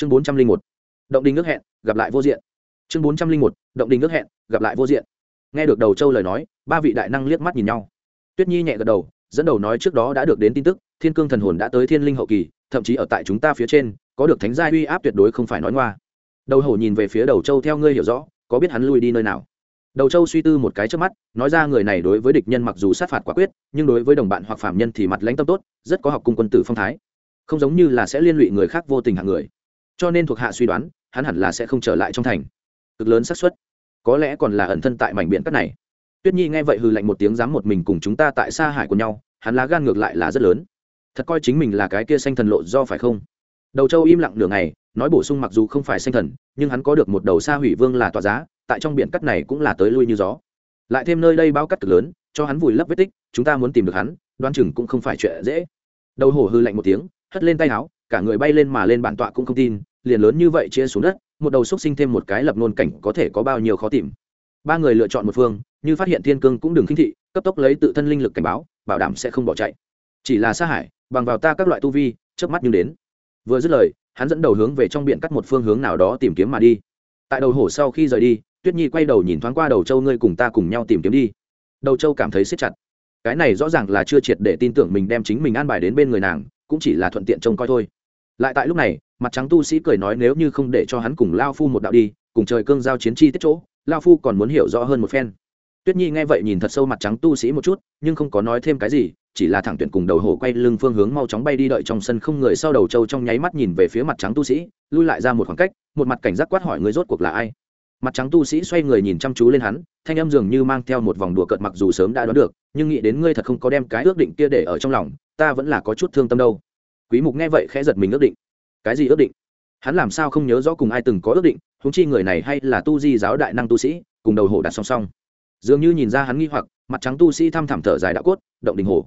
chương bốn trăm linh một, động đình ước hẹn, gặp lại vô diện. Chương bốn trăm linh một, động đình ước hẹn, gặp lại vô diện. Nghe được đầu châu lời nói, ba vị đại năng liếc mắt nhìn nhau. Tuyết nhi nhẹ gật đầu, dẫn đầu nói trước đó đã được đến tin tức, thiên cương thần hồn đã tới thiên linh hậu kỳ, thậm chí ở tại chúng ta phía trên, có được thánh gia uy áp tuyệt đối không phải nói ngoa. Đầu hổ nhìn về phía đầu châu theo ngươi hiểu rõ, có biết hắn lui đi nơi nào. Đầu châu suy tư một cái trước mắt, nói ra người này đối với địch nhân mặc dù sát phạt quả quyết, nhưng đối với đồng bạn hoặc phạm nhân thì mặt lãnh tâm tốt, rất có học cung quân tử phong thái. Không giống như là sẽ liên lụy người khác vô tình hạng người cho nên thuộc hạ suy đoán, hắn hẳn là sẽ không trở lại trong thành. Cực lớn xác suất. Có lẽ còn là ẩn thân tại mảnh biển cắt này. Tuyết nhi nghe vậy hư lạnh một tiếng dám một mình cùng chúng ta tại xa hải của nhau, hắn lá gan ngược lại là rất lớn. Thật coi chính mình là cái kia xanh thần lộ do phải không? Đầu châu im lặng nửa ngày, nói bổ sung mặc dù không phải xanh thần, nhưng hắn có được một đầu xa hủy vương là tọa giá, tại trong biển cắt này cũng là tới lui như gió. Lại thêm nơi đây bao cắt cực lớn, cho hắn vùi lấp vết tích, chúng ta muốn tìm được hắn đoan chừng cũng không phải chuyện dễ. Đầu hổ hư lạnh một tiếng, hất lên tay áo cả người bay lên mà lên bản tọa cũng không tin, liền lớn như vậy chia xuống đất, một đầu xúc sinh thêm một cái lập nôn cảnh có thể có bao nhiêu khó tìm. Ba người lựa chọn một phương, như phát hiện thiên cương cũng đừng khinh thị, cấp tốc lấy tự thân linh lực cảnh báo, bảo đảm sẽ không bỏ chạy. Chỉ là xa hải, bằng vào ta các loại tu vi, chớp mắt nhưng đến. Vừa dứt lời, hắn dẫn đầu hướng về trong biển cắt một phương hướng nào đó tìm kiếm mà đi. Tại đầu hổ sau khi rời đi, tuyết nhi quay đầu nhìn thoáng qua đầu châu ngươi cùng ta cùng nhau tìm kiếm đi. Đầu châu cảm thấy siết chặt. Cái này rõ ràng là chưa triệt để tin tưởng mình đem chính mình an bài đến bên người nàng, cũng chỉ là thuận tiện trông coi thôi lại tại lúc này, mặt trắng tu sĩ cười nói nếu như không để cho hắn cùng lao phu một đạo đi, cùng trời cương giao chiến chi tiết chỗ, lao phu còn muốn hiểu rõ hơn một phen. Tuyết nhi nghe vậy nhìn thật sâu mặt trắng tu sĩ một chút, nhưng không có nói thêm cái gì, chỉ là thẳng tuyển cùng đầu hổ quay lưng phương hướng mau chóng bay đi đợi trong sân không người sau đầu châu trong nháy mắt nhìn về phía mặt trắng tu sĩ, lui lại ra một khoảng cách, một mặt cảnh giác quát hỏi người rốt cuộc là ai. Mặt trắng tu sĩ xoay người nhìn chăm chú lên hắn, thanh âm dường như mang theo một vòng đùa cợt mặc dù sớm đã đoán được, nhưng nghĩ đến ngươi thật không có đem cái ước định kia để ở trong lòng, ta vẫn là có chút thương tâm đâu quý mục nghe vậy khẽ giật mình ước định. Cái gì ước định? Hắn làm sao không nhớ rõ cùng ai từng có ước định, huống chi người này hay là tu di giáo đại năng tu sĩ, cùng đầu hổ đặt song song. Dường như nhìn ra hắn nghi hoặc, mặt trắng tu sĩ thăm thẳm thở dài đạo cốt, động đình hổ.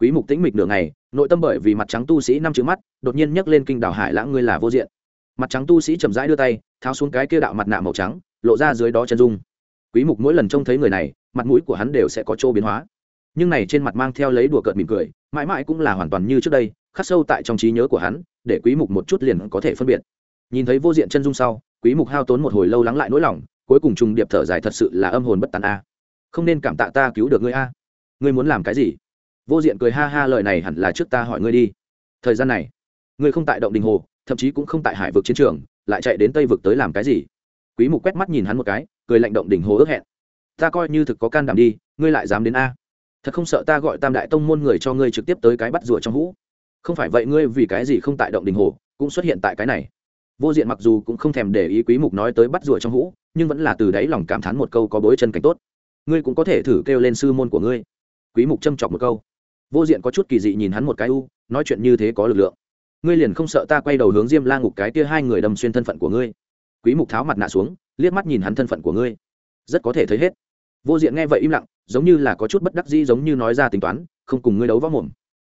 Quý mục tĩnh mịch nửa ngày, nội tâm bởi vì mặt trắng tu sĩ năm chữ mắt, đột nhiên nhấc lên kinh đảo hải lãng ngươi là vô diện. Mặt trắng tu sĩ chậm rãi đưa tay, tháo xuống cái kia đạo mặt nạ màu trắng, lộ ra dưới đó chân dung. Quý mục mỗi lần trông thấy người này, mặt mũi của hắn đều sẽ có chỗ biến hóa. Nhưng này trên mặt mang theo lấy đùa cợt mỉm cười, mãi mãi cũng là hoàn toàn như trước đây khắc sâu tại trong trí nhớ của hắn, để quý mục một chút liền có thể phân biệt. Nhìn thấy vô diện chân dung sau, quý mục hao tốn một hồi lâu lắng lại nỗi lòng, cuối cùng trùng điệp thở dài thật sự là âm hồn bất tàn a. Không nên cảm tạ ta cứu được ngươi a. Ngươi muốn làm cái gì? Vô diện cười ha ha lời này hẳn là trước ta hỏi ngươi đi. Thời gian này, ngươi không tại động đình hồ, thậm chí cũng không tại hải vực chiến trường, lại chạy đến tây vực tới làm cái gì? Quý mục quét mắt nhìn hắn một cái, cười lạnh động đình hồ ước hẹn. Ta coi như thực có can đảm đi, ngươi lại dám đến a. Thật không sợ ta gọi tam đại tông môn người cho ngươi trực tiếp tới cái bắt rùa trong hũ không phải vậy ngươi vì cái gì không tại động đình hồ, cũng xuất hiện tại cái này. Vô diện mặc dù cũng không thèm để ý quý mục nói tới bắt rùa trong hũ, nhưng vẫn là từ đấy lòng cảm thán một câu có bối chân cảnh tốt. Ngươi cũng có thể thử kêu lên sư môn của ngươi. Quý mục châm chọc một câu. Vô diện có chút kỳ dị nhìn hắn một cái u, nói chuyện như thế có lực lượng. Ngươi liền không sợ ta quay đầu hướng diêm la ngục cái kia hai người đâm xuyên thân phận của ngươi? Quý mục tháo mặt nạ xuống, liếc mắt nhìn hắn thân phận của ngươi. Rất có thể thấy hết. Vô diện nghe vậy im lặng, giống như là có chút bất đắc dĩ giống như nói ra tính toán, không cùng ngươi đấu võ mồm.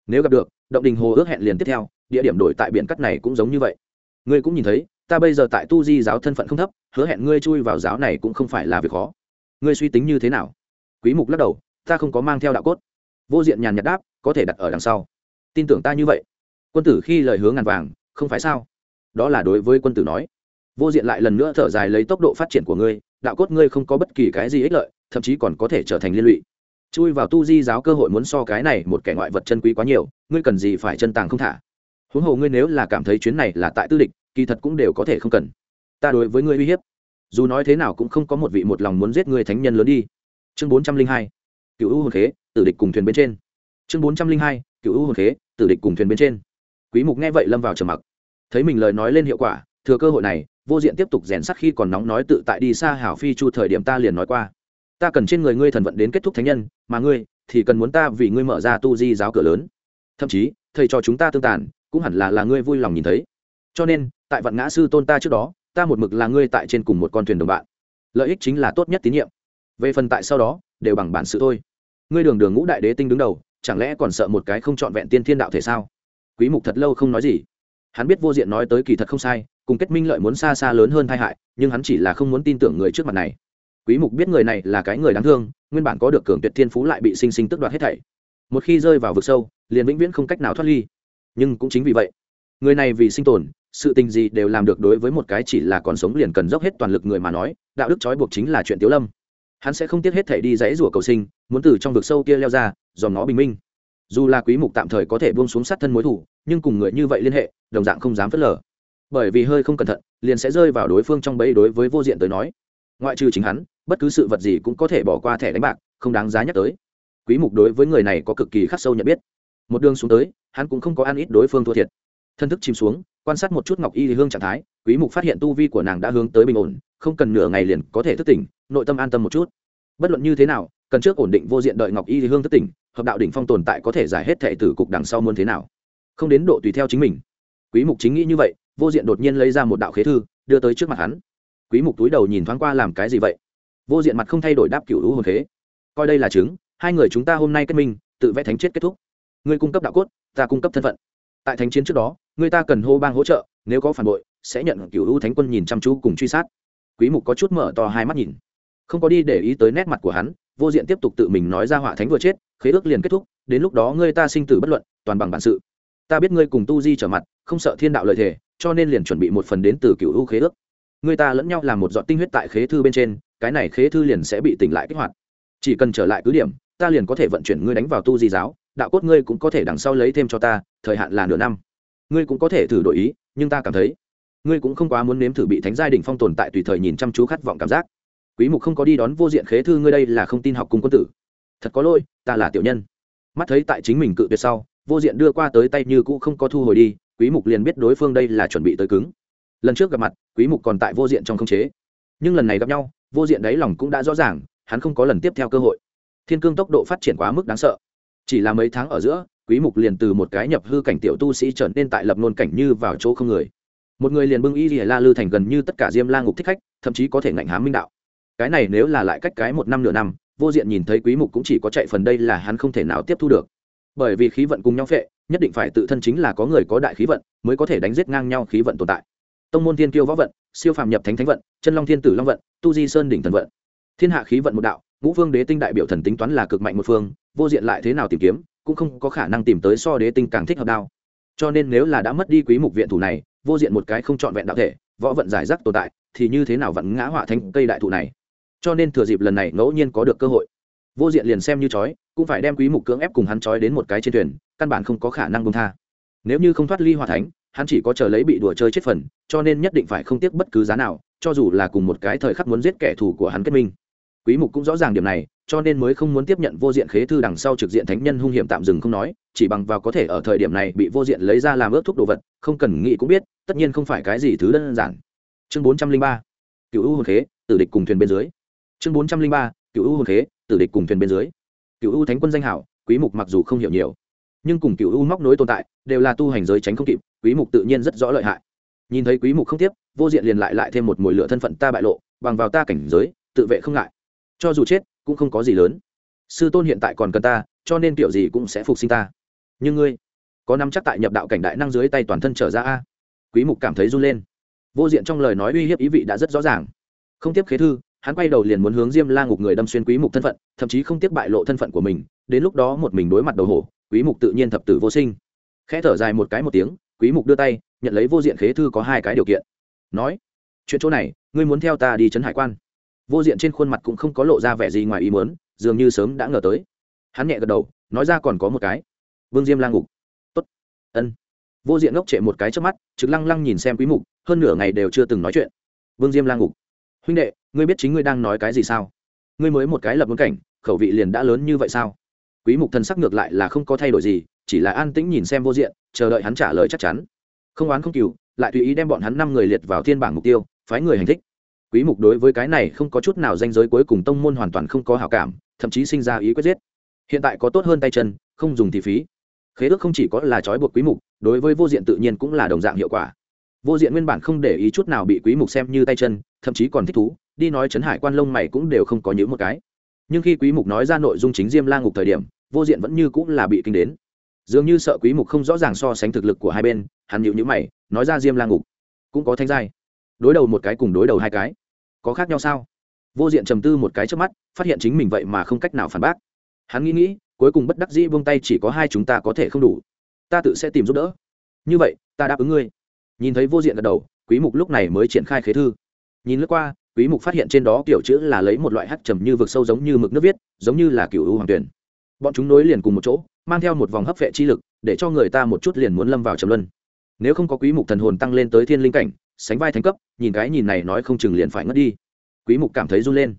Nếu gặp được động đình hồ ước hẹn liền tiếp theo, địa điểm đổi tại biển cắt này cũng giống như vậy. Ngươi cũng nhìn thấy, ta bây giờ tại tu di giáo thân phận không thấp, hứa hẹn ngươi chui vào giáo này cũng không phải là việc khó. Ngươi suy tính như thế nào? Quý mục lắc đầu, ta không có mang theo đạo cốt. Vô diện nhàn nhạt đáp, có thể đặt ở đằng sau. Tin tưởng ta như vậy. Quân tử khi lời hứa ngàn vàng, không phải sao? Đó là đối với quân tử nói. Vô diện lại lần nữa thở dài lấy tốc độ phát triển của ngươi, đạo cốt ngươi không có bất kỳ cái gì ích lợi, thậm chí còn có thể trở thành liên lụy chui vào tu di giáo cơ hội muốn so cái này một kẻ ngoại vật chân quý quá nhiều, ngươi cần gì phải chân tàng không thả? Huống hồ ngươi nếu là cảm thấy chuyến này là tại tư địch, kỳ thật cũng đều có thể không cần. Ta đối với ngươi uy hiếp. Dù nói thế nào cũng không có một vị một lòng muốn giết ngươi thánh nhân lớn đi. Chương bốn trăm linh hai, cựu ưu hồn khế, tử địch cùng thuyền bên trên. Chương bốn trăm linh hai, cựu ưu hồn khế, tử địch cùng thuyền bên trên. Quý mục nghe vậy lâm vào trầm mặc. Thấy mình lời nói lên hiệu quả, thừa cơ hội này, vô diện tiếp tục rèn sắc khi còn nóng nói tự tại đi xa hảo phi chu thời điểm ta liền nói qua ta cần trên người ngươi thần vận đến kết thúc thánh nhân, mà ngươi thì cần muốn ta vì ngươi mở ra tu di giáo cửa lớn. Thậm chí, thầy cho chúng ta tương tàn, cũng hẳn là là ngươi vui lòng nhìn thấy. Cho nên, tại vận ngã sư tôn ta trước đó, ta một mực là ngươi tại trên cùng một con thuyền đồng bạn. Lợi ích chính là tốt nhất tín nhiệm. Về phần tại sau đó, đều bằng bản sự thôi. Ngươi đường đường ngũ đại đế tinh đứng đầu, chẳng lẽ còn sợ một cái không trọn vẹn tiên thiên đạo thể sao? Quý mục thật lâu không nói gì. Hắn biết vô diện nói tới kỳ thật không sai, cùng kết minh lợi muốn xa xa lớn hơn tai hại, nhưng hắn chỉ là không muốn tin tưởng người trước mặt này quý mục biết người này là cái người đáng thương, nguyên bản có được cường tuyệt thiên phú lại bị sinh sinh tước đoạt hết thảy. Một khi rơi vào vực sâu, liền vĩnh viễn không cách nào thoát ly. Nhưng cũng chính vì vậy, người này vì sinh tồn, sự tình gì đều làm được đối với một cái chỉ là còn sống liền cần dốc hết toàn lực người mà nói, đạo đức trói buộc chính là chuyện tiếu lâm. Hắn sẽ không tiếc hết thể đi dãy rủa cầu sinh, muốn từ trong vực sâu kia leo ra, dòm nó bình minh. Dù là quý mục tạm thời có thể buông xuống sát thân mối thủ, nhưng cùng người như vậy liên hệ, đồng dạng không dám phớt lờ. Bởi vì hơi không cẩn thận, liền sẽ rơi vào đối phương trong bẫy đối với vô diện tới nói. Ngoại trừ chính hắn bất cứ sự vật gì cũng có thể bỏ qua thẻ đánh bạc, không đáng giá nhắc tới. Quý mục đối với người này có cực kỳ khắc sâu nhận biết. Một đường xuống tới, hắn cũng không có ăn ít đối phương thua thiệt. Thân thức chìm xuống, quan sát một chút ngọc y thì hương trạng thái, quý mục phát hiện tu vi của nàng đã hướng tới bình ổn, không cần nửa ngày liền có thể thức tỉnh, nội tâm an tâm một chút. Bất luận như thế nào, cần trước ổn định vô diện đợi ngọc y thì hương thức tỉnh, hợp đạo đỉnh phong tồn tại có thể giải hết thệ tử cục đằng sau muốn thế nào. Không đến độ tùy theo chính mình. Quý mục chính nghĩ như vậy, vô diện đột nhiên lấy ra một đạo khế thư, đưa tới trước mặt hắn. Quý mục túi đầu nhìn thoáng qua làm cái gì vậy? Vô diện mặt không thay đổi đáp cựu hữu hồn thế coi đây là chứng, hai người chúng ta hôm nay kết minh, tự vẽ thánh chết kết thúc. Ngươi cung cấp đạo cốt, ta cung cấp thân phận. Tại thánh chiến trước đó, người ta cần hô bang hỗ trợ, nếu có phản bội, sẽ nhận cựu hữu thánh quân nhìn chăm chú cùng truy sát. Quý mục có chút mở to hai mắt nhìn. Không có đi để ý tới nét mặt của hắn, vô diện tiếp tục tự mình nói ra họa thánh vừa chết, khế ước liền kết thúc, đến lúc đó ngươi ta sinh tử bất luận, toàn bằng bản sự. Ta biết ngươi cùng tu di trở mặt, không sợ thiên đạo lợi thể cho nên liền chuẩn bị một phần đến từ cựu u khế ước. Người ta lẫn nhau làm một dọn tinh huyết tại khế thư bên trên cái này khế thư liền sẽ bị tỉnh lại kích hoạt. Chỉ cần trở lại cứ điểm, ta liền có thể vận chuyển ngươi đánh vào tu di giáo, đạo cốt ngươi cũng có thể đằng sau lấy thêm cho ta, thời hạn là nửa năm. Ngươi cũng có thể thử đổi ý, nhưng ta cảm thấy, ngươi cũng không quá muốn nếm thử bị thánh giai đỉnh phong tồn tại tùy thời nhìn chăm chú khát vọng cảm giác. Quý mục không có đi đón vô diện khế thư, ngươi đây là không tin học cung quân tử. Thật có lỗi, ta là tiểu nhân. Mắt thấy tại chính mình cự tuyệt sau, vô diện đưa qua tới tay như cũ không có thu hồi đi, quý mục liền biết đối phương đây là chuẩn bị tới cứng. Lần trước gặp mặt, quý mục còn tại vô diện trong không chế. Nhưng lần này gặp nhau vô diện đấy lòng cũng đã rõ ràng, hắn không có lần tiếp theo cơ hội. Thiên cương tốc độ phát triển quá mức đáng sợ. Chỉ là mấy tháng ở giữa, quý mục liền từ một cái nhập hư cảnh tiểu tu sĩ trở nên tại lập nôn cảnh như vào chỗ không người. Một người liền bưng y lìa la lư thành gần như tất cả diêm la ngục thích khách, thậm chí có thể ngạnh hám minh đạo. Cái này nếu là lại cách cái một năm nửa năm, vô diện nhìn thấy quý mục cũng chỉ có chạy phần đây là hắn không thể nào tiếp thu được. Bởi vì khí vận cùng nhau phệ, nhất định phải tự thân chính là có người có đại khí vận, mới có thể đánh giết ngang nhau khí vận tồn tại. Tông môn thiên kiêu võ vận, siêu phàm nhập thánh thánh vận, chân long thiên tử long vận tu di sơn đỉnh thần vận. Thiên hạ khí vận một đạo, ngũ vương đế tinh đại biểu thần tính toán là cực mạnh một phương, vô diện lại thế nào tìm kiếm, cũng không có khả năng tìm tới so đế tinh càng thích hợp đao. Cho nên nếu là đã mất đi quý mục viện thủ này, vô diện một cái không trọn vẹn đạo thể, võ vận giải rác tồn tại, thì như thế nào vẫn ngã họa thành cây đại thụ này? Cho nên thừa dịp lần này ngẫu nhiên có được cơ hội. Vô diện liền xem như chói cũng phải đem quý mục cưỡng ép cùng hắn chói đến một cái trên thuyền, căn bản không có khả năng buông tha. Nếu như không thoát ly hòa thánh hắn chỉ có chờ lấy bị đùa chơi chết phần, cho nên nhất định phải không tiếc bất cứ giá nào, cho dù là cùng một cái thời khắc muốn giết kẻ thù của hắn kết minh. Quý mục cũng rõ ràng điểm này, cho nên mới không muốn tiếp nhận vô diện khế thư đằng sau trực diện thánh nhân hung hiểm tạm dừng không nói, chỉ bằng vào có thể ở thời điểm này bị vô diện lấy ra làm ước thúc đồ vật, không cần nghĩ cũng biết, tất nhiên không phải cái gì thứ đơn giản. Chương 403 cựu u hồn khế, tử địch cùng thuyền bên dưới. Chương 403 cựu u hồn khế, tử địch cùng thuyền bên dưới. Cựu u thánh quân danh hảo, quý mục mặc dù không hiểu nhiều nhưng cùng cựu u móc nối tồn tại, đều là tu hành giới tránh không kịp, quý mục tự nhiên rất rõ lợi hại. Nhìn thấy quý mục không tiếp, vô diện liền lại lại thêm một mùi lửa thân phận ta bại lộ, bằng vào ta cảnh giới, tự vệ không ngại. Cho dù chết, cũng không có gì lớn. Sư tôn hiện tại còn cần ta, cho nên kiểu gì cũng sẽ phục sinh ta. Nhưng ngươi, có nắm chắc tại nhập đạo cảnh đại năng dưới tay toàn thân trở ra a? Quý mục cảm thấy run lên. Vô diện trong lời nói uy hiếp ý vị đã rất rõ ràng. Không tiếp khế thư, hắn quay đầu liền muốn hướng diêm la ngục người đâm xuyên quý mục thân phận, thậm chí không tiếp bại lộ thân phận của mình, đến lúc đó một mình đối mặt đầu hổ quý mục tự nhiên thập tử vô sinh. Khẽ thở dài một cái một tiếng, quý mục đưa tay, nhận lấy vô diện khế thư có hai cái điều kiện. Nói, chuyện chỗ này, ngươi muốn theo ta đi chấn hải quan. Vô diện trên khuôn mặt cũng không có lộ ra vẻ gì ngoài ý muốn, dường như sớm đã ngờ tới. Hắn nhẹ gật đầu, nói ra còn có một cái. Vương diêm Lang ngục. Tốt. Ân. Vô diện ngốc trệ một cái trước mắt, trực lăng lăng nhìn xem quý mục, hơn nửa ngày đều chưa từng nói chuyện. Vương diêm Lang ngục. Huynh đệ, ngươi biết chính ngươi đang nói cái gì sao? Ngươi mới một cái lập ngôn cảnh, khẩu vị liền đã lớn như vậy sao? Quý mục thân sắc ngược lại là không có thay đổi gì, chỉ là an tĩnh nhìn xem vô diện, chờ đợi hắn trả lời chắc chắn. Không oán không cừu, lại tùy ý đem bọn hắn năm người liệt vào thiên bảng mục tiêu, phái người hành thích. Quý mục đối với cái này không có chút nào danh giới cuối cùng tông môn hoàn toàn không có hảo cảm, thậm chí sinh ra ý quyết giết. Hiện tại có tốt hơn tay chân, không dùng thì phí. Khế ước không chỉ có là trói buộc quý mục, đối với vô diện tự nhiên cũng là đồng dạng hiệu quả. Vô diện nguyên bản không để ý chút nào bị quý mục xem như tay chân, thậm chí còn thích thú, đi nói chấn hải quan lông mày cũng đều không có những một cái nhưng khi quý mục nói ra nội dung chính diêm la ngục thời điểm, vô diện vẫn như cũng là bị kinh đến. Dường như sợ quý mục không rõ ràng so sánh thực lực của hai bên, hắn nhịu nhữ mày, nói ra diêm la ngục. Cũng có thanh giai. Đối đầu một cái cùng đối đầu hai cái. Có khác nhau sao? Vô diện trầm tư một cái trước mắt, phát hiện chính mình vậy mà không cách nào phản bác. Hắn nghĩ nghĩ, cuối cùng bất đắc dĩ buông tay chỉ có hai chúng ta có thể không đủ. Ta tự sẽ tìm giúp đỡ. Như vậy, ta đáp ứng ngươi. Nhìn thấy vô diện gật đầu, quý mục lúc này mới triển khai khế thư. Nhìn lướt qua quý mục phát hiện trên đó kiểu chữ là lấy một loại hắc trầm như vực sâu giống như mực nước viết, giống như là cửu u hoàng tuyển. Bọn chúng nối liền cùng một chỗ, mang theo một vòng hấp vệ chi lực, để cho người ta một chút liền muốn lâm vào trầm luân. Nếu không có quý mục thần hồn tăng lên tới thiên linh cảnh, sánh vai thánh cấp, nhìn cái nhìn này nói không chừng liền phải ngất đi. Quý mục cảm thấy run lên.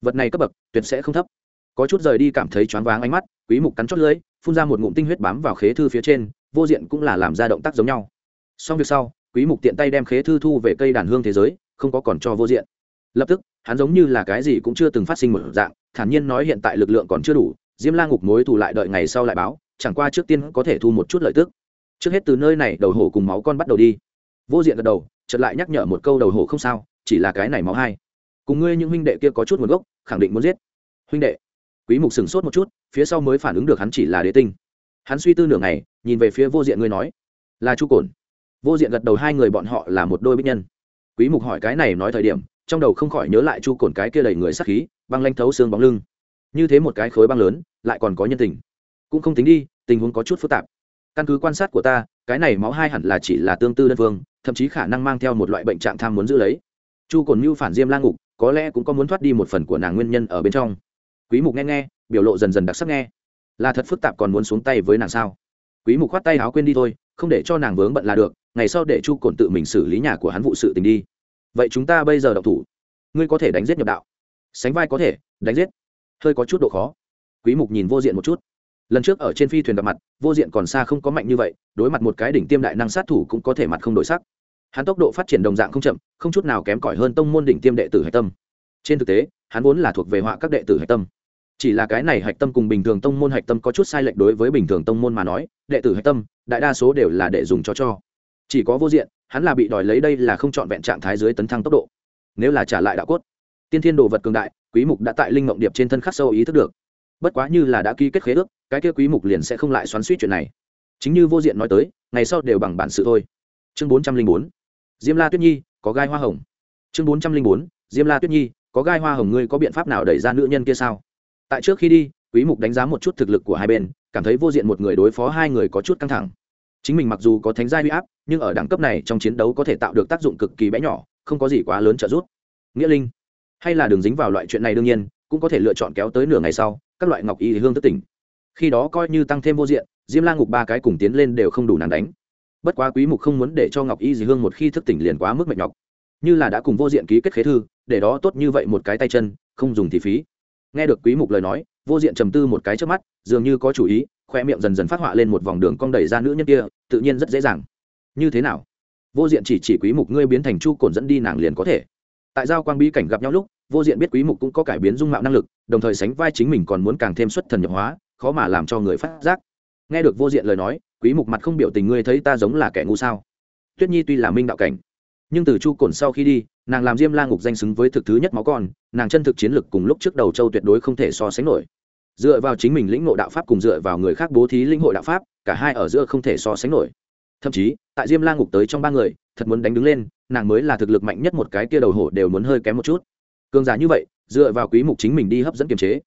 Vật này cấp bậc, tuyệt sẽ không thấp. Có chút rời đi cảm thấy choáng váng ánh mắt, quý mục cắn chót lưỡi, phun ra một ngụm tinh huyết bám vào khế thư phía trên, vô diện cũng là làm ra động tác giống nhau. Xong việc sau, quý mục tiện tay đem khế thư thu về cây đàn hương thế giới, không có còn cho vô diện lập tức, hắn giống như là cái gì cũng chưa từng phát sinh một dạng, thản nhiên nói hiện tại lực lượng còn chưa đủ, diêm la ngục mối thù lại đợi ngày sau lại báo, chẳng qua trước tiên có thể thu một chút lợi tức. Trước hết từ nơi này đầu hổ cùng máu con bắt đầu đi. Vô diện gật đầu, chợt lại nhắc nhở một câu đầu hổ không sao, chỉ là cái này máu hai. Cùng ngươi những huynh đệ kia có chút nguồn gốc, khẳng định muốn giết. Huynh đệ, quý mục sừng sốt một chút, phía sau mới phản ứng được hắn chỉ là đế tinh. Hắn suy tư nửa ngày, nhìn về phía vô diện ngươi nói, là chu cổn. Vô diện gật đầu, hai người bọn họ là một đôi bích nhân. Quý mục hỏi cái này nói thời điểm trong đầu không khỏi nhớ lại chu cồn cái kia đầy người sắc khí, băng lanh thấu xương bóng lưng. Như thế một cái khối băng lớn, lại còn có nhân tình. Cũng không tính đi, tình huống có chút phức tạp. Căn cứ quan sát của ta, cái này máu hai hẳn là chỉ là tương tư đơn phương, thậm chí khả năng mang theo một loại bệnh trạng tham muốn giữ lấy. Chu cồn mưu phản diêm lang ngục, có lẽ cũng có muốn thoát đi một phần của nàng nguyên nhân ở bên trong. Quý mục nghe nghe, biểu lộ dần dần đặc sắc nghe. Là thật phức tạp còn muốn xuống tay với nàng sao? Quý mục khoát tay áo quên đi thôi, không để cho nàng vướng bận là được, ngày sau để chu cồn tự mình xử lý nhà của hắn vụ sự tình đi vậy chúng ta bây giờ đậu thủ. Ngươi có thể đánh giết nhập đạo. Sánh vai có thể, đánh giết. Hơi có chút độ khó. Quý mục nhìn vô diện một chút. Lần trước ở trên phi thuyền gặp mặt, vô diện còn xa không có mạnh như vậy, đối mặt một cái đỉnh tiêm đại năng sát thủ cũng có thể mặt không đổi sắc. Hắn tốc độ phát triển đồng dạng không chậm, không chút nào kém cỏi hơn tông môn đỉnh tiêm đệ tử hạch tâm. Trên thực tế, hắn vốn là thuộc về họa các đệ tử hạch tâm. Chỉ là cái này hạch tâm cùng bình thường tông môn hạch tâm có chút sai lệch đối với bình thường tông môn mà nói, đệ tử hạch tâm, đại đa số đều là để dùng cho cho chỉ có vô diện, hắn là bị đòi lấy đây là không chọn vẹn trạng thái dưới tấn thăng tốc độ. Nếu là trả lại đạo cốt, tiên thiên đồ vật cường đại, quý mục đã tại linh mộng điệp trên thân khắc sâu ý thức được. Bất quá như là đã ký kết khế ước, cái kia quý mục liền sẽ không lại xoắn suýt chuyện này. Chính như vô diện nói tới, ngày sau đều bằng bản sự thôi. Chương 404 diêm la tuyết nhi, có gai hoa hồng. Chương 404 diêm la tuyết nhi, có gai hoa hồng ngươi có biện pháp nào đẩy ra nữ nhân kia sao? Tại trước khi đi, quý mục đánh giá một chút thực lực của hai bên, cảm thấy vô diện một người đối phó hai người có chút căng thẳng chính mình mặc dù có thánh gia uy áp, nhưng ở đẳng cấp này trong chiến đấu có thể tạo được tác dụng cực kỳ bé nhỏ, không có gì quá lớn trợ giúp. Nghĩa linh, hay là đường dính vào loại chuyện này đương nhiên, cũng có thể lựa chọn kéo tới nửa ngày sau, các loại ngọc y hương tức tỉnh. Khi đó coi như tăng thêm vô diện, diêm la ngục ba cái cùng tiến lên đều không đủ nàng đánh. Bất quá quý mục không muốn để cho ngọc y dì hương một khi thức tỉnh liền quá mức mệt nhọc. Như là đã cùng vô diện ký kết khế thư, để đó tốt như vậy một cái tay chân, không dùng thì phí. Nghe được quý mục lời nói, vô diện trầm tư một cái trước mắt, dường như có chủ ý khoe miệng dần dần phát họa lên một vòng đường cong đẩy ra nữ nhân kia, tự nhiên rất dễ dàng. Như thế nào? Vô diện chỉ chỉ quý mục ngươi biến thành chu cồn dẫn đi nàng liền có thể. Tại giao quang bí cảnh gặp nhau lúc, vô diện biết quý mục cũng có cải biến dung mạo năng lực, đồng thời sánh vai chính mình còn muốn càng thêm xuất thần nhập hóa, khó mà làm cho người phát giác. Nghe được vô diện lời nói, quý mục mặt không biểu tình ngươi thấy ta giống là kẻ ngu sao? Tuyết nhi tuy là minh đạo cảnh, nhưng từ chu cồn sau khi đi, nàng làm diêm la ngục danh xứng với thực thứ nhất máu con, nàng chân thực chiến lực cùng lúc trước đầu châu tuyệt đối không thể so sánh nổi dựa vào chính mình lĩnh ngộ đạo pháp cùng dựa vào người khác bố thí lĩnh hội đạo pháp, cả hai ở giữa không thể so sánh nổi. Thậm chí, tại diêm la ngục tới trong ba người, thật muốn đánh đứng lên, nàng mới là thực lực mạnh nhất một cái kia đầu hổ đều muốn hơi kém một chút. Cường giả như vậy, dựa vào quý mục chính mình đi hấp dẫn kiềm chế,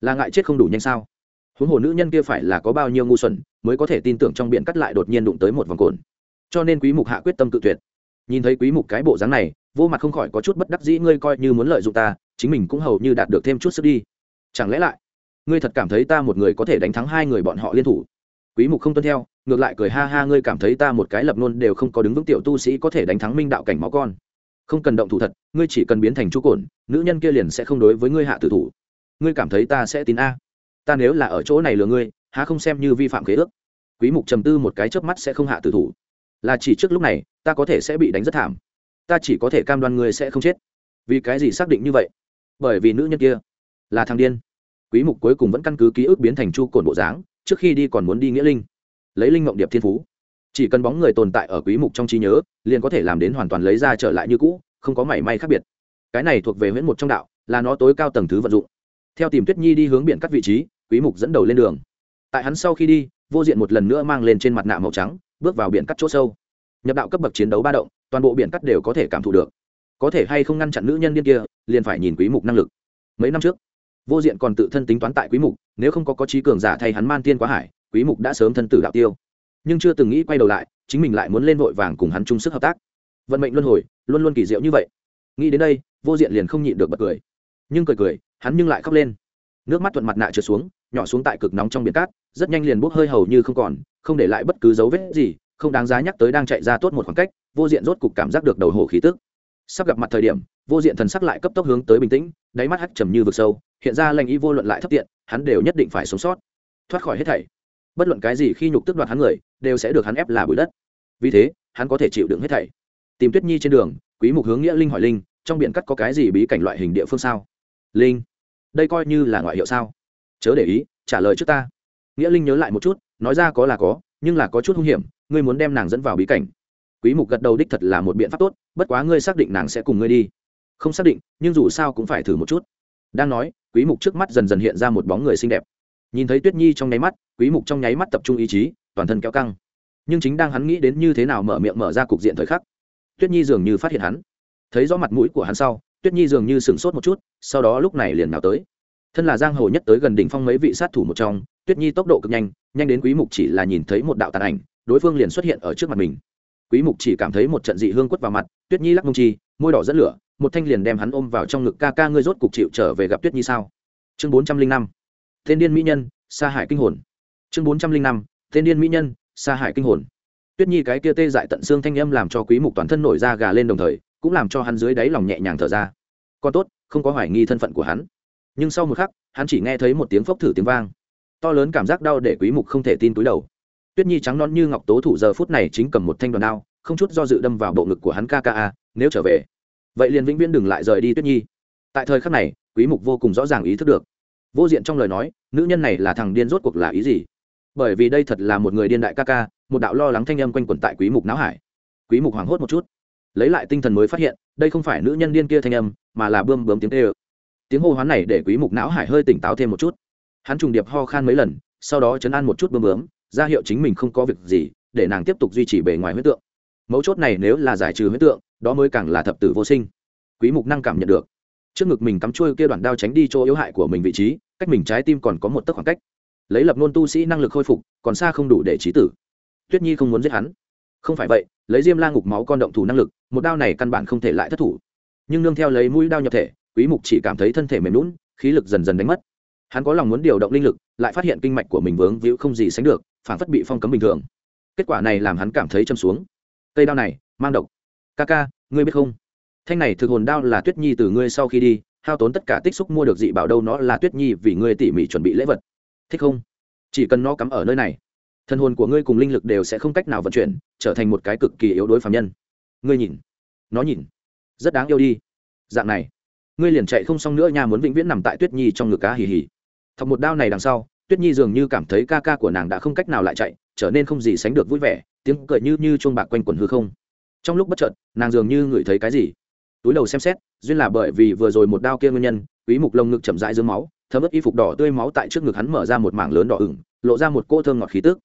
là ngại chết không đủ nhanh sao? Huống hồ nữ nhân kia phải là có bao nhiêu ngu xuẩn, mới có thể tin tưởng trong biển cắt lại đột nhiên đụng tới một vòng cồn. Cho nên quý mục hạ quyết tâm cự tuyệt. Nhìn thấy quý mục cái bộ dáng này, vô mặt không khỏi có chút bất đắc dĩ, ngươi coi như muốn lợi dụng ta, chính mình cũng hầu như đạt được thêm chút sức đi. Chẳng lẽ lại ngươi thật cảm thấy ta một người có thể đánh thắng hai người bọn họ liên thủ. Quý mục không tuân theo, ngược lại cười ha ha, ngươi cảm thấy ta một cái lập nôn đều không có đứng vững tiểu tu sĩ có thể đánh thắng minh đạo cảnh máu con. Không cần động thủ thật, ngươi chỉ cần biến thành chú cồn nữ nhân kia liền sẽ không đối với ngươi hạ tử thủ. Ngươi cảm thấy ta sẽ tin a. Ta nếu là ở chỗ này lừa ngươi, há không xem như vi phạm khế ước? Quý mục trầm tư một cái chớp mắt sẽ không hạ tử thủ. Là chỉ trước lúc này, ta có thể sẽ bị đánh rất thảm. Ta chỉ có thể cam đoan ngươi sẽ không chết. Vì cái gì xác định như vậy? Bởi vì nữ nhân kia là thằng điên quý mục cuối cùng vẫn căn cứ ký ức biến thành chu cồn bộ dáng, trước khi đi còn muốn đi nghĩa linh. Lấy linh ngọc điệp thiên phú. Chỉ cần bóng người tồn tại ở quý mục trong trí nhớ, liền có thể làm đến hoàn toàn lấy ra trở lại như cũ, không có mảy may khác biệt. Cái này thuộc về huyễn một trong đạo, là nó tối cao tầng thứ vận dụng. Theo tìm tuyết nhi đi hướng biển cắt vị trí, quý mục dẫn đầu lên đường. Tại hắn sau khi đi, vô diện một lần nữa mang lên trên mặt nạ màu trắng, bước vào biển cắt chỗ sâu. Nhập đạo cấp bậc chiến đấu ba động, toàn bộ biển cắt đều có thể cảm thụ được. Có thể hay không ngăn chặn nữ nhân điên kia, liền phải nhìn quý mục năng lực. Mấy năm trước vô diện còn tự thân tính toán tại quý mục, nếu không có có trí cường giả thay hắn man tiên quá hải, quý mục đã sớm thân tử đạo tiêu. Nhưng chưa từng nghĩ quay đầu lại, chính mình lại muốn lên vội vàng cùng hắn chung sức hợp tác. Vận mệnh luân hồi, luôn luôn kỳ diệu như vậy. Nghĩ đến đây, vô diện liền không nhịn được bật cười. Nhưng cười cười, hắn nhưng lại khóc lên. Nước mắt thuận mặt nạ trượt xuống, nhỏ xuống tại cực nóng trong biển cát, rất nhanh liền bốc hơi hầu như không còn, không để lại bất cứ dấu vết gì, không đáng giá nhắc tới đang chạy ra tốt một khoảng cách, vô diện rốt cục cảm giác được đầu hồ khí tức. Sắp gặp mặt thời điểm vô diện thần sắc lại cấp tốc hướng tới bình tĩnh, đáy mắt hắt trầm như vực sâu, hiện ra lành ý vô luận lại thấp tiện, hắn đều nhất định phải sống sót. Thoát khỏi hết thảy. Bất luận cái gì khi nhục tức đoạt hắn người, đều sẽ được hắn ép là bụi đất. Vì thế, hắn có thể chịu đựng hết thảy. Tìm tuyết nhi trên đường, quý mục hướng nghĩa linh hỏi linh, trong biển cắt có cái gì bí cảnh loại hình địa phương sao? Linh, đây coi như là ngoại hiệu sao? Chớ để ý, trả lời trước ta. Nghĩa linh nhớ lại một chút, nói ra có là có, nhưng là có chút hung hiểm, ngươi muốn đem nàng dẫn vào bí cảnh. Quý mục gật đầu đích thật là một biện pháp tốt, bất quá ngươi xác định nàng sẽ cùng ngươi đi không xác định, nhưng dù sao cũng phải thử một chút. Đang nói, quý mục trước mắt dần dần hiện ra một bóng người xinh đẹp. Nhìn thấy tuyết nhi trong nháy mắt, quý mục trong nháy mắt tập trung ý chí, toàn thân kéo căng. Nhưng chính đang hắn nghĩ đến như thế nào mở miệng mở ra cục diện thời khắc, tuyết nhi dường như phát hiện hắn. Thấy rõ mặt mũi của hắn sau, tuyết nhi dường như sửng sốt một chút, sau đó lúc này liền nào tới. Thân là giang hồ nhất tới gần đỉnh phong mấy vị sát thủ một trong, tuyết nhi tốc độ cực nhanh nhanh đến quý mục chỉ là nhìn thấy một đạo tàn ảnh, đối phương liền xuất hiện ở trước mặt mình quý mục chỉ cảm thấy một trận dị hương quất vào mặt, tuyết nhi lắc mông chi, môi đỏ dẫn lửa, một thanh liền đem hắn ôm vào trong ngực ca ca ngươi rốt cục chịu trở về gặp tuyết nhi sao? Chương 405 tên điên mỹ nhân, sa hải kinh hồn. Chương 405 tên điên mỹ nhân, sa hải kinh hồn. Tuyết nhi cái kia tê dại tận xương thanh âm làm cho quý mục toàn thân nổi da gà lên đồng thời, cũng làm cho hắn dưới đáy lòng nhẹ nhàng thở ra. Còn tốt, không có hoài nghi thân phận của hắn. Nhưng sau một khắc, hắn chỉ nghe thấy một tiếng phốc thử tiếng vang. To lớn cảm giác đau để quý mục không thể tin túi đầu tuyết nhi trắng non như ngọc tố thủ giờ phút này chính cầm một thanh đoàn đao, không chút do dự đâm vào bộ ngực của hắn kka nếu trở về. Vậy liền vĩnh viễn đừng lại rời đi tuyết nhi. Tại thời khắc này, quý mục vô cùng rõ ràng ý thức được. Vô diện trong lời nói, nữ nhân này là thằng điên rốt cuộc là ý gì? Bởi vì đây thật là một người điên đại ca ca, một đạo lo lắng thanh âm quanh quẩn tại quý mục não hải. Quý mục hoảng hốt một chút. Lấy lại tinh thần mới phát hiện, đây không phải nữ nhân điên kia thanh âm, mà là bươm bướm tiếng tê ơ tiếng hô hoán này để quý mục não hải hơi tỉnh táo thêm một chút. Hắn trùng điệp ho khan mấy lần, sau đó chấn an một chút bươm bướm ra hiệu chính mình không có việc gì, để nàng tiếp tục duy trì bề ngoài huyết tượng. Mấu chốt này nếu là giải trừ huyết tượng, đó mới càng là thập tử vô sinh. Quý mục năng cảm nhận được. Trước ngực mình cắm chuôi kia đoạn đao tránh đi chỗ yếu hại của mình vị trí, cách mình trái tim còn có một tấc khoảng cách. Lấy lập nôn tu sĩ năng lực khôi phục, còn xa không đủ để trí tử. Tuyết nhi không muốn giết hắn. Không phải vậy, lấy diêm la ngục máu con động thủ năng lực, một đao này căn bản không thể lại thất thủ. Nhưng nương theo lấy mũi đao nhập thể, quý mục chỉ cảm thấy thân thể mềm lún khí lực dần dần đánh mất. Hắn có lòng muốn điều động linh lực lại phát hiện kinh mạch của mình vướng víu không gì sánh được, phản phất bị phong cấm bình thường. Kết quả này làm hắn cảm thấy châm xuống. Cây đao này, mang độc. Ca ca, ngươi biết không? Thanh này thực hồn đao là tuyết nhi từ ngươi sau khi đi, hao tốn tất cả tích xúc mua được dị bảo đâu nó là tuyết nhi vì ngươi tỉ mỉ chuẩn bị lễ vật. Thích không? Chỉ cần nó cắm ở nơi này thân hồn của ngươi cùng linh lực đều sẽ không cách nào vận chuyển, trở thành một cái cực kỳ yếu đuối phạm nhân. Ngươi nhìn, nó nhìn. Rất đáng yêu đi. Dạng này, ngươi liền chạy không xong nữa nha, muốn vĩnh viễn nằm tại tuyết nhi trong ngực cá hì hì thọc một đao này đằng sau, tuyết nhi dường như cảm thấy ca ca của nàng đã không cách nào lại chạy, trở nên không gì sánh được vui vẻ, tiếng cười như như chuông bạc quanh quần hư không. Trong lúc bất chợt, nàng dường như ngửi thấy cái gì. Túi đầu xem xét, duyên là bởi vì vừa rồi một đao kia nguyên nhân, quý mục lông ngực chậm rãi dưới máu, thấm ướt y phục đỏ tươi máu tại trước ngực hắn mở ra một mảng lớn đỏ ửng, lộ ra một cô thơm ngọt khí tức.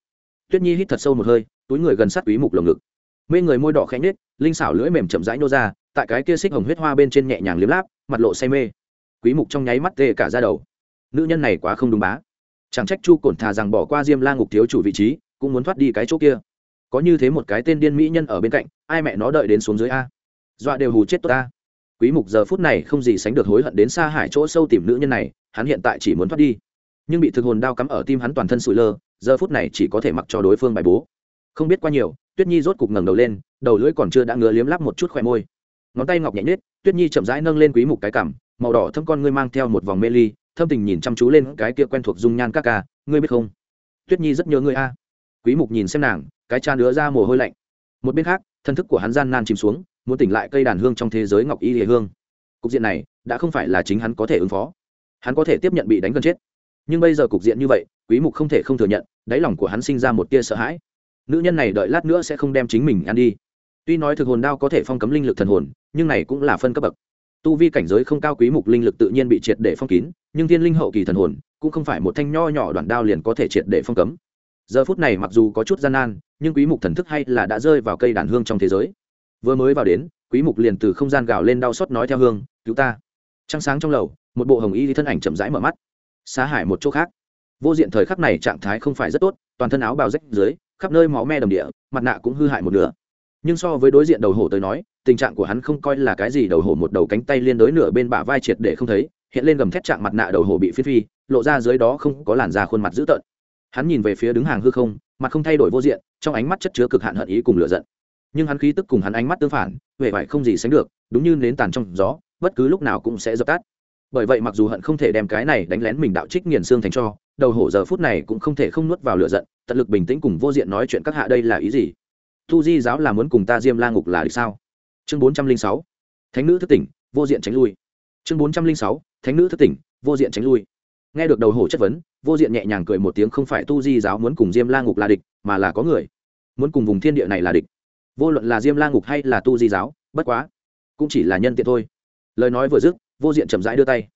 Tuyết nhi hít thật sâu một hơi, túi người gần sát quý mục lồng ngực. Mê người môi đỏ khẽ nhếch, linh xảo lưỡi mềm chậm rãi nô ra, tại cái kia xích hồng huyết hoa bên trên nhẹ nhàng liếm láp, mặt lộ say mê. Quý mục trong nháy mắt tê cả ra đầu nữ nhân này quá không đúng bá. Chẳng trách chu cổn thà rằng bỏ qua diêm la ngục thiếu chủ vị trí, cũng muốn thoát đi cái chỗ kia. Có như thế một cái tên điên mỹ nhân ở bên cạnh, ai mẹ nó đợi đến xuống dưới a. Dọa đều hù chết tôi ta quý mục giờ phút này không gì sánh được hối hận đến xa hải chỗ sâu tìm nữ nhân này, hắn hiện tại chỉ muốn thoát đi. Nhưng bị thực hồn đao cắm ở tim hắn toàn thân sụi lơ, giờ phút này chỉ có thể mặc cho đối phương bài bố. Không biết qua nhiều, tuyết nhi rốt cục ngẩng đầu lên, đầu lưỡi còn chưa đã ngứa liếm lắp một chút khỏe môi. Ngón tay ngọc nhẹ nhất tuyết nhi chậm rãi nâng lên quý mục cái cằm, màu đỏ thâm con ngươi mang theo một vòng mê ly thâm tình nhìn chăm chú lên cái kia quen thuộc dung nhan các ca, ngươi biết không? Tuyết nhi rất nhớ ngươi a. Quý mục nhìn xem nàng, cái cha nữa ra mồ hôi lạnh. Một bên khác, thân thức của hắn gian nan chìm xuống, muốn tỉnh lại cây đàn hương trong thế giới ngọc y địa hương. Cục diện này, đã không phải là chính hắn có thể ứng phó. Hắn có thể tiếp nhận bị đánh gần chết. Nhưng bây giờ cục diện như vậy, quý mục không thể không thừa nhận, đáy lòng của hắn sinh ra một tia sợ hãi. Nữ nhân này đợi lát nữa sẽ không đem chính mình ăn đi. Tuy nói thực hồn đao có thể phong cấm linh lực thần hồn, nhưng này cũng là phân cấp bậc tu vi cảnh giới không cao quý mục linh lực tự nhiên bị triệt để phong kín, nhưng thiên linh hậu kỳ thần hồn cũng không phải một thanh nho nhỏ đoạn đao liền có thể triệt để phong cấm. Giờ phút này mặc dù có chút gian nan, nhưng quý mục thần thức hay là đã rơi vào cây đàn hương trong thế giới. Vừa mới vào đến, quý mục liền từ không gian gào lên đau xót nói theo hương, cứu ta. Trăng sáng trong lầu, một bộ hồng y thân ảnh chậm rãi mở mắt. Xá hải một chỗ khác. Vô diện thời khắc này trạng thái không phải rất tốt, toàn thân áo bào rách dưới, khắp nơi máu me đầm địa, mặt nạ cũng hư hại một nửa nhưng so với đối diện đầu hổ tới nói, tình trạng của hắn không coi là cái gì đầu hổ một đầu cánh tay liên đối nửa bên bả vai triệt để không thấy, hiện lên gầm thét trạng mặt nạ đầu hổ bị phiến phi, lộ ra dưới đó không có làn da khuôn mặt dữ tợn. Hắn nhìn về phía đứng hàng hư không, mặt không thay đổi vô diện, trong ánh mắt chất chứa cực hạn hận ý cùng lửa giận. Nhưng hắn khí tức cùng hắn ánh mắt tương phản huệ vải không gì sánh được, đúng như nến tàn trong gió, bất cứ lúc nào cũng sẽ dập tắt. Bởi vậy mặc dù hận không thể đem cái này đánh lén mình đạo trích nghiền xương thành cho, đầu hổ giờ phút này cũng không thể không nuốt vào lửa giận, tận lực bình tĩnh cùng vô diện nói chuyện các hạ đây là ý gì tu di giáo là muốn cùng ta diêm la ngục là địch sao? Chương bốn trăm linh sáu. Thánh nữ thất tỉnh, vô diện tránh lui. Chương bốn trăm linh sáu. Thánh nữ thất tỉnh, vô diện tránh lui. Nghe được đầu hổ chất vấn, vô diện nhẹ nhàng cười một tiếng không phải tu di giáo muốn cùng diêm la ngục là địch, mà là có người muốn cùng vùng thiên địa này là địch. Vô luận là diêm la ngục hay là tu di giáo, bất quá cũng chỉ là nhân tiện thôi. Lời nói vừa dứt, vô diện chậm rãi đưa tay.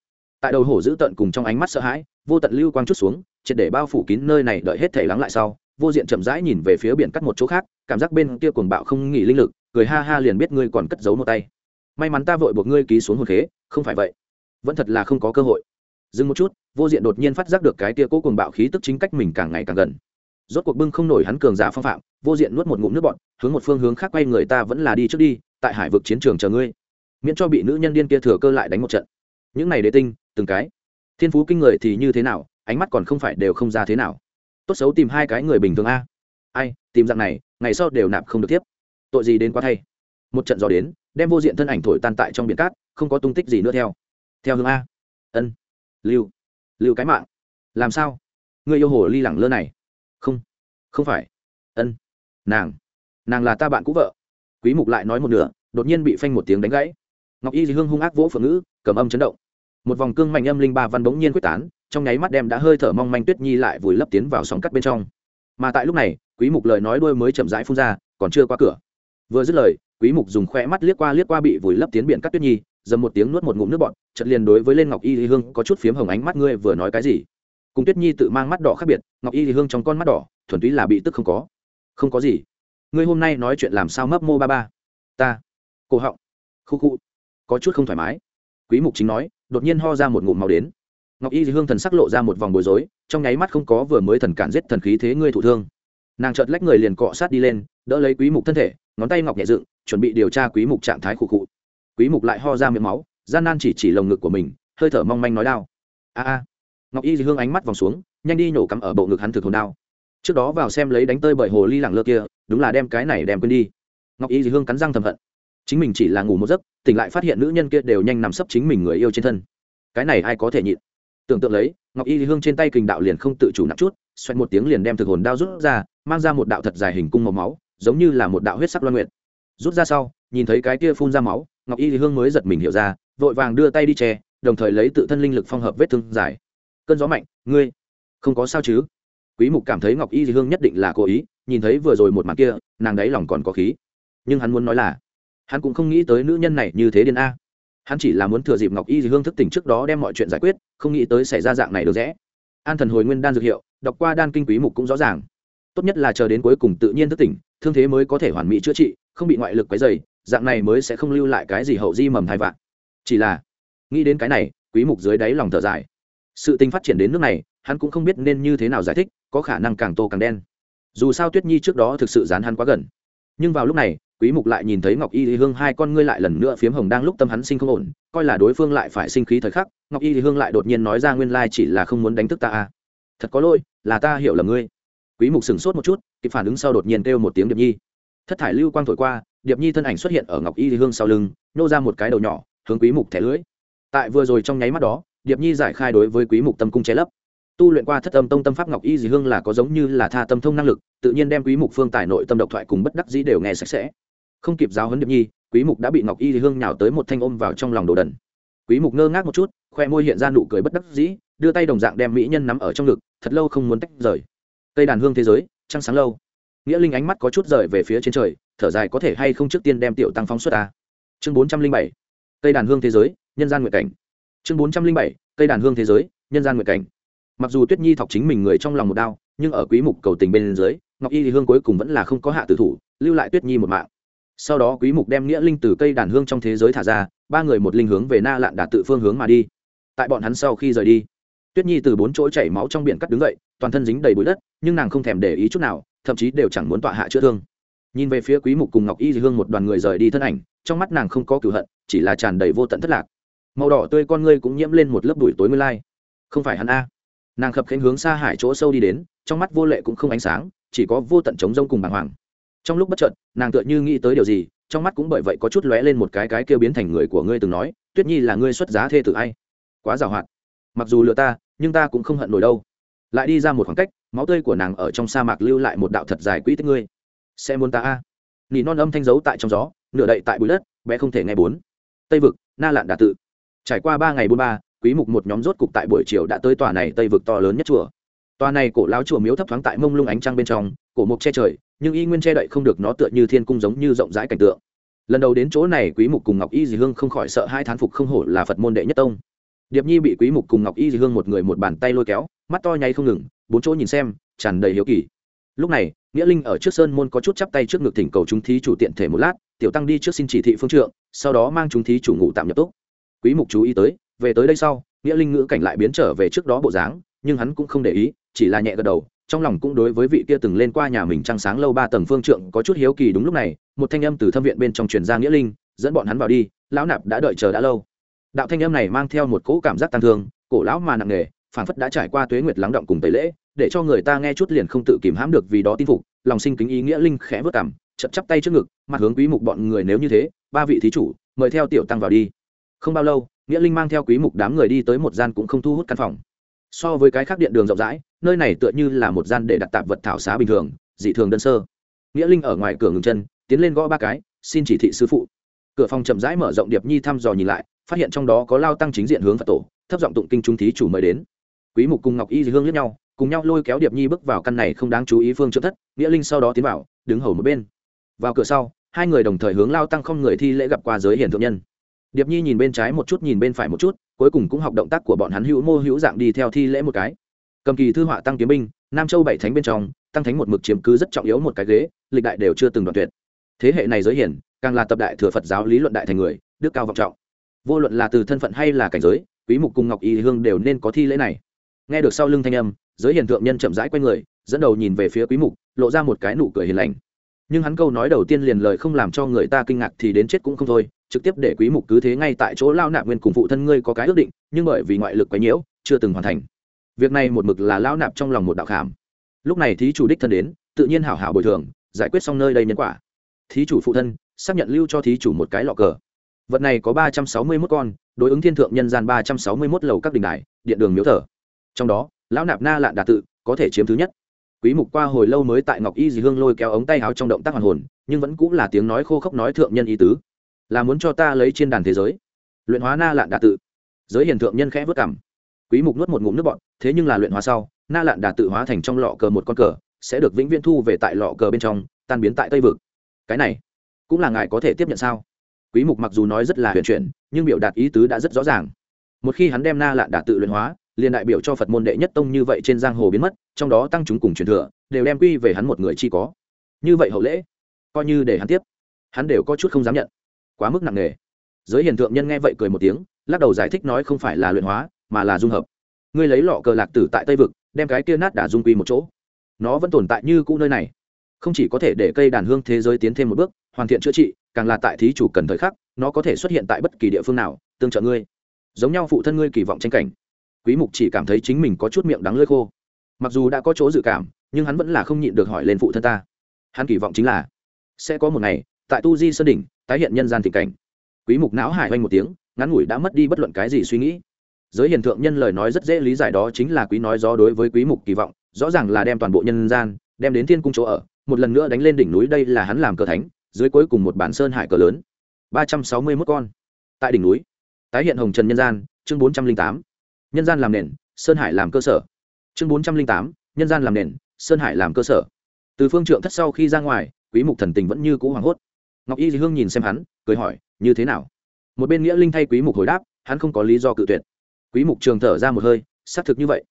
Tại đầu hổ giữ tận cùng trong ánh mắt sợ hãi, vô tận lưu quang chút xuống, triệt để bao phủ kín nơi này đợi hết thể lắng lại sau vô diện chậm rãi nhìn về phía biển cắt một chỗ khác, cảm giác bên kia cuồng bạo không nghỉ linh lực, cười ha ha liền biết ngươi còn cất giấu một tay. May mắn ta vội buộc ngươi ký xuống hồn khế, không phải vậy, vẫn thật là không có cơ hội. Dừng một chút, vô diện đột nhiên phát giác được cái tia cố cuồng bạo khí tức chính cách mình càng ngày càng gần. Rốt cuộc bưng không nổi hắn cường giả phong phạm, vô diện nuốt một ngụm nước bọn hướng một phương hướng khác quay người ta vẫn là đi trước đi, tại hải vực chiến trường chờ ngươi. Miễn cho bị nữ nhân điên kia thừa cơ lại đánh một trận. Những này đế tinh, từng cái. Thiên phú kinh người thì như thế nào, ánh mắt còn không phải đều không ra thế nào tốt xấu tìm hai cái người bình thường a. Ai, tìm dạng này, ngày sau đều nạp không được tiếp. Tội gì đến quá thay. Một trận gió đến, đem vô diện thân ảnh thổi tan tại trong biển cát, không có tung tích gì nữa theo. Theo hướng a. Ân. Lưu. Lưu cái mạng. Làm sao? Người yêu hồ ly lẳng lơ này. Không. Không phải. Ân. Nàng. Nàng là ta bạn cũ vợ. Quý mục lại nói một nửa, đột nhiên bị phanh một tiếng đánh gãy. Ngọc y hương hung ác vỗ phượng ngữ, cầm âm chấn động. Một vòng cương mạnh âm linh ba văn bỗng nhiên quyết tán trong nháy mắt đem đã hơi thở mong manh tuyết nhi lại vùi lấp tiến vào sóng cắt bên trong. Mà tại lúc này, quý mục lời nói đuôi mới chậm rãi phun ra, còn chưa qua cửa. Vừa dứt lời, quý mục dùng khoe mắt liếc qua liếc qua bị vùi lấp tiến biển cắt tuyết nhi, dầm một tiếng nuốt một ngụm nước bọt, chợt liền đối với lên ngọc y hương có chút phiếm hồng ánh mắt, ngươi vừa nói cái gì? Cùng tuyết nhi tự mang mắt đỏ khác biệt, ngọc y hương trong con mắt đỏ, thuần túy là bị tức không có. Không có gì. Ngươi hôm nay nói chuyện làm sao mấp mô ba ba? Ta. Cổ họng. Khu khu. Có chút không thoải mái. Quý mục chính nói, đột nhiên ho ra một ngụm màu đến ngọc y hương thần sắc lộ ra một vòng bối rối, trong nháy mắt không có vừa mới thần cản giết thần khí thế ngươi thụ thương. Nàng chợt lách người liền cọ sát đi lên, đỡ lấy quý mục thân thể, ngón tay ngọc nhẹ dựng, chuẩn bị điều tra quý mục trạng thái khụ khụ. Quý mục lại ho ra miệng máu, gian nan chỉ chỉ lồng ngực của mình, hơi thở mong manh nói đau. A a. Ngọc y hương ánh mắt vòng xuống, nhanh đi nhổ cắm ở bộ ngực hắn thực hồn đau. Trước đó vào xem lấy đánh tơi bởi hồ ly lẳng lơ kia, đúng là đem cái này đem quên đi. Ngọc y hương cắn răng thầm hận. Chính mình chỉ là ngủ một giấc, tỉnh lại phát hiện nữ nhân kia đều nhanh nằm sấp chính mình người yêu trên thân. Cái này ai có thể nhịn? Tưởng tượng lấy, ngọc y hương trên tay kình đạo liền không tự chủ nặng chút, xoẹt một tiếng liền đem thực hồn đao rút ra, mang ra một đạo thật dài hình cung màu máu, giống như là một đạo huyết sắc loan nguyện rút ra sau, nhìn thấy cái kia phun ra máu, ngọc y hương mới giật mình hiểu ra, vội vàng đưa tay đi che, đồng thời lấy tự thân linh lực phong hợp vết thương dài cơn gió mạnh, ngươi không có sao chứ? Quý mục cảm thấy ngọc y hương nhất định là cố ý, nhìn thấy vừa rồi một màn kia, nàng đấy lòng còn có khí. Nhưng hắn muốn nói là, hắn cũng không nghĩ tới nữ nhân này như thế điên a hắn chỉ là muốn thừa dịp ngọc y hương thức tỉnh trước đó đem mọi chuyện giải quyết, không nghĩ tới xảy ra dạng này được rẽ. An thần hồi nguyên đan dược hiệu, đọc qua đan kinh quý mục cũng rõ ràng. Tốt nhất là chờ đến cuối cùng tự nhiên thức tỉnh, thương thế mới có thể hoàn mỹ chữa trị, không bị ngoại lực quấy dày dạng này mới sẽ không lưu lại cái gì hậu di mầm thai vạn. Chỉ là, nghĩ đến cái này, quý mục dưới đáy lòng thở dài. Sự tình phát triển đến nước này, hắn cũng không biết nên như thế nào giải thích, có khả năng càng tô càng đen. Dù sao tuyết nhi trước đó thực sự dán hắn quá gần. Nhưng vào lúc này quý mục lại nhìn thấy ngọc y hương, hai con ngươi lại lần nữa phiếm hồng đang lúc tâm hắn sinh không ổn, coi là đối phương lại phải sinh khí thời khắc, ngọc y hương lại đột nhiên nói ra nguyên lai chỉ là không muốn đánh thức ta à. Thật có lỗi, là ta hiểu là ngươi. Quý mục sửng sốt một chút, kịp phản ứng sau đột nhiên kêu một tiếng điệp nhi. Thất thải lưu quang thổi qua, điệp nhi thân ảnh xuất hiện ở ngọc y hương sau lưng, nô ra một cái đầu nhỏ, hướng quý mục thẻ lưỡi tại vừa rồi trong nháy mắt đó, điệp nhi giải khai đối với quý mục tâm cung che lấp. Tu luyện qua thất âm tông tâm pháp ngọc y dì hương là có giống như là tha tâm thông năng lực, tự nhiên đem quý mục phương tài nội tâm độc thoại cùng bất đắc dĩ đều nghe sạch sẽ không kịp giáo huấn điệp nhi, quý mục đã bị ngọc y thì hương nhào tới một thanh ôm vào trong lòng đồ đần. Quý mục ngơ ngác một chút, khoe môi hiện ra nụ cười bất đắc dĩ, đưa tay đồng dạng đem mỹ nhân nắm ở trong ngực, thật lâu không muốn tách rời. Cây đàn hương thế giới, trăng sáng lâu. Nghĩa linh ánh mắt có chút rời về phía trên trời, thở dài có thể hay không trước tiên đem tiểu tăng phóng xuất ta. Chương 407 cây đàn hương thế giới, nhân gian nguyện cảnh. Chương 407 cây đàn hương thế giới, nhân gian nguyện cảnh. Mặc dù tuyết nhi thọc chính mình người trong lòng một đao nhưng ở quý mục cầu tình bên dưới, ngọc y thì hương cuối cùng vẫn là không có hạ tử thủ, lưu lại tuyết nhi một mạng sau đó quý mục đem nghĩa linh từ cây đàn hương trong thế giới thả ra, ba người một linh hướng về na lạn đạt tự phương hướng mà đi. Tại bọn hắn sau khi rời đi, tuyết nhi từ bốn chỗ chảy máu trong biển cắt đứng dậy, toàn thân dính đầy bụi đất, nhưng nàng không thèm để ý chút nào, thậm chí đều chẳng muốn tọa hạ chữa thương. Nhìn về phía quý mục cùng ngọc y dì hương một đoàn người rời đi thân ảnh, trong mắt nàng không có cửu hận, chỉ là tràn đầy vô tận thất lạc. Màu đỏ tươi con ngươi cũng nhiễm lên một lớp bụi tối nguyên lai. Không phải hắn a. Nàng khập khiễng hướng xa hải chỗ sâu đi đến, trong mắt vô lệ cũng không ánh sáng, chỉ có vô tận trống rông cùng bàng hoàng trong lúc bất chợt, nàng tựa như nghĩ tới điều gì, trong mắt cũng bởi vậy có chút lóe lên một cái cái kêu biến thành người của ngươi từng nói, tuyết nhi là ngươi xuất giá thê tử ai? Quá giàu hạn. Mặc dù lừa ta, nhưng ta cũng không hận nổi đâu. Lại đi ra một khoảng cách, máu tươi của nàng ở trong sa mạc lưu lại một đạo thật dài quỹ tích ngươi. Sẽ muốn ta a? Nỉ non âm thanh giấu tại trong gió, nửa đậy tại bụi đất, bé không thể nghe bốn. Tây vực, na lạn đà tự. Trải qua ba ngày bốn ba, quý mục một nhóm rốt cục tại buổi chiều đã tới tòa này tây vực to lớn nhất chùa. Tòa này cổ lão chùa miếu thấp thoáng tại mông lung ánh trăng bên trong, cổ mục che trời nhưng y nguyên che đậy không được nó tựa như thiên cung giống như rộng rãi cảnh tượng. Lần đầu đến chỗ này quý mục cùng ngọc y dì hương không khỏi sợ hai thán phục không hổ là phật môn đệ nhất tông. Điệp nhi bị quý mục cùng ngọc y dì hương một người một bàn tay lôi kéo, mắt to nháy không ngừng, bốn chỗ nhìn xem, tràn đầy hiếu kỳ. Lúc này, nghĩa linh ở trước sơn môn có chút chắp tay trước ngực thỉnh cầu chúng thí chủ tiện thể một lát, tiểu tăng đi trước xin chỉ thị phương trượng, sau đó mang chúng thí chủ ngủ tạm nhập túc. Quý mục chú ý tới, về tới đây sau, nghĩa linh ngữ cảnh lại biến trở về trước đó bộ dáng, nhưng hắn cũng không để ý, chỉ là nhẹ gật đầu trong lòng cũng đối với vị kia từng lên qua nhà mình trăng sáng lâu ba tầng phương trượng có chút hiếu kỳ đúng lúc này, một thanh âm từ thâm viện bên trong truyền ra nghĩa linh, dẫn bọn hắn vào đi, lão nạp đã đợi chờ đã lâu. Đạo thanh âm này mang theo một cỗ cảm giác tăng thương, cổ lão mà nặng nề, phảng phất đã trải qua tuế nguyệt lắng động cùng tẩy lễ, để cho người ta nghe chút liền không tự kìm hãm được vì đó tin phục, lòng sinh kính ý nghĩa linh khẽ vớt cảm chậm chắp tay trước ngực, mặt hướng quý mục bọn người nếu như thế, ba vị thí chủ, mời theo tiểu tăng vào đi. Không bao lâu, nghĩa linh mang theo quý mục đám người đi tới một gian cũng không thu hút căn phòng. So với cái khác điện đường rộng rãi nơi này tựa như là một gian để đặt tạp vật thảo xá bình thường, dị thường đơn sơ. Nghĩa linh ở ngoài cửa ngừng chân, tiến lên gõ ba cái, xin chỉ thị sư phụ. Cửa phòng chậm rãi mở rộng điệp nhi thăm dò nhìn lại, phát hiện trong đó có lao tăng chính diện hướng phật tổ, thấp giọng tụng kinh trung thí chủ mời đến. Quý mục cùng ngọc y hương liếc nhau, cùng nhau lôi kéo điệp nhi bước vào căn này không đáng chú ý phương trợ thất, nghĩa linh sau đó tiến vào, đứng hầu một bên. Vào cửa sau, hai người đồng thời hướng lao tăng không người thi lễ gặp qua giới hiển thượng nhân. Điệp nhi nhìn bên trái một chút, nhìn bên phải một chút, cuối cùng cũng học động tác của bọn hắn hữu mô hữu dạng đi theo thi lễ một cái cầm kỳ thư họa tăng kiếm binh, nam châu bảy thánh bên trong, tăng thánh một mực chiếm cứ rất trọng yếu một cái ghế, lịch đại đều chưa từng đoạn tuyệt. Thế hệ này giới hiển, càng là tập đại thừa phật giáo lý luận đại thành người, đức cao vọng trọng. Vô luận là từ thân phận hay là cảnh giới, quý mục cùng ngọc y hương đều nên có thi lễ này. Nghe được sau lưng thanh âm, giới hiền thượng nhân chậm rãi quay người, dẫn đầu nhìn về phía quý mục, lộ ra một cái nụ cười hiền lành. Nhưng hắn câu nói đầu tiên liền lời không làm cho người ta kinh ngạc thì đến chết cũng không thôi, trực tiếp để quý mục cứ thế ngay tại chỗ lao nạp nguyên cùng phụ thân ngươi có cái ước định, nhưng bởi vì ngoại lực quá nhiễu, chưa từng hoàn thành việc này một mực là lão nạp trong lòng một đạo khảm. Lúc này thí chủ đích thân đến, tự nhiên hảo hảo bồi thường, giải quyết xong nơi đây nhân quả. Thí chủ phụ thân, xác nhận lưu cho thí chủ một cái lọ cờ. Vật này có ba trăm sáu mươi mốt con, đối ứng thiên thượng nhân gian ba trăm sáu mươi mốt lầu các đình đài, điện đường miếu thờ. Trong đó, lão nạp na lạn đà tự có thể chiếm thứ nhất. Quý mục qua hồi lâu mới tại ngọc y dì hương lôi kéo ống tay áo trong động tác hoàn hồn, nhưng vẫn cũng là tiếng nói khô khốc nói thượng nhân ý tứ. Là muốn cho ta lấy trên đàn thế giới. Luyện hóa na lạn đà tự. Giới hiền thượng nhân khẽ vất cảm quý mục nuốt một ngụm nước bọt, thế nhưng là luyện hóa sau, na lạn đà tự hóa thành trong lọ cờ một con cờ, sẽ được vĩnh viễn thu về tại lọ cờ bên trong, tan biến tại tây vực. Cái này, cũng là ngài có thể tiếp nhận sao? Quý mục mặc dù nói rất là huyền chuyển, nhưng biểu đạt ý tứ đã rất rõ ràng. Một khi hắn đem na lạn đà tự luyện hóa, liền đại biểu cho phật môn đệ nhất tông như vậy trên giang hồ biến mất, trong đó tăng chúng cùng truyền thừa, đều đem quy về hắn một người chi có. Như vậy hậu lễ, coi như để hắn tiếp, hắn đều có chút không dám nhận. Quá mức nặng nề. Giới hiền thượng nhân nghe vậy cười một tiếng, lắc đầu giải thích nói không phải là luyện hóa mà là dung hợp. Ngươi lấy lọ cờ lạc tử tại tây vực, đem cái kia nát đả dung quy một chỗ. Nó vẫn tồn tại như cũ nơi này. Không chỉ có thể để cây đàn hương thế giới tiến thêm một bước, hoàn thiện chữa trị, càng là tại thí chủ cần thời khắc, nó có thể xuất hiện tại bất kỳ địa phương nào, tương trợ ngươi. Giống nhau phụ thân ngươi kỳ vọng tranh cảnh. Quý mục chỉ cảm thấy chính mình có chút miệng đắng lưỡi khô. Mặc dù đã có chỗ dự cảm, nhưng hắn vẫn là không nhịn được hỏi lên phụ thân ta. Hắn kỳ vọng chính là, sẽ có một ngày, tại tu di sơn đỉnh, tái hiện nhân gian tình cảnh. Quý mục não hải hoanh một tiếng, ngắn ngủi đã mất đi bất luận cái gì suy nghĩ giới hiền thượng nhân lời nói rất dễ lý giải đó chính là quý nói gió đối với quý mục kỳ vọng, rõ ràng là đem toàn bộ nhân gian, đem đến thiên cung chỗ ở, một lần nữa đánh lên đỉnh núi đây là hắn làm cờ thánh, dưới cuối cùng một bản sơn hải cờ lớn. Ba trăm sáu mươi 361 con. Tại đỉnh núi, tái hiện hồng trần nhân gian, chương bốn trăm linh tám. Nhân gian làm nền, sơn hải làm cơ sở. Chương bốn trăm linh tám, nhân gian làm nền, sơn hải làm cơ sở. Từ phương trượng thất sau khi ra ngoài, quý mục thần tình vẫn như cũ hoảng hốt. Ngọc y dì hương nhìn xem hắn, cười hỏi, như thế nào? Một bên nghĩa linh thay quý mục hồi đáp, hắn không có lý do cự tuyệt quý mục trường thở ra một hơi, xác thực như vậy.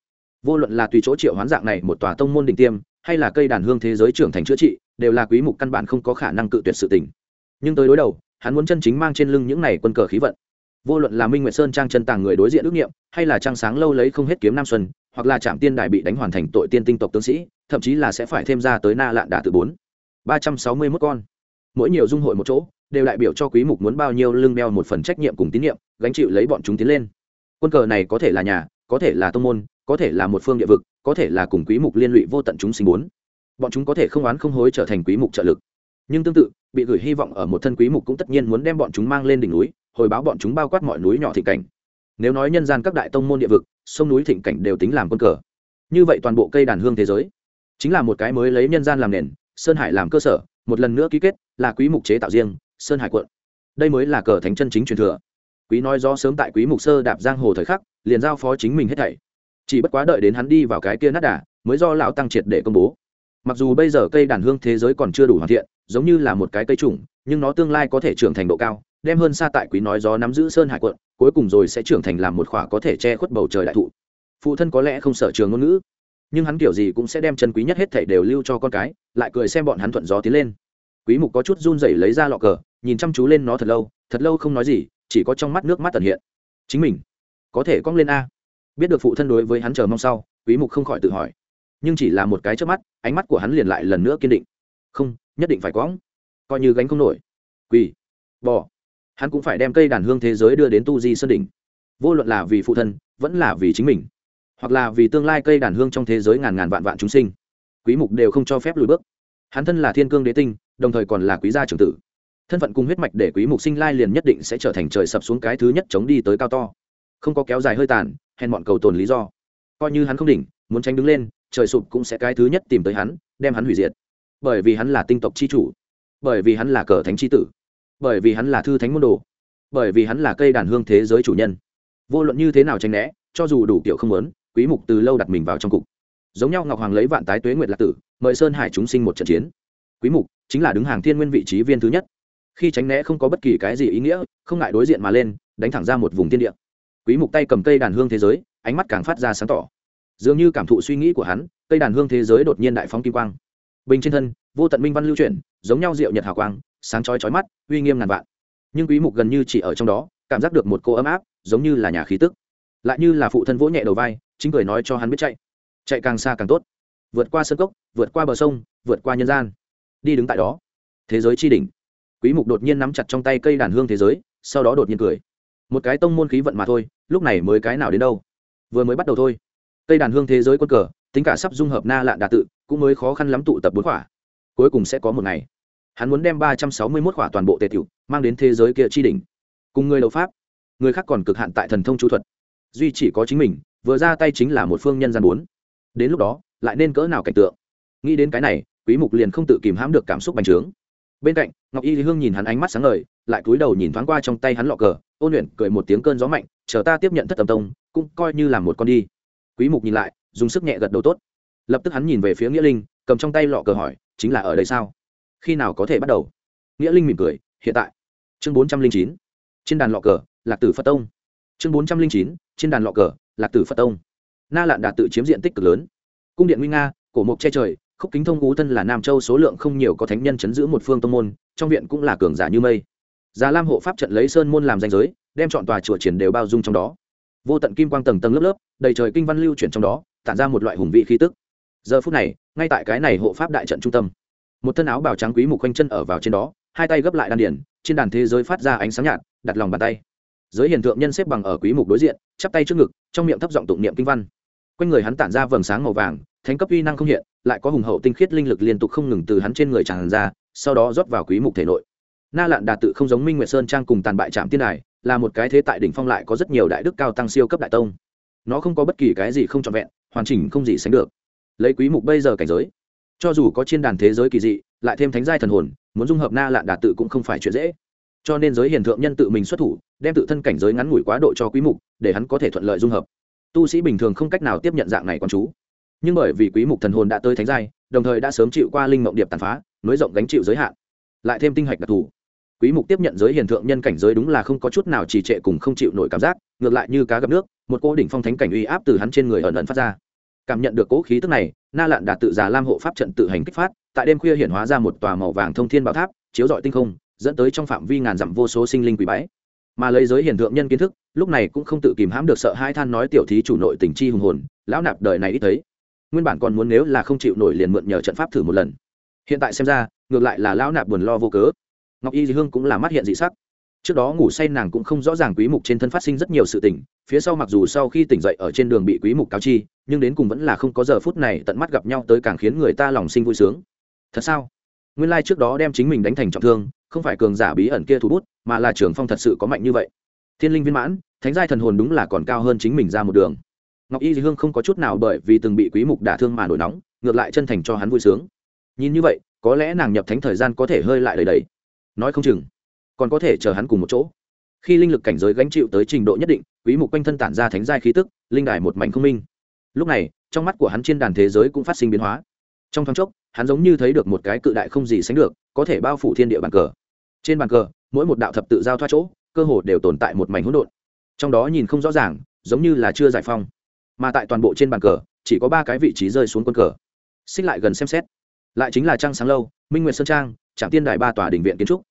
Vô luận là tùy chỗ triệu hoán dạng này một tòa tông môn đỉnh tiêm, hay là cây đàn hương thế giới trưởng thành chữa trị, đều là quý mục căn bản không có khả năng cự tuyệt sự tình. Nhưng tới đối đầu, hắn muốn chân chính mang trên lưng những này quân cờ khí vận. Vô luận là minh nguyệt sơn trang chân tàng người đối diện ước nghiệm, hay là trang sáng lâu lấy không hết kiếm nam xuân, hoặc là trạm tiên đại bị đánh hoàn thành tội tiên tinh tộc tướng sĩ, thậm chí là sẽ phải thêm ra tới na lạn đà từ bốn. Ba trăm sáu mươi mốt con. Mỗi nhiều dung hội một chỗ, đều đại biểu cho quý mục muốn bao nhiêu lưng đeo một phần trách nhiệm cùng tín nhiệm, gánh chịu lấy bọn chúng tiến lên quân cờ này có thể là nhà, có thể là tông môn, có thể là một phương địa vực, có thể là cùng quý mục liên lụy vô tận chúng sinh muốn bọn chúng có thể không oán không hối trở thành quý mục trợ lực. Nhưng tương tự, bị gửi hy vọng ở một thân quý mục cũng tất nhiên muốn đem bọn chúng mang lên đỉnh núi, hồi báo bọn chúng bao quát mọi núi nhỏ thị cảnh. Nếu nói nhân gian các đại tông môn địa vực, sông núi thịnh cảnh đều tính làm quân cờ. Như vậy toàn bộ cây đàn hương thế giới, chính là một cái mới lấy nhân gian làm nền, sơn hải làm cơ sở, một lần nữa ký kết là quý mục chế tạo riêng, sơn hải quận. Đây mới là cờ thánh chân chính truyền thừa quý nói do sớm tại quý mục sơ đạp giang hồ thời khắc, liền giao phó chính mình hết thảy. Chỉ bất quá đợi đến hắn đi vào cái kia nát đà, mới do lão tăng triệt để công bố. Mặc dù bây giờ cây đàn hương thế giới còn chưa đủ hoàn thiện, giống như là một cái cây trùng, nhưng nó tương lai có thể trưởng thành độ cao, đem hơn xa tại quý nói gió nắm giữ sơn hải quận, cuối cùng rồi sẽ trưởng thành làm một khỏa có thể che khuất bầu trời đại thụ. Phụ thân có lẽ không sợ trường ngôn ngữ, nhưng hắn kiểu gì cũng sẽ đem chân quý nhất hết thảy đều lưu cho con cái, lại cười xem bọn hắn thuận gió tiến lên. Quý mục có chút run rẩy lấy ra lọ cờ, nhìn chăm chú lên nó thật lâu thật lâu không nói gì chỉ có trong mắt nước mắt tận hiện. Chính mình có thể cong lên a. Biết được phụ thân đối với hắn chờ mong sau, quý mục không khỏi tự hỏi. Nhưng chỉ là một cái trước mắt, ánh mắt của hắn liền lại lần nữa kiên định. Không, nhất định phải quõng coi như gánh không nổi. Quỳ, bò. Hắn cũng phải đem cây đàn hương thế giới đưa đến tu di sơn đỉnh. Vô luận là vì phụ thân, vẫn là vì chính mình. Hoặc là vì tương lai cây đàn hương trong thế giới ngàn ngàn vạn vạn chúng sinh. Quý mục đều không cho phép lùi bước. Hắn thân là thiên cương đế tinh, đồng thời còn là quý gia trưởng tử thân phận cung huyết mạch để quý mục sinh lai liền nhất định sẽ trở thành trời sập xuống cái thứ nhất chống đi tới cao to. Không có kéo dài hơi tàn, hèn bọn cầu tồn lý do. Coi như hắn không đỉnh, muốn tránh đứng lên, trời sụp cũng sẽ cái thứ nhất tìm tới hắn, đem hắn hủy diệt. Bởi vì hắn là tinh tộc chi chủ. Bởi vì hắn là cờ thánh chi tử. Bởi vì hắn là thư thánh môn đồ. Bởi vì hắn là cây đàn hương thế giới chủ nhân. Vô luận như thế nào tránh né, cho dù đủ kiểu không lớn quý mục từ lâu đặt mình vào trong cục. Giống nhau ngọc hoàng lấy vạn tái tuế nguyệt lạc tử, mời sơn hải chúng sinh một trận chiến. Quý mục chính là đứng hàng thiên nguyên vị trí viên thứ nhất khi tránh né không có bất kỳ cái gì ý nghĩa, không ngại đối diện mà lên, đánh thẳng ra một vùng thiên địa. Quý mục tay cầm cây đàn hương thế giới, ánh mắt càng phát ra sáng tỏ. Dường như cảm thụ suy nghĩ của hắn, cây đàn hương thế giới đột nhiên đại phóng kim quang. Bình trên thân, vô tận minh văn lưu chuyển, giống nhau diệu nhật hào quang, sáng chói chói mắt, uy nghiêm ngàn vạn. Nhưng quý mục gần như chỉ ở trong đó, cảm giác được một cô ấm áp, giống như là nhà khí tức. Lại như là phụ thân vỗ nhẹ đầu vai, chính cười nói cho hắn biết chạy. Chạy càng xa càng tốt. Vượt qua sân cốc, vượt qua bờ sông, vượt qua nhân gian. Đi đứng tại đó. Thế giới chi đỉnh quý mục đột nhiên nắm chặt trong tay cây đàn hương thế giới, sau đó đột nhiên cười. Một cái tông môn khí vận mà thôi, lúc này mới cái nào đến đâu? Vừa mới bắt đầu thôi. Cây đàn hương thế giới quân cờ, tính cả sắp dung hợp na lạn đà tự, cũng mới khó khăn lắm tụ tập bốn khỏa. Cuối cùng sẽ có một ngày. Hắn muốn đem ba trăm sáu mươi mốt khỏa toàn bộ tề tiểu, mang đến thế giới kia chi đỉnh. Cùng người đầu pháp, người khác còn cực hạn tại thần thông chú thuật. Duy chỉ có chính mình, vừa ra tay chính là một phương nhân gian bốn. Đến lúc đó, lại nên cỡ nào cảnh tượng? Nghĩ đến cái này, quý mục liền không tự kìm hãm được cảm xúc bành trướng bên cạnh, ngọc y hương nhìn hắn ánh mắt sáng ngời, lại cúi đầu nhìn thoáng qua trong tay hắn lọ cờ, ôn luyện cười một tiếng cơn gió mạnh, chờ ta tiếp nhận thất tầm tông, cũng coi như là một con đi. Quý mục nhìn lại, dùng sức nhẹ gật đầu tốt. Lập tức hắn nhìn về phía nghĩa linh, cầm trong tay lọ cờ hỏi, chính là ở đây sao? Khi nào có thể bắt đầu? Nghĩa linh mỉm cười, hiện tại. Chương 409 trên đàn lọ cờ, lạc tử phật tông. Chương 409 trên đàn lọ cờ, lạc tử phật tông. Na lạn đạt tự chiếm diện tích cực lớn. Cung điện nguy nga, cổ mục che trời khúc kính thông ú thân là nam châu số lượng không nhiều có thánh nhân chấn giữ một phương tông môn, trong viện cũng là cường giả như mây. Già lam hộ pháp trận lấy sơn môn làm danh giới, đem chọn tòa chùa triển đều bao dung trong đó. Vô tận kim quang tầng tầng lớp lớp, đầy trời kinh văn lưu chuyển trong đó, tản ra một loại hùng vị khí tức. Giờ phút này, ngay tại cái này hộ pháp đại trận trung tâm, một thân áo bào trắng quý mục quanh chân ở vào trên đó, hai tay gấp lại đan điển trên đàn thế giới phát ra ánh sáng nhạt, đặt lòng bàn tay. Giới hiền thượng nhân xếp bằng ở quý mục đối diện, chắp tay trước ngực, trong miệng thấp giọng tụng niệm kinh văn quanh người hắn tản ra vầng sáng màu vàng, thánh cấp uy năng không hiện, lại có hùng hậu tinh khiết linh lực liên tục không ngừng từ hắn trên người tràn ra, sau đó rót vào quý mục thể nội. Na lạn đạt tự không giống minh nguyệt sơn trang cùng tàn bại trạm tiên đài, là một cái thế tại đỉnh phong lại có rất nhiều đại đức cao tăng siêu cấp đại tông. Nó không có bất kỳ cái gì không trọn vẹn, hoàn chỉnh không gì sánh được. Lấy quý mục bây giờ cảnh giới, cho dù có trên đàn thế giới kỳ dị, lại thêm thánh giai thần hồn, muốn dung hợp na lạn đạt tự cũng không phải chuyện dễ. Cho nên giới hiền thượng nhân tự mình xuất thủ, đem tự thân cảnh giới ngắn ngủi quá độ cho quý mục, để hắn có thể thuận lợi dung hợp tu sĩ bình thường không cách nào tiếp nhận dạng này con chú. Nhưng bởi vì quý mục thần hồn đã tới thánh giai, đồng thời đã sớm chịu qua linh mộng điệp tàn phá, nối rộng gánh chịu giới hạn, lại thêm tinh hạch đặc thù. Quý mục tiếp nhận giới hiền thượng nhân cảnh giới đúng là không có chút nào trì trệ cùng không chịu nổi cảm giác, ngược lại như cá gặp nước, một cô đỉnh phong thánh cảnh uy áp từ hắn trên người ẩn ẩn phát ra. Cảm nhận được cố khí tức này, na lạn đạt tự già lam hộ pháp trận tự hành kích phát, tại đêm khuya hiển hóa ra một tòa màu vàng thông thiên bảo tháp, chiếu rọi tinh không, dẫn tới trong phạm vi ngàn dặm vô số sinh linh quỷ bái. Mà lấy giới hiền thượng nhân kiến thức lúc này cũng không tự kìm hãm được sợ hai than nói tiểu thí chủ nội tình chi hùng hồn, lão nạp đời này ít thấy. Nguyên bản còn muốn nếu là không chịu nổi liền mượn nhờ trận pháp thử một lần. Hiện tại xem ra, ngược lại là lão nạp buồn lo vô cớ. Ngọc y hương cũng là mắt hiện dị sắc. Trước đó ngủ say nàng cũng không rõ ràng quý mục trên thân phát sinh rất nhiều sự tình, phía sau mặc dù sau khi tỉnh dậy ở trên đường bị quý mục cáo chi, nhưng đến cùng vẫn là không có giờ phút này tận mắt gặp nhau tới càng khiến người ta lòng sinh vui sướng. Thật sao? Nguyên lai like trước đó đem chính mình đánh thành trọng thương, không phải cường giả bí ẩn kia thủ bút, mà là trưởng phong thật sự có mạnh như vậy thiên linh viên mãn, thánh giai thần hồn đúng là còn cao hơn chính mình ra một đường. Ngọc y hương không có chút nào bởi vì từng bị quý mục đả thương mà nổi nóng, ngược lại chân thành cho hắn vui sướng. Nhìn như vậy, có lẽ nàng nhập thánh thời gian có thể hơi lại đầy đầy. Nói không chừng, còn có thể chờ hắn cùng một chỗ. Khi linh lực cảnh giới gánh chịu tới trình độ nhất định, quý mục quanh thân tản ra thánh giai khí tức, linh đài một mảnh không minh. Lúc này, trong mắt của hắn trên đàn thế giới cũng phát sinh biến hóa. Trong thoáng chốc, hắn giống như thấy được một cái cự đại không gì sánh được, có thể bao phủ thiên địa bàn cờ. Trên bàn cờ, mỗi một đạo thập tự giao thoát chỗ cơ hồ đều tồn tại một mảnh hỗn độn. Trong đó nhìn không rõ ràng, giống như là chưa giải phong mà tại toàn bộ trên bàn cờ, chỉ có ba cái vị trí rơi xuống quân cờ. Xích lại gần xem xét. Lại chính là trăng sáng lâu, minh nguyệt sơn trang, trạm tiên đài ba tòa đình viện kiến trúc.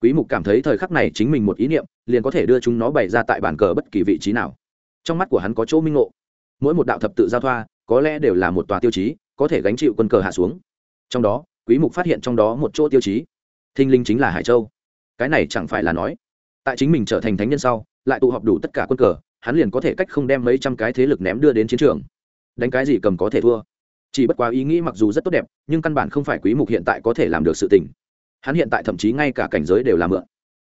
Quý mục cảm thấy thời khắc này chính mình một ý niệm, liền có thể đưa chúng nó bày ra tại bàn cờ bất kỳ vị trí nào. Trong mắt của hắn có chỗ minh ngộ. Mỗi một đạo thập tự giao thoa, có lẽ đều là một tòa tiêu chí, có thể gánh chịu quân cờ hạ xuống. Trong đó, quý mục phát hiện trong đó một chỗ tiêu chí. Thinh linh chính là hải châu. Cái này chẳng phải là nói tại chính mình trở thành thánh nhân sau, lại tụ họp đủ tất cả quân cờ, hắn liền có thể cách không đem mấy trăm cái thế lực ném đưa đến chiến trường. Đánh cái gì cầm có thể thua. Chỉ bất quá ý nghĩ mặc dù rất tốt đẹp, nhưng căn bản không phải quý mục hiện tại có thể làm được sự tình. Hắn hiện tại thậm chí ngay cả cảnh giới đều làm mượn.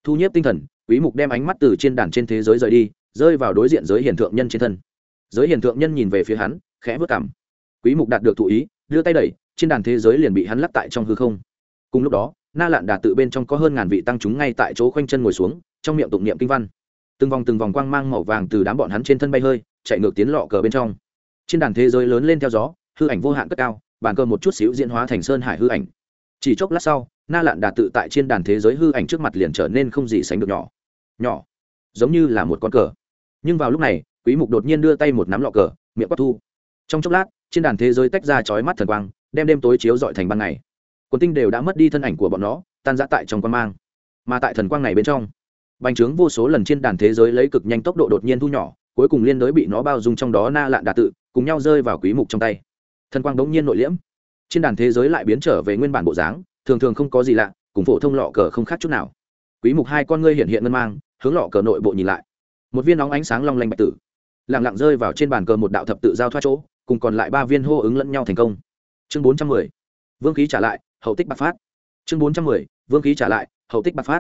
Thu nhiếp tinh thần, quý mục đem ánh mắt từ trên đàn trên thế giới rời đi, rơi vào đối diện giới hiền thượng nhân trên thân. Giới hiền thượng nhân nhìn về phía hắn, khẽ vớt cảm quý mục đạt được thụ ý, đưa tay đẩy, trên đàn thế giới liền bị hắn lắc tại trong hư không. Cùng lúc đó, na lạn đà tự bên trong có hơn ngàn vị tăng chúng ngay tại chỗ khoanh chân ngồi xuống trong miệng tụng niệm kinh văn. Từng vòng từng vòng quang mang màu vàng từ đám bọn hắn trên thân bay hơi, chạy ngược tiến lọ cờ bên trong. Trên đàn thế giới lớn lên theo gió, hư ảnh vô hạn cất cao, bàn cờ một chút xíu diễn hóa thành sơn hải hư ảnh. Chỉ chốc lát sau, na lạn đà tự tại trên đàn thế giới hư ảnh trước mặt liền trở nên không gì sánh được nhỏ. Nhỏ, giống như là một con cờ. Nhưng vào lúc này, quý mục đột nhiên đưa tay một nắm lọ cờ, miệng quát thu. Trong chốc lát, trên đàn thế giới tách ra chói mắt thần quang, đem đêm tối chiếu dọi thành ban ngày. Quần tinh đều đã mất đi thân ảnh của bọn nó, tan rã tại trong quan mang. Mà tại thần quang này bên trong bành trướng vô số lần trên đàn thế giới lấy cực nhanh tốc độ đột nhiên thu nhỏ, cuối cùng liên đối bị nó bao dung trong đó na lạn đà tự, cùng nhau rơi vào quý mục trong tay. Thần quang đống nhiên nội liễm. Trên đàn thế giới lại biến trở về nguyên bản bộ dáng, thường thường không có gì lạ, cùng phổ thông lọ cờ không khác chút nào. Quý mục hai con ngươi hiện hiện ngân mang, hướng lọ cờ nội bộ nhìn lại. Một viên nóng ánh sáng long lanh bạch tử, lặng lặng rơi vào trên bàn cờ một đạo thập tự giao thoát chỗ, cùng còn lại ba viên hô ứng lẫn nhau thành công. Chương 410 vương khí trả lại, hậu tích bạc phát. Chương 410 vương khí trả lại, hậu tích bạc phát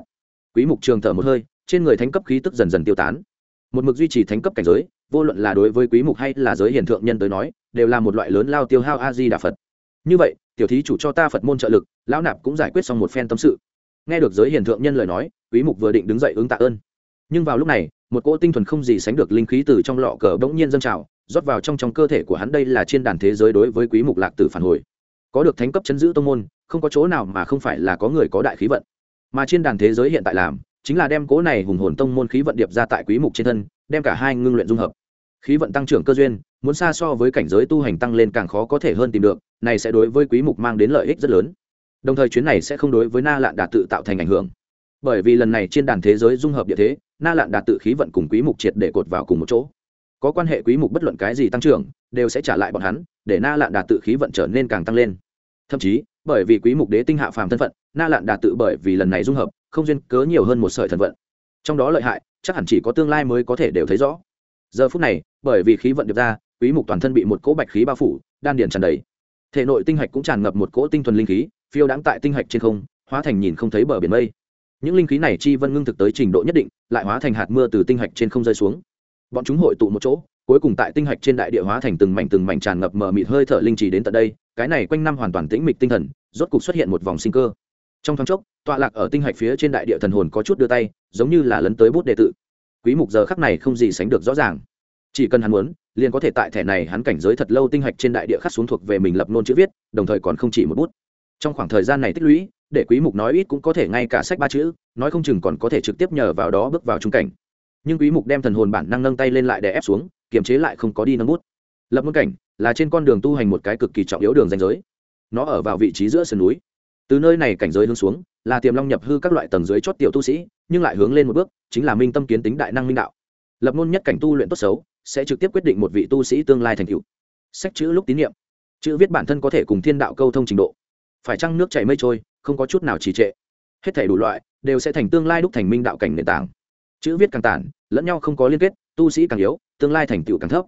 quý mục trường thở một hơi, trên người thánh cấp khí tức dần dần tiêu tán. Một mực duy trì thánh cấp cảnh giới, vô luận là đối với quý mục hay là giới hiền thượng nhân tới nói, đều là một loại lớn lao tiêu hao a di đà phật. Như vậy, tiểu thí chủ cho ta phật môn trợ lực, lão nạp cũng giải quyết xong một phen tâm sự. Nghe được giới hiền thượng nhân lời nói, quý mục vừa định đứng dậy ứng tạ ơn. Nhưng vào lúc này, một cỗ tinh thuần không gì sánh được linh khí từ trong lọ cờ bỗng nhiên dâng trào, rót vào trong trong cơ thể của hắn đây là trên đàn thế giới đối với quý mục lạc tử phản hồi. Có được thánh cấp chấn giữ tông môn, không có chỗ nào mà không phải là có người có đại khí vận mà trên đàn thế giới hiện tại làm, chính là đem cố này hùng hồn tông môn khí vận điệp ra tại quý mục trên thân, đem cả hai ngưng luyện dung hợp. Khí vận tăng trưởng cơ duyên, muốn xa so với cảnh giới tu hành tăng lên càng khó có thể hơn tìm được, này sẽ đối với quý mục mang đến lợi ích rất lớn. Đồng thời chuyến này sẽ không đối với na lạn đạt tự tạo thành ảnh hưởng. Bởi vì lần này trên đàn thế giới dung hợp địa thế, na lạn đạt tự khí vận cùng quý mục triệt để cột vào cùng một chỗ. Có quan hệ quý mục bất luận cái gì tăng trưởng, đều sẽ trả lại bọn hắn, để na lạn đạt tự khí vận trở nên càng tăng lên. Thậm chí bởi vì quý mục đế tinh hạ phàm thân phận, na lạn đạt tự bởi vì lần này dung hợp, không duyên cớ nhiều hơn một sợi thần vận. Trong đó lợi hại, chắc hẳn chỉ có tương lai mới có thể đều thấy rõ. Giờ phút này, bởi vì khí vận được ra, quý mục toàn thân bị một cỗ bạch khí bao phủ, đan điền tràn đầy. Thể nội tinh hạch cũng tràn ngập một cỗ tinh thuần linh khí, phiêu đãng tại tinh hạch trên không, hóa thành nhìn không thấy bờ biển mây. Những linh khí này chi vân ngưng thực tới trình độ nhất định, lại hóa thành hạt mưa từ tinh hạch trên không rơi xuống. Bọn chúng hội tụ một chỗ cuối cùng tại tinh hạch trên đại địa hóa thành từng mảnh từng mảnh tràn ngập mờ mịt hơi thở linh trì đến tận đây, cái này quanh năm hoàn toàn tĩnh mịch tinh thần, rốt cục xuất hiện một vòng sinh cơ. Trong thoáng chốc, tọa lạc ở tinh hạch phía trên đại địa thần hồn có chút đưa tay, giống như là lấn tới bút đệ tự. Quý mục giờ khắc này không gì sánh được rõ ràng. Chỉ cần hắn muốn, liền có thể tại thẻ này hắn cảnh giới thật lâu tinh hạch trên đại địa khắc xuống thuộc về mình lập nôn chữ viết, đồng thời còn không chỉ một bút. Trong khoảng thời gian này tích lũy, để quý mục nói ít cũng có thể ngay cả sách ba chữ, nói không chừng còn có thể trực tiếp nhờ vào đó bước vào trung cảnh. Nhưng quý mục đem thần hồn bản năng nâng tay lên lại để ép xuống kiềm chế lại không có đi nâng bút. Lập môn cảnh là trên con đường tu hành một cái cực kỳ trọng yếu đường danh giới. Nó ở vào vị trí giữa sườn núi. Từ nơi này cảnh giới hướng xuống, là tiềm long nhập hư các loại tầng dưới chót tiểu tu sĩ, nhưng lại hướng lên một bước, chính là minh tâm kiến tính đại năng minh đạo. Lập môn nhất cảnh tu luyện tốt xấu, sẽ trực tiếp quyết định một vị tu sĩ tương lai thành tựu. Sách chữ lúc tín nhiệm chữ viết bản thân có thể cùng thiên đạo câu thông trình độ. Phải chăng nước chảy mây trôi, không có chút nào trì trệ. Hết thể đủ loại, đều sẽ thành tương lai đúc thành minh đạo cảnh nền tảng. Chữ viết càng tản, lẫn nhau không có liên kết, tu sĩ càng yếu tương lai thành tựu càng thấp.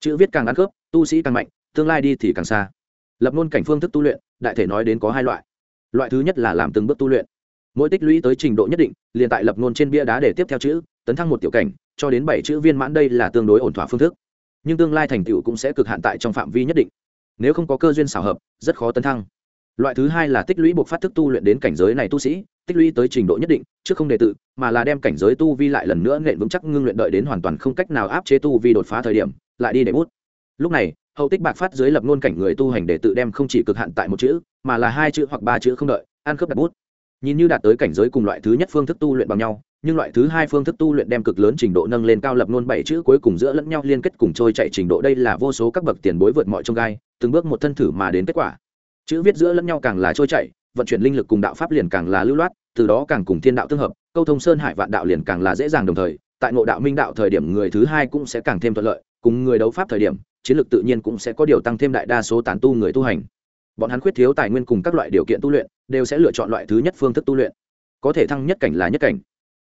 Chữ viết càng ăn khớp, tu sĩ càng mạnh, tương lai đi thì càng xa. Lập ngôn cảnh phương thức tu luyện, đại thể nói đến có hai loại. Loại thứ nhất là làm từng bước tu luyện. Mỗi tích lũy tới trình độ nhất định, liền tại lập ngôn trên bia đá để tiếp theo chữ, tấn thăng một tiểu cảnh, cho đến bảy chữ viên mãn đây là tương đối ổn thỏa phương thức. Nhưng tương lai thành tựu cũng sẽ cực hạn tại trong phạm vi nhất định. Nếu không có cơ duyên xảo hợp, rất khó tấn thăng. Loại thứ hai là tích lũy buộc phát thức tu luyện đến cảnh giới này tu sĩ tích lũy tới trình độ nhất định, chứ không đề tự, mà là đem cảnh giới tu vi lại lần nữa nện vững chắc ngưng luyện đợi đến hoàn toàn không cách nào áp chế tu vi đột phá thời điểm, lại đi để bút. Lúc này, hậu tích bạc phát dưới lập ngôn cảnh người tu hành để tự đem không chỉ cực hạn tại một chữ, mà là hai chữ hoặc ba chữ không đợi, ăn khớp đặt bút. Nhìn như đạt tới cảnh giới cùng loại thứ nhất phương thức tu luyện bằng nhau, nhưng loại thứ hai phương thức tu luyện đem cực lớn trình độ nâng lên cao lập nôn bảy chữ cuối cùng giữa lẫn nhau liên kết cùng trôi chạy trình độ, đây là vô số các bậc tiền bối vượt mọi trông gai, từng bước một thân thử mà đến kết quả. Chữ viết giữa lẫn nhau càng là trôi chạy vận chuyển linh lực cùng đạo pháp liền càng là lưu loát, từ đó càng cùng thiên đạo tương hợp, câu thông sơn hải vạn đạo liền càng là dễ dàng đồng thời, tại ngộ đạo minh đạo thời điểm người thứ hai cũng sẽ càng thêm thuận lợi, cùng người đấu pháp thời điểm, chiến lược tự nhiên cũng sẽ có điều tăng thêm đại đa số tán tu người tu hành. Bọn hắn khuyết thiếu tài nguyên cùng các loại điều kiện tu luyện, đều sẽ lựa chọn loại thứ nhất phương thức tu luyện. Có thể thăng nhất cảnh là nhất cảnh.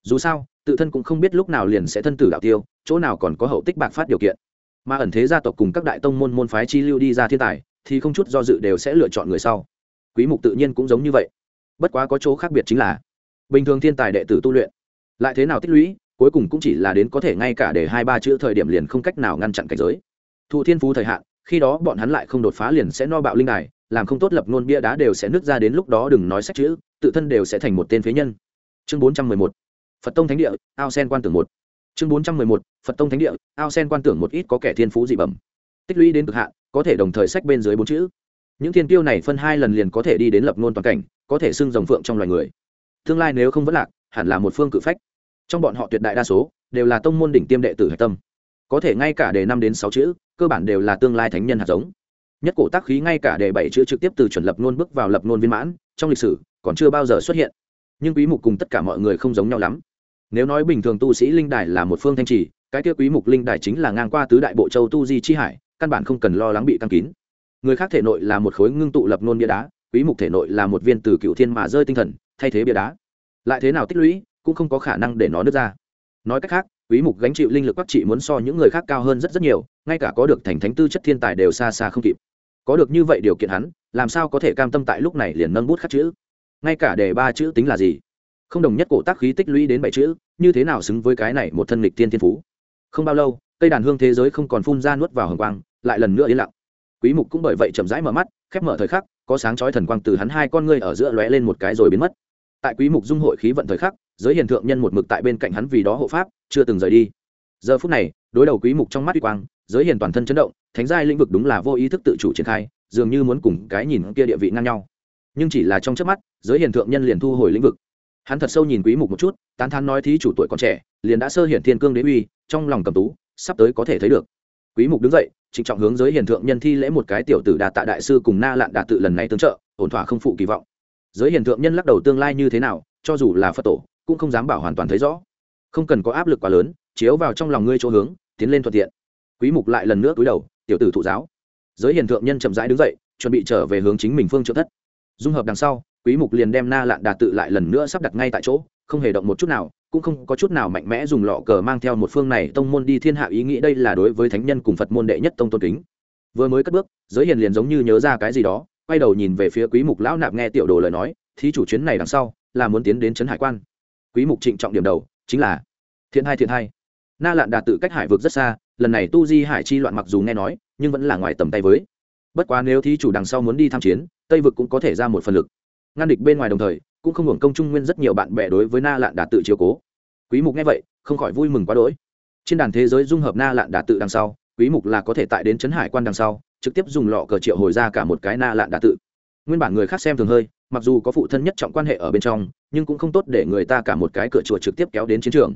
Dù sao, tự thân cũng không biết lúc nào liền sẽ thân tử đạo tiêu, chỗ nào còn có hậu tích bạc phát điều kiện. Mà ẩn thế gia tộc cùng các đại tông môn môn phái chi lưu đi ra thiên tài, thì không chút do dự đều sẽ lựa chọn người sau quý mục tự nhiên cũng giống như vậy. Bất quá có chỗ khác biệt chính là, bình thường thiên tài đệ tử tu luyện, lại thế nào tích lũy, cuối cùng cũng chỉ là đến có thể ngay cả để hai ba chữ thời điểm liền không cách nào ngăn chặn cảnh giới. Thụ thiên phú thời hạn, khi đó bọn hắn lại không đột phá liền sẽ no bạo linh đài, làm không tốt lập nôn bia đá đều sẽ nứt ra đến lúc đó đừng nói sách chữ, tự thân đều sẽ thành một tên phế nhân. Chương bốn trăm mười một, phật tông thánh địa, ao sen quan tưởng một. Chương bốn trăm mười một, phật tông thánh địa, ao sen quan tưởng một ít có kẻ thiên phú dị bẩm. Tích lũy đến cực hạn, có thể đồng thời sách bên dưới bốn chữ những thiên tiêu này phân hai lần liền có thể đi đến lập nôn toàn cảnh, có thể xưng rồng phượng trong loài người. Tương lai nếu không vẫn lạc, hẳn là một phương cự phách. Trong bọn họ tuyệt đại đa số, đều là tông môn đỉnh tiêm đệ tử hạch tâm. Có thể ngay cả đề năm đến sáu chữ, cơ bản đều là tương lai thánh nhân hạt giống. Nhất cổ tác khí ngay cả đề bảy chữ trực tiếp từ chuẩn lập nôn bước vào lập nôn viên mãn, trong lịch sử, còn chưa bao giờ xuất hiện. Nhưng quý mục cùng tất cả mọi người không giống nhau lắm. Nếu nói bình thường tu sĩ linh đài là một phương thanh trì, cái kia quý mục linh đài chính là ngang qua tứ đại bộ châu tu di chi hải, căn bản không cần lo lắng bị căng kín người khác thể nội là một khối ngưng tụ lập nôn bia đá, quý mục thể nội là một viên từ cựu thiên mà rơi tinh thần, thay thế bia đá. Lại thế nào tích lũy, cũng không có khả năng để nó nứt ra. Nói cách khác, quý mục gánh chịu linh lực bắc trị muốn so những người khác cao hơn rất rất nhiều, ngay cả có được thành thánh tư chất thiên tài đều xa xa không kịp. Có được như vậy điều kiện hắn, làm sao có thể cam tâm tại lúc này liền nâng bút khắc chữ? Ngay cả đề ba chữ tính là gì? Không đồng nhất cổ tác khí tích lũy đến bảy chữ, như thế nào xứng với cái này một thân lịch tiên thiên phú? Không bao lâu, cây đàn hương thế giới không còn phun ra nuốt vào hồng quang, lại lần nữa yên lặng quý mục cũng bởi vậy chậm rãi mở mắt, khép mở thời khắc, có sáng chói thần quang từ hắn hai con ngươi ở giữa lóe lên một cái rồi biến mất. Tại quý mục dung hội khí vận thời khắc, giới hiền thượng nhân một mực tại bên cạnh hắn vì đó hộ pháp, chưa từng rời đi. Giờ phút này, đối đầu quý mục trong mắt uy quang, giới hiền toàn thân chấn động, thánh giai lĩnh vực đúng là vô ý thức tự chủ triển khai, dường như muốn cùng cái nhìn kia địa vị ngang nhau. Nhưng chỉ là trong chớp mắt, giới hiền thượng nhân liền thu hồi lĩnh vực. Hắn thật sâu nhìn quý mục một chút, tán thán nói thí chủ tuổi còn trẻ, liền đã sơ hiển thiên cương đế uy, trong lòng cầm tú, sắp tới có thể thấy được. Quý mục đứng dậy trịnh trọng hướng giới hiền thượng nhân thi lễ một cái tiểu tử đạt tạ đại sư cùng na lạn đà tự lần này tương trợ, ổn thỏa không phụ kỳ vọng. Giới hiền thượng nhân lắc đầu tương lai như thế nào, cho dù là phật tổ, cũng không dám bảo hoàn toàn thấy rõ. Không cần có áp lực quá lớn, chiếu vào trong lòng ngươi chỗ hướng, tiến lên thuận tiện. Quý mục lại lần nữa cúi đầu, tiểu tử thụ giáo. Giới hiền thượng nhân chậm rãi đứng dậy, chuẩn bị trở về hướng chính mình phương trợ thất. Dung hợp đằng sau, quý mục liền đem na lạn đà tự lại lần nữa sắp đặt ngay tại chỗ, không hề động một chút nào cũng không có chút nào mạnh mẽ dùng lọ cờ mang theo một phương này tông môn đi thiên hạ ý nghĩ đây là đối với thánh nhân cùng phật môn đệ nhất tông tôn kính. Vừa mới cất bước, giới hiền liền giống như nhớ ra cái gì đó, quay đầu nhìn về phía quý mục lão nạp nghe tiểu đồ lời nói, thí chủ chuyến này đằng sau, là muốn tiến đến trấn hải quan. Quý mục trịnh trọng điểm đầu, chính là, thiện hai thiện hai. Na lạn đạt tự cách hải vực rất xa, lần này tu di hải chi loạn mặc dù nghe nói, nhưng vẫn là ngoài tầm tay với. Bất quá nếu thí chủ đằng sau muốn đi tham chiến, tây vực cũng có thể ra một phần lực. Ngăn địch bên ngoài đồng thời, cũng không hưởng công trung nguyên rất nhiều bạn bè đối với na lạn đạt tự chiếu cố quý mục nghe vậy, không khỏi vui mừng quá đỗi. Trên đàn thế giới dung hợp na lạn đà tự đằng sau, quý mục là có thể tại đến chấn hải quan đằng sau, trực tiếp dùng lọ cờ triệu hồi ra cả một cái na lạn đà tự. Nguyên bản người khác xem thường hơi, mặc dù có phụ thân nhất trọng quan hệ ở bên trong, nhưng cũng không tốt để người ta cả một cái cửa chùa trực tiếp kéo đến chiến trường.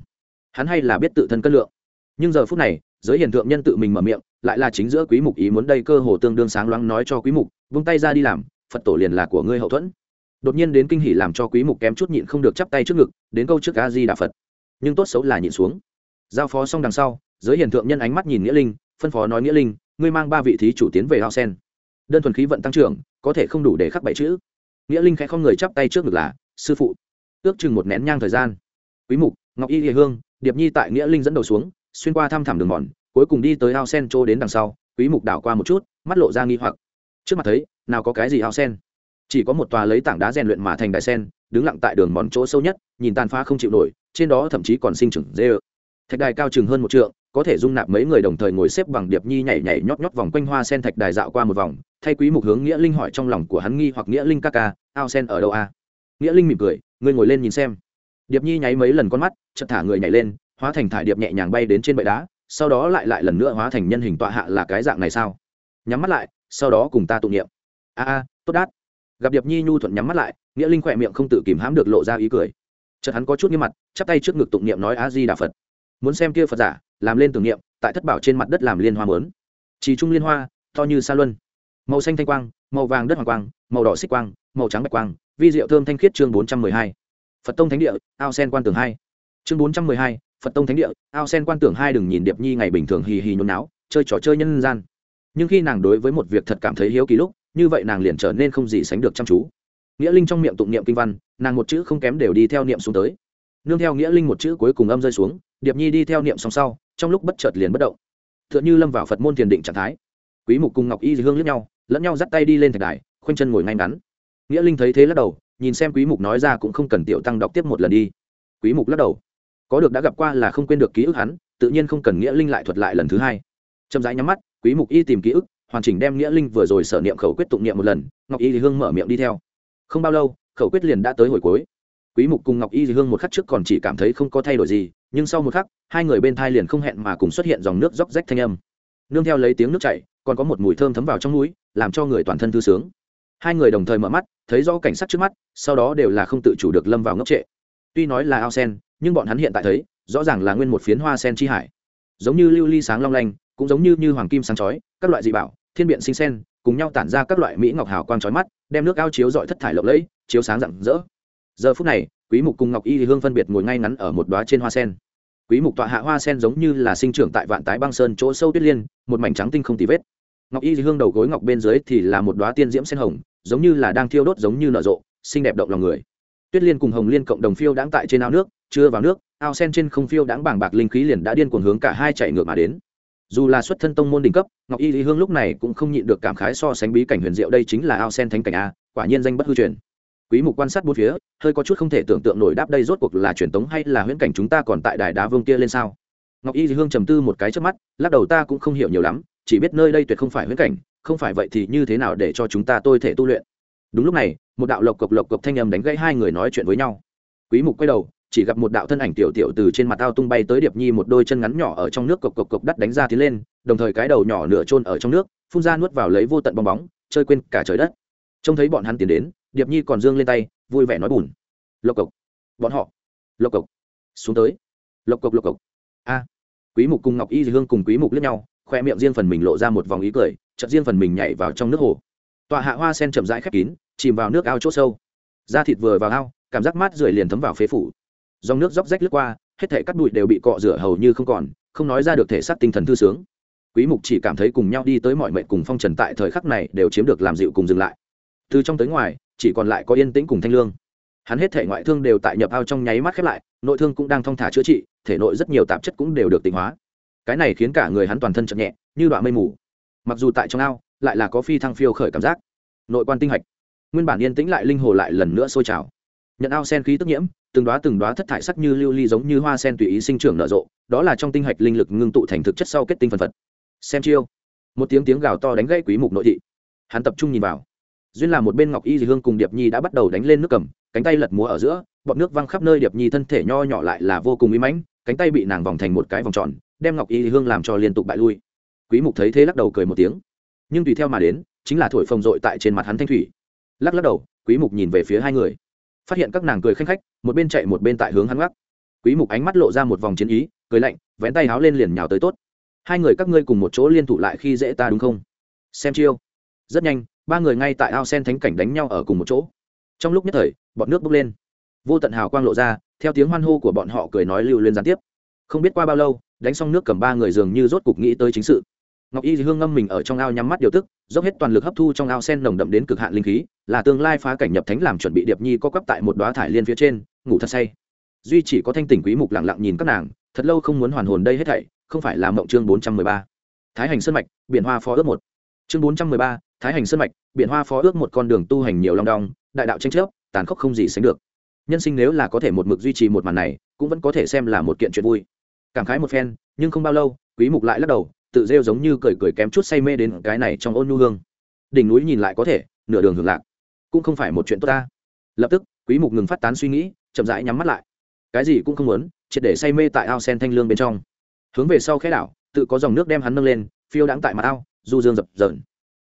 Hắn hay là biết tự thân cân lượng. Nhưng giờ phút này, giới hiền thượng nhân tự mình mở miệng, lại là chính giữa quý mục ý muốn đây cơ hồ tương đương sáng loáng nói cho quý mục, vung tay ra đi làm, phật tổ liền là của ngươi hậu thuẫn. Đột nhiên đến kinh hỉ làm cho quý mục kém chút nhịn không được chắp tay trước ngực, đến câu trước a di đà phật nhưng tốt xấu là nhịn xuống. Giao phó xong đằng sau, giới hiền thượng nhân ánh mắt nhìn nghĩa linh, phân phó nói nghĩa linh, ngươi mang ba vị thí chủ tiến về hao sen. Đơn thuần khí vận tăng trưởng, có thể không đủ để khắc bảy chữ. Nghĩa linh khẽ không người chắp tay trước ngực là, sư phụ. Ước chừng một nén nhang thời gian. Quý mục, ngọc y hề hương, điệp nhi tại nghĩa linh dẫn đầu xuống, xuyên qua thăm thẳm đường mòn, cuối cùng đi tới hao sen chỗ đến đằng sau, quý mục đảo qua một chút, mắt lộ ra nghi hoặc. Trước mặt thấy, nào có cái gì hao sen? Chỉ có một tòa lấy tảng đá rèn luyện mà thành đại sen đứng lặng tại đường mòn chỗ sâu nhất, nhìn tàn phá không chịu nổi, trên đó thậm chí còn sinh trưởng dê ơ thạch đài cao chừng hơn một trượng, có thể dung nạp mấy người đồng thời ngồi xếp bằng điệp nhi nhảy nhảy nhót nhót vòng quanh hoa sen thạch đài dạo qua một vòng, thay quý mục hướng nghĩa linh hỏi trong lòng của hắn nghi hoặc nghĩa linh ca ca, ao sen ở đâu a? Nghĩa linh mỉm cười, ngươi ngồi lên nhìn xem. Điệp nhi nháy mấy lần con mắt, chợt thả người nhảy lên, hóa thành thải điệp nhẹ nhàng bay đến trên bệ đá, sau đó lại lại lần nữa hóa thành nhân hình tọa hạ là cái dạng này sao? Nhắm mắt lại, sau đó cùng ta tụ niệm. A a, tốt đát. Gặp điệp nhi nhu thuận nhắm mắt lại nghĩa linh khỏe miệng không tự kìm hãm được lộ ra ý cười. Chợt hắn có chút nghiêm mặt, chắp tay trước ngực tụng niệm nói a di đà phật. Muốn xem kia phật giả, làm lên tưởng niệm, tại thất bảo trên mặt đất làm liên hoa mớn. Chỉ trung liên hoa, to như sa luân. Màu xanh thanh quang, màu vàng đất hoàng quang, màu đỏ xích quang, màu trắng bạch quang, vi diệu thơm thanh khiết chương bốn trăm mười hai. Phật tông thánh địa, ao sen quan tưởng hai. Chương bốn trăm mười hai, phật tông thánh địa, ao sen quan tưởng hai đừng nhìn điệp nhi ngày bình thường hì hì nhốn náo chơi trò chơi nhân gian. Nhưng khi nàng đối với một việc thật cảm thấy hiếu kỳ lúc, như vậy nàng liền trở nên không gì sánh được chăm chú nghĩa linh trong miệng tụng niệm kinh văn, nàng một chữ không kém đều đi theo niệm xuống tới. Nương theo nghĩa linh một chữ cuối cùng âm rơi xuống, điệp nhi đi theo niệm song sau, trong lúc bất chợt liền bất động. T h ư ợ n h ư lâm vào phật môn thiền định trạng thái. Quý mục cùng ngọc y hương lướt nhau, lẫn nhau dắt tay đi lên thạch đài, khoanh chân ngồi ngay ngắn. Nghĩa linh thấy thế lắc đầu, nhìn xem quý mục nói ra cũng không cần tiểu tăng đọc tiếp một lần đi. Quý mục lắc đầu. Có được đã gặp qua là không quên được ký ức hắn, tự nhiên không cần nghĩa linh lại thuật lại lần thứ hai. Chậm rãi nhắm mắt, quý mục y tìm ký ức, hoàn chỉnh đem nghĩa linh vừa rồi sở niệm khẩu quyết tụng niệm một lần, ngọc y hương mở miệng đi theo không bao lâu, khẩu quyết liền đã tới hồi cuối. Quý mục cùng ngọc y dì hương một khắc trước còn chỉ cảm thấy không có thay đổi gì, nhưng sau một khắc, hai người bên thai liền không hẹn mà cùng xuất hiện dòng nước róc rách thanh âm. Nương theo lấy tiếng nước chảy, còn có một mùi thơm thấm vào trong núi, làm cho người toàn thân thư sướng. Hai người đồng thời mở mắt, thấy rõ cảnh sắc trước mắt, sau đó đều là không tự chủ được lâm vào ngốc trệ. Tuy nói là ao sen, nhưng bọn hắn hiện tại thấy, rõ ràng là nguyên một phiến hoa sen chi hải. Giống như lưu ly sáng long lanh, cũng giống như như hoàng kim sáng chói, các loại dị bảo, thiên biện sinh sen cùng nhau tản ra các loại mỹ ngọc hào quang chói mắt, đem nước ao chiếu rọi thất thải lộng lẫy, chiếu sáng rạng rỡ. Giờ phút này, quý mục cùng ngọc y hương phân biệt ngồi ngay ngắn ở một đóa trên hoa sen. Quý mục tọa hạ hoa sen giống như là sinh trưởng tại vạn tái băng sơn chỗ sâu tuyết liên, một mảnh trắng tinh không tì vết. Ngọc y hương đầu gối ngọc bên dưới thì là một đóa tiên diễm sen hồng, giống như là đang thiêu đốt giống như nở rộ, xinh đẹp động lòng người. Tuyết liên cùng hồng liên cộng đồng phiêu đãng tại trên ao nước, chưa vào nước, ao sen trên không phiêu đãng bảng bạc linh khí liền đã điên cuồng hướng cả hai chạy ngược mà đến dù là xuất thân tông môn đỉnh cấp, ngọc y lý hương lúc này cũng không nhịn được cảm khái so sánh bí cảnh huyền diệu đây chính là ao sen thánh cảnh a, quả nhiên danh bất hư truyền. Quý mục quan sát bốn phía, hơi có chút không thể tưởng tượng nổi đáp đây rốt cuộc là truyền tống hay là huyễn cảnh chúng ta còn tại đài đá vương kia lên sao. Ngọc y hương trầm tư một cái trước mắt, lắc đầu ta cũng không hiểu nhiều lắm, chỉ biết nơi đây tuyệt không phải huyễn cảnh, không phải vậy thì như thế nào để cho chúng ta tôi thể tu luyện. Đúng lúc này, một đạo lộc cộc lộc cộc thanh âm đánh gãy hai người nói chuyện với nhau. Quý mục quay đầu chỉ gặp một đạo thân ảnh tiểu tiểu từ trên mặt ao tung bay tới điệp nhi một đôi chân ngắn nhỏ ở trong nước cộc cộc cộc đắt đánh ra tiến lên, đồng thời cái đầu nhỏ nửa trôn ở trong nước, phun ra nuốt vào lấy vô tận bong bóng, chơi quên cả trời đất. Trông thấy bọn hắn tiến đến, điệp nhi còn dương lên tay, vui vẻ nói bùn. Lộc cộc. Bọn họ. Lộc cộc. Xuống tới. Lộc cộc lộc cộc. A. Quý mục cùng ngọc y hương cùng quý mục liếc nhau khoe miệng riêng phần mình lộ ra một vòng ý cười, chợt riêng phần mình nhảy vào trong nước hồ. Tọa hạ hoa sen chậm rãi khép kín, chìm vào nước ao chỗ sâu. Da thịt vừa vào ao, cảm giác mát rượi liền thấm vào phế phủ dòng nước róc rách lướt qua, hết thể cắt bụi đều bị cọ rửa hầu như không còn, không nói ra được thể xác tinh thần thư sướng. Quý mục chỉ cảm thấy cùng nhau đi tới mọi mệnh cùng phong trần tại thời khắc này đều chiếm được làm dịu cùng dừng lại. Từ trong tới ngoài, chỉ còn lại có yên tĩnh cùng thanh lương. Hắn hết thể ngoại thương đều tại nhập ao trong nháy mắt khép lại, nội thương cũng đang thong thả chữa trị, thể nội rất nhiều tạp chất cũng đều được tịnh hóa. Cái này khiến cả người hắn toàn thân chậm nhẹ, như đoạn mây mù. Mặc dù tại trong ao, lại là có phi thăng phiêu khởi cảm giác. Nội quan tinh hạch. Nguyên bản yên tĩnh lại linh hồ lại lần nữa sôi trào nhận ao sen khí tức nhiễm, từng đóa từng đóa thất thải sắc như lưu ly giống như hoa sen tùy ý sinh trưởng nở rộ, đó là trong tinh hạch linh lực ngưng tụ thành thực chất sau kết tinh phần phật. Xem chiêu. Một tiếng tiếng gào to đánh gãy quý mục nội thị. Hắn tập trung nhìn vào. Duyên là một bên ngọc y dì hương cùng điệp nhi đã bắt đầu đánh lên nước cầm, cánh tay lật múa ở giữa, bọt nước văng khắp nơi điệp nhi thân thể nho nhỏ lại là vô cùng uy mãnh, cánh tay bị nàng vòng thành một cái vòng tròn, đem ngọc y dì hương làm cho liên tục bại lui. Quý mục thấy thế lắc đầu cười một tiếng. Nhưng tùy theo mà đến, chính là thổi phồng rội tại trên mặt hắn thanh thủy. Lắc lắc đầu, quý mục nhìn về phía hai người phát hiện các nàng cười khanh khách, một bên chạy một bên tại hướng hắn gác. Quý mục ánh mắt lộ ra một vòng chiến ý, cười lạnh, vén tay háo lên liền nhào tới tốt. Hai người các ngươi cùng một chỗ liên thủ lại khi dễ ta đúng không? Xem chiêu. Rất nhanh, ba người ngay tại ao sen thánh cảnh đánh nhau ở cùng một chỗ. Trong lúc nhất thời, bọn nước bốc lên. Vô tận hào quang lộ ra, theo tiếng hoan hô của bọn họ cười nói lưu liên gián tiếp. Không biết qua bao lâu, đánh xong nước cầm ba người dường như rốt cục nghĩ tới chính sự ngọc y hương ngâm mình ở trong ao nhắm mắt điều tức dốc hết toàn lực hấp thu trong ao sen nồng đậm đến cực hạn linh khí là tương lai phá cảnh nhập thánh làm chuẩn bị điệp nhi có quắp tại một đoá thải liên phía trên ngủ thật say. Duy chỉ có thanh tỉnh quý mục lặng lặng nhìn các nàng thật lâu không muốn hoàn hồn đây hết thảy không phải là mộng chương 413. thái hành sơn mạch biển hoa phó ước một. Chương 413, thái hành sơn mạch biển hoa phó ước một con đường tu hành nhiều long đong đại đạo tranh chấp tàn khốc không gì sánh được. Nhân sinh nếu là có thể một mực duy trì một màn này cũng vẫn có thể xem là một kiện chuyện vui. Cảm khái một phen nhưng không bao lâu quý mục lại lắc đầu tự rêu giống như cười cười kém chút say mê đến cái này trong ôn nhu hương. Đỉnh núi nhìn lại có thể, nửa đường hưởng lạc. Cũng không phải một chuyện tốt ta. Lập tức, quý mục ngừng phát tán suy nghĩ, chậm rãi nhắm mắt lại. Cái gì cũng không muốn, triệt để say mê tại ao sen thanh lương bên trong. Hướng về sau khẽ đảo, tự có dòng nước đem hắn nâng lên, phiêu đãng tại mặt ao, du dương dập dờn.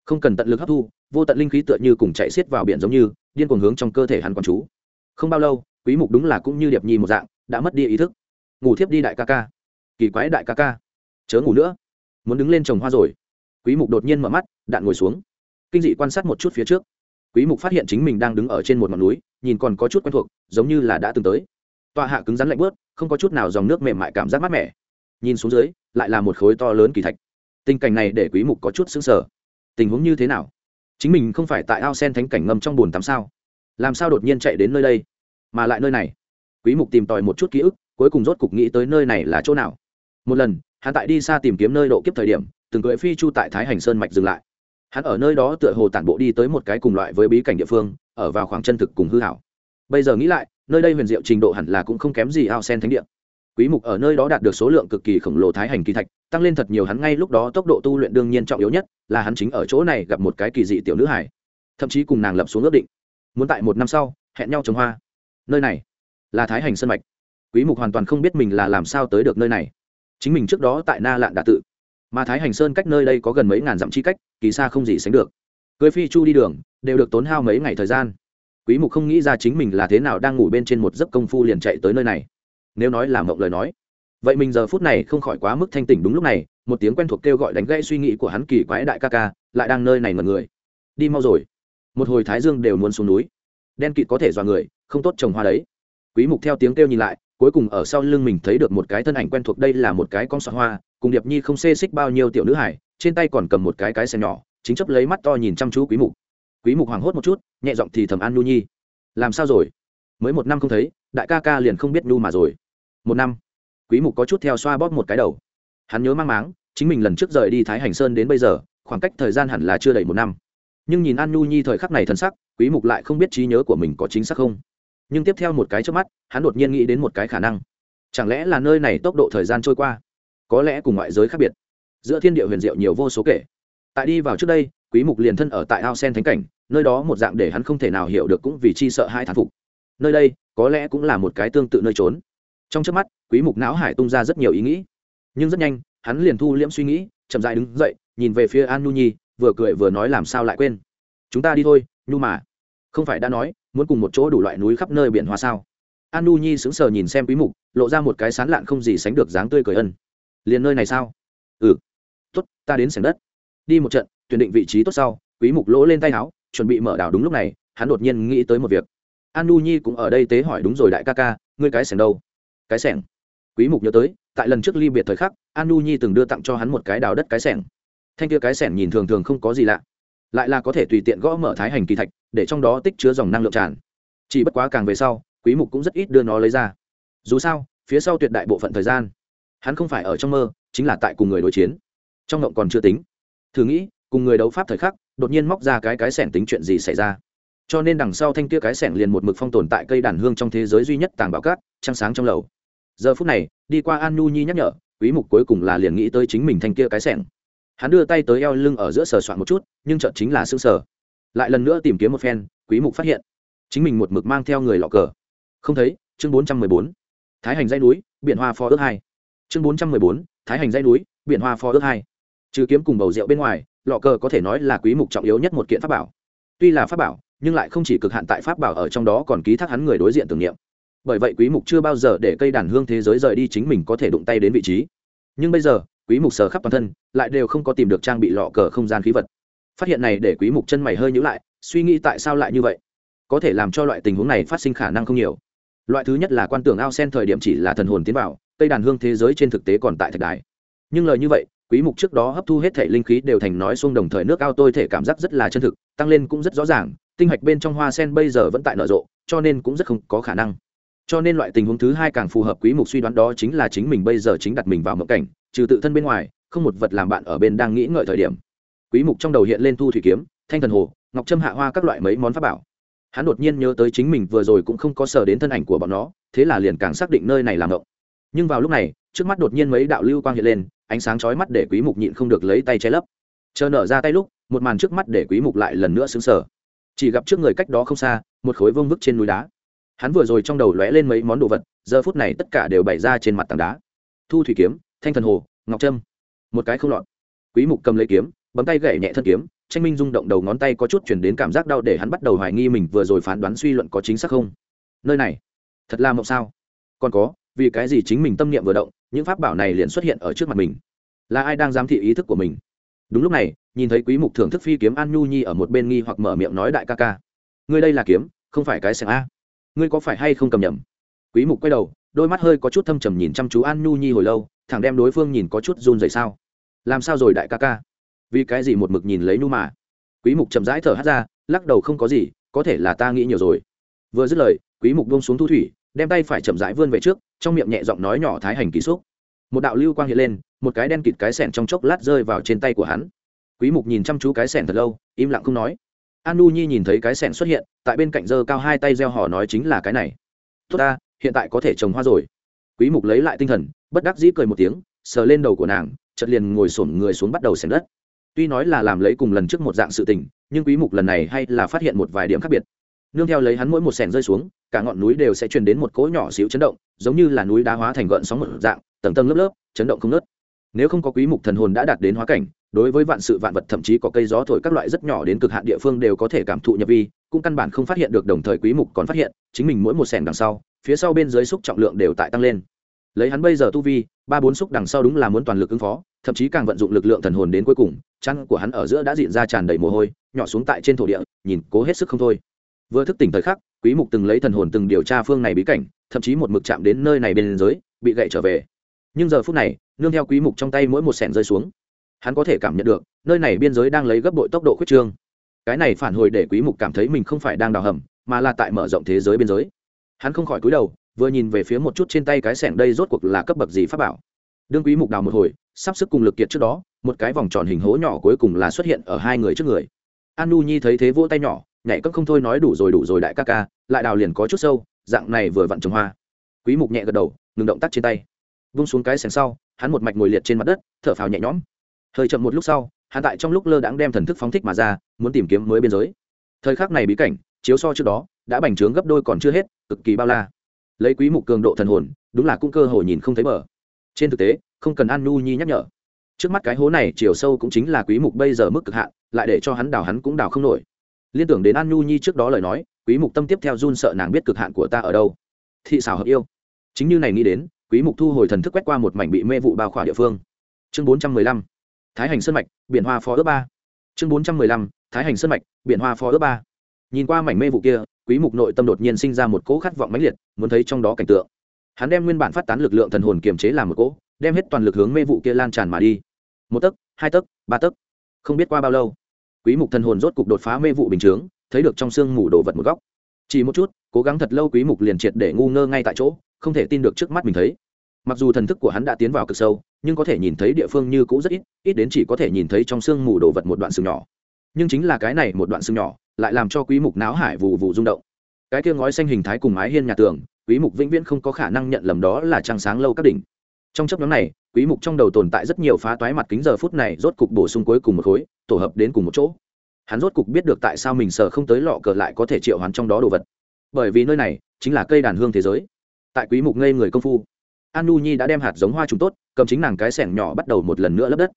Không cần tận lực hấp thu, vô tận linh khí tựa như cùng chạy xiết vào biển giống như, điên cuồng hướng trong cơ thể hắn quán chú. Không bao lâu, quý mục đúng là cũng như điệp nhi một dạng, đã mất đi ý thức. Ngủ thiếp đi đại ca ca. Kỳ quái đại ca ca. Chớ ngủ nữa muốn đứng lên trồng hoa rồi. Quý mục đột nhiên mở mắt, đạn ngồi xuống. Kinh dị quan sát một chút phía trước. Quý mục phát hiện chính mình đang đứng ở trên một ngọn núi, nhìn còn có chút quen thuộc, giống như là đã từng tới. Tòa hạ cứng rắn lạnh bớt không có chút nào dòng nước mềm mại cảm giác mát mẻ. Nhìn xuống dưới, lại là một khối to lớn kỳ thạch. Tình cảnh này để quý mục có chút sững sờ. Tình huống như thế nào? Chính mình không phải tại ao sen thánh cảnh ngầm trong bồn tắm sao? Làm sao đột nhiên chạy đến nơi đây? Mà lại nơi này? Quý mục tìm tòi một chút ký ức, cuối cùng rốt cục nghĩ tới nơi này là chỗ nào. Một lần hắn tại đi xa tìm kiếm nơi độ kiếp thời điểm, từng cưỡi phi chu tại thái hành sơn mạch dừng lại. Hắn ở nơi đó tựa hồ tản bộ đi tới một cái cùng loại với bí cảnh địa phương, ở vào khoảng chân thực cùng hư hảo. Bây giờ nghĩ lại, nơi đây huyền diệu trình độ hẳn là cũng không kém gì ao sen thánh địa. Quý mục ở nơi đó đạt được số lượng cực kỳ khổng lồ thái hành kỳ thạch, tăng lên thật nhiều hắn ngay lúc đó tốc độ tu luyện đương nhiên trọng yếu nhất là hắn chính ở chỗ này gặp một cái kỳ dị tiểu nữ hải thậm chí cùng nàng lập xuống ước định. Muốn tại một năm sau, hẹn nhau trồng hoa. Nơi này là thái hành sơn mạch. Quý mục hoàn toàn không biết mình là làm sao tới được nơi này chính mình trước đó tại na lạn đạ tự. Mà thái hành sơn cách nơi đây có gần mấy ngàn dặm chi cách, kỳ xa không gì sánh được. Cưới phi chu đi đường, đều được tốn hao mấy ngày thời gian. Quý mục không nghĩ ra chính mình là thế nào đang ngủ bên trên một giấc công phu liền chạy tới nơi này. Nếu nói là mộng lời nói, vậy mình giờ phút này không khỏi quá mức thanh tỉnh đúng lúc này, một tiếng quen thuộc kêu gọi đánh gãy suy nghĩ của hắn kỳ quái đại ca ca, lại đang nơi này mật người. Đi mau rồi. Một hồi thái dương đều muốn xuống núi. Đen kịt có thể dọa người, không tốt trồng hoa đấy. Quý mục theo tiếng kêu nhìn lại cuối cùng ở sau lưng mình thấy được một cái thân ảnh quen thuộc, đây là một cái con sọt hoa, cùng điệp nhi không xê xích bao nhiêu tiểu nữ hải trên tay còn cầm một cái cái xe nhỏ, chính chấp lấy mắt to nhìn chăm chú quý mục. Quý mục hoảng hốt một chút, nhẹ giọng thì thầm an nu nhi. Làm sao rồi? Mới một năm không thấy, đại ca ca liền không biết nu mà rồi. Một năm. Quý mục có chút theo xoa bóp một cái đầu. Hắn nhớ mang máng, chính mình lần trước rời đi thái hành sơn đến bây giờ, khoảng cách thời gian hẳn là chưa đầy một năm. Nhưng nhìn an nu nhi thời khắc này thân sắc, quý mục lại không biết trí nhớ của mình có chính xác không nhưng tiếp theo một cái trước mắt, hắn đột nhiên nghĩ đến một cái khả năng. Chẳng lẽ là nơi này tốc độ thời gian trôi qua? Có lẽ cùng ngoại giới khác biệt. Giữa thiên địa huyền diệu nhiều vô số kể. Tại đi vào trước đây, quý mục liền thân ở tại ao sen thánh cảnh, nơi đó một dạng để hắn không thể nào hiểu được cũng vì chi sợ hai thán phục. Nơi đây, có lẽ cũng là một cái tương tự nơi trốn. Trong trước mắt, quý mục não hải tung ra rất nhiều ý nghĩ. Nhưng rất nhanh, hắn liền thu liễm suy nghĩ, chậm rãi đứng dậy, nhìn về phía an nhu nhi, vừa cười vừa nói làm sao lại quên. Chúng ta đi thôi, nhu mà. Không phải đã nói muốn cùng một chỗ đủ loại núi khắp nơi biển hoa sao? An nu nhi sững sờ nhìn xem quý mục, lộ ra một cái sán lạn không gì sánh được dáng tươi cười ân. Liền nơi này sao? Ừ. Tốt, ta đến sảnh đất. Đi một trận, tuyển định vị trí tốt sau, quý mục lỗ lên tay áo, chuẩn bị mở đảo đúng lúc này, hắn đột nhiên nghĩ tới một việc. An nu nhi cũng ở đây tế hỏi đúng rồi đại ca ca, ngươi cái sảnh đâu? Cái sảnh. Quý mục nhớ tới, tại lần trước ly biệt thời khắc an nu nhi từng đưa tặng cho hắn một cái đào đất cái sảnh. Thanh kia cái sảnh nhìn thường thường không có gì lạ lại là có thể tùy tiện gõ mở thái hành kỳ thạch, để trong đó tích chứa dòng năng lượng tràn. Chỉ bất quá càng về sau, quý mục cũng rất ít đưa nó lấy ra. Dù sao, phía sau tuyệt đại bộ phận thời gian, hắn không phải ở trong mơ, chính là tại cùng người đối chiến. Trong ngộng còn chưa tính. Thử nghĩ, cùng người đấu pháp thời khắc, đột nhiên móc ra cái cái sẻn tính chuyện gì xảy ra. Cho nên đằng sau thanh kia cái sẻn liền một mực phong tồn tại cây đàn hương trong thế giới duy nhất tàng bảo cát, trăng sáng trong lầu. Giờ phút này, đi qua an nu nhi nhắc nhở, quý mục cuối cùng là liền nghĩ tới chính mình thanh kia cái sẻn hắn đưa tay tới eo lưng ở giữa sờ soạn một chút, nhưng chợt chính là sương sờ. Lại lần nữa tìm kiếm một phen, quý mục phát hiện, chính mình một mực mang theo người lọ cờ. Không thấy, chương 414 thái hành dây núi, biển hoa phó ước hai. Chương 414 thái hành dây núi, biển hoa phó ước hai. Trừ kiếm cùng bầu rượu bên ngoài, lọ cờ có thể nói là quý mục trọng yếu nhất một kiện pháp bảo. Tuy là pháp bảo, nhưng lại không chỉ cực hạn tại pháp bảo ở trong đó còn ký thác hắn người đối diện tưởng niệm. Bởi vậy quý mục chưa bao giờ để cây đàn hương thế giới rời đi chính mình có thể đụng tay đến vị trí. Nhưng bây giờ quý mục sờ khắp toàn thân, lại đều không có tìm được trang bị lọ cờ không gian khí vật. Phát hiện này để quý mục chân mày hơi nhíu lại, suy nghĩ tại sao lại như vậy? Có thể làm cho loại tình huống này phát sinh khả năng không nhiều. Loại thứ nhất là quan tưởng ao sen thời điểm chỉ là thần hồn tiến vào tây đàn hương thế giới trên thực tế còn tại thạch đài. Nhưng lời như vậy, quý mục trước đó hấp thu hết thể linh khí đều thành nói xuông đồng thời nước ao tôi thể cảm giác rất là chân thực, tăng lên cũng rất rõ ràng, tinh hạch bên trong hoa sen bây giờ vẫn tại nở rộ, cho nên cũng rất không có khả năng. Cho nên loại tình huống thứ hai càng phù hợp quý mục suy đoán đó chính là chính mình bây giờ chính đặt mình vào mộng cảnh trừ tự thân bên ngoài, không một vật làm bạn ở bên đang nghĩ ngợi thời điểm. Quý mục trong đầu hiện lên thu thủy kiếm, thanh thần hồ, ngọc trâm hạ hoa các loại mấy món pháp bảo. Hắn đột nhiên nhớ tới chính mình vừa rồi cũng không có sờ đến thân ảnh của bọn nó, thế là liền càng xác định nơi này làm động nhưng vào lúc này, trước mắt đột nhiên mấy đạo lưu quang hiện lên, ánh sáng chói mắt để quý mục nhịn không được lấy tay che lấp. Chờ nở ra tay lúc, một màn trước mắt để quý mục lại lần nữa sững sờ. Chỉ gặp trước người cách đó không xa, một khối vương vức trên núi đá. Hắn vừa rồi trong đầu lóe lên mấy món đồ vật, giờ phút này tất cả đều bày ra trên mặt tảng đá. Thu thủy kiếm thanh thần hồ, ngọc trâm. Một cái không lọt. Quý mục cầm lấy kiếm, bấm tay gậy nhẹ thân kiếm, tranh minh rung động đầu ngón tay có chút chuyển đến cảm giác đau để hắn bắt đầu hoài nghi mình vừa rồi phán đoán suy luận có chính xác không. Nơi này, thật là mộng sao? Còn có, vì cái gì chính mình tâm niệm vừa động, những pháp bảo này liền xuất hiện ở trước mặt mình? Là ai đang giám thị ý thức của mình? Đúng lúc này, nhìn thấy quý mục thưởng thức phi kiếm an nhu nhi ở một bên nghi hoặc mở miệng nói đại ca ca. Ngươi đây là kiếm, không phải cái sẻng a. Ngươi có phải hay không cầm nhầm? Quý mục quay đầu, đôi mắt hơi có chút thâm trầm nhìn chăm chú an nhu nhi hồi lâu thẳng đem đối phương nhìn có chút run rẩy sao? Làm sao rồi đại ca ca? Vì cái gì một mực nhìn lấy nu mà quý mục chậm rãi thở hắt ra, lắc đầu không có gì, có thể là ta nghĩ nhiều rồi. Vừa dứt lời, quý mục buông xuống thu thủy, đem tay phải chậm rãi vươn về trước, trong miệng nhẹ giọng nói nhỏ thái hành kỳ xúc. Một đạo lưu quang hiện lên, một cái đen kịt cái sẹn trong chốc lát rơi vào trên tay của hắn. Quý mục nhìn chăm chú cái sẹn thật lâu, im lặng không nói. Anu nhi nhìn thấy cái sẹn xuất hiện, tại bên cạnh giơ cao hai tay gieo hò nói chính là cái này. Tốt ta, hiện tại có thể trồng hoa rồi quý mục lấy lại tinh thần, bất đắc dĩ cười một tiếng, sờ lên đầu của nàng, chợt liền ngồi xổm người xuống bắt đầu xẻng đất. Tuy nói là làm lấy cùng lần trước một dạng sự tình, nhưng quý mục lần này hay là phát hiện một vài điểm khác biệt. Nương theo lấy hắn mỗi một sẻng rơi xuống, cả ngọn núi đều sẽ truyền đến một cỗ nhỏ xíu chấn động, giống như là núi đá hóa thành gợn sóng một dạng, tầng tầng lớp lớp, chấn động không nớt nếu không có quý mục thần hồn đã đạt đến hóa cảnh, đối với vạn sự vạn vật thậm chí có cây gió thổi các loại rất nhỏ đến cực hạn địa phương đều có thể cảm thụ nhập vi, cũng căn bản không phát hiện được đồng thời quý mục còn phát hiện, chính mình mỗi một sẻng đằng sau phía sau bên dưới xúc trọng lượng đều tại tăng lên. Lấy hắn bây giờ tu vi, ba bốn xúc đằng sau đúng là muốn toàn lực ứng phó, thậm chí càng vận dụng lực lượng thần hồn đến cuối cùng, chăn của hắn ở giữa đã diện ra tràn đầy mồ hôi, nhỏ xuống tại trên thổ địa, nhìn cố hết sức không thôi. Vừa thức tỉnh thời khắc, quý mục từng lấy thần hồn từng điều tra phương này bí cảnh, thậm chí một mực chạm đến nơi này bên dưới, bị gậy trở về. Nhưng giờ phút này, nương theo quý mục trong tay mỗi một sẹn rơi xuống, hắn có thể cảm nhận được, nơi này biên giới đang lấy gấp bội tốc độ khuyết trương. Cái này phản hồi để quý mục cảm thấy mình không phải đang đào hầm, mà là tại mở rộng thế giới biên giới hắn không khỏi cúi đầu, vừa nhìn về phía một chút trên tay cái sẹn đây rốt cuộc là cấp bậc gì pháp bảo. Đương quý mục đào một hồi, sắp sức cùng lực kiệt trước đó, một cái vòng tròn hình hố nhỏ cuối cùng là xuất hiện ở hai người trước người. An nu nhi thấy thế vỗ tay nhỏ, nhảy cấp không thôi nói đủ rồi đủ rồi đại ca ca, lại đào liền có chút sâu, dạng này vừa vặn trồng hoa. Quý mục nhẹ gật đầu, ngừng động tác trên tay. Vung xuống cái sẻng sau, hắn một mạch ngồi liệt trên mặt đất, thở phào nhẹ nhõm. Hơi chậm một lúc sau, hắn tại trong lúc lơ đãng đem thần thức phóng thích mà ra, muốn tìm kiếm mới biên giới. Thời khắc này bí cảnh, chiếu so trước đó, đã bành trướng gấp đôi còn chưa hết cực kỳ bao la. Lấy quý mục cường độ thần hồn, đúng là cũng cơ hội nhìn không thấy mở trên thực tế, không cần an nu nhi nhắc nhở. Trước mắt cái hố này chiều sâu cũng chính là quý mục bây giờ mức cực hạn, lại để cho hắn đào hắn cũng đào không nổi. Liên tưởng đến an nu nhi trước đó lời nói, quý mục tâm tiếp theo run sợ nàng biết cực hạn của ta ở đâu. Thị xảo hợp yêu. Chính như này nghĩ đến, quý mục thu hồi thần thức quét qua một mảnh bị mê vụ bao khỏa địa phương. Chương 415 thái hành sơn mạch, biển hoa phó ước ba. Chương 415 thái hành sơn mạch, biển hoa phó ước ba nhìn qua mảnh mê vụ kia, quý mục nội tâm đột nhiên sinh ra một cỗ khát vọng mãnh liệt, muốn thấy trong đó cảnh tượng. Hắn đem nguyên bản phát tán lực lượng thần hồn kiềm chế làm một cỗ, đem hết toàn lực hướng mê vụ kia lan tràn mà đi. Một tấc, hai tấc, ba tấc. Không biết qua bao lâu, quý mục thần hồn rốt cục đột phá mê vụ bình chướng, thấy được trong xương mù đồ vật một góc. Chỉ một chút, cố gắng thật lâu quý mục liền triệt để ngu ngơ ngay tại chỗ, không thể tin được trước mắt mình thấy. Mặc dù thần thức của hắn đã tiến vào cực sâu, nhưng có thể nhìn thấy địa phương như cũ rất ít ít đến chỉ có thể nhìn thấy trong xương mù đồ vật một đoạn xương nhỏ. Nhưng chính là cái này một đoạn xương nhỏ lại làm cho quý mục náo hải vụ vụ rung động. Cái kia ngói xanh hình thái cùng mái hiên nhà tường, quý mục vĩnh viễn không có khả năng nhận lầm đó là trăng sáng lâu các đỉnh. Trong chấp nhóm này, quý mục trong đầu tồn tại rất nhiều phá toái mặt kính giờ phút này rốt cục bổ sung cuối cùng một khối, tổ hợp đến cùng một chỗ. Hắn rốt cục biết được tại sao mình sợ không tới lọ cờ lại có thể triệu hoán trong đó đồ vật. Bởi vì nơi này chính là cây đàn hương thế giới. Tại quý mục ngây người công phu an nu nhi đã đem hạt giống hoa trùng tốt, cầm chính nàng cái sẻng nhỏ bắt đầu một lần nữa lấp đất.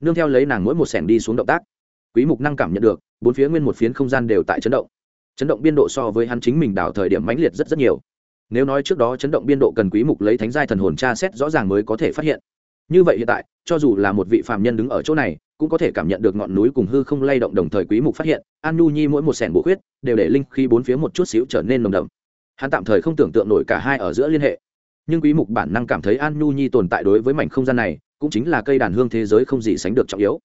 Nương theo lấy nàng mỗi một sẻng đi xuống động tác quý mục năng cảm nhận được, bốn phía nguyên một phiến không gian đều tại chấn động. Chấn động biên độ so với hắn chính mình đảo thời điểm mãnh liệt rất rất nhiều. Nếu nói trước đó chấn động biên độ cần quý mục lấy thánh giai thần hồn tra xét rõ ràng mới có thể phát hiện. Như vậy hiện tại, cho dù là một vị phàm nhân đứng ở chỗ này, cũng có thể cảm nhận được ngọn núi cùng hư không lay động đồng thời quý mục phát hiện, an nu nhi mỗi một sẻn bổ khuyết, đều để linh khí bốn phía một chút xíu trở nên nồng đậm. Hắn tạm thời không tưởng tượng nổi cả hai ở giữa liên hệ. Nhưng quý mục bản năng cảm thấy an nu nhi tồn tại đối với mảnh không gian này, cũng chính là cây đàn hương thế giới không gì sánh được trọng yếu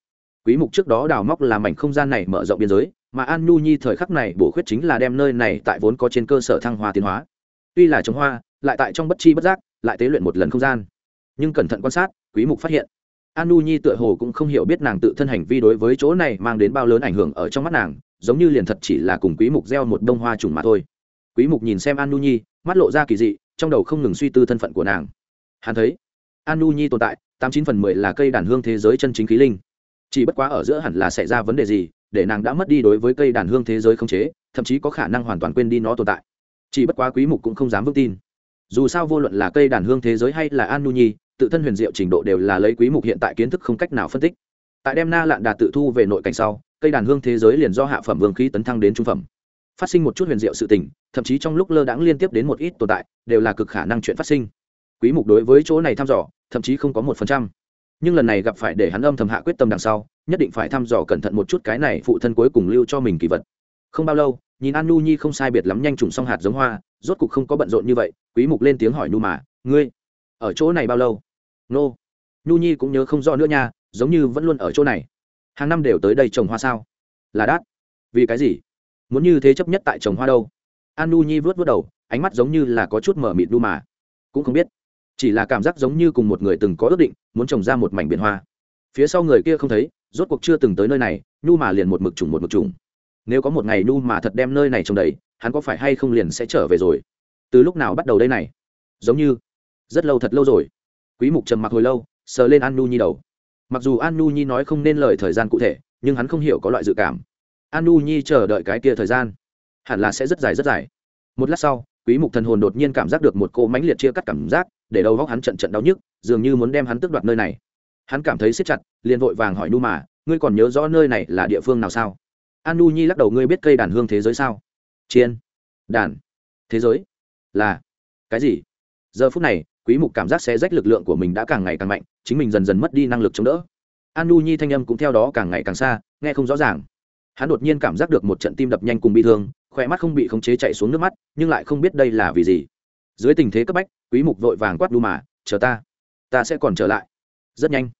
quý mục trước đó đào móc làm mảnh không gian này mở rộng biên giới, mà an nhu nhi thời khắc này bổ khuyết chính là đem nơi này tại vốn có trên cơ sở thăng hoa tiến hóa. Tuy là trồng hoa, lại tại trong bất chi bất giác, lại tế luyện một lần không gian. Nhưng cẩn thận quan sát, quý mục phát hiện, an nhu nhi tựa hồ cũng không hiểu biết nàng tự thân hành vi đối với chỗ này mang đến bao lớn ảnh hưởng ở trong mắt nàng, giống như liền thật chỉ là cùng quý mục gieo một đông hoa trùng mà thôi. Quý mục nhìn xem an nhu nhi, mắt lộ ra kỳ dị, trong đầu không ngừng suy tư thân phận của nàng. Hắn thấy, an nhu nhi tồn tại, tám chín phần mười là cây đàn hương thế giới chân chính khí linh chỉ bất quá ở giữa hẳn là xảy ra vấn đề gì, để nàng đã mất đi đối với cây đàn hương thế giới không chế, thậm chí có khả năng hoàn toàn quên đi nó tồn tại. Chỉ bất quá quý mục cũng không dám vững tin. Dù sao vô luận là cây đàn hương thế giới hay là an nu nhi, tự thân huyền diệu trình độ đều là lấy quý mục hiện tại kiến thức không cách nào phân tích. Tại đem na lạn đà tự thu về nội cảnh sau, cây đàn hương thế giới liền do hạ phẩm vương khí tấn thăng đến trung phẩm. Phát sinh một chút huyền diệu sự tình, thậm chí trong lúc lơ đãng liên tiếp đến một ít tồn tại, đều là cực khả năng chuyện phát sinh. Quý mục đối với chỗ này thăm dò, thậm chí không có một phần trăm nhưng lần này gặp phải để hắn âm thầm hạ quyết tâm đằng sau, nhất định phải thăm dò cẩn thận một chút cái này phụ thân cuối cùng lưu cho mình kỳ vật. Không bao lâu, nhìn an nu nhi không sai biệt lắm nhanh trùng xong hạt giống hoa, rốt cục không có bận rộn như vậy, quý mục lên tiếng hỏi nu mà, ngươi, ở chỗ này bao lâu? Nô. Nhu nhi cũng nhớ không rõ nữa nha, giống như vẫn luôn ở chỗ này. Hàng năm đều tới đây trồng hoa sao? Là đắt. Vì cái gì? Muốn như thế chấp nhất tại trồng hoa đâu. An nu nhi vớt vớt đầu, ánh mắt giống như là có chút mở mịt nu mà. Cũng không biết chỉ là cảm giác giống như cùng một người từng có ước định, muốn trồng ra một mảnh biển hoa. Phía sau người kia không thấy, rốt cuộc chưa từng tới nơi này, nhu mà liền một mực trùng một mực trùng. Nếu có một ngày nhu mà thật đem nơi này trồng đầy, hắn có phải hay không liền sẽ trở về rồi? Từ lúc nào bắt đầu đây này? Giống như rất lâu thật lâu rồi. Quý mục trầm mặc hồi lâu, sờ lên an nu nhi đầu. Mặc dù an nu nhi nói không nên lời thời gian cụ thể, nhưng hắn không hiểu có loại dự cảm. An nu nhi chờ đợi cái kia thời gian, hẳn là sẽ rất dài rất dài. Một lát sau quý mục thần hồn đột nhiên cảm giác được một cô mãnh liệt chia cắt cảm giác, để đầu góc hắn trận trận đau nhức, dường như muốn đem hắn tước đoạt nơi này. Hắn cảm thấy siết chặt, liền vội vàng hỏi nu mà, ngươi còn nhớ rõ nơi này là địa phương nào sao? An nu nhi lắc đầu, ngươi biết cây đàn hương thế giới sao? Chiên. Đàn? Thế giới? Là? Cái gì? Giờ phút này, quý mục cảm giác xé rách lực lượng của mình đã càng ngày càng mạnh, chính mình dần dần mất đi năng lực chống đỡ. An nu nhi thanh âm cũng theo đó càng ngày càng xa, nghe không rõ ràng. Hắn đột nhiên cảm giác được một trận tim đập nhanh cùng bi thương khỏe mắt không bị khống chế chạy xuống nước mắt, nhưng lại không biết đây là vì gì. Dưới tình thế cấp bách, quý mục vội vàng quát đu mà, chờ ta ta sẽ còn trở lại. Rất nhanh.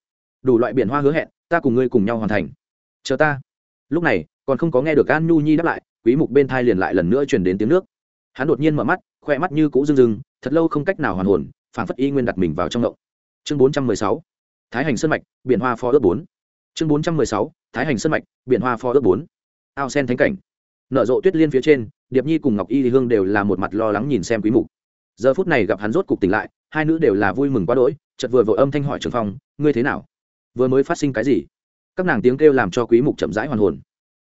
Đủ loại biển hoa hứa hẹn, ta cùng ngươi cùng nhau hoàn thành. Chờ ta. Lúc này, còn không có nghe được an nhu nhi đáp lại, quý mục bên thai liền lại lần nữa truyền đến tiếng nước. Hắn đột nhiên mở mắt, khỏe mắt như cũ rưng rưng, thật lâu không cách nào hoàn hồn, phảng phất y nguyên đặt mình vào trong động chương 416 thái hành sơn mạch, biển hoa phó ước 4 chương 416 thái hành sơn mạch, biển hoa phó ước 4 ao sen thánh cảnh nở rộ tuyết liên phía trên, điệp nhi cùng ngọc y hương đều là một mặt lo lắng nhìn xem quý mục. Giờ phút này gặp hắn rốt cục tỉnh lại, hai nữ đều là vui mừng quá đỗi, chợt vừa vội âm thanh hỏi trường phong, ngươi thế nào? Vừa mới phát sinh cái gì? Các nàng tiếng kêu làm cho quý mục chậm rãi hoàn hồn.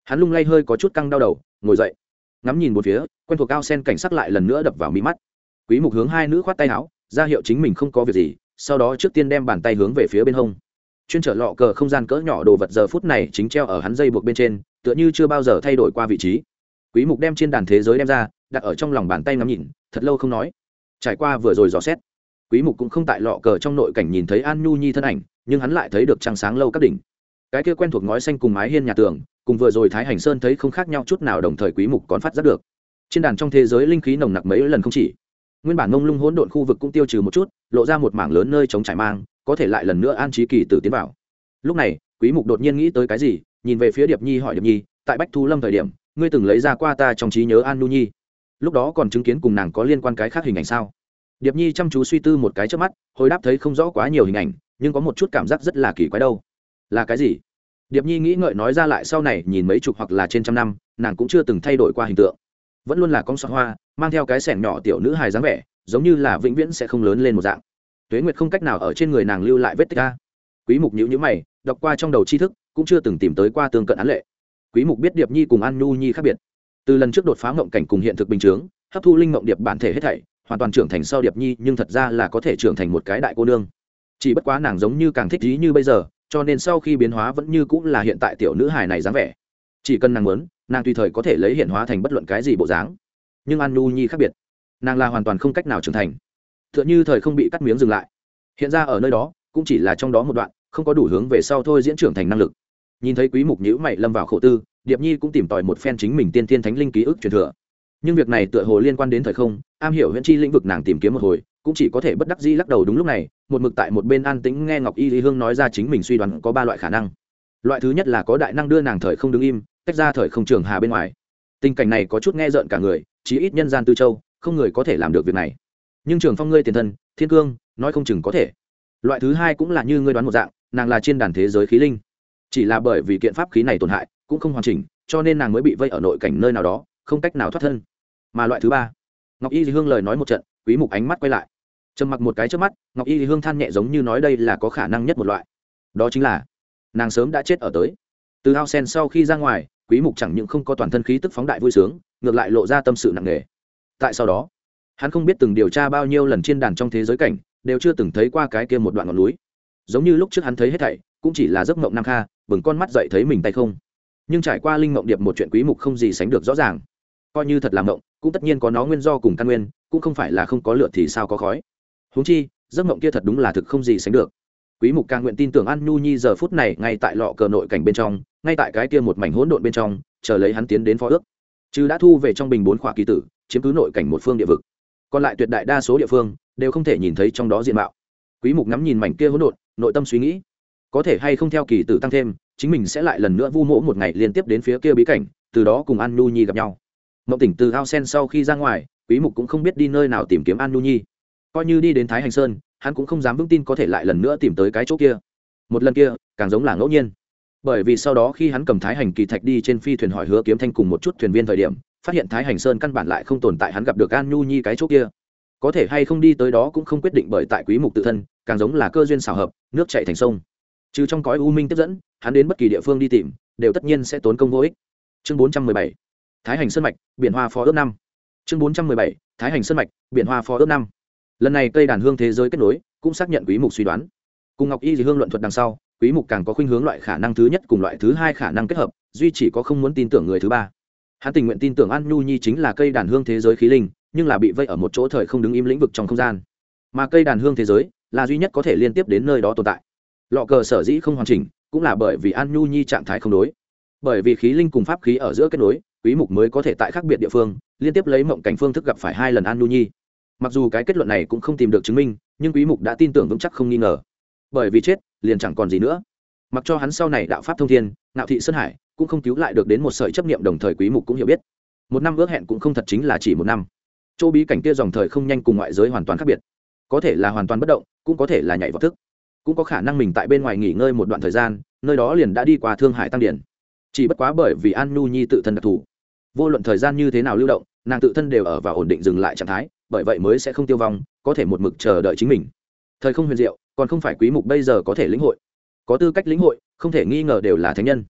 Hắn lung lay hơi có chút căng đau đầu, ngồi dậy, ngắm nhìn một phía, quen thuộc cao sen cảnh sắc lại lần nữa đập vào mí mắt. Quý mục hướng hai nữ khoát tay áo, ra hiệu chính mình không có việc gì, sau đó trước tiên đem bàn tay hướng về phía bên hông. Chuyên trở lọ cờ không gian cỡ nhỏ đồ vật giờ phút này chính treo ở hắn dây buộc bên trên, tựa như chưa bao giờ thay đổi qua vị trí quý mục đem trên đàn thế giới đem ra, đặt ở trong lòng bàn tay ngắm nhìn, thật lâu không nói. Trải qua vừa rồi dò xét, quý mục cũng không tại lọ cờ trong nội cảnh nhìn thấy an nhu nhi thân ảnh, nhưng hắn lại thấy được trăng sáng lâu các đỉnh. Cái kia quen thuộc ngói xanh cùng mái hiên nhà tường, cùng vừa rồi thái hành sơn thấy không khác nhau chút nào đồng thời quý mục còn phát giác được. Trên đàn trong thế giới linh khí nồng nặc mấy lần không chỉ. Nguyên bản ngông lung hỗn độn khu vực cũng tiêu trừ một chút, lộ ra một mảng lớn nơi chống trải mang, có thể lại lần nữa an trí kỳ tử tiến vào. Lúc này, quý mục đột nhiên nghĩ tới cái gì, nhìn về phía điệp nhi hỏi điệp nhi, tại bách thu lâm thời điểm ngươi từng lấy ra qua ta trong trí nhớ an nu nhi. Lúc đó còn chứng kiến cùng nàng có liên quan cái khác hình ảnh sao? Điệp nhi chăm chú suy tư một cái trước mắt, hồi đáp thấy không rõ quá nhiều hình ảnh, nhưng có một chút cảm giác rất là kỳ quái đâu. Là cái gì? Điệp nhi nghĩ ngợi nói ra lại sau này, nhìn mấy chục hoặc là trên trăm năm, nàng cũng chưa từng thay đổi qua hình tượng. Vẫn luôn là con sọ hoa, mang theo cái sẻng nhỏ tiểu nữ hài dáng vẻ, giống như là vĩnh viễn sẽ không lớn lên một dạng. Tuế nguyệt không cách nào ở trên người nàng lưu lại vết tích ca quý mục nhữ nhữ mày, đọc qua trong đầu tri thức, cũng chưa từng tìm tới qua tương cận án lệ quý mục biết điệp nhi cùng an nhu nhi khác biệt. Từ lần trước đột phá mộng cảnh cùng hiện thực bình chướng, hấp thu linh mộng điệp bản thể hết thảy, hoàn toàn trưởng thành sau điệp nhi, nhưng thật ra là có thể trưởng thành một cái đại cô nương. Chỉ bất quá nàng giống như càng thích ý như bây giờ, cho nên sau khi biến hóa vẫn như cũng là hiện tại tiểu nữ hài này dáng vẻ. Chỉ cần nàng muốn, nàng tùy thời có thể lấy hiện hóa thành bất luận cái gì bộ dáng. Nhưng an nu nhi khác biệt. Nàng là hoàn toàn không cách nào trưởng thành. T h ư ợ n thời không bị cắt miếng dừng lại. Hiện ra ở nơi đó, cũng chỉ là trong đó một đoạn, không có đủ hướng về sau thôi diễn trưởng thành năng lực nhìn thấy quý mục nhữ mày lâm vào khổ tư, điệp nhi cũng tìm tòi một phen chính mình tiên tiên thánh linh ký ức truyền thừa. Nhưng việc này tựa hồ liên quan đến thời không, am hiểu huyễn chi lĩnh vực nàng tìm kiếm một hồi, cũng chỉ có thể bất đắc dĩ lắc đầu đúng lúc này, một mực tại một bên an tĩnh nghe ngọc y lý hương nói ra chính mình suy đoán có ba loại khả năng. Loại thứ nhất là có đại năng đưa nàng thời không đứng im, tách ra thời không trường hà bên ngoài. Tình cảnh này có chút nghe rợn cả người, chí ít nhân gian tư châu, không người có thể làm được việc này. Nhưng trường phong ngươi tiền thân, thiên cương, nói không chừng có thể. Loại thứ hai cũng là như ngươi đoán một dạng, nàng là trên đàn thế giới khí linh chỉ là bởi vì kiện pháp khí này tổn hại, cũng không hoàn chỉnh, cho nên nàng mới bị vây ở nội cảnh nơi nào đó, không cách nào thoát thân. Mà loại thứ ba, ngọc y hương lời nói một trận, quý mục ánh mắt quay lại. Trầm mặc một cái trước mắt, ngọc y hương than nhẹ giống như nói đây là có khả năng nhất một loại. Đó chính là, nàng sớm đã chết ở tới. Từ ao sen sau khi ra ngoài, quý mục chẳng những không có toàn thân khí tức phóng đại vui sướng, ngược lại lộ ra tâm sự nặng nề. Tại sau đó, hắn không biết từng điều tra bao nhiêu lần trên đàn trong thế giới cảnh, đều chưa từng thấy qua cái kia một đoạn ngọn núi giống như lúc trước hắn thấy hết thảy, cũng chỉ là giấc mộng nam kha, bừng con mắt dậy thấy mình tay không. Nhưng trải qua linh mộng điệp một chuyện quý mục không gì sánh được rõ ràng. Coi như thật là mộng, cũng tất nhiên có nó nguyên do cùng căn nguyên, cũng không phải là không có lửa thì sao có khói. Huống chi, giấc mộng kia thật đúng là thực không gì sánh được. Quý mục càng nguyện tin tưởng an nhu nhi giờ phút này ngay tại lọ cờ nội cảnh bên trong, ngay tại cái kia một mảnh hỗn độn bên trong, chờ lấy hắn tiến đến phó ước. Chứ đã thu về trong bình bốn khỏa kỳ tử, chiếm cứ nội cảnh một phương địa vực. Còn lại tuyệt đại đa số địa phương, đều không thể nhìn thấy trong đó diện mạo. Quý mục ngắm nhìn mảnh kia hỗn độn nội tâm suy nghĩ. Có thể hay không theo kỳ tử tăng thêm, chính mình sẽ lại lần nữa vu mỗ một ngày liên tiếp đến phía kia bí cảnh, từ đó cùng an Nu nhi gặp nhau. Mộng tỉnh từ ao sen sau khi ra ngoài, quý mục cũng không biết đi nơi nào tìm kiếm an Nu nhi. Coi như đi đến thái hành sơn, hắn cũng không dám vững tin có thể lại lần nữa tìm tới cái chỗ kia. Một lần kia, càng giống là ngẫu nhiên. Bởi vì sau đó khi hắn cầm thái hành kỳ thạch đi trên phi thuyền hỏi hứa kiếm thanh cùng một chút thuyền viên thời điểm, phát hiện thái hành sơn căn bản lại không tồn tại hắn gặp được an nhu nhi cái chỗ kia. Có thể hay không đi tới đó cũng không quyết định bởi tại quý mục tự thân càng giống là cơ duyên xảo hợp, nước chảy thành sông. Trừ trong cõi u minh tiếp dẫn, hắn đến bất kỳ địa phương đi tìm, đều tất nhiên sẽ tốn công vô ích. Chương 417 thái hành sơn mạch, biển hoa phó ước năm. Chương 417 thái hành sơn mạch, biển hoa phó ước năm. Lần này cây đàn hương thế giới kết nối, cũng xác nhận quý mục suy đoán. Cùng ngọc y dị hương luận thuật đằng sau, quý mục càng có khuynh hướng loại khả năng thứ nhất cùng loại thứ hai khả năng kết hợp, duy chỉ có không muốn tin tưởng người thứ ba. Hắn tình nguyện tin tưởng an nhu nhi chính là cây đàn hương thế giới khí linh, nhưng là bị vây ở một chỗ thời không đứng im lĩnh vực trong không gian. Mà cây đàn hương thế giới là duy nhất có thể liên tiếp đến nơi đó tồn tại. Lọ cờ sở dĩ không hoàn chỉnh, cũng là bởi vì an nhu nhi trạng thái không đối. Bởi vì khí linh cùng pháp khí ở giữa kết nối, quý mục mới có thể tại khác biệt địa phương, liên tiếp lấy mộng cảnh phương thức gặp phải hai lần an nhu nhi. Mặc dù cái kết luận này cũng không tìm được chứng minh, nhưng quý mục đã tin tưởng vững chắc không nghi ngờ. Bởi vì chết, liền chẳng còn gì nữa. Mặc cho hắn sau này đạo pháp thông thiên nạo thị sơn hải cũng không cứu lại được đến một sợi chấp niệm đồng thời quý mục cũng hiểu biết. Một năm ước hẹn cũng không thật chính là chỉ một năm. Chỗ bí cảnh kia dòng thời không nhanh cùng ngoại giới hoàn toàn khác biệt. Có thể là hoàn toàn bất động cũng có thể là nhảy vào thức. Cũng có khả năng mình tại bên ngoài nghỉ ngơi một đoạn thời gian, nơi đó liền đã đi qua thương hải tăng điển chỉ bất quá bởi vì an nhu nhi tự thân đặc thù, vô luận thời gian như thế nào lưu động, nàng tự thân đều ở và ổn định dừng lại trạng thái, bởi vậy mới sẽ không tiêu vong, có thể một mực chờ đợi chính mình. Thời không huyền diệu, còn không phải quý mục bây giờ có thể lĩnh hội. Có tư cách lĩnh hội, không thể nghi ngờ đều là thánh nhân.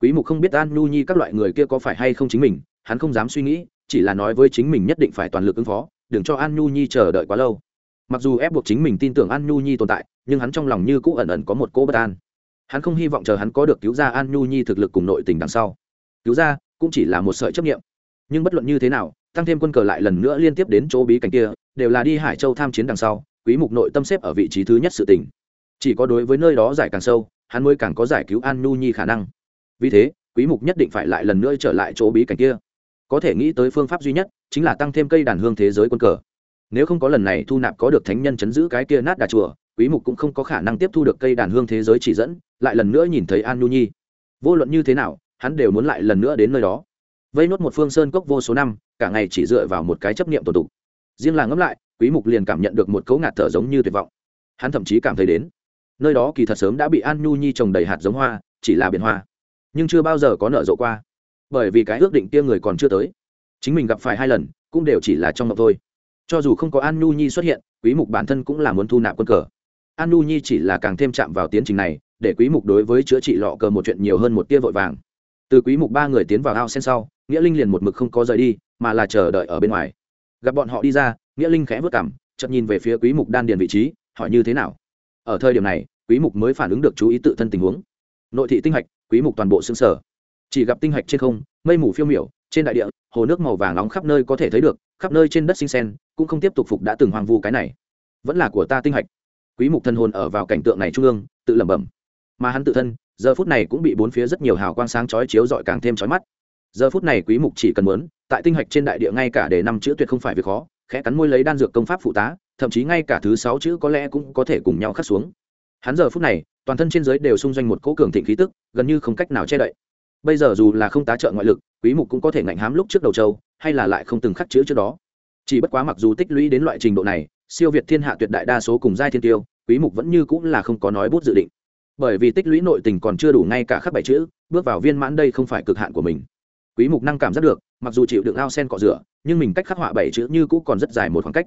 Quý mục không biết an nhu nhi các loại người kia có phải hay không chính mình, hắn không dám suy nghĩ, chỉ là nói với chính mình nhất định phải toàn lực ứng phó, đừng cho an nhu nhi chờ đợi quá lâu mặc dù ép buộc chính mình tin tưởng an nhu nhi tồn tại, nhưng hắn trong lòng như cũ ẩn ẩn có một cỗ bất an. Hắn không hy vọng chờ hắn có được cứu ra an nhu nhi thực lực cùng nội tình đằng sau. Cứu ra cũng chỉ là một sợi chấp nghiệm nhưng bất luận như thế nào, tăng thêm quân cờ lại lần nữa liên tiếp đến chỗ bí cảnh kia, đều là đi hải châu tham chiến đằng sau, quý mục nội tâm xếp ở vị trí thứ nhất sự tình. Chỉ có đối với nơi đó giải càng sâu, hắn mới càng có giải cứu an nhu nhi khả năng. Vì thế, quý mục nhất định phải lại lần nữa trở lại chỗ bí cảnh kia. Có thể nghĩ tới phương pháp duy nhất, chính là tăng thêm cây đàn hương thế giới quân cờ nếu không có lần này thu nạp có được thánh nhân chấn giữ cái kia nát đà chùa, quý mục cũng không có khả năng tiếp thu được cây đàn hương thế giới chỉ dẫn, lại lần nữa nhìn thấy an nhu nhi. Vô luận như thế nào, hắn đều muốn lại lần nữa đến nơi đó. Vây nốt một phương sơn cốc vô số năm, cả ngày chỉ dựa vào một cái chấp niệm tổ tục riêng là ngẫm lại, quý mục liền cảm nhận được một cấu ngạt thở giống như tuyệt vọng. Hắn thậm chí cảm thấy đến, nơi đó kỳ thật sớm đã bị an nhu nhi trồng đầy hạt giống hoa, chỉ là biển hoa. Nhưng chưa bao giờ có nở rộ qua. Bởi vì cái ước định kia người còn chưa tới. Chính mình gặp phải hai lần, cũng đều chỉ là trong mộng thôi cho dù không có an Nu nhi xuất hiện, quý mục bản thân cũng là muốn thu nạp quân cờ. An Nu nhi chỉ là càng thêm chạm vào tiến trình này, để quý mục đối với chữa trị lọ cờ một chuyện nhiều hơn một tia vội vàng. Từ quý mục ba người tiến vào ao sen sau, nghĩa linh liền một mực không có rời đi, mà là chờ đợi ở bên ngoài. Gặp bọn họ đi ra, nghĩa linh khẽ vất cảm chợt nhìn về phía quý mục đan điền vị trí, hỏi như thế nào. Ở thời điểm này, quý mục mới phản ứng được chú ý tự thân tình huống. Nội thị tinh hạch, quý mục toàn bộ xương sở chỉ gặp tinh hạch trên không, mây mù phiêu miểu, trên đại địa, hồ nước màu vàng nóng khắp nơi có thể thấy được, khắp nơi trên đất sinh sen cũng không tiếp tục phục đã từng hoang vu cái này. Vẫn là của ta tinh hạch. Quý mục thân hồn ở vào cảnh tượng này trung ương, tự lẩm bẩm. Mà hắn tự thân, giờ phút này cũng bị bốn phía rất nhiều hào quang sáng chói chiếu rọi càng thêm chói mắt. Giờ phút này quý mục chỉ cần muốn, tại tinh hạch trên đại địa ngay cả để năm chữ tuyệt không phải việc khó, khẽ cắn môi lấy đan dược công pháp phụ tá, thậm chí ngay cả thứ sáu chữ có lẽ cũng có thể cùng nhau khắc xuống. Hắn giờ phút này, toàn thân trên giới đều xung doanh một cỗ cường thịnh khí tức, gần như không cách nào che đậy. Bây giờ dù là không tá trợ ngoại lực, quý mục cũng có thể ngạnh hám lúc trước đầu châu, hay là lại không từng khắc chữ trước đó chỉ bất quá mặc dù tích lũy đến loại trình độ này, siêu việt thiên hạ tuyệt đại đa số cùng giai thiên tiêu, quý mục vẫn như cũng là không có nói bút dự định. Bởi vì tích lũy nội tình còn chưa đủ ngay cả khắc bảy chữ, bước vào viên mãn đây không phải cực hạn của mình. Quý mục năng cảm giác được, mặc dù chịu đựng ao sen cọ rửa, nhưng mình cách khắc họa bảy chữ như cũ còn rất dài một khoảng cách.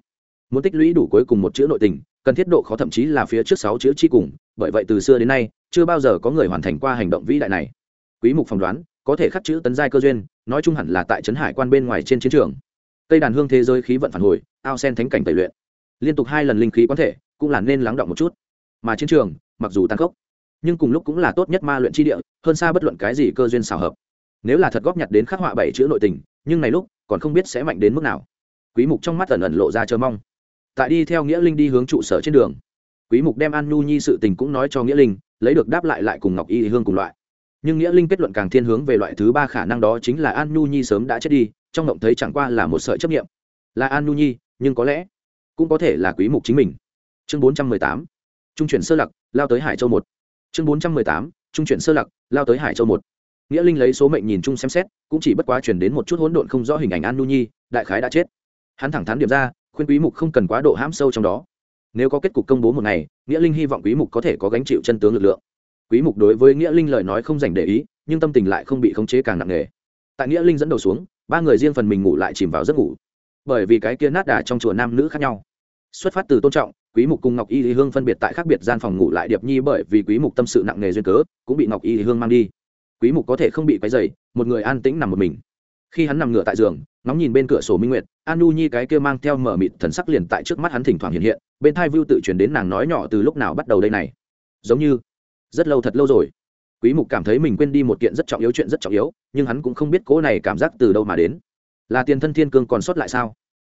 Muốn tích lũy đủ cuối cùng một chữ nội tình, cần thiết độ khó thậm chí là phía trước sáu chữ chi cùng, bởi vậy từ xưa đến nay, chưa bao giờ có người hoàn thành qua hành động vĩ đại này. Quý mục phỏng đoán, có thể khắc chữ tấn giai cơ duyên, nói chung hẳn là tại trấn hải quan bên ngoài trên chiến trường cây đàn hương thế giới khí vận phản hồi, ao sen thánh cảnh tẩy luyện. Liên tục hai lần linh khí quán thể, cũng là nên lắng động một chút. Mà chiến trường, mặc dù tăng khốc, nhưng cùng lúc cũng là tốt nhất ma luyện chi địa, hơn xa bất luận cái gì cơ duyên xảo hợp. Nếu là thật góp nhặt đến khắc họa bảy chữ nội tình, nhưng này lúc, còn không biết sẽ mạnh đến mức nào. Quý mục trong mắt ẩn ẩn lộ ra chờ mong. Tại đi theo nghĩa linh đi hướng trụ sở trên đường, quý mục đem an nhu nhi sự tình cũng nói cho nghĩa linh, lấy được đáp lại lại cùng ngọc y hương cùng loại. Nhưng nghĩa linh kết luận càng thiên hướng về loại thứ ba khả năng đó chính là an nhu nhi sớm đã chết đi trong ngộng thấy chẳng qua là một sợi chấp nghiệm là an nhu nhi, nhưng có lẽ cũng có thể là quý mục chính mình. Chương 418 trung chuyển sơ lặc, lao tới hải châu một. Chương 418 trung chuyển sơ lặc, lao tới hải châu một. Nghĩa linh lấy số mệnh nhìn chung xem xét, cũng chỉ bất quá chuyển đến một chút hỗn độn không rõ hình ảnh an nhu nhi, đại khái đã chết. Hắn thẳng thắn điểm ra, khuyên quý mục không cần quá độ hãm sâu trong đó. Nếu có kết cục công bố một ngày, nghĩa linh hy vọng quý mục có thể có gánh chịu chân tướng lực lượng. Quý mục đối với nghĩa linh lời nói không dành để ý, nhưng tâm tình lại không bị khống chế càng nặng nề. Tại nghĩa linh dẫn đầu xuống ba người riêng phần mình ngủ lại chìm vào giấc ngủ. Bởi vì cái kia nát đà trong chùa nam nữ khác nhau. Xuất phát từ tôn trọng, quý mục cùng ngọc y lý hương phân biệt tại khác biệt gian phòng ngủ lại điệp nhi bởi vì quý mục tâm sự nặng nề duyên cớ, cũng bị ngọc y lý hương mang đi. Quý mục có thể không bị quấy rầy, một người an tĩnh nằm một mình. Khi hắn nằm ngửa tại giường, ngóng nhìn bên cửa sổ minh nguyệt an nu nhi cái kia mang theo mở mịt thần sắc liền tại trước mắt hắn thỉnh thoảng hiện hiện, bên thai vưu tự chuyển đến nàng nói nhỏ từ lúc nào bắt đầu đây này. Giống như, rất lâu thật lâu rồi quý mục cảm thấy mình quên đi một kiện rất trọng yếu chuyện rất trọng yếu, nhưng hắn cũng không biết cố này cảm giác từ đâu mà đến. Là tiền thân thiên cương còn sót lại sao?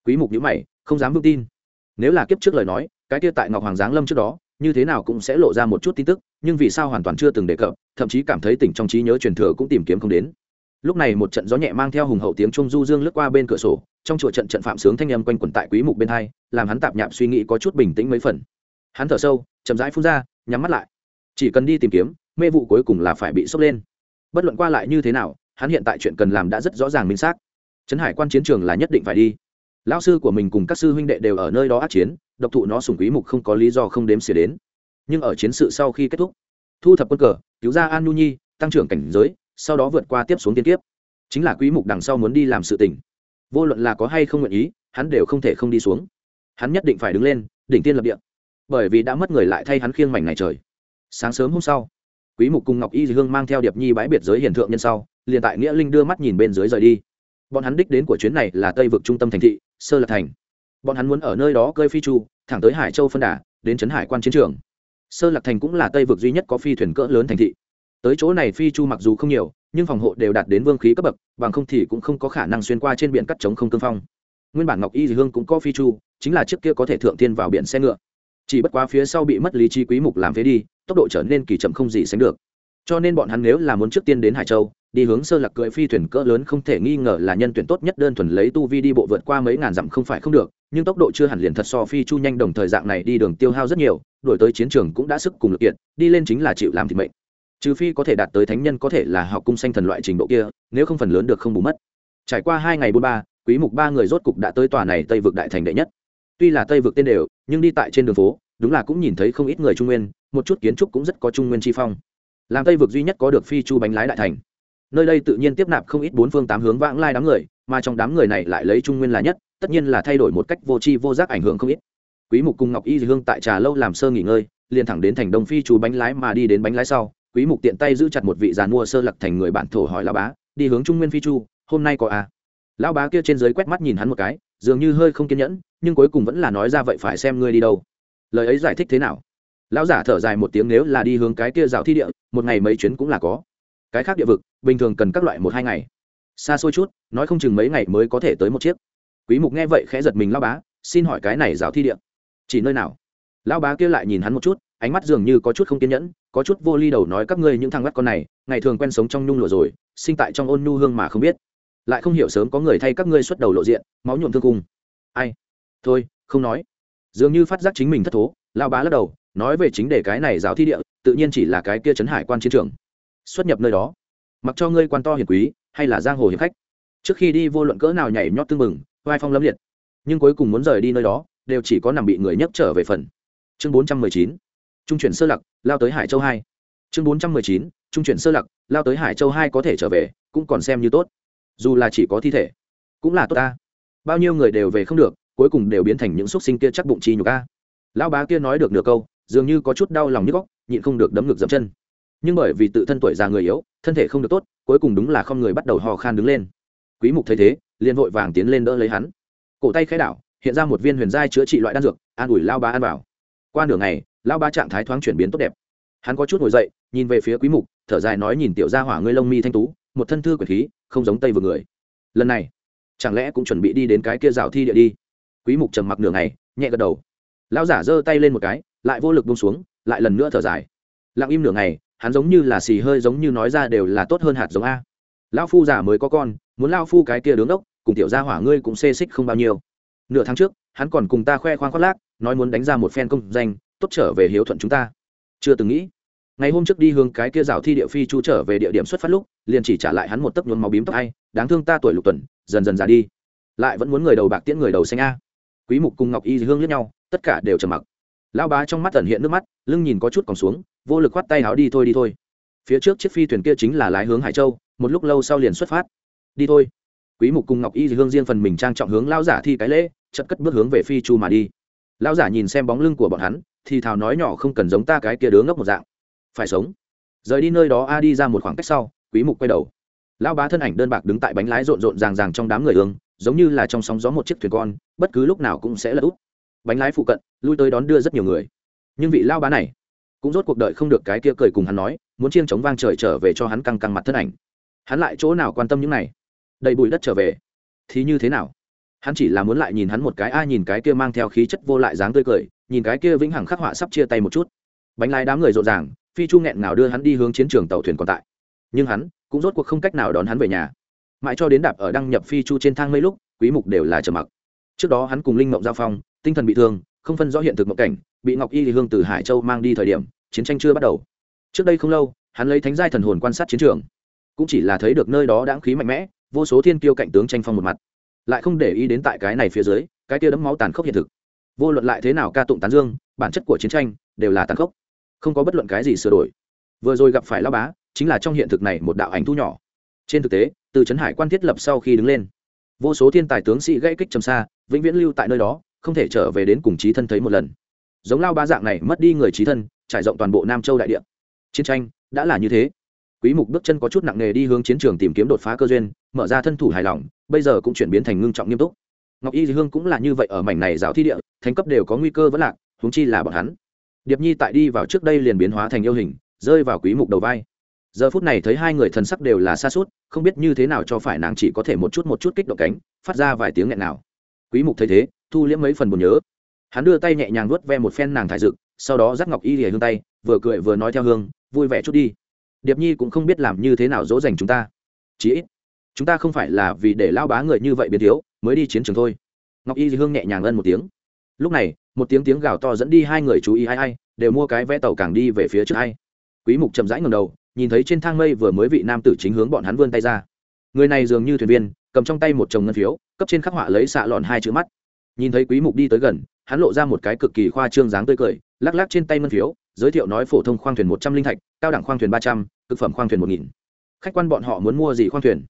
Quý mục nhíu mày, không dám vững tin. Nếu là kiếp trước lời nói, cái kia tại ngọc hoàng giáng lâm trước đó, như thế nào cũng sẽ lộ ra một chút tin tức, nhưng vì sao hoàn toàn chưa từng đề cập, thậm chí cảm thấy tỉnh trong trí nhớ truyền thừa cũng tìm kiếm không đến. Lúc này một trận gió nhẹ mang theo hùng hậu tiếng trung du dương lướt qua bên cửa sổ, trong chùa trận trận phạm sướng thanh âm quanh quẩn tại quý mục bên hai, làm hắn tạp nhạp suy nghĩ có chút bình tĩnh mấy phần. Hắn thở sâu, chậm rãi phun ra, nhắm mắt lại. Chỉ cần đi tìm kiếm mê vụ cuối cùng là phải bị sốc lên. Bất luận qua lại như thế nào, hắn hiện tại chuyện cần làm đã rất rõ ràng minh xác. Trấn hải quan chiến trường là nhất định phải đi. Lão sư của mình cùng các sư huynh đệ đều ở nơi đó át chiến, độc thụ nó sùng quý mục không có lý do không đếm xỉa đến. Nhưng ở chiến sự sau khi kết thúc, thu thập quân cờ, cứu ra an Nu nhi, tăng trưởng cảnh giới, sau đó vượt qua tiếp xuống tiên tiếp chính là quý mục đằng sau muốn đi làm sự tình. Vô luận là có hay không nguyện ý, hắn đều không thể không đi xuống. Hắn nhất định phải đứng lên, đỉnh tiên lập địa. Bởi vì đã mất người lại thay hắn khiêng mảnh này trời. Sáng sớm hôm sau quý mục cùng ngọc y hương mang theo điệp nhi bãi biệt giới hiển thượng nhân sau, liền tại nghĩa linh đưa mắt nhìn bên dưới rời đi. Bọn hắn đích đến của chuyến này là tây vực trung tâm thành thị, sơ lạc thành. Bọn hắn muốn ở nơi đó cơi phi chu, thẳng tới hải châu phân đà, đến trấn hải quan chiến trường. Sơ lạc thành cũng là tây vực duy nhất có phi thuyền cỡ lớn thành thị. Tới chỗ này phi chu mặc dù không nhiều, nhưng phòng hộ đều đạt đến vương khí cấp bậc, bằng không thì cũng không có khả năng xuyên qua trên biển cắt chống không cương phong. Nguyên bản ngọc y dì hương cũng có phi chu, chính là chiếc kia có thể thượng thiên vào biển xe ngựa chỉ bất quá phía sau bị mất lý trí quý mục làm phế đi, tốc độ trở nên kỳ chậm không gì sánh được. Cho nên bọn hắn nếu là muốn trước tiên đến hải châu, đi hướng sơ lạc cưỡi phi thuyền cỡ lớn không thể nghi ngờ là nhân tuyển tốt nhất đơn thuần lấy tu vi đi bộ vượt qua mấy ngàn dặm không phải không được, nhưng tốc độ chưa hẳn liền thật so phi chu nhanh đồng thời dạng này đi đường tiêu hao rất nhiều, đổi tới chiến trường cũng đã sức cùng lực kiện đi lên chính là chịu làm thịt mệnh. Trừ phi có thể đạt tới thánh nhân có thể là học cung sanh thần loại trình độ kia, nếu không phần lớn được không bù mất. Trải qua hai ngày bốn ba, quý mục ba người rốt cục đã tới tòa này tây vực đại thành đệ nhất tuy là tây vực tên đều, nhưng đi tại trên đường phố, đúng là cũng nhìn thấy không ít người trung nguyên, một chút kiến trúc cũng rất có trung nguyên chi phong. Làm tây vực duy nhất có được phi chu bánh lái đại thành. Nơi đây tự nhiên tiếp nạp không ít bốn phương tám hướng vãng lai đám người, mà trong đám người này lại lấy trung nguyên là nhất, tất nhiên là thay đổi một cách vô tri vô giác ảnh hưởng không ít. Quý mục cùng ngọc y hương tại trà lâu làm sơ nghỉ ngơi, liền thẳng đến thành đông phi chu bánh lái mà đi đến bánh lái sau, quý mục tiện tay giữ chặt một vị giàn mua sơ lặc thành người bạn thổ hỏi lão bá, đi hướng trung nguyên phi chu, hôm nay có à? Lão bá kia trên dưới quét mắt nhìn hắn một cái, dường như hơi không kiên nhẫn nhưng cuối cùng vẫn là nói ra vậy phải xem ngươi đi đâu. Lời ấy giải thích thế nào? Lão giả thở dài một tiếng nếu là đi hướng cái kia rào thi địa, một ngày mấy chuyến cũng là có. Cái khác địa vực, bình thường cần các loại một hai ngày. Xa xôi chút, nói không chừng mấy ngày mới có thể tới một chiếc. Quý mục nghe vậy khẽ giật mình lão bá, xin hỏi cái này rào thi địa, chỉ nơi nào? Lão bá kia lại nhìn hắn một chút, ánh mắt dường như có chút không kiên nhẫn, có chút vô ly đầu nói các ngươi những thằng mắt con này, ngày thường quen sống trong nhung lụa rồi, sinh tại trong ôn nhu hương mà không biết. Lại không hiểu sớm có người thay các ngươi xuất đầu lộ diện, máu nhuộm thương cung. Ai? Thôi, không nói. Dường như phát giác chính mình thất thố lao bá lắc đầu, nói về chính đề cái này giáo thi địa, tự nhiên chỉ là cái kia trấn hải quan chiến trường. Xuất nhập nơi đó. Mặc cho ngươi quan to hiền quý, hay là giang hồ hiệp khách. Trước khi đi vô luận cỡ nào nhảy nhót tưng mừng vai phong lâm liệt. Nhưng cuối cùng muốn rời đi nơi đó, đều chỉ có nằm bị người nhấc trở về phần. Chương bốn trăm mười chín. Trung chuyển sơ lặc, lao tới hải châu hai. Chương bốn trăm mười chín. Trung chuyển sơ lặc, lao tới hải châu hai có thể trở về, cũng còn xem như tốt. Dù là chỉ có thi thể, cũng là tốt ta. Bao nhiêu người đều về không được cuối cùng đều biến thành những xúc sinh kia chắc bụng chi nhục a. Lão bá kia nói được nửa câu, dường như có chút đau lòng nhức góc nhịn không được đấm ngực dậm chân. Nhưng bởi vì tự thân tuổi già người yếu, thân thể không được tốt, cuối cùng đúng là không người bắt đầu hò khan đứng lên. Quý mục thấy thế, liền vội vàng tiến lên đỡ lấy hắn. Cổ tay khẽ đảo, hiện ra một viên huyền giai chữa trị loại đan dược, an ủi lao bá ăn vào. Qua nửa ngày lao bá trạng thái thoáng chuyển biến tốt đẹp. Hắn có chút ngồi dậy, nhìn về phía quý mục, thở dài nói nhìn tiểu gia hỏa ngươi lông mi thanh tú, một thân thư quyền khí, không giống tây vừa người. Lần này, chẳng lẽ cũng chuẩn bị đi đến cái kia rào thi địa đi? Quý mục trầm mặc nửa ngày, nhẹ gật đầu. Lão giả giơ tay lên một cái, lại vô lực buông xuống, lại lần nữa thở dài. Lặng im nửa ngày, hắn giống như là xì hơi giống như nói ra đều là tốt hơn hạt giống a. Lão phu giả mới có con, muốn lao phu cái kia đứng đốc, cùng tiểu gia hỏa ngươi cũng xê xích không bao nhiêu. Nửa tháng trước, hắn còn cùng ta khoe khoang khoác lác, nói muốn đánh ra một phen công danh, tốt trở về hiếu thuận chúng ta. Chưa từng nghĩ, ngày hôm trước đi hướng cái kia rào thi địa phi chu trở về địa điểm xuất phát lúc, liền chỉ trả lại hắn một tấc nhuốm máu bím tóc hay đáng thương ta tuổi lục tuần, dần dần già đi. Lại vẫn muốn người đầu bạc tiễn người đầu xanh a quý mục cùng ngọc y hương liếc nhau, tất cả đều trầm mặc. Lão bá trong mắt tẩn hiện nước mắt, lưng nhìn có chút còn xuống, vô lực khoát tay áo đi thôi đi thôi. Phía trước chiếc phi thuyền kia chính là lái hướng hải châu, một lúc lâu sau liền xuất phát. Đi thôi. Quý mục cùng ngọc y hương riêng phần mình trang trọng hướng lão giả thi cái lễ chật cất bước hướng về phi chu mà đi. Lão giả nhìn xem bóng lưng của bọn hắn, thì thào nói nhỏ không cần giống ta cái kia đứa ngốc một dạng. Phải sống. Rời đi nơi đó, a đi ra một khoảng cách sau, quý mục quay đầu. Lão bá thân ảnh đơn bạc đứng tại bánh lái rộn rộn ràng ràng trong đám người ương giống như là trong sóng gió một chiếc thuyền con, bất cứ lúc nào cũng sẽ lật úp. Bánh lái phụ cận, lui tới đón đưa rất nhiều người. Nhưng vị lao bá này cũng rốt cuộc đợi không được cái kia cười cùng hắn nói, muốn chiêng chống vang trời trở về cho hắn căng căng mặt thân ảnh. Hắn lại chỗ nào quan tâm những này? Đầy bụi đất trở về. Thì như thế nào? Hắn chỉ là muốn lại nhìn hắn một cái ai à, nhìn cái kia mang theo khí chất vô lại dáng tươi cười, nhìn cái kia vĩnh hằng khắc họa sắp chia tay một chút. Bánh lái đám người rộn ràng, phi chu nghẹn nào đưa hắn đi hướng chiến trường tàu thuyền còn tại. Nhưng hắn cũng rốt cuộc không cách nào đón hắn về nhà mãi cho đến đạp ở đăng nhập phi chu trên thang mây lúc, quý mục đều là trầm mặc. Trước đó hắn cùng linh mộng giao phong, tinh thần bị thương, không phân rõ hiện thực mộng cảnh, bị ngọc y thì hương từ hải châu mang đi thời điểm, chiến tranh chưa bắt đầu. Trước đây không lâu, hắn lấy thánh giai thần hồn quan sát chiến trường. Cũng chỉ là thấy được nơi đó đáng khí mạnh mẽ, vô số thiên kiêu cạnh tướng tranh phong một mặt. Lại không để ý đến tại cái này phía dưới, cái kia đấm máu tàn khốc hiện thực. Vô luận lại thế nào ca tụng tán dương, bản chất của chiến tranh đều là tàn khốc. Không có bất luận cái gì sửa đổi. Vừa rồi gặp phải lao bá, chính là trong hiện thực này một đạo ảnh thu nhỏ. Trên thực tế từ trấn hải quan thiết lập sau khi đứng lên. Vô số thiên tài tướng sĩ gây kích trầm xa, vĩnh viễn lưu tại nơi đó, không thể trở về đến cùng trí thân thấy một lần. Giống lao ba dạng này mất đi người trí thân, trải rộng toàn bộ nam châu đại địa. Chiến tranh đã là như thế. Quý mục bước chân có chút nặng nề đi hướng chiến trường tìm kiếm đột phá cơ duyên, mở ra thân thủ hài lòng, bây giờ cũng chuyển biến thành ngưng trọng nghiêm túc. Ngọc y hương cũng là như vậy ở mảnh này giáo thi địa thành cấp đều có nguy cơ vẫn lạc, huống chi là bọn hắn. Điệp nhi tại đi vào trước đây liền biến hóa thành yêu hình, rơi vào quý mục đầu vai giờ phút này thấy hai người thần sắc đều là xa suốt không biết như thế nào cho phải nàng chỉ có thể một chút một chút kích động cánh, phát ra vài tiếng nghẹn nào quý mục thấy thế, thu liễm mấy phần buồn nhớ. Hắn đưa tay nhẹ nhàng vuốt ve một phen nàng thải dực, sau đó dắt ngọc y lìa hương tay, vừa cười vừa nói theo hương, vui vẻ chút đi. Điệp nhi cũng không biết làm như thế nào dỗ dành chúng ta. Chỉ ít, chúng ta không phải là vì để lao bá người như vậy biến thiếu, mới đi chiến trường thôi. Ngọc y hương nhẹ nhàng ân một tiếng. Lúc này, một tiếng tiếng gào to dẫn đi hai người chú ý ai ai, đều mua cái vé tàu càng đi về phía trước hay quý mục chậm rãi ngẩng đầu nhìn thấy trên thang mây vừa mới vị nam tử chính hướng bọn hắn vươn tay ra. Người này dường như thuyền viên, cầm trong tay một chồng ngân phiếu, cấp trên khắc họa lấy xạ lòn hai chữ mắt. Nhìn thấy quý mục đi tới gần, hắn lộ ra một cái cực kỳ khoa trương dáng tươi cười, lắc lắc trên tay ngân phiếu, giới thiệu nói phổ thông khoang thuyền một trăm linh thạch, cao đẳng khoang thuyền ba trăm, cực phẩm khoang thuyền một nghìn. Khách quan bọn họ muốn mua gì khoang thuyền?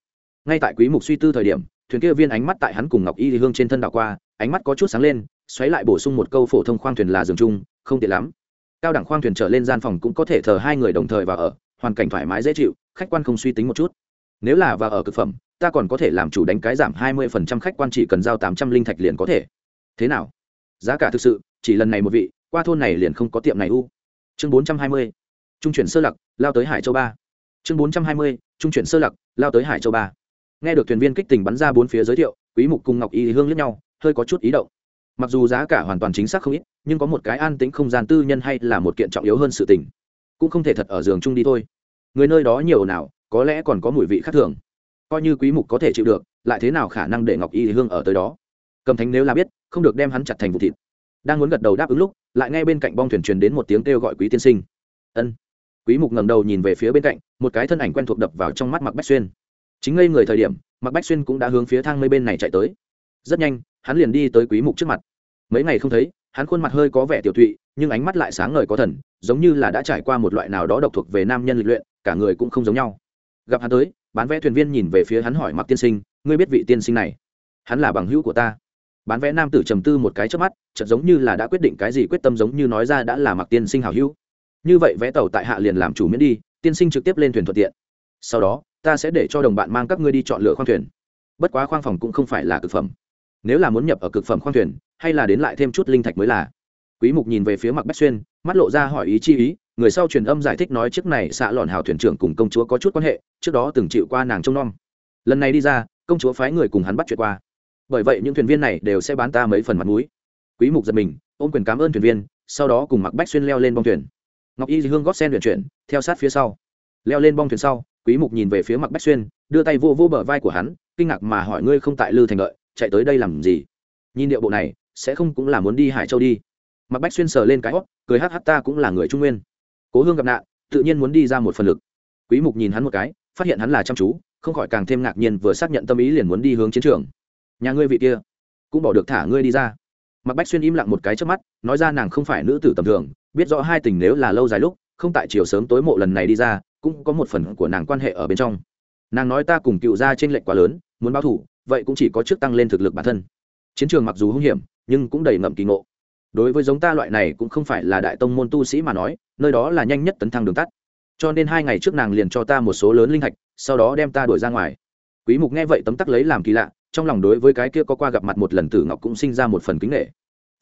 Ngay tại quý mục suy tư thời điểm, thuyền kia viên ánh mắt tại hắn cùng ngọc y hương trên thân đảo qua, ánh mắt có chút sáng lên, xoáy lại bổ sung một câu phổ thông khoang thuyền là giường chung, không tiện lắm. Cao đẳng khoang thuyền trở lên gian phòng cũng có thể thờ hai người đồng thời vào ở hoàn cảnh thoải mái dễ chịu, khách quan không suy tính một chút. Nếu là vào ở cực phẩm, ta còn có thể làm chủ đánh cái giảm hai mươi phần trăm khách quan chỉ cần giao tám trăm linh thạch liền có thể. Thế nào? Giá cả thực sự, chỉ lần này một vị, qua thôn này liền không có tiệm này u. Chương bốn trăm hai mươi, trung chuyển sơ lặc, lao tới hải châu ba. Chương bốn trăm hai mươi, trung chuyển sơ lặc, lao tới hải châu ba. Nghe được thuyền viên kích tình bắn ra bốn phía giới thiệu, quý mục cùng ngọc y hương lẫn nhau, hơi có chút ý động. Mặc dù giá cả hoàn toàn chính xác không ít, nhưng có một cái an tĩnh không gian tư nhân hay là một kiện trọng yếu hơn sự tình cũng không thể thật ở giường chung đi thôi. Người nơi đó nhiều nào, có lẽ còn có mùi vị khác thường. Coi như quý mục có thể chịu được, lại thế nào khả năng để ngọc y hương ở tới đó? Cầm thánh nếu là biết, không được đem hắn chặt thành vụ thịt. Đang muốn gật đầu đáp ứng lúc, lại nghe bên cạnh bong thuyền truyền đến một tiếng kêu gọi quý tiên sinh. Ân. Quý mục ngẩng đầu nhìn về phía bên cạnh, một cái thân ảnh quen thuộc đập vào trong mắt mặc bách xuyên. Chính ngây người thời điểm mặc bách xuyên cũng đã hướng phía thang mây bên này chạy tới. Rất nhanh, hắn liền đi tới quý mục trước mặt mấy ngày không thấy, hắn khuôn mặt hơi có vẻ tiểu thụy nhưng ánh mắt lại sáng ngời có thần, giống như là đã trải qua một loại nào đó độc thuộc về nam nhân lịch luyện, cả người cũng không giống nhau. Gặp hắn tới, bán vé thuyền viên nhìn về phía hắn hỏi mặc tiên sinh, ngươi biết vị tiên sinh này? Hắn là bằng hữu của ta. Bán vé nam tử trầm tư một cái trước mắt, chợt giống như là đã quyết định cái gì quyết tâm giống như nói ra đã là mặc tiên sinh hảo hữu. Như vậy vé tàu tại hạ liền làm chủ miễn đi, tiên sinh trực tiếp lên thuyền thuận tiện. Sau đó, ta sẽ để cho đồng bạn mang các ngươi đi chọn lựa khoang thuyền. Bất quá khoang phòng cũng không phải là cực phẩm. Nếu là muốn nhập ở cực phẩm khoang thuyền hay là đến lại thêm chút linh thạch mới là. Quý mục nhìn về phía mặc bách xuyên, mắt lộ ra hỏi ý chi ý, người sau truyền âm giải thích nói chiếc này xạ lọn hào thuyền trưởng cùng công chúa có chút quan hệ, trước đó từng chịu qua nàng trông nom. Lần này đi ra, công chúa phái người cùng hắn bắt chuyện qua. Bởi vậy những thuyền viên này đều sẽ bán ta mấy phần mặt mũi. Quý mục giật mình, ôm quyền cảm ơn thuyền viên, sau đó cùng mặc bách xuyên leo lên bong thuyền. Ngọc y hương gót sen luyện chuyển, theo sát phía sau. Leo lên bong thuyền sau, quý mục nhìn về phía mặc bách xuyên, đưa tay vô vô bờ vai của hắn, kinh ngạc mà hỏi, ngươi không tại lư thành lợi chạy tới đây làm gì? Nhìn điệu bộ này sẽ không cũng là muốn đi hải châu đi. Mặc bách xuyên sờ lên cái hót cười hắc ta cũng là người trung nguyên. Cố hương gặp nạn, tự nhiên muốn đi ra một phần lực. Quý mục nhìn hắn một cái, phát hiện hắn là chăm chú, không khỏi càng thêm ngạc nhiên, vừa xác nhận tâm ý liền muốn đi hướng chiến trường. Nhà ngươi vị kia, cũng bỏ được thả ngươi đi ra. Mặc bách xuyên im lặng một cái trước mắt, nói ra nàng không phải nữ tử tầm thường, biết rõ hai tình nếu là lâu dài lúc, không tại chiều sớm tối mộ lần này đi ra, cũng có một phần của nàng quan hệ ở bên trong. Nàng nói ta cùng cựu ra trên lệnh quá lớn, muốn báo thủ vậy cũng chỉ có trước tăng lên thực lực bản thân. Chiến trường mặc dù hung hiểm nhưng cũng đầy ngậm kỳ ngộ. Đối với giống ta loại này cũng không phải là đại tông môn tu sĩ mà nói, nơi đó là nhanh nhất tấn thăng đường tắt. Cho nên hai ngày trước nàng liền cho ta một số lớn linh hạch, sau đó đem ta đuổi ra ngoài. Quý mục nghe vậy tấm tắc lấy làm kỳ lạ, trong lòng đối với cái kia có qua gặp mặt một lần tử ngọc cũng sinh ra một phần kính nghệ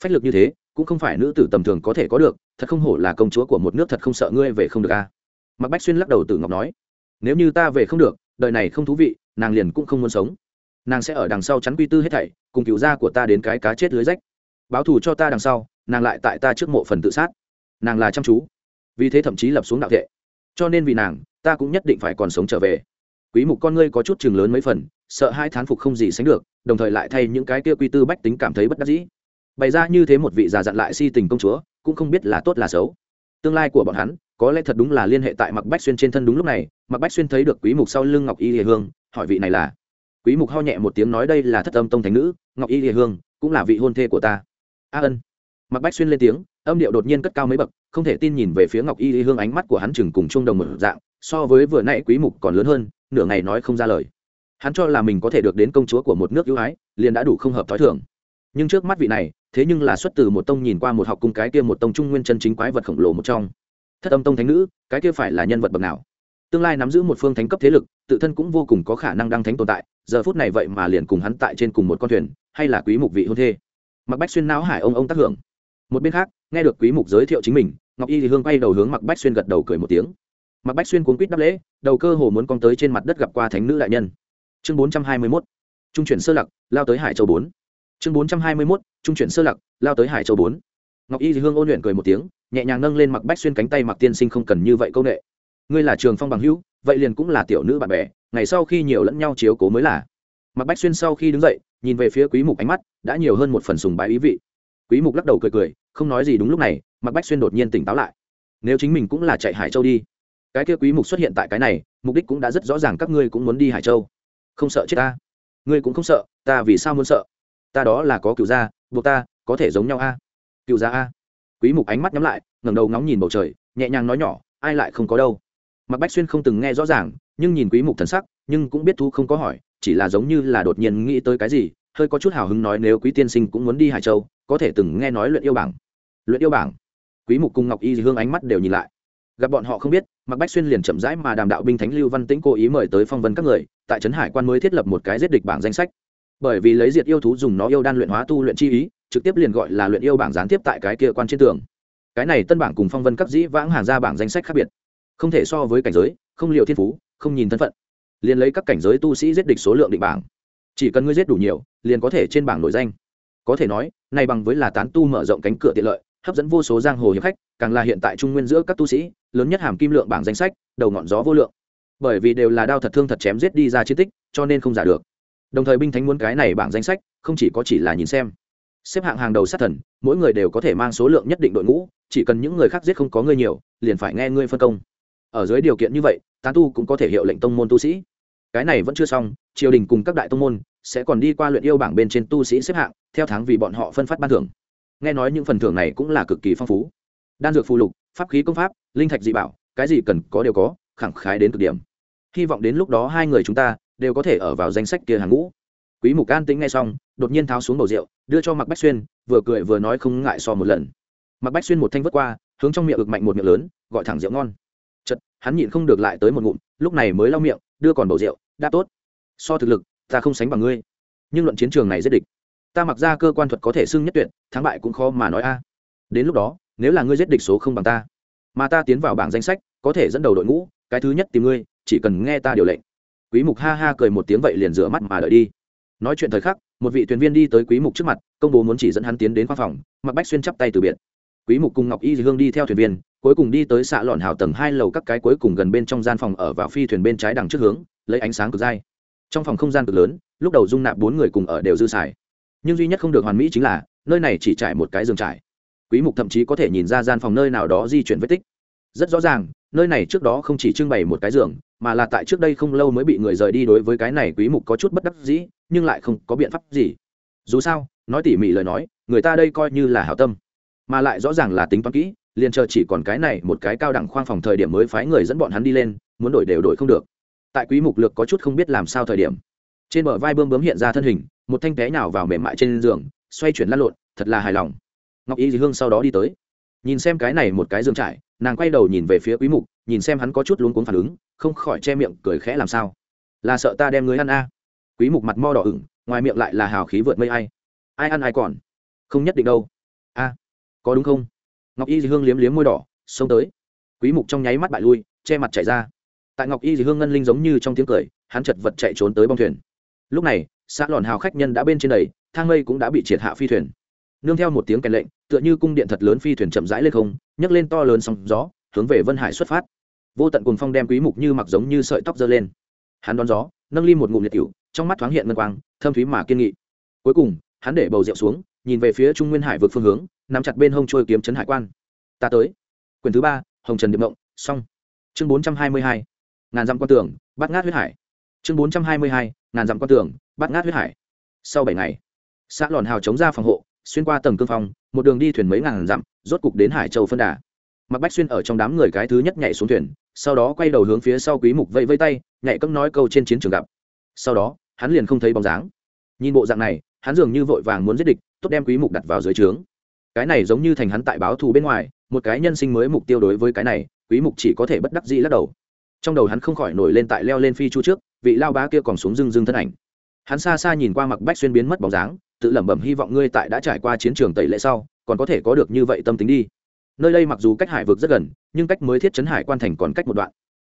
phách lực như thế, cũng không phải nữ tử tầm thường có thể có được, thật không hổ là công chúa của một nước thật không sợ ngươi về không được a. À. mặc bách xuyên lắc đầu tử ngọc nói, nếu như ta về không được, đời này không thú vị, nàng liền cũng không muốn sống nàng sẽ ở đằng sau chắn quy tư hết thảy, cùng cựu gia của ta đến cái cá chết lưới rách. Báo thù cho ta đằng sau, nàng lại tại ta trước mộ phần tự sát. Nàng là chăm chú. Vì thế thậm chí lập xuống đạo thệ. Cho nên vì nàng, ta cũng nhất định phải còn sống trở về. Quý mục con ngươi có chút chừng lớn mấy phần, sợ hai thán phục không gì sánh được, đồng thời lại thay những cái kia quy tư bách tính cảm thấy bất đắc dĩ. Bày ra như thế một vị già dặn lại si tình công chúa, cũng không biết là tốt là xấu. Tương lai của bọn hắn, có lẽ thật đúng là liên hệ tại mặc bách xuyên trên thân đúng lúc này. Mặc bách xuyên thấy được quý mục sau lưng ngọc y hề hương, hỏi vị này là quý mục ho nhẹ một tiếng nói đây là thất âm tông thánh nữ, ngọc y hề hương, cũng là vị hôn thê của ta. A ân. Mặc bách xuyên lên tiếng, âm điệu đột nhiên cất cao mấy bậc, không thể tin nhìn về phía ngọc y hề hương ánh mắt của hắn chừng cùng trung đồng một dạng, so với vừa nãy quý mục còn lớn hơn, nửa ngày nói không ra lời. Hắn cho là mình có thể được đến công chúa của một nước ưu ái, liền đã đủ không hợp thói thường. Nhưng trước mắt vị này, thế nhưng là xuất từ một tông nhìn qua một học cung cái kia một tông trung nguyên chân chính quái vật khổng lồ một trong. Thất âm tông thánh nữ, cái kia phải là nhân vật bậc nào? Tương lai nắm giữ một phương thánh cấp thế lực, tự thân cũng vô cùng có khả năng đăng thánh tồn tại, giờ phút này vậy mà liền cùng hắn tại trên cùng một con thuyền, hay là quý mục vị hôn thê. Mặc bách xuyên não hải ông ông tác hưởng. Một bên khác, nghe được quý mục giới thiệu chính mình, ngọc y thì hương quay đầu hướng mặc bách xuyên gật đầu cười một tiếng. Mặc bách xuyên cuốn quýt đáp lễ, đầu cơ hồ muốn con tới trên mặt đất gặp qua thánh nữ đại nhân. Chương 421 trung chuyển sơ lặc, lao tới hải châu 4 chương 421 trung chuyển sơ lặc, lao tới hải châu 4 ngọc y thì hương ôn luyện cười một tiếng, nhẹ nhàng nâng lên mặc bách xuyên cánh tay mặc tiên sinh không cần như vậy câu nệ ngươi là trường phong bằng hữu, vậy liền cũng là tiểu nữ bạn bè, ngày sau khi nhiều lẫn nhau chiếu cố mới là. Mặc bách xuyên sau khi đứng dậy, nhìn về phía quý mục ánh mắt, đã nhiều hơn một phần sùng bái ý vị. Quý mục lắc đầu cười cười, không nói gì đúng lúc này mặc bách xuyên đột nhiên tỉnh táo lại. Nếu chính mình cũng là chạy hải châu đi, cái kia quý mục xuất hiện tại cái này, mục đích cũng đã rất rõ ràng các ngươi cũng muốn đi hải châu. Không sợ chết ta. Ngươi cũng không sợ, ta vì sao muốn sợ? Ta đó là có cựu gia, buộc ta, có thể giống nhau a. Cựu gia a. Quý mục ánh mắt nhắm lại, ngẩng đầu ngóng nhìn bầu trời, nhẹ nhàng nói nhỏ, ai lại không có đâu mặc bách xuyên không từng nghe rõ ràng, nhưng nhìn quý mục thần sắc, nhưng cũng biết thu không có hỏi, chỉ là giống như là đột nhiên nghĩ tới cái gì, hơi có chút hào hứng nói nếu quý tiên sinh cũng muốn đi hải châu, có thể từng nghe nói luyện yêu bảng. Luyện yêu bảng? Quý mục cùng ngọc y hương ánh mắt đều nhìn lại. Gặp bọn họ không biết mặc bách xuyên liền chậm rãi mà đàm đạo binh thánh lưu văn tĩnh cố ý mời tới phong vân các người, tại trấn hải quan mới thiết lập một cái giết địch bảng danh sách. Bởi vì lấy diệt yêu thú dùng nó yêu đan luyện hóa tu luyện chi ý, trực tiếp liền gọi là luyện yêu bảng gián tiếp tại cái kia quan trên tường. Cái này tân bảng cùng phong vân các dĩ vãng hàng ra bảng danh sách khác biệt không thể so với cảnh giới, không liệu thiên phú, không nhìn thân phận. Liền lấy các cảnh giới tu sĩ giết địch số lượng định bảng. Chỉ cần ngươi giết đủ nhiều, liền có thể trên bảng nổi danh. Có thể nói, này bằng với là tán tu mở rộng cánh cửa tiện lợi, hấp dẫn vô số giang hồ hiệp khách, càng là hiện tại trung nguyên giữa các tu sĩ, lớn nhất hàm kim lượng bảng danh sách, đầu ngọn gió vô lượng. Bởi vì đều là đao thật thương thật chém giết đi ra chiến tích, cho nên không giả được. Đồng thời binh thánh muốn cái này bảng danh sách, không chỉ có chỉ là nhìn xem. Xếp hạng hàng đầu sát thần, mỗi người đều có thể mang số lượng nhất định đội ngũ, chỉ cần những người khác giết không có ngươi nhiều, liền phải nghe ngươi phân công ở dưới điều kiện như vậy, tán tu cũng có thể hiệu lệnh tông môn tu sĩ. Cái này vẫn chưa xong, triều đình cùng các đại tông môn sẽ còn đi qua luyện yêu bảng bên trên tu sĩ xếp hạng, theo tháng vì bọn họ phân phát ban thưởng. Nghe nói những phần thưởng này cũng là cực kỳ phong phú. Đan dược phù lục, pháp khí công pháp, linh thạch dị bảo, cái gì cần có đều có, khẳng khái đến cực điểm. Hy vọng đến lúc đó hai người chúng ta đều có thể ở vào danh sách kia hàng ngũ. Quý mục an tĩnh nghe xong, đột nhiên tháo xuống bầu rượu, đưa cho mặc bách xuyên, vừa cười vừa nói không ngại so một lần. Mặc bách xuyên một thanh vất qua, hướng trong miệng ực mạnh một miệng lớn, gọi thẳng rượu ngon hắn nhịn không được lại tới một ngụm, lúc này mới lau miệng, đưa còn bầu rượu, đã tốt. So thực lực, ta không sánh bằng ngươi. Nhưng luận chiến trường này giết địch, ta mặc ra cơ quan thuật có thể xưng nhất tuyệt, thắng bại cũng khó mà nói a. Đến lúc đó, nếu là ngươi giết địch số không bằng ta, mà ta tiến vào bảng danh sách, có thể dẫn đầu đội ngũ, cái thứ nhất tìm ngươi, chỉ cần nghe ta điều lệnh. Quý mục ha ha cười một tiếng vậy liền rửa mắt mà đợi đi. Nói chuyện thời khắc, một vị thuyền viên đi tới quý mục trước mặt, công bố muốn chỉ dẫn hắn tiến đến khoa phòng, mặc bách xuyên chắp tay từ biệt. Quý mục cùng ngọc y hương đi theo thuyền viên cuối cùng đi tới xạ lọn hào tầng hai lầu các cái cuối cùng gần bên trong gian phòng ở vào phi thuyền bên trái đằng trước hướng, lấy ánh sáng cực dai. Trong phòng không gian cực lớn, lúc đầu dung nạp bốn người cùng ở đều dư xài. Nhưng duy nhất không được hoàn mỹ chính là, nơi này chỉ trải một cái giường trải. Quý mục thậm chí có thể nhìn ra gian phòng nơi nào đó di chuyển vết tích. Rất rõ ràng, nơi này trước đó không chỉ trưng bày một cái giường, mà là tại trước đây không lâu mới bị người rời đi đối với cái này quý mục có chút bất đắc dĩ, nhưng lại không có biện pháp gì. Dù sao, nói tỉ mỉ lời nói, người ta đây coi như là hảo tâm, mà lại rõ ràng là tính toán kỹ liền chờ chỉ còn cái này một cái cao đẳng khoang phòng thời điểm mới phái người dẫn bọn hắn đi lên, muốn đổi đều đổi không được. Tại quý mục lược có chút không biết làm sao thời điểm, trên bờ vai bơm bướm hiện ra thân hình, một thanh té nào vào mềm mại trên giường, xoay chuyển lăn lộn, thật là hài lòng. Ngọc y dì hương sau đó đi tới, nhìn xem cái này một cái giường trải, nàng quay đầu nhìn về phía quý mục, nhìn xem hắn có chút luống cuống phản ứng, không khỏi che miệng cười khẽ làm sao. Là sợ ta đem người ăn a? Quý mục mặt mo đỏ ửng, ngoài miệng lại là hào khí vượt mây ai. Ai ăn ai còn? Không nhất định đâu. A, có đúng không? Ngọc y dì hương liếm liếm môi đỏ, xông tới. Quý mục trong nháy mắt bại lui, che mặt chạy ra. Tại ngọc y dì hương ngân linh giống như trong tiếng cười, hắn chật vật chạy trốn tới bong thuyền. Lúc này, xã lòn hào khách nhân đã bên trên đầy, thang mây cũng đã bị triệt hạ phi thuyền. Nương theo một tiếng kèn lệnh, tựa như cung điện thật lớn phi thuyền chậm rãi lên không, nhấc lên to lớn sóng gió, hướng về vân hải xuất phát. Vô tận cùng phong đem quý mục như mặc giống như sợi tóc dơ lên. Hắn đón gió, nâng ly một ngụm nhiệt cửu, trong mắt thoáng hiện ngân quang, thâm thúy mà kiên nghị. Cuối cùng, hắn để bầu rượu xuống nhìn về phía trung nguyên hải vực phương hướng, nắm chặt bên hông trôi kiếm trấn hải quan. Ta tới. Quyển thứ ba, hồng trần điệp mộng. Xong. Chương bốn trăm hai mươi hai. Ngàn dặm quan tường, bắt ngát huyết hải. Chương bốn trăm hai mươi hai. Ngàn dặm quan tường, bắt ngát huyết hải. Sau bảy ngày, xã lòn hào chống ra phòng hộ, xuyên qua tầng cương phong, một đường đi thuyền mấy ngàn dặm, rốt cục đến hải châu phân đà. Mặc bách xuyên ở trong đám người cái thứ nhất nhảy xuống thuyền, sau đó quay đầu hướng phía sau quý mục vẫy vây tay, nhảy cấm nói câu trên chiến trường gặp. Sau đó, hắn liền không thấy bóng dáng. Nhìn bộ dạng này hắn dường như vội vàng muốn giết địch, tốt đem quý mục đặt vào dưới trướng. Cái này giống như thành hắn tại báo thù bên ngoài, một cái nhân sinh mới mục tiêu đối với cái này, quý mục chỉ có thể bất đắc dĩ lắc đầu. Trong đầu hắn không khỏi nổi lên tại leo lên phi chu trước, vị lao bá kia còn xuống dưng dưng thân ảnh. Hắn xa xa nhìn qua mặc bách xuyên biến mất bóng dáng, tự lẩm bẩm hy vọng ngươi tại đã trải qua chiến trường tẩy lệ sau, còn có thể có được như vậy tâm tính đi. Nơi đây mặc dù cách hải vực rất gần, nhưng cách mới thiết chấn hải quan thành còn cách một đoạn.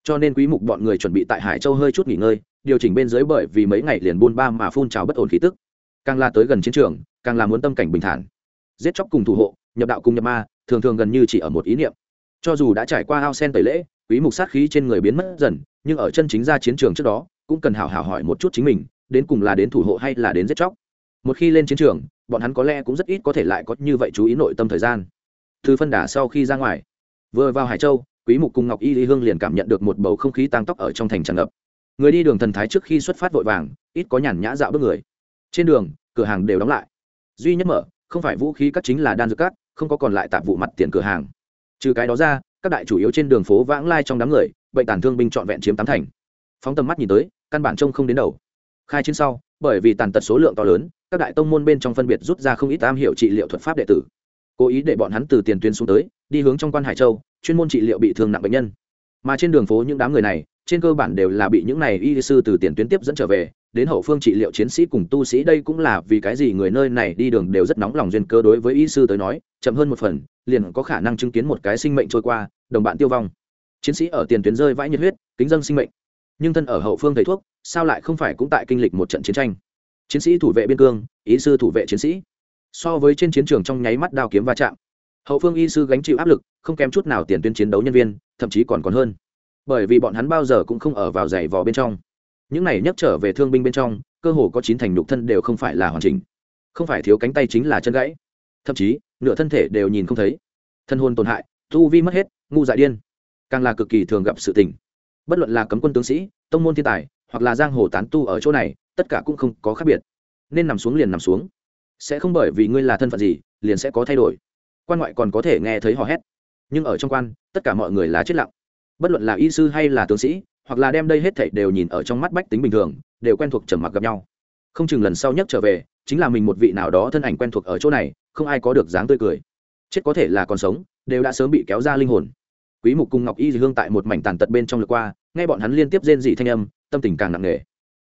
Cho nên quý mục bọn người chuẩn bị tại hải châu hơi chút nghỉ ngơi, điều chỉnh bên dưới bởi vì mấy ngày liền buôn ba mà phun trào bất ổn khí tức càng la tới gần chiến trường, càng là muốn tâm cảnh bình thản. Giết chóc cùng thủ hộ, nhập đạo cùng nhập ma, thường thường gần như chỉ ở một ý niệm. Cho dù đã trải qua ao sen tẩy lễ, quý mục sát khí trên người biến mất dần, nhưng ở chân chính ra chiến trường trước đó, cũng cần hảo hảo hỏi một chút chính mình, đến cùng là đến thủ hộ hay là đến giết chóc. Một khi lên chiến trường, bọn hắn có lẽ cũng rất ít có thể lại có như vậy chú ý nội tâm thời gian. Thư phân đả sau khi ra ngoài. Vừa vào hải châu, quý mục cùng ngọc y lý hương liền cảm nhận được một bầu không khí tăng tóc ở trong thành tràn ngập. Người đi đường thần thái trước khi xuất phát vội vàng, ít có nhàn nhã dạo bước người trên đường, cửa hàng đều đóng lại. Duy nhất mở, không phải vũ khí các chính là đan dược cát không có còn lại tạp vụ mặt tiền cửa hàng. Trừ cái đó ra, các đại chủ yếu trên đường phố vãng lai trong đám người, bệnh tàn thương binh trọn vẹn chiếm tám thành. Phóng tầm mắt nhìn tới, căn bản trông không đến đầu. Khai chiến sau, bởi vì tàn tật số lượng to lớn, các đại tông môn bên trong phân biệt rút ra không ít am hiểu trị liệu thuật pháp đệ tử. Cố ý để bọn hắn từ tiền tuyến xuống tới, đi hướng trong quan hải châu, chuyên môn trị liệu bị thương nặng bệnh nhân. Mà trên đường phố những đám người này, trên cơ bản đều là bị những này y sư từ tiền tuyến tiếp dẫn trở về đến hậu phương trị liệu chiến sĩ cùng tu sĩ đây cũng là vì cái gì người nơi này đi đường đều rất nóng lòng duyên cơ đối với y sư tới nói, chậm hơn một phần, liền có khả năng chứng kiến một cái sinh mệnh trôi qua, đồng bạn tiêu vong. Chiến sĩ ở tiền tuyến rơi vãi nhiệt huyết, kính dân sinh mệnh. Nhưng thân ở hậu phương thầy thuốc, sao lại không phải cũng tại kinh lịch một trận chiến tranh? Chiến sĩ thủ vệ biên cương ý sư thủ vệ chiến sĩ. So với trên chiến trường trong nháy mắt đao kiếm va chạm, hậu phương y sư gánh chịu áp lực, không kém chút nào tiền tuyến chiến đấu nhân viên, thậm chí còn còn hơn. Bởi vì bọn hắn bao giờ cũng không ở vào giày vò bên trong những này nhắc trở về thương binh bên trong, cơ hồ có chín thành nhục thân đều không phải là hoàn chỉnh. Không phải thiếu cánh tay chính là chân gãy. Thậm chí, nửa thân thể đều nhìn không thấy. Thân hồn tổn hại, tu vi mất hết, ngu dại điên. Càng là cực kỳ thường gặp sự tình. Bất luận là cấm quân tướng sĩ, tông môn thiên tài, hoặc là giang hồ tán tu ở chỗ này, tất cả cũng không có khác biệt. Nên nằm xuống liền nằm xuống. Sẽ không bởi vì ngươi là thân phận gì, liền sẽ có thay đổi. Quan ngoại còn có thể nghe thấy hò hét. Nhưng ở trong quan, tất cả mọi người là chết lặng. Bất luận là y sư hay là tướng sĩ hoặc là đem đây hết thảy đều nhìn ở trong mắt bách tính bình thường, đều quen thuộc trầm mặc gặp nhau. Không chừng lần sau nhất trở về, chính là mình một vị nào đó thân ảnh quen thuộc ở chỗ này, không ai có được dáng tươi cười. Chết có thể là còn sống, đều đã sớm bị kéo ra linh hồn. Quý mục cùng ngọc y hương tại một mảnh tàn tật bên trong lượt qua, nghe bọn hắn liên tiếp rên dị thanh âm, tâm tình càng nặng nề.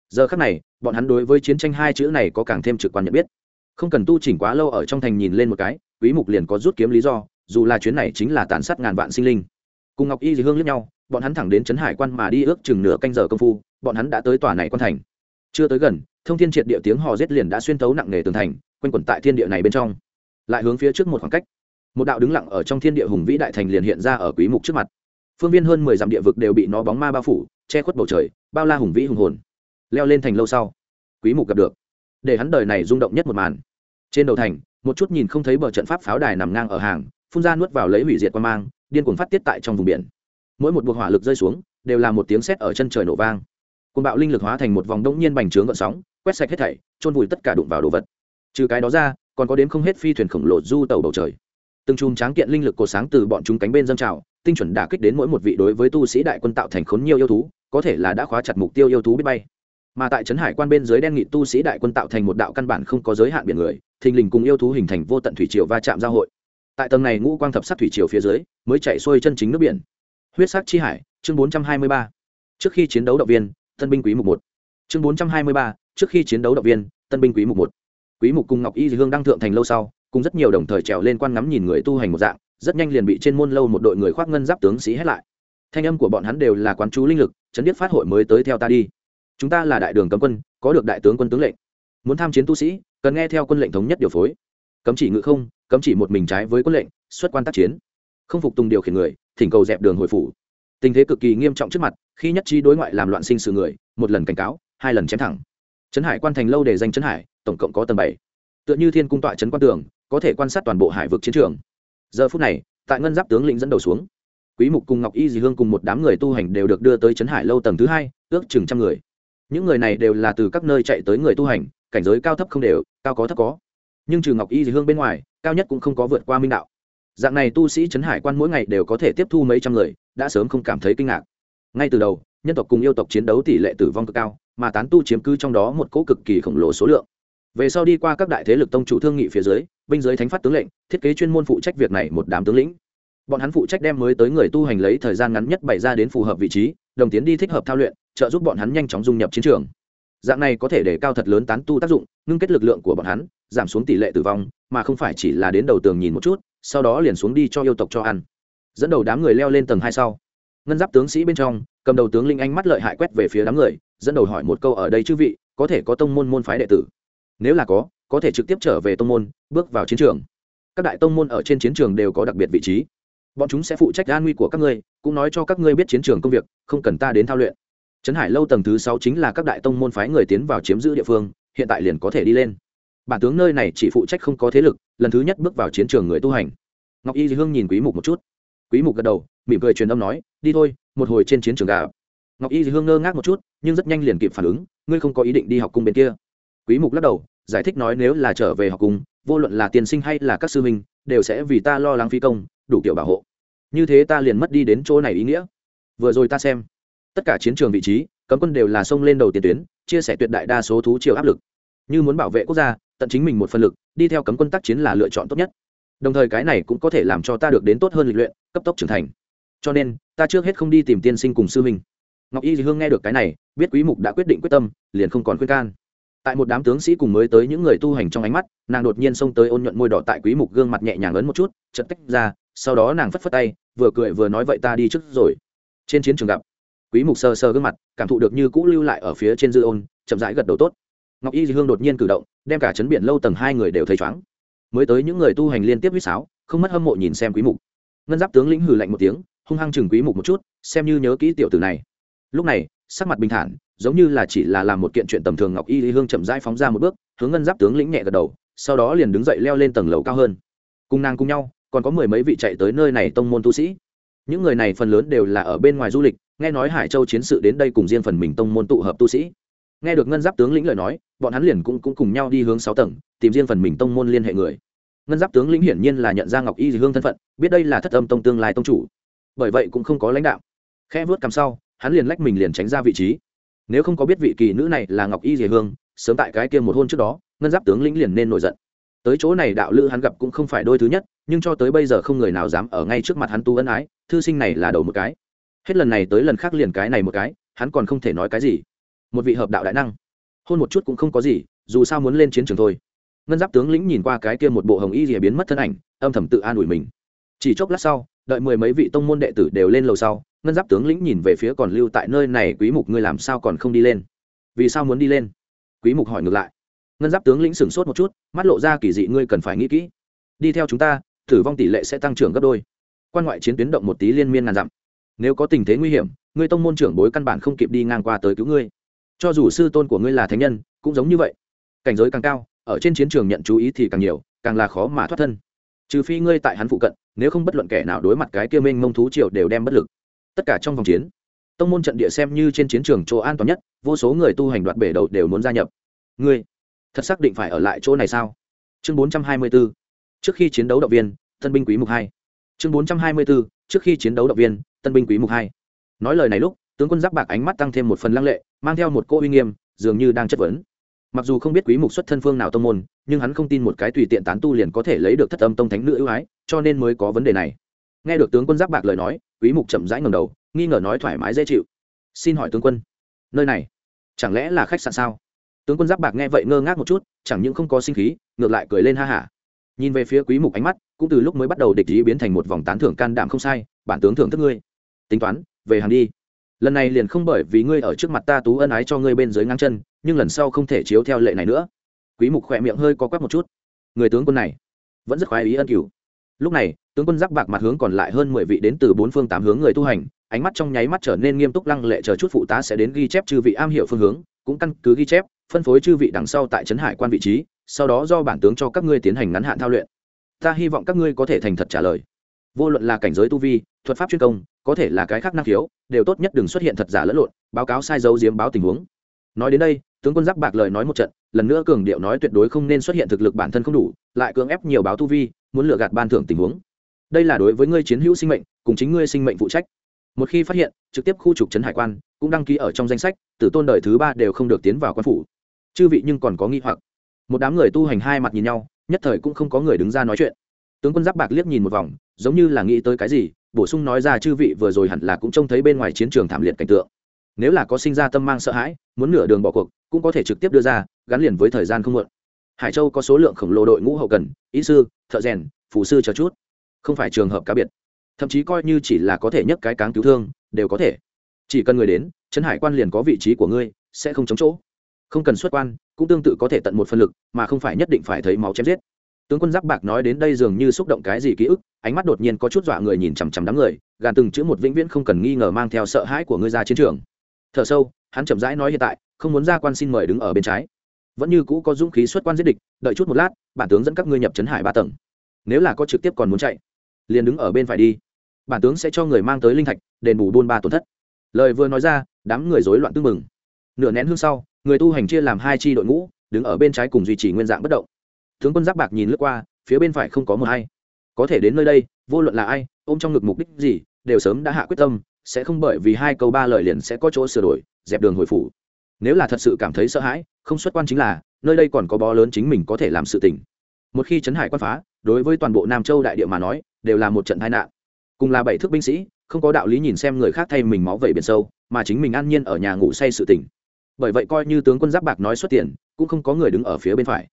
Giờ khắc này, bọn hắn đối với chiến tranh hai chữ này có càng thêm trực quan nhận biết. Không cần tu chỉnh quá lâu ở trong thành nhìn lên một cái, quý mục liền có rút kiếm lý do, dù là chuyến này chính là tàn sát ngàn vạn sinh linh. Cùng ngọc y dì hương liếc nhau bọn hắn thẳng đến trấn hải quan mà đi ước chừng nửa canh giờ công phu, bọn hắn đã tới tòa này quan thành. Chưa tới gần, thông thiên triệt địa tiếng hò rết liền đã xuyên tấu nặng nề tường thành, quanh quẩn tại thiên địa này bên trong. Lại hướng phía trước một khoảng cách, một đạo đứng lặng ở trong thiên địa hùng vĩ đại thành liền hiện ra ở quý mục trước mặt. Phương viên hơn mười dặm địa vực đều bị nó bóng ma bao phủ, che khuất bầu trời, bao la hùng vĩ hùng hồn. Leo lên thành lâu sau, quý mục gặp được. Để hắn đời này rung động nhất một màn. Trên đầu thành, một chút nhìn không thấy bờ trận pháp pháo đài nằm ngang ở hàng, phun ra nuốt vào lấy hủy diệt quan mang, điên cuồng phát tiết tại trong vùng biển mỗi một buộc hỏa lực rơi xuống, đều là một tiếng sét ở chân trời nổ vang. Côn bạo linh lực hóa thành một vòng đông nhiên bành trướng gợn sóng, quét sạch hết thảy trôn vùi tất cả đụng vào đồ vật. Trừ cái đó ra, còn có đến không hết phi thuyền khổng lồ du tàu bầu trời. Từng chùm tráng kiện linh lực cổ sáng từ bọn chúng cánh bên dâng trào, tinh chuẩn đả kích đến mỗi một vị đối với tu sĩ đại quân tạo thành khốn nhiều yêu thú, có thể là đã khóa chặt mục tiêu yêu thú biết bay. Mà tại trấn hải quan bên dưới đen nghị tu sĩ đại quân tạo thành một đạo căn bản không có giới hạn biển người, thình lình cùng yêu thú hình thành vô tận thủy triều va chạm giao hội. Tại tầng này ngũ quang thập sắc thủy triều phía dưới, mới chạy xuôi chân chính nước biển huyết sắc chi hải, chương bốn trăm hai mươi ba. Trước khi chiến đấu động viên, tân binh quý mục một. Chương bốn trăm hai mươi ba, trước khi chiến đấu động viên, tân binh quý mục một. Quý mục cùng ngọc y hương đăng thượng thành lâu sau, cùng rất nhiều đồng thời trèo lên quan ngắm nhìn người tu hành một dạng, rất nhanh liền bị trên môn lâu một đội người khoác ngân giáp tướng sĩ hết lại. Thanh âm của bọn hắn đều là quán chú linh lực, chấn điếc phát hội mới tới theo ta đi. Chúng ta là đại đường cấm quân, có được đại tướng quân tướng lệnh. Muốn tham chiến tu sĩ, cần nghe theo quân lệnh thống nhất điều phối. Cấm chỉ ngự không, cấm chỉ một mình trái với quân lệnh, xuất quan tác chiến không phục tùng điều khiển người, thỉnh cầu dẹp đường hồi phủ. Tình thế cực kỳ nghiêm trọng trước mặt, khi nhất trí đối ngoại làm loạn sinh sự người, một lần cảnh cáo, hai lần chém thẳng. Trấn hải quan thành lâu để danh trấn hải, tổng cộng có tầng bảy. Tựa như thiên cung tọa trấn quan tường, có thể quan sát toàn bộ hải vực chiến trường. Giờ phút này, tại ngân giáp tướng lĩnh dẫn đầu xuống, quý mục cùng ngọc y dì hương cùng một đám người tu hành đều được đưa tới trấn hải lâu tầng thứ hai, ước chừng trăm người. Những người này đều là từ các nơi chạy tới người tu hành, cảnh giới cao thấp không đều, cao có thấp có. Nhưng trừ ngọc y dì hương bên ngoài, cao nhất cũng không có vượt qua minh đạo dạng này tu sĩ trấn hải quan mỗi ngày đều có thể tiếp thu mấy trăm người, đã sớm không cảm thấy kinh ngạc. Ngay từ đầu, nhân tộc cùng yêu tộc chiến đấu tỷ lệ tử vong cực cao, mà tán tu chiếm cứ trong đó một cỗ cực kỳ khổng lồ số lượng. Về sau đi qua các đại thế lực tông chủ thương nghị phía dưới, binh giới thánh phát tướng lệnh, thiết kế chuyên môn phụ trách việc này một đám tướng lĩnh. Bọn hắn phụ trách đem mới tới người tu hành lấy thời gian ngắn nhất bày ra đến phù hợp vị trí, đồng tiến đi thích hợp thao luyện, trợ giúp bọn hắn nhanh chóng dung nhập chiến trường. Dạng này có thể để cao thật lớn tán tu tác dụng, ngưng kết lực lượng của bọn hắn, giảm xuống tỷ lệ tử vong, mà không phải chỉ là đến đầu tường nhìn một chút sau đó liền xuống đi cho yêu tộc cho ăn. Dẫn đầu đám người leo lên tầng hai sau. Ngân giáp tướng sĩ bên trong, cầm đầu tướng linh anh mắt lợi hại quét về phía đám người, dẫn đầu hỏi một câu ở đây chư vị, có thể có tông môn môn phái đệ tử? Nếu là có có thể trực tiếp trở về tông môn, bước vào chiến trường. Các đại tông môn ở trên chiến trường đều có đặc biệt vị trí. Bọn chúng sẽ phụ trách an nguy của các ngươi, cũng nói cho các ngươi biết chiến trường công việc, không cần ta đến thao luyện. Trấn hải lâu tầng thứ sáu chính là các đại tông môn phái người tiến vào chiếm giữ địa phương, hiện tại liền có thể đi lên bản tướng nơi này chỉ phụ trách không có thế lực, lần thứ nhất bước vào chiến trường người tu hành. Ngọc y hương nhìn quý mục một chút. Quý mục gật đầu, mỉm cười truyền âm nói, đi thôi, một hồi trên chiến trường gà ngọc y hương ngơ ngác một chút, nhưng rất nhanh liền kịp phản ứng, ngươi không có ý định đi học cung bên kia. Quý mục lắc đầu, giải thích nói, nếu là trở về học cung, vô luận là tiền sinh hay là các sư huynh, đều sẽ vì ta lo lắng phi công, đủ kiểu bảo hộ. Như thế ta liền mất đi đến chỗ này ý nghĩa. Vừa rồi ta xem, tất cả chiến trường vị trí, cấm quân đều là xông lên đầu tiền tuyến, chia sẻ tuyệt đại đa số thú chiều áp lực. Như muốn bảo vệ quốc gia tận chính mình một phần lực, đi theo cấm quân tác chiến là lựa chọn tốt nhất. Đồng thời cái này cũng có thể làm cho ta được đến tốt hơn lịch luyện, cấp tốc trưởng thành. Cho nên, ta trước hết không đi tìm tiên sinh cùng sư minh ngọc y hương nghe được cái này, biết quý mục đã quyết định quyết tâm, liền không còn khuyên can. Tại một đám tướng sĩ cùng mới tới những người tu hành trong ánh mắt, nàng đột nhiên xông tới ôn nhuận môi đỏ tại quý mục gương mặt nhẹ nhàng ấn một chút chật tách ra, sau đó nàng phất phất tay, vừa cười vừa nói vậy ta đi trước rồi. Trên chiến trường gặp, quý mục sờ sờ gương mặt, cảm thụ được như cũ lưu lại ở phía trên dư ôn, chậm rãi gật đầu tốt ngọc y hương đột nhiên cử động, đem cả chấn biển lâu tầng hai người đều thấy chóng mới tới những người tu hành liên tiếp huýt sáo, không mất hâm mộ nhìn xem quý mục. Ngân giáp tướng lĩnh hừ lạnh một tiếng, hung hăng chừng quý mục một chút, xem như nhớ kỹ tiểu tử này. Lúc này, sắc mặt bình thản, giống như là chỉ là làm một kiện chuyện tầm thường ngọc y hương chậm rãi phóng ra một bước, hướng ngân giáp tướng lĩnh nhẹ gật đầu, sau đó liền đứng dậy leo lên tầng lầu cao hơn. Cùng nàng cùng nhau, còn có mười mấy vị chạy tới nơi này tông môn tu sĩ. Những người này phần lớn đều là ở bên ngoài du lịch, nghe nói hải châu chiến sự đến đây cùng riêng phần mình tông môn tụ hợp tu sĩ nghe được ngân giáp tướng lĩnh lời nói bọn hắn liền cũng, cũng cùng nhau đi hướng sáu tầng tìm riêng phần mình tông môn liên hệ người. Ngân giáp tướng lĩnh hiển nhiên là nhận ra ngọc y hương thân phận biết đây là thất âm tông tương lai tông chủ. Bởi vậy cũng không có lãnh đạo. Khe vớt cầm sau hắn liền lách mình liền tránh ra vị trí. Nếu không có biết vị kỳ nữ này là ngọc y dì hương sớm tại cái kia một hôn trước đó ngân giáp tướng lĩnh liền nên nổi giận. Tới chỗ này đạo lữ hắn gặp cũng không phải đôi thứ nhất nhưng cho tới bây giờ không người nào dám ở ngay trước mặt hắn tu ân ái thư sinh này là đầu một cái. Hết lần này tới lần khác liền cái này một cái hắn còn không thể nói cái gì một vị hợp đạo đại năng. Hôn một chút cũng không có gì, dù sao muốn lên chiến trường thôi. Ngân giáp tướng lĩnh nhìn qua cái kia một bộ hồng y rìa biến mất thân ảnh, âm thầm tự an ủi mình. Chỉ chốc lát sau, đợi mười mấy vị tông môn đệ tử đều lên lầu sau, ngân giáp tướng lĩnh nhìn về phía còn lưu tại nơi này quý mục, ngươi làm sao còn không đi lên? Vì sao muốn đi lên? Quý mục hỏi ngược lại. Ngân giáp tướng lĩnh sửng sốt một chút, mắt lộ ra kỳ dị, ngươi cần phải nghĩ kỹ. Đi theo chúng ta, tử vong tỷ lệ sẽ tăng trưởng gấp đôi. Quan ngoại chiến tuyến động một tí liên miên ngàn dặm. Nếu có tình thế nguy hiểm, ngươi tông môn trưởng bối căn bản không kịp đi ngang qua tới cứu ngươi cho dù sư tôn của ngươi là thánh nhân, cũng giống như vậy. Cảnh giới càng cao, ở trên chiến trường nhận chú ý thì càng nhiều, càng là khó mà thoát thân. Trừ phi ngươi tại hắn phụ cận, nếu không bất luận kẻ nào đối mặt cái kia mênh mông thú triều đều đem bất lực. Tất cả trong vòng chiến, tông môn trận địa xem như trên chiến trường chỗ an toàn nhất, vô số người tu hành đoạt bể đầu đều muốn gia nhập. Ngươi, thật xác định phải ở lại chỗ này sao? Chương bốn trăm hai mươi 424 trước khi chiến đấu động viên, tân binh quý mục hai. Chương bốn trăm hai mươi 424 trước khi chiến đấu động viên, tân binh quý mục hai. Nói lời này lúc, tướng quân giáp bạc ánh mắt tăng thêm một phần lăng lệ mang theo một cô uy nghiêm, dường như đang chất vấn. Mặc dù không biết quý mục xuất thân phương nào tông môn, nhưng hắn không tin một cái tùy tiện tán tu liền có thể lấy được thất âm tông thánh nữ ưu ái, cho nên mới có vấn đề này. Nghe được tướng quân giáp bạc lời nói, quý mục chậm rãi ngẩng đầu, nghi ngờ nói thoải mái dễ chịu. Xin hỏi tướng quân, nơi này chẳng lẽ là khách sạn sao? Tướng quân giáp bạc nghe vậy ngơ ngác một chút, chẳng những không có sinh khí, ngược lại cười lên ha hả. Nhìn về phía quý mục ánh mắt, cũng từ lúc mới bắt đầu địch ý biến thành một vòng tán thưởng can đảm không sai, bản tướng thưởng thức ngươi. Tính toán, về hàng đi lần này liền không bởi vì ngươi ở trước mặt ta tú ân ái cho ngươi bên dưới ngang chân, nhưng lần sau không thể chiếu theo lệ này nữa. Quý mục khỏe miệng hơi có quắc một chút. Người tướng quân này, vẫn rất khoái ý ân cửu. Lúc này, tướng quân giáp bạc mặt hướng còn lại hơn mười vị đến từ bốn phương tám hướng người tu hành, ánh mắt trong nháy mắt trở nên nghiêm túc lăng lệ chờ chút phụ tá sẽ đến ghi chép chư vị am hiểu phương hướng, cũng căn cứ ghi chép, phân phối chư vị đằng sau tại trấn hải quan vị trí, sau đó do bản tướng cho các ngươi tiến hành ngắn hạn thao luyện. Ta hy vọng các ngươi có thể thành thật trả lời. Vô luận là cảnh giới tu vi thuật pháp chuyên công, có thể là cái khác năng khiếu, đều tốt nhất đừng xuất hiện thật giả lẫn lộn, báo cáo sai dấu diếm báo tình huống. Nói đến đây, tướng quân giáp bạc lời nói một trận, lần nữa cường điệu nói tuyệt đối không nên xuất hiện thực lực bản thân không đủ, lại cưỡng ép nhiều báo tu vi, muốn lựa gạt ban thưởng tình huống. Đây là đối với ngươi chiến hữu sinh mệnh, cùng chính ngươi sinh mệnh phụ trách. Một khi phát hiện, trực tiếp khu trục trấn hải quan, cũng đăng ký ở trong danh sách, tử tôn đời thứ ba đều không được tiến vào quan phủ. Chư vị nhưng còn có nghi hoặc. Một đám người tu hành hai mặt nhìn nhau, nhất thời cũng không có người đứng ra nói chuyện tướng quân giáp bạc liếc nhìn một vòng, giống như là nghĩ tới cái gì, bổ sung nói ra chư vị vừa rồi hẳn là cũng trông thấy bên ngoài chiến trường thảm liệt cảnh tượng. Nếu là có sinh ra tâm mang sợ hãi, muốn nửa đường bỏ cuộc, cũng có thể trực tiếp đưa ra, gắn liền với thời gian không muộn. Hải châu có số lượng khổng lồ đội ngũ hậu cần ý sư, thợ rèn, phù sư chờ chút. Không phải trường hợp cá biệt. Thậm chí coi như chỉ là có thể nhấc cái cáng cứu thương, đều có thể. Chỉ cần người đến, trấn hải quan liền có vị trí của ngươi, sẽ không chống chỗ. Không cần xuất quan, cũng tương tự có thể tận một phân lực, mà không phải nhất định phải thấy máu chém giết tướng quân giáp bạc nói đến đây dường như xúc động cái gì ký ức, ánh mắt đột nhiên có chút dọa người nhìn chằm chằm đám người, gàn từng chữ một vĩnh viễn không cần nghi ngờ mang theo sợ hãi của ngươi ra chiến trường. Thở sâu, hắn chậm rãi nói hiện tại, không muốn ra quan xin mời đứng ở bên trái. Vẫn như cũ có dũng khí xuất quan giết địch, đợi chút một lát, bản tướng dẫn các ngươi nhập trấn hải ba tầng. Nếu là có trực tiếp còn muốn chạy, liền đứng ở bên phải đi. Bản tướng sẽ cho người mang tới linh thạch, đền bù buôn ba tổn thất. Lời vừa nói ra, đám người rối loạn tưng mừng nửa nén hương sau, người tu hành chia làm hai chi đội ngũ, đứng ở bên trái cùng duy trì nguyên dạng bất động tướng quân giáp bạc nhìn lướt qua, phía bên phải không có một ai. Có thể đến nơi đây, vô luận là ai, ôm trong ngực mục đích gì, đều sớm đã hạ quyết tâm, sẽ không bởi vì hai câu ba lời liền sẽ có chỗ sửa đổi, dẹp đường hồi phủ. Nếu là thật sự cảm thấy sợ hãi, không xuất quan chính là, nơi đây còn có bó lớn chính mình có thể làm sự tình. Một khi trấn hải quan phá, đối với toàn bộ nam châu đại địa mà nói, đều là một trận tai nạn. Cùng là bảy thước binh sĩ, không có đạo lý nhìn xem người khác thay mình máu vẩy biển sâu, mà chính mình an nhiên ở nhà ngủ say sự tỉnh bởi vậy coi như tướng quân giáp bạc nói xuất tiền, cũng không có người đứng ở phía bên phải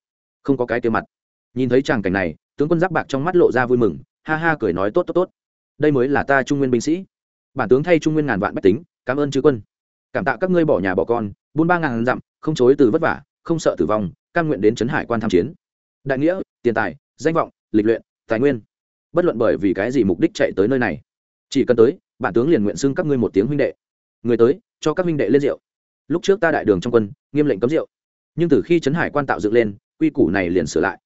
không có cái tiêu mặt. Nhìn thấy tràng cảnh này, tướng quân giáp bạc trong mắt lộ ra vui mừng, ha ha cười nói tốt tốt tốt. Đây mới là ta trung nguyên binh sĩ. Bản tướng thay trung nguyên ngàn vạn bách tính, cảm ơn chư quân. Cảm tạ các ngươi bỏ nhà bỏ con, buôn ba ngàn dặm, không chối từ vất vả, không sợ tử vong căn nguyện đến trấn hải quan tham chiến. Đại nghĩa, tiền tài, danh vọng, lịch luyện, tài nguyên. Bất luận bởi vì cái gì mục đích chạy tới nơi này. Chỉ cần tới, bản tướng liền nguyện xưng các ngươi một tiếng huynh đệ. Người tới, cho các huynh đệ lên rượu. Lúc trước ta đại đường trong quân, nghiêm lệnh cấm rượu. Nhưng từ khi trấn hải quan tạo dựng lên quy củ này liền sửa lại.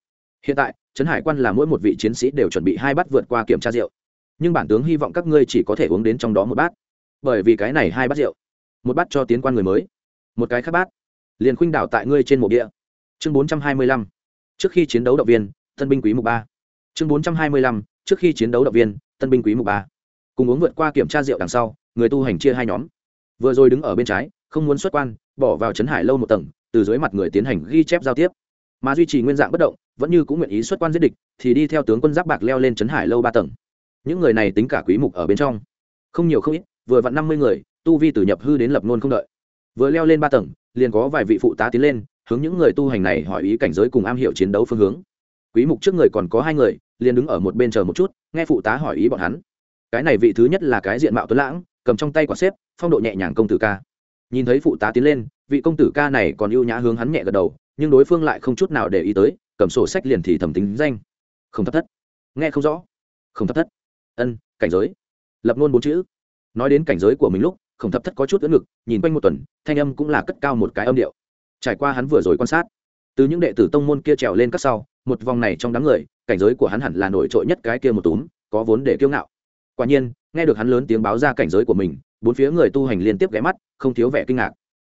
Hiện tại, trấn hải quan là mỗi một vị chiến sĩ đều chuẩn bị hai bát vượt qua kiểm tra rượu. Nhưng bản tướng hy vọng các ngươi chỉ có thể uống đến trong đó một bát. Bởi vì cái này hai bát rượu, một bát cho tiến quan người mới, một cái khác bát, liền khuynh đảo tại ngươi trên mộ địa. Chương bốn trăm hai mươi lăm, trước khi chiến đấu động viên, tân binh quý mục ba. Chương bốn trăm hai mươi lăm, trước khi chiến đấu động viên, tân binh quý mục ba. Cùng uống vượt qua kiểm tra rượu đằng sau, người tu hành chia hai nhóm. Vừa rồi đứng ở bên trái, không muốn xuất quan, bỏ vào trấn hải lâu một tầng, từ dưới mặt người tiến hành ghi chép giao tiếp mà duy trì nguyên dạng bất động, vẫn như cũng nguyện ý xuất quan giết địch, thì đi theo tướng quân giáp bạc leo lên trấn hải lâu ba tầng. Những người này tính cả quý mục ở bên trong. Không nhiều không ít, vừa vặn năm mươi người, tu vi từ nhập hư đến lập nôn không đợi. Vừa leo lên ba tầng, liền có vài vị phụ tá tiến lên, hướng những người tu hành này hỏi ý cảnh giới cùng am hiểu chiến đấu phương hướng. Quý mục trước người còn có hai người, liền đứng ở một bên chờ một chút, nghe phụ tá hỏi ý bọn hắn. Cái này vị thứ nhất là cái diện mạo tuấn lãng, cầm trong tay quả xếp, phong độ nhẹ nhàng công tử ca. Nhìn thấy phụ tá tiến lên, vị công tử ca này còn ưu nhã hướng hắn nhẹ gật đầu nhưng đối phương lại không chút nào để ý tới, cầm sổ sách liền thì thẩm tính danh. Không thấp thất. Nghe không rõ. Không thấp thất. Ân, cảnh giới. Lập ngôn bốn chữ. Nói đến cảnh giới của mình lúc, không thấp thất có chút ưỡn ngực, nhìn quanh một tuần, thanh âm cũng là cất cao một cái âm điệu. Trải qua hắn vừa rồi quan sát, từ những đệ tử tông môn kia trèo lên các sau, một vòng này trong đám người, cảnh giới của hắn hẳn là nổi trội nhất cái kia một túm, có vốn để kiêu ngạo. Quả nhiên, nghe được hắn lớn tiếng báo ra cảnh giới của mình, bốn phía người tu hành liên tiếp ghé mắt, không thiếu vẻ kinh ngạc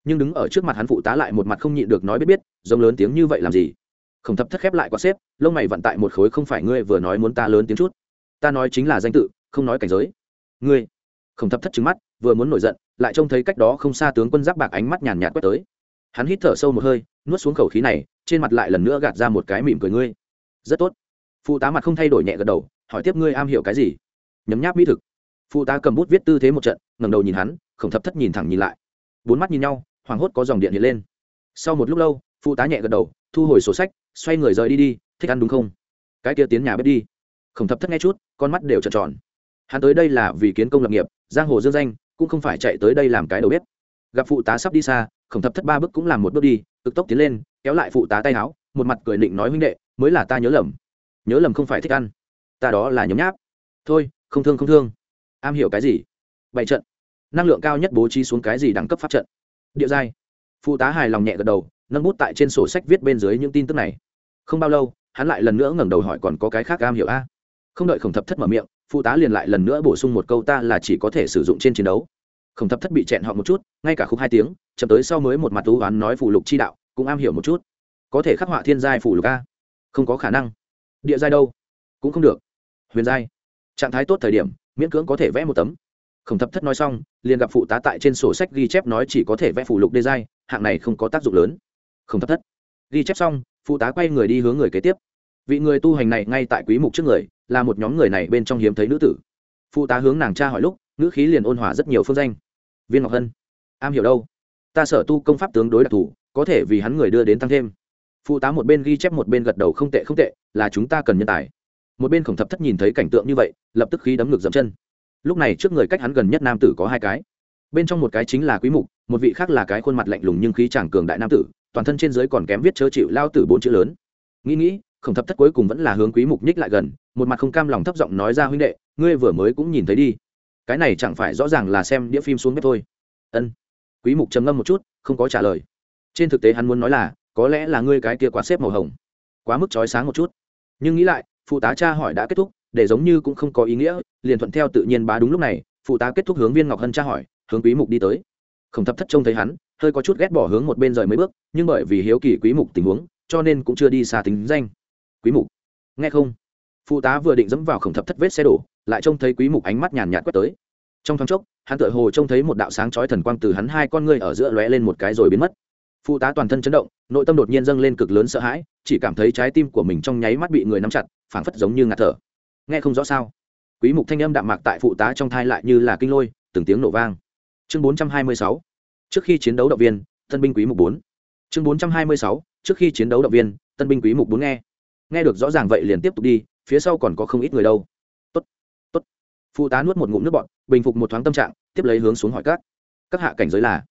nhưng đứng ở trước mặt hắn phụ tá lại một mặt không nhịn được nói biết biết, giống lớn tiếng như vậy làm gì? Không thập thất khép lại quá xếp, lông mày vận tại một khối không phải ngươi vừa nói muốn ta lớn tiếng chút. Ta nói chính là danh tự, không nói cảnh giới. Ngươi. Không thập thất trứng mắt, vừa muốn nổi giận, lại trông thấy cách đó không xa tướng quân giáp bạc ánh mắt nhàn nhạt quét tới. Hắn hít thở sâu một hơi, nuốt xuống khẩu khí này, trên mặt lại lần nữa gạt ra một cái mỉm cười ngươi. Rất tốt. Phụ tá mặt không thay đổi nhẹ gật đầu, hỏi tiếp ngươi am hiểu cái gì? Nhấm nháp mỹ thực. Phụ tá cầm bút viết tư thế một trận, ngẩng đầu nhìn hắn, khổng thập thất nhìn thẳng nhìn lại. Bốn mắt nhìn nhau hoảng hốt có dòng điện hiện lên. Sau một lúc lâu phụ tá nhẹ gật đầu, thu hồi sổ sách, xoay người rời đi đi, thích ăn đúng không? Cái kia tiến nhà bếp đi. Khổng thập thất nghe chút, con mắt đều trợn tròn. Hắn tới đây là vì kiến công lập nghiệp, giang hồ dương danh, cũng không phải chạy tới đây làm cái đầu bếp. Gặp phụ tá sắp đi xa, khổng thập thất ba bước cũng làm một bước đi, cực tốc tiến lên, kéo lại phụ tá tay áo, một mặt cười định nói huynh đệ, mới là ta nhớ lầm. Nhớ lầm không phải thích ăn. Ta đó là nhấm nháp. Thôi, không thương không thương. Am hiểu cái gì? Bảy trận. Năng lượng cao nhất bố trí xuống cái gì đẳng cấp pháp trận? Địa giai. Phụ tá hài lòng nhẹ gật đầu, nâng bút tại trên sổ sách viết bên dưới những tin tức này. Không bao lâu, hắn lại lần nữa ngẩng đầu hỏi còn có cái khác am hiểu a? Không đợi khổng thập thất mở miệng, phụ tá liền lại lần nữa bổ sung một câu ta là chỉ có thể sử dụng trên chiến đấu. Khổng thập thất bị chẹn họ một chút, ngay cả khúc hai tiếng, chậm tới sau mới một mặt tú oán nói phụ lục chi đạo, cũng am hiểu một chút. Có thể khắc họa thiên giai phụ lục a? Không có khả năng. Địa giai đâu? Cũng không được. Huyền giai. Trạng thái tốt thời điểm, miễn cưỡng có thể vẽ một tấm khổng thập thất nói xong, liền gặp phụ tá tại trên sổ sách ghi chép nói chỉ có thể vẽ phụ lục đê giai, hạng này không có tác dụng lớn. Khổng thập thất ghi chép xong, phụ tá quay người đi hướng người kế tiếp. Vị người tu hành này ngay tại quý mục trước người, là một nhóm người này bên trong hiếm thấy nữ tử. Phụ tá hướng nàng cha hỏi lúc, ngữ khí liền ôn hòa rất nhiều phương danh. Viên ngọc hân, am hiểu đâu? Ta sở tu công pháp tướng đối đặc thù, có thể vì hắn người đưa đến tăng thêm. Phụ tá một bên ghi chép một bên gật đầu không tệ không tệ, là chúng ta cần nhân tài. Một bên khổng thập thất nhìn thấy cảnh tượng như vậy, lập tức khí đấm ngực dậm chân lúc này trước người cách hắn gần nhất nam tử có hai cái. Bên trong một cái chính là quý mục, một vị khác là cái khuôn mặt lạnh lùng nhưng khí chàng cường đại nam tử, toàn thân trên dưới còn kém viết chớ chịu lao tử bốn chữ lớn. Nghĩ nghĩ, khổng thập thất cuối cùng vẫn là hướng quý mục nhích lại gần, một mặt không cam lòng thấp giọng nói ra huynh đệ, ngươi vừa mới cũng nhìn thấy đi. Cái này chẳng phải rõ ràng là xem đĩa phim xuống bếp thôi. Ân. Quý mục trầm ngâm một chút, không có trả lời. Trên thực tế hắn muốn nói là, có lẽ là ngươi cái kia quá xếp màu hồng. Quá mức chói sáng một chút. Nhưng nghĩ lại, phụ tá cha hỏi đã kết thúc để giống như cũng không có ý nghĩa, liền thuận theo tự nhiên bá đúng lúc này, phụ tá kết thúc hướng viên ngọc hân tra hỏi, hướng quý mục đi tới. Khổng thập thất trông thấy hắn, hơi có chút ghét bỏ hướng một bên rời mấy bước, nhưng bởi vì hiếu kỳ quý mục tình huống, cho nên cũng chưa đi xa tính danh. Quý mục, nghe không? Phụ tá vừa định dẫm vào khổng thập thất vết xe đổ, lại trông thấy quý mục ánh mắt nhàn nhạt quét tới. Trong thoáng chốc, hắn tựa hồ trông thấy một đạo sáng chói thần quang từ hắn hai con ngươi ở giữa lóe lên một cái rồi biến mất. Phụ tá toàn thân chấn động, nội tâm đột nhiên dâng lên cực lớn sợ hãi, chỉ cảm thấy trái tim của mình trong nháy mắt bị người nắm chặt, phảng phất giống như ngạt thở nghe không rõ sao. Quý mục thanh âm đạm mạc tại phụ tá trong thai lại như là kinh lôi, từng tiếng nổ vang. Chương 426 trước khi chiến đấu động viên, tân binh quý mục 4 chương 426 trước khi chiến đấu động viên, tân binh quý mục 4 nghe. Nghe được rõ ràng vậy liền tiếp tục đi, phía sau còn có không ít người đâu. Tốt tốt. Phụ tá nuốt một ngụm nước bọt, bình phục một thoáng tâm trạng, tiếp lấy hướng xuống hỏi các. Các hạ cảnh giới là?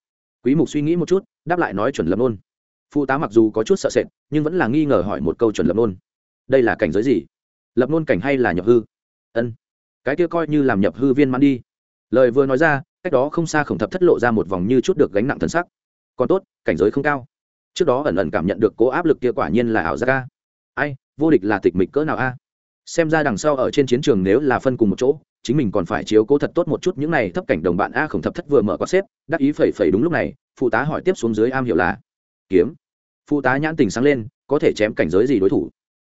Quý mục suy nghĩ một chút, đáp lại nói chuẩn lập luôn. Phụ tá mặc dù có chút sợ sệt, nhưng vẫn là nghi ngờ hỏi một câu chuẩn lập luôn. Đây là cảnh giới gì? Lập nôn cảnh hay là nhập hư? Ân. Cái kia coi như làm nhập hư viên mãn đi. Lời vừa nói ra, cách đó không xa khổng thập thất lộ ra một vòng như chút được gánh nặng thân sắc. Còn tốt, cảnh giới không cao. Trước đó ẩn ẩn cảm nhận được cố áp lực kia quả nhiên là ảo giác ca ai, vô địch là tịch mịch cỡ nào a? Xem ra đằng sau ở trên chiến trường nếu là phân cùng một chỗ, chính mình còn phải chiếu cố thật tốt một chút những này thấp cảnh đồng bạn a, khổng thập thất vừa mở có xếp, đắc ý phẩy phẩy đúng lúc này, phụ tá hỏi tiếp xuống dưới am hiểu là, kiếm. Phụ tá nhãn tình sáng lên, có thể chém cảnh giới gì đối thủ?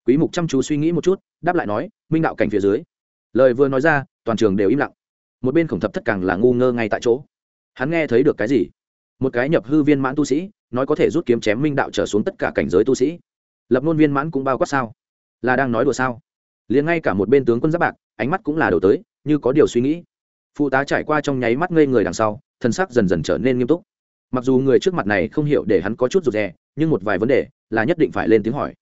Quý mục chăm chú suy nghĩ một chút, đáp lại nói, minh đạo cảnh phía dưới. Lời vừa nói ra, toàn trường đều im lặng. Một bên khổng thập thất càng là ngu ngơ ngay tại chỗ. Hắn nghe thấy được cái gì? Một cái nhập hư viên mãn tu sĩ, nói có thể rút kiếm chém minh đạo trở xuống tất cả cảnh giới tu sĩ. Lập nôn viên mãn cũng bao quát sao? Là đang nói đùa sao? Liền ngay cả một bên tướng quân giáp bạc, ánh mắt cũng là đổ tới, như có điều suy nghĩ. Phụ tá trải qua trong nháy mắt ngây người đằng sau, thân sắc dần dần trở nên nghiêm túc. Mặc dù người trước mặt này không hiểu để hắn có chút rụt rè, nhưng một vài vấn đề là nhất định phải lên tiếng hỏi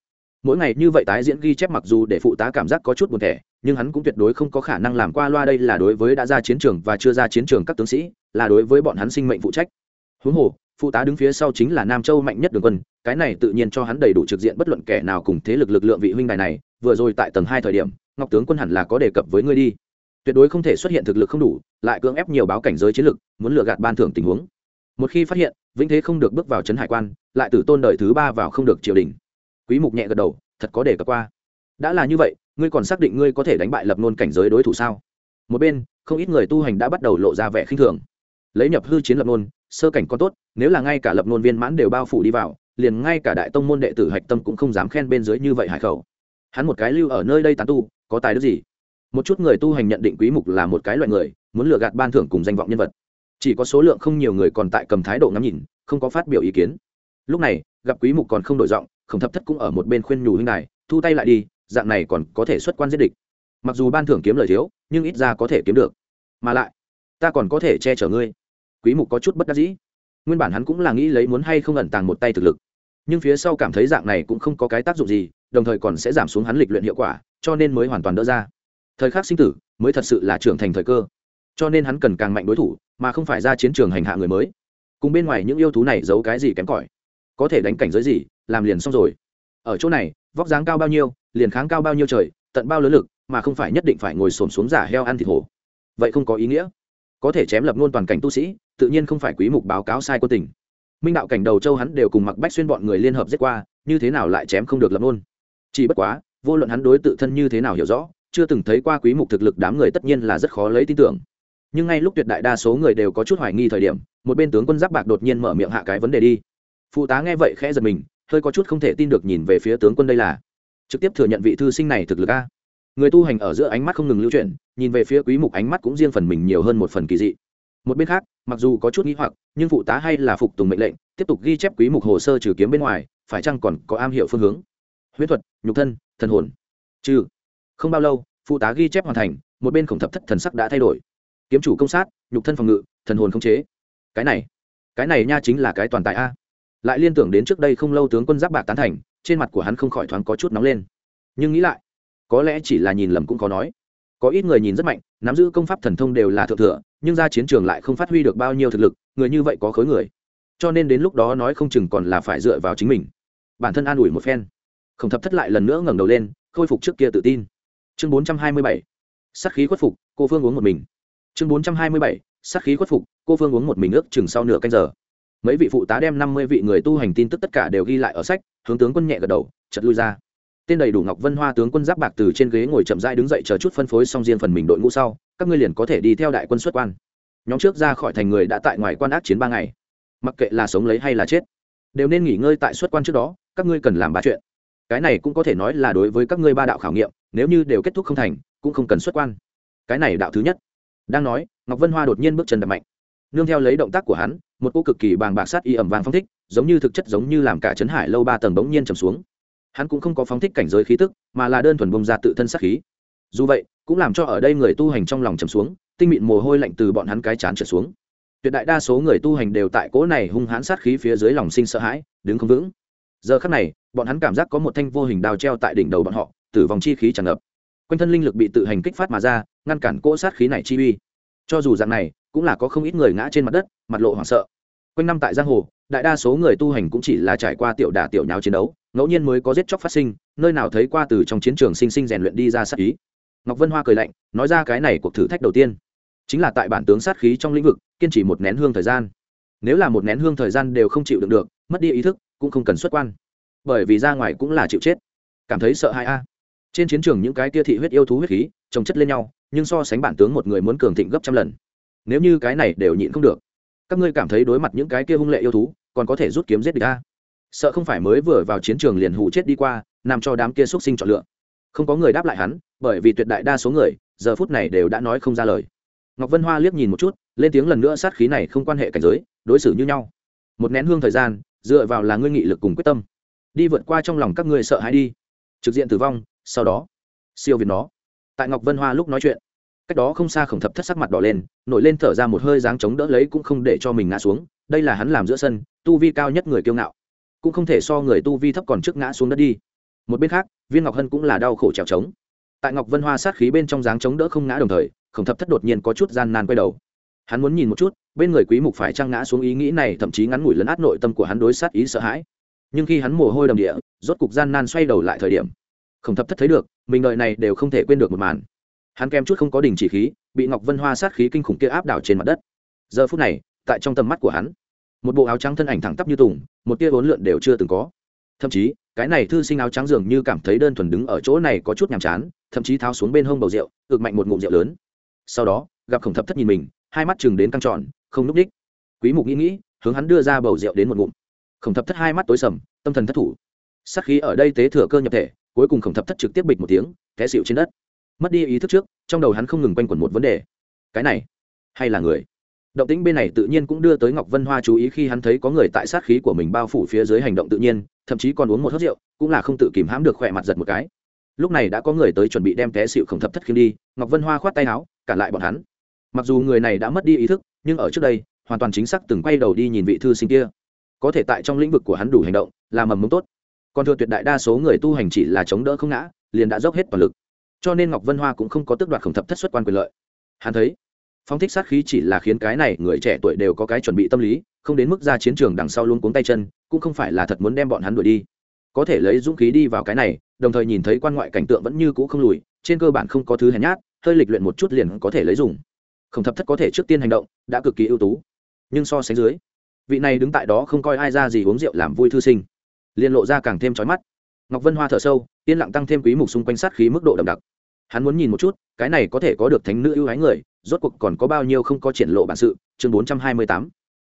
mỗi ngày như vậy tái diễn ghi chép mặc dù để phụ tá cảm giác có chút buồn thẻ, nhưng hắn cũng tuyệt đối không có khả năng làm qua loa đây là đối với đã ra chiến trường và chưa ra chiến trường các tướng sĩ, là đối với bọn hắn sinh mệnh phụ trách. Huống hồ, phụ tá đứng phía sau chính là nam châu mạnh nhất đường quân, cái này tự nhiên cho hắn đầy đủ trực diện bất luận kẻ nào cùng thế lực lực lượng vị huynh đài này, vừa rồi tại tầng hai thời điểm, ngọc tướng quân hẳn là có đề cập với ngươi đi. Tuyệt đối không thể xuất hiện thực lực không đủ, lại cưỡng ép nhiều báo cảnh giới chiến lực, muốn lừa gạt ban thưởng tình huống. Một khi phát hiện, vĩnh thế không được bước vào trấn hải quan, lại tử tôn đời thứ ba vào không được triều đình quý mục nhẹ gật đầu, thật có để cập qua. Đã là như vậy, ngươi còn xác định ngươi có thể đánh bại lập nôn cảnh giới đối thủ sao? Một bên, không ít người tu hành đã bắt đầu lộ ra vẻ khinh thường. Lấy nhập hư chiến lập nôn, sơ cảnh có tốt, nếu là ngay cả lập nôn viên mãn đều bao phủ đi vào, liền ngay cả đại tông môn đệ tử hạch tâm cũng không dám khen bên dưới như vậy hải khẩu. Hắn một cái lưu ở nơi đây tán tu, có tài đức gì? Một chút người tu hành nhận định quý mục là một cái loại người, muốn lừa gạt ban thưởng cùng danh vọng nhân vật. Chỉ có số lượng không nhiều người còn tại cầm thái độ ngắm nhìn, không có phát biểu ý kiến. Lúc này, gặp quý mục còn không đổi giọng không thập thất cũng ở một bên khuyên nhủ huynh đài, thu tay lại đi, dạng này còn có thể xuất quan giết địch. Mặc dù ban thưởng kiếm lời thiếu, nhưng ít ra có thể kiếm được. Mà lại, ta còn có thể che chở ngươi. Quý mục có chút bất đắc dĩ. Nguyên bản hắn cũng là nghĩ lấy muốn hay không ẩn tàng một tay thực lực. Nhưng phía sau cảm thấy dạng này cũng không có cái tác dụng gì, đồng thời còn sẽ giảm xuống hắn lịch luyện hiệu quả, cho nên mới hoàn toàn đỡ ra. Thời khắc sinh tử, mới thật sự là trưởng thành thời cơ. Cho nên hắn cần càng mạnh đối thủ, mà không phải ra chiến trường hành hạ người mới. Cùng bên ngoài những yêu thú này giấu cái gì kém cỏi có thể đánh cảnh giới gì, làm liền xong rồi. Ở chỗ này, vóc dáng cao bao nhiêu, liền kháng cao bao nhiêu trời, tận bao lớn lực, mà không phải nhất định phải ngồi xổm xuống giả heo ăn thịt hổ. Vậy không có ý nghĩa. Có thể chém lập luôn toàn cảnh tu sĩ, tự nhiên không phải quý mục báo cáo sai quân tình. Minh đạo cảnh đầu châu hắn đều cùng mặc bách xuyên bọn người liên hợp giết qua, như thế nào lại chém không được lập luôn? Chỉ bất quá, vô luận hắn đối tự thân như thế nào hiểu rõ, chưa từng thấy qua quý mục thực lực đám người tất nhiên là rất khó lấy tin tưởng. Nhưng ngay lúc tuyệt đại đa số người đều có chút hoài nghi thời điểm, một bên tướng quân giáp bạc đột nhiên mở miệng hạ cái vấn đề đi phụ tá nghe vậy khẽ giật mình, hơi có chút không thể tin được nhìn về phía tướng quân đây là. Trực tiếp thừa nhận vị thư sinh này thực lực a. Người tu hành ở giữa ánh mắt không ngừng lưu chuyển, nhìn về phía quý mục ánh mắt cũng riêng phần mình nhiều hơn một phần kỳ dị. Một bên khác, mặc dù có chút nghĩ hoặc, nhưng phụ tá hay là phục tùng mệnh lệnh, tiếp tục ghi chép quý mục hồ sơ trừ kiếm bên ngoài, phải chăng còn có am hiểu phương hướng? Huyết thuật, nhục thân, thần hồn. Trừ. Không bao lâu, phụ tá ghi chép hoàn thành, một bên khổng thập thất thần sắc đã thay đổi. Kiếm chủ công sát, nhục thân phòng ngự, thần hồn không chế. Cái này cái này nha chính là cái toàn tại a lại liên tưởng đến trước đây không lâu tướng quân giáp bạc tán thành, trên mặt của hắn không khỏi thoáng có chút nóng lên. Nhưng nghĩ lại, có lẽ chỉ là nhìn lầm cũng có nói. Có ít người nhìn rất mạnh, nắm giữ công pháp thần thông đều là thượng thừa, nhưng ra chiến trường lại không phát huy được bao nhiêu thực lực, người như vậy có khối người. Cho nên đến lúc đó nói không chừng còn là phải dựa vào chính mình. Bản thân an ủi một phen. Không thập thất lại lần nữa ngẩng đầu lên, khôi phục trước kia tự tin. Chương bốn trăm hai mươi bảy. Sắc khí khuất phục, cô phương uống một mình. Chương bốn trăm hai mươi bảy. Sắc khí khuất phục, cô phương uống một mình ước chừng sau nửa canh giờ mấy vị phụ tá đem năm mươi vị người tu hành tin tức tất cả đều ghi lại ở sách, hướng tướng quân nhẹ gật đầu chật lui ra. Tên đầy đủ ngọc vân hoa tướng quân giáp bạc từ trên ghế ngồi chậm rãi đứng dậy chờ chút phân phối xong riêng phần mình đội ngũ sau, các ngươi liền có thể đi theo đại quân xuất quan. Nhóm trước ra khỏi thành người đã tại ngoài quan ác chiến ba ngày. Mặc kệ là sống lấy hay là chết, đều nên nghỉ ngơi tại xuất quan trước đó, các ngươi cần làm ba chuyện. Cái này cũng có thể nói là đối với các ngươi ba đạo khảo nghiệm, nếu như đều kết thúc không thành, cũng không cần xuất quan. Cái này đạo thứ nhất. Đang nói, ngọc vân hoa đột nhiên bước chân đập mạnh nương theo lấy động tác của hắn, một cô cực kỳ bàng bạc sát y ẩm vàng phong thích, giống như thực chất giống như làm cả chấn hải lâu ba tầng bỗng nhiên trầm xuống. Hắn cũng không có phóng thích cảnh giới khí tức, mà là đơn thuần bông ra tự thân sát khí. Dù vậy, cũng làm cho ở đây người tu hành trong lòng trầm xuống, tinh mịn mồ hôi lạnh từ bọn hắn cái chán trở xuống. Tuyệt đại đa số người tu hành đều tại cỗ này hung hãn sát khí phía dưới lòng sinh sợ hãi, đứng không vững. Giờ khắc này, bọn hắn cảm giác có một thanh vô hình đao treo tại đỉnh đầu bọn họ, tử vong chi khí tràn ngập. Quanh thân linh lực bị tự hành kích phát mà ra, ngăn cản cỗ sát khí này chi uy. Cho dù dạng này cũng là có không ít người ngã trên mặt đất, mặt lộ hoảng sợ. Quanh năm tại giang hồ, đại đa số người tu hành cũng chỉ là trải qua tiểu đà tiểu nháo chiến đấu, ngẫu nhiên mới có giết chóc phát sinh, nơi nào thấy qua từ trong chiến trường sinh sinh rèn luyện đi ra sát ý. Ngọc vân hoa cười lạnh, nói ra cái này cuộc thử thách đầu tiên, chính là tại bản tướng sát khí trong lĩnh vực, kiên trì một nén hương thời gian. Nếu là một nén hương thời gian đều không chịu đựng được, mất đi ý thức, cũng không cần xuất quan. Bởi vì ra ngoài cũng là chịu chết. Cảm thấy sợ hãi a. Trên chiến trường những cái tia thị huyết yêu thú huyết khí trồng chất lên nhau, nhưng so sánh bản tướng một người muốn cường thịnh gấp trăm lần nếu như cái này đều nhịn không được. Các ngươi cảm thấy đối mặt những cái kia hung lệ yêu thú, còn có thể rút kiếm giết địch ta sợ không phải mới vừa vào chiến trường liền hụ chết đi qua làm cho đám kia x sinh chọn lựa. Không có người đáp lại hắn, bởi vì tuyệt đại đa số người, giờ phút này đều đã nói không ra lời. Ngọc vân hoa liếc nhìn một chút, lên tiếng lần nữa sát khí này không quan hệ cảnh giới, đối xử như nhau. Một nén hương thời gian, dựa vào là ngươi nghị lực cùng quyết tâm. Đi vượt qua trong lòng các ngươi sợ hãi đi. Trực diện tử vong, sau đó, siêu việt nó. Tại ngọc vân hoa lúc nói chuyện cách đó không xa khổng thập thất sắc mặt đỏ lên, nổi lên thở ra một hơi dáng chống đỡ lấy cũng không để cho mình ngã xuống, đây là hắn làm giữa sân, tu vi cao nhất người kiêu ngạo. Cũng không thể so người tu vi thấp còn trước ngã xuống đất đi. Một bên khác, viên ngọc hân cũng là đau khổ trèo trống. Tại ngọc vân hoa sát khí bên trong dáng chống đỡ không ngã đồng thời, khổng thập thất đột nhiên có chút gian nan quay đầu. Hắn muốn nhìn một chút, bên người quý mục phải trăng ngã xuống ý nghĩ này, thậm chí ngắn ngủi lấn át nội tâm của hắn đối sát ý sợ hãi. Nhưng khi hắn mồ hôi đầm địa, rốt cục gian nan xoay đầu lại thời điểm, khổng thập thất thấy được, mình đợi này đều không thể quên được một màn hắn kèm chút không có đình chỉ khí, bị ngọc vân hoa sát khí kinh khủng kia áp đảo trên mặt đất. Giờ phút này, tại trong tầm mắt của hắn, một bộ áo trắng thân ảnh thẳng tắp như tùng, một tia bốn lượn đều chưa từng có. Thậm chí, cái này thư sinh áo trắng dường như cảm thấy đơn thuần đứng ở chỗ này có chút nhàm chán, thậm chí tháo xuống bên hông bầu rượu, ực mạnh một ngụm rượu lớn. Sau đó, gặp khổng thập thất nhìn mình, hai mắt chừng đến căng tròn, không núp đích. Quý mục nghĩ nghĩ, hướng hắn đưa ra bầu rượu đến một ngụm. Khổng thập thất hai mắt tối sầm, tâm thần thất thủ. Sát khí ở đây tế thừa cơ nhập thể, cuối cùng khổng thập thất trực tiếp bịch một tiếng, té xịu trên đất mất đi ý thức trước, trong đầu hắn không ngừng quanh quẩn một vấn đề. Cái này, hay là người? Động tĩnh bên này tự nhiên cũng đưa tới ngọc vân hoa chú ý khi hắn thấy có người tại sát khí của mình bao phủ phía dưới hành động tự nhiên, thậm chí còn uống một hớt rượu, cũng là không tự kìm hãm được khỏe mặt giật một cái. Lúc này đã có người tới chuẩn bị đem té xịu khổng thập thất khiêm đi, ngọc vân hoa khoát tay áo, cản lại bọn hắn. Mặc dù người này đã mất đi ý thức, nhưng ở trước đây, hoàn toàn chính xác từng quay đầu đi nhìn vị thư sinh kia. Có thể tại trong lĩnh vực của hắn đủ hành động, là mầm mống tốt. Còn thừa tuyệt đại đa số người tu hành chỉ là chống đỡ không ngã, liền đã dốc hết toàn lực cho nên ngọc vân hoa cũng không có tước đoạt khổng thập thất xuất quan quyền lợi. Hắn thấy phong thích sát khí chỉ là khiến cái này người trẻ tuổi đều có cái chuẩn bị tâm lý, không đến mức ra chiến trường đằng sau luôn cuống tay chân, cũng không phải là thật muốn đem bọn hắn đuổi đi. Có thể lấy dũng khí đi vào cái này, đồng thời nhìn thấy quan ngoại cảnh tượng vẫn như cũ không lùi, trên cơ bản không có thứ hèn nhát, hơi lịch luyện một chút liền có thể lấy dùng. Khổng thập thất có thể trước tiên hành động, đã cực kỳ ưu tú. Nhưng so sánh dưới, vị này đứng tại đó không coi ai ra gì uống rượu làm vui thư sinh, liền lộ ra càng thêm trói mắt. Ngọc vân hoa thở sâu, yên lặng tăng thêm quý mục xung quanh sát khí mức độ đậm đặc hắn muốn nhìn một chút, cái này có thể có được thánh nữ ưu ái người, rốt cuộc còn có bao nhiêu không có triển lộ bản sự, chương 428.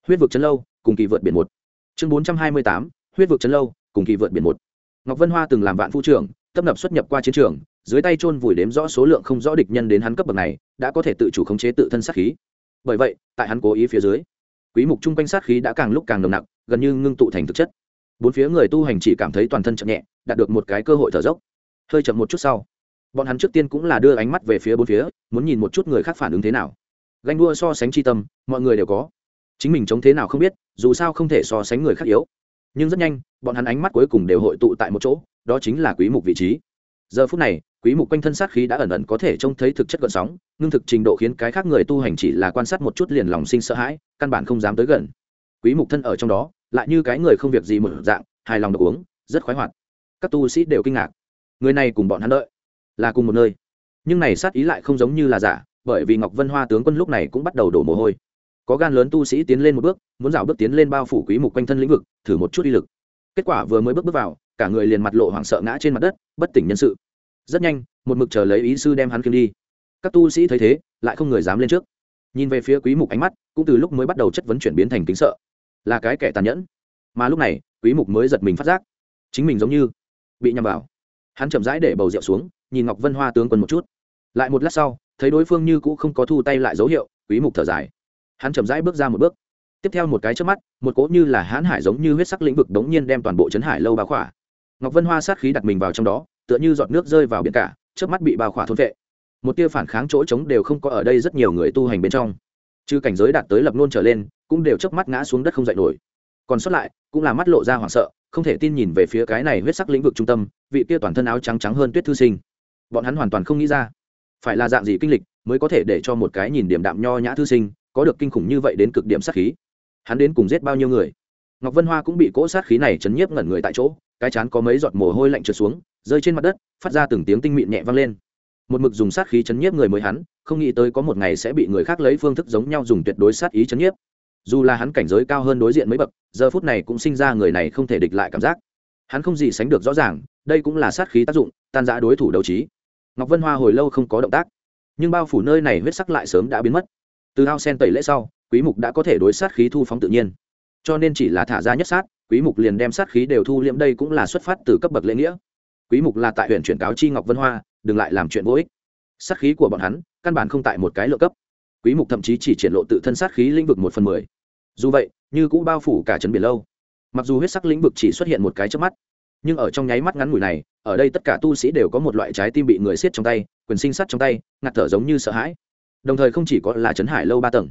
huyết vực chân lâu, cùng kỳ vượt biển một chương 428. huyết vực chân lâu, cùng kỳ vượt biển một ngọc vân hoa từng làm vạn phu trưởng, tấp nập xuất nhập qua chiến trường, dưới tay chôn vùi đếm rõ số lượng không rõ địch nhân đến hắn cấp bậc này, đã có thể tự chủ khống chế tự thân sát khí bởi vậy, tại hắn cố ý phía dưới, quý mục trung quanh sát khí đã càng lúc càng nồng nặc, gần như ngưng tụ thành thực chất bốn phía người tu hành chỉ cảm thấy toàn thân chậm nhẹ, đạt được một cái cơ hội thở dốc hơi chậm một chút sau bọn hắn trước tiên cũng là đưa ánh mắt về phía bốn phía, muốn nhìn một chút người khác phản ứng thế nào. Ganh đua so sánh chi tâm, mọi người đều có. Chính mình chống thế nào không biết, dù sao không thể so sánh người khác yếu. Nhưng rất nhanh, bọn hắn ánh mắt cuối cùng đều hội tụ tại một chỗ, đó chính là quý mục vị trí. Giờ phút này, quý mục quanh thân sát khí đã ẩn ẩn có thể trông thấy thực chất gợn sóng ngưng thực trình độ khiến cái khác người tu hành chỉ là quan sát một chút liền lòng sinh sợ hãi, căn bản không dám tới gần. Quý mục thân ở trong đó, lại như cái người không việc gì một dạng, hài lòng được uống, rất khoái hoạt. Các tu sĩ đều kinh ngạc. Người này cùng bọn hắn đợi là cùng một nơi. Nhưng này sát ý lại không giống như là giả, bởi vì ngọc vân hoa tướng quân lúc này cũng bắt đầu đổ mồ hôi. Có gan lớn tu sĩ tiến lên một bước, muốn dạo bước tiến lên bao phủ quý mục quanh thân lĩnh vực, thử một chút uy lực. Kết quả vừa mới bước bước vào, cả người liền mặt lộ hoảng sợ ngã trên mặt đất, bất tỉnh nhân sự. Rất nhanh, một mực chờ lấy ý sư đem hắn khiêng đi. Các tu sĩ thấy thế, lại không người dám lên trước. Nhìn về phía quý mục ánh mắt, cũng từ lúc mới bắt đầu chất vấn chuyển biến thành kính sợ. Là cái kẻ tàn nhẫn. Mà lúc này, quý mục mới giật mình phát giác. Chính mình giống như bị nhầm vào. Hắn chậm rãi để bầu rượu xuống nhìn ngọc vân hoa tướng quân một chút. Lại một lát sau, thấy đối phương như cũ không có thu tay lại dấu hiệu, quý mục thở dài. Hắn chậm rãi bước ra một bước. Tiếp theo một cái trước mắt, một cỗ như là hãn hải giống như huyết sắc lĩnh vực đống nhiên đem toàn bộ chấn hải lâu bao khỏa. Ngọc vân hoa sát khí đặt mình vào trong đó, tựa như giọt nước rơi vào biển cả trước mắt bị bao khỏa thôn vệ. Một tia phản kháng chỗ trống đều không có ở đây rất nhiều người tu hành bên trong. Chứ cảnh giới đạt tới lập nôn trở lên, cũng đều chớp mắt ngã xuống đất không dậy nổi. Còn sót lại, cũng là mắt lộ ra hoảng sợ, không thể tin nhìn về phía cái này huyết sắc lĩnh vực trung tâm, vị kia toàn thân áo trắng trắng hơn tuyết thư sinh bọn hắn hoàn toàn không nghĩ ra. Phải là dạng gì kinh lịch mới có thể để cho một cái nhìn điểm đạm nho nhã thư sinh có được kinh khủng như vậy đến cực điểm sát khí? Hắn đến cùng giết bao nhiêu người? Ngọc vân hoa cũng bị cỗ sát khí này chấn nhiếp ngẩn người tại chỗ, cái chán có mấy giọt mồ hôi lạnh trượt xuống, rơi trên mặt đất, phát ra từng tiếng tinh mịn nhẹ vang lên. Một mực dùng sát khí chấn nhiếp người mới hắn, không nghĩ tới có một ngày sẽ bị người khác lấy phương thức giống nhau dùng tuyệt đối sát ý chấn nhiếp. Dù là hắn cảnh giới cao hơn đối diện mấy bậc, giờ phút này cũng sinh ra người này không thể địch lại cảm giác. Hắn không gì sánh được rõ ràng, đây cũng là sát khí tác dụng, tan giã đối thủ đấu trí ngọc vân hoa hồi lâu không có động tác, nhưng bao phủ nơi này huyết sắc lại sớm đã biến mất. Từ ao sen tẩy lễ sau, quý mục đã có thể đối sát khí thu phóng tự nhiên. Cho nên chỉ là thả ra nhất sát, quý mục liền đem sát khí đều thu liễm đây cũng là xuất phát từ cấp bậc lễ nghĩa. Quý mục là tại huyện chuyển cáo chi ngọc vân hoa, đừng lại làm chuyện vô ích. Sát khí của bọn hắn, căn bản không tại một cái lượng cấp. Quý mục thậm chí chỉ triển lộ tự thân sát khí lĩnh vực một phần mười. Dù vậy, như cũ bao phủ cả trấn biển lâu. Mặc dù huyết sắc lĩnh vực chỉ xuất hiện một cái trước mắt nhưng ở trong nháy mắt ngắn ngủi này, ở đây tất cả tu sĩ đều có một loại trái tim bị người siết trong tay, quyền sinh sắt trong tay, ngạt thở giống như sợ hãi. Đồng thời không chỉ có là trấn hải lâu ba tầng,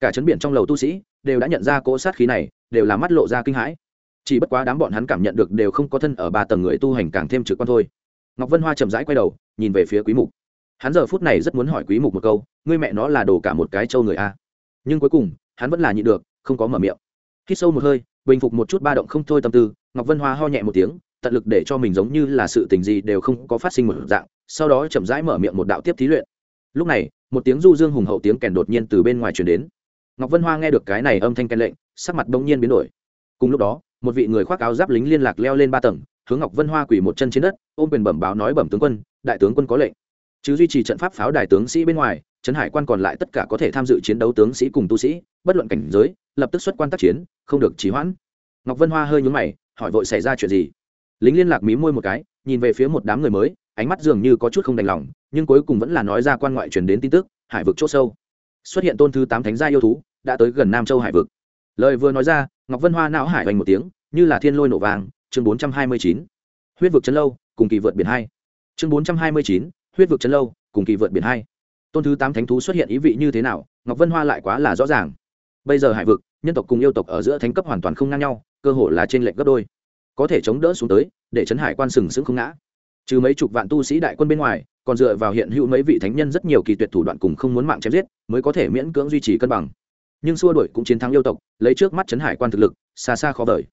cả trấn biển trong lầu tu sĩ đều đã nhận ra cỗ sát khí này, đều là mắt lộ ra kinh hãi. Chỉ bất quá đám bọn hắn cảm nhận được đều không có thân ở ba tầng người tu hành càng thêm trực quan thôi. Ngọc vân hoa chậm rãi quay đầu, nhìn về phía quý mục. Hắn giờ phút này rất muốn hỏi quý mục một câu, ngươi mẹ nó là đồ cả một cái châu người a? Nhưng cuối cùng, hắn vẫn là nhịn được, không có mở miệng. Hít sâu một hơi, bình phục một chút ba động không thôi tâm tư ngọc vân hoa ho nhẹ một tiếng, tận lực để cho mình giống như là sự tình gì đều không có phát sinh một dạng, sau đó chậm rãi mở miệng một đạo tiếp thí luyện. Lúc này, một tiếng du dương hùng hậu tiếng kèn đột nhiên từ bên ngoài truyền đến. Ngọc vân hoa nghe được cái này âm thanh kèn lệnh, sắc mặt bỗng nhiên biến đổi. Cùng lúc đó, một vị người khoác áo giáp lính liên lạc leo lên ba tầng, hướng ngọc vân hoa quỳ một chân trên đất, ôm quyền bẩm báo nói bẩm tướng quân, đại tướng quân có lệnh. Chứ duy trì trận pháp pháo đài tướng sĩ bên ngoài, trấn hải quan còn lại tất cả có thể tham dự chiến đấu tướng sĩ cùng tu sĩ, bất luận cảnh giới, lập tức xuất quan tác chiến, không được trì hoãn. Ngọc vân hoa hơi nhúng mày hỏi vội xảy ra chuyện gì? Lính liên lạc mí môi một cái, nhìn về phía một đám người mới, ánh mắt dường như có chút không đành lòng, nhưng cuối cùng vẫn là nói ra quan ngoại truyền đến tin tức, hải vực c h ỗ sâu. Xuất hiện tôn thứ tám thánh gia yêu thú, đã tới gần nam châu hải vực. Lời vừa nói ra, ngọc vân hoa não hải hoành một tiếng, như là thiên lôi nổ vàng, chương bốn trăm hai mươi chín. Huyết vực chân lâu, cùng kỳ vượt biển hai. Chương bốn trăm hai mươi chín, huyết vực chân lâu, cùng kỳ vượt biển hai. Tôn thứ tám thánh thú xuất hiện ý vị như thế nào, ngọc vân hoa lại quá là rõ ràng. Bây giờ hải vực, nhân tộc cùng yêu tộc ở giữa thánh cấp hoàn toàn không ngang nhau cơ hội là trên lệnh gấp đôi. Có thể chống đỡ xuống tới, để Trấn hải quan sừng sững không ngã. Trừ mấy chục vạn tu sĩ đại quân bên ngoài, còn dựa vào hiện hữu mấy vị thánh nhân rất nhiều kỳ tuyệt thủ đoạn cùng không muốn mạng chém giết, mới có thể miễn cưỡng duy trì cân bằng. Nhưng xua đuổi cũng chiến thắng yêu tộc, lấy trước mắt Trấn hải quan thực lực, xa xa khó vời.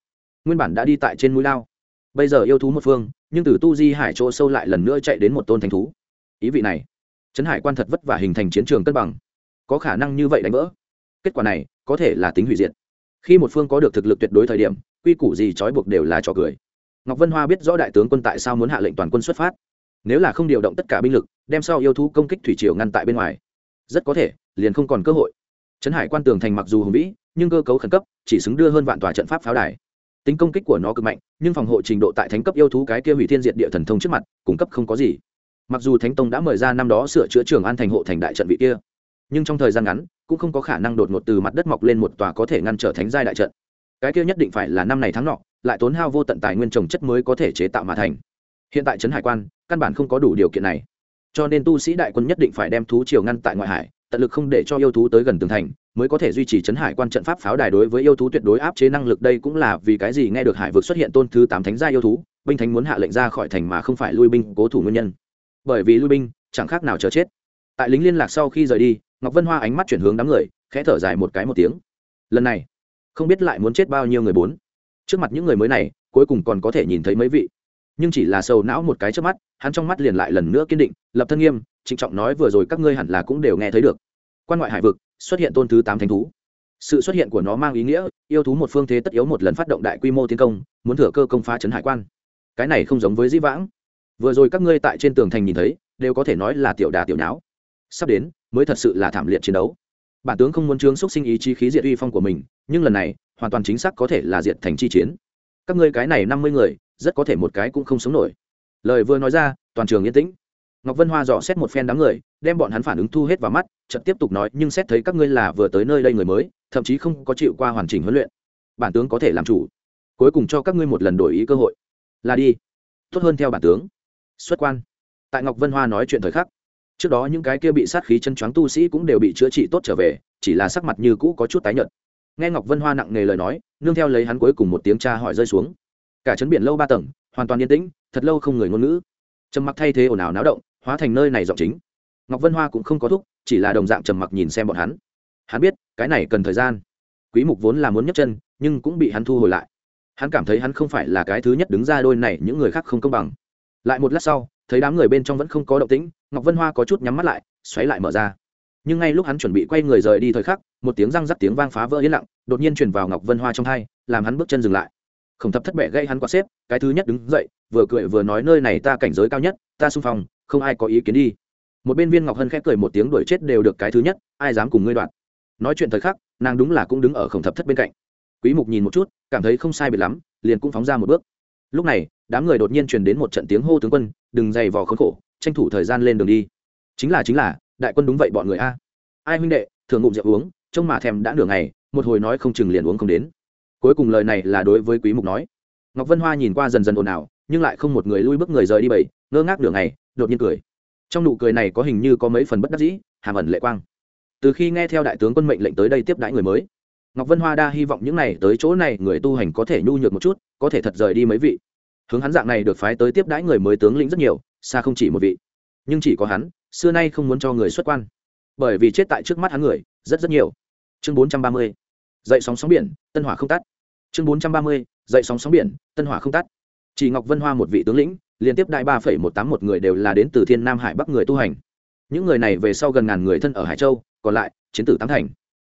Nguyên bản đã đi tại trên mũi lao. Bây giờ yêu thú một phương, nhưng từ tu di hải chỗ sâu lại lần nữa chạy đến một tôn thánh thú. Ý vị này, Trấn hải quan thật vất vả hình thành chiến trường cân bằng. Có khả năng như vậy đánh vỡ. Kết quả này, có thể là tính hủy diệt khi một phương có được thực lực tuyệt đối thời điểm, quy củ gì trói buộc đều là trò cười. Ngọc vân hoa biết rõ đại tướng quân tại sao muốn hạ lệnh toàn quân xuất phát. Nếu là không điều động tất cả binh lực, đem sau yêu thú công kích thủy triều ngăn tại bên ngoài, rất có thể, liền không còn cơ hội. Trấn hải quan tường thành mặc dù hùng vĩ, nhưng cơ cấu khẩn cấp, chỉ xứng đưa hơn vạn tòa trận pháp pháo đài. Tính công kích của nó cực mạnh, nhưng phòng hộ trình độ tại thánh cấp yêu thú cái kia hủy thiên diệt địa thần thông trước mặt, cung cấp không có gì. Mặc dù thánh tông đã mời ra năm đó sửa chữa trường an thành hộ thành đại trận vị kia nhưng trong thời gian ngắn cũng không có khả năng đột ngột từ mặt đất mọc lên một tòa có thể ngăn trở thánh giai đại trận. Cái kia nhất định phải là năm này tháng nọ, lại tốn hao vô tận tài nguyên trồng chất mới có thể chế tạo mà thành. Hiện tại trấn hải quan, căn bản không có đủ điều kiện này. Cho nên tu sĩ đại quân nhất định phải đem thú triều ngăn tại ngoại hải, tận lực không để cho yêu thú tới gần tường thành, mới có thể duy trì trấn hải quan trận pháp pháo đài đối với yêu thú tuyệt đối áp chế năng lực. Đây cũng là vì cái gì nghe được hải vực xuất hiện tôn thứ tám thánh gia yêu thú, binh thánh muốn hạ lệnh ra khỏi thành mà không phải lui binh cố thủ nguyên nhân. Bởi vì lui binh chẳng khác nào chờ chết. Tại lính liên lạc sau khi rời đi ngọc vân hoa ánh mắt chuyển hướng đám người, khẽ thở dài một cái một tiếng. Lần này, không biết lại muốn chết bao nhiêu người bốn. Trước mặt những người mới này, cuối cùng còn có thể nhìn thấy mấy vị. Nhưng chỉ là sầu não một cái trước mắt, hắn trong mắt liền lại lần nữa kiên định, lập thân nghiêm, trịnh trọng nói vừa rồi các ngươi hẳn là cũng đều nghe thấy được. Quan ngoại hải vực, xuất hiện tôn thứ tám thánh thú. Sự xuất hiện của nó mang ý nghĩa, yêu thú một phương thế tất yếu một lần phát động đại quy mô tiến công, muốn thừa cơ công phá trấn hải quan. Cái này không giống với dĩ vãng. Vừa rồi các ngươi tại trên tường thành nhìn thấy, đều có thể nói là tiểu đà tiểu não. sắp đến mới thật sự là thảm liệt chiến đấu. Bản tướng không muốn chướng xúc sinh ý chí khí diệt uy phong của mình, nhưng lần này, hoàn toàn chính xác có thể là diệt thành chi chiến. Các ngươi cái này năm mươi người, rất có thể một cái cũng không sống nổi. Lời vừa nói ra, toàn trường yên tĩnh. Ngọc vân hoa dò xét một phen đám người, đem bọn hắn phản ứng thu hết vào mắt, chợt tiếp tục nói, nhưng xét thấy các ngươi là vừa tới nơi đây người mới, thậm chí không có chịu qua hoàn chỉnh huấn luyện, bản tướng có thể làm chủ. Cuối cùng cho các ngươi một lần đổi ý cơ hội. Là đi. Tốt hơn theo bản tướng. Xuất quan. Tại ngọc vân hoa nói chuyện thời khắc trước đó những cái kia bị sát khí chân choáng tu sĩ cũng đều bị chữa trị tốt trở về, chỉ là sắc mặt như cũ có chút tái nhợt. Nghe ngọc vân hoa nặng nề lời nói, nương theo lấy hắn cuối cùng một tiếng cha hỏi rơi xuống. Cả chấn biển lâu ba tầng, hoàn toàn yên tĩnh, thật lâu không người ngôn ngữ. Trầm mặc thay thế ồn ào náo động, hóa thành nơi này giọng chính. Ngọc vân hoa cũng không có thúc, chỉ là đồng dạng trầm mặc nhìn xem bọn hắn. Hắn biết, cái này cần thời gian. Quý mục vốn là muốn nhấc chân, nhưng cũng bị hắn thu hồi lại. Hắn cảm thấy hắn không phải là cái thứ nhất đứng ra đôi này, những người khác không công bằng. Lại một lát sau, thấy đám người bên trong vẫn không có động tĩnh ngọc vân hoa có chút nhắm mắt lại, xoáy lại mở ra. Nhưng ngay lúc hắn chuẩn bị quay người rời đi thời khắc, một tiếng răng rắc tiếng vang phá vỡ yên lặng, đột nhiên truyền vào ngọc vân hoa trong hai, làm hắn bước chân dừng lại. Khổng thập thất bẻ gây hắn quạt xếp, cái thứ nhất đứng dậy, vừa cười vừa nói nơi này ta cảnh giới cao nhất, ta xung phong, không ai có ý kiến đi. Một bên viên ngọc hân khép cười một tiếng đuổi chết đều được cái thứ nhất, ai dám cùng ngươi đoạn nói chuyện thời khắc, nàng đúng là cũng đứng ở khổng thập thất bên cạnh. Quý mục nhìn một chút, cảm thấy không sai biệt lắm, liền cũng phóng ra một bước. Lúc này, đám người đột nhiên truyền đến một trận tiếng hô tướng quân, đừng dày vò khốn khổ tranh thủ thời gian lên đường đi. Chính là chính là, đại quân đúng vậy bọn người a. Ai huynh đệ thường ngụm rượu uống, trông mà thèm đã nửa ngày, một hồi nói không chừng liền uống không đến. Cuối cùng lời này là đối với quý mục nói. Ngọc vân hoa nhìn qua dần dần ồn ào, nhưng lại không một người lui bước người rời đi bảy ngơ ngác nửa ngày, đột nhiên cười. Trong nụ cười này có hình như có mấy phần bất đắc dĩ, hàm ẩn lệ quang. Từ khi nghe theo đại tướng quân mệnh lệnh tới đây tiếp đãi người mới, ngọc vân hoa đa hy vọng những này tới chỗ này người tu hành có thể nhu nhược một chút, có thể thật rời đi mấy vị. Hướng hắn dạng này được phái tới tiếp đãi người mới tướng lĩnh rất nhiều xa không chỉ một vị. Nhưng chỉ có hắn, xưa nay không muốn cho người xuất quan. Bởi vì chết tại trước mắt hắn người, rất rất nhiều. Chương bốn trăm ba mươi, dậy sóng sóng biển, tân hỏa không tắt. Chương bốn trăm ba mươi, dậy sóng sóng biển, tân hỏa không tắt. Chỉ ngọc vân hoa một vị tướng lĩnh, liên tiếp đại ba phẩy một tám một người đều là đến từ thiên nam hải bắc người tu hành. Những người này về sau gần ngàn người thân ở hải châu, còn lại, chiến tử tám thành.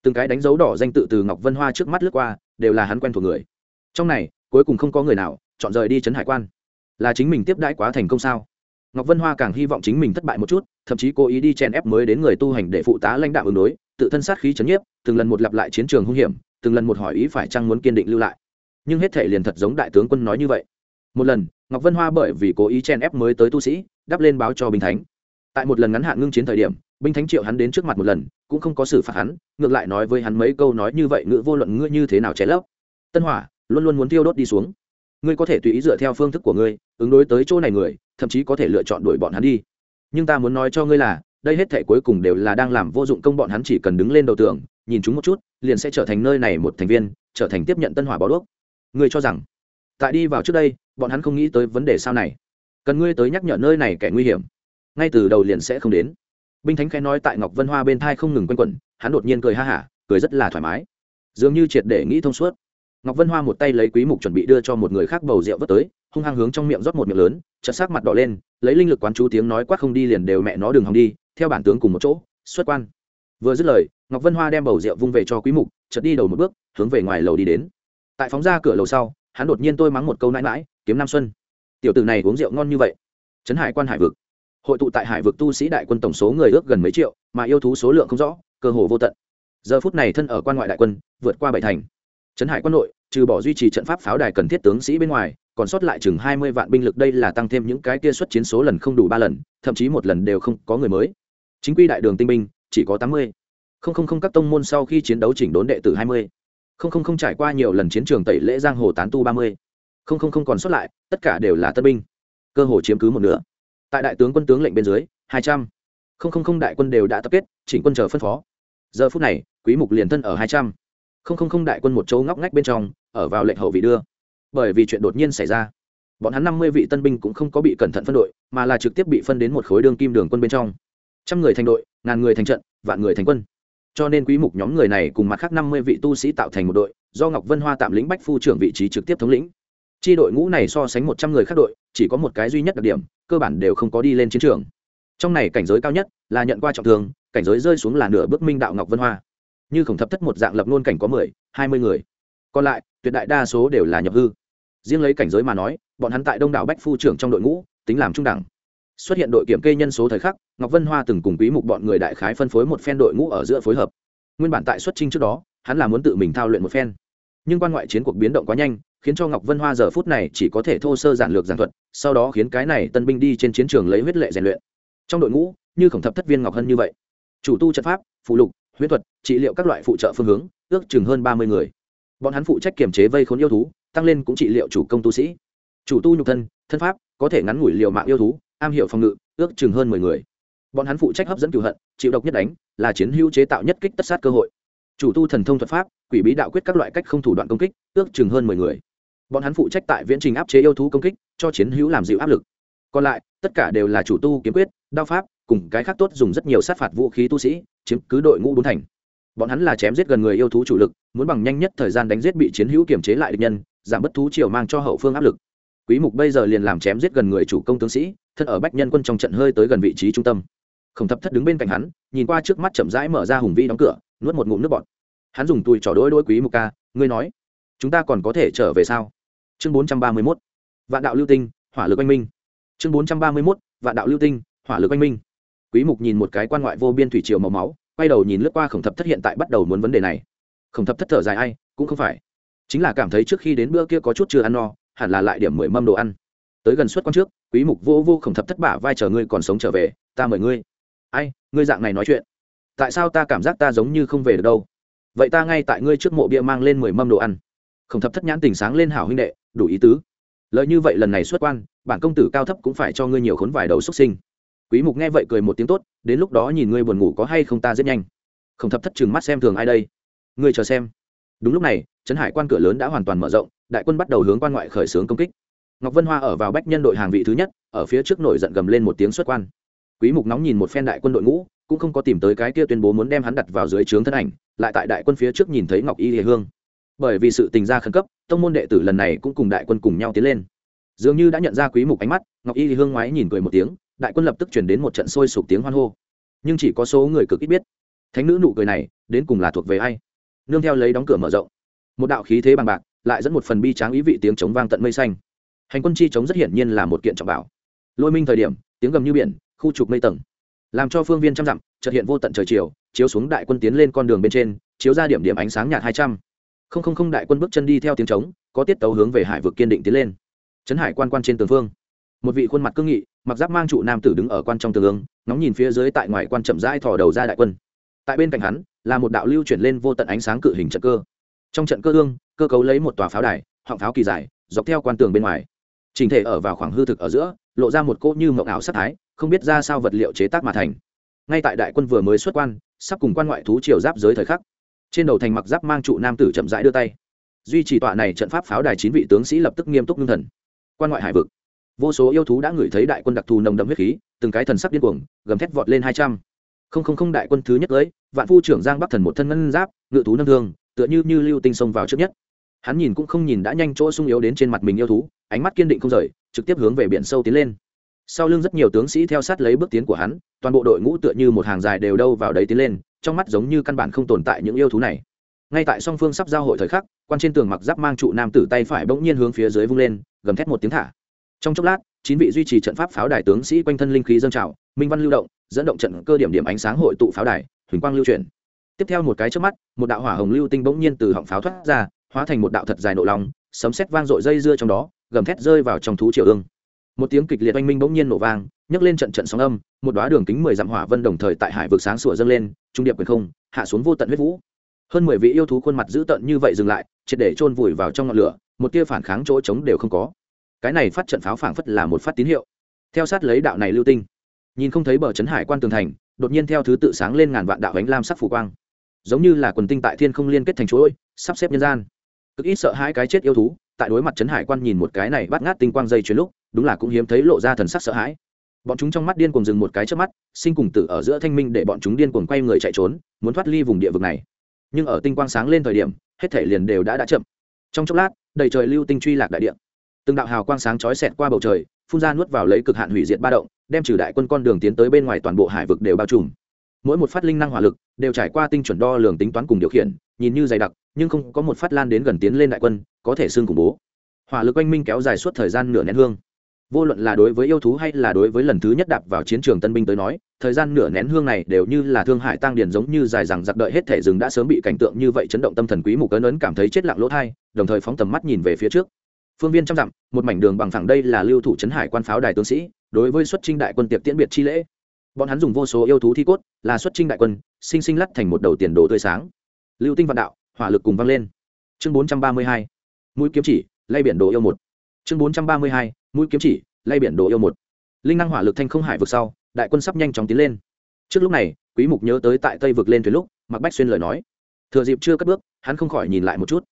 Từng cái đánh dấu đỏ danh tự từ ngọc vân hoa trước mắt lướt qua, đều là hắn quen thuộc người. Trong này, cuối cùng không có người nào chọn rời đi trấn hải quan. Là chính mình tiếp đãi quá thành công sao? Ngọc vân hoa càng hy vọng chính mình thất bại một chút, thậm chí cố ý đi chen ép mới đến người tu hành để phụ tá lãnh đạo ứng đối, tự thân sát khí chấn nhiếp, từng lần một lặp lại chiến trường hung hiểm, từng lần một hỏi ý phải chăng muốn kiên định lưu lại. Nhưng hết thể liền thật giống đại tướng quân nói như vậy. Một lần, ngọc vân hoa bởi vì cố ý chen ép mới tới tu sĩ đắp lên báo cho binh thánh. Tại một lần ngắn hạn ngưng chiến thời điểm binh thánh triệu hắn đến trước mặt một lần, cũng không có xử phạt hắn, ngược lại nói với hắn mấy câu nói như vậy ngữ vô luận ngươi như thế nào cháy lấp. Tân hỏa, luôn luôn muốn tiêu đốt đi xuống. Ngươi có thể tùy ý dựa theo phương thức của ngươi, ứng đối tới chỗ này người thậm chí có thể lựa chọn đuổi bọn hắn đi. Nhưng ta muốn nói cho ngươi là, đây hết thể cuối cùng đều là đang làm vô dụng công bọn hắn chỉ cần đứng lên đầu tường, nhìn chúng một chút, liền sẽ trở thành nơi này một thành viên, trở thành tiếp nhận tân hỏa bó đuốc. Ngươi cho rằng, tại đi vào trước đây, bọn hắn không nghĩ tới vấn đề sao này. Cần ngươi tới nhắc nhở nơi này kẻ nguy hiểm. Ngay từ đầu liền sẽ không đến. Binh thánh khẽ nói tại ngọc vân hoa bên thai không ngừng quanh quẩn, hắn đột nhiên cười ha hả, cười rất là thoải mái. Dường như triệt để nghĩ thông suốt. Ngọc vân hoa một tay lấy quý mục chuẩn bị đưa cho một người khác bầu rượu vớt tới hung hăng hướng trong miệng rót một miệng lớn, chợt sắc mặt đỏ lên, lấy linh lực quán chú tiếng nói quát không đi liền đều mẹ nó đường hòng đi, theo bản tướng cùng một chỗ, xuất quan. Vừa dứt lời, ngọc vân hoa đem bầu rượu vung về cho quý mục, chợt đi đầu một bước, hướng về ngoài lầu đi đến. Tại phóng ra cửa lầu sau, hắn đột nhiên tôi mắng một câu nãi nãi, kiếm nam xuân, tiểu tử này uống rượu ngon như vậy. Trấn hải quan hải vực. Hội tụ tại hải vực tu sĩ đại quân tổng số người ước gần mấy triệu, mà yêu thú số lượng không rõ, cơ hồ vô tận. Giờ phút này thân ở quan ngoại đại quân, vượt qua bảy thành. Trấn hải quân nội, trừ bỏ duy trì trận pháp pháo đài cần thiết tướng sĩ bên ngoài còn sót lại chừng hai mươi vạn binh lực, đây là tăng thêm những cái kia xuất chiến số lần không đủ ba lần, thậm chí một lần đều không có người mới. Chính quy đại đường tinh binh, chỉ có tám mươi. Không không không các tông môn sau khi chiến đấu chỉnh đốn đệ tử hai mươi. Không không không trải qua nhiều lần chiến trường tẩy lễ giang hồ tán tu ba mươi. Không không không còn sót lại, tất cả đều là tân binh. Cơ hồ chiếm cứ một nửa. Tại đại tướng quân tướng lệnh bên dưới, hai trăm. Không không không đại quân đều đã tập kết, chỉnh quân chờ phân phó. Giờ phút này, quý mục liền thân ở hai trăm. Không không không đại quân một chỗ ngóc ngách bên trong, ở vào lệnh hậu vị đưa bởi vì chuyện đột nhiên xảy ra. Bọn hắn năm mươi vị tân binh cũng không có bị cẩn thận phân đội, mà là trực tiếp bị phân đến một khối đường kim đường quân bên trong. Trăm người thành đội, ngàn người thành trận, vạn người thành quân. Cho nên quý mục nhóm người này cùng mặt khác năm mươi vị tu sĩ tạo thành một đội, do ngọc vân hoa tạm lĩnh bách phu trưởng vị trí trực tiếp thống lĩnh. Chi đội ngũ này so sánh một trăm người khác đội, chỉ có một cái duy nhất đặc điểm, cơ bản đều không có đi lên chiến trường. Trong này cảnh giới cao nhất là nhận qua trọng thương, cảnh giới rơi xuống là nửa bước minh đạo ngọc vân hoa. Như khổng thập thất một dạng lập nôn cảnh có mười, hai mươi người. Còn lại, tuyệt đại đa số đều là nhập hư riêng lấy cảnh giới mà nói, bọn hắn tại đông đảo bách phu trưởng trong đội ngũ, tính làm trung đẳng. Xuất hiện đội kiểm kê nhân số thời khắc, ngọc vân hoa từng cùng quý mục bọn người đại khái phân phối một phen đội ngũ ở giữa phối hợp. Nguyên bản tại xuất trinh trước đó, hắn là muốn tự mình thao luyện một phen. Nhưng quan ngoại chiến cuộc biến động quá nhanh, khiến cho ngọc vân hoa giờ phút này chỉ có thể thô sơ giản lược giản thuật, sau đó khiến cái này tân binh đi trên chiến trường lấy huyết lệ rèn luyện. Trong đội ngũ, như khổng thập thất viên ngọc hân như vậy. Chủ tu trận pháp, phụ lục, huyết thuật, trị liệu các loại phụ trợ phương hướng, ước chừng hơn ba mươi người. Bọn hắn phụ trách kiềm chế vây khốn yêu thú tăng lên cũng trị liệu chủ công tu sĩ. Chủ tu nhục thân thân pháp, có thể ngắn ngủi liều mạng yêu thú, am hiểu phòng ngự, ước chừng hơn mười người. Bọn hắn phụ trách hấp dẫn cựu hận, chịu độc nhất đánh, là chiến hữu chế tạo nhất kích tất sát cơ hội. Chủ tu thần thông thuật pháp, quỷ bí đạo quyết các loại cách không thủ đoạn công kích, ước chừng hơn mười người. Bọn hắn phụ trách tại viễn trình áp chế yêu thú công kích, cho chiến hữu làm dịu áp lực. Còn lại, tất cả đều là chủ tu kiếm quyết, đao pháp, cùng cái khác tốt dùng rất nhiều sát phạt vũ khí tu sĩ, chiếm cứ đội ngũ bốn thành bọn hắn là chém giết gần người yêu thú chủ lực, muốn bằng nhanh nhất thời gian đánh giết bị chiến hữu kiềm chế lại địch nhân, giảm bất thú triều mang cho hậu phương áp lực. Quý mục bây giờ liền làm chém giết gần người chủ công tướng sĩ, thân ở bách nhân quân trong trận hơi tới gần vị trí trung tâm. Khổng thập thất đứng bên cạnh hắn, nhìn qua trước mắt chậm rãi mở ra hùng vĩ đóng cửa, nuốt một ngụm nước bọt. Hắn dùng tùi trò đôi đôi quý mục ca, ngươi nói, chúng ta còn có thể trở về sao? Chương bốn trăm ba mươi mốt, vạn đạo lưu tinh, hỏa lực anh minh. Chương bốn trăm ba mươi mốt, vạn đạo lưu tinh, hỏa lực anh minh. Quý mục nhìn một cái quan ngoại vô biên thủy triều màu máu quay đầu nhìn lướt qua khổng thập thất hiện tại bắt đầu muốn vấn đề này. Khổng thập thất thở dài, ai, cũng không phải. Chính là cảm thấy trước khi đến bữa kia có chút chưa ăn no, hẳn là lại điểm mười mâm đồ ăn. Tới gần suất quan trước, quý mục vô vô khổng thập thất bả vai chờ ngươi còn sống trở về, ta mời ngươi. Ai, ngươi dạng này nói chuyện. Tại sao ta cảm giác ta giống như không về được đâu? Vậy ta ngay tại ngươi trước mộ bia mang lên mười mâm đồ ăn. Khổng thập thất nhãn tình sáng lên hảo huynh đệ, đủ ý tứ. Lợi như vậy lần này xuất quan, bản công tử cao thấp cũng phải cho ngươi nhiều khốn vài đầu xuất sinh quý mục nghe vậy cười một tiếng tốt, đến lúc đó nhìn ngươi buồn ngủ có hay không ta rất nhanh. Không thập thất chừng mắt xem thường ai đây? Ngươi chờ xem. Đúng lúc này, trấn hải quan cửa lớn đã hoàn toàn mở rộng, đại quân bắt đầu hướng quan ngoại khởi xướng công kích. Ngọc vân hoa ở vào bách nhân đội hàng vị thứ nhất, ở phía trước nổi giận gầm lên một tiếng xuất quan. Quý mục nóng nhìn một phen đại quân đội ngũ, cũng không có tìm tới cái kia tuyên bố muốn đem hắn đặt vào dưới trướng thân ảnh, lại tại đại quân phía trước nhìn thấy ngọc y hề hương. Bởi vì sự tình gia khẩn cấp, tông môn đệ tử lần này cũng cùng đại quân cùng nhau tiến lên. Dường như đã nhận ra quý mục ánh mắt, ngọc y hương ngoái nhìn cười một tiếng đại quân lập tức chuyển đến một trận sôi sục tiếng hoan hô. Nhưng chỉ có số người cực ít biết. Thánh nữ nụ cười này, đến cùng là thuộc về ai? Nương theo lấy đóng cửa mở rộng, một đạo khí thế bằng bạc, lại dẫn một phần bi tráng ý vị tiếng chống vang tận mây xanh. Hành quân chi chống rất hiển nhiên là một kiện trọng bảo. Lôi minh thời điểm, tiếng gầm như biển, khu trục mây tầng. Làm cho phương viên trăm dặm, chợt hiện vô tận trời chiều, chiếu xuống đại quân tiến lên con đường bên trên, chiếu ra điểm điểm ánh sáng nhạt hai trăm. Không không không đại quân bước chân đi theo tiếng trống, có tiết tấu hướng về hải vực kiên định tiến lên. Trấn hải quan quan trên tường phương một vị khuôn mặt cương nghị, mặc giáp mang trụ nam tử đứng ở quan trong tường ứng ngóng nhìn phía dưới tại ngoài quan chậm rãi thò đầu ra đại quân. Tại bên cạnh hắn, là một đạo lưu chuyển lên vô tận ánh sáng cự hình trận cơ. Trong trận cơ ương, cơ cấu lấy một tòa pháo đài, họng pháo kỳ dài, dọc theo quan tường bên ngoài. Trình thể ở vào khoảng hư thực ở giữa, lộ ra một cỗ như mộng ảo sắc thái, không biết ra sao vật liệu chế tác mà thành. Ngay tại đại quân vừa mới xuất quan, sắp cùng quan ngoại thú triều giáp giới thời khắc. Trên đầu thành mặc giáp mang trụ nam tử chậm rãi đưa tay. Duy trì tọa này trận pháp pháo đài chín vị tướng sĩ lập tức nghiêm túc ngưng thần. Quan ngoại hải vực vô số yêu thú đã ngửi thấy đại quân đặc thù nồng đậm huyết khí, từng cái thần sắc điên cuồng, gầm thét vọt lên hai trăm. Không không không, đại quân thứ nhất tới, vạn phu trưởng giang bắc thần một thân ngân giáp, ngự thú nâng thương, tựa như như lưu tinh xông vào trước nhất. Hắn nhìn cũng không nhìn đã nhanh chỗ sung yếu đến trên mặt mình yêu thú, ánh mắt kiên định không rời, trực tiếp hướng về biển sâu tiến lên. Sau lưng rất nhiều tướng sĩ theo sát lấy bước tiến của hắn, toàn bộ đội ngũ tựa như một hàng dài đều đâu vào đấy tiến lên, trong mắt giống như căn bản không tồn tại những yêu thú này. Ngay tại song phương sắp giao hội thời khắc, quan trên tường mặc giáp mang trụ nam tử tay phải bỗng nhiên hướng phía dưới vung lên, gầm thét một tiếng thả trong chốc lát, chín vị duy trì trận pháp pháo đài tướng sĩ quanh thân linh khí dâng trào, minh văn lưu động, dẫn động trận cơ điểm điểm ánh sáng hội tụ pháo đài, huỳnh quang lưu chuyển. Tiếp theo một cái trước mắt, một đạo hỏa hồng lưu tinh bỗng nhiên từ họng pháo thoát ra, hóa thành một đạo thật dài nộ lòng, sấm sét vang dội dây dưa trong đó, gầm thét rơi vào trong thú triều ương. Một tiếng kịch liệt oanh minh bỗng nhiên nổ vang, nhấc lên trận trận sóng âm, một đoá đường kính mười dặm hỏa vân đồng thời tại hải vực sáng sủa dâng lên, trung điệp quyền không, hạ xuống vô tận huyết vũ. Hơn mười vị yêu thú khuôn mặt dữ tợn như vậy dừng lại, triệt để chôn vùi vào trong ngọn lửa, một tia phản kháng chỗ trống đều không có cái này phát trận pháo phảng phất là một phát tín hiệu. Theo sát lấy đạo này lưu tinh, nhìn không thấy bờ trấn hải quan tường thành, đột nhiên theo thứ tự sáng lên ngàn vạn đạo ánh lam sắc phủ quang. Giống như là quần tinh tại thiên không liên kết thành chuỗi, sắp xếp nhân gian. Cực ít sợ hai cái chết yêu thú, tại đối mặt trấn hải quan nhìn một cái này bắt ngát tinh quang dây chuyến lúc, đúng là cũng hiếm thấy lộ ra thần sắc sợ hãi. Bọn chúng trong mắt điên cuồng dừng một cái trước mắt, sinh cùng tử ở giữa thanh minh để bọn chúng điên cuồng quay người chạy trốn, muốn thoát ly vùng địa vực này. Nhưng ở tinh quang sáng lên thời điểm, hết thể liền đều đã đã chậm. Trong chốc lát, đầy trời lưu tinh truy lạc đại địa từng đạo hào quang sáng chói xẹt qua bầu trời, phun ra nuốt vào lấy cực hạn hủy diệt ba động, đem trừ đại quân con đường tiến tới bên ngoài toàn bộ hải vực đều bao trùm. Mỗi một phát linh năng hỏa lực đều trải qua tinh chuẩn đo lường tính toán cùng điều khiển, nhìn như dày đặc, nhưng không có một phát lan đến gần tiến lên đại quân, có thể xương khủng bố. Hỏa lực oanh minh kéo dài suốt thời gian nửa nén hương. Vô luận là đối với yêu thú hay là đối với lần thứ nhất đạp vào chiến trường tân binh tới nói, thời gian nửa nén hương này đều như là thương hải tăng điển giống như dài rằng giặc đợi hết thể rừng đã sớm bị cảnh tượng như vậy chấn động tâm thần quý mục ấn ấn cảm thấy chết lặng lỗ thai, đồng thời phóng tầm mắt nhìn về phía trước phương viên trăm dặm, một mảnh đường bằng phẳng đây là lưu thủ trấn hải quan pháo đài tướng sĩ, đối với xuất trinh đại quân tiệc tiễn biệt chi lễ. Bọn hắn dùng vô số yêu thú thi cốt, là xuất trinh đại quân, sinh sinh lắt thành một đầu tiền đồ tươi sáng. Lưu tinh vạn đạo, hỏa lực cùng vang lên. Chương 432 mũi kiếm chỉ, lay biển đồ yêu một. Chương 432 mũi kiếm chỉ, lay biển đồ yêu một. Linh năng hỏa lực thanh không hải vực sau, đại quân sắp nhanh chóng tiến lên. Trước lúc này, quý mục nhớ tới tại tây vực lên thuyền lúc mặc bách xuyên lời nói. Thừa dịp chưa cất bước, hắn không khỏi nhìn lại một chút.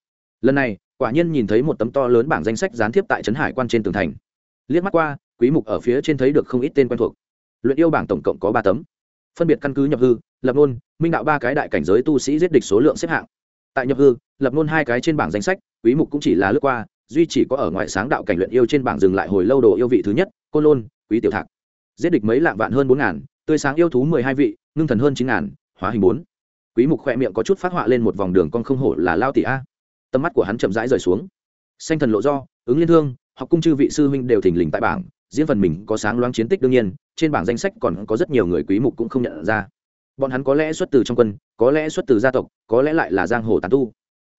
Lần này quả nhiên nhìn thấy một tấm to lớn bảng danh sách gián tiếp tại trấn hải quan trên tường thành. Liếc mắt qua, quý mục ở phía trên thấy được không ít tên quen thuộc. Luyện yêu bảng tổng cộng có ba tấm. Phân biệt căn cứ nhập hư, lập nôn, minh đạo ba cái đại cảnh giới tu sĩ giết địch số lượng xếp hạng. Tại nhập hư, lập nôn hai cái trên bảng danh sách, quý mục cũng chỉ là lướt qua, duy chỉ có ở ngoại sáng đạo cảnh luyện yêu trên bảng dừng lại hồi lâu đồ yêu vị thứ nhất, côn lôn, quý tiểu thạc. Giết địch mấy lạng vạn hơn bốn ngàn, tươi sáng yêu thú mười hai vị, ngưng thần hơn chín ngàn, hóa hình bốn. Quý mục khỏe miệng có chút phát họa lên một vòng đường con không hổ là lao tỷ a tầm mắt của hắn chậm rãi rời xuống. Xanh thần lộ do ứng liên thương học cung chư vị sư huynh đều thình lình tại bảng diễn phần mình có sáng loáng chiến tích đương nhiên trên bảng danh sách còn có rất nhiều người quý mục cũng không nhận ra. Bọn hắn có lẽ xuất từ trong quân có lẽ xuất từ gia tộc có lẽ lại là giang hồ tán tu.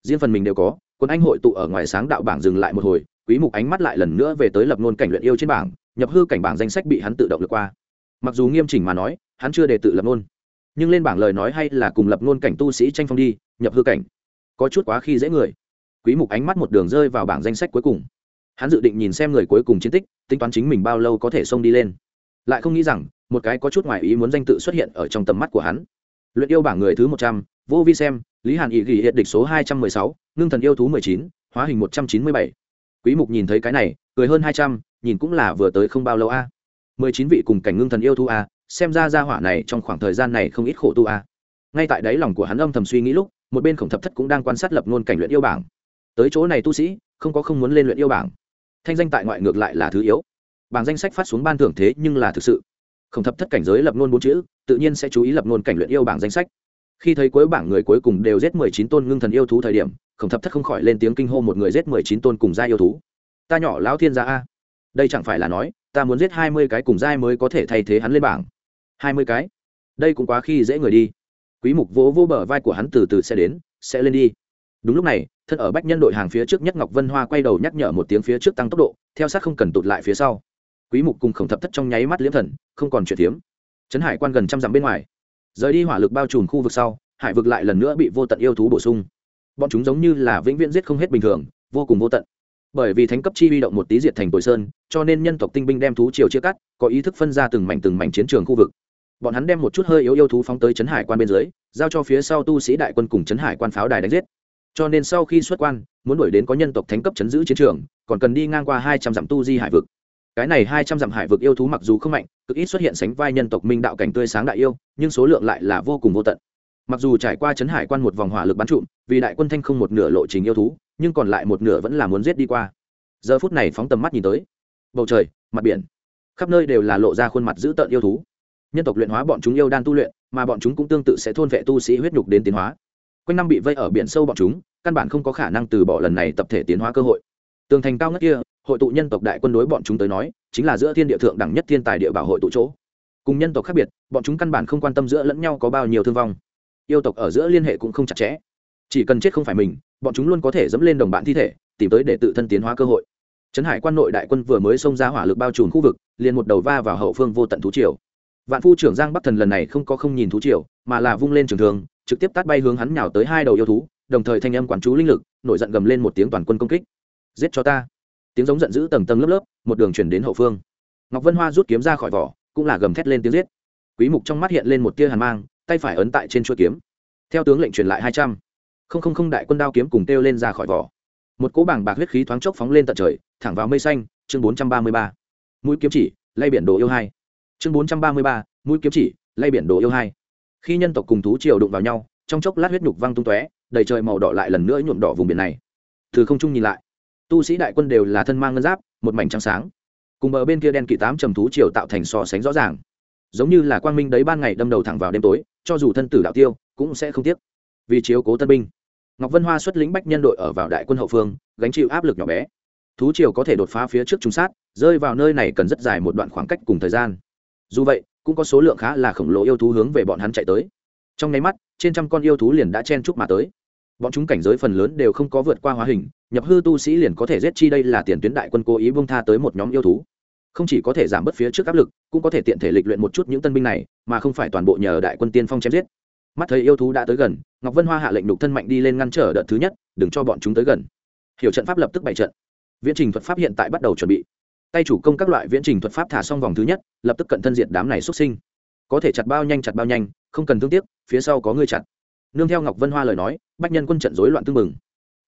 Diễn phần mình đều có quân anh hội tụ ở ngoài sáng đạo bảng dừng lại một hồi quý mục ánh mắt lại lần nữa về tới lập ngôn cảnh luyện yêu trên bảng nhập hư cảnh bảng danh sách bị hắn tự động lướt qua. Mặc dù nghiêm chỉnh mà nói hắn chưa đề tự lập ngôn, nhưng lên bảng lời nói hay là cùng lập ngôn cảnh tu sĩ tranh phong đi nhập hư cảnh. Có chút quá khi dễ người quý mục ánh mắt một đường rơi vào bảng danh sách cuối cùng. Hắn dự định nhìn xem người cuối cùng chiến tích, tính toán chính mình bao lâu có thể xông đi lên. Lại không nghĩ rằng, một cái có chút ngoài ý muốn danh tự xuất hiện ở trong tầm mắt của hắn. Luyện yêu bảng người thứ một trăm, vô vi xem, lý hàn ý ghi hiện địch số hai trăm mười sáu, ngưng thần yêu thú mười chín, hóa hình một trăm chín mươi bảy. Quý mục nhìn thấy cái này, cười hơn hai trăm, nhìn cũng là vừa tới không bao lâu a. Mười chín vị cùng cảnh ngưng thần yêu thú a, xem ra gia hỏa này trong khoảng thời gian này không ít khổ tu a. Ngay tại đáy lòng của hắn âm thầm suy nghĩ lúc, một bên khổng thập thất cũng đang quan sát lập ngôn cảnh luyện yêu bảng tới chỗ này tu sĩ, không có không muốn lên luyện yêu bảng. Thanh danh tại ngoại ngược lại là thứ yếu. Bảng danh sách phát xuống ban thưởng thế nhưng là thực sự. Không thập thất cảnh giới lập ngôn bốn chữ, tự nhiên sẽ chú ý lập ngôn cảnh luyện yêu bảng danh sách. Khi thấy cuối bảng người cuối cùng đều giết mười chín tôn ngưng thần yêu thú thời điểm khổng thập thất không khỏi lên tiếng kinh hô một người giết mười chín tôn cùng gia yêu thú. Ta nhỏ lão thiên gia a. Đây chẳng phải là nói, ta muốn giết hai mươi cái cùng giai mới có thể thay thế hắn lên bảng. Hai mươi cái? Đây cũng quá khi dễ người đi. Quý mục vỗ vô bờ vai của hắn từ từ sẽ đến, sẽ lên đi đúng lúc này, thân ở bách nhân đội hàng phía trước nhất ngọc vân hoa quay đầu nhắc nhở một tiếng phía trước tăng tốc độ, theo sát không cần tụt lại phía sau. Quý mục cùng khổng thập thất trong nháy mắt liễm thần, không còn chuyện tiếm trấn hải quan gần trăm dặm bên ngoài. Rời đi hỏa lực bao trùm khu vực sau, hải vực lại lần nữa bị vô tận yêu thú bổ sung. Bọn chúng giống như là vĩnh viễn giết không hết bình thường, vô cùng vô tận. Bởi vì thánh cấp chi huy động một tí diệt thành tồi sơn, cho nên nhân tộc tinh binh đem thú triều chia cắt, có ý thức phân ra từng mảnh từng mảnh chiến trường khu vực. Bọn hắn đem một chút hơi yếu yêu thú phóng tới trấn hải quan bên dưới, giao cho phía sau tu sĩ đại quân cùng trấn hải quan pháo đài đánh giết cho nên sau khi xuất quan, muốn đuổi đến có nhân tộc thánh cấp chấn giữ chiến trường, còn cần đi ngang qua hai trăm dặm tu di hải vực. Cái này hai trăm dặm hải vực yêu thú mặc dù không mạnh, cực ít xuất hiện sánh vai nhân tộc minh đạo cảnh tươi sáng đại yêu, nhưng số lượng lại là vô cùng vô tận. Mặc dù trải qua chấn hải quan một vòng hỏa lực bắn trụm, vì đại quân thanh không một nửa lộ trình yêu thú, nhưng còn lại một nửa vẫn là muốn giết đi qua. Giờ phút này phóng tầm mắt nhìn tới. Bầu trời, mặt biển. Khắp nơi đều là lộ ra khuôn mặt dữ tợn yêu thú. Nhân tộc luyện hóa bọn chúng yêu đan tu luyện, mà bọn chúng cũng tương tự sẽ thôn vệ tu sĩ huyết nhục đến tiến hóa quanh năm bị vây ở biển sâu bọn chúng, căn bản không có khả năng từ bỏ lần này tập thể tiến hóa cơ hội. Tường thành cao ngất kia, hội tụ nhân tộc đại quân đối bọn chúng tới nói, chính là giữa thiên địa thượng đẳng nhất thiên tài địa bảo hội tụ chỗ. Cùng nhân tộc khác biệt, bọn chúng căn bản không quan tâm giữa lẫn nhau có bao nhiêu thương vong. Yêu tộc ở giữa liên hệ cũng không chặt chẽ. Chỉ cần chết không phải mình, bọn chúng luôn có thể dẫm lên đồng bạn thi thể, tìm tới để tự thân tiến hóa cơ hội. Trấn hải quan nội đại quân vừa mới xông ra hỏa lực bao trùm khu vực, liền một đầu va vào hậu phương vô tận thú triều. Vạn phu trưởng giang bắc thần lần này không có không nhìn thú triều, mà là vung lên trường thường trực tiếp tát bay hướng hắn nhào tới hai đầu yêu thú, đồng thời thanh âm quản chú linh lực, nổi giận gầm lên một tiếng toàn quân công kích. Giết cho ta. Tiếng giống giận dữ tầng tầng lớp lớp, một đường chuyển đến hậu phương. Ngọc vân hoa rút kiếm ra khỏi vỏ, cũng là gầm thét lên tiếng giết. Quý mục trong mắt hiện lên một tia hàn mang, tay phải ấn tại trên chuôi kiếm. Theo tướng lệnh truyền lại hai trăm. Không không không đại quân đao kiếm cùng kêu lên ra khỏi vỏ. Một cỗ bảng bạc huyết khí thoáng chốc phóng lên tận trời, thẳng vào mây xanh, chương bốn trăm ba mươi ba. Mũi kiếm chỉ, lay biển đồ yêu hai. Chương bốn trăm ba mươi ba, mũi kiếm chỉ, lay biển đồ yêu hai khi nhân tộc cùng thú triều đụng vào nhau, trong chốc lát huyết nhục văng tung tóe, đầy trời màu đỏ lại lần nữa nhuộm đỏ vùng biển này. Từ không trung nhìn lại, tu sĩ đại quân đều là thân mang ngân giáp, một mảnh trắng sáng. Cùng bờ bên kia đen kỵ tám trầm thú triều tạo thành so sánh rõ ràng. Giống như là quang minh đấy ban ngày đâm đầu thẳng vào đêm tối, cho dù thân tử đạo tiêu, cũng sẽ không tiếc. Vì chiếu cố tân binh, ngọc vân hoa xuất lĩnh bách nhân đội ở vào đại quân hậu phương, gánh chịu áp lực nhỏ bé. Thú triều có thể đột phá phía trước trung sát, rơi vào nơi này cần rất dài một đoạn khoảng cách cùng thời gian. Dù vậy cũng có số lượng khá là khổng lồ yêu thú hướng về bọn hắn chạy tới. Trong nháy mắt, trên trăm con yêu thú liền đã chen chúc mà tới. Bọn chúng cảnh giới phần lớn đều không có vượt qua hóa hình, nhập hư tu sĩ liền có thể giết chi đây là tiền tuyến đại quân cố ý bông tha tới một nhóm yêu thú. Không chỉ có thể giảm bớt phía trước áp lực, cũng có thể tiện thể lịch luyện một chút những tân binh này, mà không phải toàn bộ nhờ đại quân tiên phong chém giết. Mắt thấy yêu thú đã tới gần, ngọc vân hoa hạ lệnh đục thân mạnh đi lên ngăn trở đợt thứ nhất, đừng cho bọn chúng tới gần. Hiểu trận pháp lập tức bày trận. Viễn trình thuật pháp hiện tại bắt đầu chuẩn bị tay chủ công các loại viễn trình thuật pháp thả xong vòng thứ nhất, lập tức cận thân diện đám này xuất sinh. Có thể chặt bao nhanh chặt bao nhanh, không cần thương tiếc, phía sau có người chặt. Nương theo ngọc vân hoa lời nói, bách nhân quân trận rối loạn tương mừng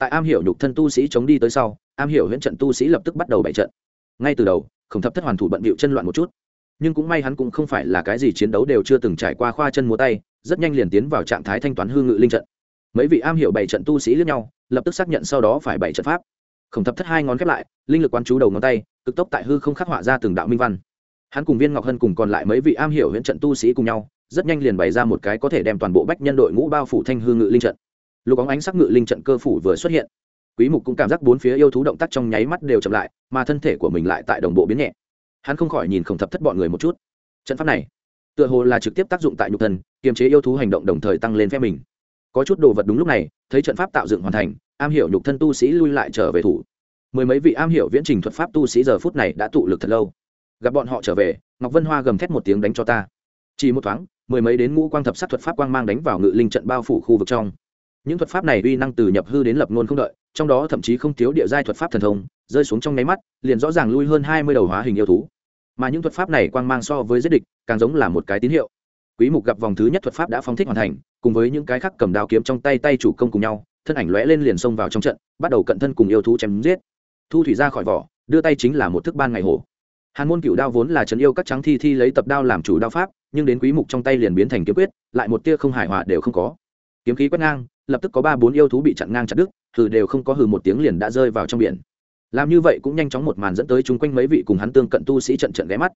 tại am hiểu nhục thân tu sĩ chống đi tới sau, am hiểu huyễn trận tu sĩ lập tức bắt đầu bày trận. Ngay từ đầu, khổng thập thất hoàn thủ bận bịu chân loạn một chút. Nhưng cũng may hắn cũng không phải là cái gì chiến đấu đều chưa từng trải qua khoa chân múa tay, rất nhanh liền tiến vào trạng thái thanh toán hư ngự linh trận. Mấy vị am hiểu bảy trận tu sĩ lẫn nhau, lập tức xác nhận sau đó phải bảy trận pháp khổng thập thất hai ngón khép lại, linh lực quán chú đầu ngón tay, cực tốc tại hư không khắc họa ra từng đạo minh văn. Hắn cùng viên ngọc hân cùng còn lại mấy vị am hiểu huyện trận tu sĩ cùng nhau, rất nhanh liền bày ra một cái có thể đem toàn bộ bách nhân đội ngũ bao phủ thanh hư ngự linh trận. Lục óng ánh sắc ngự linh trận cơ phủ vừa xuất hiện, quý mục cũng cảm giác bốn phía yêu thú động tác trong nháy mắt đều chậm lại, mà thân thể của mình lại tại đồng bộ biến nhẹ. Hắn không khỏi nhìn không thập thất bọn người một chút. Trận pháp này, tựa hồ là trực tiếp tác dụng tại nhục thân, kiềm chế yêu thú hành động đồng thời tăng lên phe mình. Có chút đồ vật đúng lúc này, thấy trận pháp tạo dựng hoàn thành am hiểu nhục thân tu sĩ lui lại trở về thủ. Mười mấy vị am hiểu viễn trình thuật pháp tu sĩ giờ phút này đã tụ lực thật lâu. Gặp bọn họ trở về, ngọc vân hoa gầm thét một tiếng đánh cho ta. Chỉ một thoáng, mười mấy đến ngũ quang thập sát thuật pháp quang mang đánh vào ngự linh trận bao phủ khu vực trong. Những thuật pháp này uy năng từ nhập hư đến lập ngôn không đợi, trong đó thậm chí không thiếu địa giai thuật pháp thần thông, rơi xuống trong nháy mắt, liền rõ ràng lui hơn hai mươi đầu hóa hình yêu thú. Mà những thuật pháp này quang mang so với giết địch, càng giống là một cái tín hiệu. Quý mục gặp vòng thứ nhất thuật pháp đã phong thích hoàn thành, cùng với những cái khác cầm đao kiếm trong tay tay chủ công cùng nhau thân ảnh lóe lên liền xông vào trong trận, bắt đầu cận thân cùng yêu thú chém giết. Thu thủy ra khỏi vỏ, đưa tay chính là một thức ban ngày hổ. Hàn môn cựu đao vốn là trấn yêu các trắng thi thi lấy tập đao làm chủ đao pháp, nhưng đến quý mục trong tay liền biến thành kiếm quyết, lại một tia không hài hòa đều không có. Kiếm khí quét ngang, lập tức có ba bốn yêu thú bị chặn ngang chặt đứt, hừ đều không có hừ một tiếng liền đã rơi vào trong biển. Làm như vậy cũng nhanh chóng một màn dẫn tới chung quanh mấy vị cùng hắn tương cận tu sĩ trận trận ghé mắt.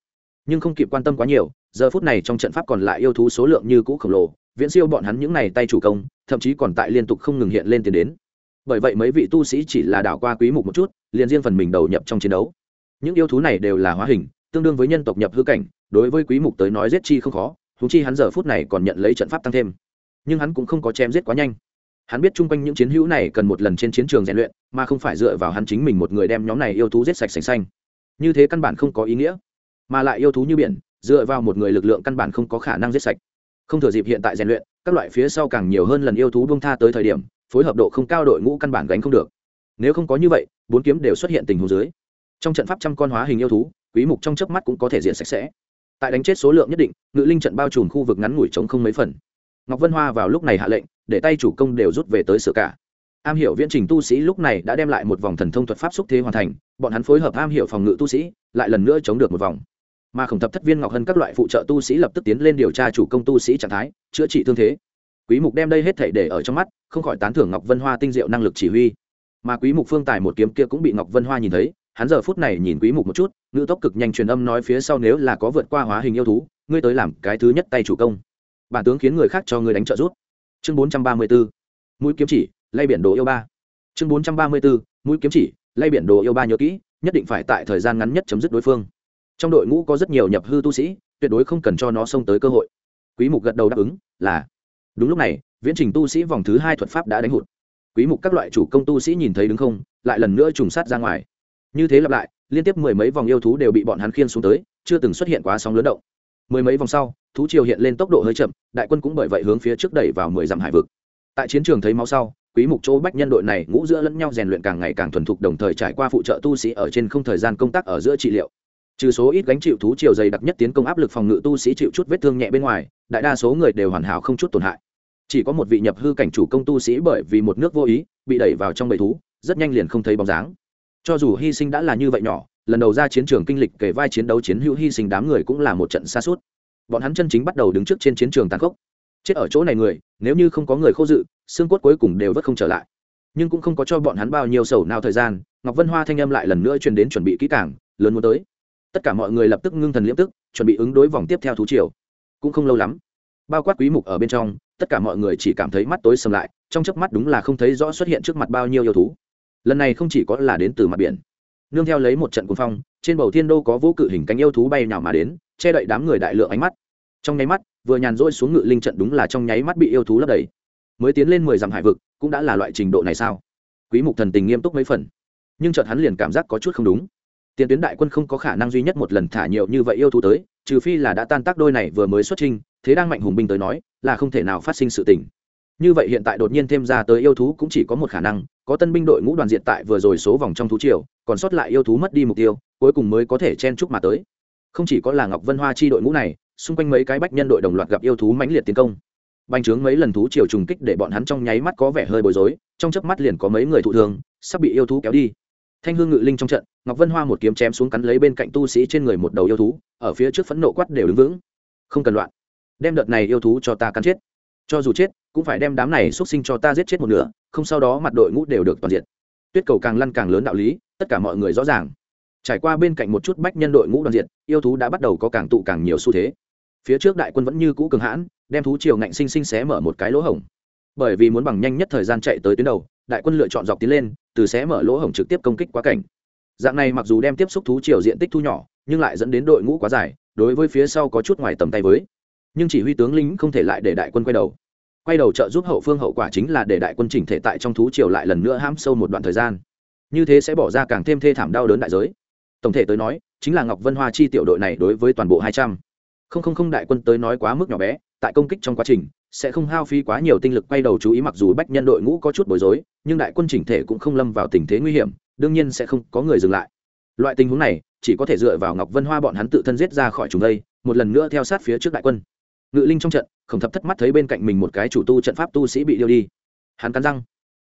Nhưng không kịp quan tâm quá nhiều, giờ phút này trong trận pháp còn lại yêu thú số lượng như cũ khổng lồ viễn siêu bọn hắn những này tay chủ công, thậm chí còn tại liên tục không ngừng hiện lên tiền đến. Bởi vậy mấy vị tu sĩ chỉ là đảo qua quý mục một chút, liền riêng phần mình đầu nhập trong chiến đấu. Những yêu thú này đều là hóa hình, tương đương với nhân tộc nhập hư cảnh, đối với quý mục tới nói giết chi không khó thú chi hắn giờ phút này còn nhận lấy trận pháp tăng thêm. Nhưng hắn cũng không có chém giết quá nhanh. Hắn biết chung quanh những chiến hữu này cần một lần trên chiến trường rèn luyện, mà không phải dựa vào hắn chính mình một người đem nhóm này yêu thú giết sạch sành xanh. Như thế căn bản không có ý nghĩa. Mà lại yêu thú như biển, dựa vào một người lực lượng căn bản không có khả năng giết sạch không thừa dịp hiện tại rèn luyện, các loại phía sau càng nhiều hơn lần yêu thú bông tha tới thời điểm, phối hợp độ không cao đội ngũ căn bản gánh không được. Nếu không có như vậy, bốn kiếm đều xuất hiện tình huống dưới. Trong trận pháp trăm con hóa hình yêu thú, quý mục trong chớp mắt cũng có thể diện sạch sẽ. Tại đánh chết số lượng nhất định, ngự linh trận bao trùm khu vực ngắn ngủi chống không mấy phần. Ngọc vân hoa vào lúc này hạ lệnh, để tay chủ công đều rút về tới sửa cả. Am hiểu viễn trình tu sĩ lúc này đã đem lại một vòng thần thông thuật pháp xúc thế hoàn thành, bọn hắn phối hợp am hiểu phòng ngự tu sĩ, lại lần nữa chống được một vòng mà khổng thập thất viên ngọc hân các loại phụ trợ tu sĩ lập tức tiến lên điều tra chủ công tu sĩ trạng thái, chữa trị thương thế. Quý mục đem đây hết thảy để ở trong mắt, không khỏi tán thưởng ngọc vân hoa tinh diệu năng lực chỉ huy. Mà quý mục phương tài một kiếm kia cũng bị ngọc vân hoa nhìn thấy, hắn giờ phút này nhìn quý mục một chút, ngữ tốc cực nhanh truyền âm nói phía sau nếu là có vượt qua hóa hình yêu thú, ngươi tới làm cái thứ nhất tay chủ công. Bản tướng khiến người khác cho ngươi đánh trợ rút chương 434 mũi kiếm chỉ, lay biển đồ yêu ba. Chương 434 mũi kiếm chỉ, lay biển đồ yêu ba nhớ kỹ, nhất định phải tại thời gian ngắn nhất chấm dứt đối phương trong đội ngũ có rất nhiều nhập hư tu sĩ, tuyệt đối không cần cho nó xông tới cơ hội. Quý mục gật đầu đáp ứng, là. Đúng lúc này, viễn trình tu sĩ vòng thứ hai thuật pháp đã đánh hụt. Quý mục các loại chủ công tu sĩ nhìn thấy đứng không, lại lần nữa trùng sát ra ngoài. Như thế lặp lại, liên tiếp mười mấy vòng yêu thú đều bị bọn hắn khiên xuống tới, chưa từng xuất hiện quá sóng lớn động. Mười mấy vòng sau, thú triều hiện lên tốc độ hơi chậm, đại quân cũng bởi vậy hướng phía trước đẩy vào mười dặm hải vực. Tại chiến trường thấy máu sau, quý mục chỗ bách nhân đội này ngũ giữa lẫn nhau rèn luyện càng ngày càng thuần thục, đồng thời trải qua phụ trợ tu sĩ ở trên không thời gian công tác ở giữa trị liệu trừ số ít gánh chịu thú triều dày đặc nhất tiến công áp lực phòng ngự tu sĩ chịu chút vết thương nhẹ bên ngoài, đại đa số người đều hoàn hảo không chút tổn hại. Chỉ có một vị nhập hư cảnh chủ công tu sĩ bởi vì một nước vô ý, bị đẩy vào trong bầy thú, rất nhanh liền không thấy bóng dáng. Cho dù hy sinh đã là như vậy nhỏ, lần đầu ra chiến trường kinh lịch kể vai chiến đấu chiến hữu hy sinh đám người cũng là một trận xa suốt bọn hắn chân chính bắt đầu đứng trước trên chiến trường tàn khốc. Chết ở chỗ này người, nếu như không có người khô dự, xương cốt cuối cùng đều vất không trở lại. Nhưng cũng không có cho bọn hắn bao nhiêu sầu nào thời gian, ngọc vân hoa thanh âm lại lần nữa truyền đến chuẩn bị kỹ càng, lớn muốn tới tất cả mọi người lập tức ngưng thần liễm tức, chuẩn bị ứng đối vòng tiếp theo thú triều. Cũng không lâu lắm, bao quát quý mục ở bên trong, tất cả mọi người chỉ cảm thấy mắt tối sầm lại, trong chớp mắt đúng là không thấy rõ xuất hiện trước mặt bao nhiêu yêu thú. Lần này không chỉ có là đến từ mặt biển. Nương theo lấy một trận cuồng phong, trên bầu thiên đô có vô cự hình cánh yêu thú bay nào mà đến, che đậy đám người đại lượng ánh mắt. Trong nháy mắt, vừa nhàn rỗi xuống ngự linh trận đúng là trong nháy mắt bị yêu thú lấp đầy. Mới tiến lên mười dặm hải vực, cũng đã là loại trình độ này sao? Quý mục thần tình nghiêm túc mấy phần, nhưng chợt hắn liền cảm giác có chút không đúng tiền tuyến đại quân không có khả năng duy nhất một lần thả nhiều như vậy yêu thú tới, trừ phi là đã tan tác đôi này vừa mới xuất trình thế đang mạnh hùng binh tới nói, là không thể nào phát sinh sự tình. Như vậy hiện tại đột nhiên thêm ra tới yêu thú cũng chỉ có một khả năng, có tân binh đội ngũ đoàn diện tại vừa rồi số vòng trong thú triều, còn sót lại yêu thú mất đi mục tiêu, cuối cùng mới có thể chen chúc mà tới. Không chỉ có là ngọc vân hoa chi đội ngũ này, xung quanh mấy cái bách nhân đội đồng loạt gặp yêu thú mãnh liệt tiến công. Bành trướng mấy lần thú triều trùng kích để bọn hắn trong nháy mắt có vẻ hơi bối rối, trong chớp mắt liền có mấy người thụ thương, sắp bị yêu thú kéo đi. Thanh hương ngự linh trong trận ngọc vân hoa một kiếm chém xuống cắn lấy bên cạnh tu sĩ trên người một đầu yêu thú, ở phía trước phẫn nộ quát đều đứng vững. Không cần loạn. Đem đợt này yêu thú cho ta cắn chết. Cho dù chết, cũng phải đem đám này xuất sinh cho ta giết chết một nửa, không sau đó mặt đội ngũ đều được toàn diện. Tuyết cầu càng lăn càng lớn đạo lý, tất cả mọi người rõ ràng. Trải qua bên cạnh một chút bách nhân đội ngũ đoàn diện, yêu thú đã bắt đầu có càng tụ càng nhiều xu thế. Phía trước đại quân vẫn như cũ cường hãn, đem thú triều ngạnh sinh sinh xé mở một cái lỗ hổng. Bởi vì muốn bằng nhanh nhất thời gian chạy tới tuyến đầu, đại quân lựa chọn dọc tiến lên, từ xé mở lỗ hổng trực tiếp công kích quá cảnh dạng này mặc dù đem tiếp xúc thú chiều diện tích thu nhỏ, nhưng lại dẫn đến đội ngũ quá dài, đối với phía sau có chút ngoài tầm tay với. Nhưng chỉ huy tướng lính không thể lại để đại quân quay đầu. Quay đầu trợ giúp hậu phương hậu quả chính là để đại quân chỉnh thể tại trong thú triều lại lần nữa hãm sâu một đoạn thời gian. Như thế sẽ bỏ ra càng thêm thê thảm đau đớn đại giới. Tổng thể tới nói, chính là ngọc vân hoa chi tiểu đội này đối với toàn bộ hai trăm. Không không không đại quân tới nói quá mức nhỏ bé, tại công kích trong quá trình, sẽ không hao phí quá nhiều tinh lực quay đầu chú ý mặc dù bách nhân đội ngũ có chút bối rối, nhưng đại quân chỉnh thể cũng không lâm vào tình thế nguy hiểm đương nhiên sẽ không có người dừng lại. Loại tình huống này, chỉ có thể dựa vào ngọc vân hoa bọn hắn tự thân giết ra khỏi chúng đây, một lần nữa theo sát phía trước đại quân. Ngự linh trong trận, khổng thập thất mắt thấy bên cạnh mình một cái chủ tu trận pháp tu sĩ bị điêu đi. Hắn cắn răng.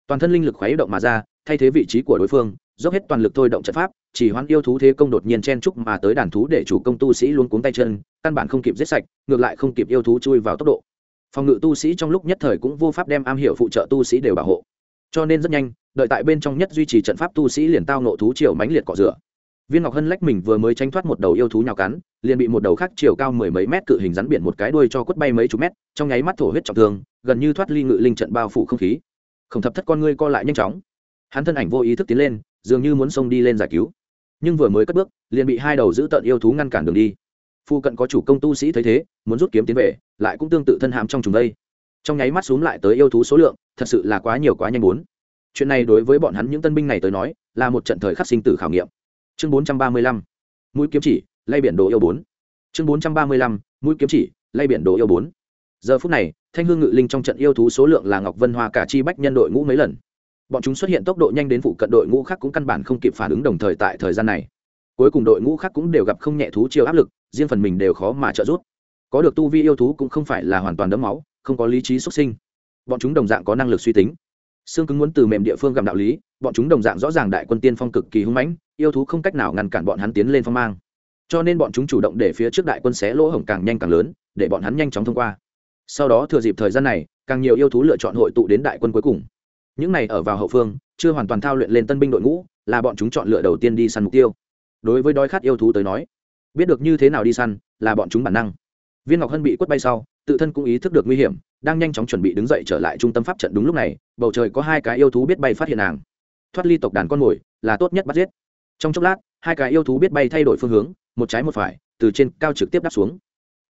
Toàn thân linh lực khuấy động mà ra, thay thế vị trí của đối phương, dốc hết toàn lực thôi động trận pháp, chỉ hoãn yêu thú thế công đột nhiên chen trúc mà tới đàn thú để chủ công tu sĩ luôn cuống tay chân, căn bản không kịp giết sạch, ngược lại không kịp yêu thú chui vào tốc độ. Phòng ngự tu sĩ trong lúc nhất thời cũng vô pháp đem am hiểu phụ trợ tu sĩ đều bảo hộ. Cho nên rất nhanh đợi tại bên trong nhất duy trì trận pháp tu sĩ liền tao nộ thú triều mãnh liệt cọ rửa. Viên ngọc hân lách mình vừa mới tranh thoát một đầu yêu thú nhào cắn, liền bị một đầu khác chiều cao mười mấy mét cự hình rắn biển một cái đuôi cho quất bay mấy chục mét, trong nháy mắt thổ huyết trọng thương, gần như thoát ly ngự linh trận bao phủ không khí. Không thập thất con ngươi co lại nhanh chóng. Hắn thân ảnh vô ý thức tiến lên, dường như muốn xông đi lên giải cứu. Nhưng vừa mới cất bước, liền bị hai đầu giữ tận yêu thú ngăn cản đường đi. Phu cận có chủ công tu sĩ thấy thế, muốn rút kiếm tiến về, lại cũng tương tự thân hàm trong trùng đây. Trong nháy mắt xuống lại tới yêu thú số lượng, thật sự là quá nhiều quá nhanh muốn chuyện này đối với bọn hắn những tân binh này tới nói, là một trận thời khắc sinh tử khảo nghiệm. Chương bốn trăm ba mươi lăm, mũi kiếm chỉ, lay biển đồ yêu bốn. Chương bốn trăm ba mươi lăm, mũi kiếm chỉ, lay biển đồ yêu bốn. Giờ phút này, thanh hương ngự linh trong trận yêu thú số lượng là ngọc vân hoa cả chi bách nhân đội ngũ mấy lần. Bọn chúng xuất hiện tốc độ nhanh đến phụ cận đội ngũ khác cũng căn bản không kịp phản ứng đồng thời tại thời gian này, cuối cùng đội ngũ khác cũng đều gặp không nhẹ thú chiêu áp lực, riêng phần mình đều khó mà trợ giúp. Có được tu vi yêu thú cũng không phải là hoàn toàn đấm máu, không có lý trí xuất sinh. Bọn chúng đồng dạng có năng lực suy tính xương cứng muốn từ mềm địa phương gặp đạo lý, bọn chúng đồng dạng rõ ràng đại quân tiên phong cực kỳ hung mãnh, yêu thú không cách nào ngăn cản bọn hắn tiến lên phong mang. Cho nên bọn chúng chủ động để phía trước đại quân xé lỗ hổng càng nhanh càng lớn, để bọn hắn nhanh chóng thông qua. Sau đó thừa dịp thời gian này, càng nhiều yêu thú lựa chọn hội tụ đến đại quân cuối cùng. Những này ở vào hậu phương, chưa hoàn toàn thao luyện lên tân binh đội ngũ, là bọn chúng chọn lựa đầu tiên đi săn mục tiêu. Đối với đói khát yêu thú tới nói, biết được như thế nào đi săn, là bọn chúng bản năng. Viên ngọc hân bị quất bay sau, tự thân cũng ý thức được nguy hiểm đang nhanh chóng chuẩn bị đứng dậy trở lại trung tâm pháp trận đúng lúc này, bầu trời có hai cái yêu thú biết bay phát hiện nàng. Thoát ly tộc đàn con mồi, là tốt nhất bắt giết. Trong chốc lát, hai cái yêu thú biết bay thay đổi phương hướng, một trái một phải, từ trên cao trực tiếp đáp xuống.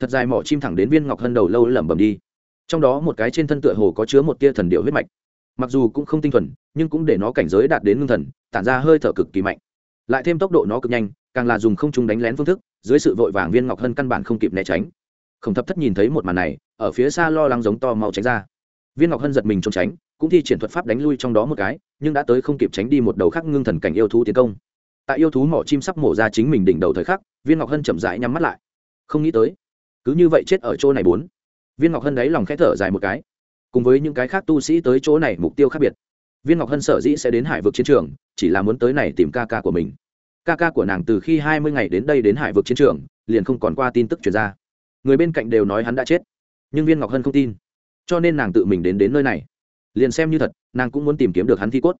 Thật dài mỏ chim thẳng đến viên ngọc hân đầu lâu lẩm bẩm đi. Trong đó một cái trên thân tựa hồ có chứa một tia thần điệu huyết mạch. Mặc dù cũng không tinh thuần, nhưng cũng để nó cảnh giới đạt đến ngưng thần, tản ra hơi thở cực kỳ mạnh. Lại thêm tốc độ nó cực nhanh, càng là dùng không trung đánh lén phương thức, dưới sự vội vàng viên ngọc hân căn bản không kịp né tránh khổng thập thất nhìn thấy một màn này, ở phía xa lo lắng giống to mau tránh ra. Viên ngọc hân giật mình trốn tránh, cũng thi triển thuật pháp đánh lui trong đó một cái, nhưng đã tới không kịp tránh đi một đầu khác ngưng thần cảnh yêu thú tiến công. Tại yêu thú mỏ chim sắp mổ ra chính mình đỉnh đầu thời khắc, viên ngọc hân chậm rãi nhắm mắt lại. Không nghĩ tới, cứ như vậy chết ở chỗ này bốn. Viên ngọc hân đáy lòng khẽ thở dài một cái. Cùng với những cái khác tu sĩ tới chỗ này mục tiêu khác biệt, viên ngọc hân sở dĩ sẽ đến hải vực chiến trường, chỉ là muốn tới này tìm ca ca của mình. Ca ca của nàng từ khi hai mươi ngày đến đây đến hải vực chiến trường, liền không còn qua tin tức chuyển ra người bên cạnh đều nói hắn đã chết, nhưng viên ngọc hân không tin. Cho nên nàng tự mình đến đến nơi này. Liền xem như thật, nàng cũng muốn tìm kiếm được hắn thi cốt.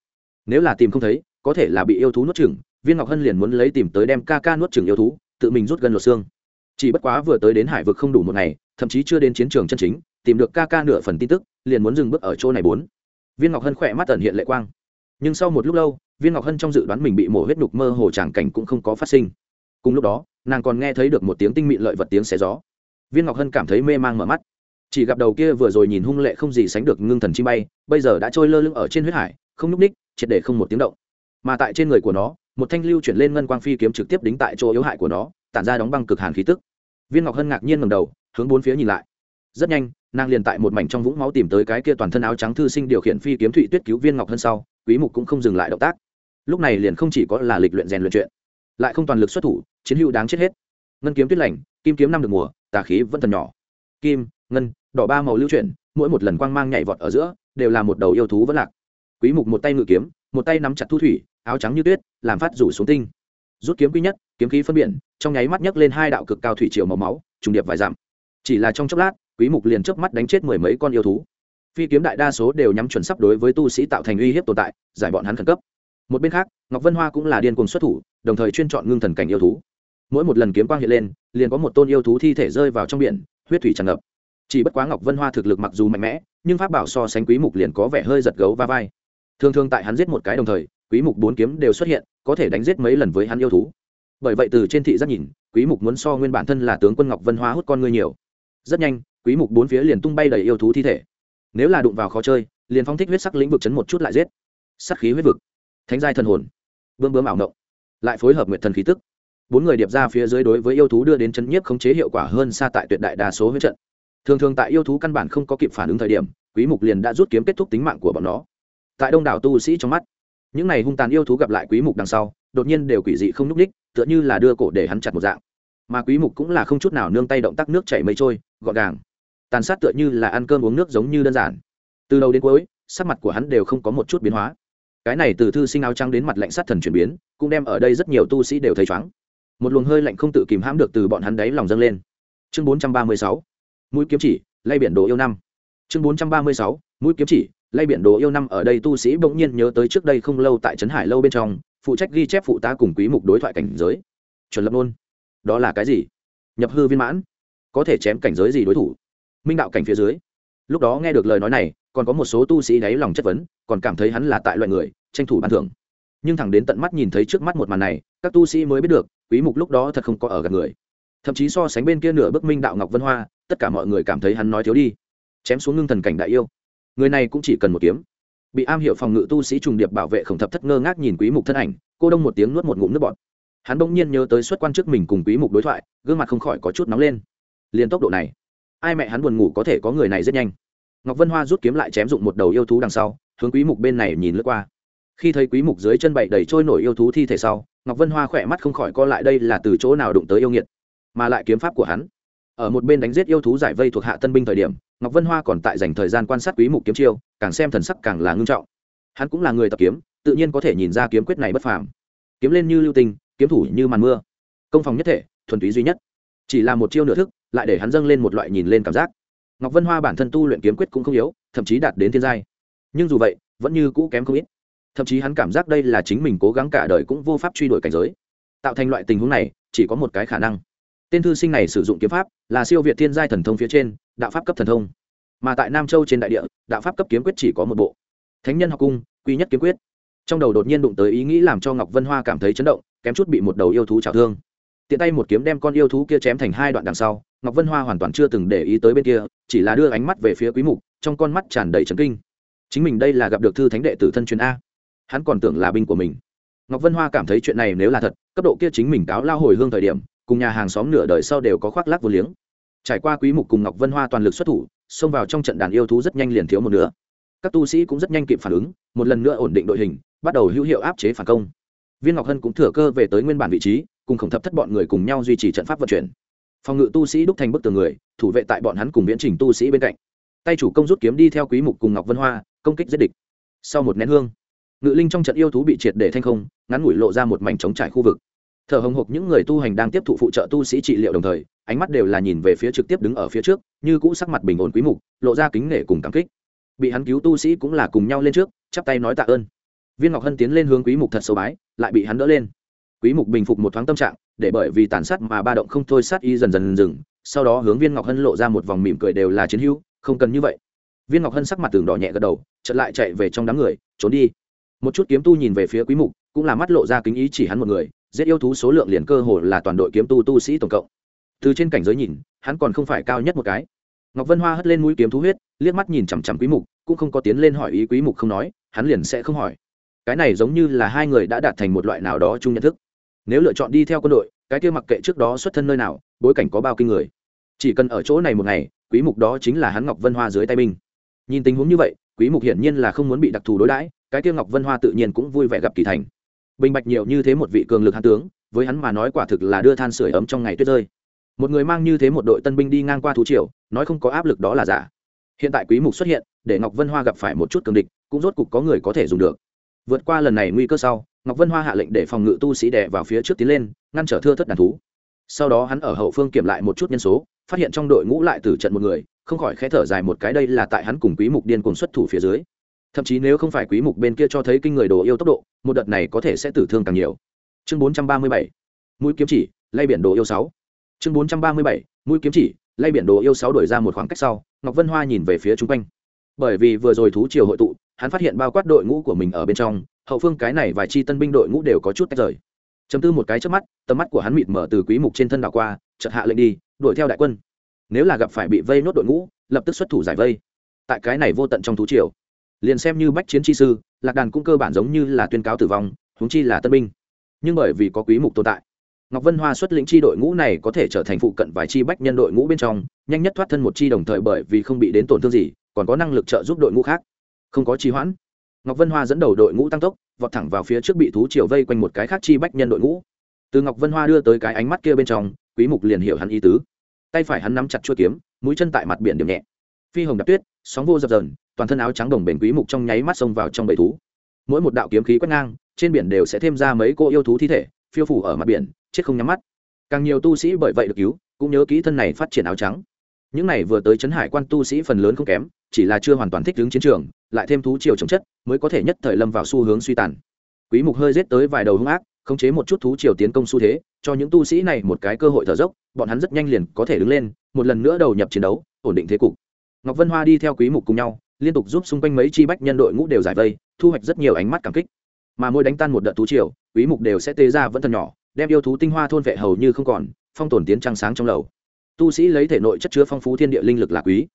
Nếu là tìm không thấy, có thể là bị yêu thú nuốt chừng viên ngọc hân liền muốn lấy tìm tới đem ca ca nuốt chừng yêu thú, tự mình rút gần lột xương. Chỉ bất quá vừa tới đến hải vực không đủ một ngày, thậm chí chưa đến chiến trường chân chính, tìm được ca ca nửa phần tin tức, liền muốn dừng bước ở chỗ này bốn. Viên ngọc hân khỏe mắt tần hiện lệ quang. Nhưng sau một lúc lâu, viên ngọc hân trong dự đoán mình bị mổ huyết nhục mơ hồ tràng cảnh cũng không có phát sinh. Cùng lúc đó, nàng còn nghe thấy được một tiếng tinh mịn lợi vật tiếng xé gió viên ngọc hân cảm thấy mê mang mở mắt. Chỉ gặp đầu kia vừa rồi nhìn hung lệ không gì sánh được ngưng thần chi bay, bây giờ đã trôi lơ lưng ở trên huyết hải, không nhúc ních triệt để không một tiếng động. Mà tại trên người của nó, một thanh lưu chuyển lên ngân quang phi kiếm trực tiếp đính tại chỗ yếu hại của nó, tản ra đóng băng cực hàn khí tức. Viên ngọc hân ngạc nhiên ngầm đầu, hướng bốn phía nhìn lại. Rất nhanh, nàng liền tại một mảnh trong vũng máu tìm tới cái kia toàn thân áo trắng thư sinh điều khiển phi kiếm thụy tuyết cứu viên ngọc hân sau, quý mục cũng không dừng lại động tác. Lúc này liền không chỉ có là lịch luyện rèn luyện chuyện, lại không toàn lực xuất thủ, chiến hữu đáng chết hết. Ngân kiếm tuyết lạnh kim kiếm năm được mùa, tà khí vẫn thần nhỏ. Kim, ngân, đỏ ba màu lưu chuyển, mỗi một lần quang mang nhảy vọt ở giữa, đều là một đầu yêu thú vẫn lạc. Quý mục một tay ngự kiếm, một tay nắm chặt thu thủy, áo trắng như tuyết, làm phát rủ xuống tinh. Rút kiếm quý nhất, kiếm khí phân biển, trong nháy mắt nhấc lên hai đạo cực cao thủy triều màu máu, trùng điệp vài dặm. Chỉ là trong chốc lát, quý mục liền chớp mắt đánh chết mười mấy con yêu thú. Phi kiếm đại đa số đều nhắm chuẩn sắp đối với tu sĩ tạo thành uy hiếp tồn tại, giải bọn hắn khẩn cấp. Một bên khác, ngọc vân hoa cũng là điên cuồng xuất thủ, đồng thời chuyên chọn ngưng thần cảnh yêu thú mỗi một lần kiếm quang hiện lên, liền có một tôn yêu thú thi thể rơi vào trong biển, huyết thủy tràn ngập. Chỉ bất quá ngọc vân hoa thực lực mặc dù mạnh mẽ, nhưng pháp bảo so sánh quý mục liền có vẻ hơi giật gấu va vai. Thường thường tại hắn giết một cái đồng thời, quý mục bốn kiếm đều xuất hiện, có thể đánh giết mấy lần với hắn yêu thú. Bởi vậy từ trên thị giác nhìn, quý mục muốn so nguyên bản thân là tướng quân ngọc vân hoa hút con ngươi nhiều. Rất nhanh, quý mục bốn phía liền tung bay đầy yêu thú thi thể. Nếu là đụng vào khó chơi, liền phong thích huyết sắc lĩnh vực chấn một chút lại giết. Sát khí huyết vực. Thánh giai thần hồn. Bươm bướm ảo ngộng lại phối hợp nguyệt thần khí tức bốn người điệp ra phía dưới đối với yêu thú đưa đến chấn nhiếp khống chế hiệu quả hơn xa tại tuyệt đại đa số huyết trận. Thường thường tại yêu thú căn bản không có kịp phản ứng thời điểm, quý mục liền đã rút kiếm kết thúc tính mạng của bọn nó. Tại đông đảo tu sĩ trong mắt, những này hung tàn yêu thú gặp lại quý mục đằng sau, đột nhiên đều quỷ dị không nhúc ních tựa như là đưa cổ để hắn chặt một dạng. Mà quý mục cũng là không chút nào nương tay động tác nước chảy mây trôi, gọn gàng, tàn sát tựa như là ăn cơm uống nước giống như đơn giản. Từ đầu đến cuối, sắc mặt của hắn đều không có một chút biến hóa. Cái này từ thư sinh áo trắng đến mặt lạnh sát thần chuyển biến, cũng đem ở đây rất nhiều tu sĩ đều thấy chóng một luồng hơi lạnh không tự kìm hãm được từ bọn hắn đáy lòng dâng lên. Chương 436 mũi kiếm chỉ, lay biển đồ yêu năm. Chương 436 mũi kiếm chỉ, lay biển đồ yêu năm ở đây tu sĩ bỗng nhiên nhớ tới trước đây không lâu tại trấn hải lâu bên trong, phụ trách ghi chép phụ tá cùng quý mục đối thoại cảnh giới. Chuẩn lập luôn. Đó là cái gì? Nhập hư viên mãn. Có thể chém cảnh giới gì đối thủ? Minh đạo cảnh phía dưới. Lúc đó nghe được lời nói này, còn có một số tu sĩ đáy lòng chất vấn, còn cảm thấy hắn là tại loại người, tranh thủ ban thưởng. Nhưng thẳng đến tận mắt nhìn thấy trước mắt một màn này, các tu sĩ mới biết được quý mục lúc đó thật không có ở gần người. Thậm chí so sánh bên kia nửa bức minh đạo ngọc vân hoa, tất cả mọi người cảm thấy hắn nói thiếu đi. Chém xuống ngưng thần cảnh đại yêu. Người này cũng chỉ cần một kiếm. Bị am hiểu phòng ngự tu sĩ trùng điệp bảo vệ khổng thập thất ngơ ngác nhìn quý mục thân ảnh, cô đông một tiếng nuốt một ngụm nước bọt. Hắn bỗng nhiên nhớ tới xuất quan trước mình cùng quý mục đối thoại, gương mặt không khỏi có chút nóng lên. Liền tốc độ này, ai mẹ hắn buồn ngủ có thể có người này rất nhanh. Ngọc vân hoa rút kiếm lại chém dụng một đầu yêu thú đằng sau, hướng quý mục bên này nhìn lướt qua khi thấy quý mục dưới chân bậy đầy trôi nổi yêu thú thi thể sau ngọc vân hoa khỏe mắt không khỏi co lại đây là từ chỗ nào đụng tới yêu nghiệt mà lại kiếm pháp của hắn. Ở một bên đánh giết yêu thú giải vây thuộc hạ tân binh thời điểm ngọc vân hoa còn tại dành thời gian quan sát quý mục kiếm chiêu càng xem thần sắc càng là ngưng trọng. Hắn cũng là người tập kiếm tự nhiên có thể nhìn ra kiếm quyết này bất phàm. Kiếm lên như lưu tình, kiếm thủ như màn mưa. Công phòng nhất thể thuần túy duy nhất. Chỉ là một chiêu nửa thức lại để hắn dâng lên một loại nhìn lên cảm giác. Ngọc vân hoa bản thân tu luyện kiếm quyết cũng không yếu thậm chí đạt đến thiên giai. Nhưng dù vậy vẫn như cũ kém không ít thậm chí hắn cảm giác đây là chính mình cố gắng cả đời cũng vô pháp truy đuổi cảnh giới. Tạo thành loại tình huống này, chỉ có một cái khả năng. Tên thư sinh này sử dụng kiếm pháp là siêu việt thiên giai thần thông phía trên, đạo pháp cấp thần thông. Mà tại nam châu trên đại địa, đạo pháp cấp kiếm quyết chỉ có một bộ. Thánh nhân học cung, quy nhất kiếm quyết. Trong đầu đột nhiên đụng tới ý nghĩ làm cho ngọc vân hoa cảm thấy chấn động, kém chút bị một đầu yêu thú trào thương. Tiện tay một kiếm đem con yêu thú kia chém thành hai đoạn đằng sau, ngọc vân hoa hoàn toàn chưa từng để ý tới bên kia, chỉ là đưa ánh mắt về phía quý mục, trong con mắt tràn đầy trấn kinh. Chính mình đây là gặp được thư thánh đệ tử thân truyền a hắn còn tưởng là binh của mình. Ngọc vân hoa cảm thấy chuyện này nếu là thật, cấp độ kia chính mình cáo lao hồi hương thời điểm, cùng nhà hàng xóm nửa đời sau đều có khoác lác vô liếng. Trải qua quý mục cùng ngọc vân hoa toàn lực xuất thủ, xông vào trong trận đàn yêu thú rất nhanh liền thiếu một nửa. Các tu sĩ cũng rất nhanh kịp phản ứng, một lần nữa ổn định đội hình, bắt đầu hữu hiệu áp chế phản công. Viên ngọc hân cũng thừa cơ về tới nguyên bản vị trí, cùng khổng thập thất bọn người cùng nhau duy trì trận pháp vận chuyển. Phòng ngự tu sĩ đúc thành bức tường người, thủ vệ tại bọn hắn cùng viễn trình tu sĩ bên cạnh. Tay chủ công rút kiếm đi theo quý mục cùng ngọc vân hoa, công kích giết địch. Sau một nén hương ngự linh trong trận yêu thú bị triệt để thanh không, ngắn ngủi lộ ra một mảnh trống trải khu vực. Thở hồng hộc những người tu hành đang tiếp thụ phụ trợ tu sĩ trị liệu đồng thời, ánh mắt đều là nhìn về phía trực tiếp đứng ở phía trước, như cũ sắc mặt bình ổn quý mục, lộ ra kính nể cùng cảm kích. Bị hắn cứu tu sĩ cũng là cùng nhau lên trước, chắp tay nói tạ ơn. Viên ngọc hân tiến lên hướng quý mục thật sâu bái, lại bị hắn đỡ lên. Quý mục bình phục một thoáng tâm trạng, để bởi vì tàn sát mà ba động không thôi sát y dần dần dừng, sau đó hướng viên ngọc hân lộ ra một vòng mỉm cười đều là chiến hữu, không cần như vậy. Viên ngọc hân sắc mặt tường đỏ nhẹ gật đầu, chợt lại chạy về trong đám người, trốn đi một chút kiếm tu nhìn về phía quý mục, cũng là mắt lộ ra kính ý chỉ hắn một người, giết yêu thú số lượng liền cơ hồ là toàn đội kiếm tu tu sĩ tổng cộng. Từ trên cảnh giới nhìn, hắn còn không phải cao nhất một cái. Ngọc vân hoa hất lên mũi kiếm thú huyết, liếc mắt nhìn chằm chằm quý mục, cũng không có tiến lên hỏi ý quý mục không nói, hắn liền sẽ không hỏi. Cái này giống như là hai người đã đạt thành một loại nào đó chung nhận thức. Nếu lựa chọn đi theo quân đội, cái kia mặc kệ trước đó xuất thân nơi nào, bối cảnh có bao kinh người. Chỉ cần ở chỗ này một ngày, quý mục đó chính là hắn ngọc vân hoa dưới tay mình. Nhìn tình huống như vậy, quý mục hiển nhiên là không muốn bị đặc thù đối đãi cái kia ngọc vân hoa tự nhiên cũng vui vẻ gặp kỳ thành. Bình bạch nhiều như thế một vị cường lực hán tướng, với hắn mà nói quả thực là đưa than sửa ấm trong ngày tuyết rơi. Một người mang như thế một đội tân binh đi ngang qua thú triều, nói không có áp lực đó là giả. Hiện tại quý mục xuất hiện, để ngọc vân hoa gặp phải một chút cường địch, cũng rốt cục có người có thể dùng được. Vượt qua lần này nguy cơ sau, ngọc vân hoa hạ lệnh để phòng ngự tu sĩ đè vào phía trước tiến lên, ngăn trở thưa thất đàn thú. Sau đó hắn ở hậu phương kiểm lại một chút nhân số, phát hiện trong đội ngũ lại tử trận một người, không khỏi khẽ thở dài một cái đây là tại hắn cùng quý mục điên cuồng xuất thủ phía dưới thậm chí nếu không phải quý mục bên kia cho thấy kinh người đồ yêu tốc độ, một đợt này có thể sẽ tử thương càng nhiều. Chương 437 mũi kiếm chỉ, lay biển đồ yêu 6 chương 437 mũi kiếm chỉ, lay biển đồ yêu 6 đổi ra một khoảng cách sau, ngọc vân hoa nhìn về phía trung quanh. Bởi vì vừa rồi thú triều hội tụ, hắn phát hiện bao quát đội ngũ của mình ở bên trong, hậu phương cái này vài chi tân binh đội ngũ đều có chút tách rời. Chấm tư một cái trước mắt, tầm mắt của hắn mịt mở từ quý mục trên thân đảo qua, chợt hạ lệnh đi, đuổi theo đại quân. Nếu là gặp phải bị vây nốt đội ngũ, lập tức xuất thủ giải vây. Tại cái này vô tận trong thú triều liền xem như bách chiến chi sư, lạc đàn cũng cơ bản giống như là tuyên cáo tử vong, huống chi là tân binh. Nhưng bởi vì có quý mục tồn tại, ngọc vân hoa xuất lĩnh chi đội ngũ này có thể trở thành phụ cận vài chi bách nhân đội ngũ bên trong, nhanh nhất thoát thân một chi đồng thời bởi vì không bị đến tổn thương gì, còn có năng lực trợ giúp đội ngũ khác. Không có trì hoãn, ngọc vân hoa dẫn đầu đội ngũ tăng tốc, vọt thẳng vào phía trước bị thú triều vây quanh một cái khác chi bách nhân đội ngũ. Từ ngọc vân hoa đưa tới cái ánh mắt kia bên trong, quý mục liền hiểu hắn ý tứ. Tay phải hắn nắm chặt chuôi kiếm, mũi chân tại mặt biển điểm nhẹ phi hồng đạp tuyết, sóng vô dập dờn, toàn thân áo trắng đồng bền quý mục trong nháy mắt xông vào trong bầy thú. Mỗi một đạo kiếm khí quét ngang, trên biển đều sẽ thêm ra mấy cô yêu thú thi thể, phiêu phủ ở mặt biển, chết không nhắm mắt. Càng nhiều tu sĩ bởi vậy được cứu, cũng nhớ kỹ thân này phát triển áo trắng. Những này vừa tới chấn hải quan tu sĩ phần lớn không kém, chỉ là chưa hoàn toàn thích ứng chiến trường, lại thêm thú triều trồng chất, mới có thể nhất thời lâm vào xu hướng suy tàn. Quý mục hơi giết tới vài đầu hung ác, khống chế một chút thú triều tiến công xu thế, cho những tu sĩ này một cái cơ hội thở dốc, bọn hắn rất nhanh liền có thể đứng lên, một lần nữa đầu nhập chiến đấu, ổn định thế cục ngọc vân hoa đi theo quý mục cùng nhau, liên tục giúp xung quanh mấy chi bách nhân đội ngũ đều giải vây, thu hoạch rất nhiều ánh mắt cảm kích. Mà mỗi đánh tan một đợt thú triều, quý mục đều sẽ tế ra vẫn thần nhỏ, đem yêu thú tinh hoa thôn vệ hầu như không còn, phong tổn tiến trăng sáng trong lầu. Tu sĩ lấy thể nội chất chứa phong phú thiên địa linh lực là quý.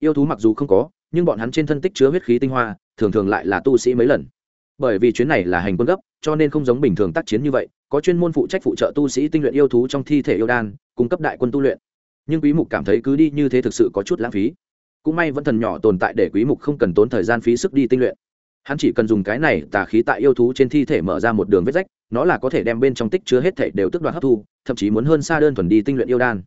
Yêu thú mặc dù không có, nhưng bọn hắn trên thân tích chứa huyết khí tinh hoa, thường thường lại là tu sĩ mấy lần. Bởi vì chuyến này là hành quân gấp, cho nên không giống bình thường tác chiến như vậy, có chuyên môn phụ trách phụ trợ tu sĩ tinh luyện yêu thú trong thi thể yêu đan, cung cấp đại quân tu luyện. Nhưng quý mục cảm thấy cứ đi như thế thực sự có chút lãng phí cũng may vẫn thần nhỏ tồn tại để quý mục không cần tốn thời gian phí sức đi tinh luyện. Hắn chỉ cần dùng cái này tà khí tại yêu thú trên thi thể mở ra một đường vết rách, nó là có thể đem bên trong tích chứa hết thể đều tức đoạt hấp thu, thậm chí muốn hơn xa đơn thuần đi tinh luyện yêu đan.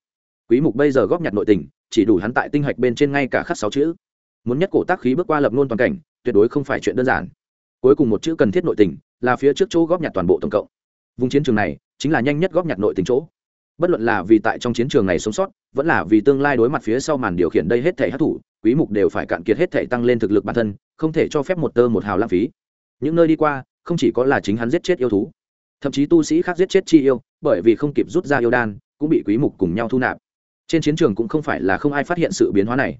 Quý mục bây giờ góp nhặt nội tình, chỉ đủ hắn tại tinh hạch bên trên ngay cả khắc sáu chữ. Muốn nhất cổ tác khí bước qua lập ngôn toàn cảnh, tuyệt đối không phải chuyện đơn giản. Cuối cùng một chữ cần thiết nội tình, là phía trước chỗ góp nhặt toàn bộ tổng cộng. Vùng chiến trường này, chính là nhanh nhất góp nhặt nội tình chỗ. Bất luận là vì tại trong chiến trường này sống sót, vẫn là vì tương lai đối mặt phía sau màn điều khiển đây hết thể hấp thụ quý mục đều phải cạn kiệt hết thể tăng lên thực lực bản thân, không thể cho phép một tơ một hào lãng phí. Những nơi đi qua, không chỉ có là chính hắn giết chết yêu thú, thậm chí tu sĩ khác giết chết chi yêu, bởi vì không kịp rút ra yêu đan, cũng bị quý mục cùng nhau thu nạp. Trên chiến trường cũng không phải là không ai phát hiện sự biến hóa này.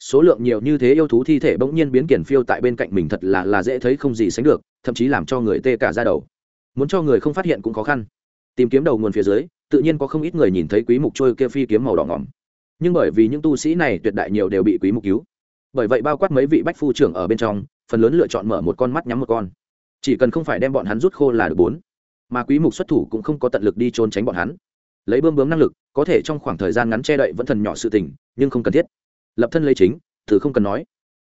Số lượng nhiều như thế yêu thú thi thể bỗng nhiên biến kiển phiêu tại bên cạnh mình thật là là dễ thấy không gì sánh được, thậm chí làm cho người tê cả da đầu. Muốn cho người không phát hiện cũng khó khăn. Tìm kiếm đầu nguồn phía dưới, tự nhiên có không ít người nhìn thấy quý mục trôi kia phi kiếm màu đỏ ngỏm nhưng bởi vì những tu sĩ này tuyệt đại nhiều đều bị quý mục cứu. Bởi vậy bao quát mấy vị bách phu trưởng ở bên trong, phần lớn lựa chọn mở một con mắt nhắm một con. Chỉ cần không phải đem bọn hắn rút khô là được bốn. Mà quý mục xuất thủ cũng không có tận lực đi trốn tránh bọn hắn. Lấy bơm bướm năng lực, có thể trong khoảng thời gian ngắn che đậy vẫn thần nhỏ sự tình, nhưng không cần thiết. Lập thân lấy chính, thử không cần nói.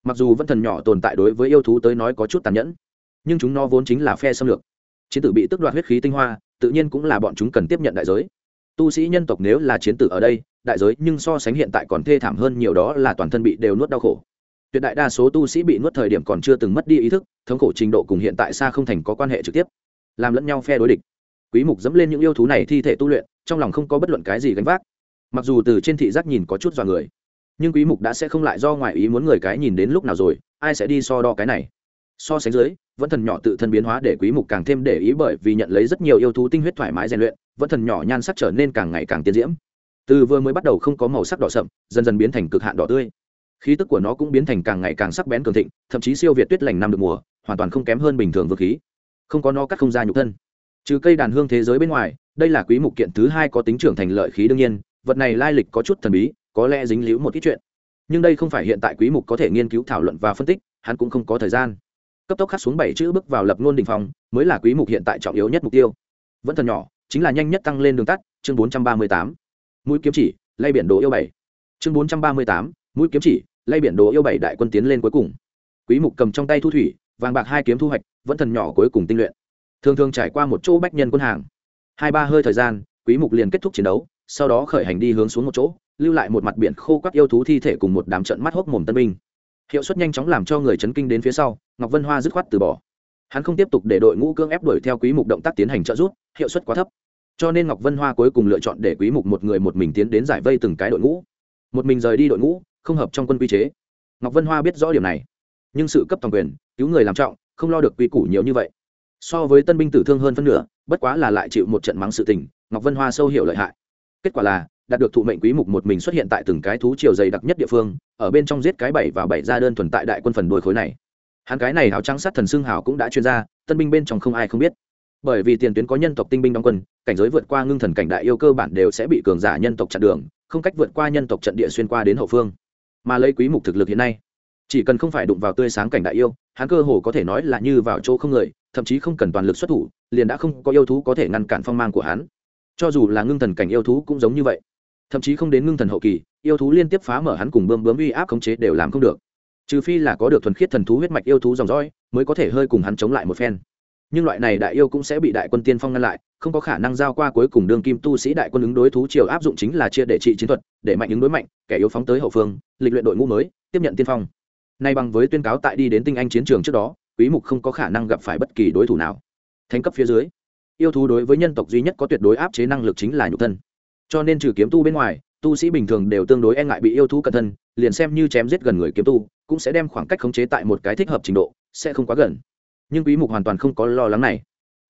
Mặc dù vẫn thần nhỏ tồn tại đối với yêu thú tới nói có chút tàn nhẫn, nhưng chúng nó vốn chính là phe xâm lược. Chiến tử bị tức đoạt huyết khí tinh hoa, tự nhiên cũng là bọn chúng cần tiếp nhận đại giới tu sĩ nhân tộc nếu là chiến tử ở đây, đại giới nhưng so sánh hiện tại còn thê thảm hơn nhiều đó là toàn thân bị đều nuốt đau khổ. Tuyệt đại đa số tu sĩ bị nuốt thời điểm còn chưa từng mất đi ý thức, thống khổ trình độ cùng hiện tại xa không thành có quan hệ trực tiếp. Làm lẫn nhau phe đối địch. Quý mục dẫm lên những yêu thú này thi thể tu luyện, trong lòng không có bất luận cái gì gánh vác. Mặc dù từ trên thị giác nhìn có chút dọa người, nhưng quý mục đã sẽ không lại do ngoại ý muốn người cái nhìn đến lúc nào rồi, ai sẽ đi so đo cái này? So sánh dưới, vẫn thần nhỏ tự thân biến hóa để quý mục càng thêm để ý bởi vì nhận lấy rất nhiều yêu thú tinh huyết thoải mái rèn luyện, vẫn thần nhỏ nhan sắc trở nên càng ngày càng tiến diễm. Từ vừa mới bắt đầu không có màu sắc đỏ sậm, dần dần biến thành cực hạn đỏ tươi. Khí tức của nó cũng biến thành càng ngày càng sắc bén cường thịnh, thậm chí siêu việt tuyết lành năm được mùa, hoàn toàn không kém hơn bình thường vương khí. Không có nó cắt không ra nhục thân. Trừ cây đàn hương thế giới bên ngoài, đây là quý mục kiện thứ hai có tính trưởng thành lợi khí đương nhiên, vật này lai lịch có chút thần bí, có lẽ dính liễu một ít chuyện. Nhưng đây không phải hiện tại quý mục có thể nghiên cứu, thảo luận và phân tích, hắn cũng không có thời gian cấp tốc khắc xuống bảy chữ bước vào lập ngôn đỉnh phòng mới là quý mục hiện tại trọng yếu nhất mục tiêu. Vẫn thần nhỏ, chính là nhanh nhất tăng lên đường tắt, chương 438 mũi kiếm chỉ, lay biển đồ yêu bảy. Chương 438 mũi kiếm chỉ, lay biển đồ yêu bảy đại quân tiến lên cuối cùng. Quý mục cầm trong tay thu thủy, vàng bạc hai kiếm thu hoạch, vẫn thần nhỏ cuối cùng tinh luyện. Thường thường trải qua một chỗ bách nhân quân hàng. Hai ba hơi thời gian, quý mục liền kết thúc chiến đấu, sau đó khởi hành đi hướng xuống một chỗ, lưu lại một mặt biển khô các yêu thú thi thể cùng một đám trận mắt hốc mồm tân binh hiệu suất nhanh chóng làm cho người chấn kinh đến phía sau, ngọc vân hoa dứt khoát từ bỏ. Hắn không tiếp tục để đội ngũ cưỡng ép đuổi theo quý mục động tác tiến hành trợ giúp, hiệu suất quá thấp. Cho nên ngọc vân hoa cuối cùng lựa chọn để quý mục một người một mình tiến đến giải vây từng cái đội ngũ. Một mình rời đi đội ngũ, không hợp trong quân quy chế. Ngọc vân hoa biết rõ điểm này. Nhưng sự cấp toàn quyền, cứu người làm trọng, không lo được quy củ nhiều như vậy. So với tân binh tử thương hơn phân nửa, bất quá là lại chịu một trận mắng sự tình, ngọc vân hoa sâu hiểu lợi hại. Kết quả là đạt được thụ mệnh quý mục một mình xuất hiện tại từng cái thú triều dày đặc nhất địa phương, ở bên trong giết cái bảy và bảy ra đơn thuần tại đại quân phần đuôi khối này. Hắn cái này áo trắng sát thần xương hào cũng đã chuyên ra tân binh bên trong không ai không biết. Bởi vì tiền tuyến có nhân tộc tinh binh đóng quân, cảnh giới vượt qua ngưng thần cảnh đại yêu cơ bản đều sẽ bị cường giả nhân tộc chặn đường, không cách vượt qua nhân tộc trận địa xuyên qua đến hậu phương. Mà lấy quý mục thực lực hiện nay, chỉ cần không phải đụng vào tươi sáng cảnh đại yêu, hắn cơ hồ có thể nói là như vào chỗ không người, thậm chí không cần toàn lực xuất thủ, liền đã không có yêu thú có thể ngăn cản phong mang của hắn. Cho dù là ngưng thần cảnh yêu thú cũng giống như vậy thậm chí không đến ngưng thần hậu kỳ, yêu thú liên tiếp phá mở hắn cùng bơm bướm uy áp khống chế đều làm không được. Trừ phi là có được thuần khiết thần thú huyết mạch yêu thú dòng dõi, mới có thể hơi cùng hắn chống lại một phen. Nhưng loại này đại yêu cũng sẽ bị đại quân tiên phong ngăn lại, không có khả năng giao qua cuối cùng đương kim tu sĩ đại quân ứng đối thú triều áp dụng chính là chia để trị chiến thuật, để mạnh ứng đối mạnh, kẻ yếu phóng tới hậu phương, lịch luyện đội ngũ mới, tiếp nhận tiên phong. Nay bằng với tuyên cáo tại đi đến tinh anh chiến trường trước đó, quý mục không có khả năng gặp phải bất kỳ đối thủ nào. Thánh cấp phía dưới, yêu thú đối với nhân tộc duy nhất có tuyệt đối áp chế năng lực chính là nhục thân cho nên trừ kiếm tu bên ngoài, tu sĩ bình thường đều tương đối e ngại bị yêu thú cẩn thân, liền xem như chém giết gần người kiếm tu, cũng sẽ đem khoảng cách khống chế tại một cái thích hợp trình độ, sẽ không quá gần. Nhưng quý mục hoàn toàn không có lo lắng này.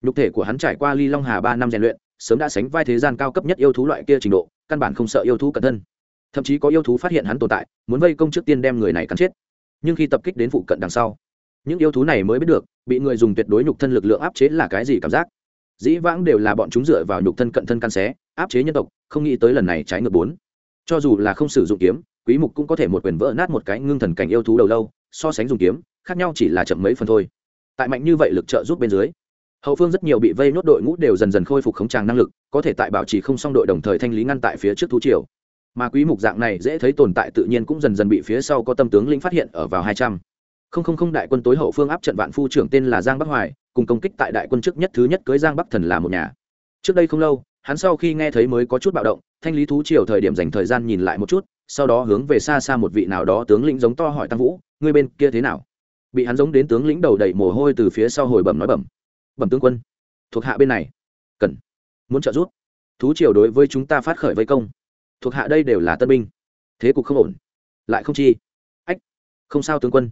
Nhục thể của hắn trải qua ly long hà ba năm rèn luyện, sớm đã sánh vai thế gian cao cấp nhất yêu thú loại kia trình độ, căn bản không sợ yêu thú cẩn thân. Thậm chí có yêu thú phát hiện hắn tồn tại, muốn vây công trước tiên đem người này cắn chết. Nhưng khi tập kích đến phụ cận đằng sau, những yêu thú này mới biết được, bị người dùng tuyệt đối nhục thân lực lượng áp chế là cái gì cảm giác. Dĩ vãng đều là bọn chúng dựa vào nhục thân cận thân căn xé áp chế nhân tộc, không nghĩ tới lần này trái ngược bốn. Cho dù là không sử dụng kiếm, quý mục cũng có thể một quyền vỡ nát một cái ngưng thần cảnh yêu thú đầu lâu, so sánh dùng kiếm, khác nhau chỉ là chậm mấy phần thôi. Tại mạnh như vậy lực trợ giúp bên dưới, hậu phương rất nhiều bị vây nốt đội ngũ đều dần dần khôi phục khống tràng năng lực, có thể tại bảo trì không song đội đồng thời thanh lý ngăn tại phía trước thú triều. Mà quý mục dạng này dễ thấy tồn tại tự nhiên cũng dần dần bị phía sau có tâm tướng linh phát hiện ở vào 200 không không không đại quân tối hậu phương áp trận vạn phu trưởng tên là giang bắc hoài, cùng công kích tại đại quân trước nhất thứ nhất cưới giang bắc thần là một nhà. Trước đây không lâu hắn sau khi nghe thấy mới có chút bạo động, thanh lý thú triều thời điểm dành thời gian nhìn lại một chút, sau đó hướng về xa xa một vị nào đó tướng lĩnh giống to hỏi tăng vũ, ngươi bên kia thế nào? Bị hắn giống đến tướng lĩnh đầu đầy mồ hôi từ phía sau hồi bẩm nói bẩm bẩm tướng quân, thuộc hạ bên này, cần, muốn trợ giúp. Thú triều đối với chúng ta phát khởi vây công, thuộc hạ đây đều là tân binh, thế cục không ổn, lại không chi. Ách, không sao tướng quân.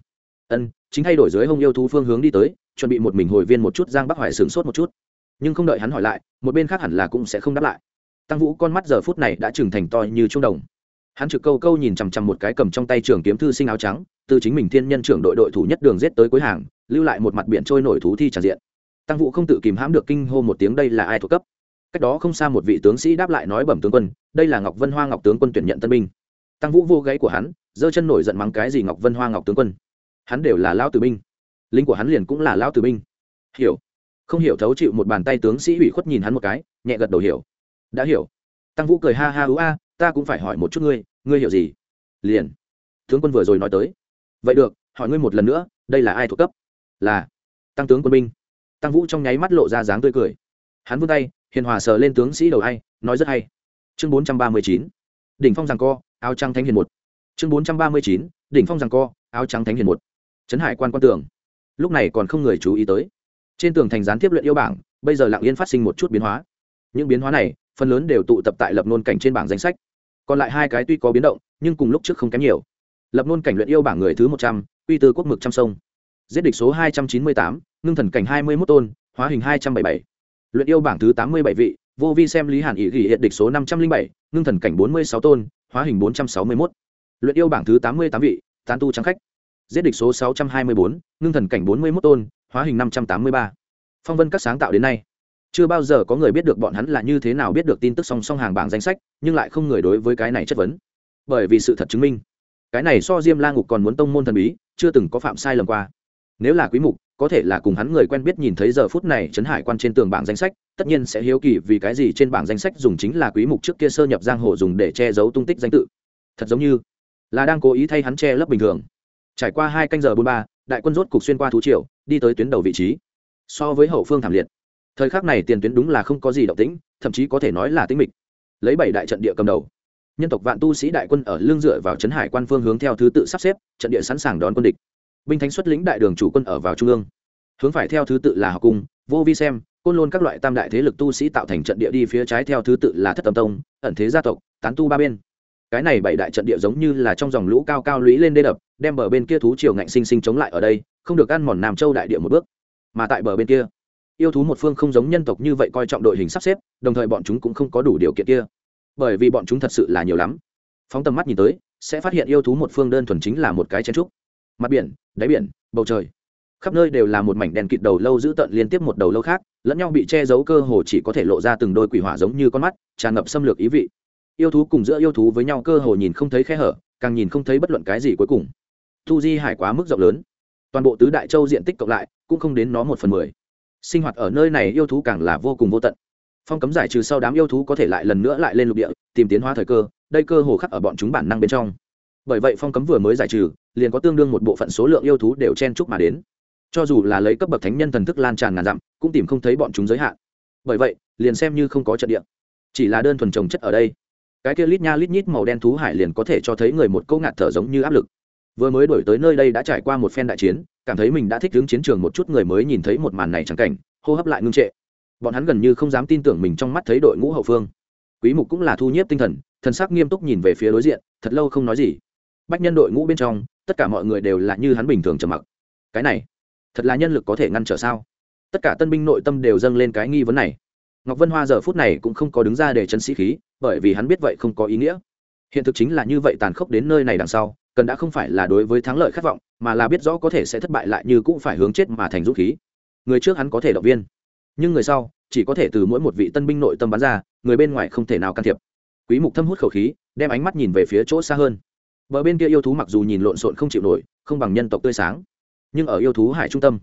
Ân, chính thay đổi dưới hông yêu thú phương hướng đi tới, chuẩn bị một mình hồi viên một chút, giang bắc hoài sửng sốt một chút nhưng không đợi hắn hỏi lại, một bên khác hẳn là cũng sẽ không đáp lại. Tăng vũ con mắt giờ phút này đã trừng thành to như trung đồng. Hắn trực câu câu nhìn chằm chằm một cái cầm trong tay trường kiếm thư sinh áo trắng, từ chính mình thiên nhân trưởng đội đội thủ nhất đường giết tới cuối hàng, lưu lại một mặt biển trôi nổi thú thi tràn diện. Tăng vũ không tự kìm hãm được kinh hô một tiếng đây là ai thuộc cấp. Cách đó không xa một vị tướng sĩ đáp lại nói bẩm tướng quân, đây là ngọc vân hoa ngọc tướng quân tuyển nhận tân binh. Tăng vũ vô gáy của hắn, giơ chân nổi giận mắng cái gì ngọc vân hoa ngọc tướng quân. Hắn đều là lão tử binh. Lính của hắn liền cũng là lão tử binh. Hiểu không hiểu thấu chịu một bàn tay tướng sĩ ủy khuất nhìn hắn một cái, nhẹ gật đầu hiểu. Đã hiểu. Tăng vũ cười ha ha ú a, ta cũng phải hỏi một chút ngươi ngươi hiểu gì? Liền. Tướng quân vừa rồi nói tới. Vậy được, hỏi ngươi một lần nữa, đây là ai thuộc cấp? Là tăng tướng quân binh. Tăng vũ trong nháy mắt lộ ra dáng tươi cười. Hắn vươn tay, hiền hòa sờ lên tướng sĩ đầu hay nói rất hay. Chương bốn trăm ba mươi chín. Đỉnh phong rằng co, áo trắng thánh hiền một. Chương bốn trăm ba mươi chín. Đỉnh phong rằng co, áo trắng thánh hiền một. Trấn hải quan quan tường. Lúc này còn không người chú ý tới trên tường thành gián tiếp luyện yêu bảng, bây giờ lặng yên phát sinh một chút biến hóa. Những biến hóa này, phần lớn đều tụ tập tại lập nôn cảnh trên bảng danh sách. Còn lại hai cái tuy có biến động, nhưng cùng lúc trước không kém nhiều. Lập nôn cảnh luyện yêu bảng người thứ một trăm, quy tư quốc mực trăm sông. Giết địch số hai trăm chín mươi tám, ngưng thần cảnh hai mươi mốt tôn, hóa hình hai trăm bảy bảy. Luyện yêu bảng thứ tám mươi bảy vị, vô vi xem lý hàn ý ghi hiện địch số năm trăm linh bảy, ngưng thần cảnh bốn mươi sáu tôn, hóa hình bốn trăm sáu mươi mốt. Luyện yêu bảng thứ tám mươi tám vị, tán tu trắng khách. Giết địch số sáu trăm hai mươi bốn, ngưng thần cảnh bốn mươi mốt tôn hóa hình năm trăm tám mươi ba. Phong vân các sáng tạo đến nay, chưa bao giờ có người biết được bọn hắn là như thế nào biết được tin tức song song hàng bảng danh sách, nhưng lại không người đối với cái này chất vấn. Bởi vì sự thật chứng minh, cái này so diêm la ngục còn muốn tông môn thần bí, chưa từng có phạm sai lầm qua. Nếu là quý mục, có thể là cùng hắn người quen biết nhìn thấy giờ phút này trấn hải quan trên tường bảng danh sách, tất nhiên sẽ hiếu kỳ vì cái gì trên bảng danh sách dùng chính là quý mục trước kia sơ nhập giang hồ dùng để che giấu tung tích danh tự. Thật giống như là đang cố ý thay hắn che lấp bình thường. Trải qua hai canh giờ bốn ba đại quân rốt cục xuyên qua thú triều, đi tới tuyến đầu vị trí. So với hậu phương thảm liệt, thời khắc này tiền tuyến đúng là không có gì động tĩnh, thậm chí có thể nói là tĩnh mịch. Lấy bảy đại trận địa cầm đầu, nhân tộc vạn tu sĩ đại quân ở lương dựa vào trấn hải quan phương hướng theo thứ tự sắp xếp, trận địa sẵn sàng đón quân địch. Binh thánh xuất lĩnh đại đường chủ quân ở vào trung ương, hướng phải theo thứ tự là học cung, vô vi xem, côn lôn các loại tam đại thế lực tu sĩ tạo thành trận địa đi phía trái theo thứ tự là thất tâm tông, ẩn thế gia tộc, tán tu ba bên cái này bảy đại trận địa giống như là trong dòng lũ cao cao lũy lên đê đập, đem bờ bên kia thú triều ngạnh sinh sinh chống lại ở đây, không được ăn mòn nam châu đại địa một bước. Mà tại bờ bên kia, yêu thú một phương không giống nhân tộc như vậy coi trọng đội hình sắp xếp, đồng thời bọn chúng cũng không có đủ điều kiện kia. Bởi vì bọn chúng thật sự là nhiều lắm. Phóng tầm mắt nhìn tới, sẽ phát hiện yêu thú một phương đơn thuần chính là một cái chen trúc. Mặt biển, đáy biển, bầu trời. Khắp nơi đều là một mảnh đèn kịt đầu lâu giữ tận liên tiếp một đầu lâu khác, lẫn nhau bị che giấu cơ hồ chỉ có thể lộ ra từng đôi quỷ hỏa giống như con mắt, tràn ngập xâm lược ý vị yêu thú cùng giữa yêu thú với nhau cơ hồ nhìn không thấy khe hở, càng nhìn không thấy bất luận cái gì cuối cùng. Thu di hải quá mức rộng lớn. Toàn bộ tứ đại châu diện tích cộng lại, cũng không đến nó một phần mười. Sinh hoạt ở nơi này yêu thú càng là vô cùng vô tận. Phong cấm giải trừ sau đám yêu thú có thể lại lần nữa lại lên lục địa, tìm tiến hóa thời cơ, đây cơ hồ khắc ở bọn chúng bản năng bên trong. Bởi vậy phong cấm vừa mới giải trừ, liền có tương đương một bộ phận số lượng yêu thú đều chen chúc mà đến. Cho dù là lấy cấp bậc thánh nhân thần thức lan tràn ngàn dặm, cũng tìm không thấy bọn chúng giới hạn. Bởi vậy, liền xem như không có trận địa. Chỉ là đơn thuần trồng chất ở đây cái kia lít nha lít nhít màu đen thú hải liền có thể cho thấy người một câu ngạt thở giống như áp lực. Vừa mới đổi tới nơi đây đã trải qua một phen đại chiến, cảm thấy mình đã thích đứng chiến trường một chút, người mới nhìn thấy một màn này chẳng cảnh, hô hấp lại ngưng trệ. Bọn hắn gần như không dám tin tưởng mình trong mắt thấy đội ngũ hậu phương. Quý mục cũng là thu nhiếp tinh thần thần sắc nghiêm túc nhìn về phía đối diện, thật lâu không nói gì. Bách nhân đội ngũ bên trong, tất cả mọi người đều là như hắn bình thường trầm mặc. Cái này, thật là nhân lực có thể ngăn trở sao? Tất cả tân binh nội tâm đều dâng lên cái nghi vấn này ngọc vân hoa giờ phút này cũng không có đứng ra để chân sĩ khí, bởi vì hắn biết vậy không có ý nghĩa. Hiện thực chính là như vậy tàn khốc đến nơi này đằng sau, cần đã không phải là đối với thắng lợi khát vọng, mà là biết rõ có thể sẽ thất bại lại như cũng phải hướng chết mà thành dũng khí. Người trước hắn có thể động viên, nhưng người sau chỉ có thể từ mỗi một vị tân binh nội tâm bắn ra, người bên ngoài không thể nào can thiệp. Quý mục thâm hút khẩu khí, đem ánh mắt nhìn về phía chỗ xa hơn. Bờ bên kia yêu thú mặc dù nhìn lộn xộn không chịu nổi, không bằng nhân tộc tươi sáng, nhưng ở yêu thú hải trung tâm,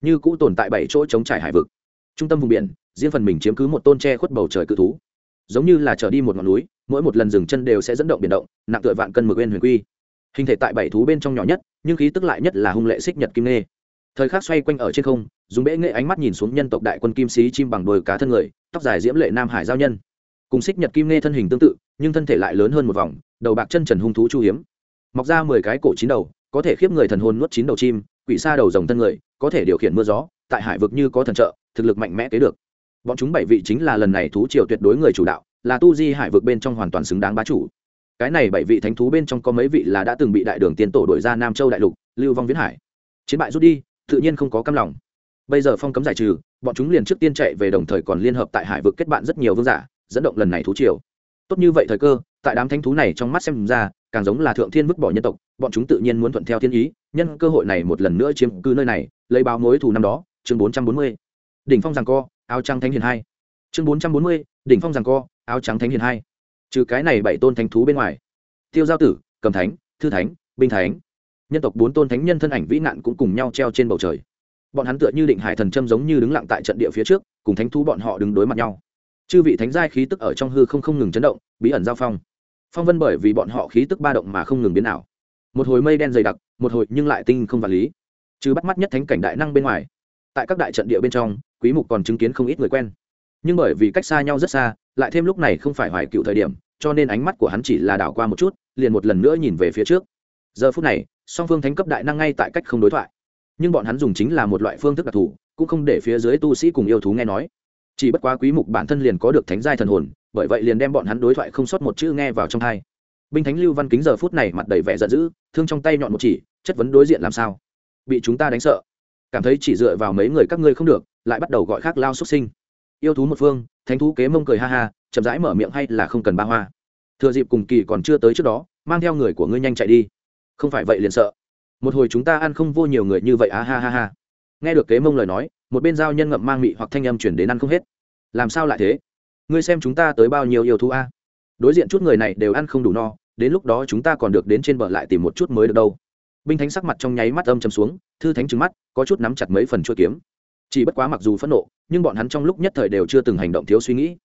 như cũ tồn tại bảy chỗ chống trải hải vực trung tâm vùng biển, riêng phần mình chiếm cứ một tôn tre khuất bầu trời cự thú. Giống như là trở đi một ngọn núi, mỗi một lần dừng chân đều sẽ dẫn động biển động, nặng tựa vạn cân mực bên huyền quy. Hình thể tại bảy thú bên trong nhỏ nhất, nhưng khí tức lại nhất là hung lệ xích nhật kim nê. Thời khắc xoay quanh ở trên không, dùng bệ nghệ ánh mắt nhìn xuống nhân tộc đại quân kim sĩ chim bằng đồi cá thân người, tóc dài diễm lệ nam hải giao nhân. Cùng xích nhật kim nê thân hình tương tự, nhưng thân thể lại lớn hơn một vòng, đầu bạc chân trần hung thú chu hiếm. Mọc ra mười cái cổ chín đầu, có thể khiếp người thần hồn nuốt chín đầu chim, quỷ xa đầu rồng thân người, có thể điều khiển mưa gió, tại hải vực như có thần trợ thực lực mạnh mẽ kế được. Bọn chúng bảy vị chính là lần này thú triều tuyệt đối người chủ đạo, là tu di hải vực bên trong hoàn toàn xứng đáng bá chủ. Cái này bảy vị thánh thú bên trong có mấy vị là đã từng bị đại đường tiên tổ đổi ra nam châu đại lục, lưu vong viễn hải. Chiến bại rút đi, tự nhiên không có căm lòng. Bây giờ phong cấm giải trừ, bọn chúng liền trước tiên chạy về đồng thời còn liên hợp tại hải vực kết bạn rất nhiều vương giả, dẫn động lần này thú triều. Tốt như vậy thời cơ, tại đám thánh thú này trong mắt xem ra, càng giống là thượng thiên vứt bỏ nhân tộc, bọn chúng tự nhiên muốn thuận theo thiên ý, nhân cơ hội này một lần nữa chiếm cư nơi này, lấy báo mối thù năm đó, chương bốn trăm bốn mươi đỉnh phong giằng co, áo trắng thánh hiền hai. Chương bốn trăm bốn mươi, đỉnh phong giằng co, áo trắng thánh hiền hai. Trừ cái này bảy tôn thánh thú bên ngoài. Tiêu giao tử, cầm thánh, thư thánh, binh thánh. Nhân tộc bốn tôn thánh nhân thân ảnh vĩ nạn cũng cùng nhau treo trên bầu trời. Bọn hắn tựa như định hải thần châm giống như đứng lặng tại trận địa phía trước, cùng thánh thú bọn họ đứng đối mặt nhau. Chư vị thánh giai khí tức ở trong hư không không ngừng chấn động, bí ẩn giao phong. Phong vân bởi vì bọn họ khí tức ba động mà không ngừng biến ảo. Một hồi mây đen dày đặc, một hồi nhưng lại tinh không vật lý. Chứ bắt mắt nhất thánh cảnh đại năng bên ngoài, tại các đại trận địa bên trong quý mục còn chứng kiến không ít người quen. Nhưng bởi vì cách xa nhau rất xa, lại thêm lúc này không phải hoài cựu thời điểm, cho nên ánh mắt của hắn chỉ là đảo qua một chút, liền một lần nữa nhìn về phía trước. Giờ phút này, song phương thánh cấp đại năng ngay tại cách không đối thoại. Nhưng bọn hắn dùng chính là một loại phương thức đặc thù, cũng không để phía dưới tu sĩ cùng yêu thú nghe nói. Chỉ bất quá quý mục bản thân liền có được thánh giai thần hồn, bởi vậy liền đem bọn hắn đối thoại không sót một chữ nghe vào trong tai. Binh thánh lưu văn kính giờ phút này mặt đầy vẻ giận dữ, thương trong tay nhọn một chỉ, chất vấn đối diện làm sao? Bị chúng ta đánh sợ. Cảm thấy chỉ dựa vào mấy người các ngươi không được lại bắt đầu gọi khác lao xuất sinh. Yêu thú một phương, thánh thú kế mông cười ha ha, chậm rãi mở miệng hay là không cần ba hoa. Thừa dịp cùng kỳ còn chưa tới trước đó, mang theo người của ngươi nhanh chạy đi. Không phải vậy liền sợ. Một hồi chúng ta ăn không vô nhiều người như vậy á ha ha ha. Nghe được kế mông lời nói, một bên giao nhân ngậm mang mị hoặc thanh âm chuyển đến ăn không hết. Làm sao lại thế? Ngươi xem chúng ta tới bao nhiêu yêu thú a? Đối diện chút người này đều ăn không đủ no, đến lúc đó chúng ta còn được đến trên bờ lại tìm một chút mới được đâu. Binh thánh sắc mặt trong nháy mắt âm chầm xuống, thư thánh trứng mắt, có chút nắm chặt mấy phần chuôi kiếm chỉ bất quá mặc dù phẫn nộ, nhưng bọn hắn trong lúc nhất thời đều chưa từng hành động thiếu suy nghĩ.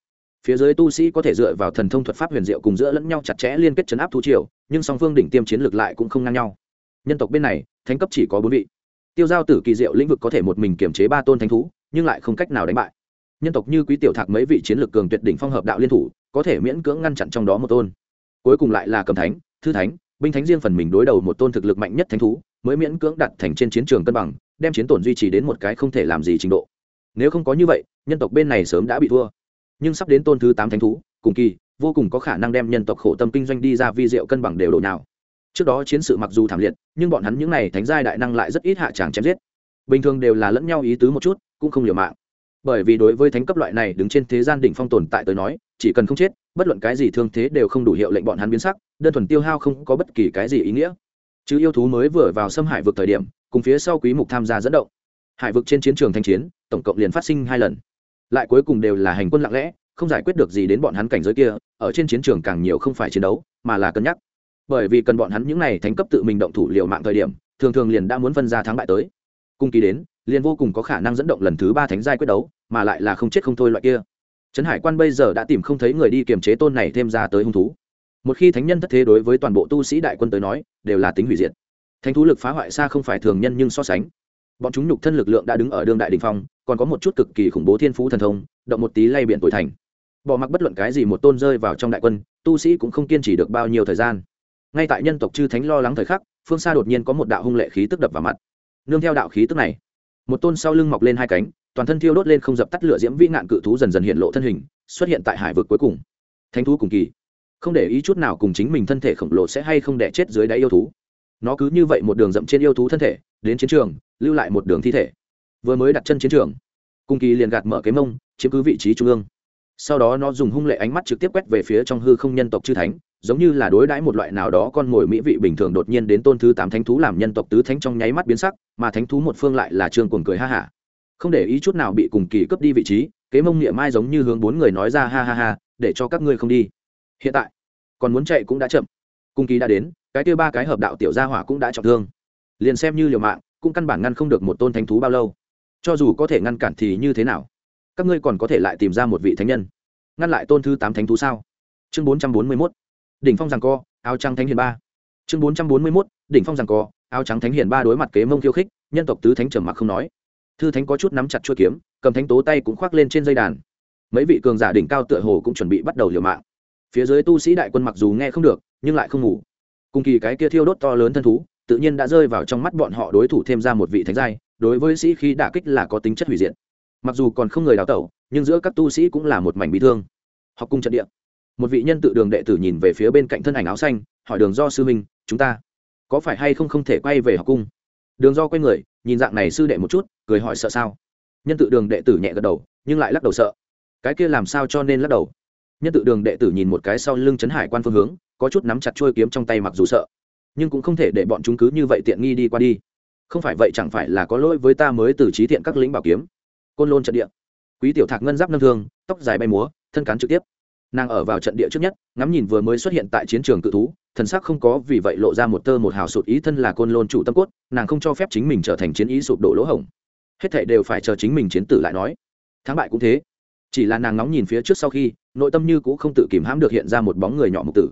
Phía dưới tu sĩ có thể dựa vào thần thông thuật pháp huyền diệu cùng giữa lẫn nhau chặt chẽ liên kết chấn áp thú triều, nhưng song phương đỉnh tiêm chiến lược lại cũng không ngang nhau. Nhân tộc bên này, thánh cấp chỉ có bốn vị. Tiêu giao tử kỳ diệu lĩnh vực có thể một mình kiểm chế ba tôn thánh thú, nhưng lại không cách nào đánh bại. Nhân tộc như quý tiểu thạc mấy vị chiến lược cường tuyệt đỉnh phong hợp đạo liên thủ, có thể miễn cưỡng ngăn chặn trong đó một tôn. Cuối cùng lại là cầm thánh, thư thánh, binh thánh riêng phần mình đối đầu một tôn thực lực mạnh nhất thánh thú, mới miễn cưỡng đặt thành trên chiến trường cân bằng đem chiến tổn duy trì đến một cái không thể làm gì trình độ. Nếu không có như vậy, nhân tộc bên này sớm đã bị thua. Nhưng sắp đến tôn thứ tám thánh thú, cùng kỳ, vô cùng có khả năng đem nhân tộc khổ tâm kinh doanh đi ra vi diệu cân bằng đều độ nào trước đó chiến sự mặc dù thảm liệt, nhưng bọn hắn những n à y thánh giai đại năng lại rất ít hạ tràng chém giết. Bình thường đều là lẫn nhau ý tứ một chút, cũng không liều mạng. Bởi vì đối với thánh cấp loại này đứng trên thế gian đỉnh phong tồn tại tới nói, chỉ cần không chết, bất luận cái gì thương thế đều không đủ hiệu lệnh bọn hắn biến sắc, đơn thuần tiêu hao không có bất kỳ cái gì ý nghĩa. Chứ yêu thú mới vừa vào xâm hải vực thời điểm cùng phía sau quý mục tham gia dẫn động. Hải vực trên chiến trường thanh chiến, tổng cộng liền phát sinh hai lần. Lại cuối cùng đều là hành quân lặng lẽ, không giải quyết được gì đến bọn hắn cảnh giới kia, ở trên chiến trường càng nhiều không phải chiến đấu, mà là cân nhắc. Bởi vì cần bọn hắn những này thánh cấp tự mình động thủ liều mạng thời điểm, thường thường liền đã muốn phân ra thắng bại tới. Cung kỳ đến, liền vô cùng có khả năng dẫn động lần thứ ba thánh giai quyết đấu, mà lại là không chết không thôi loại kia. Trấn hải quan bây giờ đã tìm không thấy người đi kiềm chế tôn này thêm ra tới hung thú. Một khi thánh nhân thất thế đối với toàn bộ tu sĩ đại quân tới nói, đều là tính hủy diệt thánh thú lực phá hoại xa không phải thường nhân nhưng so sánh. Bọn chúng nhục thân lực lượng đã đứng ở đương đại đình phong, còn có một chút cực kỳ khủng bố thiên phú thần thông, động một tí lay biển tuổi thành. Bỏ mặc bất luận cái gì một tôn rơi vào trong đại quân, tu sĩ cũng không kiên trì được bao nhiêu thời gian. Ngay tại nhân tộc chư thánh lo lắng thời khắc, phương xa đột nhiên có một đạo hung lệ khí tức đập vào mặt. Nương theo đạo khí tức này, một tôn sau lưng mọc lên hai cánh, toàn thân thiêu đốt lên không dập tắt lửa diễm vĩ ngạn cự thú dần dần hiện lộ thân hình, xuất hiện tại hải vực cuối cùng. Thánh thú cùng kỳ, không để ý chút nào cùng chính mình thân thể khổng lồ sẽ hay không đẻ chết dưới đáy yêu thú nó cứ như vậy một đường dậm trên yêu thú thân thể, đến chiến trường, lưu lại một đường thi thể. Vừa mới đặt chân chiến trường, cung kỳ liền gạt mở cái mông, chiếm cứ vị trí trung ương. Sau đó nó dùng hung lệ ánh mắt trực tiếp quét về phía trong hư không nhân tộc chư thánh, giống như là đối đãi một loại nào đó con mồi mỹ vị bình thường đột nhiên đến tôn thứ tám thánh thú làm nhân tộc tứ thánh trong nháy mắt biến sắc, mà thánh thú một phương lại là trương cuồng cười ha hả. Không để ý chút nào bị cùng kỳ cướp đi vị trí, kế mông niệm mai giống như hướng bốn người nói ra ha ha ha, để cho các ngươi không đi. Hiện tại, còn muốn chạy cũng đã chậm cung kỳ đã đến, cái kia ba cái hợp đạo tiểu gia hỏa cũng đã trọng thương. Liền xem như liều mạng, cũng căn bản ngăn không được một tôn thánh thú bao lâu. Cho dù có thể ngăn cản thì như thế nào? Các ngươi còn có thể lại tìm ra một vị thánh nhân. Ngăn lại tôn thứ tám thánh thú sao? Chương bốn trăm bốn mươi mốt. Đỉnh phong rằng co, áo trắng thánh hiền ba. Chương bốn trăm bốn mươi mốt. Đỉnh phong rằng co, áo trắng thánh hiền ba đối mặt kế mông khiêu khích, nhân tộc tứ thánh trầm mặc không nói. Thư thánh có chút nắm chặt chuôi kiếm, cầm thánh tố tay cũng khoác lên trên dây đàn. Mấy vị cường giả đỉnh cao tựa hồ cũng chuẩn bị bắt đầu liều mạng. Phía dưới tu sĩ đại quân mặc dù nghe không được nhưng lại không ngủ. Cùng kỳ cái kia thiêu đốt to lớn thân thú, tự nhiên đã rơi vào trong mắt bọn họ đối thủ thêm ra một vị thánh giai, đối với sĩ khí đả kích là có tính chất hủy diệt. Mặc dù còn không người đào tẩu, nhưng giữa các tu sĩ cũng là một mảnh bị thương. Học cung trận địa. Một vị nhân tự đường đệ tử nhìn về phía bên cạnh thân ảnh áo xanh, hỏi đường do sư minh chúng ta có phải hay không không thể quay về học cung? Đường do quay người, nhìn dạng này sư đệ một chút, cười hỏi sợ sao? Nhân tự đường đệ tử nhẹ gật đầu, nhưng lại lắc đầu sợ. Cái kia làm sao cho nên lắc đầu? Nhân tự đường đệ tử nhìn một cái sau lưng trấn hải quan phương hướng có chút nắm chặt chuôi kiếm trong tay mặc dù sợ, nhưng cũng không thể để bọn chúng cứ như vậy tiện nghi đi qua đi. Không phải vậy chẳng phải là có lỗi với ta mới từ trí thiện các lĩnh bảo kiếm. Côn lôn trận địa. Quý tiểu thạc ngân giáp nâng thương, tóc dài bay múa, thân cán trực tiếp. Nàng ở vào trận địa trước nhất, ngắm nhìn vừa mới xuất hiện tại chiến trường cự thú, thần sắc không có vì vậy lộ ra một tơ một hào sụt ý thân là côn lôn chủ tâm cốt, nàng không cho phép chính mình trở thành chiến ý sụp đổ lỗ hổng. Hết thảy đều phải chờ chính mình chiến tử lại nói. Thắng bại cũng thế. Chỉ là nàng nóng nhìn phía trước sau khi, nội tâm như cũng không tự kìm hãm được hiện ra một bóng người nhỏ mục tử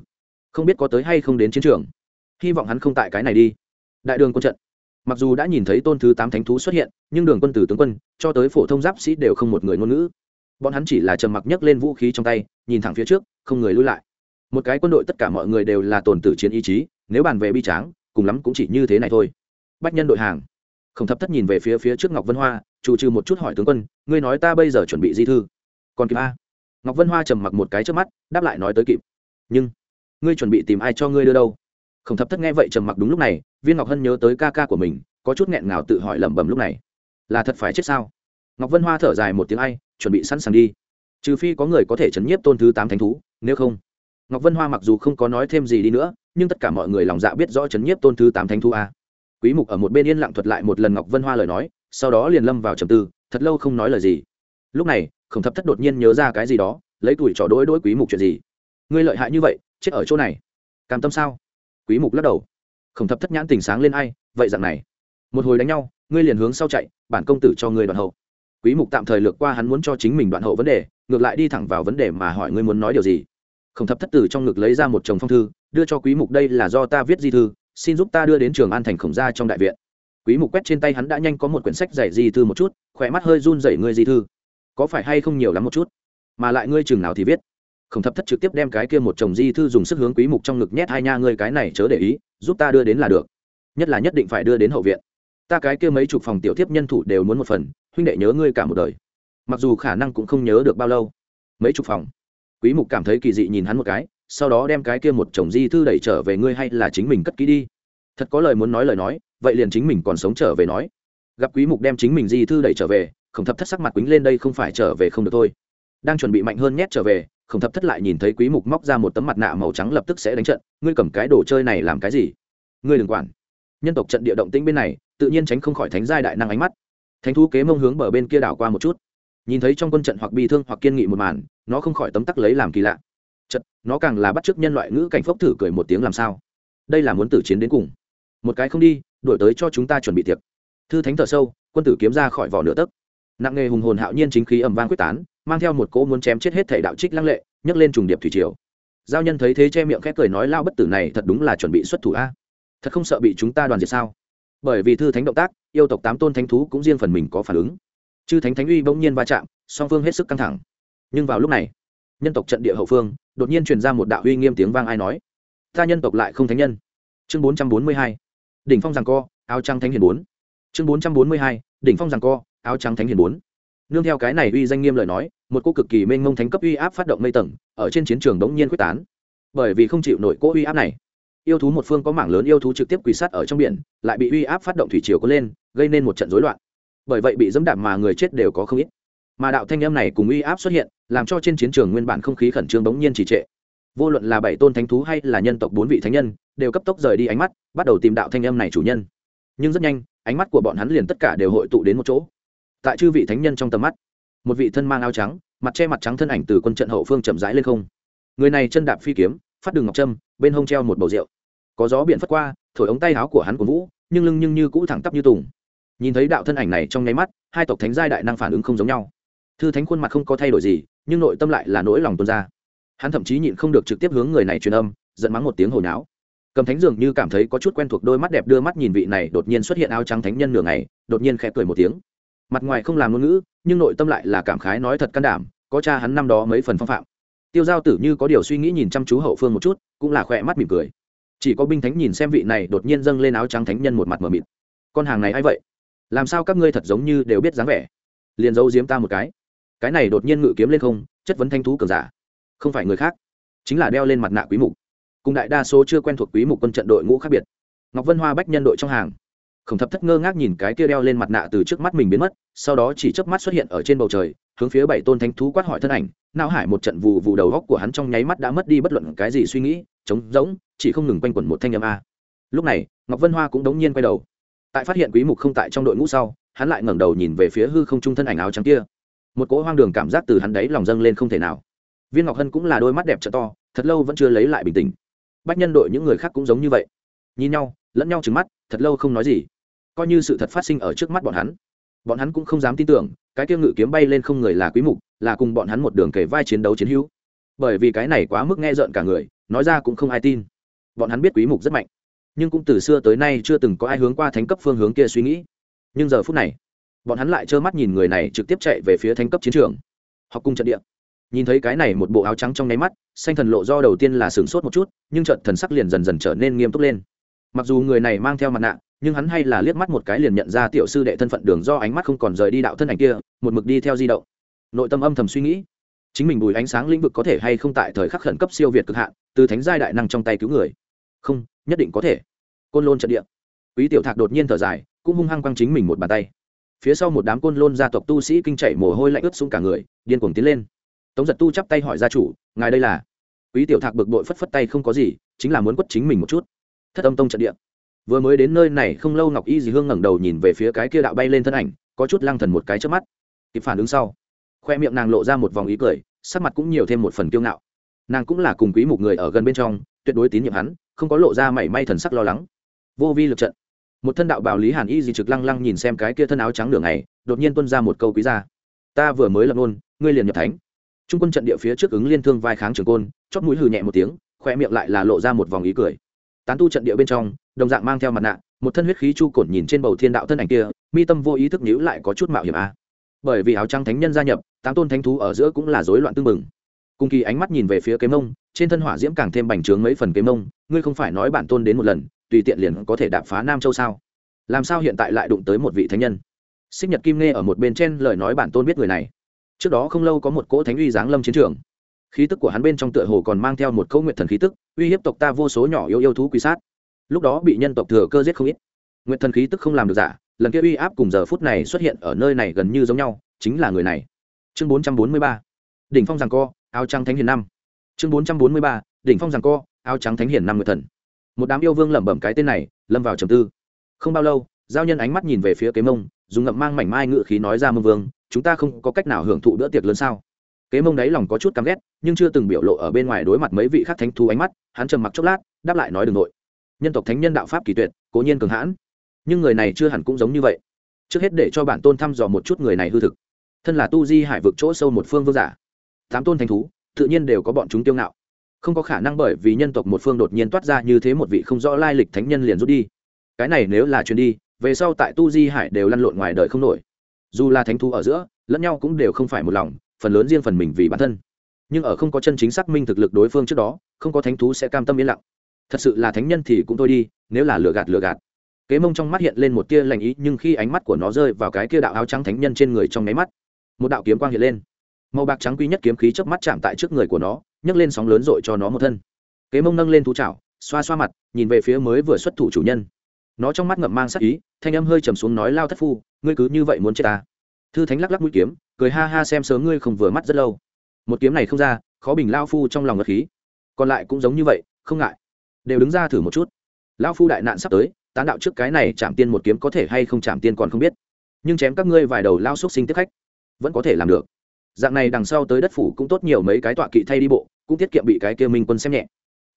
không biết có tới hay không đến chiến trường. Hy vọng hắn không tại cái này đi. Đại đường quân trận. Mặc dù đã nhìn thấy tôn thứ tám thánh thú xuất hiện, nhưng đường quân tử tướng quân cho tới phổ thông giáp sĩ đều không một người ngôn ngữ. Bọn hắn chỉ là trầm mặc nhấc lên vũ khí trong tay, nhìn thẳng phía trước, không người lui lại. Một cái quân đội tất cả mọi người đều là tồn tử chiến ý chí, nếu bàn về bi tráng, cùng lắm cũng chỉ như thế này thôi. Bách nhân đội hàng. Không thập thất nhìn về phía phía trước ngọc vân hoa chủ trừ một chút hỏi tướng quân, ngươi nói ta bây giờ chuẩn bị di thư? Còn kịp a. Ngọc vân hoa trầm mặc một cái trước mắt, đáp lại nói tới kịp. Nhưng ngươi chuẩn bị tìm ai cho ngươi đưa đâu? Khổng thập thất nghe vậy trầm mặc đúng lúc này, viên ngọc hân nhớ tới ca ca của mình, có chút nghẹn ngào tự hỏi lẩm bẩm lúc này. Là thật phải chết sao? Ngọc vân hoa thở dài một tiếng ai, chuẩn bị sẵn sàng đi. Trừ phi có người có thể chấn nhiếp tôn thứ tám thánh thú, nếu không. Ngọc vân hoa mặc dù không có nói thêm gì đi nữa, nhưng tất cả mọi người lòng dạ biết rõ chấn nhiếp tôn thứ tám thánh thú a. Quý mục ở một bên yên lặng thuật lại một lần ngọc vân hoa lời nói, sau đó liền lâm vào trầm tư, thật lâu không nói lời gì. Lúc này, khổng thập thất đột nhiên nhớ ra cái gì đó, lấy tuổi trò đối đối quý mục chuyện gì? Ngươi lợi hại như vậy chết ở chỗ này. Cam tâm sao? Quý mục lắc đầu. Khổng thập thất nhãn tình sáng lên ai, vậy dạng này. Một hồi đánh nhau, ngươi liền hướng sau chạy, bản công tử cho ngươi đoạn hậu. Quý mục tạm thời lược qua hắn muốn cho chính mình đoạn hậu vấn đề, ngược lại đi thẳng vào vấn đề mà hỏi ngươi muốn nói điều gì. Khổng thập thất tử trong ngực lấy ra một chồng phong thư, đưa cho quý mục đây là do ta viết di thư, xin giúp ta đưa đến trường an thành khổng gia trong đại viện. Quý mục quét trên tay hắn đã nhanh có một quyển sách dạy di thư một chút, khỏe mắt hơi run rẩy ngươi di thư. Có phải hay không nhiều lắm một chút? Mà lại ngươi chừng nào thì viết? Khổng thập thất trực tiếp đem cái kia một chồng di thư dùng sức hướng quý mục trong ngực nhét hai nha, ngươi cái này chớ để ý, giúp ta đưa đến là được. Nhất là nhất định phải đưa đến hậu viện. Ta cái kia mấy chục phòng tiểu tiếp nhân thủ đều muốn một phần, huynh đệ nhớ ngươi cả một đời. Mặc dù khả năng cũng không nhớ được bao lâu. Mấy chục phòng. Quý mục cảm thấy kỳ dị nhìn hắn một cái, sau đó đem cái kia một chồng di thư đẩy trở về ngươi hay là chính mình cất kỹ đi. Thật có lời muốn nói lời nói, vậy liền chính mình còn sống trở về nói. Gặp quý mục đem chính mình di thư đẩy trở về, khổng thập thất sắc mặt quýnh lên đây không phải trở về không được thôi. Đang chuẩn bị mạnh hơn nhét trở về khổng thập thất lại nhìn thấy quý mục móc ra một tấm mặt nạ màu trắng lập tức sẽ đánh trận, ngươi cầm cái đồ chơi này làm cái gì? Ngươi đừng quản. Nhân tộc trận địa động tĩnh bên này, tự nhiên tránh không khỏi thánh giai đại năng ánh mắt. Thánh thú kế mông hướng bờ bên kia đảo qua một chút. Nhìn thấy trong quân trận hoặc bi thương hoặc kiên nghị một màn, nó không khỏi tấm tắc lấy làm kỳ lạ. Trận nó càng là bắt chước nhân loại ngữ cảnh phốc thử cười một tiếng làm sao? Đây là muốn tử chiến đến cùng. Một cái không đi, đổi tới cho chúng ta chuẩn bị tiệc. Thư thánh thở sâu, quân tử kiếm ra khỏi vỏ nửa tấc. Nặng nghề hùng hồn hạo nhiên chính khí ẩm vang quyết tán mang theo một cỗ muốn chém chết hết thể đạo trích lăng lệ, nhấc lên trùng điệp thủy triều. Giao nhân thấy thế che miệng khét cười nói, lao bất tử này thật đúng là chuẩn bị xuất thủ a. Thật không sợ bị chúng ta đoàn diệt sao? Bởi vì thư thánh động tác, yêu tộc tám tôn thánh thú cũng riêng phần mình có phản ứng. Chư thánh thánh uy bỗng nhiên va chạm, song phương hết sức căng thẳng. Nhưng vào lúc này, nhân tộc trận địa hậu phương, đột nhiên truyền ra một đạo uy nghiêm tiếng vang ai nói, ta nhân tộc lại không thánh nhân. Chương bốn trăm bốn mươi hai, đỉnh phong rằng co, áo trắng thánh hiền bốn. Chương bốn trăm bốn mươi hai, đỉnh phong rằng co, áo trắng thánh hiền bốn nương theo cái này uy danh nghiêm lời nói, một cô cực kỳ mênh mông thánh cấp uy áp phát động mây tầng, ở trên chiến trường đống nhiên quyết tán. Bởi vì không chịu nổi cỗ uy áp này. Yêu thú một phương có mảng lớn yêu thú trực tiếp quỳ sát ở trong biển, lại bị uy áp phát động thủy chiều có lên, gây nên một trận rối loạn. Bởi vậy bị dẫm đạp mà người chết đều có không ít. Mà đạo thanh âm này cùng uy áp xuất hiện, làm cho trên chiến trường nguyên bản không khí khẩn trương bỗng nhiên trì trệ. Vô luận là bảy tôn thánh thú hay là nhân tộc bốn vị thánh nhân, đều cấp tốc rời đi ánh mắt, bắt đầu tìm đạo thanh âm này chủ nhân. Nhưng rất nhanh, ánh mắt của bọn hắn liền tất cả đều hội tụ đến một chỗ tại chư vị thánh nhân trong tầm mắt. Một vị thân mang áo trắng, mặt che mặt trắng thân ảnh từ quân trận hậu phương chậm rãi lên không. Người này chân đạp phi kiếm, phát đường ngọc trâm, bên hông treo một bầu rượu. Có gió biển phất qua, thổi ống tay áo của hắn của vũ, nhưng lưng nhưng như cũ thẳng tắp như tùng. Nhìn thấy đạo thân ảnh này trong nháy mắt, hai tộc thánh giai đại năng phản ứng không giống nhau. Thư thánh khuôn mặt không có thay đổi gì, nhưng nội tâm lại là nỗi lòng tuôn ra. Hắn thậm chí nhịn không được trực tiếp hướng người này truyền âm, giận mắng một tiếng hồi náo cầm thánh dường như cảm thấy có chút quen thuộc, đôi mắt đẹp đưa mắt nhìn vị này đột nhiên xuất hiện áo trắng thánh nhân nửa ngày, đột nhiên khẽ cười một tiếng mặt ngoài không làm ngôn ngữ, nhưng nội tâm lại là cảm khái nói thật can đảm, có cha hắn năm đó mấy phần phong phạm. Tiêu giao tử như có điều suy nghĩ nhìn chăm chú hậu phương một chút, cũng là khỏe mắt mỉm cười. Chỉ có binh thánh nhìn xem vị này đột nhiên dâng lên áo trắng thánh nhân một mặt mờ mịt. Con hàng này a i vậy? Làm sao các ngươi thật giống như đều biết dáng vẻ? Liền giấu giếm ta một cái. Cái này đột nhiên ngự kiếm lên không, chất vấn thanh thú cường giả. Không phải người khác, chính là đeo lên mặt nạ quý mục. Cùng đại đa số chưa quen thuộc quý mục quân trận đội ngũ khác biệt. Ngọc vân hoa bách nhân đội trong hàng khổng thập thất ngơ ngác nhìn cái kia đeo lên mặt nạ từ trước mắt mình biến mất, sau đó chỉ chớp mắt xuất hiện ở trên bầu trời, hướng phía bảy tôn thánh thú quát hỏi thân ảnh. Não hải một trận vụ vụ đầu góc của hắn trong nháy mắt đã mất đi bất luận cái gì suy nghĩ, trống rỗng, chỉ không ngừng quanh quẩn một thanh âm a. Lúc này, ngọc vân hoa cũng đống nhiên quay đầu. Tại phát hiện quý mục không tại trong đội ngũ sau, hắn lại ngẩng đầu nhìn về phía hư không trung thân ảnh áo trắng kia. Một cỗ hoang đường cảm giác từ hắn đấy lòng dâng lên không thể nào. Viên ngọc hân cũng là đôi mắt đẹp trợ to, thật lâu vẫn chưa lấy lại bình tĩnh. Bách nhân đội những người khác cũng giống như vậy. Nhìn nhau, lẫn nhau trừng mắt, thật lâu không nói gì coi như sự thật phát sinh ở trước mắt bọn hắn. Bọn hắn cũng không dám tin tưởng, cái tiêu ngự kiếm bay lên không người là quý mục, là cùng bọn hắn một đường kể vai chiến đấu chiến hữu. Bởi vì cái này quá mức nghe rợn cả người, nói ra cũng không ai tin. Bọn hắn biết quý mục rất mạnh, nhưng cũng từ xưa tới nay chưa từng có ai hướng qua thánh cấp phương hướng kia suy nghĩ. Nhưng giờ phút này, bọn hắn lại trơ mắt nhìn người này trực tiếp chạy về phía thánh cấp chiến trường. Học cung trận địa. Nhìn thấy cái này một bộ áo trắng trong nháy mắt, xanh thần lộ do đầu tiên là sửng sốt một chút, nhưng trận thần sắc liền dần dần trở nên nghiêm túc lên. Mặc dù người này mang theo mặt nạ nhưng hắn hay là liếc mắt một cái liền nhận ra tiểu sư đệ thân phận đường do ánh mắt không còn rời đi đạo thân ảnh kia, một mực đi theo di động. Nội tâm âm thầm suy nghĩ, chính mình bùi ánh sáng lĩnh vực có thể hay không tại thời khắc khẩn cấp siêu việt cực hạn, từ thánh giai đại năng trong tay cứu người. Không, nhất định có thể. Côn lôn trận địa. Quý tiểu thạc đột nhiên thở dài, cũng hung hăng quăng chính mình một bàn tay. Phía sau một đám côn lôn gia tộc tu sĩ kinh chạy mồ hôi lạnh ướt xuống cả người, điên cuồng tiến lên. Tống giật tu chắp tay hỏi gia chủ, ngài đây là? Quý tiểu thạc bực bội phất phất tay không có gì, chính là muốn quất chính mình một chút. Thất âm tông trận địa vừa mới đến nơi này không lâu ngọc y dì hương ngẩng đầu nhìn về phía cái kia đạo bay lên thân ảnh, có chút lăng thần một cái trước mắt. Kịp phản ứng sau, khoe miệng nàng lộ ra một vòng ý cười, sắc mặt cũng nhiều thêm một phần kiêu ngạo. Nàng cũng là cùng quý một người ở gần bên trong, tuyệt đối tín nhiệm hắn, không có lộ ra mảy may thần sắc lo lắng. Vô vi lực trận. Một thân đạo bào lý hàn y dì trực lăng lăng nhìn xem cái kia thân áo trắng đường này đột nhiên tuân ra một câu quý ra ta vừa mới lập nôn ngươi liền nhập thánh. Trung quân trận địa phía trước ứng liên thương vai kháng trường côn, chót mũi hừ nhẹ một tiếng, khoe miệng lại là lộ ra một vòng ý cười tán tu trận địa bên trong, đồng dạng mang theo mặt nạ, một thân huyết khí chu cổn nhìn trên bầu thiên đạo thân ảnh kia, mi tâm vô ý thức nhíu lại có chút mạo hiểm a. À. bởi vì áo trăng thánh nhân gia nhập, tám tôn thánh thú ở giữa cũng là rối loạn tương mừng cùng kỳ ánh mắt nhìn về phía kế mông trên thân hỏa diễm càng thêm bành trướng mấy phần kế mông ngươi không phải nói bản tôn đến một lần, tùy tiện liền có thể đạp phá nam châu sao? Làm sao hiện tại lại đụng tới một vị thánh nhân? Xích nhật kim nghe ở một bên trên lời nói bản tôn biết người này. Trước đó không lâu có một cỗ thánh uy giáng lâm chiến trường khí tức của hắn bên trong tựa hồ còn mang theo một câu nguyện thần khí tức, uy hiếp tộc ta vô số nhỏ yêu yêu thú quý sát. Lúc đó bị nhân tộc thừa cơ giết không ít. Nguyện thần khí tức không làm được giả, lần kia uy áp cùng giờ phút này xuất hiện ở nơi này gần như giống nhau, chính là người này. Chương bốn trăm bốn mươi ba. Đỉnh phong rằng co, áo trắng thánh hiền năm. Chương bốn trăm bốn mươi ba. Đỉnh phong rằng co, áo trắng thánh hiền năm nguyện thần. Một đám yêu vương lẩm bẩm cái tên này, lâm vào trầm tư. Không bao lâu, giao nhân ánh mắt nhìn về phía kế mông, dùng ngậm mang mảnh mai ngự khí nói ra mông vương, chúng ta không có cách nào hưởng thụ bữa tiệc lớn sao? Kế mông đáy lòng có chút căm ghét, nhưng chưa từng biểu lộ ở bên ngoài đối mặt mấy vị khác thánh thú ánh mắt, hắn trầm mặc chốc lát, đáp lại nói đ ừ n g nội. Nhân tộc thánh nhân đạo pháp kỳ tuyệt, cố nhiên cường hãn. Nhưng người này chưa hẳn cũng giống như vậy. Trước hết để cho bản tôn thăm dò một chút người này hư thực. Thân là tu di hải vực chỗ sâu một phương vương giả. Tám tôn thánh thú, tự nhiên đều có bọn chúng tiêu ngạo. Không có khả năng bởi vì nhân tộc một phương đột nhiên toát ra như thế một vị không rõ lai lịch thánh nhân liền rút đi. Cái này nếu là chuyến đi, về sau tại tu di hải đều lăn lộn ngoài đời không nổi. Dù là thánh thú ở giữa, lẫn nhau cũng đều không phải một lòng phần lớn riêng phần mình vì bản thân. Nhưng ở không có chân chính xác minh thực lực đối phương trước đó, không có thánh thú sẽ cam tâm yên lặng. Thật sự là thánh nhân thì cũng thôi đi, nếu là lừa gạt lừa gạt. Kế mông trong mắt hiện lên một tia lành ý, nhưng khi ánh mắt của nó rơi vào cái kia đạo áo trắng thánh nhân trên người trong nháy mắt, một đạo kiếm quang hiện lên. Màu bạc trắng quý nhất kiếm khí chớp mắt chạm tại trước người của nó, nhấc lên sóng lớn dội cho nó một thân. Kế mông nâng lên thú chảo, xoa xoa mặt, nhìn về phía mới vừa xuất thủ chủ nhân. Nó trong mắt ngậm mang sắc ý, thanh âm hơi trầm xuống nói, lao thất phu, ngươi cứ như vậy muốn chết ta? Thư thánh lắc lắc mũi kiếm, cười ha ha xem sớm ngươi không vừa mắt rất lâu. Một kiếm này không ra, khó bình lao phu trong lòng ngật khí. Còn lại cũng giống như vậy, không ngại. Đều đứng ra thử một chút. Lao phu đại nạn sắp tới, tán đạo trước cái này chạm tiên một kiếm có thể hay không chạm tiên còn không biết. Nhưng chém các ngươi vài đầu lao xúc sinh tiếp khách, vẫn có thể làm được. Dạng này đằng sau tới đất phủ cũng tốt nhiều mấy cái tọa kỵ thay đi bộ, cũng tiết kiệm bị cái kia minh quân xem nhẹ.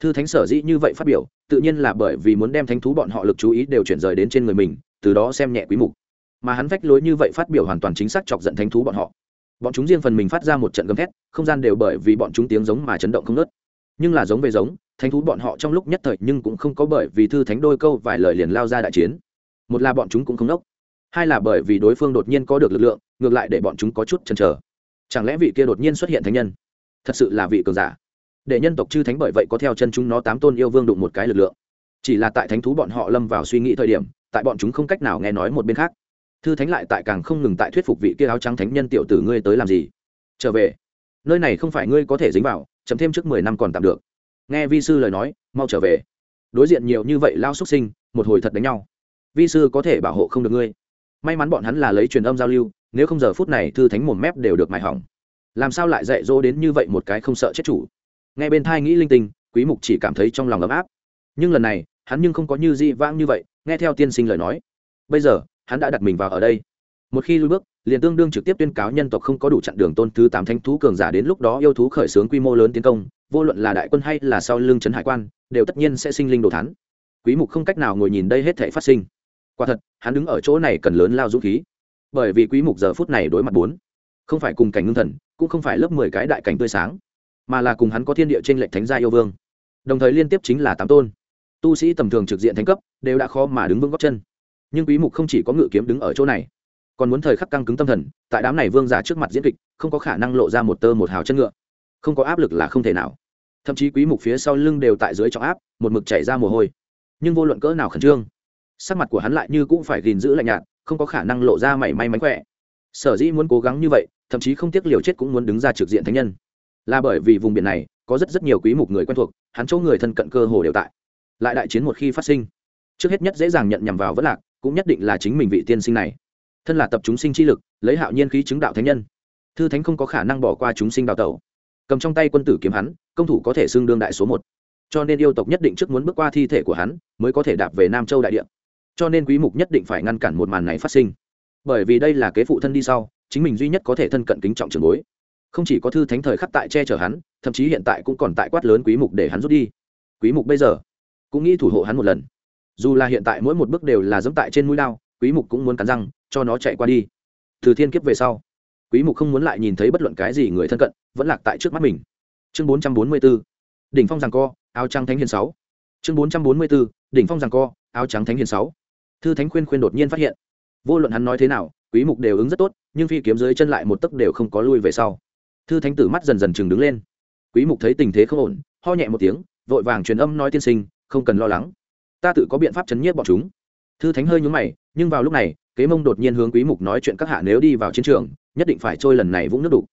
Thư thánh sở dĩ như vậy phát biểu, tự nhiên là bởi vì muốn đem thánh thú bọn họ lực chú ý đều chuyển rời đến trên người mình, từ đó xem nhẹ quý mục mà hắn vách lối như vậy phát biểu hoàn toàn chính xác chọc giận thánh thú bọn họ. Bọn chúng riêng phần mình phát ra một trận gầm thét, không gian đều bởi vì bọn chúng tiếng giống mà chấn động không nớt nhưng là giống về giống, thánh thú bọn họ trong lúc nhất thời nhưng cũng không có bởi vì thư thánh đôi câu vài lời liền lao ra đại chiến. Một là bọn chúng cũng không đốc, hai là bởi vì đối phương đột nhiên có được lực lượng, ngược lại để bọn chúng có chút chần chờ. Chẳng lẽ vị kia đột nhiên xuất hiện thánh nhân? Thật sự là vị cường giả. Để nhân tộc chư thánh bởi vậy có theo chân chúng nó tám tôn yêu vương đụng một cái lực lượng. Chỉ là tại thánh thú bọn họ lâm vào suy nghĩ thời điểm, tại bọn chúng không cách nào nghe nói một bên khác thư thánh lại tại càng không ngừng tại thuyết phục vị kia áo trắng thánh nhân, tiểu tử ngươi tới làm gì? Trở về. Nơi này không phải ngươi có thể dính vào chấm thêm trước mười năm còn tạm được. Nghe vi sư lời nói, mau trở về. Đối diện nhiều như vậy lao xuất sinh, một hồi thật đánh nhau. Vi sư có thể bảo hộ không được ngươi. May mắn bọn hắn là lấy truyền âm giao lưu, nếu không giờ phút này thư thánh mồm mép đều được mài hỏng. Làm sao lại dạy dỗ đến như vậy một cái không sợ chết chủ? Ngay bên thai nghĩ linh tinh, quý mục chỉ cảm thấy trong lòng ấm áp. Nhưng lần này, hắn nhưng không có như di vãng như vậy, nghe theo tiên sinh lời nói. Bây giờ hắn đã đặt mình vào ở đây. Một khi lui bước, liền tương đương trực tiếp tuyên cáo nhân tộc không có đủ chặn đường tôn thứ tám thánh thú cường giả đến lúc đó yêu thú khởi xướng quy mô lớn tiến công, vô luận là đại quân hay là sau lưng trấn hải quan, đều tất nhiên sẽ sinh linh đồ thắn quý mục không cách nào ngồi nhìn đây hết thể phát sinh. Quả thật, hắn đứng ở chỗ này cần lớn lao dũng khí. Bởi vì quý mục giờ phút này đối mặt bốn. Không phải cùng cảnh ngưng thần, cũng không phải lớp 10 cái đại cảnh tươi sáng, mà là cùng hắn có thiên địa trên lệnh thánh gia yêu vương. Đồng thời liên tiếp chính là tám tôn. Tu sĩ tầm thường trực diện thánh cấp, đều đã khó mà đứng vững góc chân nhưng quý mục không chỉ có ngự kiếm đứng ở chỗ này, còn muốn thời khắc căng cứng tâm thần, tại đám này vương giả trước mặt diễn kịch, không có khả năng lộ ra một tơ một hào chân ngựa. Không có áp lực là không thể nào. Thậm chí quý mục phía sau lưng đều tại dưới trọng áp, một mực chảy ra mồ hôi. Nhưng vô luận cỡ nào khẩn trương, sắc mặt của hắn lại như cũng phải gìn giữ lạnh nhạt, không có khả năng lộ ra mảy may mánh khỏe. Sở dĩ muốn cố gắng như vậy, thậm chí không tiếc liều chết cũng muốn đứng ra trực diện thánh nhân. Là bởi vì vùng biển này, có rất rất nhiều quý mục người quen thuộc, hắn chỗ người thân cận cơ hồ đều tại. Lại đại chiến một khi phát sinh, trước hết nhất dễ dàng nhận nhầm vào vất lạc cũng nhất định là chính mình vị tiên sinh này. Thân là tập chúng sinh chi lực, lấy hạo nhiên khí chứng đạo thánh nhân, thư thánh không có khả năng bỏ qua chúng sinh đào tẩu. Cầm trong tay quân tử kiếm hắn, công thủ có thể xưng đương đại số một. Cho nên yêu tộc nhất định trước muốn bước qua thi thể của hắn, mới có thể đạp về nam châu đại địa. Cho nên quý mục nhất định phải ngăn cản một màn này phát sinh. Bởi vì đây là kế phụ thân đi sau, chính mình duy nhất có thể thân cận kính trọng trường bối. Không chỉ có thư thánh thời khắc tại che chở hắn, thậm chí hiện tại cũng còn tại quát lớn quý mục để hắn rút đi. Quý mục bây giờ cũng nghĩ thủ hộ hắn một lần dù là hiện tại mỗi một bước đều là dẫm tại trên mũi lao, quý mục cũng muốn cắn răng, cho nó chạy qua đi. Từ thiên kiếp về sau, quý mục không muốn lại nhìn thấy bất luận cái gì người thân cận, vẫn lạc tại trước mắt mình. Chương 444 đỉnh phong giằng co, áo trắng thánh hiền 6 chương 444 đỉnh phong giằng co, áo trắng thánh hiền 6 thư thánh khuyên khuyên đột nhiên phát hiện, vô luận hắn nói thế nào, quý mục đều ứng rất tốt, nhưng phi kiếm dưới chân lại một tấc đều không có lui về sau. Thư thánh tử mắt dần dần chừng đứng lên. Quý mục thấy tình thế không ổn, ho nhẹ một tiếng, vội vàng truyền âm nói tiên sinh, không cần lo lắng ta tự có biện pháp chấn nhiếp bọn chúng. Thư thánh hơi nhúng mày, nhưng vào lúc này, kế mông đột nhiên hướng quý mục nói chuyện các hạ nếu đi vào chiến trường, nhất định phải trôi lần này vũng nước đủ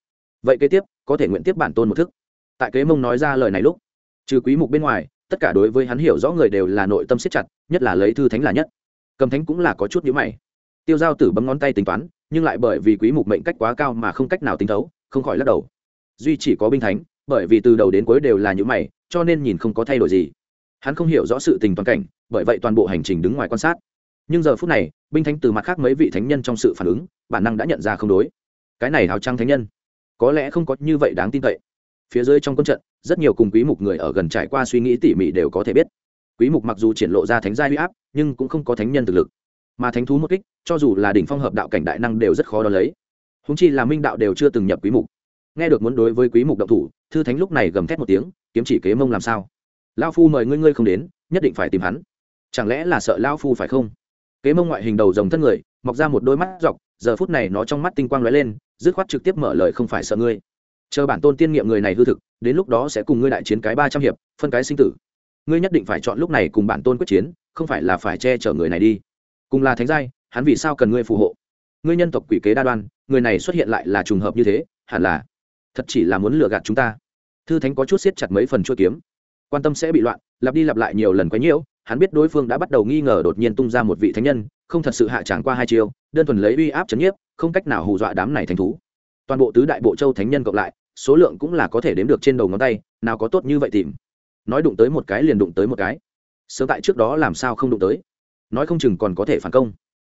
vậy kế tiếp, có thể nguyện tiếp bản tôn một thức. Tại kế mông nói ra lời này lúc, trừ quý mục bên ngoài, tất cả đối với hắn hiểu rõ người đều là nội tâm siết chặt, nhất là lấy thư thánh là nhất. Cầm thánh cũng là có chút nhíu mày. Tiêu giao tử bấm ngón tay tính toán, nhưng lại bởi vì quý mục mệnh cách quá cao mà không cách nào tính thấu, không khỏi lắc đầu. Duy chỉ có binh thánh, bởi vì từ đầu đến cuối đều là những mày, cho nên nhìn không có thay đổi gì. Hắn không hiểu rõ sự tình toàn cảnh bởi vậy toàn bộ hành trình đứng ngoài quan sát. Nhưng giờ phút này, binh thánh từ mặt khác mấy vị thánh nhân trong sự phản ứng, bản năng đã nhận ra không đối. Cái này hào trang thánh nhân, có lẽ không có như vậy đáng tin cậy. Phía dưới trong quân trận, rất nhiều cùng quý mục người ở gần trải qua suy nghĩ tỉ mỉ đều có thể biết. Quý mục mặc dù triển lộ ra thánh gia huy áp, nhưng cũng không có thánh nhân thực lực. Mà thánh thú một kích, cho dù là đỉnh phong hợp đạo cảnh đại năng đều rất khó đo lấy. Húng chi là minh đạo đều chưa từng nhập quý mục. Nghe được muốn đối với quý mục động thủ, thư thánh lúc này gầm thét một tiếng, kiếm chỉ kế mông làm sao? Lao phu mời ngươi ngươi không đến, nhất định phải tìm hắn chẳng lẽ là sợ lao phu phải không? Kế mông ngoại hình đầu rồng thân người, mọc ra một đôi mắt dọc, giờ phút này nó trong mắt tinh quang lóe lên, dứt khoát trực tiếp mở lời không phải sợ ngươi. Chờ bản tôn tiên nghiệm người này hư thực, đến lúc đó sẽ cùng ngươi đại chiến cái ba trăm hiệp, phân cái sinh tử. Ngươi nhất định phải chọn lúc này cùng bản tôn quyết chiến, không phải là phải che chở người này đi. Cùng là thánh giai, hắn vì sao cần ngươi phù hộ? Ngươi nhân tộc quỷ kế đa đoan, người này xuất hiện lại là trùng hợp như thế, hẳn là, thật chỉ là muốn lừa gạt chúng ta. Thư thánh có chút siết chặt mấy phần chua kiếm. Quan tâm sẽ bị loạn, lặp đi lặp lại nhiều lần quấy nhiễu hắn biết đối phương đã bắt đầu nghi ngờ đột nhiên tung ra một vị thánh nhân, không thật sự hạ tràng qua hai chiêu, đơn thuần lấy uy áp chấn nhiếp, không cách nào hù dọa đám này thành thú. Toàn bộ tứ đại bộ châu thánh nhân cộng lại, số lượng cũng là có thể đếm được trên đầu ngón tay, nào có tốt như vậy tìm. Nói đụng tới một cái liền đụng tới một cái. Sớm tại trước đó làm sao không đụng tới? Nói không chừng còn có thể phản công.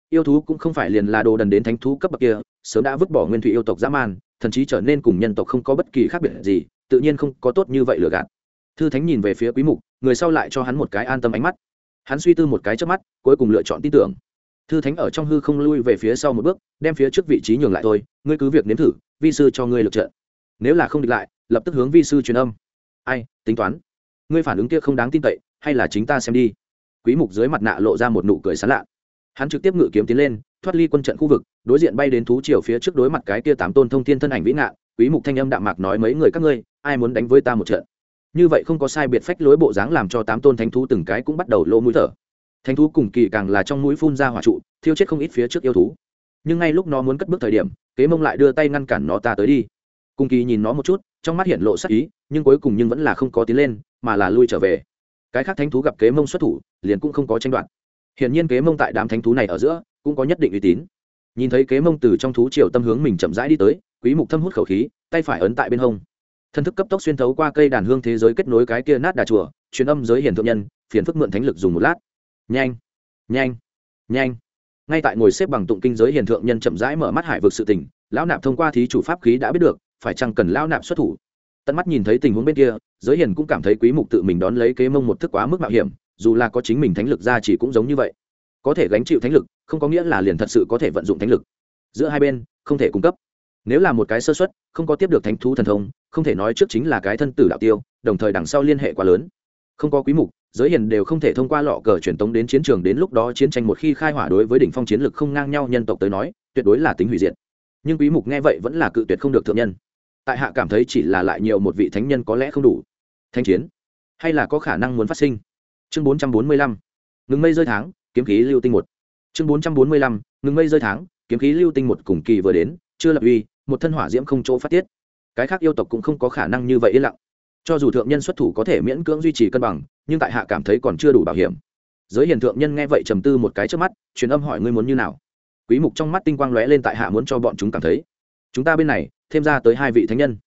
Yêu thú cũng không phải liền là đồ đần đến thánh thú cấp bậc kia, sớm đã vứt bỏ nguyên thủy yêu tộc dã man, thậm chí trở nên cùng nhân tộc không có bất kỳ khác biệt gì, tự nhiên không có tốt như vậy lừa gạt thư thánh nhìn về phía quý mục, người sau lại cho hắn một cái an tâm ánh mắt. Hắn suy tư một cái trước mắt, cuối cùng lựa chọn tin tưởng. Thư thánh ở trong hư không lui về phía sau một bước, đem phía trước vị trí nhường lại thôi, ngươi cứ việc nếm thử, vi sư cho ngươi lực trận nếu là không địch lại, lập tức hướng vi sư truyền âm. Ai, tính toán? Ngươi phản ứng kia không đáng tin cậy, hay là chính ta xem đi. Quý mục dưới mặt nạ lộ ra một nụ cười sán lạ. Hắn trực tiếp ngự kiếm tiến lên, thoát ly quân trận khu vực, đối diện bay đến thú triều phía trước đối mặt cái kia tám tôn thông thiên thân ảnh vĩ ngạn quý mục thanh âm đạm mạc nói mấy người các ngươi, ai muốn đánh với ta một trận? Như vậy không có sai biệt phách lối bộ dáng làm cho tám tôn thánh thú từng cái cũng bắt đầu lỗ mũi thở. Thánh thú cùng kỳ càng là trong mũi phun ra hỏa trụ, thiêu chết không ít phía trước yêu thú. Nhưng ngay lúc nó muốn cất bước thời điểm, kế mông lại đưa tay ngăn cản nó ta tới đi. Cùng kỳ nhìn nó một chút, trong mắt hiện lộ sắc ý, nhưng cuối cùng nhưng vẫn là không có tiến lên, mà là lui trở về. Cái khác thánh thú gặp kế mông xuất thủ, liền cũng không có tranh đoạt. Hiển nhiên kế mông tại đám thánh thú này ở giữa, cũng có nhất định uy tín. Nhìn thấy kế mông từ trong thú triều tâm hướng mình chậm rãi đi tới, quý mục thâm hút khẩu khí, tay phải ấn tại bên hông thân thức cấp tốc xuyên thấu qua cây đàn hương thế giới kết nối cái kia nát đà chùa, truyền âm giới hiển thượng nhân, phiền phức mượn thánh lực dùng một lát. Nhanh nhanh nhanh. Ngay tại ngồi xếp bằng tụng kinh giới hiền thượng nhân chậm rãi mở mắt hải vực sự tình, lão nạp thông qua thí chủ pháp khí đã biết được, phải chăng cần lão nạp xuất thủ. Tận mắt nhìn thấy tình huống bên kia, giới hiền cũng cảm thấy quý mục tự mình đón lấy kế mông một thức quá mức mạo hiểm, dù là có chính mình thánh lực ra chỉ cũng giống như vậy. Có thể gánh chịu thánh lực, không có nghĩa là liền thật sự có thể vận dụng thánh lực. Giữa hai bên, không thể cung cấp nếu là một cái sơ xuất không có tiếp được thánh thú thần thông, không thể nói trước chính là cái thân tử đạo tiêu, đồng thời đằng sau liên hệ quá lớn. Không có quý mục, giới hiền đều không thể thông qua lọ cờ truyền tống đến chiến trường đến lúc đó chiến tranh một khi khai hỏa đối với đỉnh phong chiến lực không ngang nhau nhân tộc tới nói, tuyệt đối là tính hủy diệt. Nhưng quý mục nghe vậy vẫn là cự tuyệt không được thượng nhân. Tại hạ cảm thấy chỉ là lại nhiều một vị thánh nhân có lẽ không đủ. Thanh chiến? Hay là có khả năng muốn phát sinh? Chương 445 ngừng mây rơi tháng, kiếm khí lưu tinh một. Chương 445 ngừng mây rơi tháng, kiếm khí lưu tinh một cùng kỳ vừa đến, chưa lập uy một thân hỏa diễm không chỗ phát tiết. Cái khác yêu tộc cũng không có khả năng như vậy yên lặng. Cho dù thượng nhân xuất thủ có thể miễn cưỡng duy trì cân bằng, nhưng tại hạ cảm thấy còn chưa đủ bảo hiểm. Giới hiền thượng nhân nghe vậy trầm tư một cái trước mắt, truyền âm hỏi ngươi muốn như nào. Quý mục trong mắt tinh quang lóe lên tại hạ muốn cho bọn chúng cảm thấy. Chúng ta bên này, thêm ra tới hai vị thánh nhân.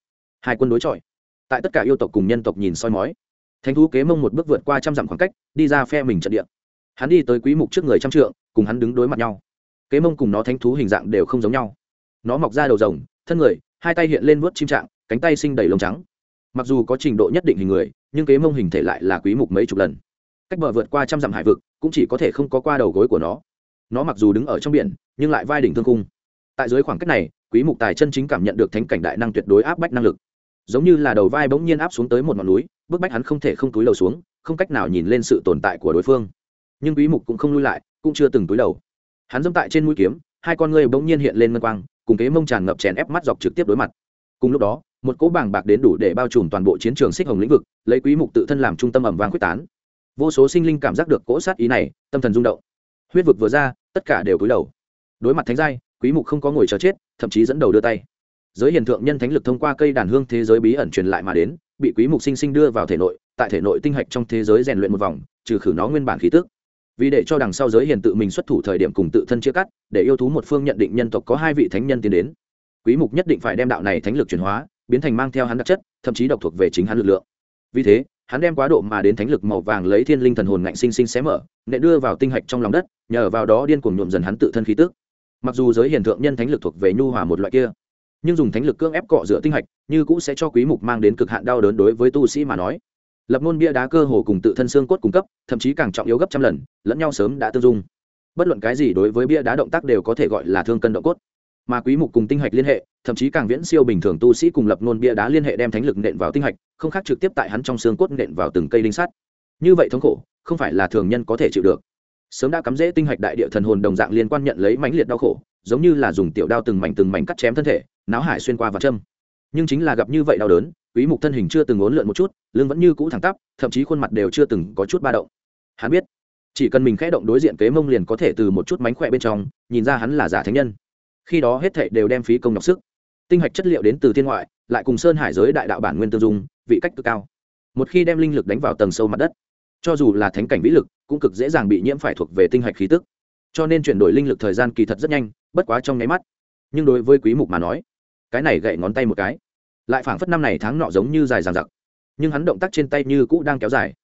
Hai quân đối chọi. Tại tất cả yêu tộc cùng nhân tộc nhìn soi mói. Thánh thú kế mông một bước vượt qua trăm dặm khoảng cách, đi ra phe mình trận địa. Hắn đi tới quý mục trước người trăm trượng, cùng hắn đứng đối mặt nhau. Kế mông cùng nó thánh thú hình dạng đều không giống nhau nó mọc ra đầu rồng, thân người, hai tay hiện lên vuốt chim trạng, cánh tay sinh đầy lông trắng. Mặc dù có trình độ nhất định hình người, nhưng kế mông hình thể lại là quý mục mấy chục lần. Cách bờ vượt qua trăm dặm hải vực, cũng chỉ có thể không có qua đầu gối của nó. Nó mặc dù đứng ở trong biển, nhưng lại vai đỉnh thương cung tại dưới khoảng cách này, quý mục tài chân chính cảm nhận được thánh cảnh đại năng tuyệt đối áp bách năng lực. Giống như là đầu vai bỗng nhiên áp xuống tới một ngọn núi bước bách hắn không thể không túi đầu xuống, không cách nào nhìn lên sự tồn tại của đối phương. Nhưng quý mục cũng không lui lại, cũng chưa từng túi đầu. Hắn dẫm tại trên mũi kiếm, hai con ngươi bỗng nhiên hiện lên ngân quang cùng kế mông tràn ngập chèn ép mắt dọc trực tiếp đối mặt. Cùng lúc đó, một cỗ bảng bạc đến đủ để bao trùm toàn bộ chiến trường xích hồng lĩnh vực, lấy quý mục tự thân làm trung tâm ẩm vàng quyết tán. Vô số sinh linh cảm giác được cỗ sát ý này, tâm thần rung động. Huyết vực vừa ra, tất cả đều cúi đầu. Đối mặt thánh giai, quý mục không có ngồi chờ chết, thậm chí dẫn đầu đưa tay. Giới hiền thượng nhân thánh lực thông qua cây đàn hương thế giới bí ẩn truyền lại mà đến, bị quý mục sinh sinh đưa vào thể nội, tại thể nội tinh hạch trong thế giới rèn luyện một vòng, trừ khử nó nguyên bản khí tức vì để cho đằng sau giới hiền tự mình xuất thủ thời điểm cùng tự thân chia cắt, để yêu thú một phương nhận định nhân tộc có hai vị thánh nhân tiến đến. Quý mục nhất định phải đem đạo này thánh lực chuyển hóa, biến thành mang theo hắn đặc chất, thậm chí độc thuộc về chính hắn lực lượng. Vì thế, hắn đem quá độ mà đến thánh lực màu vàng lấy thiên linh thần hồn ngạnh sinh sinh xé mở nệ đưa vào tinh hạch trong lòng đất, nhờ vào đó điên cuồng nhuộm dần hắn tự thân khí tức. Mặc dù giới hiền thượng nhân thánh lực thuộc về nhu hòa một loại kia, nhưng dùng thánh lực cưỡng ép cọ rửa tinh hạch, như cũ sẽ cho quý mục mang đến cực hạn đau đớn đối với tu sĩ mà nói lập ngôn bia đá cơ hồ cùng tự thân xương cốt cung cấp, thậm chí càng trọng yếu gấp trăm lần, lẫn nhau sớm đã tương dung. Bất luận cái gì đối với bia đá động tác đều có thể gọi là thương cân động cốt. Mà quý mục cùng tinh hạch liên hệ, thậm chí càng viễn siêu bình thường tu sĩ cùng lập ngôn bia đá liên hệ đem thánh lực nện vào tinh hạch, không khác trực tiếp tại hắn trong xương cốt nện vào từng cây đinh sắt. Như vậy thống khổ, không phải là thường nhân có thể chịu được. Sớm đã cắm rễ tinh hạch đại địa thần hồn đồng dạng liên quan nhận lấy mãnh liệt đau khổ, giống như là dùng tiểu đao từng mảnh từng mảnh cắt chém thân thể, náo hải xuyên qua và châm. Nhưng chính là gặp như vậy đau đớn quý mục thân hình chưa từng uốn lượn một chút, lưng vẫn như cũ thẳng tắp, thậm chí khuôn mặt đều chưa từng có chút ba động. Hắn biết, chỉ cần mình khẽ động đối diện kế mông liền có thể từ một chút mánh khỏe bên trong, nhìn ra hắn là giả thánh nhân. Khi đó hết thảy đều đem phí công nhọc sức. Tinh hạch chất liệu đến từ thiên ngoại, lại cùng sơn hải giới đại đạo bản nguyên tương dung, vị cách cực cao. Một khi đem linh lực đánh vào tầng sâu mặt đất, cho dù là thánh cảnh vĩ lực, cũng cực dễ dàng bị nhiễm phải thuộc về tinh hạch khí tức. Cho nên chuyển đổi linh lực thời gian kỳ thật rất nhanh, bất quá trong nháy mắt. Nhưng đối với quý mục mà nói, cái này gậy ngón tay một cái lại phảng phất năm này tháng nọ giống như dài dằng dặc. Nhưng hắn động tác trên tay như cũ đang kéo dài.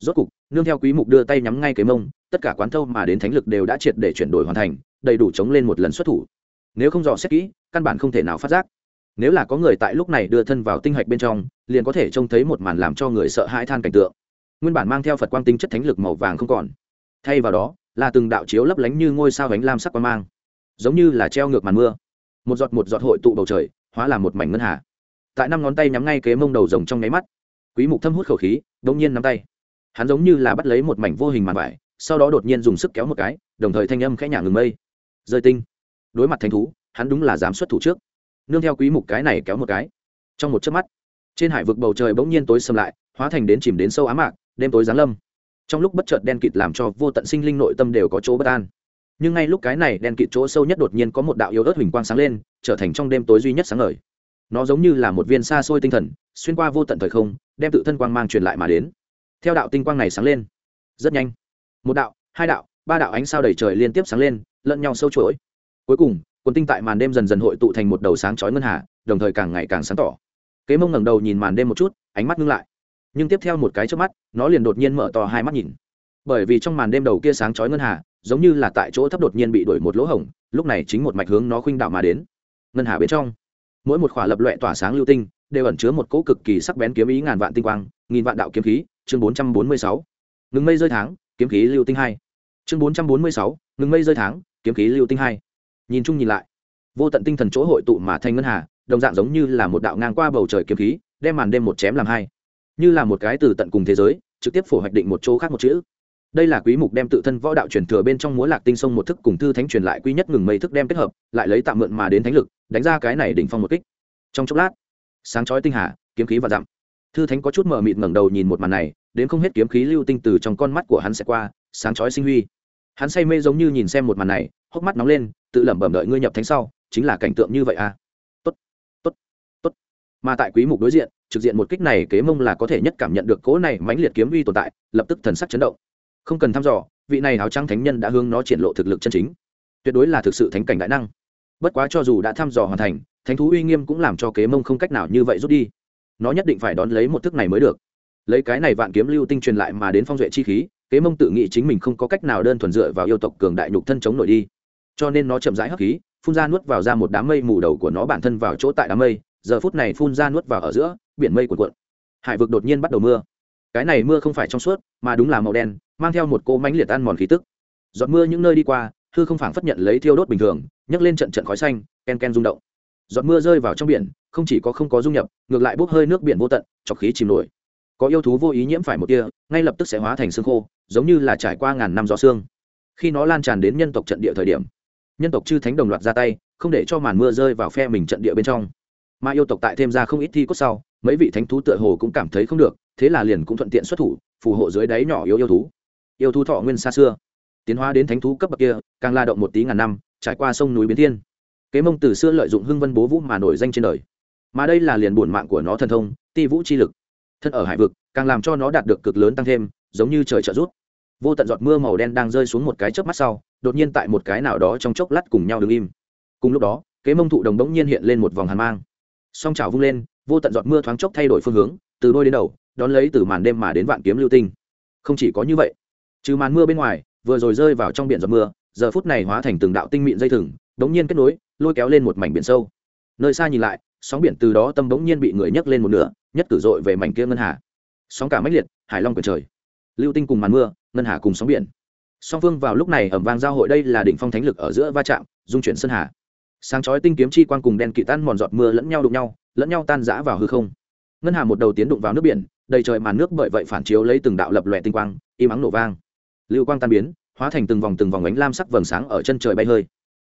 Rốt cục, nương theo quý mục đưa tay nhắm ngay cái mông, tất cả quán thâu mà đến thánh lực đều đã triệt để chuyển đổi hoàn thành, đầy đủ chống lên một lần xuất thủ. Nếu không dò xét kỹ, căn bản không thể nào phát giác. Nếu là có người tại lúc này đưa thân vào tinh hạch bên trong, liền có thể trông thấy một màn làm cho người sợ hãi than cảnh tượng. Nguyên bản mang theo phật quang tinh chất thánh lực màu vàng không còn. Thay vào đó, là từng đạo chiếu lấp lánh như ngôi sao ánh lam sắc quang mang. Giống như là treo ngược màn mưa. Một giọt một giọt hội tụ bầu trời, hóa là một mảnh ngân hà tại năm ngón tay nhắm ngay kế mông đầu rồng trong nháy mắt. Quý mục thâm hút khẩu khí đống nhiên nắm tay. Hắn giống như là bắt lấy một mảnh vô hình màn vải, sau đó đột nhiên dùng sức kéo một cái, đồng thời thanh âm khẽ nhả ngừng mây. Rơi tinh. Đối mặt thanh thú, hắn đúng là dám xuất thủ trước. Nương theo quý mục cái này kéo một cái. Trong một chớp mắt, trên hải vực bầu trời bỗng nhiên tối sầm lại, hóa thành đến chìm đến sâu ám mạc, đêm tối giáng lâm. Trong lúc bất chợt đen kịt làm cho vô tận sinh linh nội tâm đều có chỗ bất an. Nhưng ngay lúc cái này đen kịt chỗ sâu nhất đột nhiên có một đạo yếu ớt huỳnh quang sáng lên, trở thành trong đêm tối duy nhất sáng ngời nó giống như là một viên xa xôi tinh thần, xuyên qua vô tận thời không, đem tự thân quang mang truyền lại mà đến. Theo đạo tinh quang này sáng lên, rất nhanh. Một đạo, hai đạo, ba đạo ánh sao đầy trời liên tiếp sáng lên, lẫn nhau sâu chuỗi. Cuối cùng quần tinh tại màn đêm dần dần hội tụ thành một đầu sáng chói ngân hà, đồng thời càng ngày càng sáng tỏ. Kế mông ngẩng đầu nhìn màn đêm một chút, ánh mắt ngưng lại. Nhưng tiếp theo một cái trước mắt, nó liền đột nhiên mở to hai mắt nhìn. Bởi vì trong màn đêm đầu kia sáng chói ngân hà, giống như là tại chỗ thấp đột nhiên bị đuổi một lỗ hổng, lúc này chính một mạch hướng nó khuynh đạo mà đến. Ngân hà bên trong mỗi một khỏa lập loẹ tỏa sáng lưu tinh, đều ẩn chứa một cỗ cực kỳ sắc bén kiếm ý ngàn vạn tinh quang, nghìn vạn đạo kiếm khí, chương bốn trăm bốn mươi sáu. Ngừng mây rơi tháng, kiếm khí lưu tinh hai. Chương bốn trăm bốn mươi sáu ngừng mây rơi tháng, kiếm khí lưu tinh hai. Nhìn chung nhìn lại, vô tận tinh thần chỗ hội tụ mà thanh ngân hà, đồng dạng giống như là một đạo ngang qua bầu trời kiếm khí, đem màn đêm một chém làm hai. Như là một cái từ tận cùng thế giới, trực tiếp phổ hoạch định một chỗ khác một chữ đây là quý mục đem tự thân võ đạo truyền thừa bên trong múa lạc tinh sông một thức cùng thư thánh truyền lại quý nhất ngừng mây thức đem kết hợp, lại lấy tạm mượn mà đến thánh lực, đánh ra cái này đỉnh phong một kích. Trong chốc lát, sáng chói tinh hà, kiếm khí và dặm. Thư thánh có chút mờ mịt ngẩng đầu nhìn một màn này, đến không hết kiếm khí lưu tinh từ trong con mắt của hắn sẽ qua, sáng chói sinh huy. Hắn say mê giống như nhìn xem một màn này, hốc mắt nóng lên, tự lẩm bẩm đợi ngươi nhập thánh sau, chính là cảnh tượng như vậy à? Tốt tốt tốt. Mà tại quý mục đối diện, trực diện một kích này kế mông là có thể nhất cảm nhận được cỗ này mãnh liệt kiếm uy tồn tại, lập tức thần sắc chấn động không cần thăm dò, vị này áo trắng thánh nhân đã hướng nó triển lộ thực lực chân chính. Tuyệt đối là thực sự thánh cảnh đại năng. Bất quá cho dù đã thăm dò hoàn thành, thánh thú uy nghiêm cũng làm cho kế mông không cách nào như vậy rút đi. Nó nhất định phải đón lấy một thức này mới được. Lấy cái này vạn kiếm lưu tinh truyền lại mà đến phong duệ chi khí, kế mông tự nghĩ chính mình không có cách nào đơn thuần dựa vào yêu tộc cường đại nhục thân chống nổi đi. Cho nên nó chậm rãi hấp khí, phun ra nuốt vào ra một đám mây mù đầu của nó bản thân vào chỗ tại đám mây, giờ phút này phun ra nuốt vào ở giữa, biển mây cuộn cuộn. Hải vực đột nhiên bắt đầu mưa cái này mưa không phải trong suốt, mà đúng là màu đen, mang theo một cô mánh liệt ăn mòn khí tức. Giọt mưa những nơi đi qua, hư không phảng phất nhận lấy thiêu đốt bình thường, nhấc lên trận trận khói xanh, ken ken rung động. Giọt mưa rơi vào trong biển, không chỉ có không có dung nhập, ngược lại bốc hơi nước biển vô tận, chọc khí chìm nổi. Có yêu thú vô ý nhiễm phải một tia, ngay lập tức sẽ hóa thành xương khô, giống như là trải qua ngàn năm gió xương. Khi nó lan tràn đến nhân tộc trận địa thời điểm, nhân tộc chư thánh đồng loạt ra tay, không để cho màn mưa rơi vào phe mình trận địa bên trong. Mà yêu tộc tại thêm ra không ít thi cốt sau, mấy vị thánh thú tựa hồ cũng cảm thấy không được thế là liền cũng thuận tiện xuất thủ, phù hộ dưới đáy nhỏ yếu yêu thú. Yêu thú thọ nguyên xa xưa, tiến hóa đến thánh thú cấp bậc kia, càng la động một tí ngàn năm, trải qua sông núi biến thiên. Kế mông từ xưa lợi dụng hưng vân bố vũ mà nổi danh trên đời. Mà đây là liền bổn mạng của nó thần thông, ti vũ chi lực. Thân ở hải vực, càng làm cho nó đạt được cực lớn tăng thêm, giống như trời trợ rút vô tận giọt mưa màu đen đang rơi xuống một cái chớp mắt sau, đột nhiên tại một cái nào đó trong chốc lát cùng nhau đứng im. Cùng lúc đó, kế mông thụ đồng đống nhiên hiện lên một vòng hàn mang. Song trào vung lên, vô tận giọt mưa thoáng chốc thay đổi phương hướng, từ đôi đến đầu đón lấy từ màn đêm mà đến vạn kiếm lưu tinh. Không chỉ có như vậy, trừ màn mưa bên ngoài, vừa rồi rơi vào trong biển giọt mưa, giờ phút này hóa thành từng đạo tinh mịn dây thừng, đống nhiên kết nối, lôi kéo lên một mảnh biển sâu. Nơi xa nhìn lại, sóng biển từ đó tâm bỗng nhiên bị người nhấc lên một nửa, nhất cử dội về mảnh kia ngân hà. Sóng cả mãnh liệt, hải long quyền trời. Lưu tinh cùng màn mưa, ngân hà cùng sóng biển. Song phương vào lúc này ẩm vang giao hội đây là đỉnh phong thánh lực ở giữa va chạm, dung chuyển sơn hà. Sáng chói tinh kiếm chi quang cùng đen kỵ tan mòn giọt mưa lẫn nhau đụng nhau, lẫn nhau tan rã vào hư không. Ngân hà một đầu tiến đụng vào nước biển đầy trời màn nước bởi vậy phản chiếu lấy từng đạo lập lòe tinh quang, im ắng nổ vang. Lưu quang tan biến, hóa thành từng vòng từng vòng ánh lam sắc vầng sáng ở chân trời bay hơi.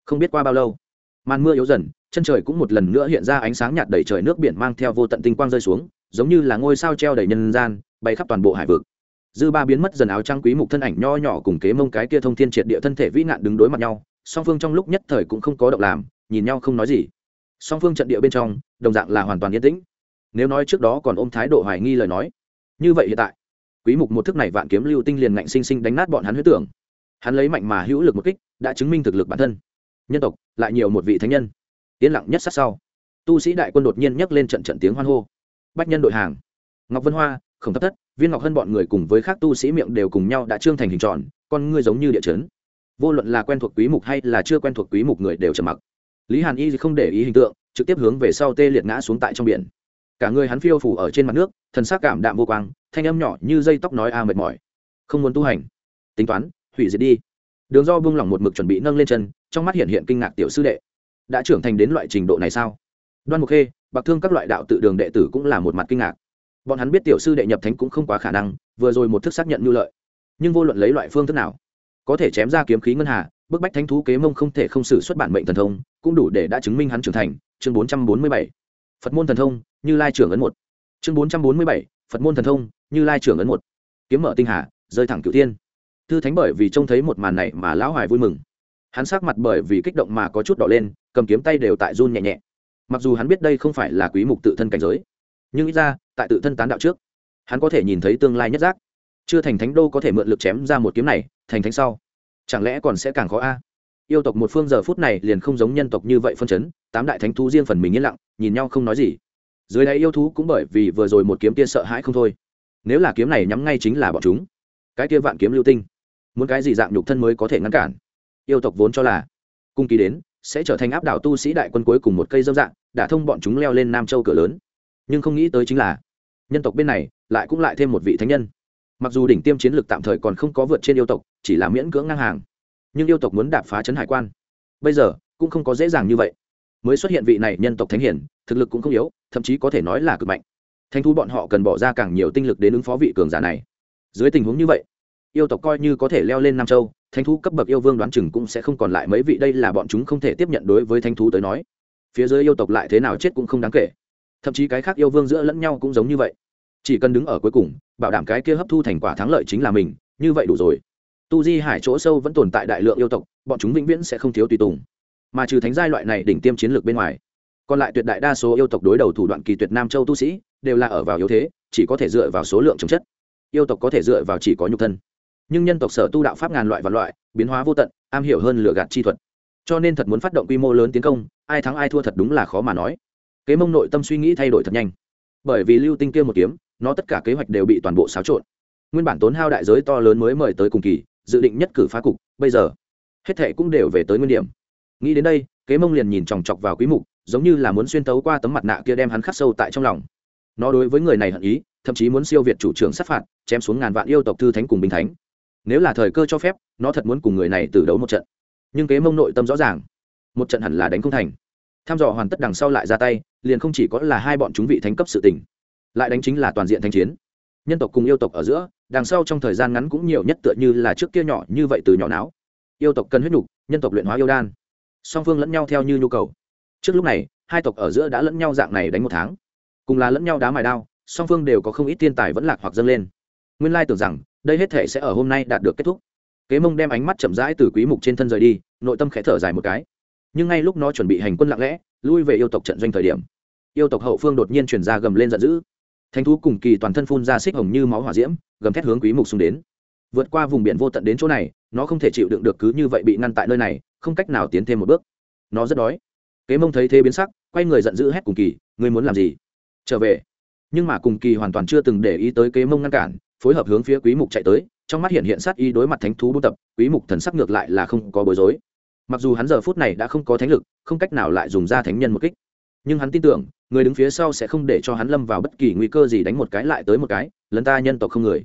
Không biết qua bao lâu, màn mưa yếu dần, chân trời cũng một lần nữa hiện ra ánh sáng nhạt đầy trời nước biển mang theo vô tận tinh quang rơi xuống, giống như là ngôi sao treo đầy nhân gian, bay khắp toàn bộ hải vực. Dư ba biến mất dần áo trang quý mục thân ảnh nho nhỏ cùng kế mông cái kia thông thiên triệt địa thân thể vĩ nạn đứng đối mặt nhau, song phương trong lúc nhất thời cũng không có động làm, nhìn nhau không nói gì. Song phương trận địa bên trong, đồng dạng là hoàn toàn yên tĩnh nếu nói trước đó còn ôm thái độ hoài nghi lời nói. Như vậy hiện tại, quý mục một thức này vạn kiếm lưu tinh liền ngạnh sinh sinh đánh nát bọn hắn huyết tưởng. Hắn lấy mạnh mà hữu lực một kích, đã chứng minh thực lực bản thân. Nhân tộc, lại nhiều một vị thánh nhân. Yên lặng nhất sát sau, tu sĩ đại quân đột nhiên nhấc lên trận trận tiếng hoan hô. Bách nhân đội hàng, ngọc vân hoa, khổng thất thất, viên ngọc hơn bọn người cùng với các tu sĩ miệng đều cùng nhau đã trương thành hình tròn, con ngươi giống như địa chấn. Vô luận là quen thuộc quý mục hay là chưa quen thuộc quý mục người đều trầm mặc. Lý hàn y không để ý hình tượng, trực tiếp hướng về sau tê liệt ngã xuống tại trong biển cả người hắn phiêu phủ ở trên mặt nước, thần sắc cảm đạm vô quang, thanh âm nhỏ như dây tóc nói a mệt mỏi. Không muốn tu hành. Tính toán, hủy diệt đi. Đường do buông lỏng một mực chuẩn bị nâng lên chân, trong mắt hiện hiện kinh ngạc tiểu sư đệ. Đã trưởng thành đến loại trình độ này sao? Đoan mục khê, bạc thương các loại đạo tự đường đệ tử cũng là một mặt kinh ngạc. Bọn hắn biết tiểu sư đệ nhập thánh cũng không quá khả năng, vừa rồi một thức xác nhận nhu lợi. Nhưng vô luận lấy loại phương thức nào, có thể chém ra kiếm khí ngân hà, bức bách thánh thú kế mông không thể không xử xuất bản mệnh thần thông, cũng đủ để đã chứng minh hắn trưởng thành. Chương bốn trăm bốn mươi bảy phật môn thần thông, như lai trưởng ấn một. Chương bốn trăm bốn mươi bảy, phật môn thần thông, như lai trưởng ấn một. Kiếm mở tinh hà, rơi thẳng cửu tiên thư thánh bởi vì trông thấy một màn này mà lão hoài vui mừng. Hắn sắc mặt bởi vì kích động mà có chút đỏ lên, cầm kiếm tay đều tại run nhẹ nhẹ. Mặc dù hắn biết đây không phải là quý mục tự thân cảnh giới, nhưng ít ra, tại tự thân tán đạo trước, hắn có thể nhìn thấy tương lai nhất giác. Chưa thành thánh đô có thể mượn lực chém ra một kiếm này, thành thánh sau, chẳng lẽ còn sẽ càng khó a? Yêu tộc một phương giờ phút này liền không giống nhân tộc như vậy phân chấn, tám đại thánh thú riêng phần mình yên lặng, nhìn nhau không nói gì. Dưới đáy yêu thú cũng bởi vì vừa rồi một kiếm kia sợ hãi không thôi. Nếu là kiếm này nhắm ngay chính là bọn chúng, cái kia vạn kiếm lưu tinh, muốn cái gì dạng nhục thân mới có thể ngăn cản? Yêu tộc vốn cho là, cung kỳ đến, sẽ trở thành áp đảo tu sĩ đại quân cuối cùng một cây dâm dạng, đã thông bọn chúng leo lên nam châu cửa lớn. Nhưng không nghĩ tới chính là, nhân tộc bên này lại cũng lại thêm một vị thánh nhân. Mặc dù đỉnh tiêm chiến lược tạm thời còn không có vượt trên yêu tộc, chỉ là miễn cưỡng ngang hàng nhưng yêu tộc muốn đạp phá chấn hải quan. Bây giờ, cũng không có dễ dàng như vậy. Mới xuất hiện vị này nhân tộc thánh hiển thực lực cũng không yếu, thậm chí có thể nói là cực mạnh. Thanh thu bọn họ cần bỏ ra càng nhiều tinh lực đến ứng phó vị cường giả này. Dưới tình huống như vậy, yêu tộc coi như có thể leo lên nam châu thanh thú cấp bậc yêu vương đoán chừng cũng sẽ không còn lại mấy vị. Đây là bọn chúng không thể tiếp nhận đối với thanh thú tới nói. Phía dưới yêu tộc lại thế nào chết cũng không đáng kể. Thậm chí cái khác yêu vương giữa lẫn nhau cũng giống như vậy. Chỉ cần đứng ở cuối cùng, bảo đảm cái kia hấp thu thành quả thắng lợi chính là mình, như vậy đủ rồi tu di hải chỗ sâu vẫn tồn tại đại lượng yêu tộc, bọn chúng vĩnh viễn sẽ không thiếu tùy tùng. Mà trừ thánh giai loại này đỉnh tiêm chiến lược bên ngoài, còn lại tuyệt đại đa số yêu tộc đối đầu thủ đoạn kỳ tuyệt nam châu tu sĩ, đều là ở vào yếu thế, chỉ có thể dựa vào số lượng chống chất. Yêu tộc có thể dựa vào chỉ có nhục thân. Nhưng nhân tộc sở tu đạo pháp ngàn loại và loại, biến hóa vô tận, am hiểu hơn lựa gạt chi thuật. Cho nên thật muốn phát động quy mô lớn tiến công, ai thắng ai thua thật đúng là khó mà nói. Kế mông nội tâm suy nghĩ thay đổi thật nhanh. Bởi vì lưu tinh kia một kiếm, nó tất cả kế hoạch đều bị toàn bộ xáo trộn. Nguyên bản tốn hao đại giới to lớn mới mời tới cùng kỳ dự định nhất cử phá cục, bây giờ. Hết thệ cũng đều về tới nguyên điểm. Nghĩ đến đây, kế mông liền nhìn chòng chọc vào quý mục, giống như là muốn xuyên tấu qua tấm mặt nạ kia đem hắn khắc sâu tại trong lòng. Nó đối với người này hận ý, thậm chí muốn siêu việt chủ trưởng sát phạt, chém xuống ngàn vạn yêu tộc thư thánh cùng bình thánh. Nếu là thời cơ cho phép, nó thật muốn cùng người này tử đấu một trận. Nhưng kế mông nội tâm rõ ràng, một trận hẳn là đánh không thành. Tham dò hoàn tất đằng sau lại ra tay, liền không chỉ có là hai bọn chúng vị thánh cấp sự tình, lại đánh chính là toàn diện thanh chiến nhân tộc cùng yêu tộc ở giữa, đằng sau trong thời gian ngắn cũng nhiều nhất tựa như là trước kia nhỏ như vậy từ nhỏ não. Yêu tộc cần huyết nhục, nhân tộc luyện hóa yêu đan. Song phương lẫn nhau theo như nhu cầu. Trước lúc này, hai tộc ở giữa đã lẫn nhau dạng này đánh một tháng. Cùng là lẫn nhau đá mài đao, song phương đều có không ít thiên tài vẫn lạc hoặc dâng lên. Nguyên lai tưởng rằng, đây hết thể sẽ ở hôm nay đạt được kết thúc. Kế mông đem ánh mắt chậm rãi từ quý mục trên thân rời đi, nội tâm khẽ thở dài một cái. Nhưng ngay lúc nó chuẩn bị hành quân lặng lẽ, lui về yêu tộc trận doanh thời điểm, yêu tộc hậu phương đột nhiên chuyển ra gầm lên giận dữ thánh thú cùng kỳ toàn thân phun ra xích hồng như máu hỏa diễm, gầm thét hướng quý mục xung đến. Vượt qua vùng biển vô tận đến chỗ này, nó không thể chịu đựng được cứ như vậy bị ngăn tại nơi này, không cách nào tiến thêm một bước. Nó rất đói. Kế mông thấy thế biến sắc, quay người giận dữ hét cùng kỳ, ngươi muốn làm gì? Trở về. Nhưng mà cùng kỳ hoàn toàn chưa từng để ý tới kế mông ngăn cản, phối hợp hướng phía quý mục chạy tới, trong mắt hiện hiện sát ý đối mặt thánh thú buôn tập, quý mục thần sắc ngược lại là không có bối rối. Mặc dù hắn giờ phút này đã không có thánh lực, không cách nào lại dùng ra thánh nhân một kích nhưng hắn tin tưởng, người đứng phía sau sẽ không để cho hắn lâm vào bất kỳ nguy cơ gì đánh một cái lại tới một cái lấn ta nhân tộc không người.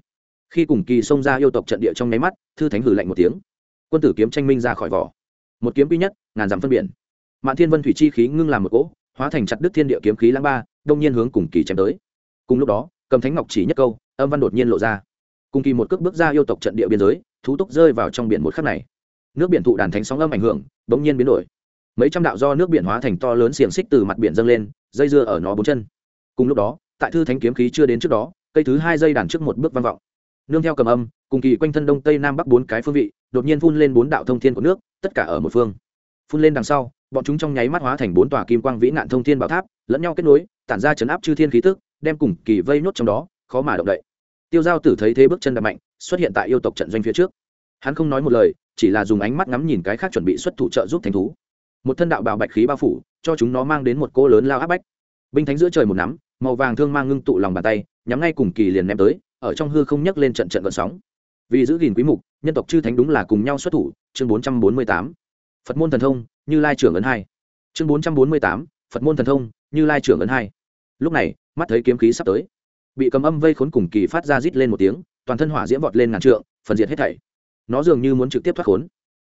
Khi cùng kỳ xông ra yêu tộc trận địa trong nháy mắt, thư thánh hử lạnh một tiếng. Quân tử kiếm tranh minh ra khỏi vỏ. Một kiếm duy nhất, ngàn dặm phân biển. Mạn thiên vân thủy chi khí ngưng làm một cỗ, hóa thành chặt đức thiên địa kiếm khí lãng ba, đông nhiên hướng cùng kỳ chém tới. Cùng lúc đó, cầm thánh ngọc chỉ nhất câu, âm văn đột nhiên lộ ra. Cùng kỳ một cước bước ra yêu tộc trận địa biên giới, thú túc rơi vào trong biển một khắc này. Nước biển thụ đàn thánh sóng âm ảnh hưởng, bỗng nhiên biến đổi mấy trăm đạo do nước biển hóa thành to lớn xiềng xích từ mặt biển dâng lên, dây dưa ở nó bốn chân. Cùng lúc đó, tại thư thánh kiếm khí chưa đến trước đó, cây thứ hai dây đàn trước một bước vang vọng. Nương theo cầm âm, cùng kỳ quanh thân đông tây nam bắc bốn cái phương vị, đột nhiên phun lên bốn đạo thông thiên của nước, tất cả ở một phương. Phun lên đằng sau, bọn chúng trong nháy mắt hóa thành bốn tòa kim quang vĩ nạn thông thiên bảo tháp, lẫn nhau kết nối, tản ra chấn áp chư thiên khí tức, đem cùng kỳ vây nốt trong đó, khó mà động đậy. Tiêu giao tử thấy thế bước chân đập mạnh, xuất hiện tại yêu tộc trận doanh phía trước. Hắn không nói một lời, chỉ là dùng ánh mắt ngắm nhìn cái khác chuẩn bị xuất thủ trợ giúp thành thú một thân đạo bào bạch khí bao phủ, cho chúng nó mang đến một cô lớn lao áp bách. Binh thánh giữa trời một nắm, màu vàng thương mang ngưng tụ lòng bàn tay, nhắm ngay cùng kỳ liền ném tới, ở trong hư không nhấc lên trận trận vận sóng. Vì giữ gìn quý mục, nhân tộc chư thánh đúng là cùng nhau xuất thủ, chương 448 phật môn thần thông, như lai trưởng ấn hai. Chương 448 phật môn thần thông, như lai trưởng ấn hai. Lúc này, mắt thấy kiếm khí sắp tới. Bị cầm âm vây khốn cùng kỳ phát ra rít lên một tiếng, toàn thân hỏa diễm vọt lên ngàn trượng, phần diệt hết thảy. Nó dường như muốn trực tiếp thoát khốn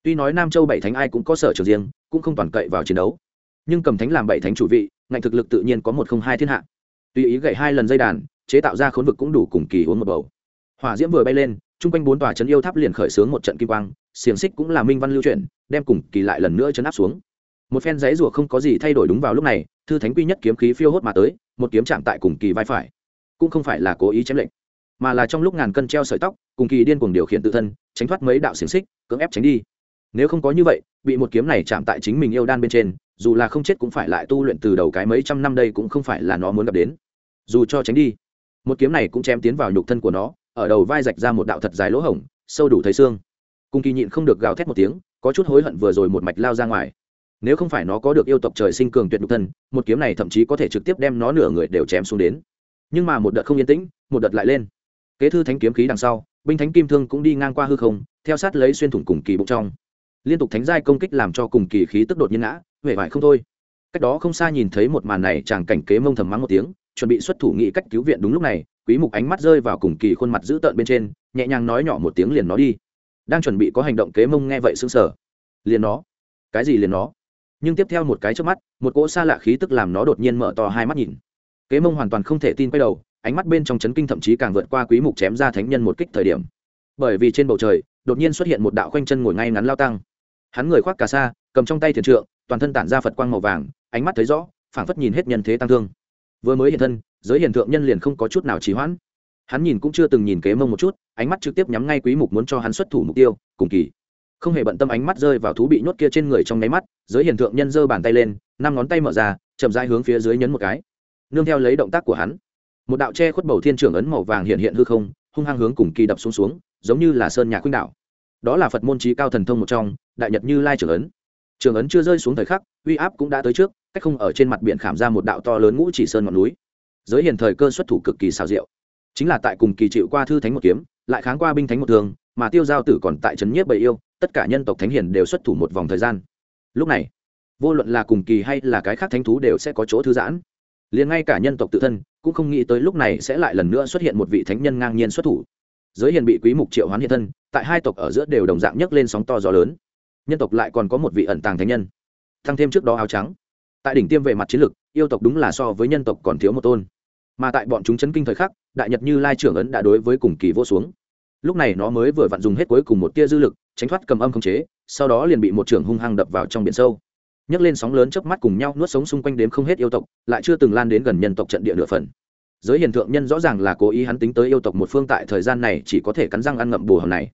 tuy nói nam châu bảy thánh ai cũng có sở trường riêng, cũng không toàn cậy vào chiến đấu. Nhưng cầm thánh làm bảy thánh chủ vị, ngạnh thực lực tự nhiên có một không hai thiên hạ. Tùy ý gậy hai lần dây đàn, chế tạo ra khốn vực cũng đủ cùng kỳ uống một bầu. Hỏa diễm vừa bay lên, chung quanh bốn tòa trấn yêu tháp liền khởi xướng một trận kim quang, xiềng xích cũng là minh văn lưu chuyển, đem cùng kỳ lại lần nữa chấn áp xuống. Một phen giấy rùa không có gì thay đổi đúng vào lúc này, thư thánh quy nhất kiếm khí phiêu hốt mà tới, một kiếm chạm tại cùng kỳ vai phải. Cũng không phải là cố ý chém lệnh, mà là trong lúc ngàn cân treo sợi tóc, cùng kỳ điên cuồng điều khiển tự thân, tránh thoát mấy đạo xiềng xích, cưỡng ép tránh đi nếu không có như vậy, bị một kiếm này chạm tại chính mình yêu đan bên trên, dù là không chết cũng phải lại tu luyện từ đầu cái mấy trăm năm đây cũng không phải là nó muốn gặp đến. Dù cho tránh đi, một kiếm này cũng chém tiến vào nhục thân của nó, ở đầu vai rạch ra một đạo thật dài lỗ hổng, sâu đủ thấy xương. Cung kỳ nhịn không được gào thét một tiếng, có chút hối hận vừa rồi một mạch lao ra ngoài. Nếu không phải nó có được yêu tộc trời sinh cường tuyệt nhục thân, một kiếm này thậm chí có thể trực tiếp đem nó nửa người đều chém xuống đến. Nhưng mà một đợt không yên tĩnh, một đợt lại lên. Kế thư thánh kiếm khí đằng sau, binh thánh kim thương cũng đi ngang qua hư không, theo sát lấy xuyên thủng cùng kỳ bụng trong liên tục thánh giai công kích làm cho cùng kỳ khí tức đột nhiên ngã huệ vải không thôi. Cách đó không xa nhìn thấy một màn này, chàng cảnh kế mông thầm mắng một tiếng, chuẩn bị xuất thủ nghị cách cứu viện đúng lúc này, quý mục ánh mắt rơi vào cùng kỳ khuôn mặt dữ tợn bên trên, nhẹ nhàng nói nhỏ một tiếng liền nó đi. Đang chuẩn bị có hành động kế mông nghe vậy sững sờ. Liền nó. Cái gì liền nó? Nhưng tiếp theo một cái trước mắt, một cỗ xa lạ khí tức làm nó đột nhiên mở to hai mắt nhìn. Kế mông hoàn toàn không thể tin quay đầu, ánh mắt bên trong chấn kinh thậm chí càng vượt qua quý mục chém ra thánh nhân một kích thời điểm. Bởi vì trên bầu trời, đột nhiên xuất hiện một đạo quanh chân ngồi ngay ngắn lao tăng hắn người khoác cà sa, cầm trong tay thiền trượng, toàn thân tản ra phật quang màu vàng, ánh mắt thấy rõ, phảng phất nhìn hết nhân thế tăng thương. Vừa mới hiện thân, giới hiện thượng nhân liền không có chút nào trì hoãn. Hắn nhìn cũng chưa từng nhìn kế mông một chút, ánh mắt trực tiếp nhắm ngay quý mục muốn cho hắn xuất thủ mục tiêu, cùng kỳ. Không hề bận tâm ánh mắt rơi vào thú bị nhốt kia trên người trong nháy mắt, giới hiện thượng nhân giơ bàn tay lên, năm ngón tay mở ra, chậm rãi hướng phía dưới nhấn một cái. Nương theo lấy động tác của hắn, một đạo che khuất bầu thiên trưởng ấn màu vàng hiện hiện hư không, hung hăng hướng cùng kỳ đập xuống xuống, giống như là sơn nhà khuynh đảo đó là phật môn trí cao thần thông một trong, đại nhật như lai trưởng ấn. Trường ấn chưa rơi xuống thời khắc, uy áp cũng đã tới trước, cách không ở trên mặt biển khảm ra một đạo to lớn ngũ chỉ sơn ngọn núi. Giới hiền thời cơ xuất thủ cực kỳ xào diệu. chính là tại cùng kỳ chịu qua thư thánh một kiếm, lại kháng qua binh thánh một thường mà tiêu giao tử còn tại trấn nhiếp bầy yêu, tất cả nhân tộc thánh hiền đều xuất thủ một vòng thời gian. Lúc này, vô luận là cùng kỳ hay là cái khác thánh thú đều sẽ có chỗ thư giãn. Liền ngay cả nhân tộc tự thân, cũng không nghĩ tới lúc này sẽ lại lần nữa xuất hiện một vị thánh nhân ngang nhiên xuất thủ giới hiền bị quý mục triệu hoán hiện thân, tại hai tộc ở giữa đều đồng dạng nhấc lên sóng to gió lớn. Nhân tộc lại còn có một vị ẩn tàng thánh nhân, thăng thêm trước đó áo trắng. Tại đỉnh tiêm về mặt chiến lược, yêu tộc đúng là so với nhân tộc còn thiếu một tôn. Mà tại bọn chúng chấn kinh thời khắc, đại nhật như lai trưởng ấn đã đối với cùng kỳ vô xuống. Lúc này nó mới vừa vặn dùng hết cuối cùng một tia dư lực, tránh thoát cầm âm không chế, sau đó liền bị một trưởng hung hăng đập vào trong biển sâu. Nhấc lên sóng lớn chớp mắt cùng nhau nuốt sống xung quanh đếm không hết yêu tộc, lại chưa từng lan đến gần nhân tộc trận địa nửa phần giới hiền thượng nhân rõ ràng là cố ý hắn tính tới yêu tộc một phương tại thời gian này chỉ có thể cắn răng ăn ngậm bù hầm này.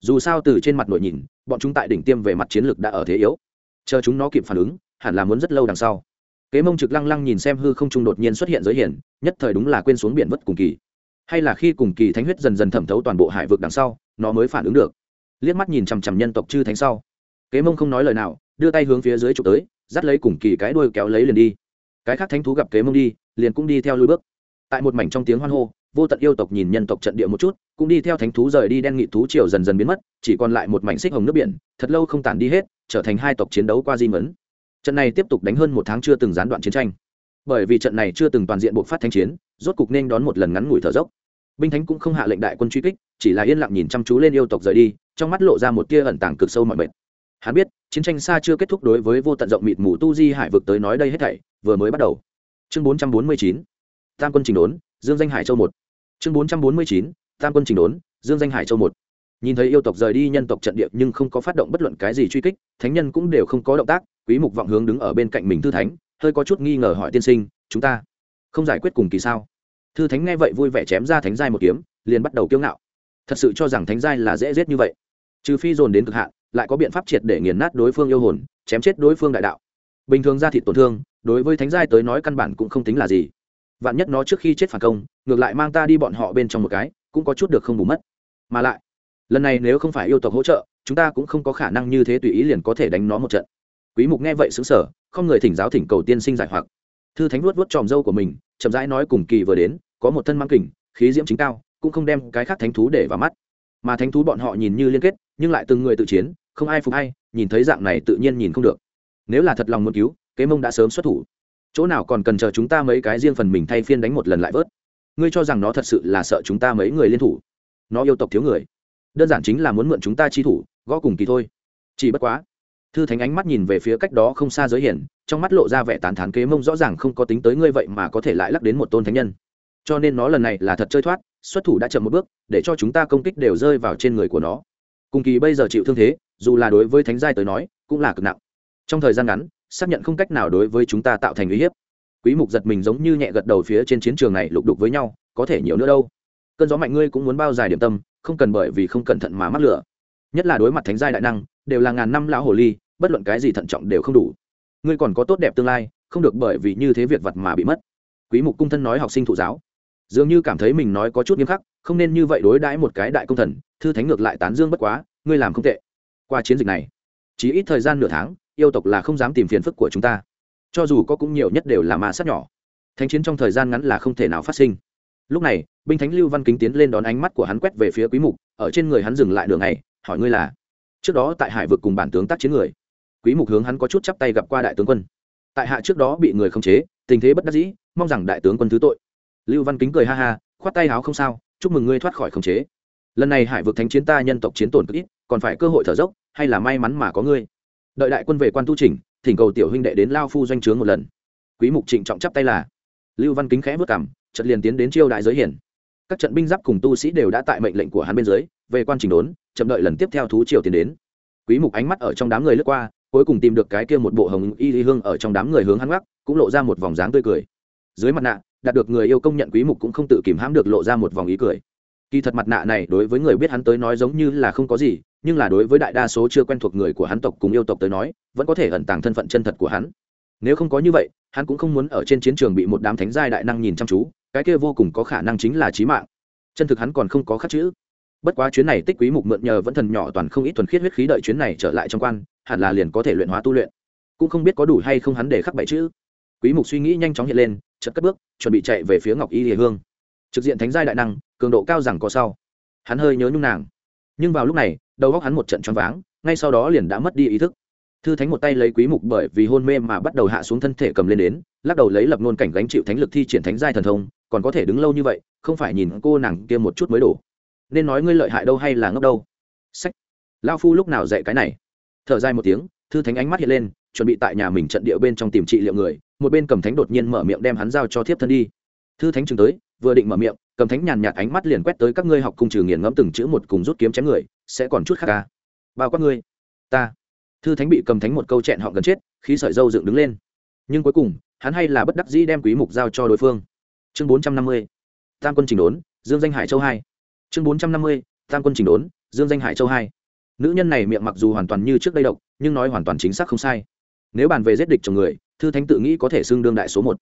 Dù sao từ trên mặt nội nhìn, bọn chúng tại đỉnh tiêm về mặt chiến lược đã ở thế yếu. Chờ chúng nó kịp phản ứng, hẳn là muốn rất lâu đằng sau. Kế mông trực lăng lăng nhìn xem hư không trung đột nhiên xuất hiện giới hiển nhất thời đúng là quên xuống biển vất cùng kỳ. Hay là khi cùng kỳ thánh huyết dần dần thẩm thấu toàn bộ hải vực đằng sau, nó mới phản ứng được. Liếc mắt nhìn chằm chằm nhân tộc chư thánh sau. Kế mông không nói lời nào, đưa tay hướng phía dưới trục tới, dắt lấy cùng kỳ cái đuôi kéo lấy liền đi. Cái khác thánh thú gặp kế mông đi, liền cũng đi theo lui bước tại một mảnh trong tiếng hoan hô, vô tận yêu tộc nhìn nhân tộc trận địa một chút, cũng đi theo thánh thú rời đi đen nghị thú triều dần dần biến mất, chỉ còn lại một mảnh xích hồng nước biển, thật lâu không tản đi hết, trở thành hai tộc chiến đấu qua di mấn trận này tiếp tục đánh hơn một tháng chưa từng gián đoạn chiến tranh. Bởi vì trận này chưa từng toàn diện bộc phát thanh chiến, rốt cục nên đón một lần ngắn ngủi thở dốc. Binh thánh cũng không hạ lệnh đại quân truy kích, chỉ là yên lặng nhìn chăm chú lên yêu tộc rời đi, trong mắt lộ ra một tia ẩn tàng cực sâu mọi mệt. Hắn biết, chiến tranh xa chưa kết thúc đối với vô tận rộng mịt mù tu di hải vực tới nói đây hết thảy, vừa mới bắt đầu. Chương 449 tam quân trình đốn, dương danh hải châu một. Chương 449 tam quân trình đốn, dương danh hải châu một. Nhìn thấy yêu tộc rời đi nhân tộc trận địa nhưng không có phát động bất luận cái gì truy kích, thánh nhân cũng đều không có động tác, quý mục vọng hướng đứng ở bên cạnh mình thư thánh, hơi có chút nghi ngờ hỏi tiên sinh, chúng ta không giải quyết cùng kỳ sao? Thư thánh nghe vậy vui vẻ chém ra thánh giai một kiếm, liền bắt đầu kiêu ngạo. Thật sự cho rằng thánh giai là dễ giết như vậy. Trừ phi dồn đến cực hạn, lại có biện pháp triệt để nghiền nát đối phương yêu hồn, chém chết đối phương đại đạo. Bình thường ra thịt tổn thương, đối với thánh giai tới nói căn bản cũng không tính là gì vạn nhất nó trước khi chết phản công, ngược lại mang ta đi bọn họ bên trong một cái, cũng có chút được không bù mất. Mà lại, lần này nếu không phải yêu tộc hỗ trợ, chúng ta cũng không có khả năng như thế tùy ý liền có thể đánh nó một trận. Quý mục nghe vậy sững sờ, không người thỉnh giáo thỉnh cầu tiên sinh giải hoặc. Thư thánh vuốt vuốt tròm dâu của mình, chậm rãi nói cùng kỳ vừa đến, có một thân mang kình, khí diễm chính cao, cũng không đem cái khác thánh thú để vào mắt. Mà thánh thú bọn họ nhìn như liên kết, nhưng lại từng người tự chiến, không ai phục ai, nhìn thấy dạng này tự nhiên nhìn không được. Nếu là thật lòng muốn cứu, kế mông đã sớm xuất thủ chỗ nào còn cần chờ chúng ta mấy cái riêng phần mình thay phiên đánh một lần lại vớt? Ngươi cho rằng nó thật sự là sợ chúng ta mấy người liên thủ? Nó yêu tộc thiếu người. Đơn giản chính là muốn mượn chúng ta chi thủ, gõ cùng kỳ thôi. Chỉ bất quá, thư thánh ánh mắt nhìn về phía cách đó không xa giới hiển, trong mắt lộ ra vẻ tán thán kế mông rõ ràng không có tính tới ngươi vậy mà có thể lại lắc đến một tôn thánh nhân. Cho nên nó lần này là thật chơi thoát, xuất thủ đã chậm một bước, để cho chúng ta công kích đều rơi vào trên người của nó. Cùng kỳ bây giờ chịu thương thế, dù là đối với thánh giai tới nói, cũng là cực nặng. Trong thời gian ngắn xác nhận không cách nào đối với chúng ta tạo thành uy hiếp. Quý mục giật mình giống như nhẹ gật đầu phía trên chiến trường này lục đục với nhau, có thể nhiều nữa đâu. Cơn gió mạnh ngươi cũng muốn bao dài điểm tâm, không cần bởi vì không cẩn thận mà mắc lửa. Nhất là đối mặt thánh giai đại năng, đều là ngàn năm lão hồ ly, bất luận cái gì thận trọng đều không đủ. Ngươi còn có tốt đẹp tương lai, không được bởi vì như thế việc vật mà bị mất. Quý mục cung thân nói học sinh thụ giáo. Dường như cảm thấy mình nói có chút nghiêm khắc, không nên như vậy đối đãi một cái đại công thần, thư thánh ngược lại tán dương bất quá, ngươi làm không tệ. Qua chiến dịch này, chỉ ít thời gian nửa tháng yêu tộc là không dám tìm phiền phức của chúng ta. Cho dù có cũng nhiều nhất đều là ma sát nhỏ. Thánh chiến trong thời gian ngắn là không thể nào phát sinh. Lúc này, binh thánh lưu văn kính tiến lên đón ánh mắt của hắn quét về phía quý mục, ở trên người hắn dừng lại đường này hỏi ngươi là? Trước đó tại hải vực cùng bản tướng tác chiến người. Quý mục hướng hắn có chút chắp tay gặp qua đại tướng quân. Tại hạ trước đó bị người khống chế, tình thế bất đắc dĩ, mong rằng đại tướng quân thứ tội. Lưu văn kính cười ha ha, khoát tay áo không sao, chúc mừng ngươi thoát khỏi khống chế. Lần này hải vực thánh chiến ta nhân tộc chiến tổn cực ít, còn phải cơ hội thở dốc, hay là may mắn mà có ngươi? Đợi đại quân về quan tu trình thỉnh cầu tiểu huynh đệ đến lao phu doanh trướng một lần. Quý mục trịnh trọng chắp tay là. Lưu văn kính khẽ vất cảm, chợt liền tiến đến chiêu đại giới hiển. Các trận binh giáp cùng tu sĩ đều đã tại mệnh lệnh của hắn bên dưới, về quan trình đốn, chậm đợi lần tiếp theo thú triều tiến đến. Quý mục ánh mắt ở trong đám người lướt qua, cuối cùng tìm được cái kia một bộ hồng y hương ở trong đám người hướng hắn gác cũng lộ ra một vòng dáng tươi cười. Dưới mặt nạ, đạt được người yêu công nhận, quý mục cũng không tự kìm hãm được lộ ra một vòng ý cười kỳ thật mặt nạ này đối với người biết hắn tới nói giống như là không có gì, nhưng là đối với đại đa số chưa quen thuộc người của hắn tộc cùng yêu tộc tới nói, vẫn có thể ẩn tàng thân phận chân thật của hắn. Nếu không có như vậy, hắn cũng không muốn ở trên chiến trường bị một đám thánh giai đại năng nhìn chăm chú, cái kia vô cùng có khả năng chính là chí mạng. Chân thực hắn còn không có khắc chữ. Bất quá chuyến này tích quý mục mượn nhờ vẫn thần nhỏ toàn không ít thuần khiết huyết khí đợi chuyến này trở lại trong quan, hẳn là liền có thể luyện hóa tu luyện. Cũng không biết có đủ hay không hắn để khắc bảy chữ. Quý mục suy nghĩ nhanh chóng hiện lên, chợt cất bước, chuẩn bị chạy về phía ngọc y hề hương trực diện thánh giai đại năng, cường độ cao rằng có sau. Hắn hơi nhớ nhung nàng. Nhưng vào lúc này, đầu góc hắn một trận choáng váng, ngay sau đó liền đã mất đi ý thức. Thư thánh một tay lấy quý mục bởi vì hôn mê mà bắt đầu hạ xuống thân thể cầm lên đến, lắc đầu lấy lập nôn cảnh gánh chịu thánh lực thi triển thánh giai thần thông, còn có thể đứng lâu như vậy, không phải nhìn cô nàng kia một chút mới đủ. Nên nói ngươi lợi hại đâu hay là ngốc đâu. Sách. Lao phu lúc nào dạy cái này? Thở dài một tiếng, thư thánh ánh mắt hiện lên, chuẩn bị tại nhà mình trận địa bên trong tìm trị liệu người, một bên cầm thánh đột nhiên mở miệng đem hắn giao cho thiếp thân đi. Thư thánh chừng tới vừa định mở miệng, cầm thánh nhàn nhạt ánh mắt liền quét tới các ngươi học cung trừ nghiền ngẫm từng chữ một cùng rút kiếm chém người, sẽ còn chút khác ca bao quát ngươi. Ta. Thư thánh bị cầm thánh một câu chẹn họ gần chết khi sợi dâu dựng đứng lên. Nhưng cuối cùng, hắn hay là bất đắc dĩ đem quý mục giao cho đối phương. Chương 450 tam quân trình đốn, dương danh hải châu hai. Chương 450 tam quân trình đốn, dương danh hải châu hai. Nữ nhân này miệng mặc dù hoàn toàn như trước đây độc, nhưng nói hoàn toàn chính xác không sai. Nếu bàn về giết địch chồng người, thư thánh tự nghĩ có thể xưng đương đại số một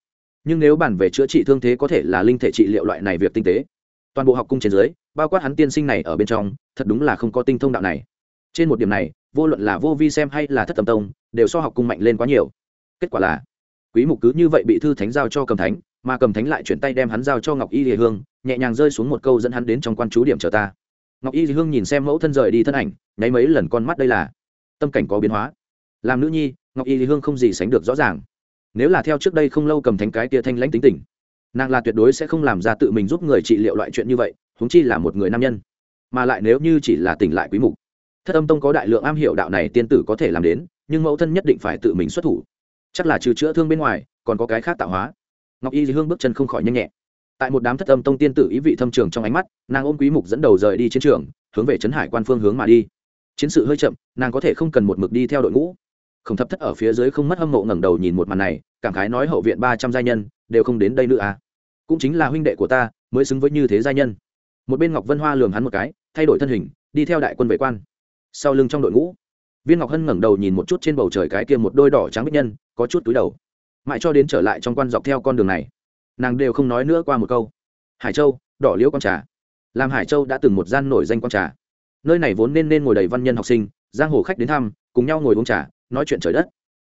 nhưng nếu bàn về chữa trị thương thế có thể là linh thể trị liệu loại này việc tinh tế, toàn bộ học cung trên dưới, bao quát hắn tiên sinh này ở bên trong, thật đúng là không có tinh thông đạo này. Trên một điểm này, vô luận là vô vi xem hay là thất tầm tông, đều so học cung mạnh lên quá nhiều. Kết quả là, quý mục cứ như vậy bị thư thánh giao cho cầm thánh, mà cầm thánh lại chuyển tay đem hắn giao cho ngọc y lìa hương, nhẹ nhàng rơi xuống một câu dẫn hắn đến trong quan chú điểm chờ ta. Ngọc y lìa hương nhìn xem mẫu thân rời đi thân ảnh, nháy mấy lần con mắt đây là, tâm cảnh có biến hóa. Làm nữ nhi, ngọc y lìa hương không gì sánh được rõ ràng nếu là theo trước đây không lâu cầm thánh cái tia thanh lãnh tính tình, nàng là tuyệt đối sẽ không làm ra tự mình giúp người trị liệu loại chuyện như vậy húng chi là một người nam nhân. Mà lại nếu như chỉ là tỉnh lại quý mục, thất âm tông có đại lượng am hiểu đạo này tiên tử có thể làm đến, nhưng mẫu thân nhất định phải tự mình xuất thủ. Chắc là trừ chữa thương bên ngoài, còn có cái khác tạo hóa. Ngọc y hương bước chân không khỏi nhanh nhẹ. Tại một đám thất âm tông tiên tử ý vị thâm trường trong ánh mắt, nàng ôm quý mục dẫn đầu rời đi chiến trường, hướng về trấn hải quan phương hướng mà đi. Chiến sự hơi chậm, nàng có thể không cần một mực đi theo đội ngũ không thập thất ở phía dưới không mất hâm mộ ngẩng đầu nhìn một màn này, cảm khái nói hậu viện ba trăm gia nhân, đều không đến đây nữa à? Cũng chính là huynh đệ của ta, mới xứng với như thế gia nhân. Một bên ngọc vân hoa lường hắn một cái, thay đổi thân hình, đi theo đại quân vệ quan. Sau lưng trong đội ngũ, viên ngọc hân ngẩng đầu nhìn một chút trên bầu trời cái kia một đôi đỏ trắng bích nhân, có chút túi đầu. Mãi cho đến trở lại trong quan dọc theo con đường này, nàng đều không nói nữa qua một câu. Hải châu, đỏ liễu con trà. Làm hải châu đã từng một gian nổi danh con trà. Nơi này vốn nên nên ngồi đầy văn nhân học sinh, giang hồ khách đến thăm, cùng nhau ngồi uống trà nói chuyện trời đất.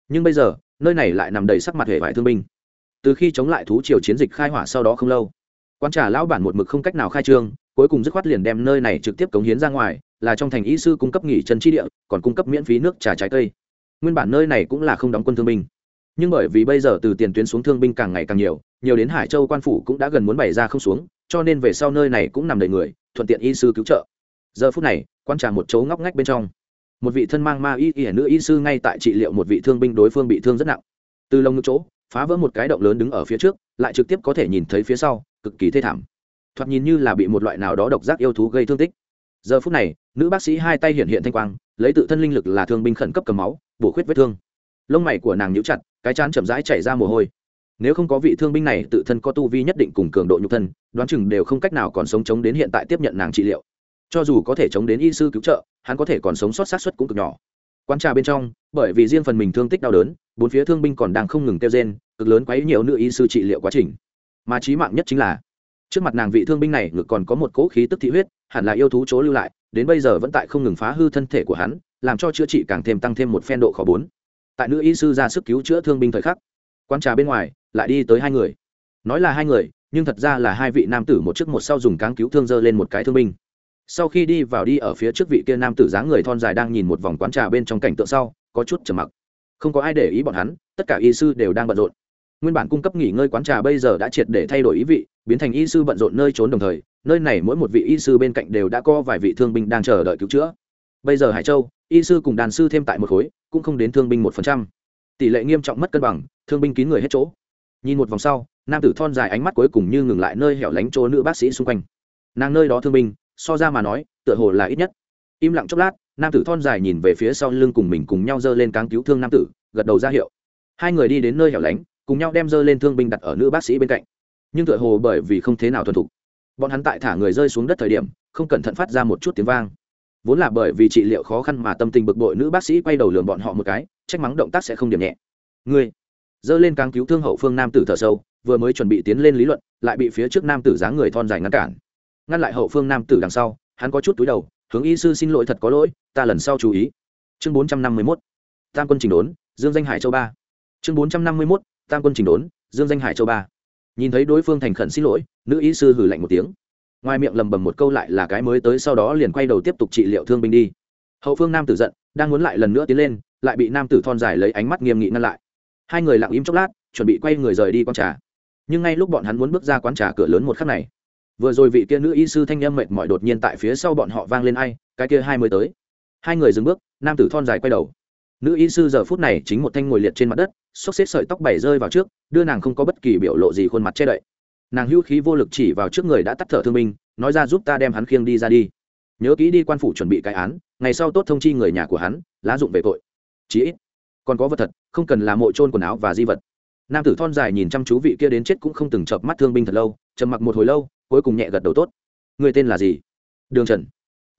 Nhưng bây giờ, nơi này lại nằm đầy sắc mặt hệ vải thương binh. Từ khi chống lại thú triều chiến dịch khai hỏa sau đó không lâu, quan trả lão bản một mực không cách nào khai trương, cuối cùng dứt khoát liền đem nơi này trực tiếp cống hiến ra ngoài, là trong thành y sư cung cấp nghỉ chân chi địa, còn cung cấp miễn phí nước trà trái cây. Nguyên bản nơi này cũng là không đóng quân thương binh. Nhưng bởi vì bây giờ từ tiền tuyến xuống thương binh càng ngày càng nhiều nhiều đến hải châu quan phủ cũng đã gần muốn bày ra không xuống, cho nên về sau nơi này cũng nằm đầy người, thuận tiện y sư cứu trợ. Giờ phút này, quan trà một chỗ ngóc ngách bên trong một vị thân mang ma y y nữ y sư ngay tại trị liệu một vị thương binh đối phương bị thương rất nặng. Từ lông ngực chỗ, phá vỡ một cái động lớn đứng ở phía trước, lại trực tiếp có thể nhìn thấy phía sau, cực kỳ thê thảm. Thoạt nhìn như là bị một loại nào đó độc giác yêu thú gây thương tích. Giờ phút này, nữ bác sĩ hai tay hiện hiện thanh quang, lấy tự thân linh lực là thương binh khẩn cấp cầm máu, bổ khuyết vết thương. Lông mày của nàng nhíu chặt, cái chán chậm rãi chảy ra mồ hôi. Nếu không có vị thương binh này, tự thân có tu vi nhất định cùng cường độ nhục thân, đoán chừng đều không cách nào còn sống chống đến hiện tại tiếp nhận nàng trị liệu cho dù có thể chống đến y sư cứu trợ, hắn có thể còn sống sót sát xuất cũng cực nhỏ. Quan trà bên trong, bởi vì riêng phần mình thương tích đau đớn, bốn phía thương binh còn đang không ngừng kêu rên, cực lớn quấy nhiều nữ y sư trị liệu quá trình. Mà trí mạng nhất chính là, trước mặt nàng vị thương binh này ngực còn có một cỗ khí tức thị huyết, hẳn là yêu thú chỗ lưu lại, đến bây giờ vẫn tại không ngừng phá hư thân thể của hắn, làm cho chữa trị càng thêm tăng thêm một phen độ khó bốn. Tại nữ y sư ra sức cứu chữa thương binh thời khắc quan trà bên ngoài lại đi tới hai người. Nói là hai người, nhưng thật ra là hai vị nam tử một trước một sau dùng cáng cứu thương dơ lên một cái thương binh sau khi đi vào đi ở phía trước vị kia nam tử dáng người thon dài đang nhìn một vòng quán trà bên trong cảnh tượng sau, có chút trầm mặc. Không có ai để ý bọn hắn, tất cả y sư đều đang bận rộn. Nguyên bản cung cấp nghỉ ngơi quán trà bây giờ đã triệt để thay đổi ý vị, biến thành y sư bận rộn nơi trốn đồng thời, nơi này mỗi một vị y sư bên cạnh đều đã có vài vị thương binh đang chờ đợi cứu chữa. Bây giờ hải châu, y sư cùng đàn sư thêm tại một khối, cũng không đến thương binh một phần trăm. Tỷ lệ nghiêm trọng mất cân bằng, thương binh kín người hết chỗ. Nhìn một vòng sau, nam tử thon dài ánh mắt cuối cùng như ngừng lại nơi hẻo lánh chỗ nữ bác sĩ xung quanh. Nàng nơi đó thương binh so ra mà nói, tựa hồ là ít nhất. Im lặng chốc lát, nam tử thon dài nhìn về phía sau lưng cùng mình cùng nhau giơ lên cáng cứu thương nam tử, gật đầu ra hiệu. Hai người đi đến nơi hẻo lánh, cùng nhau đem giơ lên thương binh đặt ở nữ bác sĩ bên cạnh. Nhưng tựa hồ bởi vì không thế nào thuần thục, bọn hắn tại thả người rơi xuống đất thời điểm, không cẩn thận phát ra một chút tiếng vang. Vốn là bởi vì trị liệu khó khăn mà tâm tình bực bội, nữ bác sĩ quay đầu lường bọn họ một cái, trách mắng động tác sẽ không điểm nhẹ. Ngươi! Giơ lên cáng cứu thương hậu phương nam tử thở sâu, vừa mới chuẩn bị tiến lên lý luận, lại bị phía trước nam tử dáng người thon dài ngăn cản ngăn lại hậu phương nam tử đằng sau, hắn có chút túi đầu, hướng y sư xin lỗi thật có lỗi, ta lần sau chú ý. Chương bốn trăm năm mươi mốt, tam quân trình đốn, dương danh hải châu ba. Chương bốn trăm năm mươi mốt, tam quân trình đốn, dương danh hải châu ba. Nhìn thấy đối phương thành khẩn xin lỗi, nữ y sư hử lạnh một tiếng. Ngoài miệng lầm bầm một câu lại là cái mới tới sau đó liền quay đầu tiếp tục trị liệu thương binh đi. Hậu phương nam tử giận, đang muốn lại lần nữa tiến lên, lại bị nam tử thon dài lấy ánh mắt nghiêm nghị ngăn lại. Hai người lặng im chốc lát, chuẩn bị quay người rời đi quán trà. Nhưng ngay lúc bọn hắn muốn bước ra quán trà cửa lớn một khắc này vừa rồi vị kia nữ y sư thanh âm mệt mỏi đột nhiên tại phía sau bọn họ vang lên ai, cái kia hai mươi tới. Hai người dừng bước, nam tử thon dài quay đầu. Nữ y sư giờ phút này chính một thanh ngồi liệt trên mặt đất, xốc xếp sợi tóc bảy rơi vào trước, đưa nàng không có bất kỳ biểu lộ gì khuôn mặt che đậy. Nàng hữu khí vô lực chỉ vào trước người đã tắt thở thương binh, nói ra giúp ta đem hắn khiêng đi ra đi. Nhớ kỹ đi quan phủ chuẩn bị cái án, ngày sau tốt thông chi người nhà của hắn, lá dụng về tội. Chí ít, còn có vật thật, không cần là mộ trôn quần áo và di vật. Nam tử thon dài nhìn chăm chú vị kia đến chết cũng không từng chợp mắt thương binh thật lâu, trầm mặc một hồi lâu cuối cùng nhẹ gật đầu tốt. Người tên là gì? Đường trần.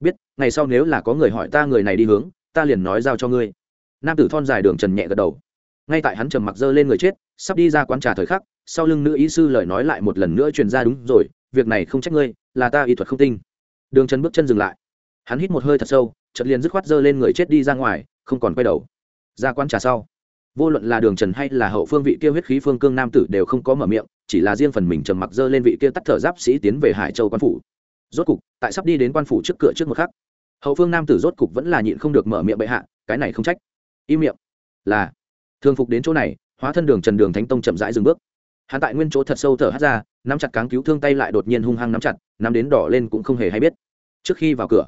Biết, ngày sau nếu là có người hỏi ta người này đi hướng, ta liền nói giao cho ngươi. Nam tử thon dài đường trần nhẹ gật đầu. Ngay tại hắn trầm mặc dơ lên người chết, sắp đi ra quán trà thời khắc, sau lưng nữ ý sư lời nói lại một lần nữa truyền ra đúng rồi, việc này không trách ngươi, là ta y thuật không tinh. Đường trần bước chân dừng lại. Hắn hít một hơi thật sâu chật liền dứt khoát dơ lên người chết đi ra ngoài, không còn quay đầu. Ra quán trà sau vô luận là đường trần hay là hậu phương vị kia huyết khí phương cương nam tử đều không có mở miệng, chỉ là riêng phần mình trầm mặc dơ lên vị kia tắt thở giáp sĩ tiến về hải châu quan phủ. Rốt cục, tại sắp đi đến quan phủ trước cửa trước một khắc, hậu phương nam tử rốt cục vẫn là nhịn không được mở miệng bệ hạ, cái này không trách. Im miệng. Là, thường phục đến chỗ này, hóa thân đường trần đường thánh tông chậm rãi dừng bước. Hắn tại nguyên chỗ thật sâu thở hắt ra, nắm chặt cáng cứu thương tay lại đột nhiên hung hăng nắm chặt, nắm đến đỏ lên cũng không hề hay biết. Trước khi vào cửa,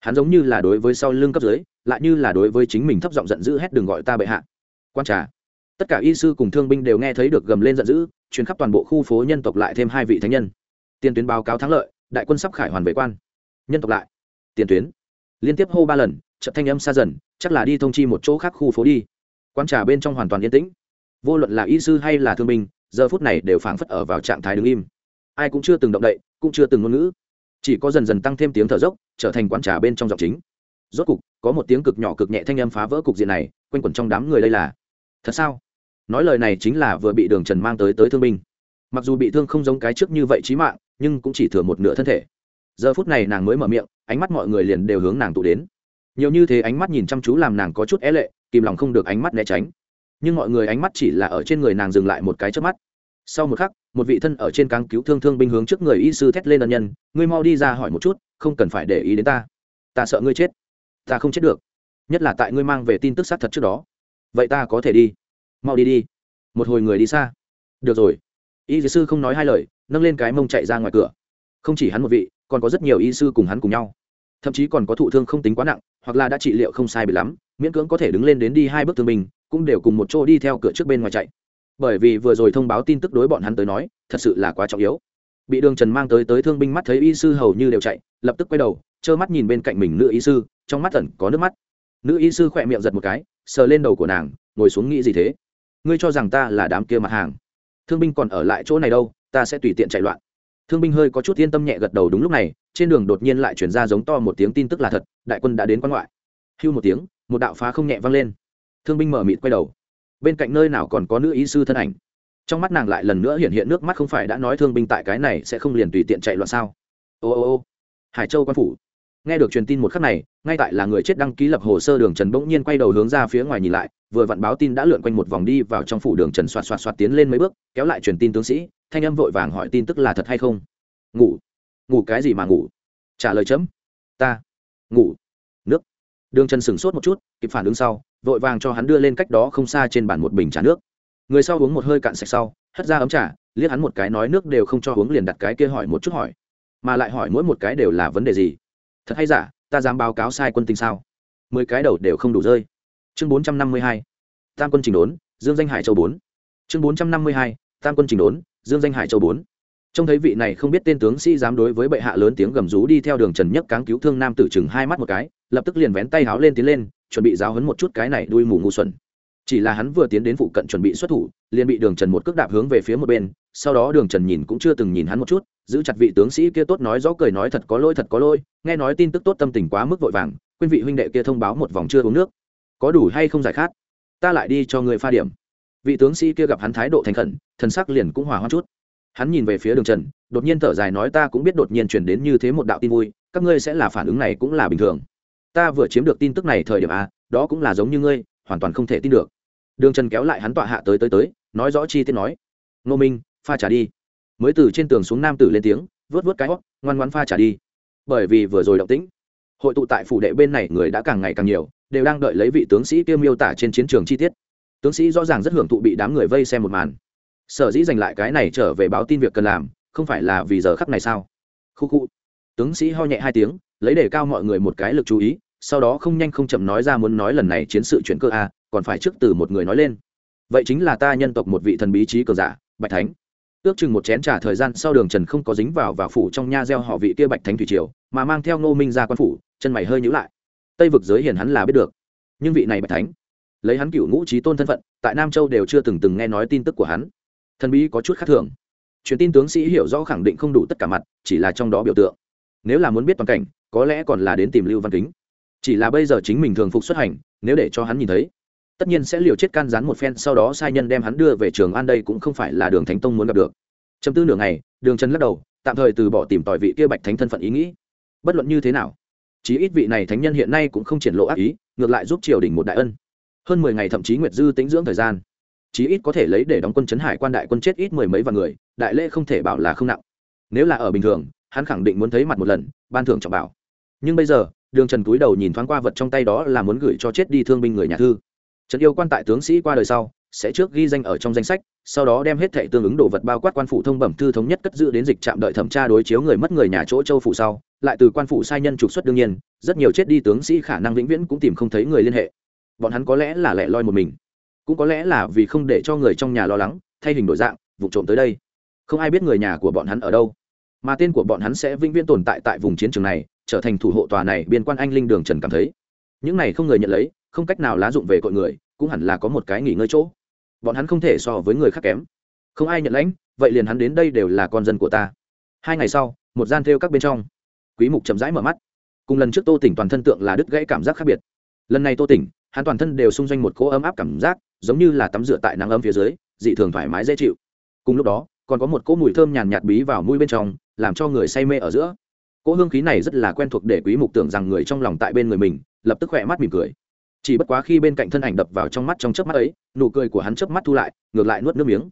hắn giống như là đối với sau lưng cấp dưới, lại như là đối với chính mình thấp giọng giận dữ hét đừng gọi ta bệ hạ quan trà. Tất cả y sư cùng thương binh đều nghe thấy được gầm lên giận dữ, chuyến khắp toàn bộ khu phố nhân tộc lại thêm hai vị thánh nhân. Tiền tuyến báo cáo thắng lợi, đại quân sắp khải hoàn vệ quan. Nhân tộc lại. Tiền tuyến. Liên tiếp hô ba lần trận thanh âm xa dần, chắc là đi thông chi một chỗ khác khu phố đi. Quan trà bên trong hoàn toàn yên tĩnh. Vô luận là y sư hay là thương binh, giờ phút này đều phảng phất ở vào trạng thái đứng im. Ai cũng chưa từng động đậy, cũng chưa từng ngôn ngữ. Chỉ có dần dần tăng thêm tiếng thở dốc, trở thành quán trà bên trong giọng chính. Rốt cục, có một tiếng cực nhỏ cực nhẹ thanh âm phá vỡ cục diện này, quanh quẩn trong đám người đây là thật sao? Nói lời này chính là vừa bị đường trần mang tới tới thương binh. Mặc dù bị thương không giống cái trước như vậy trí mạng, nhưng cũng chỉ thừa một nửa thân thể. Giờ phút này nàng mới mở miệng, ánh mắt mọi người liền đều hướng nàng tụ đến. Nhiều như thế ánh mắt nhìn chăm chú làm nàng có chút é lệ, kìm lòng không được ánh mắt né tránh. Nhưng mọi người ánh mắt chỉ là ở trên người nàng dừng lại một cái trước mắt. Sau một khắc, một vị thân ở trên cáng cứu thương thương binh hướng trước người y sư thét lên ân nhân, ngươi mau đi ra hỏi một chút, không cần phải để ý đến ta. Ta sợ ngươi chết. Ta không chết được. Nhất là tại ngươi mang về tin tức xác thật trước đó vậy ta có thể đi. Mau đi đi. Một hồi người đi xa. Được rồi. Y sư không nói hai lời, nâng lên cái mông chạy ra ngoài cửa. Không chỉ hắn một vị, còn có rất nhiều y sư cùng hắn cùng nhau. Thậm chí còn có thụ thương không tính quá nặng, hoặc là đã trị liệu không sai bị lắm, miễn cưỡng có thể đứng lên đến đi hai bước thương mình cũng đều cùng một chỗ đi theo cửa trước bên ngoài chạy. Bởi vì vừa rồi thông báo tin tức đối bọn hắn tới nói, thật sự là quá trọng yếu. Bị đường trần mang tới tới thương binh mắt thấy y sư hầu như đều chạy, lập tức quay đầu, trơ mắt nhìn bên cạnh mình nữ y sư, trong mắt tẩn có nước mắt. Nữ y sư khỏe miệng giật một cái sờ lên đầu của nàng, ngồi xuống nghĩ gì thế? Ngươi cho rằng ta là đám kia mặt hàng. Thương binh còn ở lại chỗ này đâu, ta sẽ tùy tiện chạy loạn. Thương binh hơi có chút yên tâm nhẹ gật đầu đúng lúc này, trên đường đột nhiên lại chuyển ra giống to một tiếng tin tức là thật, đại quân đã đến quan ngoại. Hưu một tiếng, một đạo phá không nhẹ vang lên. Thương binh mở mịt quay đầu. Bên cạnh nơi nào còn có nữ ý sư thân ảnh? Trong mắt nàng lại lần nữa hiện hiện nước mắt không phải đã nói thương binh tại cái này sẽ không liền tùy tiện chạy loạn sao? Ô ô ô. Hải châu quan phủ nghe được truyền tin một khắc này, ngay tại là người chết đăng ký lập hồ sơ đường trần bỗng nhiên quay đầu hướng ra phía ngoài nhìn lại, vừa vặn báo tin đã lượn quanh một vòng đi vào trong phủ đường trần xoạt xoạt xoạt tiến lên mấy bước, kéo lại truyền tin tướng sĩ, thanh âm vội vàng hỏi tin tức là thật hay không. Ngủ. Ngủ cái gì mà ngủ? Trả lời chấm. Ta. Ngủ. Nước. Đường trần sửng sốt một chút, kịp phản ứng sau, vội vàng cho hắn đưa lên cách đó không xa trên bàn một bình trà nước. Người sau uống một hơi cạn sạch sau, hất ra ấm trà, liếc hắn một cái nói nước đều không cho uống liền đặt cái kia hỏi một chút hỏi. Mà lại hỏi mỗi một cái đều là vấn đề gì? Thật hay giả, ta dám báo cáo sai quân tình sao? Mười cái đầu đều không đủ rơi. Chương bốn trăm năm mươi hai, tam quân trình đốn, dương danh hải châu bốn. Chương bốn trăm năm mươi hai, tam quân trình đốn, dương danh hải châu bốn. Trông thấy vị này không biết tên tướng sĩ dám đối với bệ hạ lớn tiếng gầm rú đi theo đường trần nhất cáng cứu thương nam tử chừng hai mắt một cái, lập tức liền vén tay háo lên tiến lên, chuẩn bị giáo hấn một chút cái này đuôi mù ngu xuẩn chỉ là hắn vừa tiến đến phụ cận chuẩn bị xuất thủ, liền bị đường trần một cước đạp hướng về phía một bên, sau đó đường trần nhìn cũng chưa từng nhìn hắn một chút, giữ chặt vị tướng sĩ kia tốt nói rõ cười nói thật có lôi thật có lôi nghe nói tin tức tốt tâm tình quá mức vội vàng, quên vị huynh đệ kia thông báo một vòng chưa uống nước. Có đủ hay không giải khát? Ta lại đi cho người pha điểm. Vị tướng sĩ kia gặp hắn thái độ thành khẩn, thần sắc liền cũng hòa hoa chút. Hắn nhìn về phía đường trần, đột nhiên thở dài nói ta cũng biết đột nhiên chuyển đến như thế một đạo tin vui, các ngươi sẽ là phản ứng này cũng là bình thường. Ta vừa chiếm được tin tức này thời điểm a đó cũng là giống như ngươi, hoàn toàn không thể tin được đường trần kéo lại hắn tọa hạ tới tới tới, nói rõ chi tiết nói. Ngô minh, pha trả đi. Mới từ trên tường xuống nam tử lên tiếng, vớt vớt cái hót, ngoan ngoan pha trả đi. Bởi vì vừa rồi động tĩnh, hội tụ tại phủ đệ bên này người đã càng ngày càng nhiều, đều đang đợi lấy vị tướng sĩ kia miêu tả trên chiến trường chi tiết. Tướng sĩ rõ ràng rất hưởng thụ bị đám người vây xem một màn. Sở dĩ giành lại cái này trở về báo tin việc cần làm, không phải là vì giờ khắc này sao? Khu khu. Tướng sĩ ho nhẹ hai tiếng, lấy để cao mọi người một cái lực chú ý, sau đó không nhanh không chậm nói ra muốn nói lần này chiến sự chuyển cơ a còn phải trước từ một người nói lên. Vậy chính là ta nhân tộc một vị thần bí trí cờ giả, bạch thánh. Ước chừng một chén t thời gian sau đường trần không có dính vào và phủ trong nha gieo họ vị kia bạch thánh thủy triều, mà mang theo ngô minh ra quan phủ, chân mày hơi nhữ lại. Tây vực giới hiền hắn là biết được. Nhưng vị này bạch thánh, lấy hắn cựu ngũ trí tôn thân phận, tại nam châu đều chưa từng từng nghe nói tin tức của hắn. Thần bí có chút khác thường. Truyền tin tướng sĩ hiểu rõ khẳng định không đủ tất cả mặt, chỉ là trong đó biểu tượng. Nếu là muốn biết toàn cảnh, có lẽ còn là đến tìm lưu văn kính. Chỉ là bây giờ chính mình thường phục xuất hành, nếu để cho hắn nhìn thấy tất nhiên sẽ liều chết can gián một phen, sau đó sai nhân đem hắn đưa về trường an đây cũng không phải là đường thánh tông muốn gặp được. Chấm tư nửa ngày, đường trần lắc đầu, tạm thời từ bỏ tìm tòi vị kia bạch thánh thân phận ý nghĩ. Bất luận như thế nào, chí ít vị này thánh nhân hiện nay cũng không triển lộ ác ý, ngược lại giúp triều đình một đại ân. Hơn mười ngày thậm chí nguyệt dư tính dưỡng thời gian. Chí ít có thể lấy để đóng quân chấn hải quan đại quân chết ít mười mấy vạn người, đại lễ không thể bảo là không nặng. Nếu là ở bình thường, hắn khẳng định muốn thấy mặt một lần, ban thưởng trọng bảo. Nhưng bây giờ, đường trần túi đầu nhìn thoáng qua vật trong tay đó là muốn gửi cho chết đi thương binh người nhà thư trần yêu quan tại tướng sĩ qua đời sau, sẽ trước ghi danh ở trong danh sách, sau đó đem hết thẻ tương ứng đồ vật bao quát quan phủ thông bẩm thư thống nhất cất giữ đến dịch trạm đợi thẩm tra đối chiếu người mất người nhà chỗ châu phủ sau, lại từ quan phủ sai nhân trục xuất đương nhiên, rất nhiều chết đi tướng sĩ khả năng vĩnh viễn cũng tìm không thấy người liên hệ. Bọn hắn có lẽ là lẻ loi một mình, cũng có lẽ là vì không để cho người trong nhà lo lắng, thay hình đổi dạng, vụ trộm tới đây. Không ai biết người nhà của bọn hắn ở đâu, mà tên của bọn hắn sẽ vĩnh viễn tồn tại tại vùng chiến trường này, trở thành thủ hộ tòa này, biên quan anh linh đường trần cảm thấy. Những này không người nhận lấy không cách nào lá dụng về cội người, cũng hẳn là có một cái nghỉ ngơi chỗ. Bọn hắn không thể so với người khác kém. Không ai nhận lãnh, vậy liền hắn đến đây đều là con dân của ta. Hai ngày sau, một gian thêu các bên trong. Quý mục chậm rãi mở mắt. Cùng lần trước tô tỉnh toàn thân tượng là đứt gãy cảm giác khác biệt. Lần này tô tỉnh, hắn toàn thân đều xung quanh một cỗ ấm áp cảm giác, giống như là tắm rửa tại nắng ấm phía dưới, dị thường thoải mái dễ chịu. Cùng lúc đó, còn có một cỗ mùi thơm nhàn nhạt bí vào mũi bên trong, làm cho người say mê ở giữa. Cỗ hương khí này rất là quen thuộc để quý mục tưởng rằng người trong lòng tại bên người mình, lập tức khỏe mắt mỉm cười chỉ bất quá khi bên cạnh thân ảnh đập vào trong mắt trong chớp mắt ấy, nụ cười của hắn chớp mắt thu lại, ngược lại nuốt nước miếng.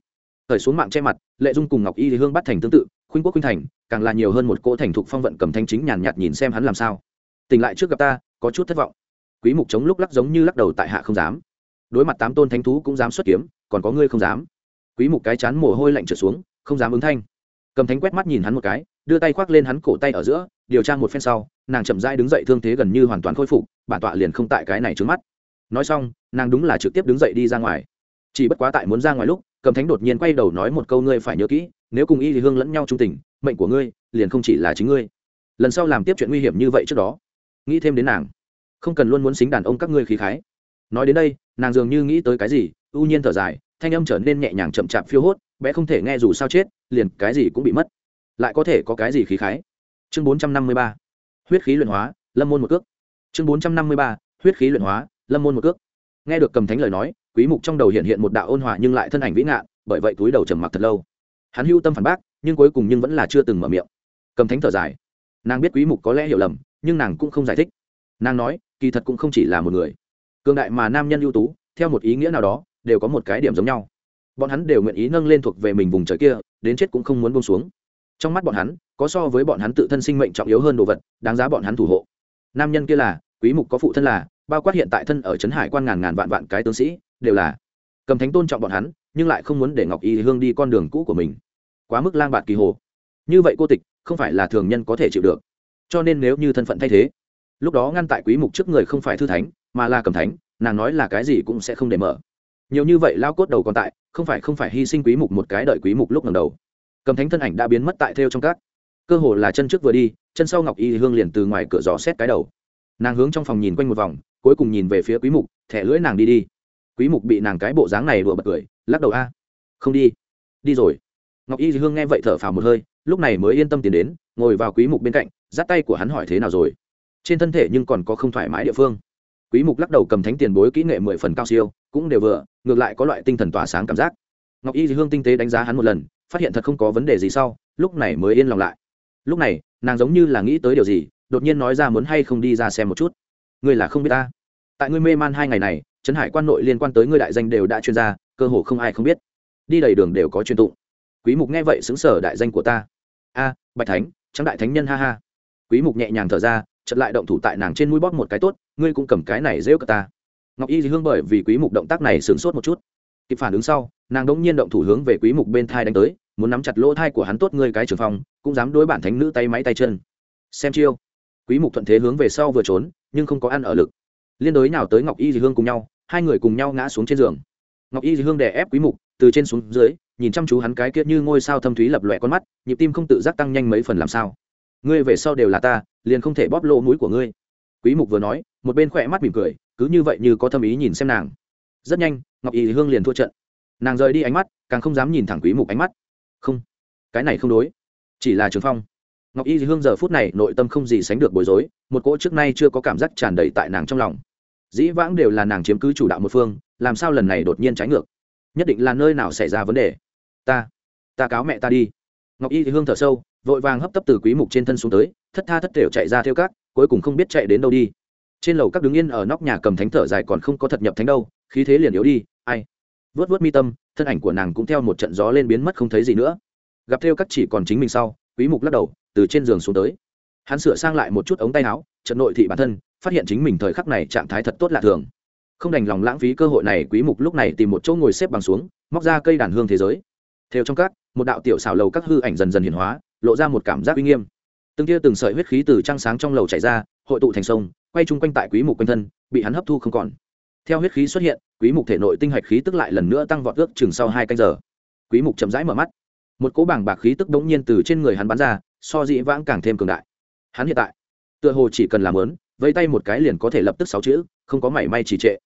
Thời xuống mạng che mặt, lệ dung cùng ngọc y thì hương bắt thành tương tự, khuynh quốc khuynh thành, càng là nhiều hơn một cỗ thành thục phong vận cầm thanh chính nhàn nhạt nhìn xem hắn làm sao. Tỉnh lại trước gặp ta, có chút thất vọng. Quý mục chống lúc lắc giống như lắc đầu tại hạ không dám. Đối mặt tám tôn thánh thú cũng dám xuất kiếm, còn có ngươi không dám. Quý mục cái chán mồ hôi lạnh trượt xuống, không dám ứng thanh. Cầm thánh quét mắt nhìn hắn một cái, đưa tay khoác lên hắn cổ tay ở giữa, điều tra một phen sau, nàng chậm rãi đứng dậy thương thế gần như hoàn toàn khôi phục bản tọa liền không tại cái này trước mắt. Nói xong, nàng đúng là trực tiếp đứng dậy đi ra ngoài. Chỉ bất quá tại muốn ra ngoài lúc, cầm thánh đột nhiên quay đầu nói một câu ngươi phải nhớ kỹ, nếu cùng y thì hương lẫn nhau trung tình, mệnh của ngươi liền không chỉ là chính ngươi. Lần sau làm tiếp chuyện nguy hiểm như vậy trước đó, nghĩ thêm đến nàng, không cần luôn muốn xính đàn ông các ngươi khí khái. Nói đến đây, nàng dường như nghĩ tới cái gì ưu nhiên thở dài, thanh âm trở nên nhẹ nhàng chậm chạp phiêu hốt, bé không thể nghe dù sao chết, liền cái gì cũng bị mất. Lại có thể có cái gì khí khái? Chương bốn trăm năm mươi ba. Huyết khí luyện hóa, lâm môn một cước chương bốn trăm năm mươi ba, huyết khí luyện hóa, lâm môn một cước. Nghe được cầm thánh lời nói, quý mục trong đầu hiện hiện một đạo ôn hòa nhưng lại thân ảnh vĩ ngạn, bởi vậy túi đầu trầm mặc thật lâu. Hắn hưu tâm phản bác, nhưng cuối cùng nhưng vẫn là chưa từng mở miệng. Cầm thánh thở dài. Nàng biết quý mục có lẽ hiểu lầm, nhưng nàng cũng không giải thích. Nàng nói, kỳ thật cũng không chỉ là một người. Cường đại mà nam nhân ưu tú, theo một ý nghĩa nào đó, đều có một cái điểm giống nhau. Bọn hắn đều nguyện ý nâng lên thuộc về mình vùng trời kia, đến chết cũng không muốn buông xuống. Trong mắt bọn hắn, có so với bọn hắn tự thân sinh mệnh trọng yếu hơn đồ vật, đáng giá bọn hắn thủ hộ. Nam nhân kia là quý mục có phụ thân là, bao quát hiện tại thân ở trấn hải quan ngàn ngàn vạn vạn cái tướng sĩ, đều là cầm thánh tôn trọng bọn hắn, nhưng lại không muốn để ngọc y hương đi con đường cũ của mình. Quá mức lang bạt kỳ hồ. Như vậy cô tịch, không phải là thường nhân có thể chịu được. Cho nên nếu như thân phận thay thế, lúc đó ngăn tại quý mục trước người không phải thư thánh, mà là cầm thánh, nàng nói là cái gì cũng sẽ không để mở. Nhiều như vậy lao cốt đầu còn tại, không phải không phải hy sinh quý mục một cái đợi quý mục lúc ngẩng đầu. Cầm thánh thân ảnh đã biến mất tại theo trong các. Cơ hồ là chân trước vừa đi, chân sau ngọc y hương liền từ ngoài cửa gió xét cái đầu nàng hướng trong phòng nhìn quanh một vòng, cuối cùng nhìn về phía quý mục, thẻ lưỡi nàng đi đi. Quý mục bị nàng cái bộ dáng này đùa bật cười, lắc đầu, a, không đi. Đi rồi. Ngọc y hương nghe vậy thở phào một hơi, lúc này mới yên tâm tiến đến, ngồi vào quý mục bên cạnh giắt tay của hắn hỏi thế nào rồi. Trên thân thể nhưng còn có không thoải mái địa phương. Quý mục lắc đầu cầm thánh tiền bối kỹ nghệ mười phần cao siêu, cũng đều vừa, ngược lại có loại tinh thần tỏa sáng cảm giác. Ngọc y hương tinh tế đánh giá hắn một lần, phát hiện thật không có vấn đề gì sau, lúc này mới yên lòng lại. Lúc này, nàng giống như là nghĩ tới điều gì đột nhiên nói ra muốn hay không đi ra xem một chút. Ngươi là không biết ta. Tại ngươi mê man hai ngày này, trấn hải quan nội liên quan tới ngươi đại danh đều đã chuyên gia cơ hồ không ai không biết. Đi đầy đường đều có truyền tụng. Quý mục nghe vậy xứng sở đại danh của ta. A, bạch thánh, trắng đại thánh nhân, ha ha. Quý mục nhẹ nhàng thở ra, chợt lại động thủ tại nàng trên mũi bóp một cái tốt, ngươi cũng cầm cái này rêu cả ta. Ngọc y hương bởi vì quý mục động tác này sướng sốt một chút. Kịp phản ứng sau, nàng đống nhiên động thủ hướng về quý mục bên thai đánh tới, muốn nắm chặt lỗ thai của hắn tốt ngươi cái trường phòng, cũng dám đối bản thánh nữ tay máy tay chân. Xem chiêu quý mục thuận thế hướng về sau vừa trốn, nhưng không có ăn ở lực. Liên đối nào tới ngọc y dì hương cùng nhau, hai người cùng nhau ngã xuống trên giường. Ngọc y dì hương đè ép quý mục, từ trên xuống dưới, nhìn chăm chú hắn cái kia như ngôi sao thâm thúy lập lòe con mắt, nhịp tim không tự giác tăng nhanh mấy phần làm sao. Ngươi về sau đều là ta, liền không thể bóp lỗ mũi của ngươi. Quý mục vừa nói, một bên khỏe mắt mỉm cười, cứ như vậy như có thâm ý nhìn xem nàng. Rất nhanh, ngọc y hương liền thua trận. Nàng rời đi ánh mắt, càng không dám nhìn thẳng quý mục ánh mắt. Không, cái này không đối. Chỉ là trường phong ngọc y hương giờ phút này nội tâm không gì sánh được bối rối, một cỗ trước nay chưa có cảm giác tràn đầy tại nàng trong lòng. Dĩ vãng đều là nàng chiếm cứ chủ đạo một phương, làm sao lần này đột nhiên trái ngược? Nhất định là nơi nào xảy ra vấn đề? Ta ta cáo mẹ ta đi. Ngọc y hương thở sâu, vội vàng hấp tấp từ quý mục trên thân xuống tới, thất tha thất thểu chạy ra theo các, cuối cùng không biết chạy đến đâu đi. Trên lầu các đứng yên ở nóc nhà cầm thánh thở dài còn không có thật nhập thánh đâu, khí thế liền yếu đi, ai? Vớt vớt mi tâm, thân ảnh của nàng cũng theo một trận gió lên biến mất không thấy gì nữa. Gặp theo các chỉ còn chính mình sau quý mục lắc đầu, từ trên giường xuống tới. Hắn sửa sang lại một chút ống tay áo trận nội thị bản thân, phát hiện chính mình thời khắc này trạng thái thật tốt lạ thường. Không đành lòng lãng phí cơ hội này, quý mục lúc này tìm một chỗ ngồi xếp bằng xuống, móc ra cây đàn hương thế giới. Theo trong các, một đạo tiểu xảo lầu các hư ảnh dần dần hiển hóa, lộ ra một cảm giác uy nghiêm. Từng tia từng sợi huyết khí từ trăng sáng trong lầu chảy ra, hội tụ thành sông, quay chung quanh tại quý mục quanh thân, bị hắn hấp thu không còn. Theo huyết khí xuất hiện, quý mục thể nội tinh hạch khí tức lại lần nữa tăng vọt ước chừng sau hai canh giờ. Quý mục chậm rãi mở mắt một cỗ bảng bạc khí tức đống nhiên từ trên người hắn bắn ra, so dĩ vãng càng thêm cường đại. Hắn hiện tại, tựa hồ chỉ cần làm lớn vây tay một cái liền có thể lập tức sáu chữ, không có mảy may trì trệ.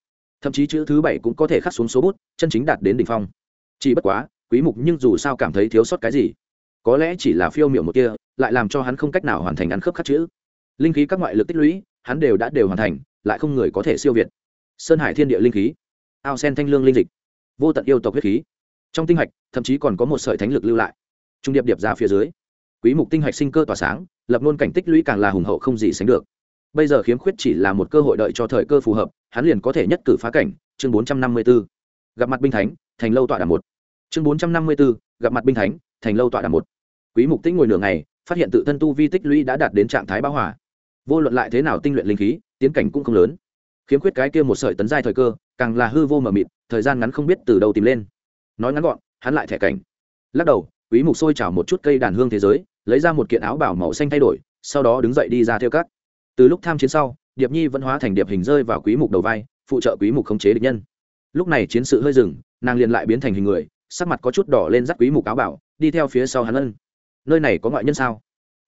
Thậm chí chữ thứ bảy cũng có thể khắc xuống số bút, chân chính đạt đến đỉnh phong. Chỉ bất quá, quý mục nhưng dù sao cảm thấy thiếu sót cái gì? Có lẽ chỉ là phiêu miểu một kia lại làm cho hắn không cách nào hoàn thành ăn khớp khắc chữ. Linh khí các ngoại lực tích lũy, hắn đều đã đều hoàn thành, lại không người có thể siêu việt. Sơn hải thiên địa linh khí. Ao sen thanh lương linh dịch. Vô tận yêu tộc huyết khí trong tinh hạch, thậm chí còn có một sợi thánh lực lưu lại. Trung điệp điệp ra phía dưới. Quý mục tinh hạch sinh cơ tỏa sáng, lập luôn cảnh tích lũy càng là hùng hậu không gì sánh được. Bây giờ khiếm khuyết chỉ là một cơ hội đợi cho thời cơ phù hợp, hắn liền có thể nhất cử phá cảnh. Chương 454. gặp mặt binh thánh, thành lâu tọa đàm một. Chương 454. gặp mặt binh thánh, thành lâu tọa đàm một. Quý mục tĩnh ngồi nửa ngày, phát hiện tự thân tu vi tích lũy đã đạt đến trạng thái bão hòa. Vô luận lại thế nào tinh luyện linh khí, tiến cảnh cũng không lớn. Khiếm khuyết cái kia một sợi tấn giai thời cơ, càng là hư vô mờ mịt, thời gian ngắn không biết từ đâu tìm lên nói ngắn gọn, hắn lại thẻ cảnh. Lắc đầu, quý mục sôi trào một chút cây đàn hương thế giới, lấy ra một kiện áo bảo màu xanh thay đổi, sau đó đứng dậy đi ra theo cắt từ lúc tham chiến sau, điệp nhi vẫn hóa thành điệp hình rơi vào quý mục đầu vai, phụ trợ quý mục khống chế địch nhân. Lúc này chiến sự hơi dừng, nàng liền lại biến thành hình người, sắc mặt có chút đỏ lên dắt quý mục áo bảo, đi theo phía sau hắn ân. Nơi này có ngoại nhân sao?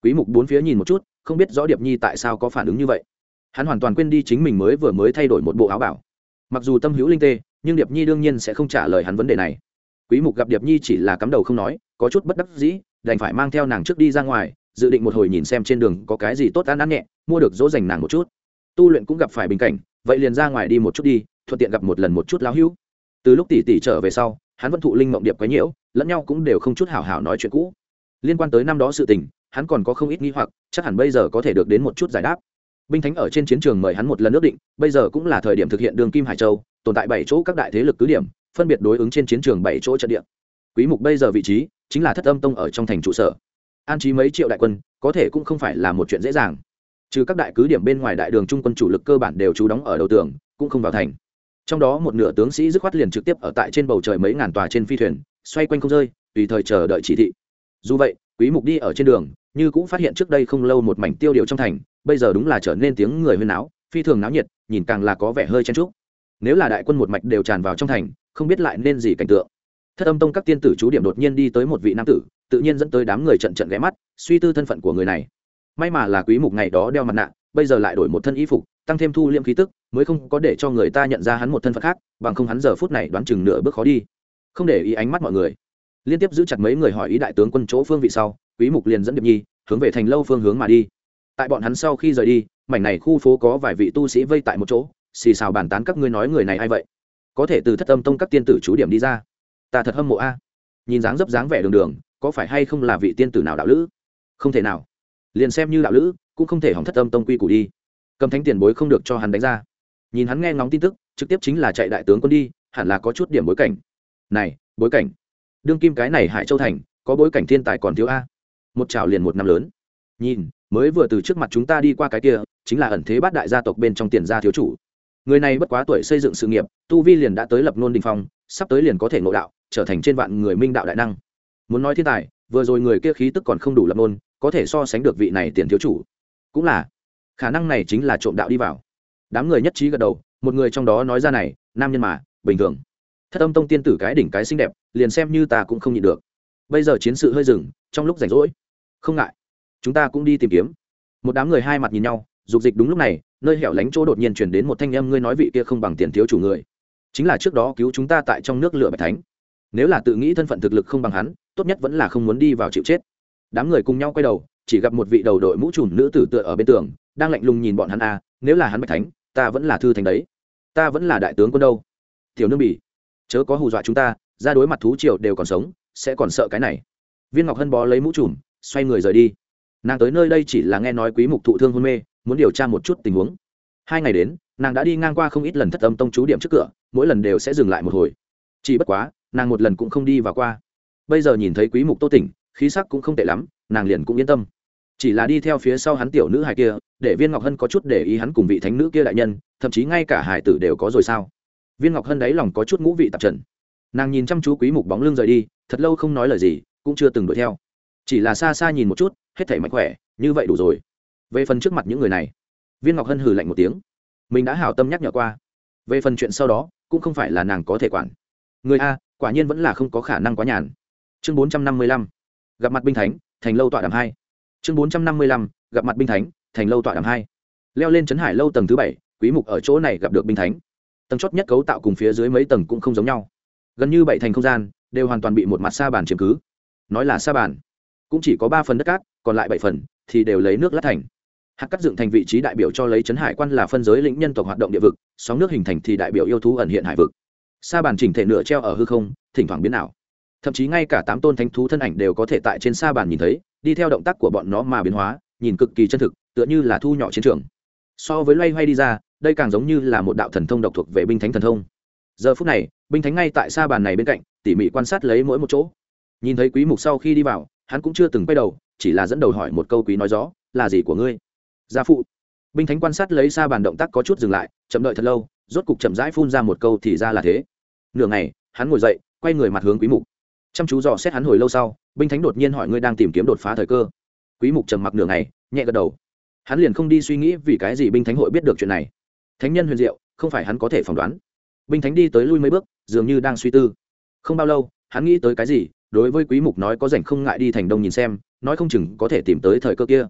Quý mục bốn phía nhìn một chút, không biết rõ điệp nhi tại sao có phản ứng như vậy. Hắn hoàn toàn quên đi chính mình mới vừa mới thay đổi một bộ áo bảo. Mặc dù tâm hữu linh tê, nhưng điệp nhi đương nhiên sẽ không trả lời hắn vấn đề này quý mục gặp điệp nhi chỉ là cắm đầu không nói, có chút bất đắc dĩ, đành phải mang theo nàng trước đi ra ngoài, dự định một hồi nhìn xem trên đường có cái gì tốt ăn ăn nhẹ, mua được dỗ dành nàng một chút. Tu luyện cũng gặp phải bình cảnh, vậy liền ra ngoài đi một chút đi, thuận tiện gặp một lần một chút láo hưu từ lúc tỷ tỷ trở về sau, hắn vẫn thụ linh mộng điệp quấy nhiễu, lẫn nhau cũng đều không chút hảo hảo nói chuyện cũ. Liên quan tới năm đó sự tình, hắn còn có không ít nghi hoặc, chắc hẳn bây giờ có thể được đến một chút giải đáp. Binh thánh ở trên chiến trường mời hắn một lần ước định, bây giờ cũng là thời điểm thực hiện đường kim hải châu, tồn tại bảy chỗ các đại thế lực cứ điểm phân biệt đối ứng trên chiến trường bảy chỗ trận địa. Quý mục bây giờ vị trí chính là thất âm tông ở trong thành trụ sở. An trí mấy triệu đại quân, có thể cũng không phải là một chuyện dễ dàng. Trừ các đại cứ điểm bên ngoài đại đường trung quân chủ lực cơ bản đều trú đóng ở đầu tường, cũng không vào thành. Trong đó một nửa tướng sĩ dứt khoát liền trực tiếp ở tại trên bầu trời mấy ngàn tòa trên phi thuyền, xoay quanh không rơi, tùy thời chờ đợi chỉ thị. Dù vậy, quý mục đi ở trên đường, như cũng phát hiện trước đây không lâu một mảnh tiêu điều trong thành, bây giờ đúng là trở nên tiếng người huyên náo, phi thường náo nhiệt, nhìn càng là có vẻ hơi chen trúc nếu là đại quân một mạch đều tràn vào trong thành không biết lại nên gì cảnh tượng. Thất âm tông các tiên tử chú điểm đột nhiên đi tới một vị nam tử, tự nhiên dẫn tới đám người trận trận ghé mắt, suy tư thân phận của người này. May mà là quý mục ngày đó đeo mặt nạ, bây giờ lại đổi một thân y phục, tăng thêm thu liệm khí tức, mới không có để cho người ta nhận ra hắn một thân phận khác, bằng không hắn giờ phút này đoán chừng nửa bước khó đi. Không để ý ánh mắt mọi người, liên tiếp giữ chặt mấy người hỏi ý đại tướng quân chỗ phương vị sau, quý mục liền dẫn điệp nhi hướng về thành lâu phương hướng mà đi. Tại bọn hắn sau khi rời đi, mảnh này khu phố có vài vị tu sĩ vây tại một chỗ, xì xào bàn tán các ngươi nói người này ai vậy? Có thể từ thất âm tông các tiên tử chú điểm đi ra. Ta thật hâm mộ a. Nhìn dáng dấp dáng vẻ đường đường, có phải hay không là vị tiên tử nào đạo lữ? Không thể nào. Liền xem như đạo lữ, cũng không thể hỏng thất âm tông quy củ đi. Cầm thánh tiền bối không được cho hắn đánh ra. Nhìn hắn nghe ngóng tin tức, trực tiếp chính là chạy đại tướng quân đi, hẳn là có chút điểm bối cảnh. Này, bối cảnh. Đương kim cái này hải châu thành, có bối cảnh thiên tài còn thiếu a. Một trào liền một năm lớn. Nhìn, mới vừa từ trước mặt chúng ta đi qua cái kia, chính là ẩn thế bát đại gia tộc bên trong tiền gia thiếu chủ người này bất quá tuổi xây dựng sự nghiệp, tu vi liền đã tới lập nôn đình phong, sắp tới liền có thể ngộ đạo, trở thành trên vạn người minh đạo đại năng. Muốn nói thiên tài, vừa rồi người kia khí tức còn không đủ lập nôn có thể so sánh được vị này tiền thiếu chủ. Cũng là, khả năng này chính là trộm đạo đi vào. Đám người nhất trí gật đầu, một người trong đó nói ra này, nam nhân mà, bình thường. Thất âm tông tiên tử cái đỉnh cái xinh đẹp, liền xem như ta cũng không nhịn được. Bây giờ chiến sự hơi dừng, trong lúc rảnh rỗi. Không ngại, chúng ta cũng đi tìm kiếm. Một đám người hai mặt nhìn nhau, dục dịch đúng lúc này nơi hẻo lánh chỗ đột nhiên chuyển đến một thanh em ngươi nói vị kia không bằng tiền thiếu chủ người. Chính là trước đó cứu chúng ta tại trong nước lửa bạch thánh. Nếu là tự nghĩ thân phận thực lực không bằng hắn tốt nhất vẫn là không muốn đi vào chịu chết. Đám người cùng nhau quay đầu chỉ gặp một vị đầu đội mũ trùm nữ tử tựa ở bên tường đang lạnh lùng nhìn bọn hắn a à, nếu là hắn bạch thánh ta vẫn là thư thành đấy. Ta vẫn là đại tướng quân đâu. Tiểu nương bỉ chớ có hù dọa chúng ta ra đối mặt thú triều đều còn sống sẽ còn sợ cái này. Viên ngọc hân bó lấy mũ trùm xoay người rời đi. Nàng tới nơi đây chỉ là nghe nói quý mục thụ thương hôn mê muốn điều tra một chút tình huống. Hai ngày đến, nàng đã đi ngang qua không ít lần thất âm tông chú điểm trước cửa, mỗi lần đều sẽ dừng lại một hồi. Chỉ bất quá, nàng một lần cũng không đi vào qua. Bây giờ nhìn thấy quý mục tô tỉnh, khí sắc cũng không tệ lắm, nàng liền cũng yên tâm. Chỉ là đi theo phía sau hắn tiểu nữ hài kia, để viên ngọc hân có chút để ý hắn cùng vị thánh nữ kia đại nhân, thậm chí ngay cả hải tử đều có rồi sao? Viên ngọc hân đáy lòng có chút ngũ vị tạp trần. Nàng nhìn chăm chú quý mục bóng lưng rời đi, thật lâu không nói lời gì, cũng chưa từng đuổi theo. Chỉ là xa xa nhìn một chút, hết thảy mạnh khỏe, như vậy đủ rồi về phần trước mặt những người này, viên ngọc hân hừ lạnh một tiếng. Mình đã hảo tâm nhắc nhở qua. Về phần chuyện sau đó, cũng không phải là nàng có thể quản. Người a, quả nhiên vẫn là không có khả năng quá nhàn. Chương bốn trăm năm mươi lăm, gặp mặt binh thánh, thành lâu tọa đàm hai. Chương bốn trăm năm mươi lăm, gặp mặt binh thánh, thành lâu tọa đàm hai. Leo lên trấn hải lâu tầng thứ bảy, quý mục ở chỗ này gặp được binh thánh. Tầng chót nhất cấu tạo cùng phía dưới mấy tầng cũng không giống nhau. Gần như bảy thành không gian, đều hoàn toàn bị một mặt sa bàn chiếm cứ. Nói là sa bàn, cũng chỉ có ba phần đất cát, còn lại bảy phần thì đều lấy nước lát thành hạt cắt dựng thành vị trí đại biểu cho lấy trấn hải quan là phân giới lĩnh nhân tộc hoạt động địa vực, sóng nước hình thành thì đại biểu yêu thú ẩn hiện hải vực. Sa bàn chỉnh thể nửa treo ở hư không, thỉnh thoảng biến ảo. Thậm chí ngay cả tám tôn thánh thú thân ảnh đều có thể tại trên sa bàn nhìn thấy, đi theo động tác của bọn nó mà biến hóa, nhìn cực kỳ chân thực, tựa như là thu nhỏ chiến trường. So với loay hoay đi ra, đây càng giống như là một đạo thần thông độc thuộc về binh thánh thần thông. Giờ phút này, binh thánh ngay tại sa bàn này bên cạnh, tỉ mỉ quan sát lấy mỗi một chỗ. Nhìn thấy quý mục sau khi đi vào, hắn cũng chưa từng quay đầu, chỉ là dẫn đầu hỏi một câu quý nói rõ, là gì của ngươi? Gia phụ. Binh thánh quan sát lấy xa bàn động tác có chút dừng lại, chậm đợi thật lâu, rốt cục chậm rãi phun ra một câu thì ra là thế. Nửa ngày, hắn ngồi dậy, quay người mặt hướng quý mục. Chăm chú dò xét hắn hồi lâu sau, binh thánh đột nhiên hỏi ngươi đang tìm kiếm đột phá thời cơ. Quý mục trầm mặc nửa ngày, nhẹ gật đầu. Hắn liền không đi suy nghĩ vì cái gì binh thánh hội biết được chuyện này. Thánh nhân huyền diệu, không phải hắn có thể phỏng đoán. Binh thánh đi tới lui mấy bước, dường như đang suy tư. Không bao lâu, hắn nghĩ tới cái gì, đối với quý mục nói có rảnh không ngại đi thành đông nhìn xem, nói không chừng có thể tìm tới thời cơ kia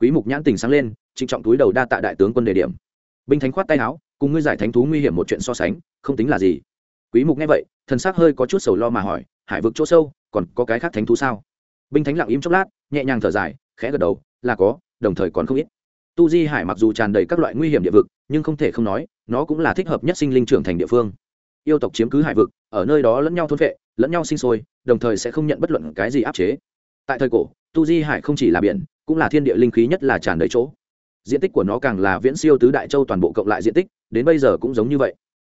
quý mục nhãn tình sáng lên, trịnh trọng túi đầu đa tạ đại tướng quân đề điểm. Binh thánh khoát tay áo, cùng ngươi giải thánh thú nguy hiểm một chuyện so sánh, không tính là gì. Quý mục nghe vậy, thần sắc hơi có chút sầu lo mà hỏi, hải vực chỗ sâu, còn có cái khác thánh thú sao? Binh thánh lặng im chốc lát, nhẹ nhàng thở dài, khẽ gật đầu, là có, đồng thời còn không ít. Tu di hải mặc dù tràn đầy các loại nguy hiểm địa vực, nhưng không thể không nói, nó cũng là thích hợp nhất sinh linh trưởng thành địa phương. Yêu tộc chiếm cứ hải vực, ở nơi đó lẫn nhau thôn vệ lẫn nhau sinh sôi, đồng thời sẽ không nhận bất luận cái gì áp chế. Tại thời cổ, tu di hải không chỉ là biển cũng là thiên địa linh khí nhất là tràn đầy chỗ. Diện tích của nó càng là viễn siêu tứ đại châu toàn bộ cộng lại diện tích, đến bây giờ cũng giống như vậy.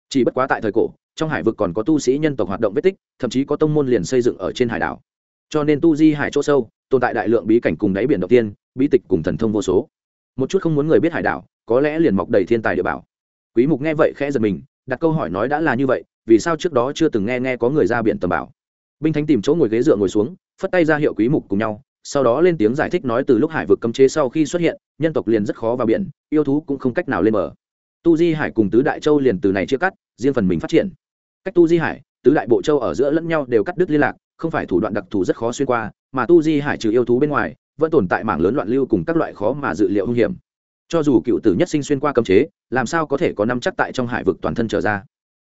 Chỉ bất quá tại thời cổ, trong hải vực còn có tu sĩ nhân tộc hoạt động vết tích, thậm chí có tông môn liền xây dựng ở trên hải đảo. Cho nên tu di hải chỗ sâu, tồn tại đại lượng bí cảnh cùng đáy biển đầu tiên, bí tịch cùng thần thông vô số. Một chút không muốn người biết hải đảo, có lẽ liền mọc đầy thiên tài địa bảo. Quý mục nghe vậy khẽ giật mình, đặt câu hỏi nói đã là như vậy, vì sao trước đó chưa từng nghe nghe có người ra biển tầm bảo? Binh thánh tìm chỗ ngồi ghế dựa ngồi xuống, phất tay ra hiệu quý mục cùng nhau sau đó lên tiếng giải thích nói từ lúc hải vực cấm chế sau khi xuất hiện, nhân tộc liền rất khó vào biển, yêu thú cũng không cách nào lên bờ. Tu di hải cùng tứ đại châu liền từ này chia cắt, riêng phần mình phát triển. Cách tu di hải, tứ đại bộ châu ở giữa lẫn nhau đều cắt đứt liên lạc, không phải thủ đoạn đặc thù rất khó xuyên qua, mà tu di hải trừ yêu thú bên ngoài, vẫn tồn tại mảng lớn loạn lưu cùng các loại khó mà dự liệu hung hiểm. Cho dù cựu tử nhất sinh xuyên qua cấm chế, làm sao có thể có năm chắc tại trong hải vực toàn thân trở ra?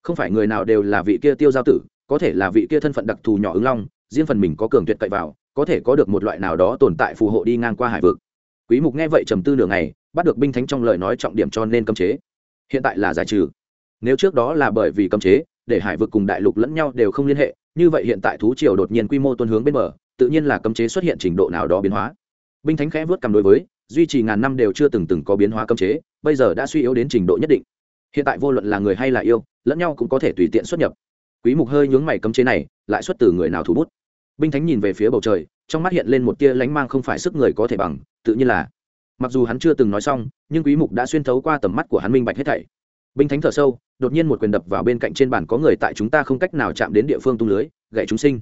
Không phải người nào đều là vị kia tiêu giao tử, có thể là vị kia thân phận đặc thù nhỏ ứng long, riêng phần mình có cường tuyệt cậy vào có thể có được một loại nào đó tồn tại phù hộ đi ngang qua hải vực. Quý mục nghe vậy trầm tư nửa ngày, bắt được binh thánh trong lời nói trọng điểm cho nên cấm chế. Hiện tại là giải trừ. Nếu trước đó là bởi vì cấm chế, để hải vực cùng đại lục lẫn nhau đều không liên hệ, như vậy hiện tại thú triều đột nhiên quy mô tuân hướng bên bờ, tự nhiên là cấm chế xuất hiện trình độ nào đó biến hóa. Binh thánh khẽ vớt cầm đối với, duy trì ngàn năm đều chưa từng từng có biến hóa cấm chế, bây giờ đã suy yếu đến trình độ nhất định. Hiện tại vô luận là người hay là yêu, lẫn nhau cũng có thể tùy tiện xuất nhập. Quý mục hơi nhướng mày cấm chế này, lại xuất từ người nào thủ bút? Binh thánh nhìn về phía bầu trời, trong mắt hiện lên một tia lánh mang không phải sức người có thể bằng, tự nhiên là. Mặc dù hắn chưa từng nói xong, nhưng quý mục đã xuyên thấu qua tầm mắt của hắn minh bạch hết thảy. Binh thánh thở sâu, đột nhiên một quyền đập vào bên cạnh trên bản có người tại chúng ta không cách nào chạm đến địa phương tung lưới, gậy chúng sinh.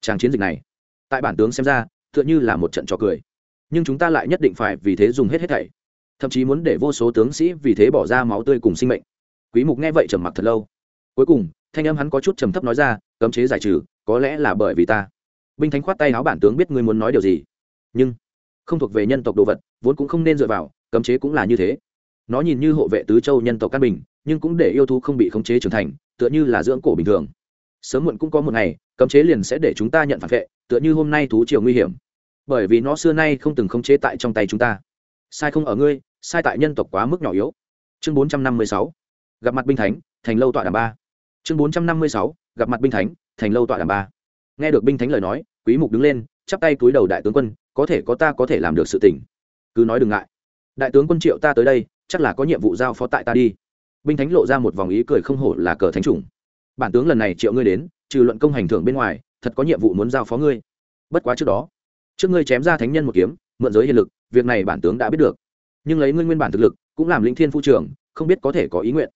Tràng chiến dịch này, tại bản tướng xem ra, tựa như là một trận trò cười. Nhưng chúng ta lại nhất định phải vì thế dùng hết hết thảy. Thậm chí muốn để vô số tướng sĩ vì thế bỏ ra máu tươi cùng sinh mệnh. Quý mục nghe vậy trầm mặc thật lâu. Cuối cùng, thanh âm hắn có chút trầm thấp nói ra, cấm chế giải trừ, có lẽ là bởi vì ta binh thánh khoát tay áo bản tướng biết ngươi muốn nói điều gì. Nhưng, không thuộc về nhân tộc đồ vật, vốn cũng không nên dựa vào, cấm chế cũng là như thế. Nó nhìn như hộ vệ tứ châu nhân tộc căn bình, nhưng cũng để yêu thú không bị khống chế trưởng thành, tựa như là dưỡng cổ bình thường. Sớm muộn cũng có một ngày, cấm chế liền sẽ để chúng ta nhận phản vệ, tựa như hôm nay thú chiều nguy hiểm. Bởi vì nó xưa nay không từng khống chế tại trong tay chúng ta. Sai không ở ngươi, sai tại nhân tộc quá mức nhỏ yếu. Chương bốn trăm năm mươi sáu, gặp mặt binh thánh, thành lâu tọa đàm ba. Chương bốn trăm năm mươi sáu, gặp mặt binh thánh, thành lâu tọa đàm ba nghe được binh thánh lời nói, quý mục đứng lên, chắp tay cúi đầu đại tướng quân, có thể có ta có thể làm được sự tình. Cứ nói đừng ngại. Đại tướng quân triệu ta tới đây, chắc là có nhiệm vụ giao phó tại ta đi. Binh thánh lộ ra một vòng ý cười không hổ là cờ thánh chủng. Bản tướng lần này triệu ngươi đến, trừ luận công hành thưởng bên ngoài, thật có nhiệm vụ muốn giao phó ngươi. Bất quá trước đó, trước ngươi chém ra thánh nhân một kiếm, mượn giới hiền lực, việc này bản tướng đã biết được. Nhưng lấy ngươi nguyên bản thực lực, cũng làm lĩnh thiên phu trưởng, không biết có thể có ý nguyện.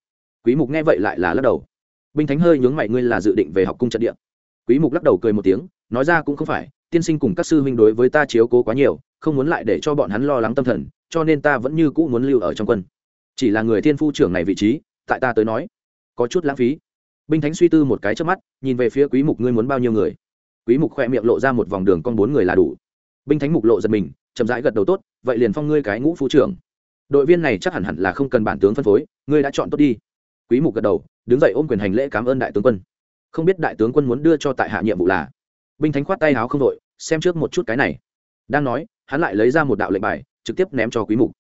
Quý mục nghe vậy lại là lắc đầu. Binh thánh hơi nhướng mày, ngươi là dự định về học cung trận địa quý mục lắc đầu cười một tiếng, nói ra cũng không phải, tiên sinh cùng các sư huynh đối với ta chiếu cố quá nhiều, không muốn lại để cho bọn hắn lo lắng tâm thần, cho nên ta vẫn như cũ muốn lưu ở trong quân. Chỉ là người thiên phu trưởng này vị trí, tại ta tới nói, có chút lãng phí. Binh thánh suy tư một cái trước mắt, nhìn về phía quý mục, ngươi muốn bao nhiêu người? Quý mục khoe miệng lộ ra một vòng đường con bốn người là đủ. Binh thánh mục lộ giật mình, chậm rãi gật đầu tốt, vậy liền phong ngươi cái ngũ phu trưởng. Đội viên này chắc hẳn hẳn là không cần bản tướng phân phối, ngươi đã chọn tốt đi. Quý mục gật đầu, đứng dậy ôm quyền hành lễ cảm ơn đại tướng quân không biết đại tướng quân muốn đưa cho tại hạ nhiệm vụ là. Binh thánh khoát tay áo không đội, xem trước một chút cái này. Đang nói, hắn lại lấy ra một đạo lệnh bài, trực tiếp ném cho quý mục.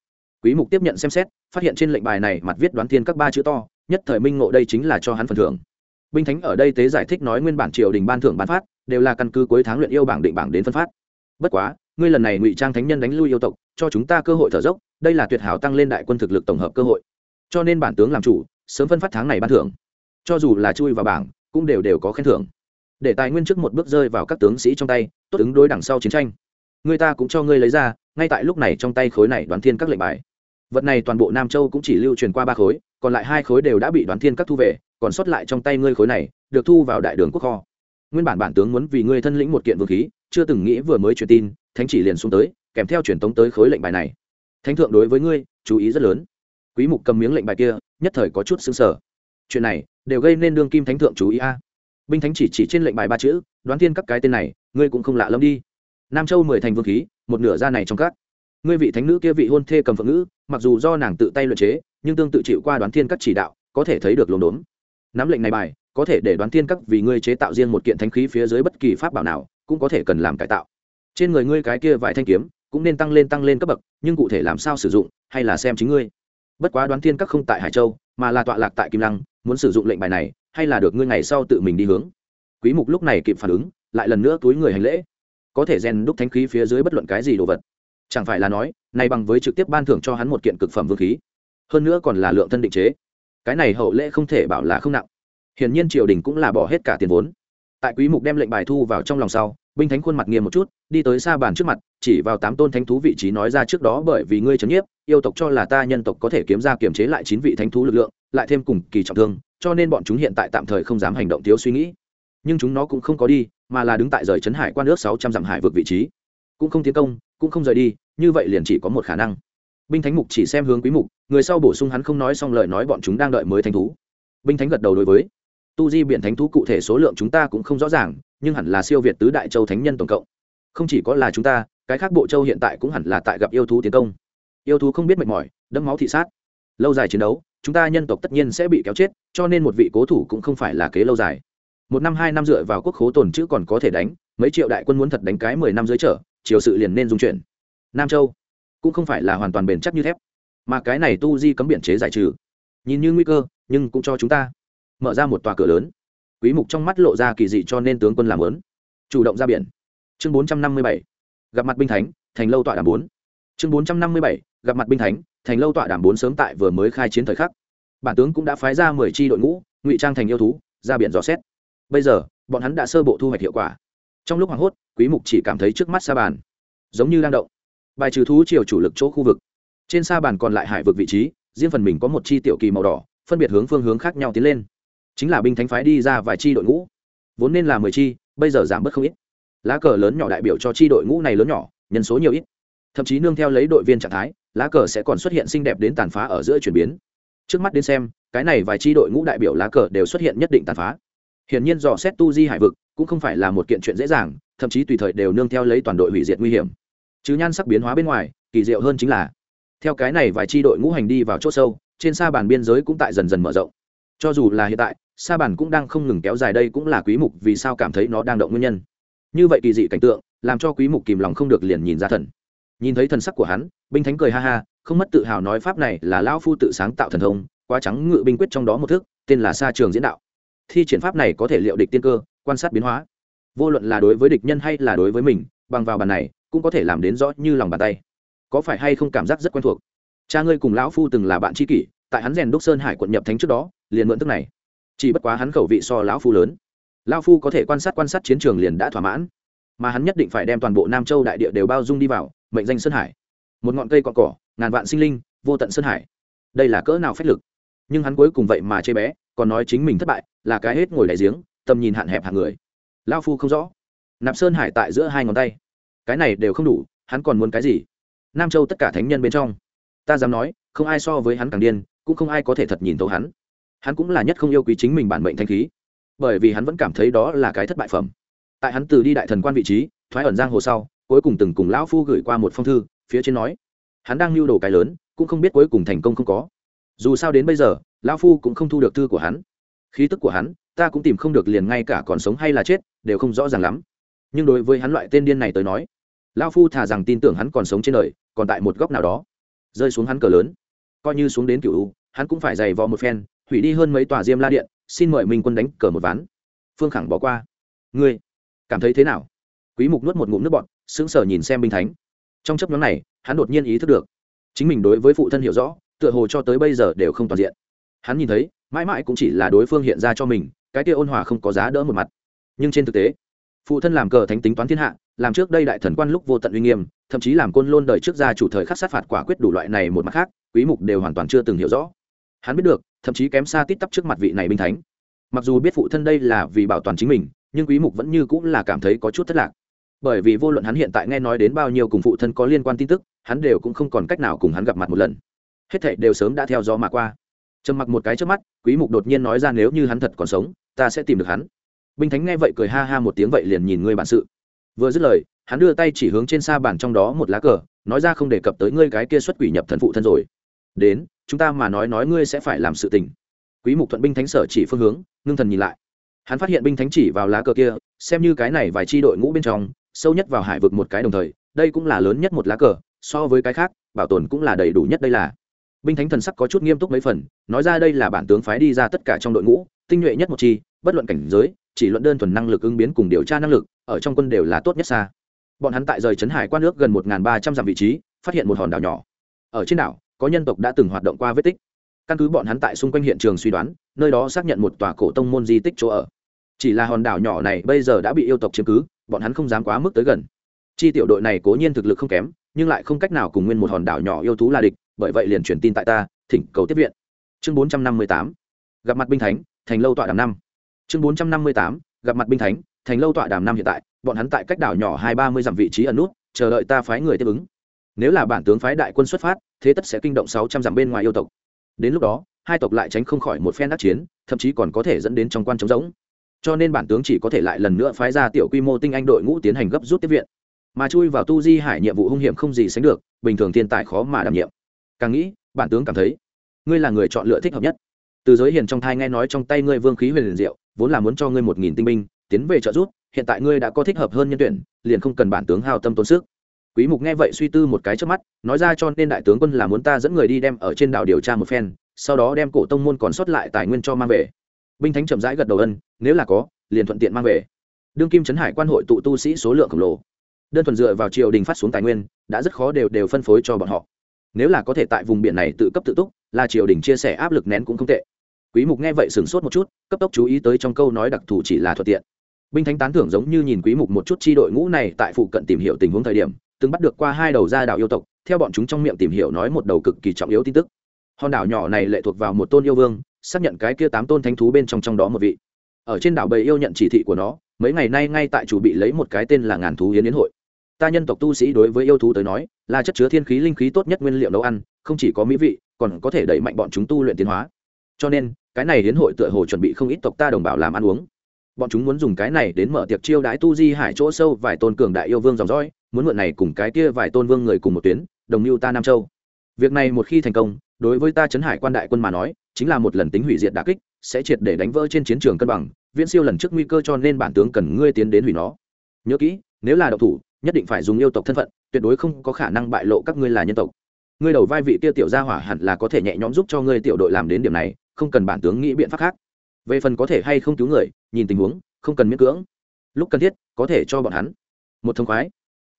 Quý mục tiếp nhận xem xét, phát hiện trên lệnh bài này mặt viết đoán thiên các ba chữ to, nhất thời minh ngộ đây chính là cho hắn phần thưởng. Binh thánh ở đây tế giải thích nói nguyên bản triều đình ban thưởng ban phát, đều là căn cứ cuối tháng luyện yêu bảng định bảng đến phân phát. Bất quá, ngươi lần này ngụy trang thánh nhân đánh lui yêu tộc, cho chúng ta cơ hội thở dốc, đây là tuyệt hảo tăng lên đại quân thực lực tổng hợp cơ hội. Cho nên bản tướng làm chủ, sớm phân phát tháng này ban thưởng. Cho dù là chui vào bảng cũng đều đều có khen thưởng. Để tài nguyên trước một bước rơi vào các tướng sĩ trong tay, tốt ứng đối đằng sau chiến tranh. Người ta cũng cho ngươi lấy ra, ngay tại lúc này trong tay khối này đoán thiên các lệnh bài. Vật này toàn bộ nam châu cũng chỉ lưu truyền qua ba khối, còn lại hai khối đều đã bị đoán thiên các thu về, còn sót lại trong tay ngươi khối này, được thu vào đại đường quốc kho. Nguyên bản bản tướng muốn vì ngươi thân lĩnh một kiện vũ khí, chưa từng nghĩ vừa mới truyền tin, thánh chỉ liền xuống tới, kèm theo truyền tống tới khối lệnh bài này. Thánh thượng đối với ngươi, chú ý rất lớn. Quý mục cầm miếng lệnh bài kia, nhất thời có chút xứng sờ chuyện này đều gây nên đương kim thánh thượng chú ý a. Binh thánh chỉ chỉ trên lệnh bài ba chữ, đoán thiên các cái tên này, ngươi cũng không lạ lắm đi. Nam châu mười thành vương khí, một nửa ra này trong các. Ngươi vị thánh nữ kia vị hôn thê cầm phượng ngữ, mặc dù do nàng tự tay luyện chế, nhưng tương tự chịu qua đoán thiên các chỉ đạo, có thể thấy được lồn đốn. Nắm lệnh này bài, có thể để đoán thiên các vì ngươi chế tạo riêng một kiện thánh khí phía dưới bất kỳ pháp bảo nào, cũng có thể cần làm cải tạo. Trên người ngươi cái kia vài thanh kiếm, cũng nên tăng lên tăng lên cấp bậc, nhưng cụ thể làm sao sử dụng, hay là xem chính ngươi. Bất quá đoán thiên các không tại hải châu, mà là tọa lạc tại kim lăng muốn sử dụng lệnh bài này, hay là được ngươi ngày sau tự mình đi hướng? Quý mục lúc này kịp phản ứng, lại lần nữa túi người hành lễ. Có thể rèn đúc thánh khí phía dưới bất luận cái gì đồ vật. Chẳng phải là nói, này bằng với trực tiếp ban thưởng cho hắn một kiện cực phẩm vương khí. Hơn nữa còn là lượng thân định chế. Cái này hậu lễ không thể bảo là không nặng. Hiển nhiên triều đình cũng là bỏ hết cả tiền vốn. Tại quý mục đem lệnh bài thu vào trong lòng sau, binh thánh khuôn mặt nghiêm một chút, đi tới xa bàn trước mặt, chỉ vào tám tôn thánh thú vị trí nói ra trước đó bởi vì ngươi chấn nhiếp, yêu tộc cho là ta nhân tộc có thể kiếm ra kiểm chế lại chín vị thánh thú lực lượng lại thêm cùng kỳ trọng thương, cho nên bọn chúng hiện tại tạm thời không dám hành động thiếu suy nghĩ. Nhưng chúng nó cũng không có đi, mà là đứng tại rời trấn hải quan nước sáu trăm dặm hải vượt vị trí. Cũng không tiến công, cũng không rời đi, như vậy liền chỉ có một khả năng. Binh thánh mục chỉ xem hướng quý mục, người sau bổ sung hắn không nói xong lời nói bọn chúng đang đợi mới thánh thú. Binh thánh gật đầu đối với. Tu di biển thánh thú cụ thể số lượng chúng ta cũng không rõ ràng, nhưng hẳn là siêu việt tứ đại châu thánh nhân tổng cộng. Không chỉ có là chúng ta, cái khác bộ châu hiện tại cũng hẳn là tại gặp yêu thú tiến công. Yêu thú không biết mệt mỏi, đẫm máu thị sát. Lâu dài chiến đấu chúng ta nhân tộc tất nhiên sẽ bị kéo chết, cho nên một vị cố thủ cũng không phải là kế lâu dài. Một năm, hai năm dựa vào quốc khố tồn chữ còn có thể đánh, mấy triệu đại quân muốn thật đánh cái mười năm dưới trở chiều sự liền nên dung chuyển. Nam châu cũng không phải là hoàn toàn bền chắc như thép, mà cái này tu di cấm biển chế giải trừ. Nhìn như nguy cơ, nhưng cũng cho chúng ta mở ra một tòa cửa lớn. Quý mục trong mắt lộ ra kỳ dị cho nên tướng quân làm lớn. Chủ động ra biển. Chương 457 gặp mặt binh thánh, thành lâu tọa đàm 4 chương 457 gặp mặt binh thánh, thành lâu tọa đàm bốn sớm tại vừa mới khai chiến thời khắc. Bản tướng cũng đã phái ra 10 chi đội ngũ, ngụy trang thành yêu thú, ra biển dò xét. Bây giờ, bọn hắn đã sơ bộ thu hoạch hiệu quả. Trong lúc hoảng hốt, quý mục chỉ cảm thấy trước mắt sa bàn giống như đang động. Bài trừ thú chiều chủ lực chỗ khu vực. Trên sa bàn còn lại hải vực vị trí, riêng phần mình có một chi tiểu kỳ màu đỏ, phân biệt hướng phương hướng khác nhau tiến lên. Chính là binh thánh phái đi ra vài chi đội ngũ. Vốn nên là mười chi, bây giờ giảm bớt không ít. Lá cờ lớn nhỏ đại biểu cho chi đội ngũ này lớn nhỏ, nhân số nhiều ít. Thậm chí nương theo lấy đội viên trạng thái lá cờ sẽ còn xuất hiện xinh đẹp đến tàn phá ở giữa chuyển biến. Trước mắt đến xem, cái này vài chi đội ngũ đại biểu lá cờ đều xuất hiện nhất định tàn phá. Hiển nhiên dò xét tu di hải vực cũng không phải là một kiện chuyện dễ dàng, thậm chí tùy thời đều nương theo lấy toàn đội hủy diệt nguy hiểm. Chứ nhan sắc biến hóa bên ngoài, kỳ diệu hơn chính là, theo cái này vài chi đội ngũ hành đi vào c h ỗ sâu, trên sa bàn biên giới cũng tại dần dần mở rộng. Cho dù là hiện tại, sa bàn cũng đang không ngừng kéo dài đây cũng là quý mục vì sao cảm thấy nó đang động nguyên nhân. Như vậy kỳ dị cảnh tượng, làm cho quý mục kìm lòng không được liền nhìn ra thần nhìn thấy thần sắc của hắn, binh thánh cười ha ha, không mất tự hào nói pháp này là lão phu tự sáng tạo thần thông, quá trắng ngự binh quyết trong đó một thức, tên là sa trường diễn đạo. Thi triển pháp này có thể liệu địch tiên cơ, quan sát biến hóa. Vô luận là đối với địch nhân hay là đối với mình, bằng vào bàn này, cũng có thể làm đến rõ như lòng bàn tay. Có phải hay không cảm giác rất quen thuộc? Cha ngươi cùng lão phu từng là bạn tri kỷ, tại hắn rèn đúc sơn hải quận nhập thánh trước đó, liền mượn tức này. Chỉ bất quá hắn khẩu vị so lão phu lớn. Lão phu có thể quan sát quan sát chiến trường liền đã thỏa mãn mà hắn nhất định phải đem toàn bộ nam châu đại địa đều bao dung đi vào, mệnh danh sơn hải. Một ngọn cây cọn cỏ, ngàn vạn sinh linh, vô tận sơn hải. Đây là cỡ nào phách lực? Nhưng hắn cuối cùng vậy mà chê bé, còn nói chính mình thất bại, là cái hết ngồi đại giếng tầm nhìn hạn hẹp hàng người. Lao phu không rõ. Nạp sơn hải tại giữa hai ngón tay. Cái này đều không đủ, hắn còn muốn cái gì? Nam châu tất cả thánh nhân bên trong. Ta dám nói, không ai so với hắn càng điên, cũng không ai có thể thật nhìn thấu hắn. Hắn cũng là nhất không yêu quý chính mình bản mệnh thanh khí. Bởi vì hắn vẫn cảm thấy đó là cái thất bại phẩm tại hắn từ đi đại thần quan vị trí, thoái ẩn giang hồ sau, cuối cùng từng cùng lão phu gửi qua một phong thư, phía trên nói, hắn đang lưu đồ cái lớn, cũng không biết cuối cùng thành công không có. Dù sao đến bây giờ, lão phu cũng không thu được thư của hắn. Khí tức của hắn, ta cũng tìm không được liền ngay cả còn sống hay là chết, đều không rõ ràng lắm. Nhưng đối với hắn loại tên điên này tới nói, lão phu thà rằng tin tưởng hắn còn sống trên đời, còn tại một góc nào đó. Rơi xuống hắn cờ lớn, coi như xuống đến cựu u, hắn cũng phải giày vò một phen, hủy đi hơn mấy tòa diêm la điện, xin mời minh quân đánh cờ một ván. Phương khẳng bỏ qua. Ngươi cảm thấy thế nào? Quý mục nuốt một ngụm nước bọt, sững sờ nhìn xem binh thánh. Trong chấp nhóm này, hắn đột nhiên ý thức được, chính mình đối với phụ thân hiểu rõ, tựa hồ cho tới bây giờ đều không toàn diện. Hắn nhìn thấy, mãi mãi cũng chỉ là đối phương hiện ra cho mình, cái kia ôn hòa không có giá đỡ một mặt. Nhưng trên thực tế, phụ thân làm cờ thánh tính toán thiên hạ, làm trước đây đại thần quan lúc vô tận uy nghiêm, thậm chí làm côn lôn đời trước gia chủ thời khắc sát phạt quả quyết đủ loại này một mặt khác, quý mục đều hoàn toàn chưa từng hiểu rõ. Hắn biết được, thậm chí kém xa tít tắp trước mặt vị này binh thánh. Mặc dù biết phụ thân đây là vì bảo toàn chính mình nhưng quý mục vẫn như cũng là cảm thấy có chút thất lạc. Bởi vì vô luận hắn hiện tại nghe nói đến bao nhiêu cùng phụ thân có liên quan tin tức, hắn đều cũng không còn cách nào cùng hắn gặp mặt một lần. Hết thảy đều sớm đã theo gió mà qua. Trầm mặc một cái trước mắt, quý mục đột nhiên nói ra nếu như hắn thật còn sống, ta sẽ tìm được hắn. Binh thánh nghe vậy cười ha ha một tiếng vậy liền nhìn ngươi bản sự. Vừa dứt lời, hắn đưa tay chỉ hướng trên xa bàn trong đó một lá cờ, nói ra không đề cập tới ngươi cái kia xuất quỷ nhập thần phụ thân rồi. Đến, chúng ta mà nói nói ngươi sẽ phải làm sự tình. Quý mục thuận binh thánh sở chỉ phương hướng, ngưng thần nhìn lại hắn phát hiện binh thánh chỉ vào lá cờ kia, xem như cái này vài chi đội ngũ bên trong, sâu nhất vào hải vực một cái đồng thời, đây cũng là lớn nhất một lá cờ, so với cái khác, bảo tồn cũng là đầy đủ nhất đây là. Binh thánh thần sắc có chút nghiêm túc mấy phần, nói ra đây là bản tướng phái đi ra tất cả trong đội ngũ, tinh nhuệ nhất một chi, bất luận cảnh giới, chỉ luận đơn thuần năng lực ứng biến cùng điều tra năng lực, ở trong quân đều là tốt nhất xa. Bọn hắn tại rời trấn hải quan nước gần một ba trăm dặm vị trí, phát hiện một hòn đảo nhỏ. Ở trên đảo, có nhân tộc đã từng hoạt động qua vết tích. Căn cứ bọn hắn tại xung quanh hiện trường suy đoán, nơi đó xác nhận một tòa cổ tông môn di tích chỗ ở chỉ là hòn đảo nhỏ này bây giờ đã bị yêu tộc chiếm cứ, bọn hắn không dám quá mức tới gần. Chi tiểu đội này cố nhiên thực lực không kém, nhưng lại không cách nào cùng nguyên một hòn đảo nhỏ yêu thú là địch, bởi vậy liền truyền tin tại ta, thỉnh cầu tiếp viện. Chương bốn trăm năm mươi tám, gặp mặt binh thánh, thành lâu tọa đàm năm. Chương bốn trăm năm mươi tám, gặp mặt binh thánh, thành lâu tọa đàm năm hiện tại, bọn hắn tại cách đảo nhỏ hai ba mươi dặm vị trí ẩn nút, chờ đợi ta phái người tiếp ứng. Nếu là bản tướng phái đại quân xuất phát, thế tất sẽ kinh động sáu trăm dặm bên ngoài yêu tộc. Đến lúc đó, hai tộc lại tránh không khỏi một phen đắc chiến, thậm chí còn có thể dẫn đến trong quan chống giống cho nên bản tướng chỉ có thể lại lần nữa phái ra tiểu quy mô tinh anh đội ngũ tiến hành gấp rút tiếp viện. Mà chui vào tu di hải nhiệm vụ hung hiểm không gì sánh được, bình thường thiên tài khó mà đảm nhiệm. Càng nghĩ, bản tướng cảm thấy, ngươi là người chọn lựa thích hợp nhất. Từ giới hiền trong thai nghe nói trong tay ngươi vương khí huyền liền diệu, vốn là muốn cho ngươi một nghìn tinh binh, tiến về trợ giúp, hiện tại ngươi đã có thích hợp hơn nhân tuyển, liền không cần bản tướng hao tâm tốn sức. Quý mục nghe vậy suy tư một cái trước mắt, nói ra cho nên đại tướng quân là muốn ta dẫn người đi đem ở trên đảo điều tra một phen, sau đó đem cổ tông môn còn sót lại tài nguyên cho mang về binh thánh chậm rãi gật đầu ân, nếu là có, liền thuận tiện mang về. Đương kim trấn hải quan hội tụ tu sĩ số lượng khổng lồ. Đơn thuần dựa vào triều đình phát xuống tài nguyên, đã rất khó đều đều phân phối cho bọn họ. Nếu là có thể tại vùng biển này tự cấp tự túc, là triều đình chia sẻ áp lực nén cũng không tệ. Quý mục nghe vậy sửng sốt một chút, cấp tốc chú ý tới trong câu nói đặc thù chỉ là thuận tiện. Binh thánh tán thưởng giống như nhìn quý mục một chút chi đội ngũ này tại phụ cận tìm hiểu tình huống thời điểm, từng bắt được qua hai đầu gia đảo yêu tộc, theo bọn chúng trong miệng tìm hiểu nói một đầu cực kỳ trọng yếu tin tức. Hòn đảo nhỏ này lệ thuộc vào một tôn yêu vương xác nhận cái kia tám tôn thánh thú bên trong trong đó một vị. Ở trên đảo bầy yêu nhận chỉ thị của nó, mấy ngày nay ngay tại chủ bị lấy một cái tên là ngàn thú hiến yến hội. Ta nhân tộc tu sĩ đối với yêu thú tới nói, là chất chứa thiên khí linh khí tốt nhất nguyên liệu nấu ăn, không chỉ có mỹ vị, còn có thể đẩy mạnh bọn chúng tu luyện tiến hóa. Cho nên, cái này hiến hội tựa hồ chuẩn bị không ít tộc ta đồng bào làm ăn uống. Bọn chúng muốn dùng cái này đến mở tiệc chiêu đãi tu di hải chỗ sâu vài tôn cường đại yêu vương dòng dõi, muốn mượn này cùng cái kia vài tôn vương người cùng một tuyến, đồng mưu ta nam châu. Việc này một khi thành công đối với ta chấn hải quan đại quân mà nói, chính là một lần tính hủy diệt đà kích, sẽ triệt để đánh vỡ trên chiến trường cân bằng, viễn siêu lần trước nguy cơ cho nên bản tướng cần ngươi tiến đến hủy nó. Nhớ kỹ, nếu là độc thủ, nhất định phải dùng yêu tộc thân phận, tuyệt đối không có khả năng bại lộ các ngươi là nhân tộc. Ngươi đầu vai vị kia tiểu gia hỏa hẳn là có thể nhẹ nhõm giúp cho ngươi tiểu đội làm đến điểm này, không cần bản tướng nghĩ biện pháp khác. Về phần có thể hay không cứu người, nhìn tình huống, không cần miễn cưỡng. Lúc cần thiết, có thể cho bọn hắn. Một thông khoái.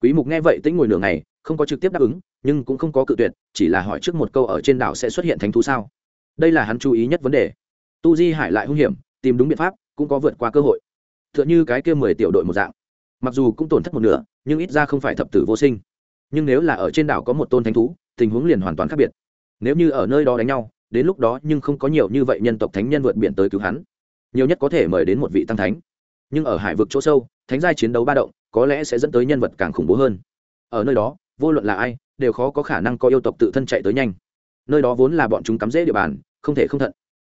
Quý mục nghe vậy tĩnh ngồi nửa ngày không có trực tiếp đáp ứng, nhưng cũng không có cự tuyệt, chỉ là hỏi trước một câu ở trên đảo sẽ xuất hiện thánh thú sao? Đây là hắn chú ý nhất vấn đề. Tu di hải lại hung hiểm, tìm đúng biện pháp, cũng có vượt qua cơ hội. T h ư ợ n h ư cái kia mười tiểu đội một dạng. Mặc dù cũng tổn thất một nửa, nhưng ít ra không phải thập tử vô sinh. Nhưng nếu là ở trên đảo có một tôn thánh thú, tình huống liền hoàn toàn khác biệt. Nếu như ở nơi đó đánh nhau, đến lúc đó nhưng không có nhiều như vậy nhân tộc thánh nhân vượt biển tới cứu hắn. Nhiều nhất có thể mời đến một vị tăng thánh. Nhưng ở hải vực chỗ sâu, thánh giai chiến đấu ba động, có lẽ sẽ dẫn tới nhân vật càng khủng bố hơn. Ở nơi đó vô luận là ai, đều khó có khả năng có yêu tộc tự thân chạy tới nhanh. Nơi đó vốn là bọn chúng cắm rễ địa bàn, không thể không thận.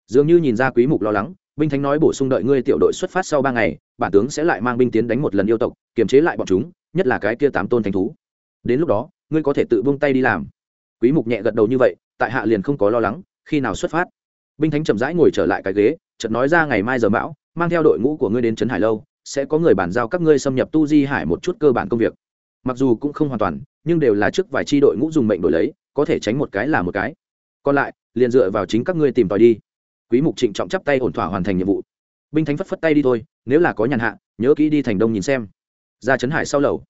Dường như nhìn ra quý mục lo lắng, binh thánh nói bổ sung đợi ngươi tiểu đội xuất phát sau ba ngày, bản tướng sẽ lại mang binh tiến đánh một lần yêu tộc, kiềm chế lại bọn chúng, nhất là cái kia tám tôn thánh thú. Đến lúc đó, ngươi có thể tự buông tay đi làm. Quý mục nhẹ gật đầu như vậy, tại hạ liền không có lo lắng, khi nào xuất phát? Binh thánh chậm rãi ngồi trở lại cái ghế, chợt nói ra ngày mai giờ mão, mang theo đội ngũ của ngươi đến trấn hải lâu, sẽ có người bàn giao các ngươi xâm nhập tu di hải một chút cơ bản công việc mặc dù cũng không hoàn toàn, nhưng đều là trước vài chi đội ngũ dùng mệnh đổi lấy, có thể tránh một cái là một cái. Còn lại, liền dựa vào chính các ngươi tìm tòi đi. Quý mục trịnh trọng chắp tay ổn thỏa hoàn thành nhiệm vụ. Binh thánh phất phất tay đi thôi, nếu là có nhàn hạ, nhớ kỹ đi thành đông nhìn xem. Ra trấn hải sau lầu,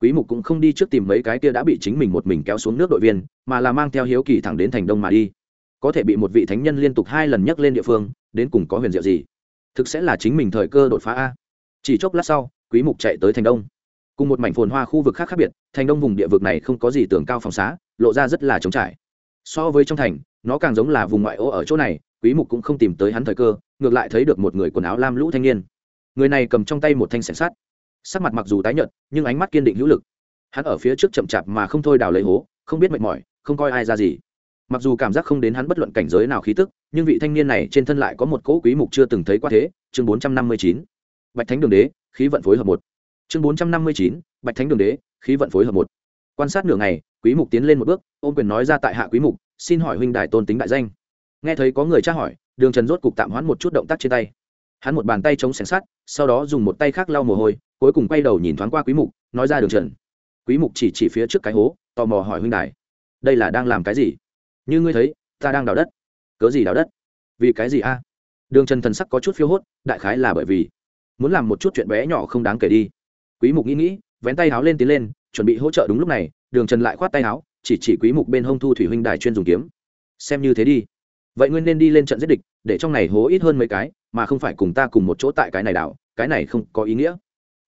quý mục cũng không đi trước tìm mấy cái kia đã bị chính mình một mình kéo xuống nước đội viên, mà là mang theo hiếu kỳ thẳng đến thành đông mà đi. Có thể bị một vị thánh nhân liên tục hai lần nhắc lên địa phương, đến cùng có huyền diệu gì? Thực sẽ là chính mình thời cơ đột phá a. Chỉ chốc lát sau, quý mục chạy tới thành đông cùng một mảnh phồn hoa khu vực khác khác biệt, thành đông vùng địa vực này không có gì tường cao phòng xá, lộ ra rất là trống trải. So với trong thành, nó càng giống là vùng ngoại ô ở chỗ này, quý mục cũng không tìm tới hắn thời cơ, ngược lại thấy được một người quần áo lam lũ thanh niên. Người này cầm trong tay một thanh sẻng sắt. Sắc mặt mặc dù tái nhợt, nhưng ánh mắt kiên định hữu lực. Hắn ở phía trước chậm chạp mà không thôi đào lấy hố, không biết mệt mỏi, không coi ai ra gì. Mặc dù cảm giác không đến hắn bất luận cảnh giới nào khí tức, nhưng vị thanh niên này trên thân lại có một cỗ quý mục chưa từng thấy qua thế, chương 459 bạch thánh đường đế, khí vận phối hợp một chương 459 bạch thánh đường đế, khí vận phối hợp một. Quan sát nửa ngày, quý mục tiến lên một bước, ôm quyền nói ra tại hạ quý mục, xin hỏi huynh đài tôn tính đại danh. Nghe thấy có người tra hỏi, đường trần rốt cục tạm hoãn một chút động tác trên tay. Hắn một bàn tay chống xẻng sắt, sau đó dùng một tay khác lau mồ hôi, cuối cùng quay đầu nhìn thoáng qua quý mục, nói ra đường trần. Quý mục chỉ chỉ phía trước cái hố, tò mò hỏi huynh đài. Đây là đang làm cái gì? Như ngươi thấy, ta đang đào đất. Cớ gì đào đất? Vì cái gì a? Đường trần thần sắc có chút phiêu hốt, đại khái là bởi vì muốn làm một chút chuyện bé nhỏ không đáng kể đi quý mục nghĩ nghĩ, vén tay háo lên tiến lên, chuẩn bị hỗ trợ đúng lúc này, đường trần lại khoát tay háo, chỉ chỉ quý mục bên hông thu thủy huynh đài chuyên dùng kiếm. Xem như thế đi. Vậy ngươi nên đi lên trận giết địch, để trong này hố ít hơn mấy cái, mà không phải cùng ta cùng một chỗ tại cái này đảo, cái này không có ý nghĩa.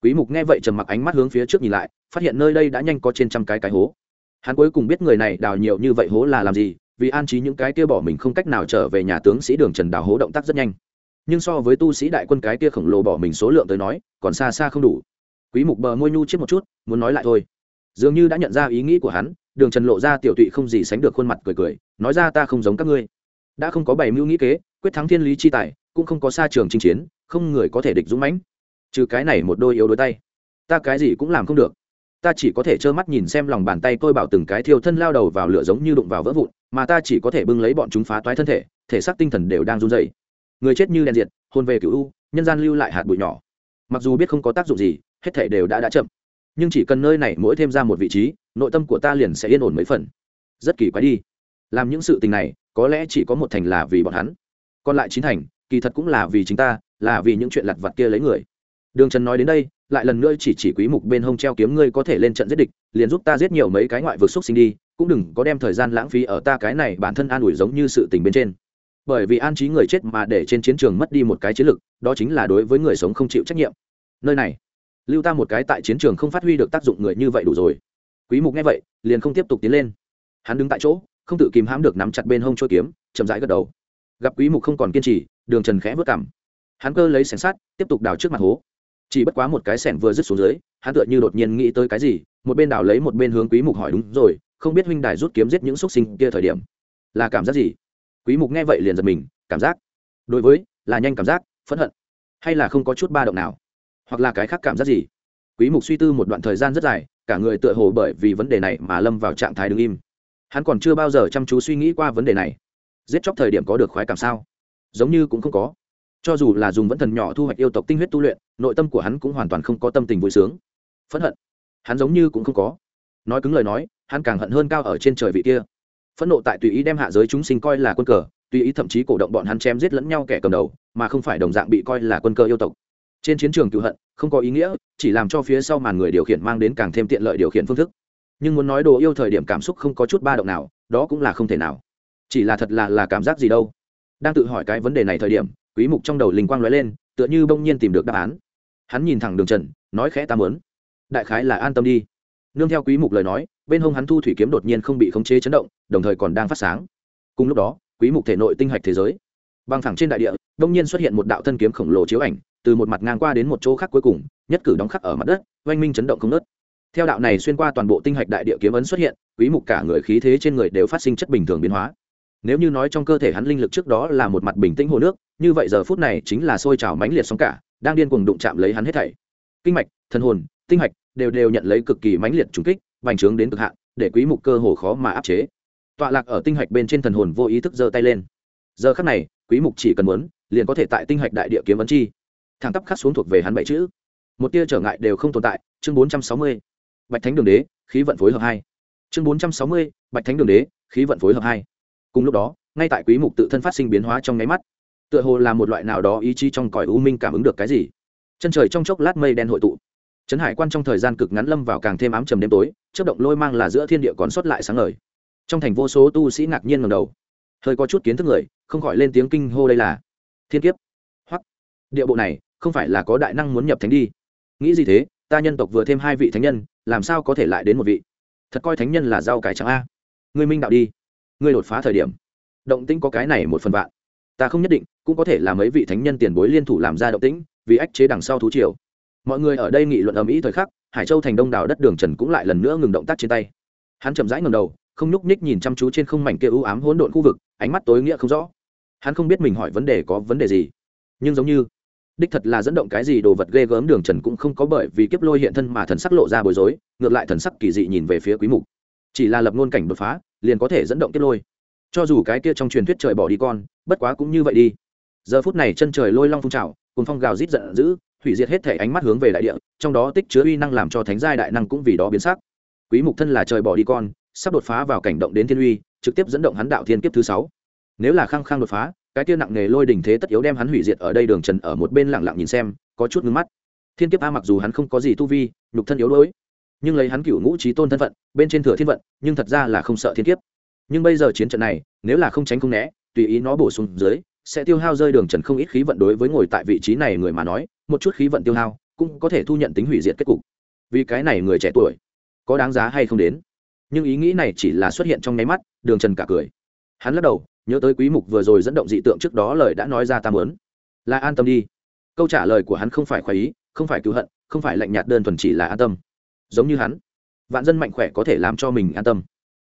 Quý mục nghe vậy trầm mặc ánh mắt hướng phía trước nhìn lại, phát hiện nơi đây đã nhanh có trên trăm cái cái hố. Hắn cuối cùng biết người này đào nhiều như vậy hố là làm gì, vì an trí những cái kia bỏ mình không cách nào trở về nhà tướng sĩ đường trần đào hố động tác rất nhanh. Nhưng so với tu sĩ đại quân cái kia khổng lồ bỏ mình số lượng tới nói, còn xa xa không đủ quý mục bờ môi nhu chiếc một chút, muốn nói lại thôi. Dường như đã nhận ra ý nghĩ của hắn, đường trần lộ ra tiểu tụy không gì sánh được khuôn mặt cười cười, nói ra ta không giống các ngươi. Đã không có bảy mưu nghĩ kế, quyết thắng thiên lý chi tài, cũng không có xa trường chinh chiến, không người có thể địch dũng mãnh. Trừ cái này một đôi yếu đôi tay, ta cái gì cũng làm không được. Ta chỉ có thể trơ mắt nhìn xem lòng bàn tay tôi bảo từng cái thiêu thân lao đầu vào lửa giống như đụng vào vỡ vụn, mà ta chỉ có thể bưng lấy bọn chúng phá toái thân thể thể xác tinh thần đều đang run dày người chết như đèn diệt, hôn về cựu u, nhân gian lưu lại hạt bụi nhỏ. Mặc dù biết không có tác dụng gì hết thể đều đã đã chậm. Nhưng chỉ cần nơi này mỗi thêm ra một vị trí, nội tâm của ta liền sẽ yên ổn mấy phần. Rất kỳ quái đi. Làm những sự tình này, có lẽ chỉ có một thành là vì bọn hắn. Còn lại chín thành, kỳ thật cũng là vì chính ta, là vì những chuyện lặt vặt kia lấy người. Đường trần nói đến đây, lại lần nữa chỉ chỉ quý mục bên hông treo kiếm ngươi có thể lên trận giết địch, liền giúp ta giết nhiều mấy cái ngoại vực xúc sinh đi, cũng đừng có đem thời gian lãng phí ở ta cái này bản thân an ủi giống như sự tình bên trên. Bởi vì an trí người chết mà để trên chiến trường mất đi một cái chiến lực, đó chính là đối với người sống không chịu trách nhiệm. Nơi này lưu ta một cái tại chiến trường không phát huy được tác dụng người như vậy đủ rồi. Quý mục nghe vậy, liền không tiếp tục tiến lên. Hắn đứng tại chỗ, không tự kìm hãm được nắm chặt bên hông chuôi kiếm, chậm rãi gật đầu. Gặp quý mục không còn kiên trì, đường trần khẽ vớt cằm. hắn cơ lấy sẻn sắt, tiếp tục đào trước mặt hố. Chỉ bất quá một cái sẻn vừa rứt xuống dưới, hắn tựa như đột nhiên nghĩ tới cái gì, một bên đào lấy một bên hướng quý mục hỏi đúng rồi, không biết huynh đài rút kiếm giết những xuất sinh kia thời điểm, là cảm giác gì? Quý mục nghe vậy liền giật mình, cảm giác. Đối với, là nhanh cảm giác, phẫn hận. Hay là không có chút ba động nào? Hoặc là cái khác cảm giác gì? Quý mục suy tư một đoạn thời gian rất dài, cả người tựa hồ bởi vì vấn đề này mà lâm vào trạng thái đứng im. Hắn còn chưa bao giờ chăm chú suy nghĩ qua vấn đề này. Giết chóc thời điểm có được khoái cảm sao? Giống như cũng không có. Cho dù là dùng vẫn thần nhỏ thu hoạch yêu tộc tinh huyết tu luyện, nội tâm của hắn cũng hoàn toàn không có tâm tình vui sướng. Phẫn hận. Hắn giống như cũng không có. Nói cứng lời nói, hắn càng hận hơn cao ở trên trời vị kia. Phẫn nộ tại tùy ý đem hạ giới chúng sinh coi là quân cờ, tùy ý thậm chí cổ động bọn hắn chém giết lẫn nhau kẻ cầm đầu, mà không phải đồng dạng bị coi là quân cờ yêu tộc trên chiến trường cựu hận, không có ý nghĩa, chỉ làm cho phía sau màn người điều khiển mang đến càng thêm tiện lợi điều khiển phương thức. Nhưng muốn nói đồ yêu thời điểm cảm xúc không có chút ba động nào, đó cũng là không thể nào. Chỉ là thật là là cảm giác gì đâu. Đang tự hỏi cái vấn đề này thời điểm, quý mục trong đầu linh quang lóe lên, tựa như bỗng nhiên tìm được đáp án. Hắn nhìn thẳng đường trần, nói khẽ ta muốn. Đại khái là an tâm đi. Nương theo quý mục lời nói, bên hông hắn thu thủy kiếm đột nhiên không bị khống chế chấn động, đồng thời còn đang phát sáng. Cùng lúc đó, quý mục thể nội tinh hạch thế giới. Băng thẳng trên đại địa đông nhiên xuất hiện một đạo thân kiếm khổng lồ chiếu ảnh từ một mặt ngang qua đến một chỗ khác cuối cùng, nhất cử đóng khắc ở mặt đất, oanh minh chấn động không nớt. Theo đạo này xuyên qua toàn bộ tinh hạch đại địa kiếm ấn xuất hiện, quý mục cả người khí thế trên người đều phát sinh chất bình thường biến hóa. Nếu như nói trong cơ thể hắn linh lực trước đó là một mặt bình tĩnh hồ nước, như vậy giờ phút này chính là sôi trào mãnh liệt sóng cả, đang điên cuồng đụng chạm lấy hắn hết thảy. Kinh mạch, thần hồn, tinh hạch đều đều nhận lấy cực kỳ mãnh liệt trùng kích, bành trướng đến cực hạn, để quý mục cơ hồ khó mà áp chế. Tọa lạc ở tinh hạch bên trên thần hồn vô ý thức giơ tay lên. Giờ khắc này, quý mục chỉ cần muốn, liền có thể tại tinh hạch đại địa kiếm vấn chi thẳng tắp khắc xuống thuộc về hắn bảy chữ. Một tia trở ngại đều không tồn tại, chương 460. bạch thánh đường đế, khí vận phối hợp hai. Chương 460. bạch thánh đường đế, khí vận phối hợp hai. Cùng lúc đó, ngay tại quý mục tự thân phát sinh biến hóa trong nháy mắt, tựa hồ là một loại nào đó ý chí trong cõi u minh cảm ứng được cái gì. Chân trời trong chốc lát mây đen hội tụ. Trấn hải quan trong thời gian cực ngắn lâm vào càng thêm ám trầm đêm tối, chớp động lôi mang là giữa thiên địa còn sót lại sáng ngời. Trong thành vô số tu sĩ ngạc nhiên ngầm đầu. Hơi có chút kiến thức người, không khỏi lên tiếng kinh hô đây là thiên kiếp. Hoặc địa bộ này không phải là có đại năng muốn nhập thánh đi. Nghĩ gì thế? Ta nhân tộc vừa thêm hai vị thánh nhân, làm sao có thể lại đến một vị? Thật coi thánh nhân là rau cải trắng a. Người minh đạo đi. Người đột phá thời điểm. Động tĩnh có cái này một phần vạn. Ta không nhất định, cũng có thể là mấy vị thánh nhân tiền bối liên thủ làm ra động tĩnh, vì ách chế đằng sau thú triều. Mọi người ở đây nghị luận ầm ĩ thời khắc, hải châu thành đông đảo đất đường trần cũng lại lần nữa ngừng động tác trên tay. Hắn chậm rãi ngầm đầu, không nhúc nhích nhìn chăm chú trên không mảnh kia ưu ám hỗn độn khu vực, ánh mắt tối nghĩa không rõ. Hắn không biết mình hỏi vấn đề có vấn đề gì. Nhưng giống như đích thật là dẫn động cái gì đồ vật ghê gớm đường trần cũng không có bởi vì kiếp lôi hiện thân mà thần sắc lộ ra bối rối, ngược lại thần sắc kỳ dị nhìn về phía quý mục. Chỉ là lập ngôn cảnh đột phá, liền có thể dẫn động kiếp lôi. Cho dù cái kia trong truyền thuyết trời bỏ đi con, bất quá cũng như vậy đi. Giờ phút này chân trời lôi long phun trào cùng phong gào rít giận dữ, hủy diệt hết thể ánh mắt hướng về đại địa, trong đó tích chứa uy năng làm cho thánh giai đại năng cũng vì đó biến sắc. Quý mục thân là trời bỏ đi con, sắp đột phá vào cảnh động đến thiên uy, trực tiếp dẫn động hắn đạo thiên kiếp thứ sáu. Nếu là khăng khăng đột phá cái kia nặng nề lôi đỉnh thế tất yếu đem hắn hủy diệt ở đây đường trần ở một bên lặng lặng nhìn xem, có chút ngưng mắt. Thiên kiếp a mặc dù hắn không có gì tu vi, nhục thân yếu đuối, nhưng lấy hắn cửu ngũ trí tôn thân phận, bên trên thừa thiên vận, nhưng thật ra là không sợ thiên kiếp. Nhưng bây giờ chiến trận này, nếu là không tránh không né, tùy ý nó bổ sung dưới, sẽ tiêu hao rơi đường trần không ít khí vận đối với ngồi tại vị trí này người mà nói, một chút khí vận tiêu hao, cũng có thể thu nhận tính hủy diệt kết cục. Vì cái này người trẻ tuổi, có đáng giá hay không đến? Nhưng ý nghĩ này chỉ là xuất hiện trong nháy mắt, đường trần cả cười. Hắn lắc đầu nhớ tới quý mục vừa rồi dẫn động dị tượng trước đó lời đã nói ra ta muốn. Là an tâm đi. Câu trả lời của hắn không phải khoái ý, không phải cứu hận, không phải lạnh nhạt đơn thuần chỉ là an tâm. Giống như hắn, vạn dân mạnh khỏe có thể làm cho mình an tâm.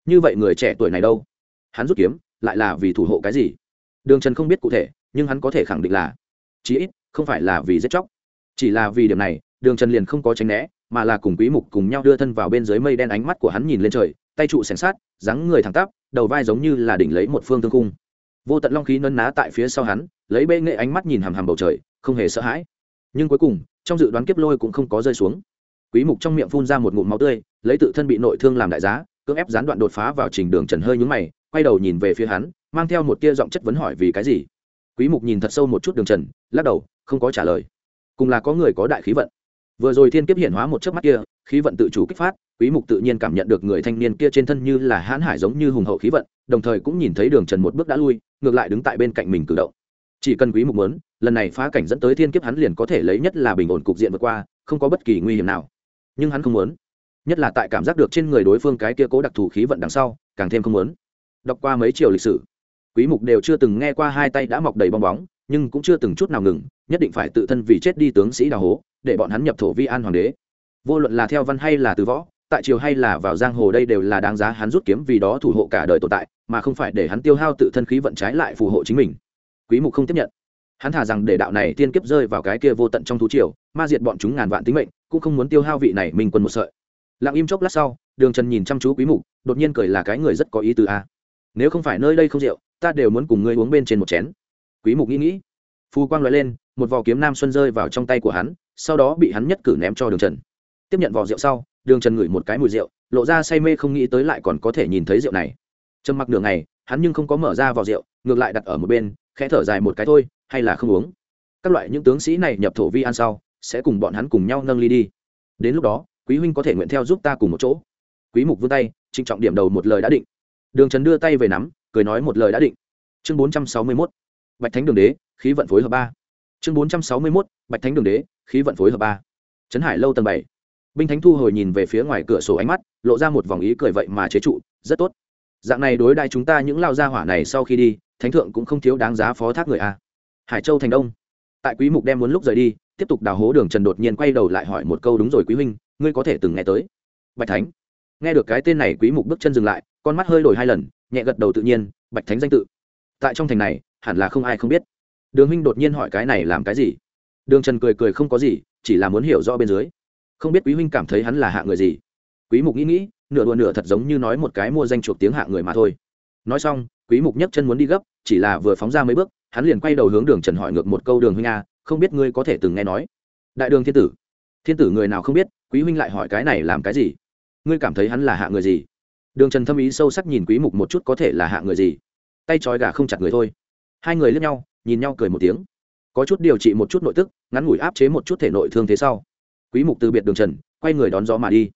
Như vậy người trẻ tuổi này đâu? Hắn rút kiếm, lại là vì thủ hộ cái gì? Đường trần không biết cụ thể, nhưng hắn có thể khẳng định là, chí ít, không phải là vì giết chóc. Chỉ là vì điểm này, đường trần liền không có tránh né, mà là cùng quý mục cùng nhau đưa thân vào bên dưới mây đen ánh mắt của hắn nhìn lên trời, tay trụ sẻng sát, dáng người thẳng tắp đầu vai giống như là đỉnh lấy một phương thương cung vô tận long khí nấn ná tại phía sau hắn, lấy bê nghệ ánh mắt nhìn hàm hàm bầu trời, không hề sợ hãi. Nhưng cuối cùng, trong dự đoán kiếp lôi cũng không có rơi xuống. Quý mục trong miệng phun ra một ngụm máu tươi, lấy tự thân bị nội thương làm đại giá, cưỡng ép gián đoạn đột phá vào trình đường trần hơi nhướng mày, quay đầu nhìn về phía hắn, mang theo một tia giọng chất vấn hỏi vì cái gì. Quý mục nhìn thật sâu một chút đường trần, lắc đầu, không có trả lời. Cùng là có người có đại khí vận. Vừa rồi thiên kiếp hiển hóa một chớp mắt kia, khí vận tự chủ kích phát quý mục tự nhiên cảm nhận được người thanh niên kia trên thân như là hãn hải giống như hùng hậu khí vận, đồng thời cũng nhìn thấy đường trần một bước đã lui, ngược lại đứng tại bên cạnh mình cử động. Chỉ cần quý mục muốn, lần này phá cảnh dẫn tới thiên kiếp hắn liền có thể lấy nhất là bình ổn cục diện vượt qua, không có bất kỳ nguy hiểm nào. Nhưng hắn không muốn. Nhất là tại cảm giác được trên người đối phương cái kia cố đặc thù khí vận đằng sau, càng thêm không muốn. Đọc qua mấy chiều lịch sử, quý mục đều chưa từng nghe qua hai tay đã mọc đầy bong bóng, nhưng cũng chưa từng chút nào ngừng, nhất định phải tự thân vì chết đi tướng sĩ đào hố, để bọn hắn nhập thổ vi an hoàng đế. Vô luận là theo văn hay là từ võ tại triều hay là vào giang hồ đây đều là đáng giá hắn rút kiếm vì đó thủ hộ cả đời tồn tại, mà không phải để hắn tiêu hao tự thân khí vận trái lại phù hộ chính mình. Quý mục không tiếp nhận. Hắn thả rằng để đạo này tiên kiếp rơi vào cái kia vô tận trong thú triều, ma diệt bọn chúng ngàn vạn tính mệnh, cũng không muốn tiêu hao vị này mình quân một sợi. Lặng im chốc lát sau, đường trần nhìn chăm chú quý mục, đột nhiên cười là cái người rất có ý tứ a. Nếu không phải nơi đây không rượu, ta đều muốn cùng ngươi uống bên trên một chén. Quý mục nghĩ nghĩ. Phù quang lóe lên, một vò kiếm nam xuân rơi vào trong tay của hắn, sau đó bị hắn nhất cử ném cho đường trần. Tiếp nhận vò rượu sau đường trần ngửi một cái mùi rượu, lộ ra say mê không nghĩ tới lại còn có thể nhìn thấy rượu này. Trầm mặc đường này hắn nhưng không có mở ra vào rượu, ngược lại đặt ở một bên, khẽ thở dài một cái thôi, hay là không uống. Các loại những tướng sĩ này nhập thổ vi ăn sau, sẽ cùng bọn hắn cùng nhau nâng ly đi. Đến lúc đó, quý huynh có thể nguyện theo giúp ta cùng một chỗ. Quý mục vươn tay, trịnh trọng điểm đầu một lời đã định. Đường trần đưa tay về nắm, cười nói một lời đã định. Chương 461 bạch thánh đường đế, khí vận phối hợp ba. Chương 461 bạch thánh đường đế, khí vận phối hợp ba. Trấn hải lâu tầng bảy binh thánh thu hồi nhìn về phía ngoài cửa sổ ánh mắt, lộ ra một vòng ý cười vậy mà chế trụ, rất tốt. Dạng này đối đại chúng ta những lao gia hỏa này sau khi đi, thánh thượng cũng không thiếu đáng giá phó thác người a. Hải châu thành đông. Tại quý mục đem muốn lúc rời đi, tiếp tục đào hố đường trần đột nhiên quay đầu lại hỏi một câu, đúng rồi quý huynh, ngươi có thể từng nghe tới? Bạch thánh. Nghe được cái tên này, quý mục bước chân dừng lại, con mắt hơi đổi hai lần, nhẹ gật đầu tự nhiên, bạch thánh danh tự. Tại trong thành này, hẳn là không ai không biết. Đường huynh đột nhiên hỏi cái này làm cái gì? Đường trần cười cười không có gì, chỉ là muốn hiểu rõ bên dưới không biết quý huynh cảm thấy hắn là hạ người gì. Quý mục nghĩ nghĩ, nửa đùa nửa thật giống như nói một cái mua danh chuộc tiếng hạ người mà thôi. Nói xong, quý mục nhấc chân muốn đi gấp, chỉ là vừa phóng ra mấy bước, hắn liền quay đầu hướng đường trần hỏi ngược một câu đường huynh a, không biết ngươi có thể từng nghe nói. Đại đường thiên tử. Thiên tử người nào không biết, quý huynh lại hỏi cái này làm cái gì? Ngươi cảm thấy hắn là hạ người gì? Đường trần thâm ý sâu sắc nhìn quý mục một chút có thể là hạ người gì. Tay trói gà không chặt người thôi. Hai người liếc nhau, nhìn nhau cười một tiếng. Có chút điều trị một chút nội tức, ngắn ngủi áp chế một chút thể nội thương thế sau quý mục từ biệt đường trần, quay người đón gió mà đi.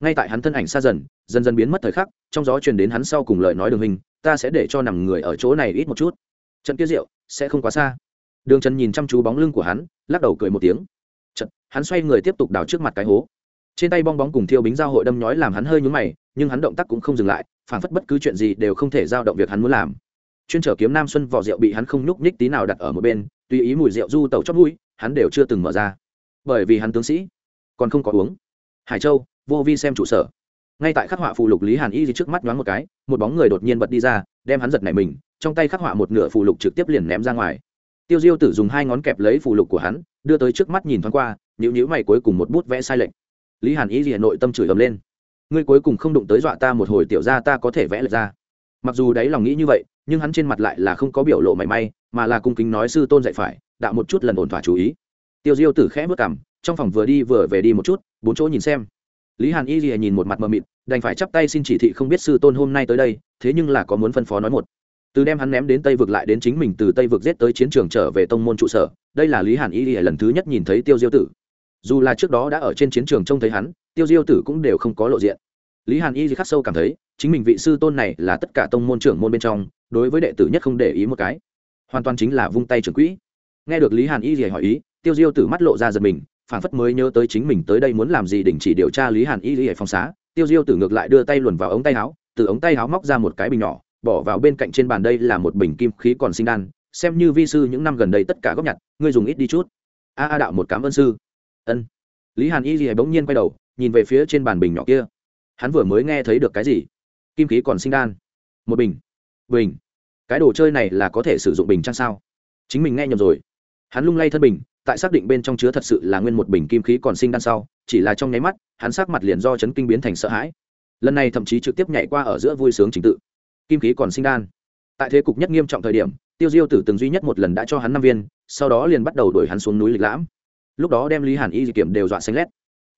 Ngay tại hắn thân ảnh xa dần dần dần biến mất thời khắc, trong gió truyền đến hắn sau cùng lời nói đường hình, ta sẽ để cho nằm người ở chỗ này ít một chút. Trận kia rượu sẽ không quá xa. Đường trần nhìn chăm chú bóng lưng của hắn, lắc đầu cười một tiếng. Trận hắn xoay người tiếp tục đào trước mặt cái hố. Trên tay bong bóng cùng thiêu bính giao hội đâm nhói làm hắn hơi nhúng mày, nhưng hắn động tác cũng không dừng lại phản phất bất cứ chuyện gì đều không thể giao động việc hắn muốn làm. Chuyên trở kiếm nam xuân vỏ rượu bị hắn không nhúc nhích tí nào đặt ở một bên, tùy ý mùi rượu du tẩu chót mũi, hắn đều chưa từng mở ra. Bởi vì hắn tướng sĩ còn không có uống. Hải châu, vô vi xem trụ sở. Ngay tại khắc họa phù lục lý hàn y trước mắt nhoáng một cái, một bóng người đột nhiên bật đi ra, đem hắn giật nảy mình, trong tay khắc họa một nửa phù lục trực tiếp liền ném ra ngoài. Tiêu diêu tử dùng hai ngón kẹp lấy phù lục của hắn, đưa tới trước mắt nhìn thoáng qua nhữ nhữ mày cuối cùng một bút vẽ sai lệch. Lý hàn y hà nội tâm chửi ầm lên. Ngươi cuối cùng không đụng tới dọa ta một hồi tiểu ra ta có thể vẽ lệch ra. Mặc dù đáy lòng nghĩ như vậy, nhưng hắn trên mặt lại là không có biểu lộ mảy may, mà là cung kính nói sư tôn dạy phải, đạo một chút lần ổn thỏa chú ý. Tiêu diêu tử khẽ bước cảm trong phòng vừa đi vừa về đi một chút, bốn chỗ nhìn xem. Lý hàn y lìa nhìn một mặt mờ mịt, đành phải chắp tay xin chỉ thị không biết sư tôn hôm nay tới đây, thế nhưng là có muốn phân phó nói một. Từ đem hắn ném đến tây vực lại đến chính mình từ tây vực giết tới chiến trường trở về tông môn trụ sở, đây là lý hàn y lìa lần thứ nhất nhìn thấy tiêu diêu tử. Dù là trước đó đã ở trên chiến trường trông thấy hắn, tiêu diêu tử cũng đều không có lộ diện. Lý hàn y khắc sâu cảm thấy, chính mình vị sư tôn này là tất cả tông môn trưởng môn bên trong, đối với đệ tử nhất không để ý một cái. Hoàn toàn chính là vung tay trưởng quỹ. Nghe được lý hàn y gì hỏi ý, tiêu diêu tử mắt lộ ra giật mình phản phất mới nhớ tới chính mình tới đây muốn làm gì đình chỉ điều tra lý hàn y lý phòng xá. Tiêu diêu tử ngược lại đưa tay luồn vào ống tay áo, từ ống tay áo móc ra một cái bình nhỏ, bỏ vào bên cạnh trên bàn đây là một bình kim khí còn sinh đan, xem như vi sư những năm gần đây tất cả góp nhặt, ngươi dùng ít đi chút. A a đạo một cảm ơn sư. Ân. Lý hàn y gì bỗng nhiên quay đầu, nhìn về phía trên bàn bình nhỏ kia. Hắn vừa mới nghe thấy được cái gì? Kim khí còn sinh đan. Một bình. Bình. Cái đồ chơi này là có thể sử dụng bình trang sao? Chính mình nghe nhầm rồi hắn lung lay thân bình, tại xác định bên trong chứa thật sự là nguyên một bình kim khí còn sinh đan sau, chỉ là trong nháy mắt, hắn sắc mặt liền do chấn kinh biến thành sợ hãi. Lần này thậm chí trực tiếp nhảy qua ở giữa vui sướng trình tự. Kim khí còn sinh đan. Tại thế cục nhất nghiêm trọng thời điểm, tiêu diêu tử từng duy nhất một lần đã cho hắn năm viên, sau đó liền bắt đầu đuổi hắn xuống núi lịch lãm. Lúc đó đem lý hàn y kiểm đều dọa xanh lét.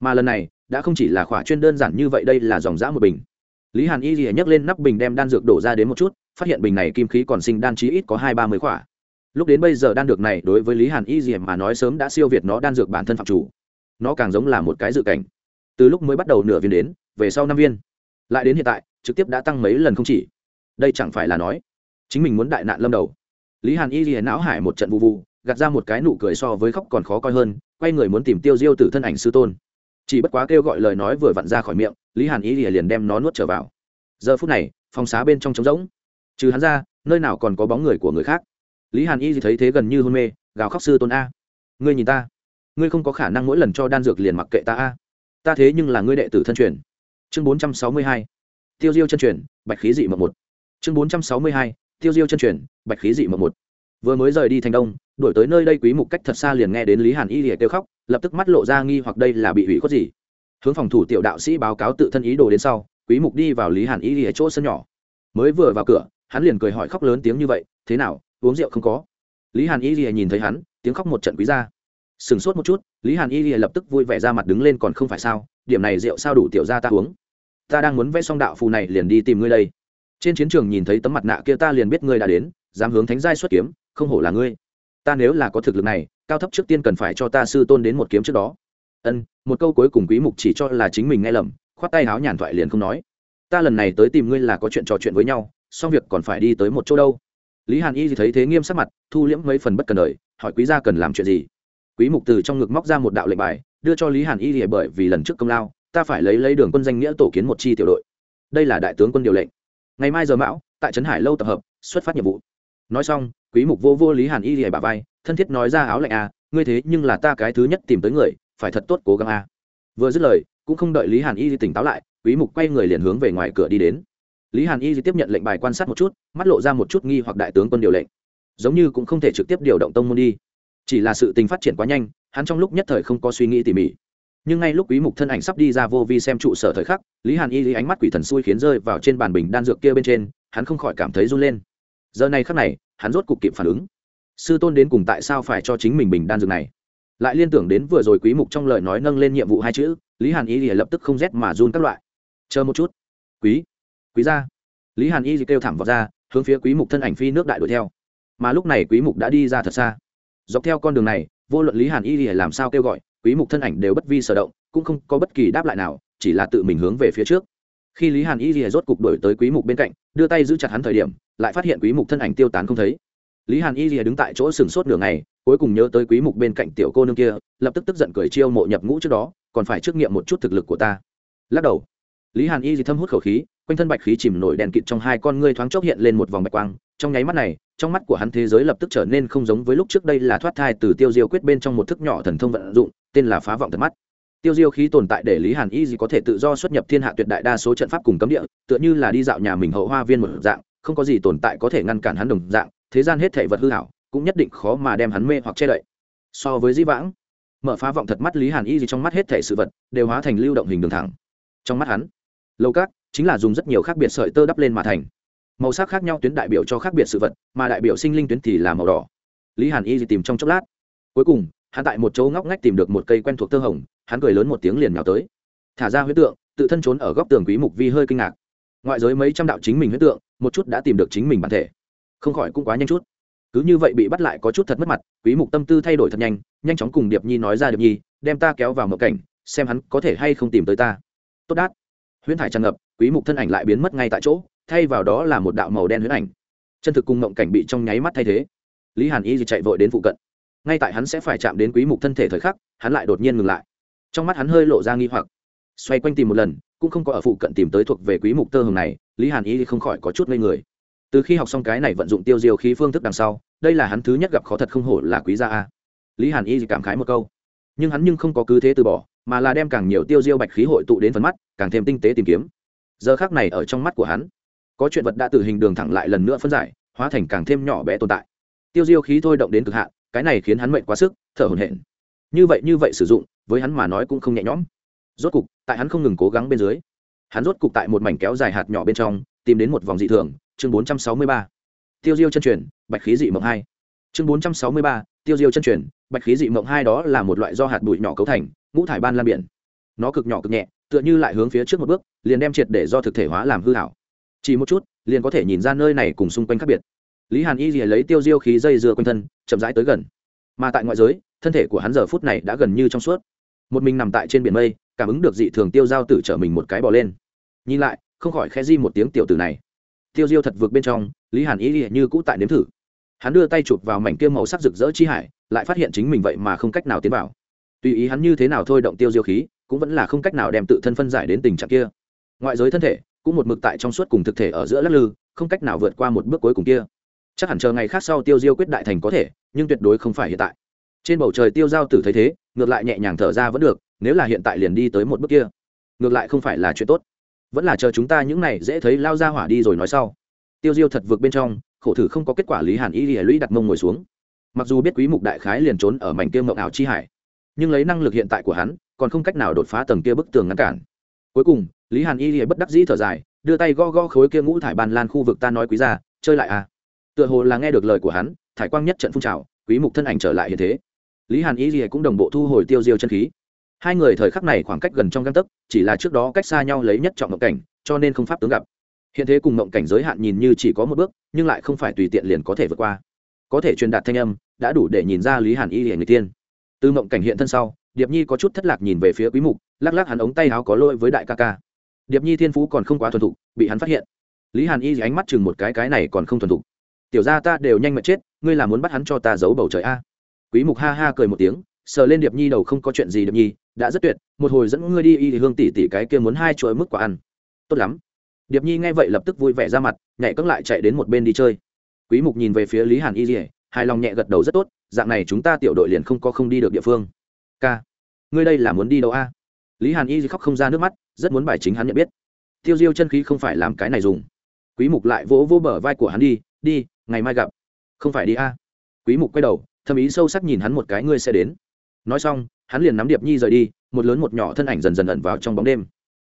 Mà lần này, đã không chỉ là khỏa chuyên đơn giản như vậy đây là dòng dã một bình. Lý hàn y nhấc lên nắp bình đem đan dược đổ ra đến một chút, phát hiện bình này kim khí còn sinh đan chí ít có hai ba mươi khỏa lúc đến bây giờ đan dược này đối với lý hàn y Diệm mà nói sớm đã siêu việt nó đan dược bản thân phạm chủ. Nó càng giống là một cái dự cảnh. Từ lúc mới bắt đầu nửa viên đến, về sau năm viên. Lại đến hiện tại, trực tiếp đã tăng mấy lần không chỉ. Đây chẳng phải là nói, chính mình muốn đại nạn lâm đầu. Lý hàn y Diệm não hải một trận vụ vụ, gạt ra một cái nụ cười so với khóc còn khó coi hơn, quay người muốn tìm tiêu diêu từ thân ảnh sư tôn. Chỉ bất quá kêu gọi lời nói vừa vặn ra khỏi miệng, lý hàn y liền đem nó nuốt trở vào. Giờ phút này, phòng xá bên trong trống rỗng. Trừ hắn ra, nơi nào còn có bóng người của người khác lý hàn y thấy thế gần như hôn mê, gào khóc, sư tôn a, ngươi nhìn ta. Ngươi không có khả năng mỗi lần cho đan dược liền mặc kệ ta a. Ta thế nhưng là ngươi đệ tử thân truyền. Chương bốn trăm sáu mươi hai. Tiêu diêu chân truyền, bạch khí dị mộng một. Chương bốn trăm sáu mươi hai. Tiêu diêu chân truyền, bạch khí dị mộng một. Vừa mới rời đi thành đông đổi tới nơi đây quý mục cách thật xa liền nghe đến lý hàn y lìa kêu khóc, lập tức mắt lộ ra nghi hoặc đây là bị hủy khuất gì. Hướng phòng thủ tiểu đạo sĩ báo cáo tự thân ý đồ đến sau, quý mục đi vào lý hàn y lìa chỗ sân nhỏ. Mới vừa vào cửa, hắn liền cười hỏi khóc lớn tiếng như vậy, thế nào uống rượu không có. Lý hàn y lìa nhìn thấy hắn, tiếng khóc một trận quý ra. Sừng sốt một chút, lý hàn y lìa lập tức vui vẻ ra mặt đứng lên còn không phải sao, điểm này rượu sao đủ tiểu ra ta uống. Ta đang muốn vẽ xong đạo phù này liền đi tìm ngươi đây. Trên chiến trường nhìn thấy tấm mặt nạ kia ta liền biết ngươi đã đến, dám hướng thánh giai xuất kiếm, không hổ là ngươi. Ta nếu là có thực lực này, cao thấp trước tiên cần phải cho ta sư tôn đến một kiếm trước đó. Ân, một câu cuối cùng quý mục chỉ cho là chính mình nghe lầm, khoát tay háo nhàn thoại liền không nói. Ta lần này tới tìm ngươi là có chuyện trò chuyện với nhau, xong việc còn phải đi tới một chỗ đâu lý hàn y thì thấy thế nghiêm sắc mặt thu liễm mấy phần bất cần đời hỏi quý gia cần làm chuyện gì? Quý mục từ trong ngực móc ra một đạo lệnh bài đưa cho lý hàn y thì bởi vì lần trước công lao ta phải lấy lấy đường quân danh nghĩa tổ kiến một chi tiểu đội. Đây là đại tướng quân điều lệnh. Ngày mai giờ mão tại trấn hải lâu tập hợp xuất phát nhiệm vụ. Nói xong quý mục vô vô lý hàn y thì bà vai thân thiết nói ra áo lệnh a à, ngươi thế nhưng là ta cái thứ nhất tìm tới người phải thật tốt cố gắng a. À. vừa dứt lời cũng không đợi lý hàn y thì tỉnh táo lại quý mục quay người liền hướng về ngoài cửa đi đến lý hàn y tiếp nhận lệnh bài quan sát một chút, mắt lộ ra một chút nghi hoặc đại tướng quân điều lệnh. Giống như cũng không thể trực tiếp điều động tông môn đi. Chỉ là sự tình phát triển quá nhanh, hắn trong lúc nhất thời không có suy nghĩ tỉ mỉ. Nhưng ngay lúc quý mục thân ảnh sắp đi ra vô vi xem trụ sở thời khắc, lý hàn y lý ánh mắt quỷ thần xui khiến rơi vào trên bàn bình đan dược kia bên trên, hắn không khỏi cảm thấy run lên. Giờ này khắc này, hắn rốt cục kịp phản ứng. Sư tôn đến cùng tại sao phải cho chính mình bình đan dược này? Lại liên tưởng đến vừa rồi quý mục trong lời nói nâng lên nhiệm vụ hai chữ, lý hàn y lập tức không rét mà run các loại. Chờ một chút. Quý quý gia. Lý hàn y kêu thẳng vào ra, hướng phía quý mục thân ảnh phi nước đại đuổi theo. Mà lúc này quý mục đã đi ra thật xa. Dọc theo con đường này, vô luận lý hàn y làm sao kêu gọi, quý mục thân ảnh đều bất vi sở động, cũng không có bất kỳ đáp lại nào, chỉ là tự mình hướng về phía trước. Khi lý hàn y rìa rốt cục đổi tới quý mục bên cạnh, đưa tay giữ chặt hắn thời điểm, lại phát hiện quý mục thân ảnh tiêu tán không thấy. Lý hàn y rìa đứng tại chỗ sừng sốt nửa ngày, cuối cùng nhớ tới quý mục bên cạnh tiểu cô nương kia, lập tức tức giận cười chiêu mộ nhập ngũ trước đó, còn phải trước nghiệm một chút thực lực của ta. Lắc đầu lý hàn y rìa thâm hút khẩu khí, quanh thân bạch khí chìm nổi đèn kịt trong hai con ngươi thoáng chốc hiện lên một vòng bạch quang. Trong nháy mắt này, trong mắt của hắn thế giới lập tức trở nên không giống với lúc trước đây là thoát thai từ tiêu diêu quyết bên trong một thức nhỏ thần thông vận dụng, tên là phá vọng thật mắt. Tiêu diêu khí tồn tại để lý hàn y gì có thể tự do xuất nhập thiên hạ tuyệt đại đa số trận pháp cùng cấm địa, tựa như là đi dạo nhà mình hậu hoa viên một dạng, không có gì tồn tại có thể ngăn cản hắn đồng dạng, thế gian hết thể vật hư hảo, cũng nhất định khó mà đem hắn mê hoặc che đậy. So với di vãng, mở phá vọng thật mắt, lý hàn y gì trong mắt hết thể sự vật đều hóa thành lưu động hình đường thẳng. Trong mắt hắn lâu các chính là dùng rất nhiều khác biệt sợi tơ đắp lên mà thành. Màu sắc khác nhau tuyến đại biểu cho khác biệt sự vật, mà đại biểu sinh linh tuyến thì là màu đỏ. Lý hàn y gì tìm trong chốc lát. Cuối cùng, hắn tại một chỗ ngóc ngách tìm được một cây quen thuộc tơ hồng, hắn cười lớn một tiếng liền nhào tới. Thả ra huyết tượng, tự thân trốn ở góc tường quý mục vi hơi kinh ngạc. Ngoại giới mấy trăm đạo chính mình huyết tượng, một chút đã tìm được chính mình bản thể. Không khỏi cũng quá nhanh chút. Cứ như vậy bị bắt lại có chút thật mất mặt, quý mục tâm tư thay đổi thật nhanh nhanh chóng cùng điệp nhi nói ra điệp nhi, đem ta kéo vào một cảnh, xem hắn có thể hay không tìm tới ta. Tốt đát huyễn thải tràn ngập, quý mục thân ảnh lại biến mất ngay tại chỗ, thay vào đó là một đạo màu đen huyễn ảnh. Chân thực cùng mộng cảnh bị trong nháy mắt thay thế. Lý hàn y chạy vội đến phụ cận. Ngay tại hắn sẽ phải chạm đến quý mục thân thể thời khắc, hắn lại đột nhiên ngừng lại. Trong mắt hắn hơi lộ ra nghi hoặc. Xoay quanh tìm một lần, cũng không có ở phụ cận tìm tới thuộc về quý mục tơ hồng này, lý hàn y không khỏi có chút ngây người. Từ khi học xong cái này vận dụng tiêu diêu khí phương thức đằng sau, đây là hắn thứ nhất gặp khó thật không hổ là quý gia a. Lý hàn y cảm khái một câu. Nhưng hắn nhưng không có cứ thế từ bỏ mà là đem càng nhiều tiêu diêu bạch khí hội tụ đến phần mắt, càng thêm tinh tế tìm kiếm. Giờ khác này ở trong mắt của hắn, có chuyện vật đã từ hình đường thẳng lại lần nữa phân giải, hóa thành càng thêm nhỏ bé tồn tại. Tiêu diêu khí thôi động đến cực hạn, cái này khiến hắn mệnh quá sức, thở hổn hển. Như vậy như vậy sử dụng, với hắn mà nói cũng không nhẹ nhõm. Rốt cục, tại hắn không ngừng cố gắng bên dưới, hắn rốt cục tại một mảnh kéo dài hạt nhỏ bên trong, tìm đến một vòng dị thường, chương bốn trăm sáu mươi ba. Tiêu diêu chân truyền, bạch khí dị mộng hai. Chương bốn trăm sáu mươi ba, tiêu diêu chân truyền, bạch khí dị mộng hai đó là một loại do hạt bụi nhỏ cấu thành ngũ thải ban lan biển. Nó cực nhỏ cực nhẹ, tựa như lại hướng phía trước một bước, liền đem triệt để do thực thể hóa làm hư hảo. Chỉ một chút, liền có thể nhìn ra nơi này cùng xung quanh khác biệt. Lý hàn y lấy tiêu diêu khí dây dưa quanh thân, chậm rãi tới gần. Mà tại ngoại giới, thân thể của hắn giờ phút này đã gần như trong suốt. Một mình nằm tại trên biển mây, cảm ứng được dị thường tiêu giao tử trở mình một cái bò lên. Nhìn lại, không khỏi khe di một tiếng tiểu tử này. Tiêu diêu thật vượt bên trong, lý hàn y như cũ tại nếm thử. Hắn đưa tay chụp vào mảnh kia màu sắc rực rỡ chi hải, lại phát hiện chính mình vậy mà không cách nào tiến vào tùy ý hắn như thế nào thôi động tiêu diêu khí, cũng vẫn là không cách nào đem tự thân phân giải đến tình trạng kia. Ngoại giới thân thể, cũng một mực tại trong suốt cùng thực thể ở giữa lắc lư, không cách nào vượt qua một bước cuối cùng kia. Chắc hẳn chờ ngày khác sau tiêu diêu quyết đại thành có thể, nhưng tuyệt đối không phải hiện tại. Trên bầu trời tiêu giao tử thấy thế, ngược lại nhẹ nhàng thở ra vẫn được, nếu là hiện tại liền đi tới một bước kia. Ngược lại không phải là chuyện tốt. Vẫn là chờ chúng ta những này dễ thấy lao ra hỏa đi rồi nói sau. Tiêu diêu thật vượt bên trong, khổ thử không có kết quả lý hàn y lìa lũy đặt mông ngồi xuống. Mặc dù biết quý mục đại khái liền trốn ở mảnh tiêu mộng ảo chi hải nhưng lấy năng lực hiện tại của hắn, còn không cách nào đột phá tầng kia bức tường ngăn cản. Cuối cùng, lý hàn y lìa bất đắc dĩ thở dài, đưa tay go go khối kia ngũ thải bàn lan khu vực ta nói quý ra chơi lại à. Tựa hồ là nghe được lời của hắn, thải quang nhất trận phun trào, quý mục thân ảnh trở lại hiện thế. Lý hàn y lìa cũng đồng bộ thu hồi tiêu diêu chân khí. Hai người thời khắc này khoảng cách gần trong găng tấc, chỉ là trước đó cách xa nhau lấy nhất trọng ngộng cảnh, cho nên không pháp tướng gặp. Hiện thế cùng ngộng cảnh giới hạn nhìn như chỉ có một bước, nhưng lại không phải tùy tiện liền có thể vượt qua. Có thể truyền đạt thanh âm, đã đủ để nhìn ra lý hàn y hiển người tiên từ mộng cảnh hiện thân sau, điệp nhi có chút thất lạc nhìn về phía quý mục, lắc lắc hắn ống tay áo có lỗi với đại ca ca. Điệp nhi thiên phú còn không quá thuần thục, bị hắn phát hiện. Lý hàn y ánh mắt chừng một cái cái này còn không thuần thục. Tiểu gia ta đều nhanh mệt chết, ngươi là muốn bắt hắn cho ta giấu bầu trời a? Quý mục ha ha cười một tiếng, sờ lên điệp nhi đầu không có chuyện gì điệp nhi, đã rất tuyệt, một hồi dẫn ngươi đi y thì hương tỷ tỷ cái kia muốn hai chuỗi mức quả ăn. Tốt lắm. Điệp nhi nghe vậy lập tức vui vẻ ra mặt, nhảy cất lại chạy đến một bên đi chơi. Quý mục nhìn về phía lý hàn y dỉa hài lòng nhẹ gật đầu rất tốt, dạng này chúng ta tiểu đội liền không có không đi được địa phương. K ngươi đây là muốn đi đâu a? Lý hàn y khóc không ra nước mắt, rất muốn bài chính hắn nhận biết. Tiêu diêu chân khí không phải làm cái này dùng. Quý mục lại vỗ vỗ bờ vai của hắn đi đi, ngày mai gặp. Không phải đi a. Quý mục quay đầu, thầm ý sâu sắc nhìn hắn một cái ngươi sẽ đến. Nói xong, hắn liền nắm điệp nhi rời đi, một lớn một nhỏ thân ảnh dần dần ẩn vào trong bóng đêm.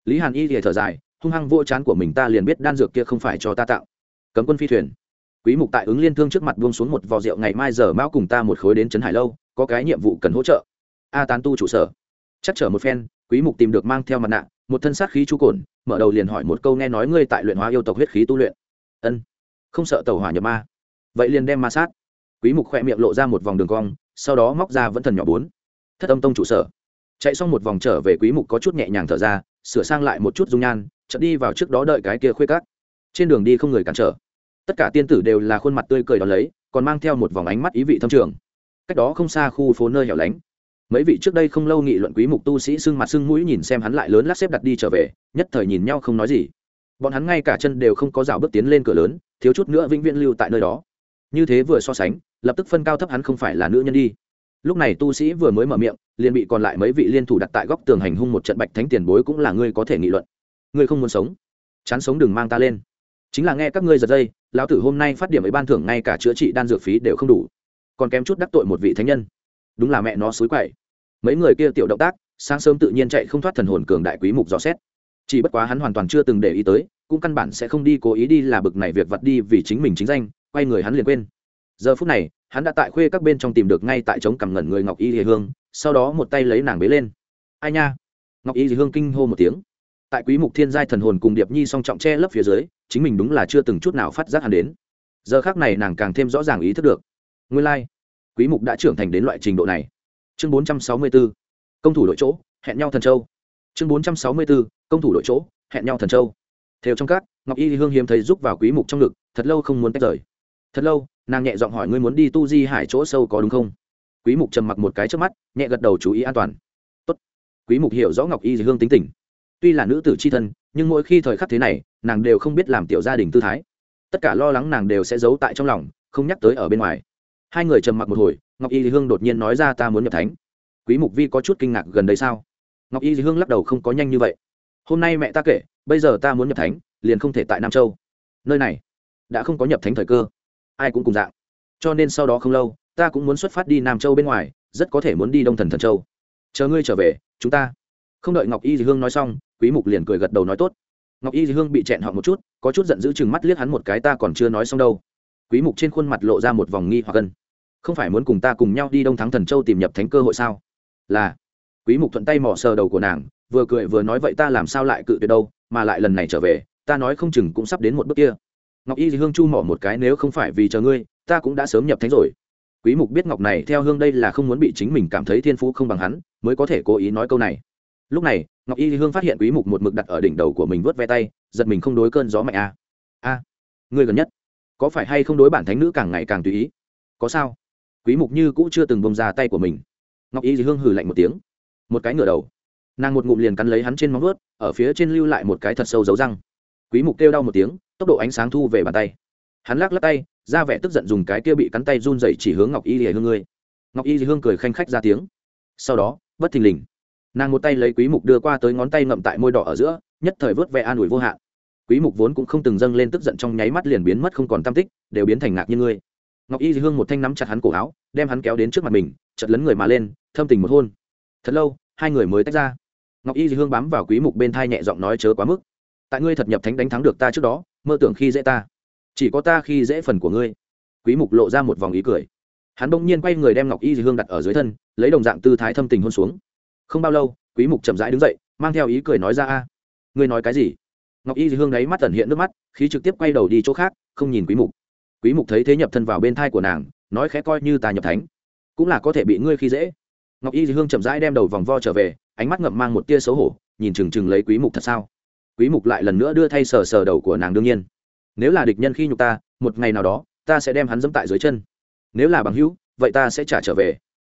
Lý hàn y thì thở dài, hung hăng vô chán của mình, ta liền biết đan dược kia không phải cho ta tạo. Cấm quân phi thuyền quý mục tại ứng liên thương trước mặt buông xuống một vò rượu, ngày mai giờ mão cùng ta một khối đến trấn hải lâu, có cái nhiệm vụ cần hỗ trợ. A tán tu trụ sở. Chắc chở một phen, quý mục tìm được mang theo mặt nạ, một thân sát khí chu cồn, mở đầu liền hỏi một câu nghe nói ngươi tại luyện hóa yêu tộc huyết khí tu luyện. Ân. Không sợ tàu hỏa nhập ma. Vậy liền đem ma sát. Quý mục khỏe miệng lộ ra một vòng đường cong, sau đó móc ra vẫn thần nhỏ bốn. Thất âm tông trụ sở. Chạy xong một vòng trở về, quý mục có chút nhẹ nhàng thở ra, sửa sang lại một chút dung nhan, chợt đi vào trước đó đợi cái kia khuê cát trên đường đi không người cản trở tất cả tiên tử đều là khuôn mặt tươi cười đón lấy, còn mang theo một vòng ánh mắt ý vị thâm trường. Cách đó không xa khu phố nơi hẻo lánh. Mấy vị trước đây không lâu nghị luận quý mục tu sĩ sưng mặt sưng mũi nhìn xem hắn lại lớn lát xếp đặt đi trở về, nhất thời nhìn nhau không nói gì. Bọn hắn ngay cả chân đều không có rào bước tiến lên cửa lớn, thiếu chút nữa vĩnh viễn lưu tại nơi đó. Như thế vừa so sánh, lập tức phân cao thấp hắn không phải là nữ nhân đi. Lúc này tu sĩ vừa mới mở miệng, liền bị còn lại mấy vị liên thủ đặt tại góc tường hành hung một trận bạch thánh tiền bối cũng là ngươi có thể nghị luận. Ngươi không muốn sống. Chán sống đừng mang ta lên chính là nghe các ngươi giật dây, lão tử hôm nay phát điểm ấy ban thưởng ngay cả chữa trị đan dược phí đều không đủ. Còn kém chút đắc tội một vị thánh nhân. Đúng là mẹ nó xối quậy. Mấy người kia tiểu động tác, sáng sớm tự nhiên chạy không thoát thần hồn cường đại quý mục dò xét. Chỉ bất quá hắn hoàn toàn chưa từng để ý tới, cũng căn bản sẽ không đi cố ý đi là bực này việc vặt đi vì chính mình chính danh, quay người hắn liền quên. Giờ phút này, hắn đã tại khuê các bên trong tìm được ngay tại trống cằm ngẩn người ngọc y hề hương, sau đó một tay lấy nàng bế lên. Ai nha? Ngọc y hề hương kinh hô một tiếng. Tại quý mục thiên giai thần hồn cùng điệp nhi song trọng che lấp phía dưới chính mình đúng là chưa từng chút nào phát giác hắn đến. Giờ khác này nàng càng thêm rõ ràng ý thức được. Nguyên lai、like. quý mục đã trưởng thành đến loại trình độ này. Chương 464. công thủ đội chỗ, hẹn nhau thần châu. Chương 464. công thủ đội chỗ, hẹn nhau thần châu. Theo trong các, ngọc y hương hiếm thấy giúp vào quý mục trong ngực, thật lâu không muốn tách rời. Thật lâu, nàng nhẹ giọng hỏi ngươi muốn đi tu di hải chỗ sâu có đúng không? Quý mục trầm mặc một cái trước mắt, nhẹ gật đầu chú ý an toàn. Tốt. Quý mục hiểu rõ ngọc y hương tính tình. Tuy là nữ tử c h i thân nhưng mỗi khi thời khắc thế này, nàng đều không biết làm tiểu gia đình tư thái. Tất cả lo lắng nàng đều sẽ giấu tại trong lòng, không nhắc tới ở bên ngoài. Hai người trầm mặc một hồi, ngọc y hương đột nhiên nói ra ta muốn nhập thánh. Quý mục vi có chút kinh ngạc gần đây sao? Ngọc y hương lắc đầu không có nhanh như vậy. Hôm nay mẹ ta kể, bây giờ ta muốn nhập thánh, liền không thể tại nam châu. Nơi này, đã không có nhập thánh thời cơ. Ai cũng cùng dạng. Cho nên sau đó không lâu, ta cũng muốn xuất phát đi nam châu bên ngoài, rất có thể muốn đi đông thần thần châu. Chờ ngươi trở về, chúng ta. Không đợi ngọc y hương nói xong quý mục liền cười gật đầu nói tốt. Ngọc y hương bị chẹn họ một chút, có chút giận dữ chừng mắt liếc hắn một cái, ta còn chưa nói xong đâu. Quý mục trên khuôn mặt lộ ra một vòng nghi hoặc gần. không phải muốn cùng ta cùng nhau đi đông thắng thần châu tìm nhập thánh cơ hội sao? Là. Quý mục thuận tay mò sờ đầu của nàng, vừa cười vừa nói vậy ta làm sao lại cự tuyệt đâu, mà lại lần này trở về, ta nói không chừng cũng sắp đến một bước kia. Ngọc y hương chu mỏ một cái, nếu không phải vì chờ ngươi, ta cũng đã sớm nhập thánh rồi. Quý mục biết ngọc này theo hương đây là không muốn bị chính mình cảm thấy thiên phú không bằng hắn, mới có thể cố ý nói câu này lúc này ngọc y hương phát hiện quý mục một mực đặt ở đỉnh đầu của mình vớt ve tay giật mình không đối cơn gió mạnh a à. a à, người gần nhất có phải hay không đối bản thánh nữ càng ngày càng tùy ý? Có sao? Quý mục như cũ chưa từng bông ra tay của mình. Ngọc y hương hừ lạnh một tiếng một cái ngửa đầu. Nàng một ngụm liền cắn lấy hắn trên móng vuốt ở phía trên lưu lại một cái thật sâu dấu răng. Quý mục kêu đau một tiếng tốc độ ánh sáng thu về bàn tay. Hắn lắc lắc tay ra vẻ tức giận dùng cái kia bị cắn tay run rẩy chỉ hướng ngọc y hương ngươi. Ngọc y hương cười khanh khách ra tiếng. Sau đó bất thình lình nàng một tay lấy quý mục đưa qua tới ngón tay ngậm tại môi đỏ ở giữa, nhất thời vớt ve an ủi vô hạn. Quý mục vốn cũng không từng dâng lên tức giận trong nháy mắt liền biến mất không còn tâm tích, đều biến thành ngạc như ngươi. Ngọc y hương một thanh nắm chặt hắn cổ áo, đem hắn kéo đến trước mặt mình chật lấn người mà lên, thâm tình một hôn. Thật lâu, hai người mới tách ra. Ngọc y hương bám vào quý mục bên thai nhẹ giọng nói chớ quá mức. Tại ngươi thật nhập thánh đánh thắng được ta trước đó, mơ tưởng khi dễ ta. Chỉ có ta khi dễ phần của ngươi. Quý mục lộ ra một vòng ý cười. Hắn bỗng nhiên quay người đem ngọc y hương đặt ở dưới thân, lấy đồng dạng tư thái thâm tình hôn xuống không bao lâu, quý mục chậm rãi đứng dậy, mang theo ý cười nói ra, a, ngươi nói cái gì? Ngọc y hương đấy mắt tẩn hiện nước mắt, khí trực tiếp quay đầu đi chỗ khác, không nhìn quý mục. Quý mục thấy thế nhập thân vào bên thai của nàng, nói khẽ coi như ta nhập thánh, cũng là có thể bị ngươi khi dễ. Ngọc y hương chậm rãi đem đầu vòng vo trở về, ánh mắt ngậm mang một tia xấu hổ, nhìn chừng chừng lấy quý mục thật sao? Quý mục lại lần nữa đưa thay sờ sờ đầu của nàng đương nhiên. Nếu là địch nhân khi nhục ta, một ngày nào đó, ta sẽ đem hắn dẫm tại dưới chân. Nếu là bằng hữu, vậy ta sẽ trả trở về.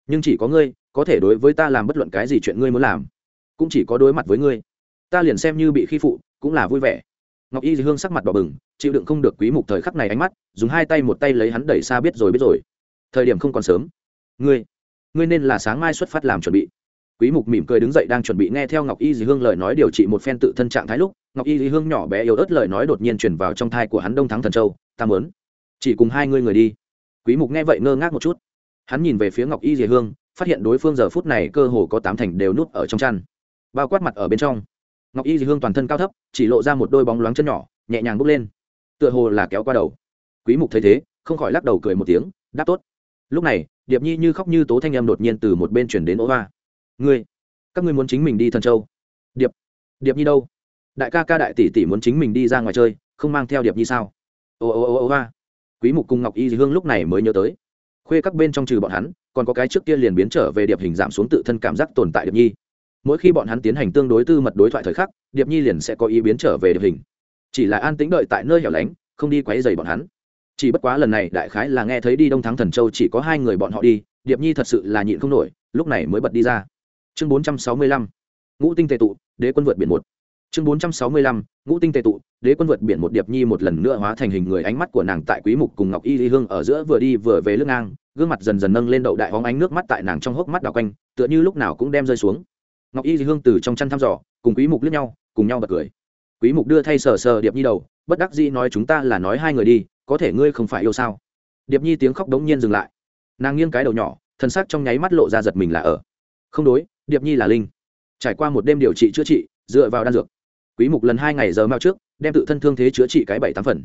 Nhưng chỉ có ngươi có thể đối với ta làm bất luận cái gì chuyện ngươi muốn làm, cũng chỉ có đối mặt với ngươi. Ta liền xem như bị khi phụ, cũng là vui vẻ. Ngọc y hương sắc mặt đỏ bừng, chịu đựng không được quý mục thời khắc này ánh mắt, dùng hai tay một tay lấy hắn đẩy xa biết rồi biết rồi. Thời điểm không còn sớm. Ngươi ngươi nên là sáng mai xuất phát làm chuẩn bị. Quý mục mỉm cười đứng dậy đang chuẩn bị nghe theo ngọc y dì hương lời nói điều trị một phen tự thân trạng thái lúc, ngọc y dì hương nhỏ bé yếu ớt lời nói đột nhiên truyền vào trong thai của hắn đông thắng thần châu, ta muốn chỉ cùng hai ngươi người đi. Quý mục nghe vậy ngơ ngác một chút. Hắn nhìn về phía ngọc y dì hương phát hiện đối phương giờ phút này cơ hồ có tám thành đều núp ở trong chăn. Bao quát mặt ở bên trong. Ngọc y dì hương toàn thân cao thấp, chỉ lộ ra một đôi bóng loáng chân nhỏ, nhẹ nhàng bốc lên. Tựa hồ là kéo qua đầu. Quý mục thấy thế, không khỏi lắc đầu cười một tiếng, đáp tốt. Lúc này, điệp nhi như khóc như tố thanh em đột nhiên từ một bên chuyển đến ố hoa. Ngươi, các ngươi muốn chính mình đi thần châu. Điệp điệp nhi đâu? Đại ca ca đại tỷ tỷ muốn chính mình đi ra ngoài chơi, không mang theo điệp nhi sao? Ô ô ô ô hoa. Quý mục cùng ngọc y dì hương lúc này mới nhớ tới. Khuê các bên trong trừ bọn hắn còn có cái trước kia liền biến trở về điệp hình giảm xuống tự thân cảm giác tồn tại điệp nhi. Mỗi khi bọn hắn tiến hành tương đối tư mật đối thoại thời khắc, điệp nhi liền sẽ có ý biến trở về điệp hình. Chỉ là an tĩnh đợi tại nơi hẻo lánh, không đi quấy dày bọn hắn. Chỉ bất quá lần này đại khái là nghe thấy đi đông thắng thần châu chỉ có hai người bọn họ đi, điệp nhi thật sự là nhịn không nổi, lúc này mới bật đi ra. Chương bốn trăm sáu mươi lăm. Ngũ tinh tệ tụ, đế quân vượt biển một chương bốn trăm sáu mươi lăm, ngũ tinh tề tụ, đế quân vượt biển một điệp nhi một lần nữa hóa thành hình người ánh mắt của nàng tại quý mục cùng ngọc y ly hương ở giữa vừa đi vừa về lưng ngang, gương mặt dần dần nâng lên đậu đại hóng ánh nước mắt tại nàng trong hốc mắt đào quanh, tựa như lúc nào cũng đem rơi xuống. Ngọc y ly hương từ trong chăn thăm dò, cùng quý mục liếc nhau, cùng nhau bật cười. Quý mục đưa thay sờ sờ điệp nhi đầu, bất đắc dĩ nói chúng ta là nói hai người đi, có thể ngươi không phải yêu sao? Điệp nhi tiếng khóc đống nhiên dừng lại. Nàng nghiêng cái đầu nhỏ, thân xác trong nháy mắt lộ ra giật mình là ở. Không đối, điệp nhi là linh. Trải qua một đêm điều trị chữa trị, dựa vào đan dược quý mục lần hai ngày giờ mao trước, đem tự thân thương thế chữa trị cái bảy tám phần.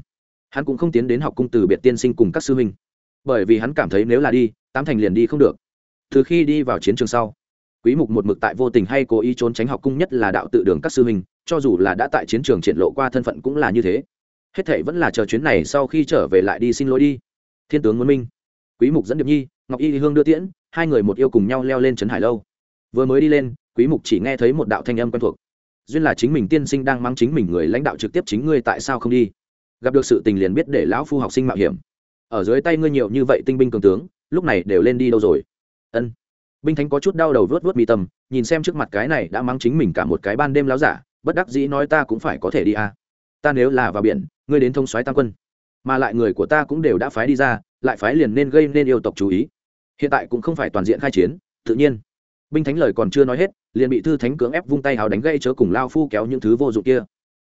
Hắn cũng không tiến đến học cung từ biệt tiên sinh cùng các sư huynh. Bởi vì hắn cảm thấy nếu là đi, tám thành liền đi không được. Từ khi đi vào chiến trường sau, quý mục một mực tại vô tình hay cố ý trốn tránh học cung nhất là đạo tự đường các sư huynh, cho dù là đã tại chiến trường triển lộ qua thân phận cũng là như thế. Hết thảy vẫn là chờ chuyến này sau khi trở về lại đi xin lỗi đi. Thiên tướng muốn minh, quý mục dẫn điệp nhi, ngọc y hương đưa tiễn, hai người một yêu cùng nhau leo lên trấn hải lâu. Vừa mới đi lên, quý mục chỉ nghe thấy một đạo thanh âm quen thuộc duyên là chính mình tiên sinh đang mang chính mình người lãnh đạo trực tiếp chính ngươi tại sao không đi? Gặp được sự tình liền biết để lão phu học sinh mạo hiểm. Ở dưới tay ngươi nhiều như vậy tinh binh cường tướng, lúc này đều lên đi đâu rồi? Ân. Binh thánh có chút đau đầu vớt vớt mi tâm, nhìn xem trước mặt cái này đã mang chính mình cả một cái ban đêm láo giả, bất đắc dĩ nói ta cũng phải có thể đi à. ta nếu là vào biển, ngươi đến thông soái tam quân. Mà lại người của ta cũng đều đã phái đi ra, lại phái liền nên gây nên yêu tộc chú ý. Hiện tại cũng không phải toàn diện khai chiến, tự nhiên binh thánh lời còn chưa nói hết, liền bị thư thánh cưỡng ép vung tay hào đánh gây chớ cùng lao phu kéo những thứ vô dụng kia.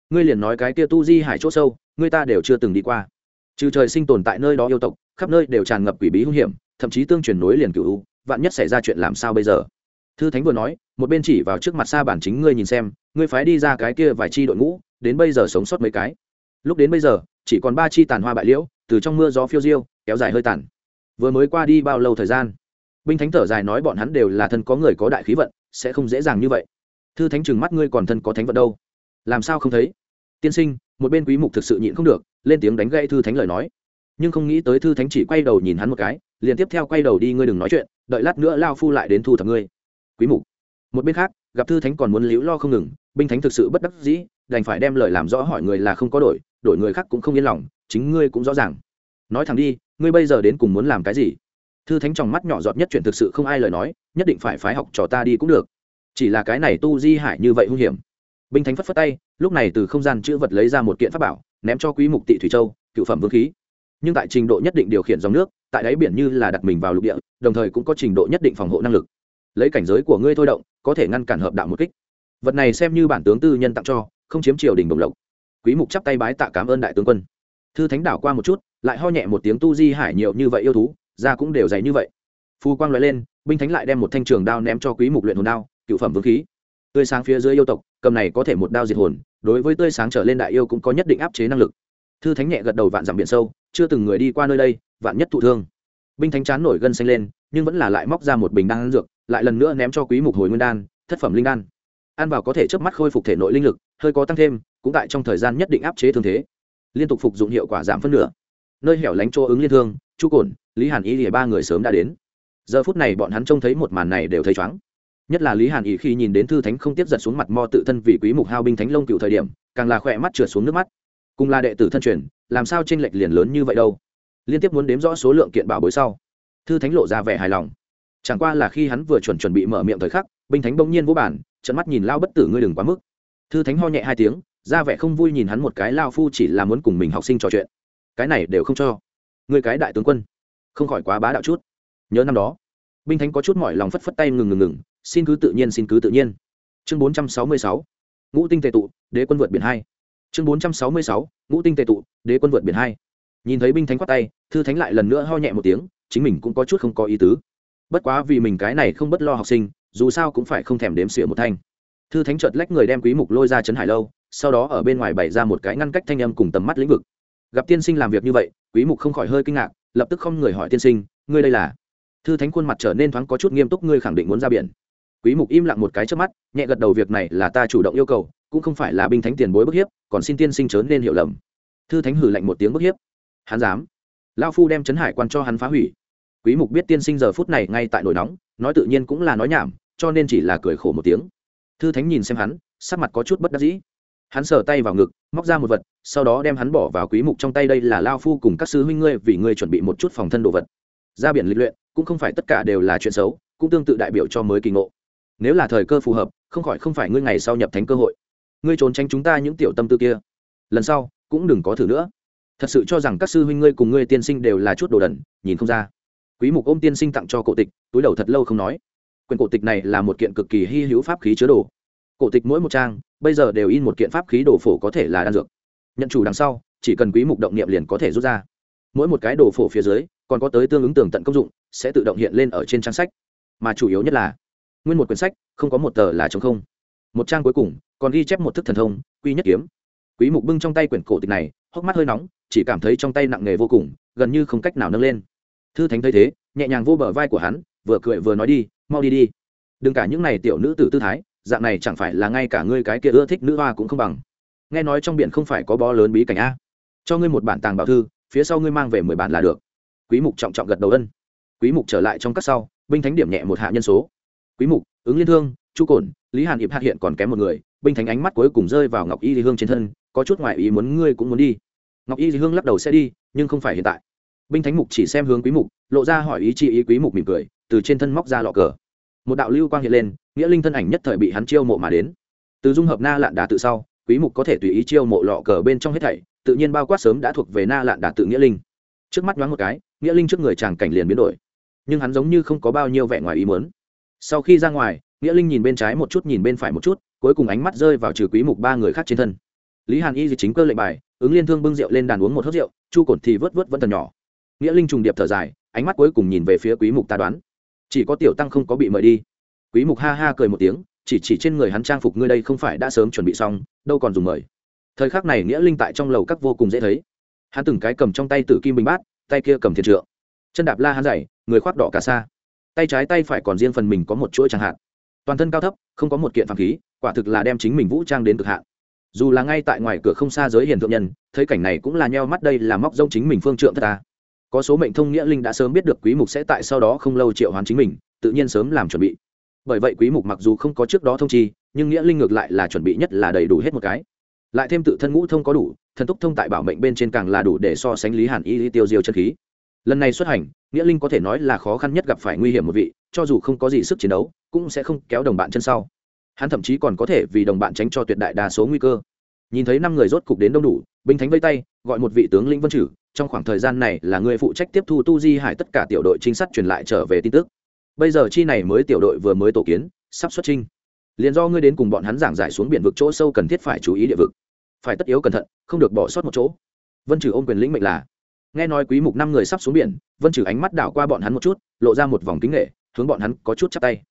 Ngươi liền nói cái kia tu di hải chỗ sâu, ngươi ta đều chưa từng đi qua. Trừ trời sinh tồn tại nơi đó yêu tộc, khắp nơi đều tràn ngập quỷ bí hung hiểm, thậm chí tương truyền nối liền cựu vạn nhất xảy ra chuyện làm sao bây giờ? Thư thánh vừa nói, một bên chỉ vào trước mặt xa bản chính ngươi nhìn xem, ngươi phái đi ra cái kia vài chi đội ngũ, đến bây giờ sống sót mấy cái. Lúc đến bây giờ, chỉ còn ba chi tàn hoa bại liễu, từ trong mưa gió phiêu diêu, kéo dài hơi tàn. Vừa mới qua đi bao lâu thời gian? Binh thánh thở dài nói bọn hắn đều là thân có người có đại khí vận, sẽ không dễ dàng như vậy. Thư thánh chừng mắt ngươi còn thân có thánh vận đâu. Làm sao không thấy? Tiên sinh, một bên quý mục thực sự nhịn không được, lên tiếng đánh gãy thư thánh lời nói. Nhưng không nghĩ tới thư thánh chỉ quay đầu nhìn hắn một cái, liền tiếp theo quay đầu đi ngươi đừng nói chuyện, đợi lát nữa lao phu lại đến thu thập ngươi. Quý mục. Một bên khác, gặp thư thánh còn muốn liễu lo không ngừng, binh thánh thực sự bất đắc dĩ, đành phải đem lời làm rõ hỏi người là không có đổi đổi người khác cũng không yên lòng, chính ngươi cũng rõ ràng. Nói thẳng đi, ngươi bây giờ đến cùng muốn làm cái gì? Thư thánh trong mắt nhỏ giọt nhất chuyện thực sự không ai lời nói, nhất định phải phái học trò ta đi cũng được. Chỉ là cái này tu di hải như vậy hung hiểm. Binh thánh phất phất tay, lúc này từ không gian chữ vật lấy ra một kiện pháp bảo, ném cho quý mục tị thủy châu, cựu phẩm vương khí. Nhưng tại trình độ nhất định điều khiển dòng nước, tại đáy biển như là đặt mình vào lục địa, đồng thời cũng có trình độ nhất định phòng hộ năng lực. Lấy cảnh giới của ngươi thôi động, có thể ngăn cản hợp đạo một kích. Vật này xem như bản tướng tư nhân tặng cho, không chiếm triều đình đồng lộc. Quý mục chắp tay bái tạ cảm ơn đại tướng quân. Thư thánh đảo qua một chút, lại ho nhẹ một tiếng tu di hải nhiều như vậy yêu thú ra cũng đều dày như vậy. Phu quang loại lên, binh thánh lại đem một thanh trường đao ném cho quý mục luyện hồn đao, cựu phẩm vương khí. Tươi sáng phía dưới yêu tộc, cầm này có thể một đao diệt hồn, đối với tươi sáng trở lên đại yêu cũng có nhất định áp chế năng lực. Thư thánh nhẹ gật đầu vạn dặm biển sâu, chưa từng người đi qua nơi đây, vạn nhất thụ thương. Binh thánh chán nổi gân xanh lên, nhưng vẫn là lại móc ra một bình đan dược, lại lần nữa ném cho quý mục hồi nguyên đan, thất phẩm linh đan. Ăn vào có thể chớp mắt khôi phục thể nội linh lực, hơi có tăng thêm, cũng tại trong thời gian nhất định áp chế thương thế. Liên tục phục dụng hiệu quả giảm phân nửa. Nơi hẻo lánh chỗ ứng liên thương, chu cồn lý hàn y thì ba người sớm đã đến. Giờ phút này bọn hắn trông thấy một màn này đều thấy chóng nhất là lý hàn ý khi nhìn đến thư thánh không tiếp giật xuống mặt mo tự thân vì quý mục hao binh thánh lông cựu thời điểm, càng là khỏe mắt trượt xuống nước mắt. Cùng là đệ tử thân truyền, làm sao tranh lệch liền lớn như vậy đâu? Liên tiếp muốn đếm rõ số lượng kiện bảo bối sau, thư thánh lộ ra vẻ hài lòng. Chẳng qua là khi hắn vừa chuẩn chuẩn bị mở miệng thời khắc, binh thánh bỗng nhiên vô bản trận mắt nhìn lao bất tử ngươi đừng quá mức. Thư thánh ho nhẹ hai tiếng, ra vẻ không vui nhìn hắn một cái, lao phu chỉ là muốn cùng mình học sinh trò chuyện. Cái này đều không cho. Người cái đại tướng quân không khỏi quá bá đạo chút. Nhớ năm đó, binh thánh có chút mỏi lòng phất phất tay ngừng ngừng ngừng, xin cứ tự nhiên, xin cứ tự nhiên. Chương bốn trăm sáu mươi sáu, ngũ tinh tệ tụ, đế quân vượt biển hai. Chương bốn trăm sáu mươi sáu, ngũ tinh tệ tụ, đế quân vượt biển hai. Nhìn thấy binh thánh khoát tay, thư thánh lại lần nữa ho nhẹ một tiếng, chính mình cũng có chút không có ý tứ. Bất quá vì mình cái này không bất lo học sinh, dù sao cũng phải không thèm đếm xỉa một thanh. Thư thánh chợt lách người đem quý mục lôi ra trấn hải lâu, sau đó ở bên ngoài bày ra một cái ngăn cách thanh âm cùng tầm mắt lĩnh vực. Gặp tiên sinh làm việc như vậy, quý mục không khỏi hơi kinh ngạc lập tức không người hỏi tiên sinh, ngươi đây là? Thư thánh khuôn mặt trở nên thoáng có chút nghiêm túc, ngươi khẳng định muốn ra biển. Quý mục im lặng một cái trước mắt, nhẹ gật đầu, việc này là ta chủ động yêu cầu, cũng không phải là binh thánh tiền bối bức hiếp, còn xin tiên sinh chớ nên hiểu lầm. Thư thánh hử lạnh một tiếng bức hiếp, hắn dám? Lao phu đem chấn hải quan cho hắn phá hủy. Quý mục biết tiên sinh giờ phút này ngay tại nổi nóng, nói tự nhiên cũng là nói nhảm, cho nên chỉ là cười khổ một tiếng. Thư thánh nhìn xem hắn, sắc mặt có chút bất đắc dĩ hắn sờ tay vào ngực, móc ra một vật, sau đó đem hắn bỏ vào quý mục trong tay đây là lao phu cùng các sư huynh ngươi vì ngươi chuẩn bị một chút phòng thân đồ vật. Ra biển lịch luyện, cũng không phải tất cả đều là chuyện xấu, cũng tương tự đại biểu cho mới kỳ ngộ. Nếu là thời cơ phù hợp, không khỏi không phải ngươi ngày sau nhập thánh cơ hội. Ngươi trốn tránh chúng ta những tiểu tâm tư kia. Lần sau, cũng đừng có thử nữa. Thật sự cho rằng các sư huynh ngươi cùng ngươi tiên sinh đều là chút đồ đần, nhìn không ra. Quý mục ôm tiên sinh tặng cho cổ tịch, túi đầu thật lâu không nói. Quyển cổ tịch này là một kiện cực kỳ hy hữu pháp khí chứa đồ cổ tịch mỗi một trang, bây giờ đều in một kiện pháp khí đồ phổ có thể là đan dược. Nhận chủ đằng sau, chỉ cần quý mục động niệm liền có thể rút ra. Mỗi một cái đồ phổ phía dưới, còn có tới tương ứng tường tận công dụng, sẽ tự động hiện lên ở trên trang sách. Mà chủ yếu nhất là, nguyên một quyển sách, không có một tờ là trống không. Một trang cuối cùng, còn ghi chép một thức thần thông, quy nhất kiếm. Quý mục bưng trong tay quyển cổ tịch này, hốc mắt hơi nóng, chỉ cảm thấy trong tay nặng nề vô cùng, gần như không cách nào nâng lên. Thư thánh thấy thế, nhẹ nhàng vô bờ vai của hắn, vừa cười vừa nói đi, mau đi đi. Đừng cả những này tiểu nữ tử tư thái dạng này chẳng phải là ngay cả ngươi cái kia ưa thích nữ hoa cũng không bằng. Nghe nói trong biển không phải có bó lớn bí cảnh a. Cho ngươi một bản tàng bảo thư, phía sau ngươi mang về mười bản là được. Quý mục trọng trọng gật đầu ân. Quý mục trở lại trong các sau, binh thánh điểm nhẹ một hạ nhân số. Quý mục, ứng liên thương, chu cổn, lý hàn hiệp hạt hiện còn kém một người, binh thánh ánh mắt cuối cùng rơi vào ngọc y di hương trên thân, có chút ngoại ý muốn ngươi cũng muốn đi. Ngọc y di hương lắc đầu sẽ đi, nhưng không phải hiện tại. Binh thánh mục chỉ xem hướng quý mục, lộ ra hỏi ý chi ý quý mục mỉm cười, từ trên thân móc ra lọ cờ một đạo lưu quang hiện lên, nghĩa linh thân ảnh nhất thời bị hắn chiêu mộ mà đến. Từ dung hợp na lạn đà tự sau, quý mục có thể tùy ý chiêu mộ lọ cờ bên trong hết thảy, tự nhiên bao quát sớm đã thuộc về na lạn đà tự nghĩa linh. Trước mắt nhoáng một cái, nghĩa linh trước người chàng cảnh liền biến đổi. Nhưng hắn giống như không có bao nhiêu vẻ ngoài ý muốn. Sau khi ra ngoài, nghĩa linh nhìn bên trái một chút, nhìn bên phải một chút, cuối cùng ánh mắt rơi vào trừ quý mục ba người khác trên thân. Lý hàn y di chính cơ lệnh bài, ứng liên thương bưng rượu lên đàn uống một hớp rượu, chu cổn thì vớt vớt vẫn thần nhỏ. Nghĩa linh trùng điệp thở dài, ánh mắt cuối cùng nhìn về phía quý mục ta đoán chỉ có tiểu tăng không có bị mời đi. Quý mục ha ha cười một tiếng, chỉ chỉ trên người hắn trang phục ngươi đây không phải đã sớm chuẩn bị xong, đâu còn dùng mời. Thời khắc này nghĩa linh tại trong lầu các vô cùng dễ thấy. Hắn từng cái cầm trong tay tử kim bình bát, tay kia cầm thiệt trượng. Chân đạp la hắn dày, người khoác đỏ cả xa tay trái tay phải còn riêng phần mình có một chuỗi chẳng hạn toàn thân cao thấp, không có một kiện phàm khí, quả thực là đem chính mình vũ trang đến cực hạn. Dù là ngay tại ngoài cửa không xa giới hiền thượng nhân, thấy cảnh này cũng là nheo mắt đây là móc rông chính mình phương trượng thật ta có số mệnh thông nghĩa linh đã sớm biết được quý mục sẽ tại sau đó không lâu triệu hoán chính mình, tự nhiên sớm làm chuẩn bị. Bởi vậy quý mục mặc dù không có trước đó thông chi, nhưng nghĩa linh ngược lại là chuẩn bị nhất là đầy đủ hết một cái. Lại thêm tự thân ngũ thông có đủ, thần túc thông tại bảo mệnh bên trên càng là đủ để so sánh lý hàn y tiêu diêu chân khí. Lần này xuất hành, nghĩa linh có thể nói là khó khăn nhất gặp phải nguy hiểm một vị, cho dù không có gì sức chiến đấu, cũng sẽ không kéo đồng bạn chân sau. Hắn thậm chí còn có thể vì đồng bạn tránh cho tuyệt đại đa số nguy cơ. Nhìn thấy năm người rốt cục đến đông đủ, binh thánh vây tay, gọi một vị tướng lĩnh vân chử trong khoảng thời gian này là người phụ trách tiếp thu tu di hải tất cả tiểu đội trinh sát truyền lại trở về tin tức. Bây giờ chi này mới tiểu đội vừa mới tổ kiến, sắp xuất trinh liền do ngươi đến cùng bọn hắn giảng giải xuống biển vực chỗ sâu cần thiết phải chú ý địa vực. Phải tất yếu cẩn thận, không được bỏ sót một chỗ. Vân trừ ôm quyền lĩnh mệnh là, nghe nói quý mục năm người sắp xuống biển, vân trừ ánh mắt đảo qua bọn hắn một chút, lộ ra một vòng kính nghệ, hướng bọn hắn có chút chắp tay.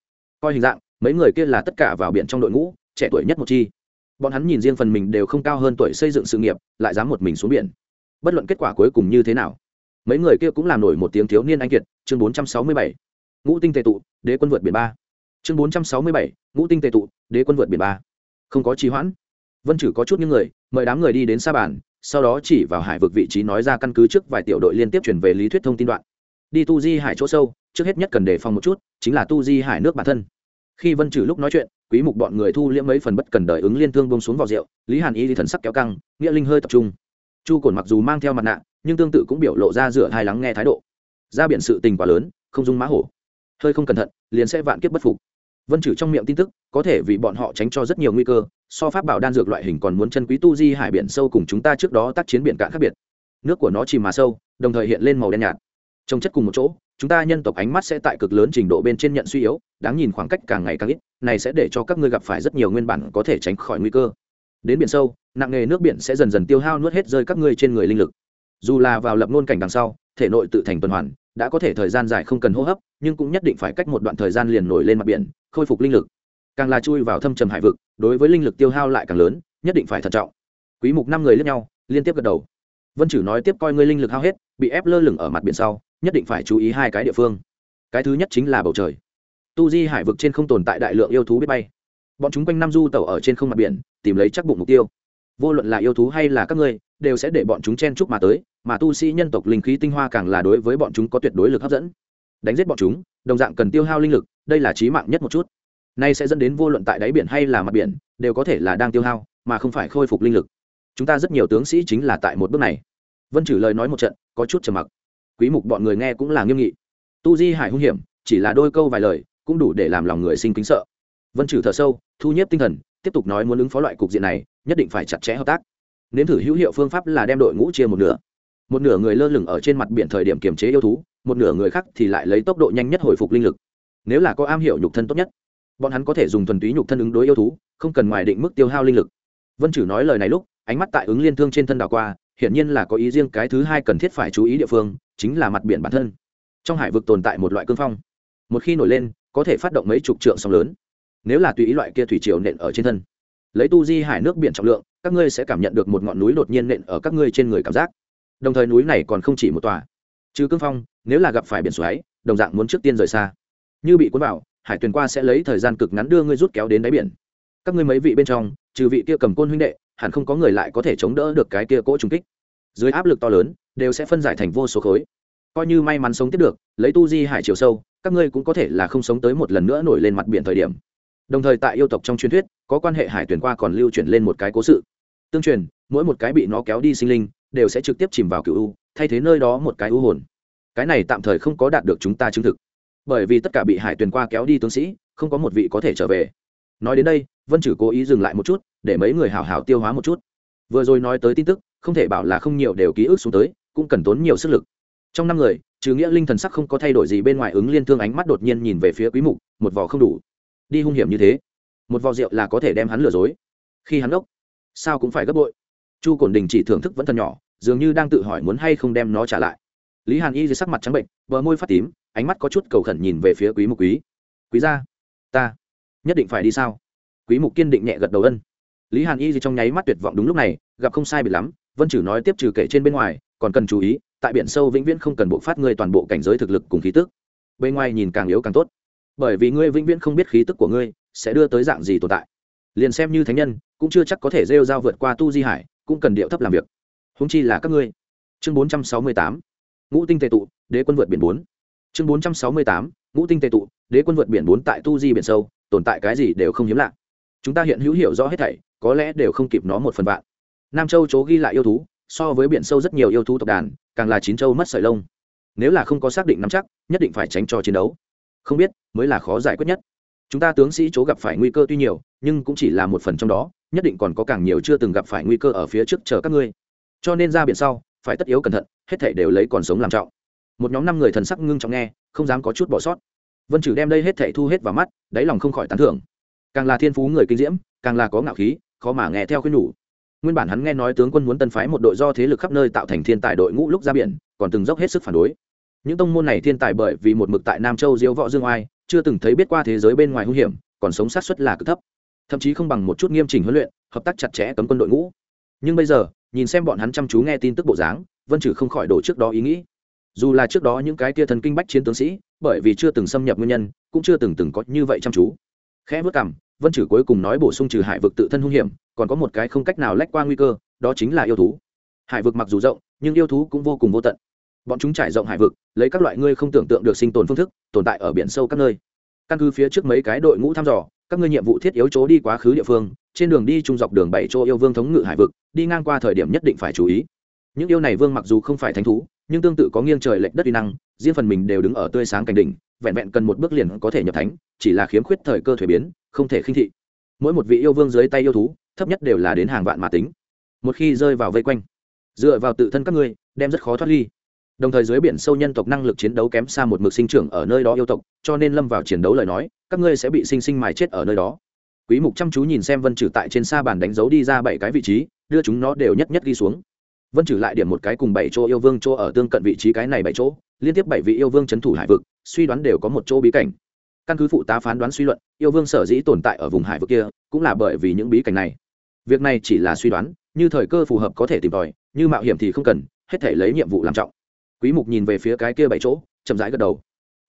Coi hình dạng, mấy người kia là tất cả vào biển trong đội ngũ, trẻ tuổi nhất một chi. Bọn hắn nhìn riêng phần mình đều không cao hơn tuổi xây dựng sự nghiệp, lại dám một mình xuống biển bất luận kết quả cuối cùng như thế nào mấy người kia cũng làm nổi một tiếng thiếu niên anh kiệt chương 467. ngũ tinh tề tụ đế quân vượt biển ba. Chương 467, ngũ tinh tề tụ đế quân vượt biển ba. Không có trì hoãn. Vân chử có chút những người mời đám người đi đến sa bàn sau đó chỉ vào hải vực vị trí nói ra căn cứ trước vài tiểu đội liên tiếp chuyển về lý thuyết thông tin đoạn. Đi tu di hải chỗ sâu trước hết nhất cần đề phòng một chút chính là tu di hải nước bản thân. Khi vân trừ lúc nói chuyện quý mục bọn người thu liễm mấy phần bất cần đời ứng liên thương bông xuống vào rượu lý hàn y thì thần sắc kéo căng nghĩa linh hơi tập trung chu cổn mặc dù mang theo mặt nạ, nhưng tương tự cũng biểu lộ ra rửa hai lắng nghe thái độ. Ra biển sự tình quá lớn, không dung mã hổ. Hơi không cẩn thận, liền sẽ vạn kiếp bất phục. Vân chử trong miệng tin tức, có thể vì bọn họ tránh cho rất nhiều nguy cơ, so pháp bảo đan dược loại hình còn muốn chân quý tu di hải biển sâu cùng chúng ta trước đó tác chiến biển cạn khác biệt. Nước của nó chìm mà sâu, đồng thời hiện lên màu đen nhạt. Trông chất cùng một chỗ, chúng ta nhân tộc ánh mắt sẽ tại cực lớn trình độ bên trên nhận suy yếu, đáng nhìn khoảng cách càng ngày càng ít, này sẽ để cho các ngươi gặp phải rất nhiều nguyên bản có thể tránh khỏi nguy cơ đến biển sâu, nặng nghề nước biển sẽ dần dần tiêu hao nuốt hết rơi các ngươi trên người linh lực. Dù là vào lập ngôn cảnh đằng sau, thể nội tự thành tuần hoàn, đã có thể thời gian dài không cần hô hấp, nhưng cũng nhất định phải cách một đoạn thời gian liền nổi lên mặt biển, khôi phục linh lực. Càng là chui vào thâm trầm hải vực, đối với linh lực tiêu hao lại càng lớn, nhất định phải thận trọng. Quý mục năm người lẫn nhau, liên tiếp gật đầu. Vân chử nói tiếp coi ngươi linh lực hao hết, bị ép lơ lửng ở mặt biển sau, nhất định phải chú ý hai cái địa phương. Cái thứ nhất chính là bầu trời. Tu di hải vực trên không tồn tại đại lượng yêu thú biết bay bọn chúng quanh năm du tàu ở trên không mặt biển, tìm lấy chắc bụng mục tiêu. Vô luận là yêu thú hay là các ngươi, đều sẽ để bọn chúng chen chúc mà tới, mà tu sĩ nhân tộc linh khí tinh hoa càng là đối với bọn chúng có tuyệt đối lực hấp dẫn. Đánh giết bọn chúng, đồng dạng cần tiêu hao linh lực, đây là trí mạng nhất một chút. Nay sẽ dẫn đến vô luận tại đáy biển hay là mặt biển, đều có thể là đang tiêu hao, mà không phải khôi phục linh lực. Chúng ta rất nhiều tướng sĩ chính là tại một bước này. Vân trừ lời nói một trận, có chút trầm mặc. Quý mục bọn người nghe cũng là nghiêm nghị. Tu di hải hung hiểm, chỉ là đôi câu vài lời, cũng đủ để làm lòng người sinh kính sợ vân trừ thở sâu, thu nhếp tinh thần, tiếp tục nói muốn ứng phó loại cục diện này, nhất định phải chặt chẽ hợp tác. Nếm thử hữu hiệu phương pháp là đem đội ngũ chia một nửa. Một nửa người lơ lửng ở trên mặt biển thời điểm kiềm chế yêu thú, một nửa người khác thì lại lấy tốc độ nhanh nhất hồi phục linh lực. Nếu là có am hiểu nhục thân tốt nhất, bọn hắn có thể dùng thuần túy nhục thân ứng đối yêu thú, không cần ngoài định mức tiêu hao linh lực. Vân chử nói lời này lúc, ánh mắt tại ứng liên thương trên thân đảo qua, hiển nhiên là có ý riêng cái thứ hai cần thiết phải chú ý địa phương, chính là mặt biển bản thân. Trong hải vực tồn tại một loại cương phong. Một khi nổi lên, có thể phát động mấy chục trượng sóng lớn nếu là tùy ý loại kia thủy triều nện ở trên thân. Lấy tu di hải nước biển trọng lượng, các ngươi sẽ cảm nhận được một ngọn núi đột nhiên nện ở các ngươi trên người cảm giác. Đồng thời núi này còn không chỉ một tòa. Trừ cương phong, nếu là gặp phải biển xoáy, đồng dạng muốn trước tiên rời xa. Như bị cuốn vào, hải tuyền qua sẽ lấy thời gian cực ngắn đưa ngươi rút kéo đến đáy biển. Các ngươi mấy vị bên trong, trừ vị kia cầm côn huynh đệ, hẳn không có người lại có thể chống đỡ được cái kia cỗ trùng kích. Dưới áp lực to lớn, đều sẽ phân giải thành vô số khối. Coi như may mắn sống tiếp được, lấy tu di hải chiều sâu, các ngươi cũng có thể là không sống tới một lần nữa nổi lên mặt biển thời điểm đồng thời tại yêu tộc trong truyền thuyết, có quan hệ hải tuyển qua còn lưu chuyển lên một cái cố sự. Tương truyền, mỗi một cái bị nó kéo đi sinh linh, đều sẽ trực tiếp chìm vào cựu u, thay thế nơi đó một cái u hồn. Cái này tạm thời không có đạt được chúng ta chứng thực. Bởi vì tất cả bị hải tuyển qua kéo đi tướng sĩ, không có một vị có thể trở về. Nói đến đây, vân chử cố ý dừng lại một chút, để mấy người hào hào tiêu hóa một chút. Vừa rồi nói tới tin tức, không thể bảo là không nhiều đều ký ức xuống tới, cũng cần tốn nhiều sức lực. Trong năm người, trừ nghĩa linh thần sắc không có thay đổi gì bên ngoài ứng liên thương ánh mắt đột nhiên nhìn về phía quý mục, một vò không đủ đi hung hiểm như thế. Một vò rượu là có thể đem hắn lừa dối. Khi hắn ốc sao cũng phải gấp bội. Chu cổn đình chỉ thưởng thức vẫn thật nhỏ, dường như đang tự hỏi muốn hay không đem nó trả lại. Lý hàn y dưới sắc mặt trắng bệnh, bờ môi phát tím, ánh mắt có chút cầu khẩn nhìn về phía quý mục quý. Quý gia, ta nhất định phải đi sao? Quý mục kiên định nhẹ gật đầu ân. Lý hàn y gì trong nháy mắt tuyệt vọng đúng lúc này, gặp không sai bị lắm, vân chử nói tiếp trừ kể trên bên ngoài, còn cần chú ý, tại biển sâu vĩnh viễn không cần bộ phát người toàn bộ cảnh giới thực lực cùng khí tức. Bên ngoài nhìn càng yếu càng tốt bởi vì ngươi vĩnh viễn không biết khí tức của ngươi, sẽ đưa tới dạng gì tồn tại. Liền xem như thánh nhân, cũng chưa chắc có thể rêu dao vượt qua tu di hải, cũng cần điệu thấp làm việc. Húng chi là các ngươi. Chương bốn trăm sáu mươi tám. Ngũ tinh tề tụ, đế quân vượt biển bốn. Chương bốn trăm sáu mươi tám. Ngũ tinh tề tụ, đế quân vượt biển bốn tại tu di biển sâu, tồn tại cái gì đều không hiếm lạ. Chúng ta hiện hữu hiểu rõ hết thảy, có lẽ đều không kịp nó một phần vạn. Nam châu chố ghi lại yêu thú, so với biển sâu rất nhiều yêu thú tộc đàn, càng là chín châu mất sợi lông. Nếu là không có xác định nắm chắc, nhất định phải tránh cho chiến đấu không biết, mới là khó giải quyết nhất. Chúng ta tướng sĩ chỗ gặp phải nguy cơ tuy nhiều, nhưng cũng chỉ là một phần trong đó, nhất định còn có càng nhiều chưa từng gặp phải nguy cơ ở phía trước chờ các ngươi. Cho nên ra biển sau, phải tất yếu cẩn thận, hết thể đều lấy còn sống làm trọng. Một nhóm năm người thần sắc ngưng trọng nghe, không dám có chút bỏ sót. Vân chử đem đây hết thể thu hết vào mắt, đáy lòng không khỏi tán thưởng. Càng là thiên phú người kinh diễm, càng là có ngạo khí, khó mà nghe theo khuyên nhủ. Nguyên bản hắn nghe nói tướng quân muốn tân phái một đội do thế lực khắp nơi tạo thành thiên tài đội ngũ lúc ra biển, còn từng dốc hết sức phản đối những tông môn này thiên tài bởi vì một mực tại nam châu diễu võ dương oai, chưa từng thấy biết qua thế giới bên ngoài hung hiểm, còn sống sát xuất là cực thấp. Thậm chí không bằng một chút nghiêm chỉnh huấn luyện, hợp tác chặt chẽ cấm quân đội ngũ. Nhưng bây giờ, nhìn xem bọn hắn chăm chú nghe tin tức bộ dáng, vân trừ không khỏi đổ trước đó ý nghĩ. Dù là trước đó những cái tia thần kinh bách chiến tướng sĩ, bởi vì chưa từng xâm nhập nguyên nhân, cũng chưa từng từng có như vậy chăm chú. Khẽ vất cảm vân trừ cuối cùng nói bổ sung trừ hải vực tự thân hung hiểm, còn có một cái không cách nào lách qua nguy cơ, đó chính là yêu thú. Hải vực mặc dù rộng, nhưng yêu thú cũng vô cùng vô tận bọn chúng trải rộng hải vực, lấy các loại ngươi không tưởng tượng được sinh tồn phương thức, tồn tại ở biển sâu các nơi. Căn cứ phía trước mấy cái đội ngũ thăm dò, các ngươi nhiệm vụ thiết yếu chỗ đi quá khứ địa phương, trên đường đi trung dọc đường bảy chỗ yêu vương thống ngự hải vực, đi ngang qua thời điểm nhất định phải chú ý. Những yêu này vương mặc dù không phải thánh thú, nhưng tương tự có nghiêng trời lệch đất uy năng, riêng phần mình đều đứng ở tươi sáng cảnh đỉnh, vẹn vẹn cần một bước liền có thể nhập thánh, chỉ là khiếm khuyết thời cơ thuế biến, không thể khinh thị. Mỗi một vị yêu vương dưới tay yêu thú, thấp nhất đều là đến hàng vạn mà tính. Một khi rơi vào vây quanh, dựa vào tự thân các ngươi, đem rất khó thoát ly đồng thời dưới biển sâu nhân tộc năng lực chiến đấu kém xa một mực sinh trưởng ở nơi đó yêu tộc, cho nên lâm vào chiến đấu lời nói, các ngươi sẽ bị sinh sinh mài chết ở nơi đó. Quý mục chăm chú nhìn xem vân trừ tại trên sa bàn đánh dấu đi ra bảy cái vị trí, đưa chúng nó đều nhất nhất đi xuống. Vân trừ lại điểm một cái cùng bảy chỗ yêu vương chỗ ở tương cận vị trí cái này bảy chỗ, liên tiếp bảy vị yêu vương chấn thủ hải vực, suy đoán đều có một chỗ bí cảnh. Căn cứ phụ tá phán đoán suy luận, yêu vương sở dĩ tồn tại ở vùng hải vực kia, cũng là bởi vì những bí cảnh này. Việc này chỉ là suy đoán, như thời cơ phù hợp có thể tìm tòi, như mạo hiểm thì không cần, hết thể lấy nhiệm vụ làm trọng quý mục nhìn về phía cái kia bảy chỗ, chậm rãi gật đầu.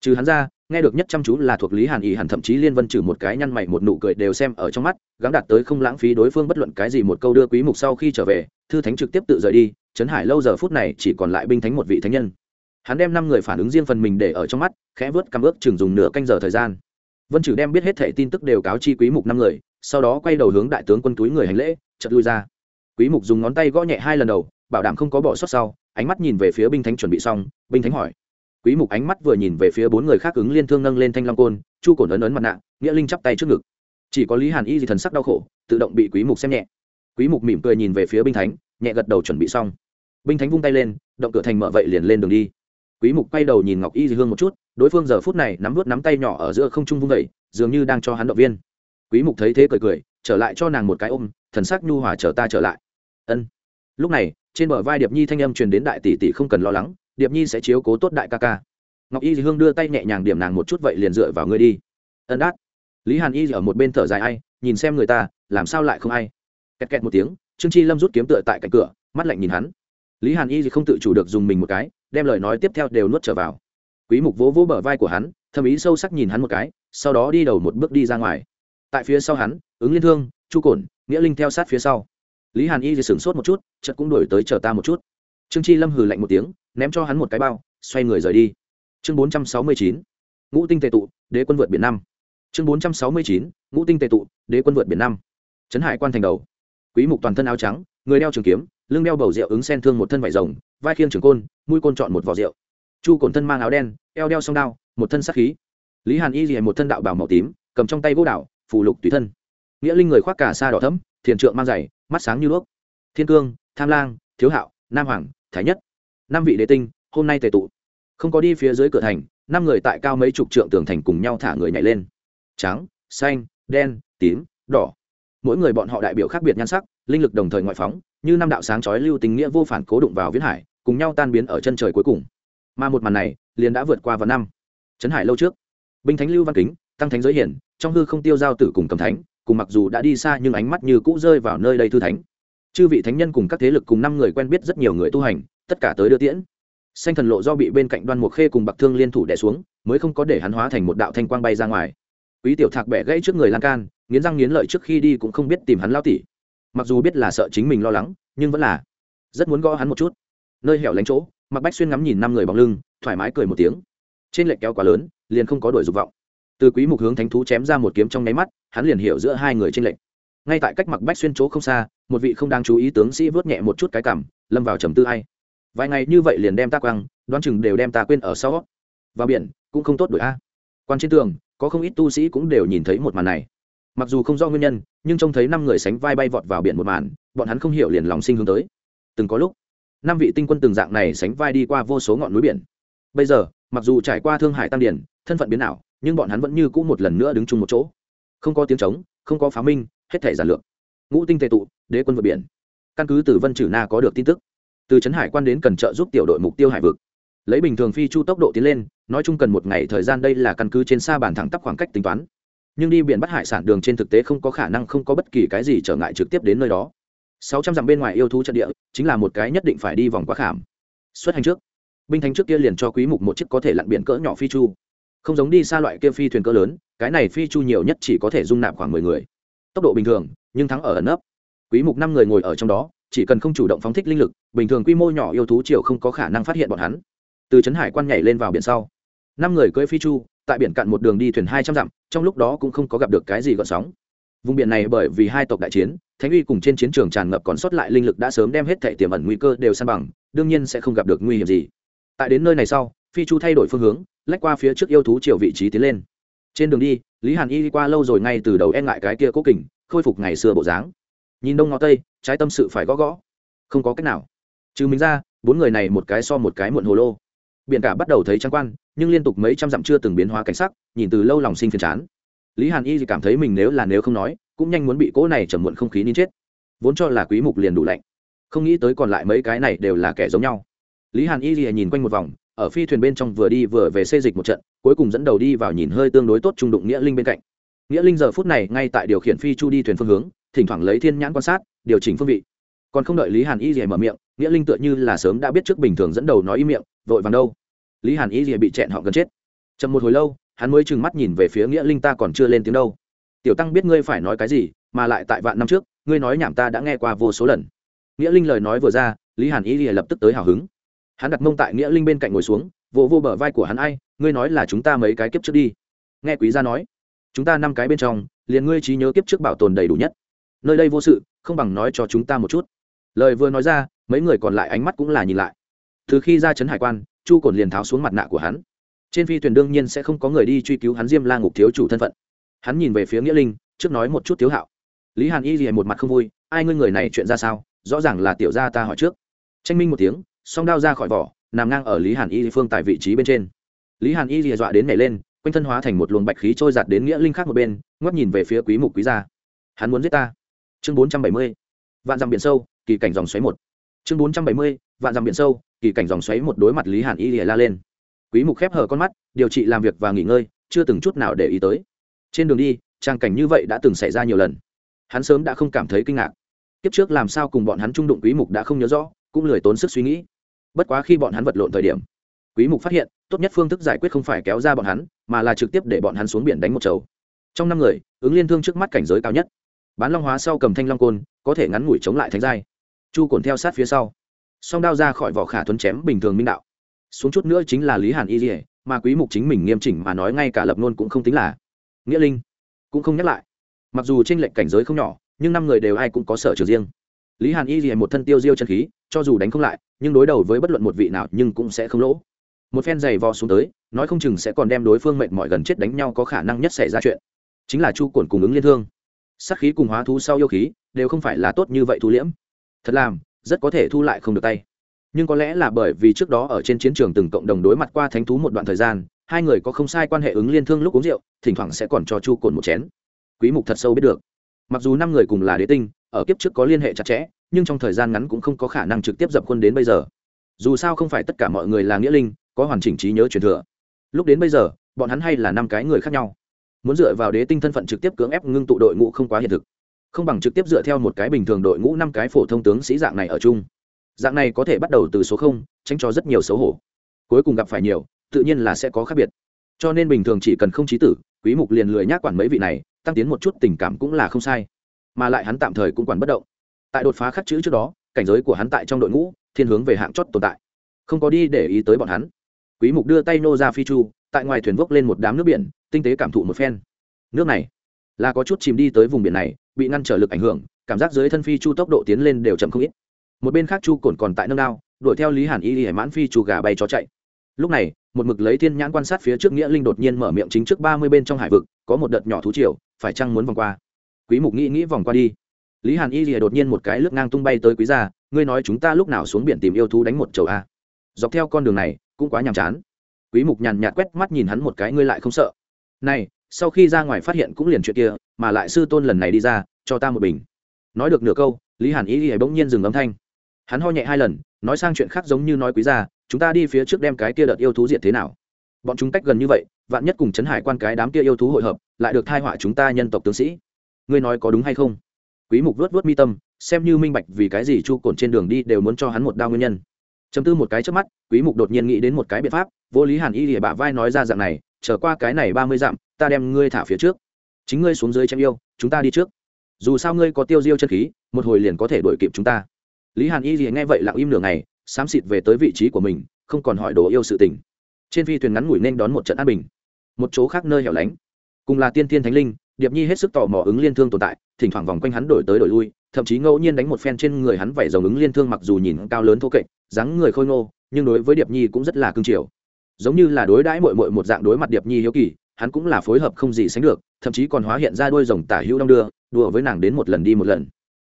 Trừ hắn ra, nghe được nhất chăm chú là thuộc lý hàn ý hẳn thậm chí liên vân trừ một cái nhăn mày một nụ cười đều xem ở trong mắt, gắng đạt tới không lãng phí đối phương bất luận cái gì một câu đưa quý mục sau khi trở về, thư thánh trực tiếp tự rời đi, trấn hải lâu giờ phút này chỉ còn lại binh thánh một vị thánh nhân. Hắn đem năm người phản ứng riêng phần mình để ở trong mắt, khẽ vớt cằm ước chừng dùng nửa canh giờ thời gian. Vân trừ đem biết hết thẻ tin tức đều cáo chi quý mục năm người, sau đó quay đầu hướng đại tướng quân túi người hành lễ, chợt lui ra. Quý mục dùng ngón tay gõ nhẹ hai lần đầu, bảo đảm không có bỏ sót sau ánh mắt nhìn về phía binh thánh chuẩn bị xong, binh thánh hỏi. Quý mục ánh mắt vừa nhìn về phía bốn người khác ứng liên thương nâng lên thanh long côn, chu cổ ấn ấn mặt nạ, nghĩa linh chắp tay trước ngực. Chỉ có lý hàn y gì thần sắc đau khổ, tự động bị quý mục xem nhẹ. Quý mục mỉm cười nhìn về phía binh thánh, nhẹ gật đầu chuẩn bị xong. Binh thánh vung tay lên, động cửa thành mở vậy liền lên đường đi. Quý mục quay đầu nhìn ngọc y dì hương một chút, đối phương giờ phút này nắm vút nắm tay nhỏ ở giữa không trung vung vẩy dường như đang cho hắn động viên. Quý mục thấy thế cười cười, trở lại cho nàng một cái ôm, thần sắc nhu hòa chờ ta trở lại. Ân lúc này, trên bờ vai điệp nhi thanh âm truyền đến đại tỷ tỷ không cần lo lắng, điệp nhi sẽ chiếu cố tốt đại ca ca. Ngọc y dì hương đưa tay nhẹ nhàng điểm nàng một chút vậy liền dựa vào ngươi đi. Ân đát lý hàn y ở một bên thở dài ai, nhìn xem người ta, làm sao lại không ai? Kẹt kẹt một tiếng, trương chi lâm rút kiếm tựa tại cạnh cửa, mắt lạnh nhìn hắn. Lý hàn y không tự chủ được dùng mình một cái, đem lời nói tiếp theo đều nuốt trở vào. Quý mục vỗ vỗ bờ vai của hắn, thầm ý sâu sắc nhìn hắn một cái, sau đó đi đầu một bước đi ra ngoài. Tại phía sau hắn, ứng liên thương, chu cổn, nghĩa linh theo sát phía sau lý hàn y thì sửng sốt một chút chợt cũng đổi tới chờ ta một chút. Trương chi lâm hừ lạnh một tiếng ném cho hắn một cái bao xoay người rời đi. Chương 469 ngũ tinh tề tụ đế quân vượt biển năm. Chương 469 ngũ tinh tề tụ đế quân vượt biển năm. Trấn hải quan thành đầu. Quý mục toàn thân áo trắng người đeo trường kiếm lưng đeo bầu rượu ứng sen thương một thân vải rồng vai khiêng trường côn mũi côn chọn một vỏ rượu. Chu cổn thân mang áo đen eo đeo song đao một thân sắc khí. Lý hàn y dì một thân đạo bảo màu tím cầm trong tay gỗ đạo, phù lục tùy thân. Nghĩa linh người khoác cả xa đỏ thấm thiền trượng mang giày mắt sáng như đuốc. Thiên cương, tham lang, thiếu hạo, nam hoàng thái nhất. Năm vị đế tinh, hôm nay tề tụ. Không có đi phía dưới cửa thành, năm người tại cao mấy chục trượng tường thành cùng nhau thả người nhảy lên. Trắng, xanh, đen, tím, đỏ. Mỗi người bọn họ đại biểu khác biệt nhan sắc, linh lực đồng thời ngoại phóng, như năm đạo sáng chói lưu tình nghĩa vô phản cố đụng vào viễn hải, cùng nhau tan biến ở chân trời cuối cùng. Mà một màn này, liền đã vượt qua vào năm. Trấn hải lâu trước. Binh thánh lưu văn kính, tăng thánh giới hiển, trong hư không tiêu giao tử cùng cầm thánh cùng mặc dù đã đi xa nhưng ánh mắt như cũ rơi vào nơi đây thư thánh. Chư vị thánh nhân cùng các thế lực cùng năm người quen biết rất nhiều người tu hành, tất cả tới đưa tiễn. Xanh thần lộ do bị bên cạnh đoan mục khê cùng bạc thương liên thủ đẻ xuống, mới không có để hắn hóa thành một đạo thanh quang bay ra ngoài. Quý tiểu thạc bẻ gãy trước người lan can, nghiến răng nghiến lợi trước khi đi cũng không biết tìm hắn lao tỉ. Mặc dù biết là sợ chính mình lo lắng, nhưng vẫn là rất muốn gõ hắn một chút. Nơi hẻo lánh chỗ mặc bách xuyên ngắm nhìn năm người bóng lưng, thoải mái cười một tiếng. Trên lệch kéo quá lớn, liền không có đổi dục vọng từ quý mục hướng thánh thú chém ra một kiếm trong nháy mắt, hắn liền hiểu giữa hai người trên lệnh. ngay tại cách mặc bách xuyên chỗ không xa, một vị không đang chú ý tướng sĩ vớt nhẹ một chút cái cảm lâm vào trầm tư hay vài ngày như vậy liền đem ta quăng, đoán chừng đều đem ta quên ở sau. Vào biển, cũng không tốt đổi a. Quan trên tường, có không ít tu sĩ cũng đều nhìn thấy một màn này. Mặc dù không do nguyên nhân, nhưng trông thấy năm người sánh vai bay vọt vào biển một màn, bọn hắn không hiểu liền lòng sinh hướng tới. Từng có lúc, năm vị tinh quân từng dạng này sánh vai đi qua vô số ngọn núi biển. Bây giờ, mặc dù trải qua thương hải tăng điển thân phận biến ảo nhưng bọn hắn vẫn như cũ một lần nữa đứng chung một chỗ. Không có tiếng trống, không có phá minh, hết thể giản lược. Ngũ tinh tề tụ, đế quân vượt biển. Căn cứ từ vân trừ na có được tin tức. Từ trấn hải quan đến cần trợ giúp tiểu đội mục tiêu hải vực. Lấy bình thường phi chu tốc độ tiến lên, nói chung cần một ngày thời gian đây là căn cứ trên xa bàn thẳng tắp khoảng cách tính toán. Nhưng đi biển bắt hải sản đường trên thực tế không có khả năng không có bất kỳ cái gì trở ngại trực tiếp đến nơi đó. Sáu trăm dặm bên ngoài yêu thú trận địa, chính là một cái nhất định phải đi vòng quá khảm. Xuất hành trước. Binh thánh trước kia liền cho quý mục một chiếc có thể lặn biển cỡ nhỏ phi chu không giống đi xa loại kia phi thuyền cỡ lớn, cái này phi chu nhiều nhất chỉ có thể dung nạp khoảng mười người. Tốc độ bình thường, nhưng thắng ở ẩn nấp. Quý mục năm người ngồi ở trong đó, chỉ cần không chủ động phóng thích linh lực, bình thường quy mô nhỏ yêu thú triều không có khả năng phát hiện bọn hắn. Từ trấn hải quan nhảy lên vào biển sau. Năm người cưỡi phi chu, tại biển cạn một đường đi thuyền hai trăm dặm, trong lúc đó cũng không có gặp được cái gì gợn sóng. Vùng biển này bởi vì hai tộc đại chiến, thánh uy cùng trên chiến trường tràn ngập còn sót lại linh lực đã sớm đem hết thệ tiềm ẩn nguy cơ đều san bằng, đương nhiên sẽ không gặp được nguy hiểm gì. Tại đến nơi này sau phi chu thay đổi phương hướng, lách qua phía trước yêu thú chiều vị trí tiến lên. Trên đường đi, lý hàn y đi qua lâu rồi ngay từ đầu e ngại cái kia cố kình, khôi phục ngày xưa bộ dáng. Nhìn đông ngó tây, trái tâm sự phải gõ gõ. Không có cách nào. Trừ mình ra, bốn người này một cái so một cái muộn hồ lô. Biển cả bắt đầu thấy trắng quan, nhưng liên tục mấy trăm dặm chưa từng biến hóa cảnh sắc, nhìn từ lâu lòng sinh phiền chán. Lý hàn y thì cảm thấy mình nếu là nếu không nói, cũng nhanh muốn bị cỗ này chầm muộn không khí nín chết. Vốn cho là quý mục liền đủ lạnh. Không nghĩ tới còn lại mấy cái này đều là kẻ giống nhau. Lý hàn y thì nhìn quanh một vòng ở phi thuyền bên trong vừa đi vừa về xây dịch một trận, cuối cùng dẫn đầu đi vào nhìn hơi tương đối tốt trung đụng nghĩa linh bên cạnh. Nghĩa linh giờ phút này ngay tại điều khiển phi chu đi thuyền phương hướng, thỉnh thoảng lấy thiên nhãn quan sát, điều chỉnh phương vị. Còn không đợi lý hàn y rìa mở miệng, nghĩa linh tựa như là sớm đã biết trước bình thường dẫn đầu nói ý miệng, vội vàng đâu. Lý hàn y rìa bị chẹn họ gần chết. Chậm một hồi lâu, hắn mới trừng mắt nhìn về phía nghĩa linh, ta còn chưa lên tiếng đâu. Tiểu tăng biết ngươi phải nói cái gì, mà lại tại vạn năm trước, ngươi nói nhảm ta đã nghe qua vô số lần. Nghĩa linh lời nói vừa ra, lý hàn y rìa lập tức tới hào hứng hắn đặt mông tại nghĩa linh bên cạnh ngồi xuống vô vô bờ vai của hắn, ai, ngươi nói là chúng ta mấy cái kiếp trước đi. Nghe quý gia nói, chúng ta năm cái bên trong, liền ngươi trí nhớ kiếp trước bảo tồn đầy đủ nhất. Nơi đây vô sự, không bằng nói cho chúng ta một chút. Lời vừa nói ra, mấy người còn lại ánh mắt cũng là nhìn lại. Từ khi ra trấn hải quan, chu cồn liền tháo xuống mặt nạ của hắn. Trên phi thuyền đương nhiên sẽ không có người đi truy cứu hắn diêm la ngục thiếu chủ thân phận. Hắn nhìn về phía nghĩa linh, trước nói một chút thiếu hạo. Lý hàn y gì một mặt không vui, ai ngươi người này chuyện ra sao? Rõ ràng là tiểu gia ta hỏi trước. Tranh minh một tiếng song đao ra khỏi vỏ, nằm ngang ở lý hàn y phương tại vị trí bên trên. Lý hàn y dìa dọa đến nhảy lên, quanh thân hóa thành một luồng bạch khí trôi giạt đến nghĩa linh khác một bên ngoắc nhìn về phía quý mục quý gia. Hắn muốn giết ta. Chương 470. vạn dặm biển sâu, kỳ cảnh dòng xoáy một. Chương 470. vạn dặm biển sâu, kỳ cảnh dòng xoáy một đối mặt lý hàn y lìa la lên. Quý mục khép hờ con mắt, điều trị làm việc và nghỉ ngơi, chưa từng chút nào để ý tới. Trên đường đi, trang cảnh như vậy đã từng xảy ra nhiều lần. Hắn sớm đã không cảm thấy kinh ngạc. Kiếp trước làm sao cùng bọn hắn trung đụng quý mục đã không nhớ rõ, cũng lười tốn sức suy nghĩ bất quá khi bọn hắn vật lộn thời điểm, quý mục phát hiện, tốt nhất phương thức giải quyết không phải kéo ra bọn hắn, mà là trực tiếp để bọn hắn xuống biển đánh một chầu. Trong năm người, ứng liên thương trước mắt cảnh giới cao nhất. Bán long hóa sau cầm thanh long côn, có thể ngắn ngủi chống lại thánh giai. Chu cồn theo sát phía sau. Song đao ra khỏi vỏ khả tuấn chém bình thường minh đạo. Xuống chút nữa chính là lý hàn y dỉa mà quý mục chính mình nghiêm chỉnh mà nói ngay cả lập nôn cũng không tính là. Nghĩa linh, cũng không nhắc lại. Mặc dù trên lệnh cảnh giới không nhỏ, nhưng năm người đều ai cũng có sở trường riêng. Lý hàn y dỉa một thân tiêu diêu chân khí cho dù đánh không lại, nhưng đối đầu với bất luận một vị nào nhưng cũng sẽ không lỗ. Một phen giày vò xuống tới, nói không chừng sẽ còn đem đối phương mệnh mọi gần chết đánh nhau có khả năng nhất xảy ra chuyện. Chính là chu cổn cùng ứng liên thương. Sát khí cùng hóa thú sau yêu khí, đều không phải là tốt như vậy thu liễm. Thật làm, rất có thể thu lại không được tay. Nhưng có lẽ là bởi vì trước đó ở trên chiến trường từng cộng đồng đối mặt qua thánh thú một đoạn thời gian, hai người có không sai quan hệ ứng liên thương lúc uống rượu, thỉnh thoảng sẽ còn cho chu cồn một chén. Quý mục thật sâu biết được. Mặc dù năm người cùng là đế tinh, ở kiếp trước có liên hệ chặt chẽ nhưng trong thời gian ngắn cũng không có khả năng trực tiếp dập khuôn đến bây giờ. Dù sao không phải tất cả mọi người là nghĩa linh, có hoàn chỉnh trí nhớ truyền thừa. Lúc đến bây giờ, bọn hắn hay là năm cái người khác nhau. Muốn dựa vào đế tinh thân phận trực tiếp cưỡng ép ngưng tụ đội ngũ không quá hiện thực. Không bằng trực tiếp dựa theo một cái bình thường đội ngũ năm cái phổ thông tướng sĩ dạng này ở chung. Dạng này có thể bắt đầu từ số không, tránh cho rất nhiều xấu hổ. Cuối cùng gặp phải nhiều, tự nhiên là sẽ có khác biệt. Cho nên bình thường chỉ cần không trí tử, quý mục liền lười nhác quản mấy vị này, tăng tiến một chút tình cảm cũng là không sai. Mà lại hắn tạm thời cũng quản bất động tại đột phá khắc chữ trước đó, cảnh giới của hắn tại trong đội ngũ, thiên hướng về hạng chót tồn tại. Không có đi để ý tới bọn hắn. Quý mục đưa tay nô ra phi chu, tại ngoài thuyền vốc lên một đám nước biển, tinh tế cảm thụ một phen. Nước này là có chút chìm đi tới vùng biển này, bị ngăn trở lực ảnh hưởng, cảm giác dưới thân phi chu tốc độ tiến lên đều chậm không ít. Một bên khác chu cồn còn tại nâng đao, đuổi theo lý hàn y y hải mãn phi chu gà bay chó chạy. Lúc này, một mực lấy thiên nhãn quan sát phía trước nghĩa linh đột nhiên mở miệng chính trước ba mươi bên trong hải vực, có một đợt nhỏ thú triều, phải chăng muốn vòng qua? Quý mục nghĩ nghĩ vòng qua đi lý hàn y rìa đột nhiên một cái lướt ngang tung bay tới quý gia, ngươi nói chúng ta lúc nào xuống biển tìm yêu thú đánh một chầu a dọc theo con đường này, cũng quá nhàm chán. Quý mục nhàn nhạt quét mắt nhìn hắn một cái, ngươi lại không sợ? Này, sau khi ra ngoài phát hiện cũng liền chuyện kia, mà lại sư tôn lần này đi ra, cho ta một bình. Nói được nửa câu, lý hàn y rìa bỗng nhiên dừng âm thanh. Hắn ho nhẹ hai lần, nói sang chuyện khác giống như nói quý gia, chúng ta đi phía trước đem cái kia đợt yêu thú diệt thế nào? Bọn chúng cách gần như vậy, vạn nhất cùng chấn hải quan cái đám kia yêu thú hội hợp, lại được thai họa chúng ta nhân tộc tướng sĩ. Ngươi nói có đúng hay không? Quý mục vớt vớt mi tâm, xem như minh bạch vì cái gì chu cồn trên đường đi đều muốn cho hắn một đao nguyên nhân. Chấm tư một cái trước mắt, quý mục đột nhiên nghĩ đến một cái biện pháp, vô lý hàn y lìa bả vai nói ra dạng này trở qua cái này ba mươi dặm, ta đem ngươi thả phía trước. Chính ngươi xuống dưới chém yêu, chúng ta đi trước. Dù sao ngươi có tiêu diêu chân khí, một hồi liền có thể đuổi kịp chúng ta. Lý hàn y lìa nghe vậy lặng im nửa ngày, xám xịt về tới vị trí của mình, không còn hỏi đồ yêu sự tình. Trên phi thuyền ngắn ngủi nên đón một trận an bình. Một chỗ khác nơi hẻo lánh. Cùng là tiên thiên thánh linh điệp nhi hết sức tò mò ứng liên thương tồn tại, thỉnh thoảng vòng quanh hắn đổi tới đổi lui, thậm chí ngẫu nhiên đánh một phen trên người hắn vảy dòng ứng liên thương mặc dù nhìn cao lớn thô kệch, dáng người khôi ngô, nhưng đối với điệp nhi cũng rất là cương triều giống như là đối đãi mội mội một dạng đối mặt điệp nhi hiếu kỳ, hắn cũng là phối hợp không gì sánh được, thậm chí còn hóa hiện ra đôi rồng tả hữu đong đưa, đùa với nàng đến một lần đi một lần.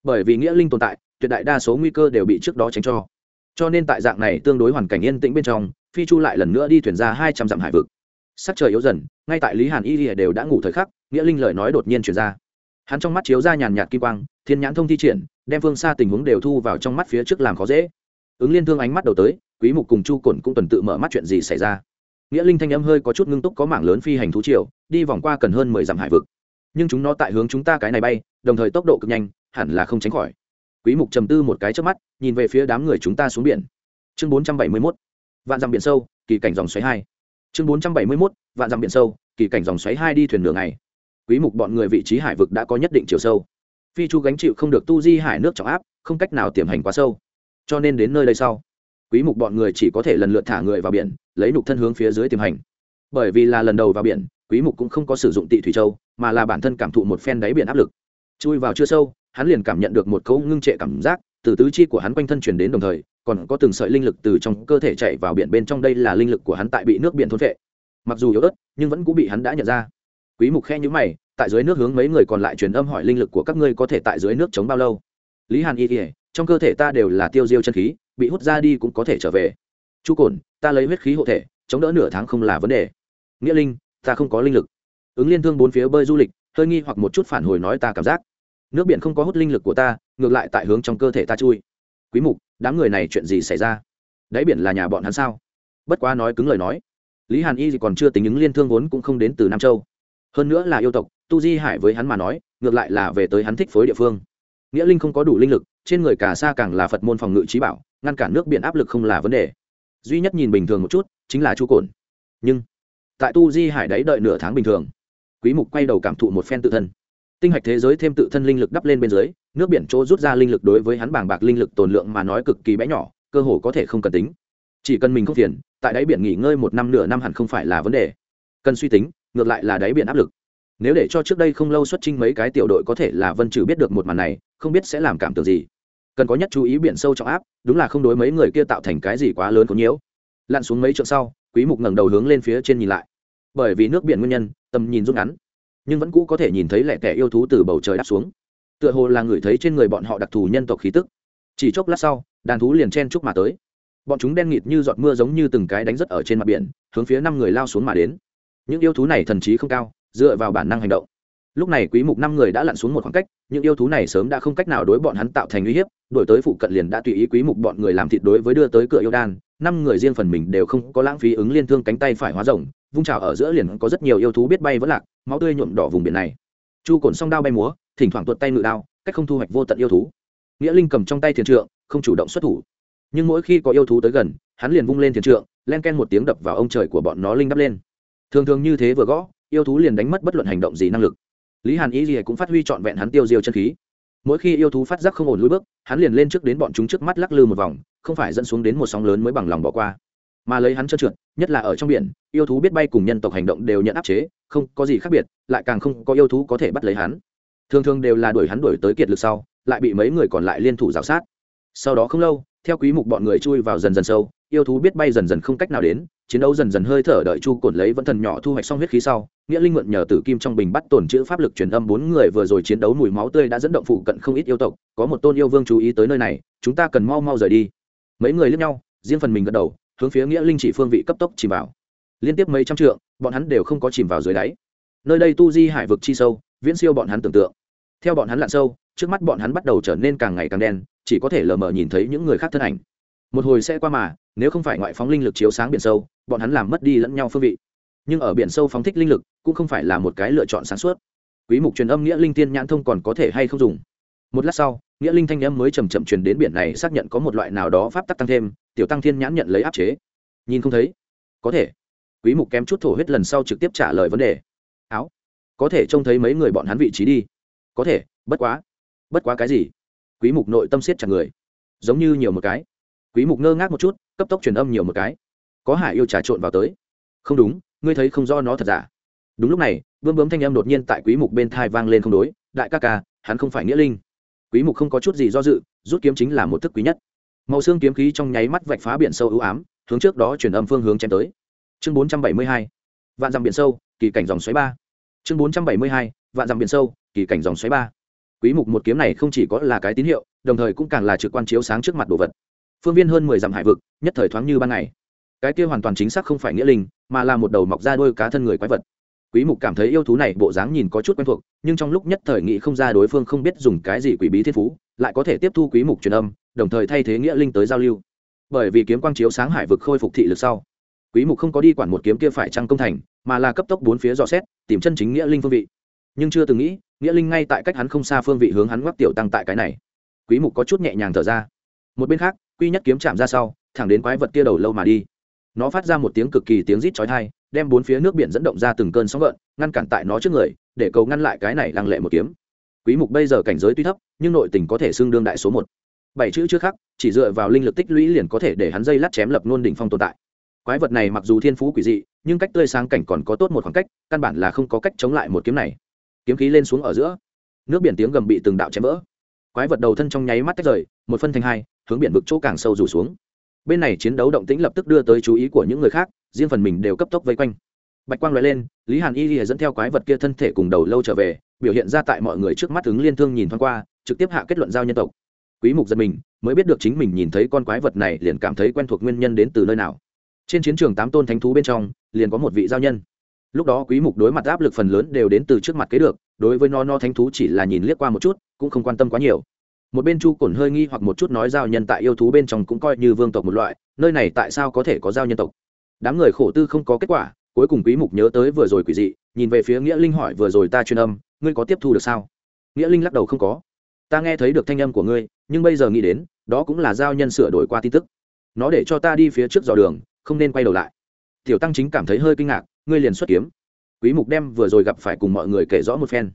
Bởi vì nghĩa linh tồn tại, tuyệt đại đa số nguy cơ đều bị trước đó tránh cho. Cho nên tại dạng này tương đối hoàn cảnh yên tĩnh bên trong, phi chu lại lần nữa đi thuyền ra hai trăm dặm hải vực sắc trời yếu dần, ngay tại lý hàn y lìa đều đã ngủ thời khắc, nghĩa linh lời nói đột nhiên chuyển ra. Hắn trong mắt chiếu ra nhàn nhạt kim quang, thiên nhãn thông thi triển, đem phương xa tình huống đều thu vào trong mắt phía trước làm khó dễ. Ứng liên thương ánh mắt đầu tới, quý mục cùng chu cổn cũng tuần tự mở mắt chuyện gì xảy ra. Nghĩa linh thanh âm hơi có chút ngưng túc có mảng lớn phi hành thú triều, đi vòng qua cần hơn mười dặm hải vực. Nhưng chúng nó tại hướng chúng ta cái này bay, đồng thời tốc độ cực nhanh, hẳn là không tránh khỏi. Quý mục trầm tư một cái trước mắt, nhìn về phía đám người chúng ta xuống biển. Chương 471 vạn dặm biển sâu, kỳ cảnh dòng xoáy hai chương 471 vạn dặm biển sâu, kỳ cảnh dòng xoáy hai đi thuyền nửa ngày. Quý mục bọn người vị trí hải vực đã có nhất định chiều sâu. Phi chu gánh chịu không được tu di hải nước trọng áp, không cách nào tiềm hành quá sâu. Cho nên đến nơi đây sau, quý mục bọn người chỉ có thể lần lượt thả người vào biển, lấy nục thân hướng phía dưới tiềm hành. Bởi vì là lần đầu vào biển, quý mục cũng không có sử dụng tị thủy châu, mà là bản thân cảm thụ một phen đáy biển áp lực. Chui vào chưa sâu, hắn liền cảm nhận được một cấu ngưng trệ cảm giác từ tứ chi của hắn quanh thân truyền đến đồng thời còn có từng sợi linh lực từ trong cơ thể chạy vào biển bên trong đây là linh lực của hắn tại bị nước biển thôn vệ mặc dù yếu ớt, nhưng vẫn cũng bị hắn đã nhận ra. Quý mục khe nhíu mày, tại dưới nước hướng mấy người còn lại truyền âm hỏi linh lực của các ngươi có thể tại dưới nước chống bao lâu? Lý hàn y kỉa trong cơ thể ta đều là tiêu diêu chân khí, bị hút ra đi cũng có thể trở về. Chu cồn ta lấy huyết khí hộ thể, chống đỡ nửa tháng không là vấn đề. Nghĩa linh, ta không có linh lực. Ứng liên thương bốn phía bơi du lịch, hơi nghi hoặc một chút phản hồi nói ta cảm giác. Nước biển không có hút linh lực của ta, ngược lại tại hướng trong cơ thể ta chui. Quý mục đám người này chuyện gì xảy ra? Đáy biển là nhà bọn hắn sao? Bất quá nói cứng lời nói, lý hàn y thì còn chưa tính ứng liên thương vốn cũng không đến từ nam châu. Hơn nữa là yêu tộc, tu di hải với hắn mà nói, ngược lại là về tới hắn thích phối địa phương. Nghĩa linh không có đủ linh lực, trên người cả xa càng là phật môn phòng ngự trí bảo, ngăn cản nước biển áp lực không là vấn đề. Duy nhất nhìn bình thường một chút, chính là chu cồn nhưng, tại tu di hải đấy đợi nửa tháng bình thường, quý mục quay đầu cảm thụ một phen tự thân. Tinh hạch thế giới thêm tự thân linh lực đắp lên bên dưới nước biển chỗ rút ra linh lực đối với hắn bảng bạc linh lực tồn lượng mà nói cực kỳ bé nhỏ, cơ hồ có thể không cần tính. Chỉ cần mình không phiền, tại đáy biển nghỉ ngơi một năm nửa năm hẳn không phải là vấn đề. Cần suy tính, ngược lại là đáy biển áp lực. Nếu để cho trước đây không lâu xuất trinh mấy cái tiểu đội có thể là vân trừ biết được một màn này, không biết sẽ làm cảm tưởng gì. Cần có nhất chú ý biển sâu trọng áp, đúng là không đối mấy người kia tạo thành cái gì quá lớn có nhiễu. Lặn xuống mấy trượng sau, quý mục ngẩng đầu hướng lên phía trên nhìn lại. Bởi vì nước biển nguyên nhân, tầm nhìn rút ngắn, nhưng vẫn cũ có thể nhìn thấy lẻ tẻ yêu thú từ bầu trời đáp xuống tựa hồ là người thấy trên người bọn họ đặc thù nhân tộc khí tức. Chỉ chốc lát sau, đàn thú liền chen chúc mà tới. Bọn chúng đen nghịt như giọt mưa giống như từng cái đánh rất ở trên mặt biển, hướng phía năm người lao xuống mà đến. Những yêu thú này thần trí không cao, dựa vào bản năng hành động. Lúc này quý mục năm người đã lặn xuống một khoảng cách, những yêu thú này sớm đã không cách nào đối bọn hắn tạo thành uy hiếp đổi tới phụ cận liền đã tùy ý quý mục bọn người làm thịt đối với đưa tới cửa yêu đan, năm người riêng phần mình đều không có lãng phí ứng liên thương cánh tay phải hóa rồng vung trào ở giữa liền có rất nhiều yêu thú biết bay vẫn lạc, máu tươi nhuộm đỏ vùng biển này chu cồn song đao bay múa, thỉnh thoảng tuột tay ngự đao, cách không thu hoạch vô tận yêu thú. Nghĩa linh cầm trong tay thiền trượng, không chủ động xuất thủ. Nhưng mỗi khi có yêu thú tới gần, hắn liền vung lên thiền trượng, len ken một tiếng đập vào ông trời của bọn nó linh đắp lên. Thường thường như thế vừa gõ, yêu thú liền đánh mất bất luận hành động gì năng lực. Lý hàn ý gì cũng phát huy trọn vẹn hắn tiêu diêu chân khí. Mỗi khi yêu thú phát giác không ổn lối bước, hắn liền lên trước đến bọn chúng trước mắt lắc lư một vòng, không phải dẫn xuống đến một sóng lớn mới bằng lòng bỏ qua. Mà lấy hắn trơn trượt, nhất là ở trong biển, yêu thú biết bay cùng nhân tộc hành động đều nhận áp chế không có gì khác biệt, lại càng không có yêu thú có thể bắt lấy hắn. Thường thường đều là đuổi hắn đuổi tới kiệt lực sau, lại bị mấy người còn lại liên thủ g i o sát. Sau đó không lâu, theo quý mục bọn người chui vào dần dần sâu, yêu thú biết bay dần dần không cách nào đến, chiến đấu dần dần hơi thở đợi chu cổn lấy vẫn thần nhỏ thu hoạch xong huyết khí sau, nghĩa linh mượn nhờ tử kim trong bình bắt tổn chữ pháp lực truyền âm bốn người vừa rồi chiến đấu mùi máu tươi đã dẫn động phụ cận không ít yêu tộc, có một tôn yêu vương chú ý tới nơi này, chúng ta cần mau mau rời đi. Mấy người lướt nhau, riêng phần mình gật đầu, hướng phía nghĩa linh chỉ phương vị cấp tốc chỉ vào liên tiếp mấy trăm trượng, bọn hắn đều không có chìm vào dưới đáy. Nơi đây tu di hải vực chi sâu, viễn siêu bọn hắn tưởng tượng. Theo bọn hắn lặn sâu, trước mắt bọn hắn bắt đầu trở nên càng ngày càng đen, chỉ có thể lờ mờ nhìn thấy những người khác thân ảnh. Một hồi sẽ qua mà, nếu không phải ngoại phóng linh lực chiếu sáng biển sâu, bọn hắn làm mất đi lẫn nhau phương vị. Nhưng ở biển sâu phóng thích linh lực, cũng không phải là một cái lựa chọn sáng suốt. Quý mục truyền âm nghĩa linh tiên nhãn thông còn có thể hay không dùng? Một lát sau, nghĩa linh thanh âm mới chầm chậm truyền đến biển này, xác nhận có một loại nào đó pháp tắc tăng thêm, tiểu tăng thiên nhãn nhận lấy áp chế. Nhìn không thấy. Có thể quý mục kém chút thổ huyết lần sau trực tiếp trả lời vấn đề. Áo, có thể trông thấy mấy người bọn hắn vị trí đi. Có thể, bất quá. Bất quá cái gì? Quý mục nội tâm siết chặt người. Giống như nhiều một cái. Quý mục ngơ ngác một chút, cấp tốc truyền âm nhiều một cái. Có hải yêu trà trộn vào tới. Không đúng, ngươi thấy không do nó thật giả. Đúng lúc này bươm bướm thanh âm đột nhiên tại quý mục bên thai vang lên không đối. Đại ca ca, hắn không phải nghĩa linh. Quý mục không có chút gì do dự, rút kiếm chính là một thức quý nhất. Màu xương kiếm khí trong nháy mắt vạch phá biển sâu ưu ám, hướng trước đó truyền âm phương hướng chém tới chương 472 vạn dặm biển sâu, kỳ cảnh dòng xoáy ba. Chương 472 vạn dặm biển sâu, kỳ cảnh dòng xoáy ba. Quý mục một kiếm này không chỉ có là cái tín hiệu, đồng thời cũng càng là trực quan chiếu sáng trước mặt đồ vật. Phương viên hơn 10 dặm hải vực, nhất thời thoáng như ban ngày. Cái kia hoàn toàn chính xác không phải nghĩa linh, mà là một đầu mọc ra đôi cá thân người quái vật. Quý mục cảm thấy yêu thú này bộ dáng nhìn có chút quen thuộc, nhưng trong lúc nhất thời nghĩ không ra đối phương không biết dùng cái gì quỷ bí thiên phú, lại có thể tiếp thu quý mục truyền âm, đồng thời thay thế nghĩa linh tới giao lưu. Bởi vì kiếm quang chiếu sáng hải vực khôi phục thị lực sau quý mục không có đi quản một kiếm kia phải trăng công thành, mà là cấp tốc bốn phía dò xét, tìm chân chính nghĩa linh phương vị. Nhưng chưa từng nghĩ, nghĩa linh ngay tại cách hắn không xa phương vị hướng hắn ngoắc tiểu tăng tại cái này. Quý mục có chút nhẹ nhàng thở ra. Một bên khác, quy nhất kiếm chạm ra sau, thẳng đến quái vật kia đầu lâu mà đi. Nó phát ra một tiếng cực kỳ tiếng rít chói tai, đem bốn phía nước biển dẫn động ra từng cơn sóng gợn, ngăn cản tại nó trước người, để cầu ngăn lại cái này lăng lệ một kiếm. Quý mục bây giờ cảnh giới tuy thấp, nhưng nội tình có thể xưng đương đại số một. Bảy chữ chưa khắc, chỉ dựa vào linh lực tích lũy liền có thể để hắn dây lát chém lập luôn đỉnh phong tồn tại quái vật này mặc dù thiên phú quỷ dị, nhưng cách tươi sáng cảnh còn có tốt một khoảng cách, căn bản là không có cách chống lại một kiếm này. Kiếm khí lên xuống ở giữa, nước biển tiếng gầm bị từng đạo chém vỡ. Quái vật đầu thân trong nháy mắt tách rời, một phân thành hai, hướng biển vực chỗ càng sâu rủ xuống. Bên này chiến đấu động tĩnh lập tức đưa tới chú ý của những người khác, riêng phần mình đều cấp tốc vây quanh. Bạch quang loại lên, lý hàn y lìa dẫn theo quái vật kia thân thể cùng đầu lâu trở về, biểu hiện ra tại mọi người trước mắt ứng liên thương nhìn thoáng qua, trực tiếp hạ kết luận giao nhân tộc. Quý mục giật mình, mới biết được chính mình nhìn thấy con quái vật này liền cảm thấy quen thuộc nguyên nhân đến từ nơi nào trên chiến trường tám tôn thánh thú bên trong, liền có một vị giao nhân. Lúc đó quý mục đối mặt áp lực phần lớn đều đến từ trước mặt kế được, đối với nó no thánh thú chỉ là nhìn liếc qua một chút, cũng không quan tâm quá nhiều. Một bên chu cổn hơi nghi hoặc một chút nói giao nhân tại yêu thú bên trong cũng coi như vương tộc một loại, nơi này tại sao có thể có giao nhân tộc? Đám người khổ tư không có kết quả, cuối cùng quý mục nhớ tới vừa rồi quỷ dị, nhìn về phía nghĩa linh hỏi vừa rồi ta truyền âm, ngươi có tiếp thu được sao? Nghĩa linh lắc đầu không có. Ta nghe thấy được thanh âm của ngươi, nhưng bây giờ nghĩ đến, đó cũng là giao nhân sửa đổi qua tin tức. Nó để cho ta đi phía trước dò đường không nên quay đầu lại. Tiểu tăng chính cảm thấy hơi kinh ngạc, ngươi liền xuất kiếm. Quý mục đem vừa rồi gặp phải cùng mọi người kể rõ một phen.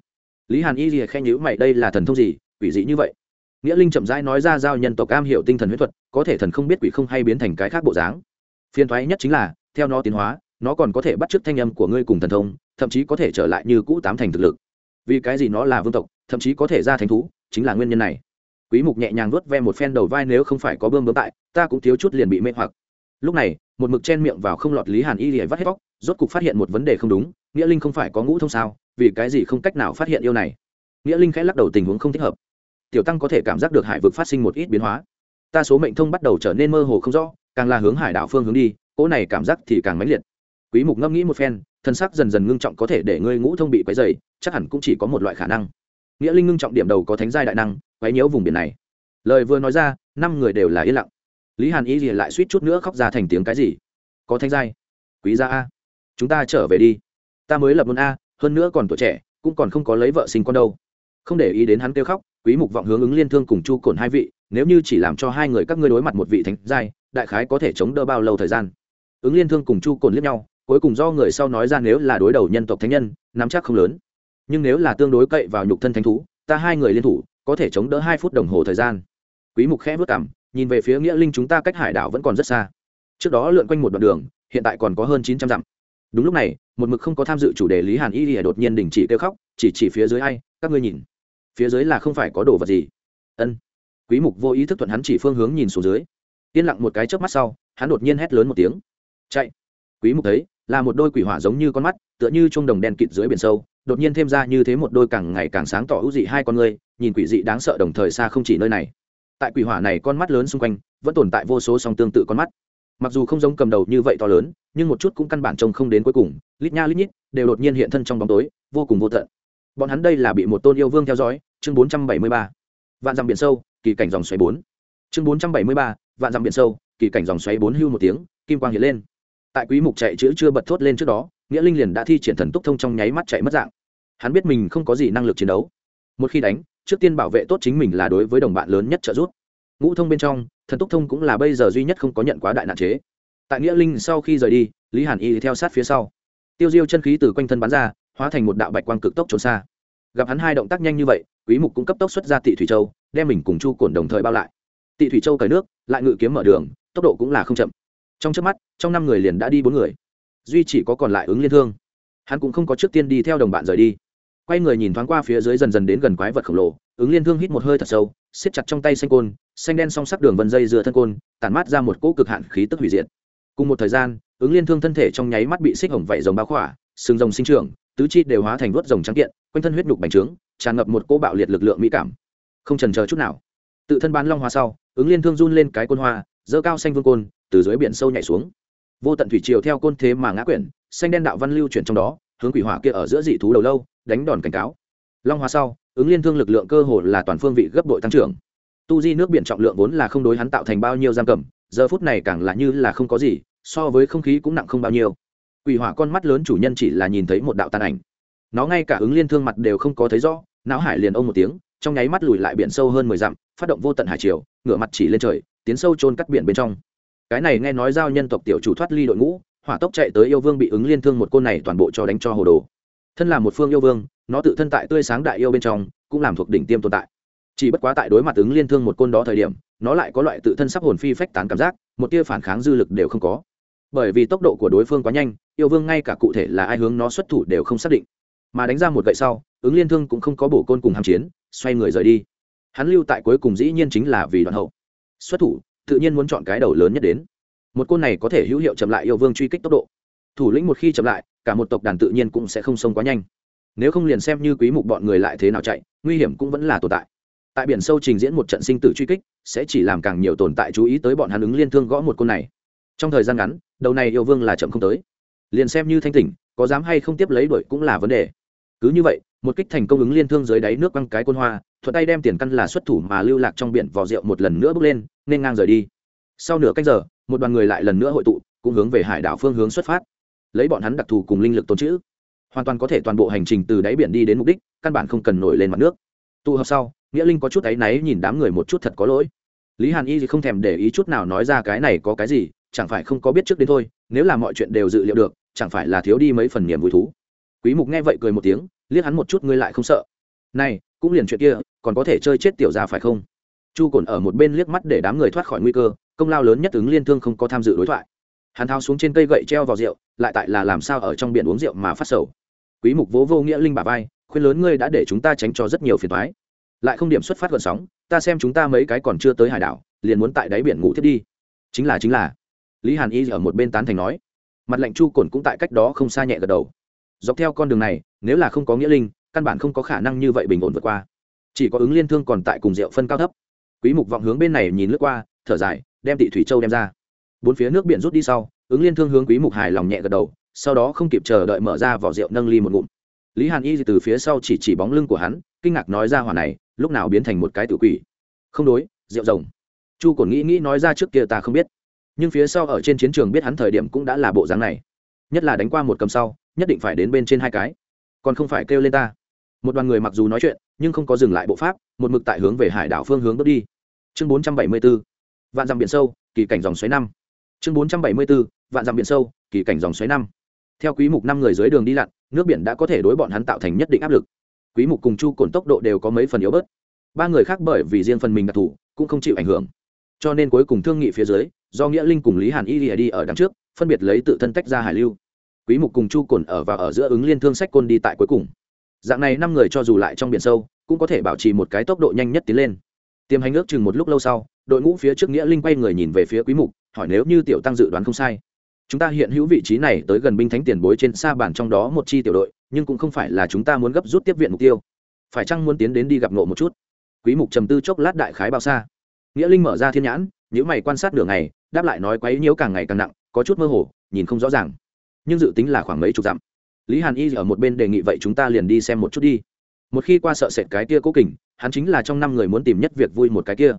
Lý hàn y lìa khen nhữ mày, đây là thần thông gì? Quỷ dị như vậy. Nghĩa linh chậm rãi nói ra giao nhân tộc am hiểu tinh thần huyết thuật, có thể thần không biết quỷ không hay biến thành cái khác bộ dáng. Phiên thoái nhất chính là, theo nó tiến hóa, nó còn có thể bắt chước thanh âm của ngươi cùng thần thông, thậm chí có thể trở lại như cũ tám thành thực lực. Vì cái gì nó là vương tộc, thậm chí có thể ra thánh thú, chính là nguyên nhân này. Quý mục nhẹ nhàng vuốt ve một phen đầu vai, nếu không phải có bơm bướm tại, ta cũng thiếu chút liền bị mê hoặc. Lúc này một mực chen miệng vào không lọt lý hàn y lìa vắt hết vóc rốt cục phát hiện một vấn đề không đúng, nghĩa linh không phải có ngũ thông sao, vì cái gì không cách nào phát hiện yêu này? Nghĩa linh khẽ lắc đầu tình huống không thích hợp. Tiểu tăng có thể cảm giác được hải vực phát sinh một ít biến hóa. Ta số mệnh thông bắt đầu trở nên mơ hồ không rõ, càng là hướng hải đảo phương hướng đi, cỗ này cảm giác thì càng mãnh liệt. Quý mục ngẫm nghĩ một phen, thân sắc dần dần ngưng trọng có thể để ngươi ngũ thông bị quấy dày chắc hẳn cũng chỉ có một loại khả năng. Nghĩa linh ngưng trọng điểm đầu có thánh giai đại năng, quấy nhiễu vùng biển này. Lời vừa nói ra, năm người đều là yên lặng lý hàn y gì lại suýt chút nữa khóc ra thành tiếng cái gì? Có thanh giai. Quý gia a. Chúng ta trở về đi. Ta mới lập môn a, hơn nữa còn tuổi trẻ, cũng còn không có lấy vợ sinh con đâu. Không để ý đến hắn kêu khóc, quý mục vọng hướng ứng liên thương cùng chu cồn hai vị, nếu như chỉ làm cho hai người các ngươi đối mặt một vị thánh giai, đại khái có thể chống đỡ bao lâu thời gian? Ứng liên thương cùng chu cồn liếc nhau, cuối cùng do người sau nói ra nếu là đối đầu nhân tộc thánh nhân, nắm chắc không lớn. Nhưng nếu là tương đối cậy vào nhục thân thánh thú, ta hai người liên thủ, có thể chống đỡ hai phút đồng hồ thời gian. Quý mục khẽ vất cảm nhìn về phía nghĩa linh chúng ta cách hải đảo vẫn còn rất xa. Trước đó lượn quanh một đoạn đường, hiện tại còn có hơn 900 dặm. Đúng lúc này, một mực không có tham dự chủ đề lý hàn y lìa đột nhiên đình chỉ kêu khóc, chỉ chỉ phía dưới ai, các ngươi nhìn. Phía dưới là không phải có đồ vật gì. Ân. Quý mục vô ý thức thuận hắn chỉ phương hướng nhìn xuống dưới. Yên lặng một cái chớp mắt sau, hắn đột nhiên hét lớn một tiếng. Chạy. Quý mục thấy, là một đôi quỷ hỏa giống như con mắt, tựa như trung đồng đen kịt dưới biển sâu, đột nhiên thêm ra như thế một đôi càng ngày càng sáng tỏ ưu dị hai con người, nhìn quỷ dị đáng sợ đồng thời xa không chỉ nơi này tại quỷ hỏa này con mắt lớn xung quanh, vẫn tồn tại vô số song tương tự con mắt. Mặc dù không giống cầm đầu như vậy to lớn, nhưng một chút cũng căn bản trông không đến cuối cùng, lít nha lít nhít, đều đột nhiên hiện thân trong bóng tối, vô cùng vô tận. Bọn hắn đây là bị một tôn yêu vương theo dõi, chương bốn trăm bảy mươi ba, vạn dặm biển sâu, kỳ cảnh dòng xoáy bốn. Chương bốn trăm bảy mươi ba, vạn dặm biển sâu, kỳ cảnh dòng xoáy bốn hưu một tiếng, kim quang hiện lên. Tại quý mục chạy chữ chưa bật thốt lên trước đó, nghĩa linh liền đã thi triển thần túc thông trong nháy mắt chạy mất dạng. Hắn biết mình không có gì năng lực chiến đấu. Một khi đánh trước tiên bảo vệ tốt chính mình là đối với đồng bạn lớn nhất trợ giúp. Ngũ thông bên trong, thần túc thông cũng là bây giờ duy nhất không có nhận quá đại nạn chế. Tại nghĩa linh sau khi rời đi, lý hàn y theo sát phía sau. Tiêu diêu chân khí từ quanh thân bắn ra, hóa thành một đạo bạch quang cực tốc trốn xa. Gặp hắn hai động tác nhanh như vậy, quý mục cũng cấp tốc xuất ra tị thủy châu, đem mình cùng chu cổn đồng thời bao lại. Tị thủy châu cởi nước, lại ngự kiếm mở đường, tốc độ cũng là không chậm. Trong trước mắt, trong năm người liền đã đi bốn người. Duy chỉ có còn lại ứng liên thương. Hắn cũng không có trước tiên đi theo đồng bạn rời đi quay người nhìn thoáng qua phía dưới dần dần đến gần quái vật khổng lồ, ứng liên thương hít một hơi thật sâu, siết chặt trong tay xanh côn, xanh đen song sắc đường vân dây dựa thân côn, tản mát ra một cỗ cực hạn khí tức hủy diệt. Cùng một thời gian, ứng liên thương thân thể trong nháy mắt bị xích hồng vẩy rồng bao khỏa, sừng rồng sinh trưởng, tứ chi đều hóa thành vớt rồng trắng kiện, quanh thân huyết nhục bành trướng, tràn ngập một cỗ bạo liệt lực lượng mỹ cảm. Không trần chờ chút nào. Tự thân bán long hoa sau, ứng liên thương run lên cái côn hoa dơ cao xanh vương côn, từ dưới biển sâu nhảy xuống. Vô tận thủy triều theo côn thế mà ngã quyển, xanh đen đạo văn lưu chuyển trong đó hướng quỷ hỏa kia ở giữa dị thú đầu lâu, đánh đòn cảnh cáo. Long hoa sau, ứng liên thương lực lượng cơ hồ là toàn phương vị gấp đội tăng trưởng. Tu di nước biển trọng lượng vốn là không đối hắn tạo thành bao nhiêu giam cầm, giờ phút này càng là như là không có gì, so với không khí cũng nặng không bao nhiêu. Quỷ hỏa con mắt lớn chủ nhân chỉ là nhìn thấy một đạo tàn ảnh. Nó ngay cả ứng liên thương mặt đều không có thấy rõ, não hải liền ông một tiếng, trong nháy mắt lùi lại biển sâu hơn mười dặm, phát động vô tận hải triều, ngửa mặt chỉ lên trời, tiến sâu trôn cắt biển bên trong. Cái này nghe nói giao nhân tộc tiểu chủ thoát ly đội ngũ hỏa tốc chạy tới yêu vương bị ứng liên thương một côn này toàn bộ cho đánh cho hồ đồ. Thân là một phương yêu vương, nó tự thân tại tươi sáng đại yêu bên trong, cũng làm thuộc đỉnh tiêm tồn tại. Chỉ bất quá tại đối mặt ứng liên thương một côn đó thời điểm, nó lại có loại tự thân sắp hồn phi phách tán cảm giác, một tia phản kháng dư lực đều không có. Bởi vì tốc độ của đối phương quá nhanh, yêu vương ngay cả cụ thể là ai hướng nó xuất thủ đều không xác định. Mà đánh ra một gậy sau, ứng liên thương cũng không có bổ côn cùng hàm chiến, xoay người rời đi. Hắn lưu tại cuối cùng dĩ nhiên chính là vì đoạn hậu. Xuất thủ, tự nhiên muốn chọn cái đầu lớn nhất đến một côn này có thể hữu hiệu chậm lại yêu vương truy kích tốc độ. Thủ lĩnh một khi chậm lại, cả một tộc đàn tự nhiên cũng sẽ không xông quá nhanh. Nếu không liền xem như quý mục bọn người lại thế nào chạy, nguy hiểm cũng vẫn là tồn tại. Tại biển sâu trình diễn một trận sinh tử truy kích, sẽ chỉ làm càng nhiều tồn tại chú ý tới bọn hắn ứng liên thương gõ một côn này. Trong thời gian ngắn, đầu này yêu vương là chậm không tới. Liền xem như thanh tỉnh, có dám hay không tiếp lấy đuổi cũng là vấn đề. Cứ như vậy, một kích thành công ứng liên thương dưới đáy nước băng cái côn hoa, thuận tay đem tiền căn là xuất thủ mà lưu lạc trong biển vò rượu một lần nữa bước lên, nên ngang rời đi. Sau nửa canh giờ một đoàn người lại lần nữa hội tụ, cũng hướng về hải đảo phương hướng xuất phát. Lấy bọn hắn đặc thù cùng linh lực tồn chữ hoàn toàn có thể toàn bộ hành trình từ đáy biển đi đến mục đích, căn bản không cần nổi lên mặt nước. Tụ hợp sau, nghĩa linh có chút áy náy nhìn đám người một chút thật có lỗi. Lý hàn y thì không thèm để ý chút nào nói ra cái này có cái gì, chẳng phải không có biết trước đến thôi, nếu là mọi chuyện đều dự liệu được, chẳng phải là thiếu đi mấy phần niềm vui thú. Quý mục nghe vậy cười một tiếng, liếc hắn một chút ngươi lại không sợ. Này, cũng liền chuyện kia, còn có thể chơi chết tiểu gia phải không? Chu cồn ở một bên liếc mắt để đám người thoát khỏi nguy cơ công lao lớn nhất ứng liên thương không có tham dự đối thoại. Hắn thao xuống trên cây gậy treo vào rượu, lại tại là làm sao ở trong biển uống rượu mà phát sầu. Quý mục vỗ vô nghĩa linh bà vai, khuyên lớn ngươi đã để chúng ta tránh cho rất nhiều phiền toái. Lại không điểm xuất phát gần sóng, ta xem chúng ta mấy cái còn chưa tới hải đảo, liền muốn tại đáy biển ngủ thiết đi. Chính là chính là. Lý hàn y ở một bên tán thành nói. Mặt lệnh chu cồn cũng tại cách đó không xa nhẹ gật đầu. Dọc theo con đường này, nếu là không có nghĩa linh, căn bản không có khả năng như vậy bình ổn vượt qua. Chỉ có ứng liên thương còn tại cùng rượu phân cao thấp. Quý mục vọng hướng bên này nhìn lướt qua, thở dài đem tị thủy châu đem ra. Bốn phía nước biển rút đi sau, ứng liên thương hướng quý mục hải lòng nhẹ gật đầu, sau đó không kịp chờ đợi mở ra vỏ rượu nâng ly một ngụm. Lý hàn y từ phía sau chỉ chỉ bóng lưng của hắn, kinh ngạc nói ra hỏa này, lúc nào biến thành một cái tự quỷ? Không đối, rượu rồng. Chu còn nghĩ nghĩ nói ra trước kia ta không biết. Nhưng phía sau ở trên chiến trường biết hắn thời điểm cũng đã là bộ dáng này. Nhất là đánh qua một cầm sau, nhất định phải đến bên trên hai cái. Còn không phải kêu lên ta. Một đoàn người mặc dù nói chuyện, nhưng không có dừng lại bộ pháp, một mực tại hướng về hải đảo phương hướng bước đi. Chương 474 vạn dặm biển sâu, kỳ cảnh dòng xoáy năm. Chương bốn trăm bảy mươi b ố vạn dặm biển sâu, kỳ cảnh dòng xoáy năm. Theo quý mục năm người dưới đường đi lặn, nước biển đã có thể đối bọn hắn tạo thành nhất định áp lực. Quý mục cùng chu cồn tốc độ đều có mấy phần yếu bớt. Ba người khác bởi vì riêng phần mình đặc thù, cũng không chịu ảnh hưởng. Cho nên cuối cùng thương nghị phía dưới, do nghĩa linh cùng lý hàn y lìa đi ở đằng trước, phân biệt lấy tự thân tách ra hải lưu. Quý mục cùng chu cồn ở và ở giữa ứng liên thương sách côn đi tại cuối cùng. Dạng này năm người cho dù lại trong biển sâu, cũng có thể bảo trì một cái tốc độ nhanh nhất tiến lên tiêm hành ước chừng một lúc lâu sau, đội ngũ phía trước nghĩa linh quay người nhìn về phía quý mục, hỏi nếu như tiểu tăng dự đoán không sai. Chúng ta hiện hữu vị trí này tới gần binh thánh tiền bối trên xa bản trong đó một chi tiểu đội, nhưng cũng không phải là chúng ta muốn gấp rút tiếp viện mục tiêu. Phải chăng muốn tiến đến đi gặp nộ một chút? Quý mục trầm tư chốc lát đại khái bao xa. Nghĩa linh mở ra thiên nhãn những mày quan sát đường ngày, đáp lại nói quấy nhiễu càng ngày càng nặng, có chút mơ hồ, nhìn không rõ ràng. Nhưng dự tính là khoảng mấy chục dặm. Lý hàn y ở một bên đề nghị vậy chúng ta liền đi xem một chút đi một khi qua sợ sệt cái kia cố kình, hắn chính là trong năm người muốn tìm nhất việc vui một cái kia.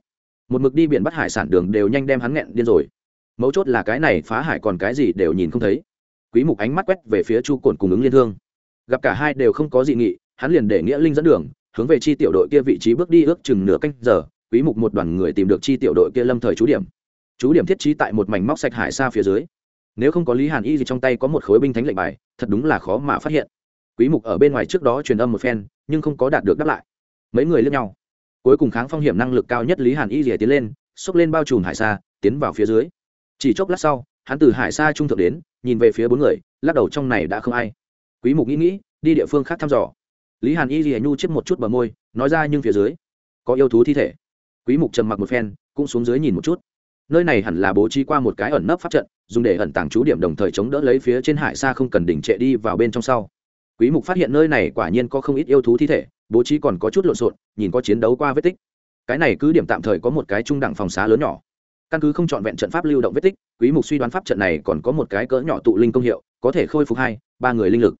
Một mực đi biển bắt hải sản đường đều nhanh đem hắn nghẹn điên rồi. Mấu chốt là cái này phá hải còn cái gì đều nhìn không thấy. Quý mục ánh mắt quét về phía chu cồn cùng ứng liên thương. Gặp cả hai đều không có dị nghị, hắn liền để nghĩa linh dẫn đường, hướng về chi tiểu đội kia vị trí bước đi ước chừng nửa canh giờ. Quý mục một đoàn người tìm được chi tiểu đội kia lâm thời trú điểm. Chú điểm thiết trí tại một mảnh móc sạch hải xa phía dưới. Nếu không có lý hàn y gì trong tay có một khối binh thánh lệnh bài, thật đúng là khó mà phát hiện. Quý mục ở bên ngoài trước đó truyền âm một phen nhưng không có đạt được đáp lại. Mấy người lướt nhau. Cuối cùng kháng phong hiểm năng lực cao nhất lý hàn y rỉa tiến lên, xốc lên bao trùm hải xa, tiến vào phía dưới. Chỉ chốc lát sau, hắn từ hải xa trung thượng đến, nhìn về phía bốn người, lắc đầu trong này đã không ai. Quý mục nghĩ nghĩ, đi địa phương khác thăm dò. Lý hàn y rỉa nhu chết một chút bờ môi, nói ra nhưng phía dưới. Có yêu thú thi thể. Quý mục trầm mặc một phen, cũng xuống dưới nhìn một chút. Nơi này hẳn là bố trí qua một cái ẩn nấp pháp trận, dùng để ẩn tàng chú điểm đồng thời chống đỡ lấy phía trên hải xa không cần đỉnh trệ đi vào bên trong sau quý mục phát hiện nơi này quả nhiên có không ít yêu thú thi thể, bố trí còn có chút lộn xộn, nhìn có chiến đấu qua vết tích. Cái này cứ điểm tạm thời có một cái trung đẳng phòng xá lớn nhỏ. Căn cứ không chọn vẹn trận pháp lưu động vết tích, quý mục suy đoán pháp trận này còn có một cái cỡ nhỏ tụ linh công hiệu, có thể khôi phục hai, ba người linh lực.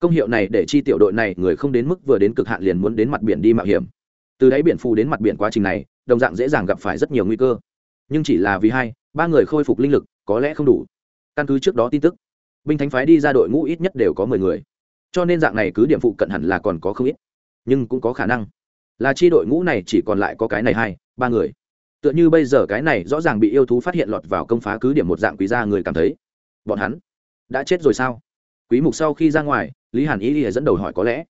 Công hiệu này để chi tiểu đội này người không đến mức vừa đến cực hạn liền muốn đến mặt biển đi mạo hiểm. Từ đáy biển phù đến mặt biển quá trình này, đồng dạng dễ dàng gặp phải rất nhiều nguy cơ. Nhưng chỉ là vì hai, ba người khôi phục linh lực, có lẽ không đủ. Căn cứ trước đó tin tức, binh thánh phái đi ra đội ngũ ít nhất đều có mười người cho nên dạng này cứ điểm phụ cận hẳn là còn có không ít, nhưng cũng có khả năng. Là chi đội ngũ này chỉ còn lại có cái này hai, ba người. Tựa như bây giờ cái này rõ ràng bị yêu thú phát hiện lọt vào công phá cứ điểm một dạng quý gia người cảm thấy. Bọn hắn đã chết rồi sao? Quý mục sau khi ra ngoài, lý hàn ý ý dẫn đầu hỏi có lẽ.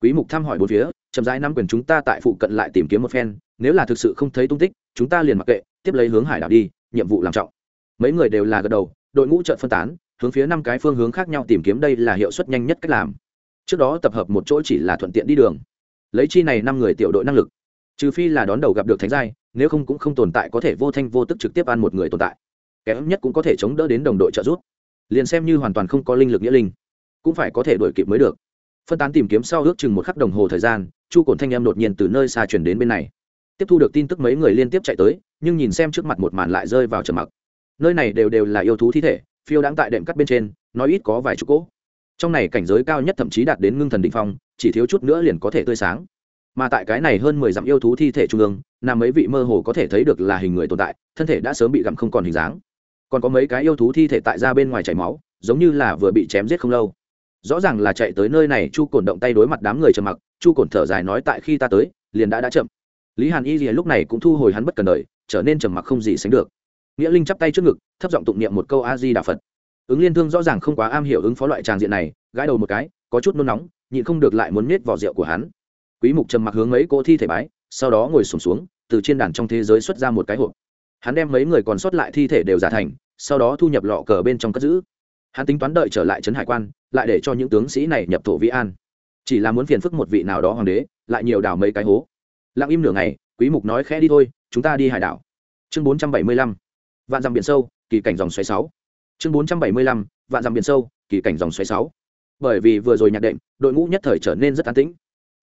Quý mục thăm hỏi bốn phía, chậm rãi năm quyền chúng ta tại phụ cận lại tìm kiếm một phen, nếu là thực sự không thấy tung tích, chúng ta liền mặc kệ, tiếp lấy hướng hải đảo đi, nhiệm vụ làm trọng. Mấy người đều là gật đầu, đội ngũ chợt phân tán hướng phía năm cái phương hướng khác nhau tìm kiếm đây là hiệu suất nhanh nhất cách làm. Trước đó tập hợp một chỗ chỉ là thuận tiện đi đường. Lấy chi này năm người tiểu đội năng lực. Trừ phi là đón đầu gặp được thánh giai, nếu không cũng không tồn tại có thể vô thanh vô tức trực tiếp ăn một người tồn tại. Kém nhất cũng có thể chống đỡ đến đồng đội trợ giúp. Liền xem như hoàn toàn không có linh lực nghĩa linh, cũng phải có thể đuổi kịp mới được. Phân tán tìm kiếm sau ước chừng một khắc đồng hồ thời gian, chu cổn thanh em đột nhiên từ nơi xa chuyển đến bên này. Tiếp thu được tin tức mấy người liên tiếp chạy tới, nhưng nhìn xem trước mặt một màn lại rơi vào trầm mặc. Nơi này đều đều là yêu thú thi thể phiêu đáng tại đệm cắt bên trên, nói ít có vài chục cỗ. Trong này cảnh giới cao nhất thậm chí đạt đến ngưng thần định phong, chỉ thiếu chút nữa liền có thể tươi sáng. Mà tại cái này hơn mười dặm yêu thú thi thể trung ương, nằm mấy vị mơ hồ có thể thấy được là hình người tồn tại, thân thể đã sớm bị gặm không còn hình dáng. Còn có mấy cái yêu thú thi thể tại ra bên ngoài chảy máu, giống như là vừa bị chém giết không lâu. Rõ ràng là chạy tới nơi này, chu cổn động tay đối mặt đám người trầm mặc, chu cổn thở dài nói tại khi ta tới, liền đã đã chậm. Lý hàn y thì lúc này cũng thu hồi hắn bất cần đời, trở nên trầm mặc không gì sánh được nghĩa linh chắp tay trước ngực thấp giọng tụng niệm một câu a di đà phật. Ứng liên thương rõ ràng không quá am hiểu ứng phó loại tràng diện này gãi đầu một cái có chút nôn nóng nhịn không được lại muốn nết vỏ rượu của hắn. Quý mục trầm mặc hướng mấy cỗ thi thể bái sau đó ngồi sùng xuống, xuống từ trên đàn trong thế giới xuất ra một cái hộp. Hắn đem mấy người còn sót lại thi thể đều giả thành sau đó thu nhập lọ cờ bên trong cất giữ. Hắn tính toán đợi trở lại trấn hải quan lại để cho những tướng sĩ này nhập thổ vĩ an. Chỉ là muốn phiền phức một vị nào đó hoàng đế lại nhiều đảo mấy cái hố. Lặng im nửa ngày quý mục nói khẽ đi thôi chúng ta đi hải đảo. Chương 475 vạn dặm biển sâu, kỳ cảnh dòng xoáy sáu. Chương 475 vạn dặm biển sâu, kỳ cảnh dòng xoáy sáu. Bởi vì vừa rồi nhạc đệm, đội ngũ nhất thời trở nên rất an tĩnh.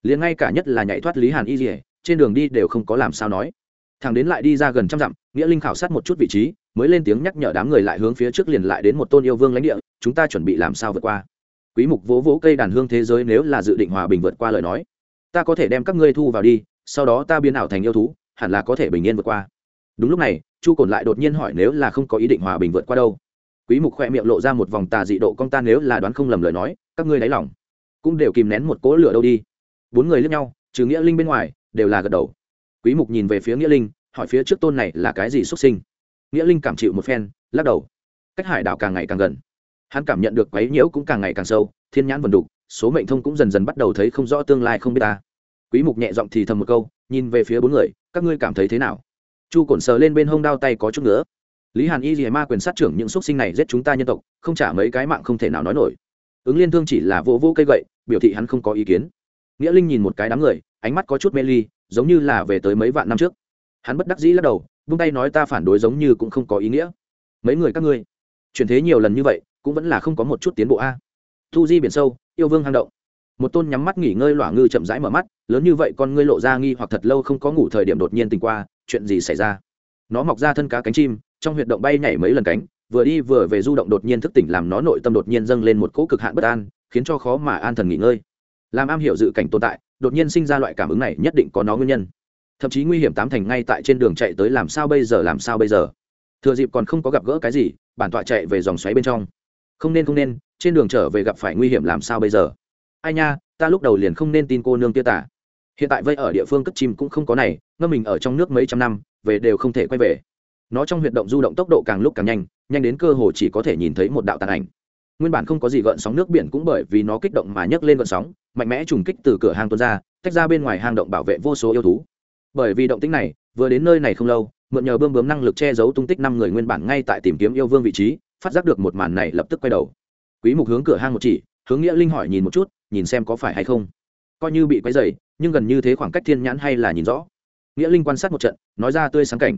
Liền ngay cả nhất là nhảy thoát lý hàn y dỉa trên đường đi đều không có làm sao nói. Thằng đến lại đi ra gần trăm dặm, nghĩa linh khảo sát một chút vị trí, mới lên tiếng nhắc nhở đám người lại hướng phía trước liền lại đến một tôn yêu vương lãnh địa, chúng ta chuẩn bị làm sao vượt qua. Quý mục vỗ vỗ cây đàn hương thế giới nếu là dự định hòa bình vượt qua lời nói. Ta có thể đem các ngươi thu vào đi, sau đó ta biến ảo thành yêu thú, hẳn là có thể bình yên vượt qua. Đúng lúc này chu cồn lại đột nhiên hỏi nếu là không có ý định hòa bình vượt qua đâu. Quý mục khoe miệng lộ ra một vòng tà dị độ công ta nếu là đoán không lầm lời nói, các ngươi đáy lòng. Cũng đều kìm nén một cỗ lửa đâu đi. Bốn người liếc nhau, trừ nghĩa linh bên ngoài, đều là gật đầu. Quý mục nhìn về phía nghĩa linh, hỏi phía trước tôn này là cái gì xuất sinh. Nghĩa linh cảm chịu một phen, lắc đầu. Cách hải đảo càng ngày càng gần. Hắn cảm nhận được quấy nhiễu cũng càng ngày càng sâu, thiên nhãn vần đục, số mệnh thông cũng dần dần bắt đầu thấy không rõ tương lai không biết ta. Quý mục nhẹ giọng thì thầm một câu, nhìn về phía bốn người, các ngươi cảm thấy thế nào? Chu cổn sờ lên bên hông đao tay có chút nữa lý hàn y dìa ma quyền sát trưởng những xuất sinh này giết chúng ta nhân tộc, không trả mấy cái mạng không thể nào nói nổi. Ứng liên thương chỉ là vô vô cây gậy, biểu thị hắn không có ý kiến. Nghĩa linh nhìn một cái đám người, ánh mắt có chút mê ly, giống như là về tới mấy vạn năm trước. Hắn bất đắc dĩ lắc đầu, vung tay nói ta phản đối giống như cũng không có ý nghĩa. Mấy người các ngươi, chuyển thế nhiều lần như vậy, cũng vẫn là không có một chút tiến bộ a. Thu di biển sâu, yêu vương hang động một tôn nhắm mắt nghỉ ngơi lỏa ngư chậm rãi mở mắt, lớn như vậy con ngươi lộ ra nghi hoặc thật lâu không có ngủ thời điểm đột nhiên tình qua, chuyện gì xảy ra? Nó mọc ra thân cá cánh chim, trong huyệt động bay nhảy mấy lần cánh, vừa đi vừa về du động đột nhiên thức tỉnh làm nó nội tâm đột nhiên dâng lên một cỗ cực hạn bất an, khiến cho khó mà an thần nghỉ ngơi. Làm am hiểu dự cảnh tồn tại, đột nhiên sinh ra loại cảm ứng này nhất định có nó nguyên nhân. Thậm chí nguy hiểm tám thành ngay tại trên đường chạy tới làm sao bây giờ, làm sao bây giờ? Thừa dịp còn không có gặp gỡ cái gì, bản tọa chạy về dòng xoáy bên trong. Không nên không nên, trên đường trở về gặp phải nguy hiểm làm sao bây giờ? Ai nha, ta lúc đầu liền không nên tin cô nương kia tả. Hiện tại vây ở địa phương cất chim cũng không có này, ngâm mình ở trong nước mấy trăm năm, về đều không thể quay về. Nó trong huyệt động du động tốc độ càng lúc càng nhanh nhanh đến cơ hồ chỉ có thể nhìn thấy một đạo tàn ảnh. Nguyên bản không có gì gợn sóng nước biển cũng bởi vì nó kích động mà nhấc lên gợn sóng, mạnh mẽ trùng kích từ cửa hang tuôn ra, tách ra bên ngoài hang động bảo vệ vô số yêu thú. Bởi vì động tĩnh này, vừa đến nơi này không lâu, mượn nhờ bơm bướm năng lực che giấu tung tích năm người nguyên bản ngay tại tìm kiếm yêu vương vị trí, phát giác được một màn này lập tức quay đầu. Quý mục hướng cửa hang một chỉ hướng nghĩa linh hỏi nhìn một chút, nhìn xem có phải hay không. Coi như bị quấy dày nhưng gần như thế khoảng cách thiên nhãn hay là nhìn rõ. Nghĩa linh quan sát một trận, nói ra tươi sáng cảnh.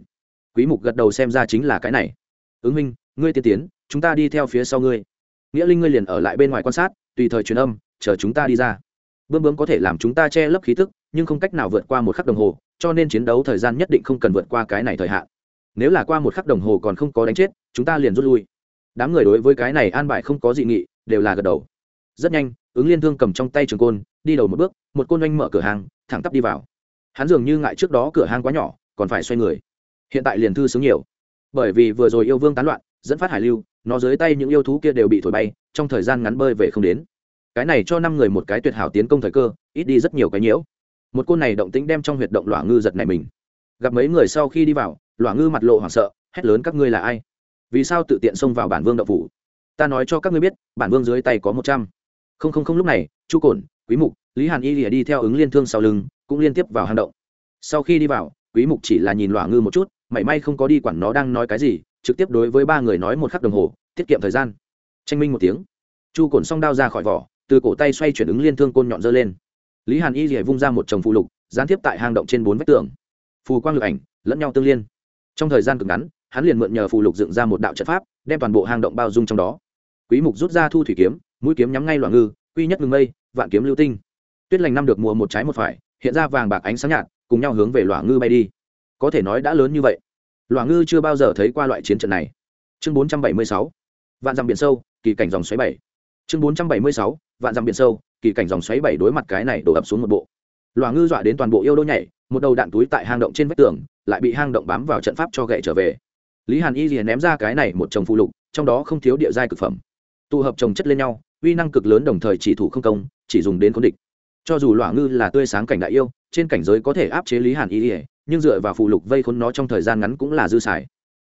Quý mục gật đầu xem ra chính là cái này. Ứng minh ngươi tiên tiến, chúng ta đi theo phía sau ngươi. Nghĩa linh ngươi liền ở lại bên ngoài quan sát, tùy thời truyền âm, chờ chúng ta đi ra. Bướm bướm có thể làm chúng ta che lấp khí tức, nhưng không cách nào vượt qua một khắc đồng hồ, cho nên chiến đấu thời gian nhất định không cần vượt qua cái này thời hạn. Nếu là qua một khắc đồng hồ còn không có đánh chết, chúng ta liền rút lui. Đám người đối với cái này an bài không có dị nghị, đều là gật đầu rất nhanh, ứng liên thương cầm trong tay trường côn, đi đầu một bước, một côn oanh mở cửa hàng, thẳng tắp đi vào. Hắn dường như ngại trước đó cửa hàng quá nhỏ, còn phải xoay người. Hiện tại liền thư sướng nhiều. Bởi vì vừa rồi yêu vương tán loạn, dẫn phát hải lưu, nó dưới tay những yêu thú kia đều bị thổi bay, trong thời gian ngắn bơi về không đến. Cái này cho năm người một cái tuyệt hảo tiến công thời cơ, ít đi rất nhiều cái nhiễu. Một côn này động tĩnh đem trong huyệt động loả ngư giật này mình. Gặp mấy người sau khi đi vào loả ngư mặt lộ hoảng sợ, hét lớn các ngươi là ai? Vì sao tự tiện xông vào bản vương đậu phủ? Ta nói cho các ngươi biết, bản vương dưới tay có một trăm không không không lúc này, chu cổn, quý mục, lý hàn y lìa đi theo ứng liên thương sau lưng, cũng liên tiếp vào hang động. Sau khi đi vào, quý mục chỉ là nhìn lỏa ngư một chút, mảy may không có đi quản nó đang nói cái gì, trực tiếp đối với ba người nói một khắc đồng hồ, tiết kiệm thời gian. Tranh minh một tiếng, chu cổn song đao ra khỏi vỏ, từ cổ tay xoay chuyển ứng liên thương côn nhọn dơ lên. Lý hàn y lìa vung ra một chồng phụ lục, gián tiếp tại hang động trên bốn vách tường. Phù quang lực ảnh, lẫn nhau tương liên. Trong thời gian cực ngắn, hắn liền mượn nhờ phù lục dựng ra một đạo trận pháp, đem toàn bộ hang động bao dung trong đó. Quý mục rút ra thu thủy kiếm mũi kiếm nhắm ngay loạn ngư, quy nhất ngừng mây, vạn kiếm lưu tinh. Tuyết lành năm được mùa một trái một phải, hiện ra vàng bạc ánh sáng nhạt, cùng nhau hướng về loạn ngư bay đi. Có thể nói đã lớn như vậy. Loạn ngư chưa bao giờ thấy qua loại chiến trận này. Chương 476 vạn dặm biển sâu, kỳ cảnh dòng xoáy bảy. Chương 476 vạn dặm biển sâu, kỳ cảnh dòng xoáy bảy đối mặt cái này đổ ập xuống một bộ. Loạn ngư dọa đến toàn bộ yêu đô nhảy, một đầu đạn túi tại hang động trên vách tường, lại bị hang động bám vào trận pháp cho gậy trở về. Lý hàn y liền ném ra cái này một chồng phụ lục, trong đó không thiếu địa giai cực phẩm. Tụ hợp trồng chất lên nhau uy năng cực lớn đồng thời chỉ thủ không công, chỉ dùng đến khốn địch. Cho dù loạn ngư là tươi sáng cảnh đại yêu, trên cảnh giới có thể áp chế lý hàn y ỉa nhưng dựa vào phụ lục vây khốn nó trong thời gian ngắn cũng là dư xài.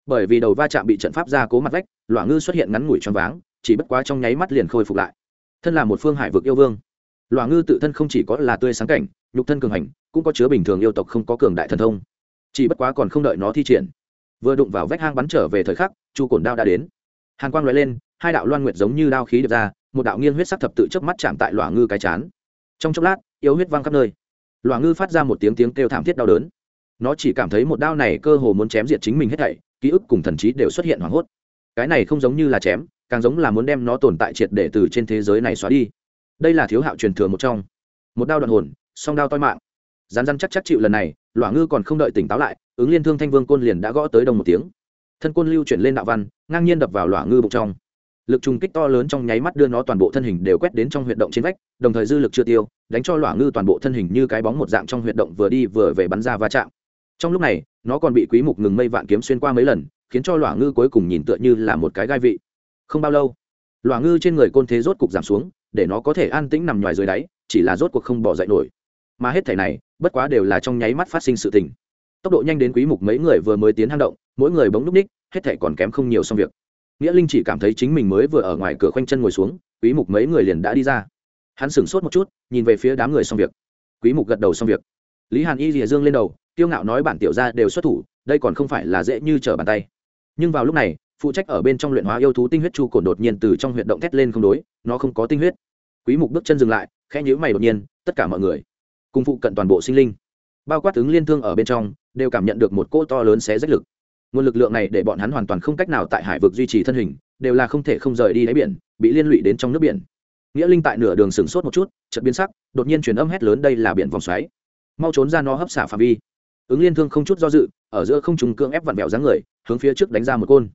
Bởi vì đầu va chạm bị trận pháp ra cố mặt vách loạn ngư xuất hiện ngắn ngủi choáng váng, chỉ bất quá trong nháy mắt liền khôi phục lại. Thân là một phương hải vực yêu vương loạn ngư tự thân không chỉ có là tươi sáng cảnh, nhục thân cường hành, cũng có chứa bình thường yêu tộc không có cường đại thần thông. Chỉ bất quá còn không đợi nó thi triển. Vừa đụng vào vách hang bắn trở về thời khắc, chu cổn đao đã đến. Hàn quang loại lên, hai đạo loan nguyệt giống như đao khí được ra một đạo nghiêng huyết sắc thập tự chớp mắt chạm tại lòa ngư cái chán. Trong chốc lát yếu huyết văng khắp nơi. Lòa ngư phát ra một tiếng tiếng kêu thảm thiết đau đớn. Nó chỉ cảm thấy một đao này cơ hồ muốn chém diệt chính mình hết thảy, ký ức cùng thần trí đều xuất hiện hoảng hốt. Cái này không giống như là chém, càng giống là muốn đem nó tồn tại triệt để từ trên thế giới này xóa đi. Đây là thiếu hạo truyền thừa một trong. Một đao đoạn hồn, song đao toi mạng. Rán rán chắc chắc chịu lần này lỏa ngư còn không đợi tỉnh táo lại, ứng liên thương thanh vương côn liền đã gõ tới đồng một tiếng. Thân côn lưu chuyển lên đạo văn, ngang nhiên đập vào lỏa ngư bụng trong lực trùng kích to lớn trong nháy mắt đưa nó toàn bộ thân hình đều quét đến trong huyệt động trên vách, đồng thời dư lực chưa tiêu, đánh cho loả ngư toàn bộ thân hình như cái bóng một dạng trong huyệt động vừa đi vừa về bắn ra va chạm. Trong lúc này, nó còn bị quý mục ngừng mây vạn kiếm xuyên qua mấy lần, khiến cho loả ngư cuối cùng nhìn tựa như là một cái gai vị. Không bao lâu loả ngư trên người côn thế rốt cục giảm xuống, để nó có thể an tĩnh nằm ngoài dưới đáy, chỉ là rốt cuộc không bỏ dậy nổi. Mà hết thể này, bất quá đều là trong nháy mắt phát sinh sự tình. Tốc độ nhanh đến quý mục mấy người vừa mới tiến hang động, mỗi người bỗng núp ních, hết thể còn kém không nhiều xong việc nghĩa linh chỉ cảm thấy chính mình mới vừa ở ngoài cửa khoanh chân ngồi xuống, quý mục mấy người liền đã đi ra. Hắn sửng sốt một chút, nhìn về phía đám người xong việc. Quý mục gật đầu xong việc. Lý hàn y rìa dương lên đầu, tiêu ngạo nói bản tiểu gia đều xuất thủ, đây còn không phải là dễ như trở bàn tay. Nhưng vào lúc này, phụ trách ở bên trong luyện hóa yêu thú tinh huyết chu cồn đột nhiên từ trong huyệt động thét lên không đối, nó không có tinh huyết. Quý mục bước chân dừng lại, khẽ nhíu mày đột nhiên, tất cả mọi người, cùng phụ cận toàn bộ sinh linh. Bao quát ứng liên thương ở bên trong, đều cảm nhận được một cỗ to lớn xé rách lực nguồn lực lượng này để bọn hắn hoàn toàn không cách nào tại hải vực duy trì thân hình, đều là không thể không rời đi đáy biển, bị liên lụy đến trong nước biển. Nghĩa linh tại nửa đường sửng sốt một chút, chợt biến sắc, đột nhiên truyền âm hét lớn đây là biển vòng xoáy. Mau trốn ra nó hấp xả phạm vi. Ứng liên thương không chút do dự, ở giữa không trùng cưỡng ép vặn vẹo dáng người, hướng phía trước đánh ra một côn.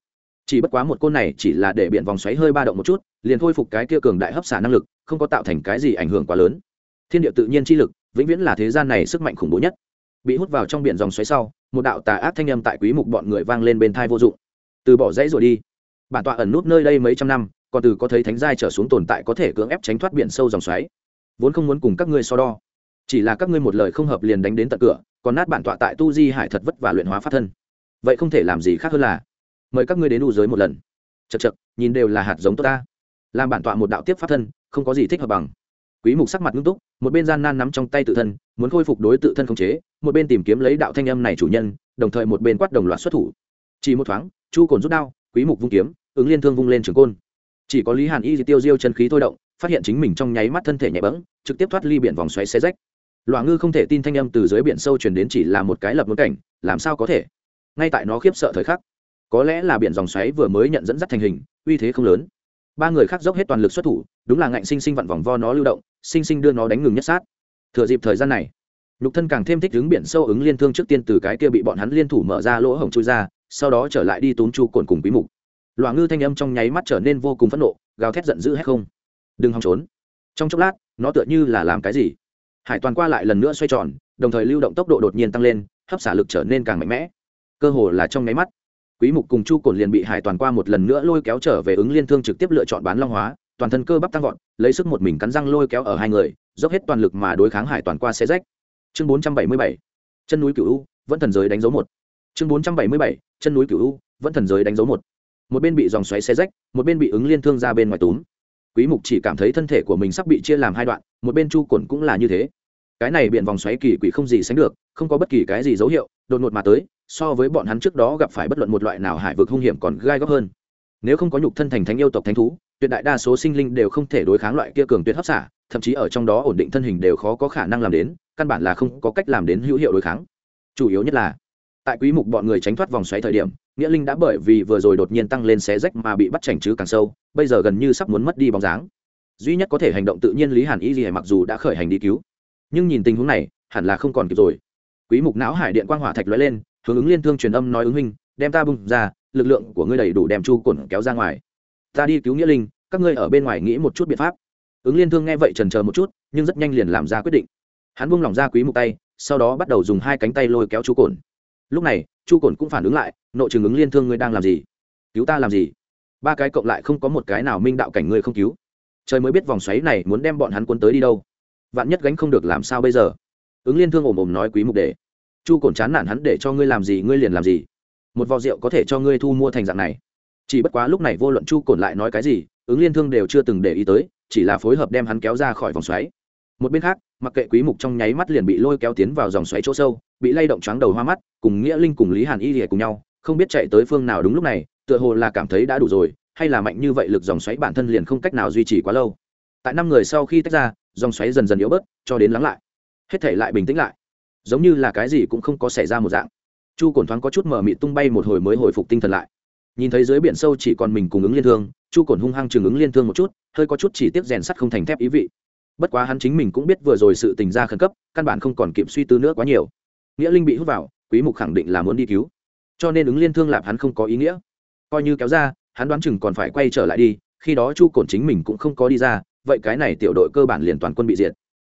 Chỉ bất quá một côn này chỉ là để biển vòng xoáy hơi ba động một chút, liền khôi phục cái kia cường đại hấp xả năng lực, không có tạo thành cái gì ảnh hưởng quá lớn. Thiên địa tự nhiên chi lực, vĩnh viễn là thế gian này sức mạnh khủng bố nhất bị hút vào trong biển dòng xoáy sau, một đạo tà ác thanh âm tại quý mục bọn người vang lên bên thai vô dụng. Từ bỏ dãy rồi đi. Bản tọa ẩn nút nơi đây mấy trăm năm, còn từ có thấy thánh giai trở xuống tồn tại có thể cưỡng ép tránh thoát biển sâu dòng xoáy. Vốn không muốn cùng các ngươi so đo. Chỉ là các ngươi một lời không hợp liền đánh đến tận cửa, còn nát bản tọa tại tu di hải thật vất và luyện hóa phát thân. Vậy không thể làm gì khác hơn là mời các ngươi đến u giới một lần. Chật chật nhìn đều là hạt giống tốt ta. Làm bản tọa một đạo tiếp pháp thân, không có gì thích hợp bằng quý mục sắc mặt nghiêm túc, một bên gian nan nắm trong tay tự thân, muốn khôi phục đối tự thân khống chế, một bên tìm kiếm lấy đạo thanh âm này chủ nhân, đồng thời một bên quát đồng loạt xuất thủ. Chỉ một thoáng, chu cồn rút đao, quý mục vung kiếm, ứng liên thương vung lên trường côn. Chỉ có lý hàn y tiêu diêu chân khí thôi động, phát hiện chính mình trong nháy mắt thân thể nhẹ bẫng, trực tiếp thoát ly biển vòng xoáy xé rách. Loạ ngư không thể tin thanh âm từ dưới biển sâu truyền đến chỉ là một cái lập ngôn cảnh, làm sao có thể? Ngay tại nó khiếp sợ thời khắc, có lẽ là biển dòng xoáy vừa mới nhận dẫn dắt thành hình, uy thế không lớn. Ba người khác dốc hết toàn lực xuất thủ, đúng là ngạnh sinh sinh vặn vòng vo nó lưu động sinh sinh đưa nó đánh ngừng nhất sát. Thừa dịp thời gian này, nhục thân càng thêm thích ứng biển sâu ứng liên thương trước tiên từ cái kia bị bọn hắn liên thủ mở ra lỗ hổng chui ra, sau đó trở lại đi túm chu cồn cùng quý mục. Loạ ngư thanh âm trong nháy mắt trở nên vô cùng phẫn nộ, gào thét giận dữ hết không. Đừng hòng trốn. Trong chốc lát, nó tựa như là làm cái gì? Hải toàn qua lại lần nữa xoay tròn, đồng thời lưu động tốc độ đột nhiên tăng lên, hấp xả lực trở nên càng mạnh mẽ. Cơ hồ là trong nháy mắt, quý mục cùng chu cồn liền bị hải toàn qua một lần nữa lôi kéo trở về ứng liên thương trực tiếp lựa chọn bán long hóa, toàn thân cơ bắp tăng vọt lấy sức một mình cắn răng lôi kéo ở hai người, dốc hết toàn lực mà đối kháng hải toàn qua xe rách. Chương 477 chân núi cửu u, vẫn thần giới đánh dấu một. Chương 477 chân núi cửu u, vẫn thần giới đánh dấu một. Một bên bị dòng xoáy xe rách, một bên bị ứng liên thương ra bên ngoài túm. Quý mục chỉ cảm thấy thân thể của mình sắp bị chia làm hai đoạn, một bên chu cồn cũng là như thế. Cái này biện vòng xoáy kỳ quỷ không gì sánh được, không có bất kỳ cái gì dấu hiệu, đột ngột mà tới, so với bọn hắn trước đó gặp phải bất luận một loại nào hải vực hung hiểm còn gai góc hơn. Nếu không có nhục thân thành thánh yêu tộc thánh thú tuyệt đại đa số sinh linh đều không thể đối kháng loại kia cường tuyệt hấp xả, thậm chí ở trong đó ổn định thân hình đều khó có khả năng làm đến, căn bản là không có cách làm đến hữu hiệu đối kháng. Chủ yếu nhất là, tại quý mục bọn người tránh thoát vòng xoáy thời điểm, nghĩa linh đã bởi vì vừa rồi đột nhiên tăng lên xé rách mà bị bắt chảnh chứ càng sâu, bây giờ gần như sắp muốn mất đi bóng dáng. Duy nhất có thể hành động tự nhiên lý hàn y gì mặc dù đã khởi hành đi cứu, nhưng nhìn tình huống này, hẳn là không còn kịp rồi. Quý mục não hải điện quang hỏa thạch lóe lên, hướng ứng liên thương truyền âm nói ứng huynh, đem ta bung ra, lực lượng của ngươi đầy đủ đem chu cồn kéo ra ngoài ta đi cứu nghĩa linh, các ngươi ở bên ngoài nghĩ một chút biện pháp. Ứng liên thương nghe vậy trần chờ một chút, nhưng rất nhanh liền làm ra quyết định. Hắn buông lỏng ra quý mục tay, sau đó bắt đầu dùng hai cánh tay lôi kéo chu cồn lúc này, chu cồn cũng phản ứng lại, nội trường ứng liên thương ngươi đang làm gì? Cứu ta làm gì? Ba cái cộng lại không có một cái nào minh đạo cảnh ngươi không cứu. Trời mới biết vòng xoáy này muốn đem bọn hắn cuốn tới đi đâu. Vạn nhất gánh không được làm sao bây giờ? Ứng liên thương ồm ồm nói quý mục để. Chu cồn chán nản hắn để cho ngươi làm gì, ngươi liền làm gì. Một vò rượu có thể cho ngươi thu mua thành dạng này chỉ bất quá lúc này vô luận chu cồn lại nói cái gì, ứng liên thương đều chưa từng để ý tới, chỉ là phối hợp đem hắn kéo ra khỏi vòng xoáy. Một bên khác, mặc kệ quý mục trong nháy mắt liền bị lôi kéo tiến vào dòng xoáy chỗ sâu, bị lay động choáng đầu hoa mắt, cùng nghĩa linh cùng lý hàn y lìa cùng nhau, không biết chạy tới phương nào đúng lúc này, tựa hồ là cảm thấy đã đủ rồi, hay là mạnh như vậy lực dòng xoáy bản thân liền không cách nào duy trì quá lâu. Tại năm người sau khi tách ra, dòng xoáy dần dần yếu bớt, cho đến lắng lại. Hết thể lại bình tĩnh lại. Giống như là cái gì cũng không có xảy ra một dạng. Chu cổn thoáng có chút mở mị tung bay một hồi mới hồi phục tinh thần lại nhìn thấy dưới biển sâu chỉ còn mình cùng ứng liên thương, chu cổn hung hăng chừng ứng liên thương một chút, hơi có chút chỉ tiếp rèn sắt không thành thép ý vị. Bất quá hắn chính mình cũng biết vừa rồi sự tình ra khẩn cấp, căn bản không còn kịp suy tư nữa quá nhiều. Nghĩa linh bị hút vào, quý mục khẳng định là muốn đi cứu. Cho nên ứng liên thương lạp hắn không có ý nghĩa. Coi như kéo ra, hắn đoán chừng còn phải quay trở lại đi, khi đó chu cổn chính mình cũng không có đi ra, vậy cái này tiểu đội cơ bản liền toàn quân bị diệt.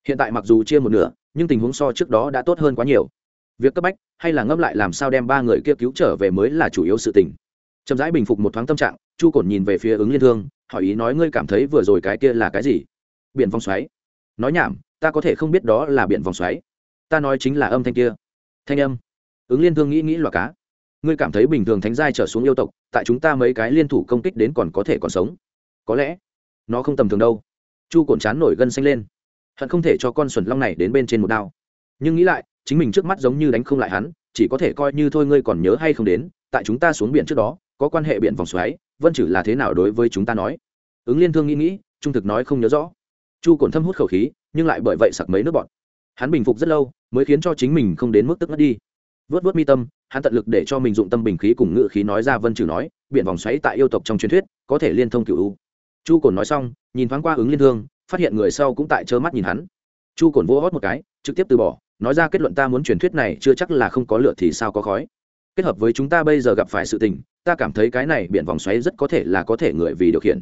Hiện tại mặc dù chia một nửa, nhưng tình huống so trước đó đã tốt hơn quá nhiều. Việc cấp bách, hay là ngâm lại làm sao đem ba người kia cứu trở về mới là chủ yếu sự tình chậm rãi bình phục một thoáng tâm trạng, chu cổn nhìn về phía ứng liên thương, hỏi ý nói ngươi cảm thấy vừa rồi cái kia là cái gì? Biển vòng xoáy. Nói nhảm, ta có thể không biết đó là biển vòng xoáy. Ta nói chính là âm thanh kia. Thanh âm. Ứng liên thương nghĩ nghĩ loạt cá. Ngươi cảm thấy bình thường thánh giai trở xuống yêu tộc, tại chúng ta mấy cái liên thủ công kích đến còn có thể còn sống. Có lẽ, nó không tầm thường đâu. Chu cổn chán nổi gân xanh lên. Hận không thể cho con xuẩn long này đến bên trên một đao. Nhưng nghĩ lại, chính mình trước mắt giống như đánh không lại hắn, chỉ có thể coi như thôi ngươi còn nhớ hay không đến, tại chúng ta xuống biển trước đó có quan hệ biển vòng xoáy, vân chử là thế nào đối với chúng ta nói? Ứng liên thương nghĩ nghĩ, trung thực nói không nhớ rõ. Chu cổn thâm hút khẩu khí, nhưng lại bởi vậy sặc mấy nước bọt hắn bình phục rất lâu, mới khiến cho chính mình không đến mức tức mất đi. Vớt vớt mi tâm, hắn tận lực để cho mình dụng tâm bình khí cùng ngự khí nói ra vân chử nói, biển vòng xoáy tại yêu tộc trong truyền thuyết, có thể liên thông cựu u. Chu cổn nói xong, nhìn thoáng qua ứng liên thương, phát hiện người sau cũng tại trơ mắt nhìn hắn. Chu cổn vô hót một cái, trực tiếp từ bỏ, nói ra kết luận ta muốn truyền thuyết này chưa chắc là không có lửa thì sao có khói kết hợp với chúng ta bây giờ gặp phải sự tình, ta cảm thấy cái này biển vòng xoáy rất có thể là có thể người vì điều khiển.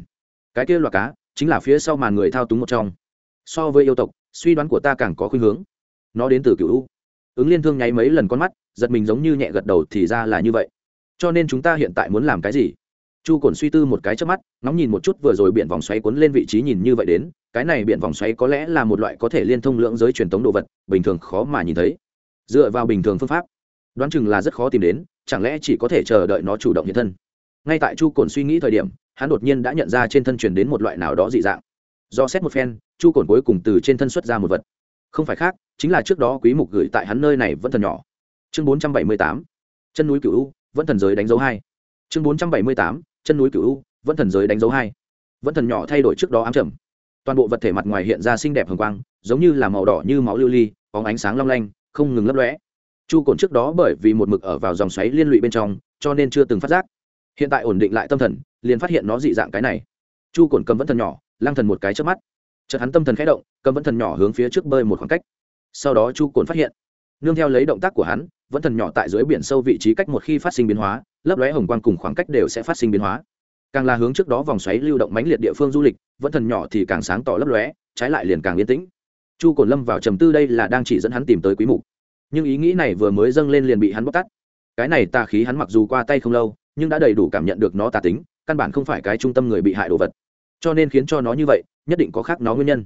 Cái kia loạt cá, chính là phía sau màn người thao túng một trong. So với yêu tộc, suy đoán của ta càng có khuynh hướng. Nó đến từ cựu u. Ứng liên thương nháy mấy lần con mắt, giật mình giống như nhẹ gật đầu thì ra là như vậy. Cho nên chúng ta hiện tại muốn làm cái gì? Chu cồn suy tư một cái trước mắt, ngóng nhìn một chút vừa rồi biển vòng xoáy cuốn lên vị trí nhìn như vậy đến, cái này biển vòng xoáy có lẽ là một loại có thể liên thông lưỡng giới truyền thống đồ vật, bình thường khó mà nhìn thấy. Dựa vào bình thường phương pháp đoán chừng là rất khó tìm đến, chẳng lẽ chỉ có thể chờ đợi nó chủ động hiện thân? Ngay tại chu cồn suy nghĩ thời điểm, hắn đột nhiên đã nhận ra trên thân truyền đến một loại nào đó dị dạng. Do xét một phen, chu cồn cuối cùng từ trên thân xuất ra một vật. Không phải khác, chính là trước đó quý mục gửi tại hắn nơi này vẫn thần nhỏ. Chương 478 chân núi cửu u, vẫn thần giới đánh dấu hai. Chương 478 chân núi cửu u, vẫn thần giới đánh dấu hai. Vẫn thần nhỏ thay đổi trước đó ám trầm. Toàn bộ vật thể mặt ngoài hiện ra xinh đẹp hồng quang, giống như là màu đỏ như máu lưu ly có ánh sáng long lanh, không ngừng lấp lóe chu cồn trước đó bởi vì một mực ở vào dòng xoáy liên lụy bên trong, cho nên chưa từng phát giác. Hiện tại ổn định lại tâm thần, liền phát hiện nó dị dạng cái này. Chu cồn cầm vẫn thần nhỏ lang thần một cái trước mắt. Chợt hắn tâm thần khẽ động, cầm vẫn thần nhỏ hướng phía trước bơi một khoảng cách. Sau đó chu cồn phát hiện, nương theo lấy động tác của hắn, vẫn thần nhỏ tại dưới biển sâu vị trí cách một khi phát sinh biến hóa, lấp lóe hồng quang cùng khoảng cách đều sẽ phát sinh biến hóa. Càng là hướng trước đó vòng xoáy lưu động mãnh liệt địa phương du lịch, vẫn thần nhỏ thì càng sáng tỏ lấp lóe, trái lại liền càng yên tĩnh. Chu cồn lâm vào trầm tư đây là đang chỉ dẫn hắn tìm tới quý mục nhưng ý nghĩ này vừa mới dâng lên liền bị hắn bóc tắt cái này tà khí hắn mặc dù qua tay không lâu, nhưng đã đầy đủ cảm nhận được nó tà tính, căn bản không phải cái trung tâm người bị hại đồ vật. Cho nên khiến cho nó như vậy, nhất định có khác nó nguyên nhân.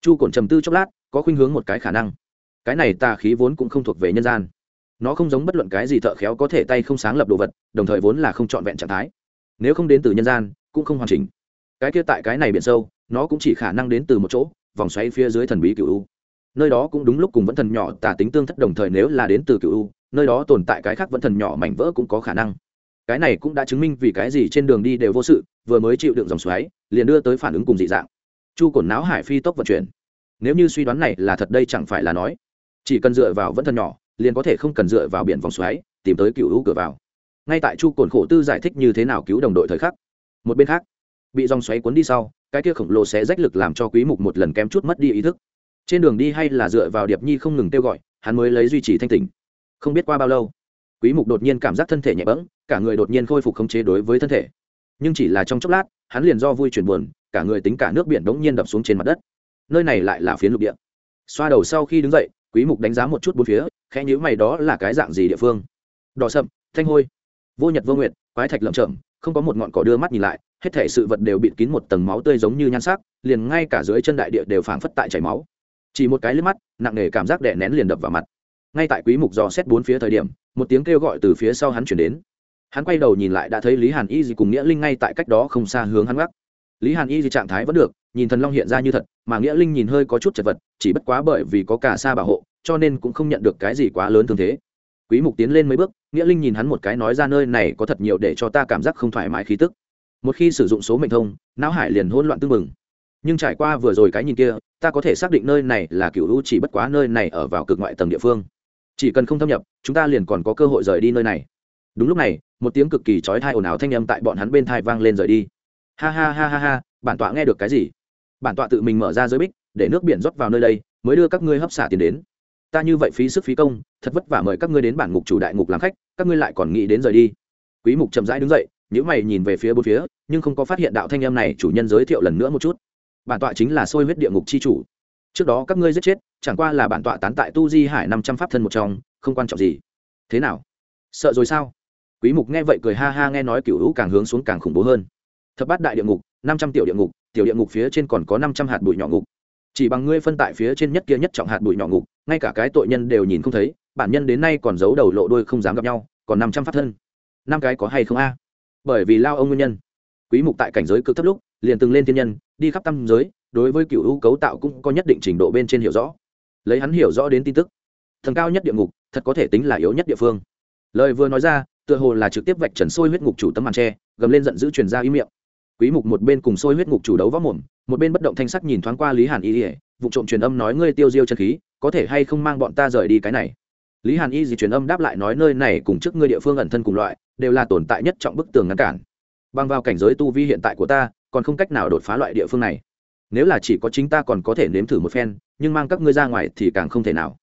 Chu cổn trầm tư chốc lát, có khuynh hướng một cái khả năng. Cái này tà khí vốn cũng không thuộc về nhân gian. Nó không giống bất luận cái gì thợ khéo có thể tay không sáng lập đồ vật, đồng thời vốn là không trọn vẹn trạng thái. Nếu không đến từ nhân gian, cũng không hoàn chỉnh. Cái kia tại cái này biển sâu, nó cũng chỉ khả năng đến từ một chỗ, vòng xoáy phía dưới thần bí cựu u nơi đó cũng đúng lúc cùng vẫn thần nhỏ tà tính tương thất đồng thời nếu là đến từ cựu u, nơi đó tồn tại cái khác vẫn thần nhỏ mảnh vỡ cũng có khả năng. Cái này cũng đã chứng minh vì cái gì trên đường đi đều vô sự, vừa mới chịu đựng dòng xoáy, liền đưa tới phản ứng cùng dị dạng. Chu cổn não hải phi tốc vận chuyển. Nếu như suy đoán này là thật đây chẳng phải là nói. Chỉ cần dựa vào vẫn thần nhỏ, liền có thể không cần dựa vào biển vòng xoáy, tìm tới cựu u cửa vào. Ngay tại chu cồn khổ tư giải thích như thế nào cứu đồng đội thời khắc, một bên khác, bị dòng xoáy cuốn đi sau, cái kia khổng lồ sẽ rách lực làm cho quý mục một lần kém chút mất đi ý thức trên đường đi hay là dựa vào điệp nhi không ngừng kêu gọi, hắn mới lấy duy trì thanh tỉnh. Không biết qua bao lâu, quý mục đột nhiên cảm giác thân thể nhẹ bẫng, cả người đột nhiên khôi phục khống chế đối với thân thể. Nhưng chỉ là trong chốc lát, hắn liền do vui chuyển buồn, cả người tính cả nước biển đống nhiên đập xuống trên mặt đất. Nơi này lại là phiến lục địa. Xoa đầu sau khi đứng dậy, quý mục đánh giá một chút bốn phía, khẽ nhíu mày đó là cái dạng gì địa phương? Đỏ sậm, thanh hôi, vô nhật vô nguyệt, quái thạch lậm chởm, không có một ngọn cỏ đưa mắt nhìn lại, hết thể sự vật đều bịt kín một tầng máu tươi giống như nhan sắc, liền ngay cả dưới chân đại địa đều phảng phất tại chảy máu chỉ một cái liếc mắt, nặng nề cảm giác đè nén liền đập vào mặt. Ngay tại quý mục dò xét bốn phía thời điểm, một tiếng kêu gọi từ phía sau hắn chuyển đến. Hắn quay đầu nhìn lại đã thấy lý hàn y gì cùng nghĩa linh ngay tại cách đó không xa hướng hắn gác. Lý hàn y gì trạng thái vẫn được, nhìn thần long hiện ra như thật, mà nghĩa linh nhìn hơi có chút chật vật, chỉ bất quá bởi vì có cả xa bảo hộ, cho nên cũng không nhận được cái gì quá lớn thương thế. Quý mục tiến lên mấy bước, nghĩa linh nhìn hắn một cái nói ra nơi này có thật nhiều để cho ta cảm giác không thoải mái khí tức. Một khi sử dụng số mệnh thông, não hải liền hỗn loạn tương mừng nhưng trải qua vừa rồi cái nhìn kia, ta có thể xác định nơi này là cựu u, chỉ bất quá nơi này ở vào cực ngoại tầng địa phương. Chỉ cần không thâm nhập, chúng ta liền còn có cơ hội rời đi nơi này. Đúng lúc này, một tiếng cực kỳ chói tai ồn ào thanh âm tại bọn hắn bên thai vang lên rời đi. Ha ha ha ha ha, bản tọa nghe được cái gì? Bản tọa tự mình mở ra giới bích, để nước biển rót vào nơi đây, mới đưa các ngươi hấp xả tiền đến. Ta như vậy phí sức phí công, thật vất vả mời các ngươi đến bản ngục chủ đại ngục làm khách, các ngươi lại còn nghĩ đến rời đi. Quý mục chậm rãi đứng dậy những mày nhìn về phía bốn phía, nhưng không có phát hiện đạo thanh âm này, chủ nhân giới thiệu lần nữa một chút bản tọa chính là sôi huyết địa ngục chi chủ. Trước đó các ngươi giết chết, chẳng qua là bản tọa tán tại tu di hải năm trăm pháp thân một trong, không quan trọng gì. Thế nào? Sợ rồi sao? Quý mục nghe vậy cười ha ha nghe nói cửu hữu càng hướng xuống càng khủng bố hơn. Thập bát đại địa ngục, năm trăm tiểu địa ngục, tiểu địa ngục phía trên còn có năm trăm hạt bụi nhỏ ngục. Chỉ bằng ngươi phân tại phía trên nhất kia nhất trọng hạt bụi nhỏ ngục, ngay cả cái tội nhân đều nhìn không thấy, bản nhân đến nay còn giấu đầu lộ đuôi không dám gặp nhau, còn năm trăm pháp thân. Năm cái có hay không a? Bởi vì lao ông nguyên nhân. Quý mục tại cảnh giới cực thấp lúc liền từng lên thiên nhân, đi khắp tâm giới, đối với cựu u cấu tạo cũng có nhất định trình độ bên trên hiểu rõ. Lấy hắn hiểu rõ đến tin tức, thần cao nhất địa ngục, thật có thể tính là yếu nhất địa phương. Lời vừa nói ra, tựa hồ là trực tiếp vạch trần sôi huyết ngục chủ tấm màn tre, gầm lên giận dữ truyền ra ý miệng. Quý mục một bên cùng sôi huyết ngục chủ đấu võ mồm, một bên bất động thanh sắc nhìn thoáng qua lý hàn y ỉa vụ trộm truyền âm nói ngươi tiêu diêu chân khí, có thể hay không mang bọn ta rời đi cái này? Lý hàn y gì truyền âm đáp lại nói nơi này cùng trước ngươi địa phương ẩn thân cùng loại, đều là tồn tại nhất trọng bức tường ngăn cản. Bằng vào cảnh giới tu vi hiện tại của ta còn không cách nào đột phá loại địa phương này. Nếu là chỉ có chính ta còn có thể nếm thử một phen, nhưng mang các ngươi ra ngoài thì càng không thể nào.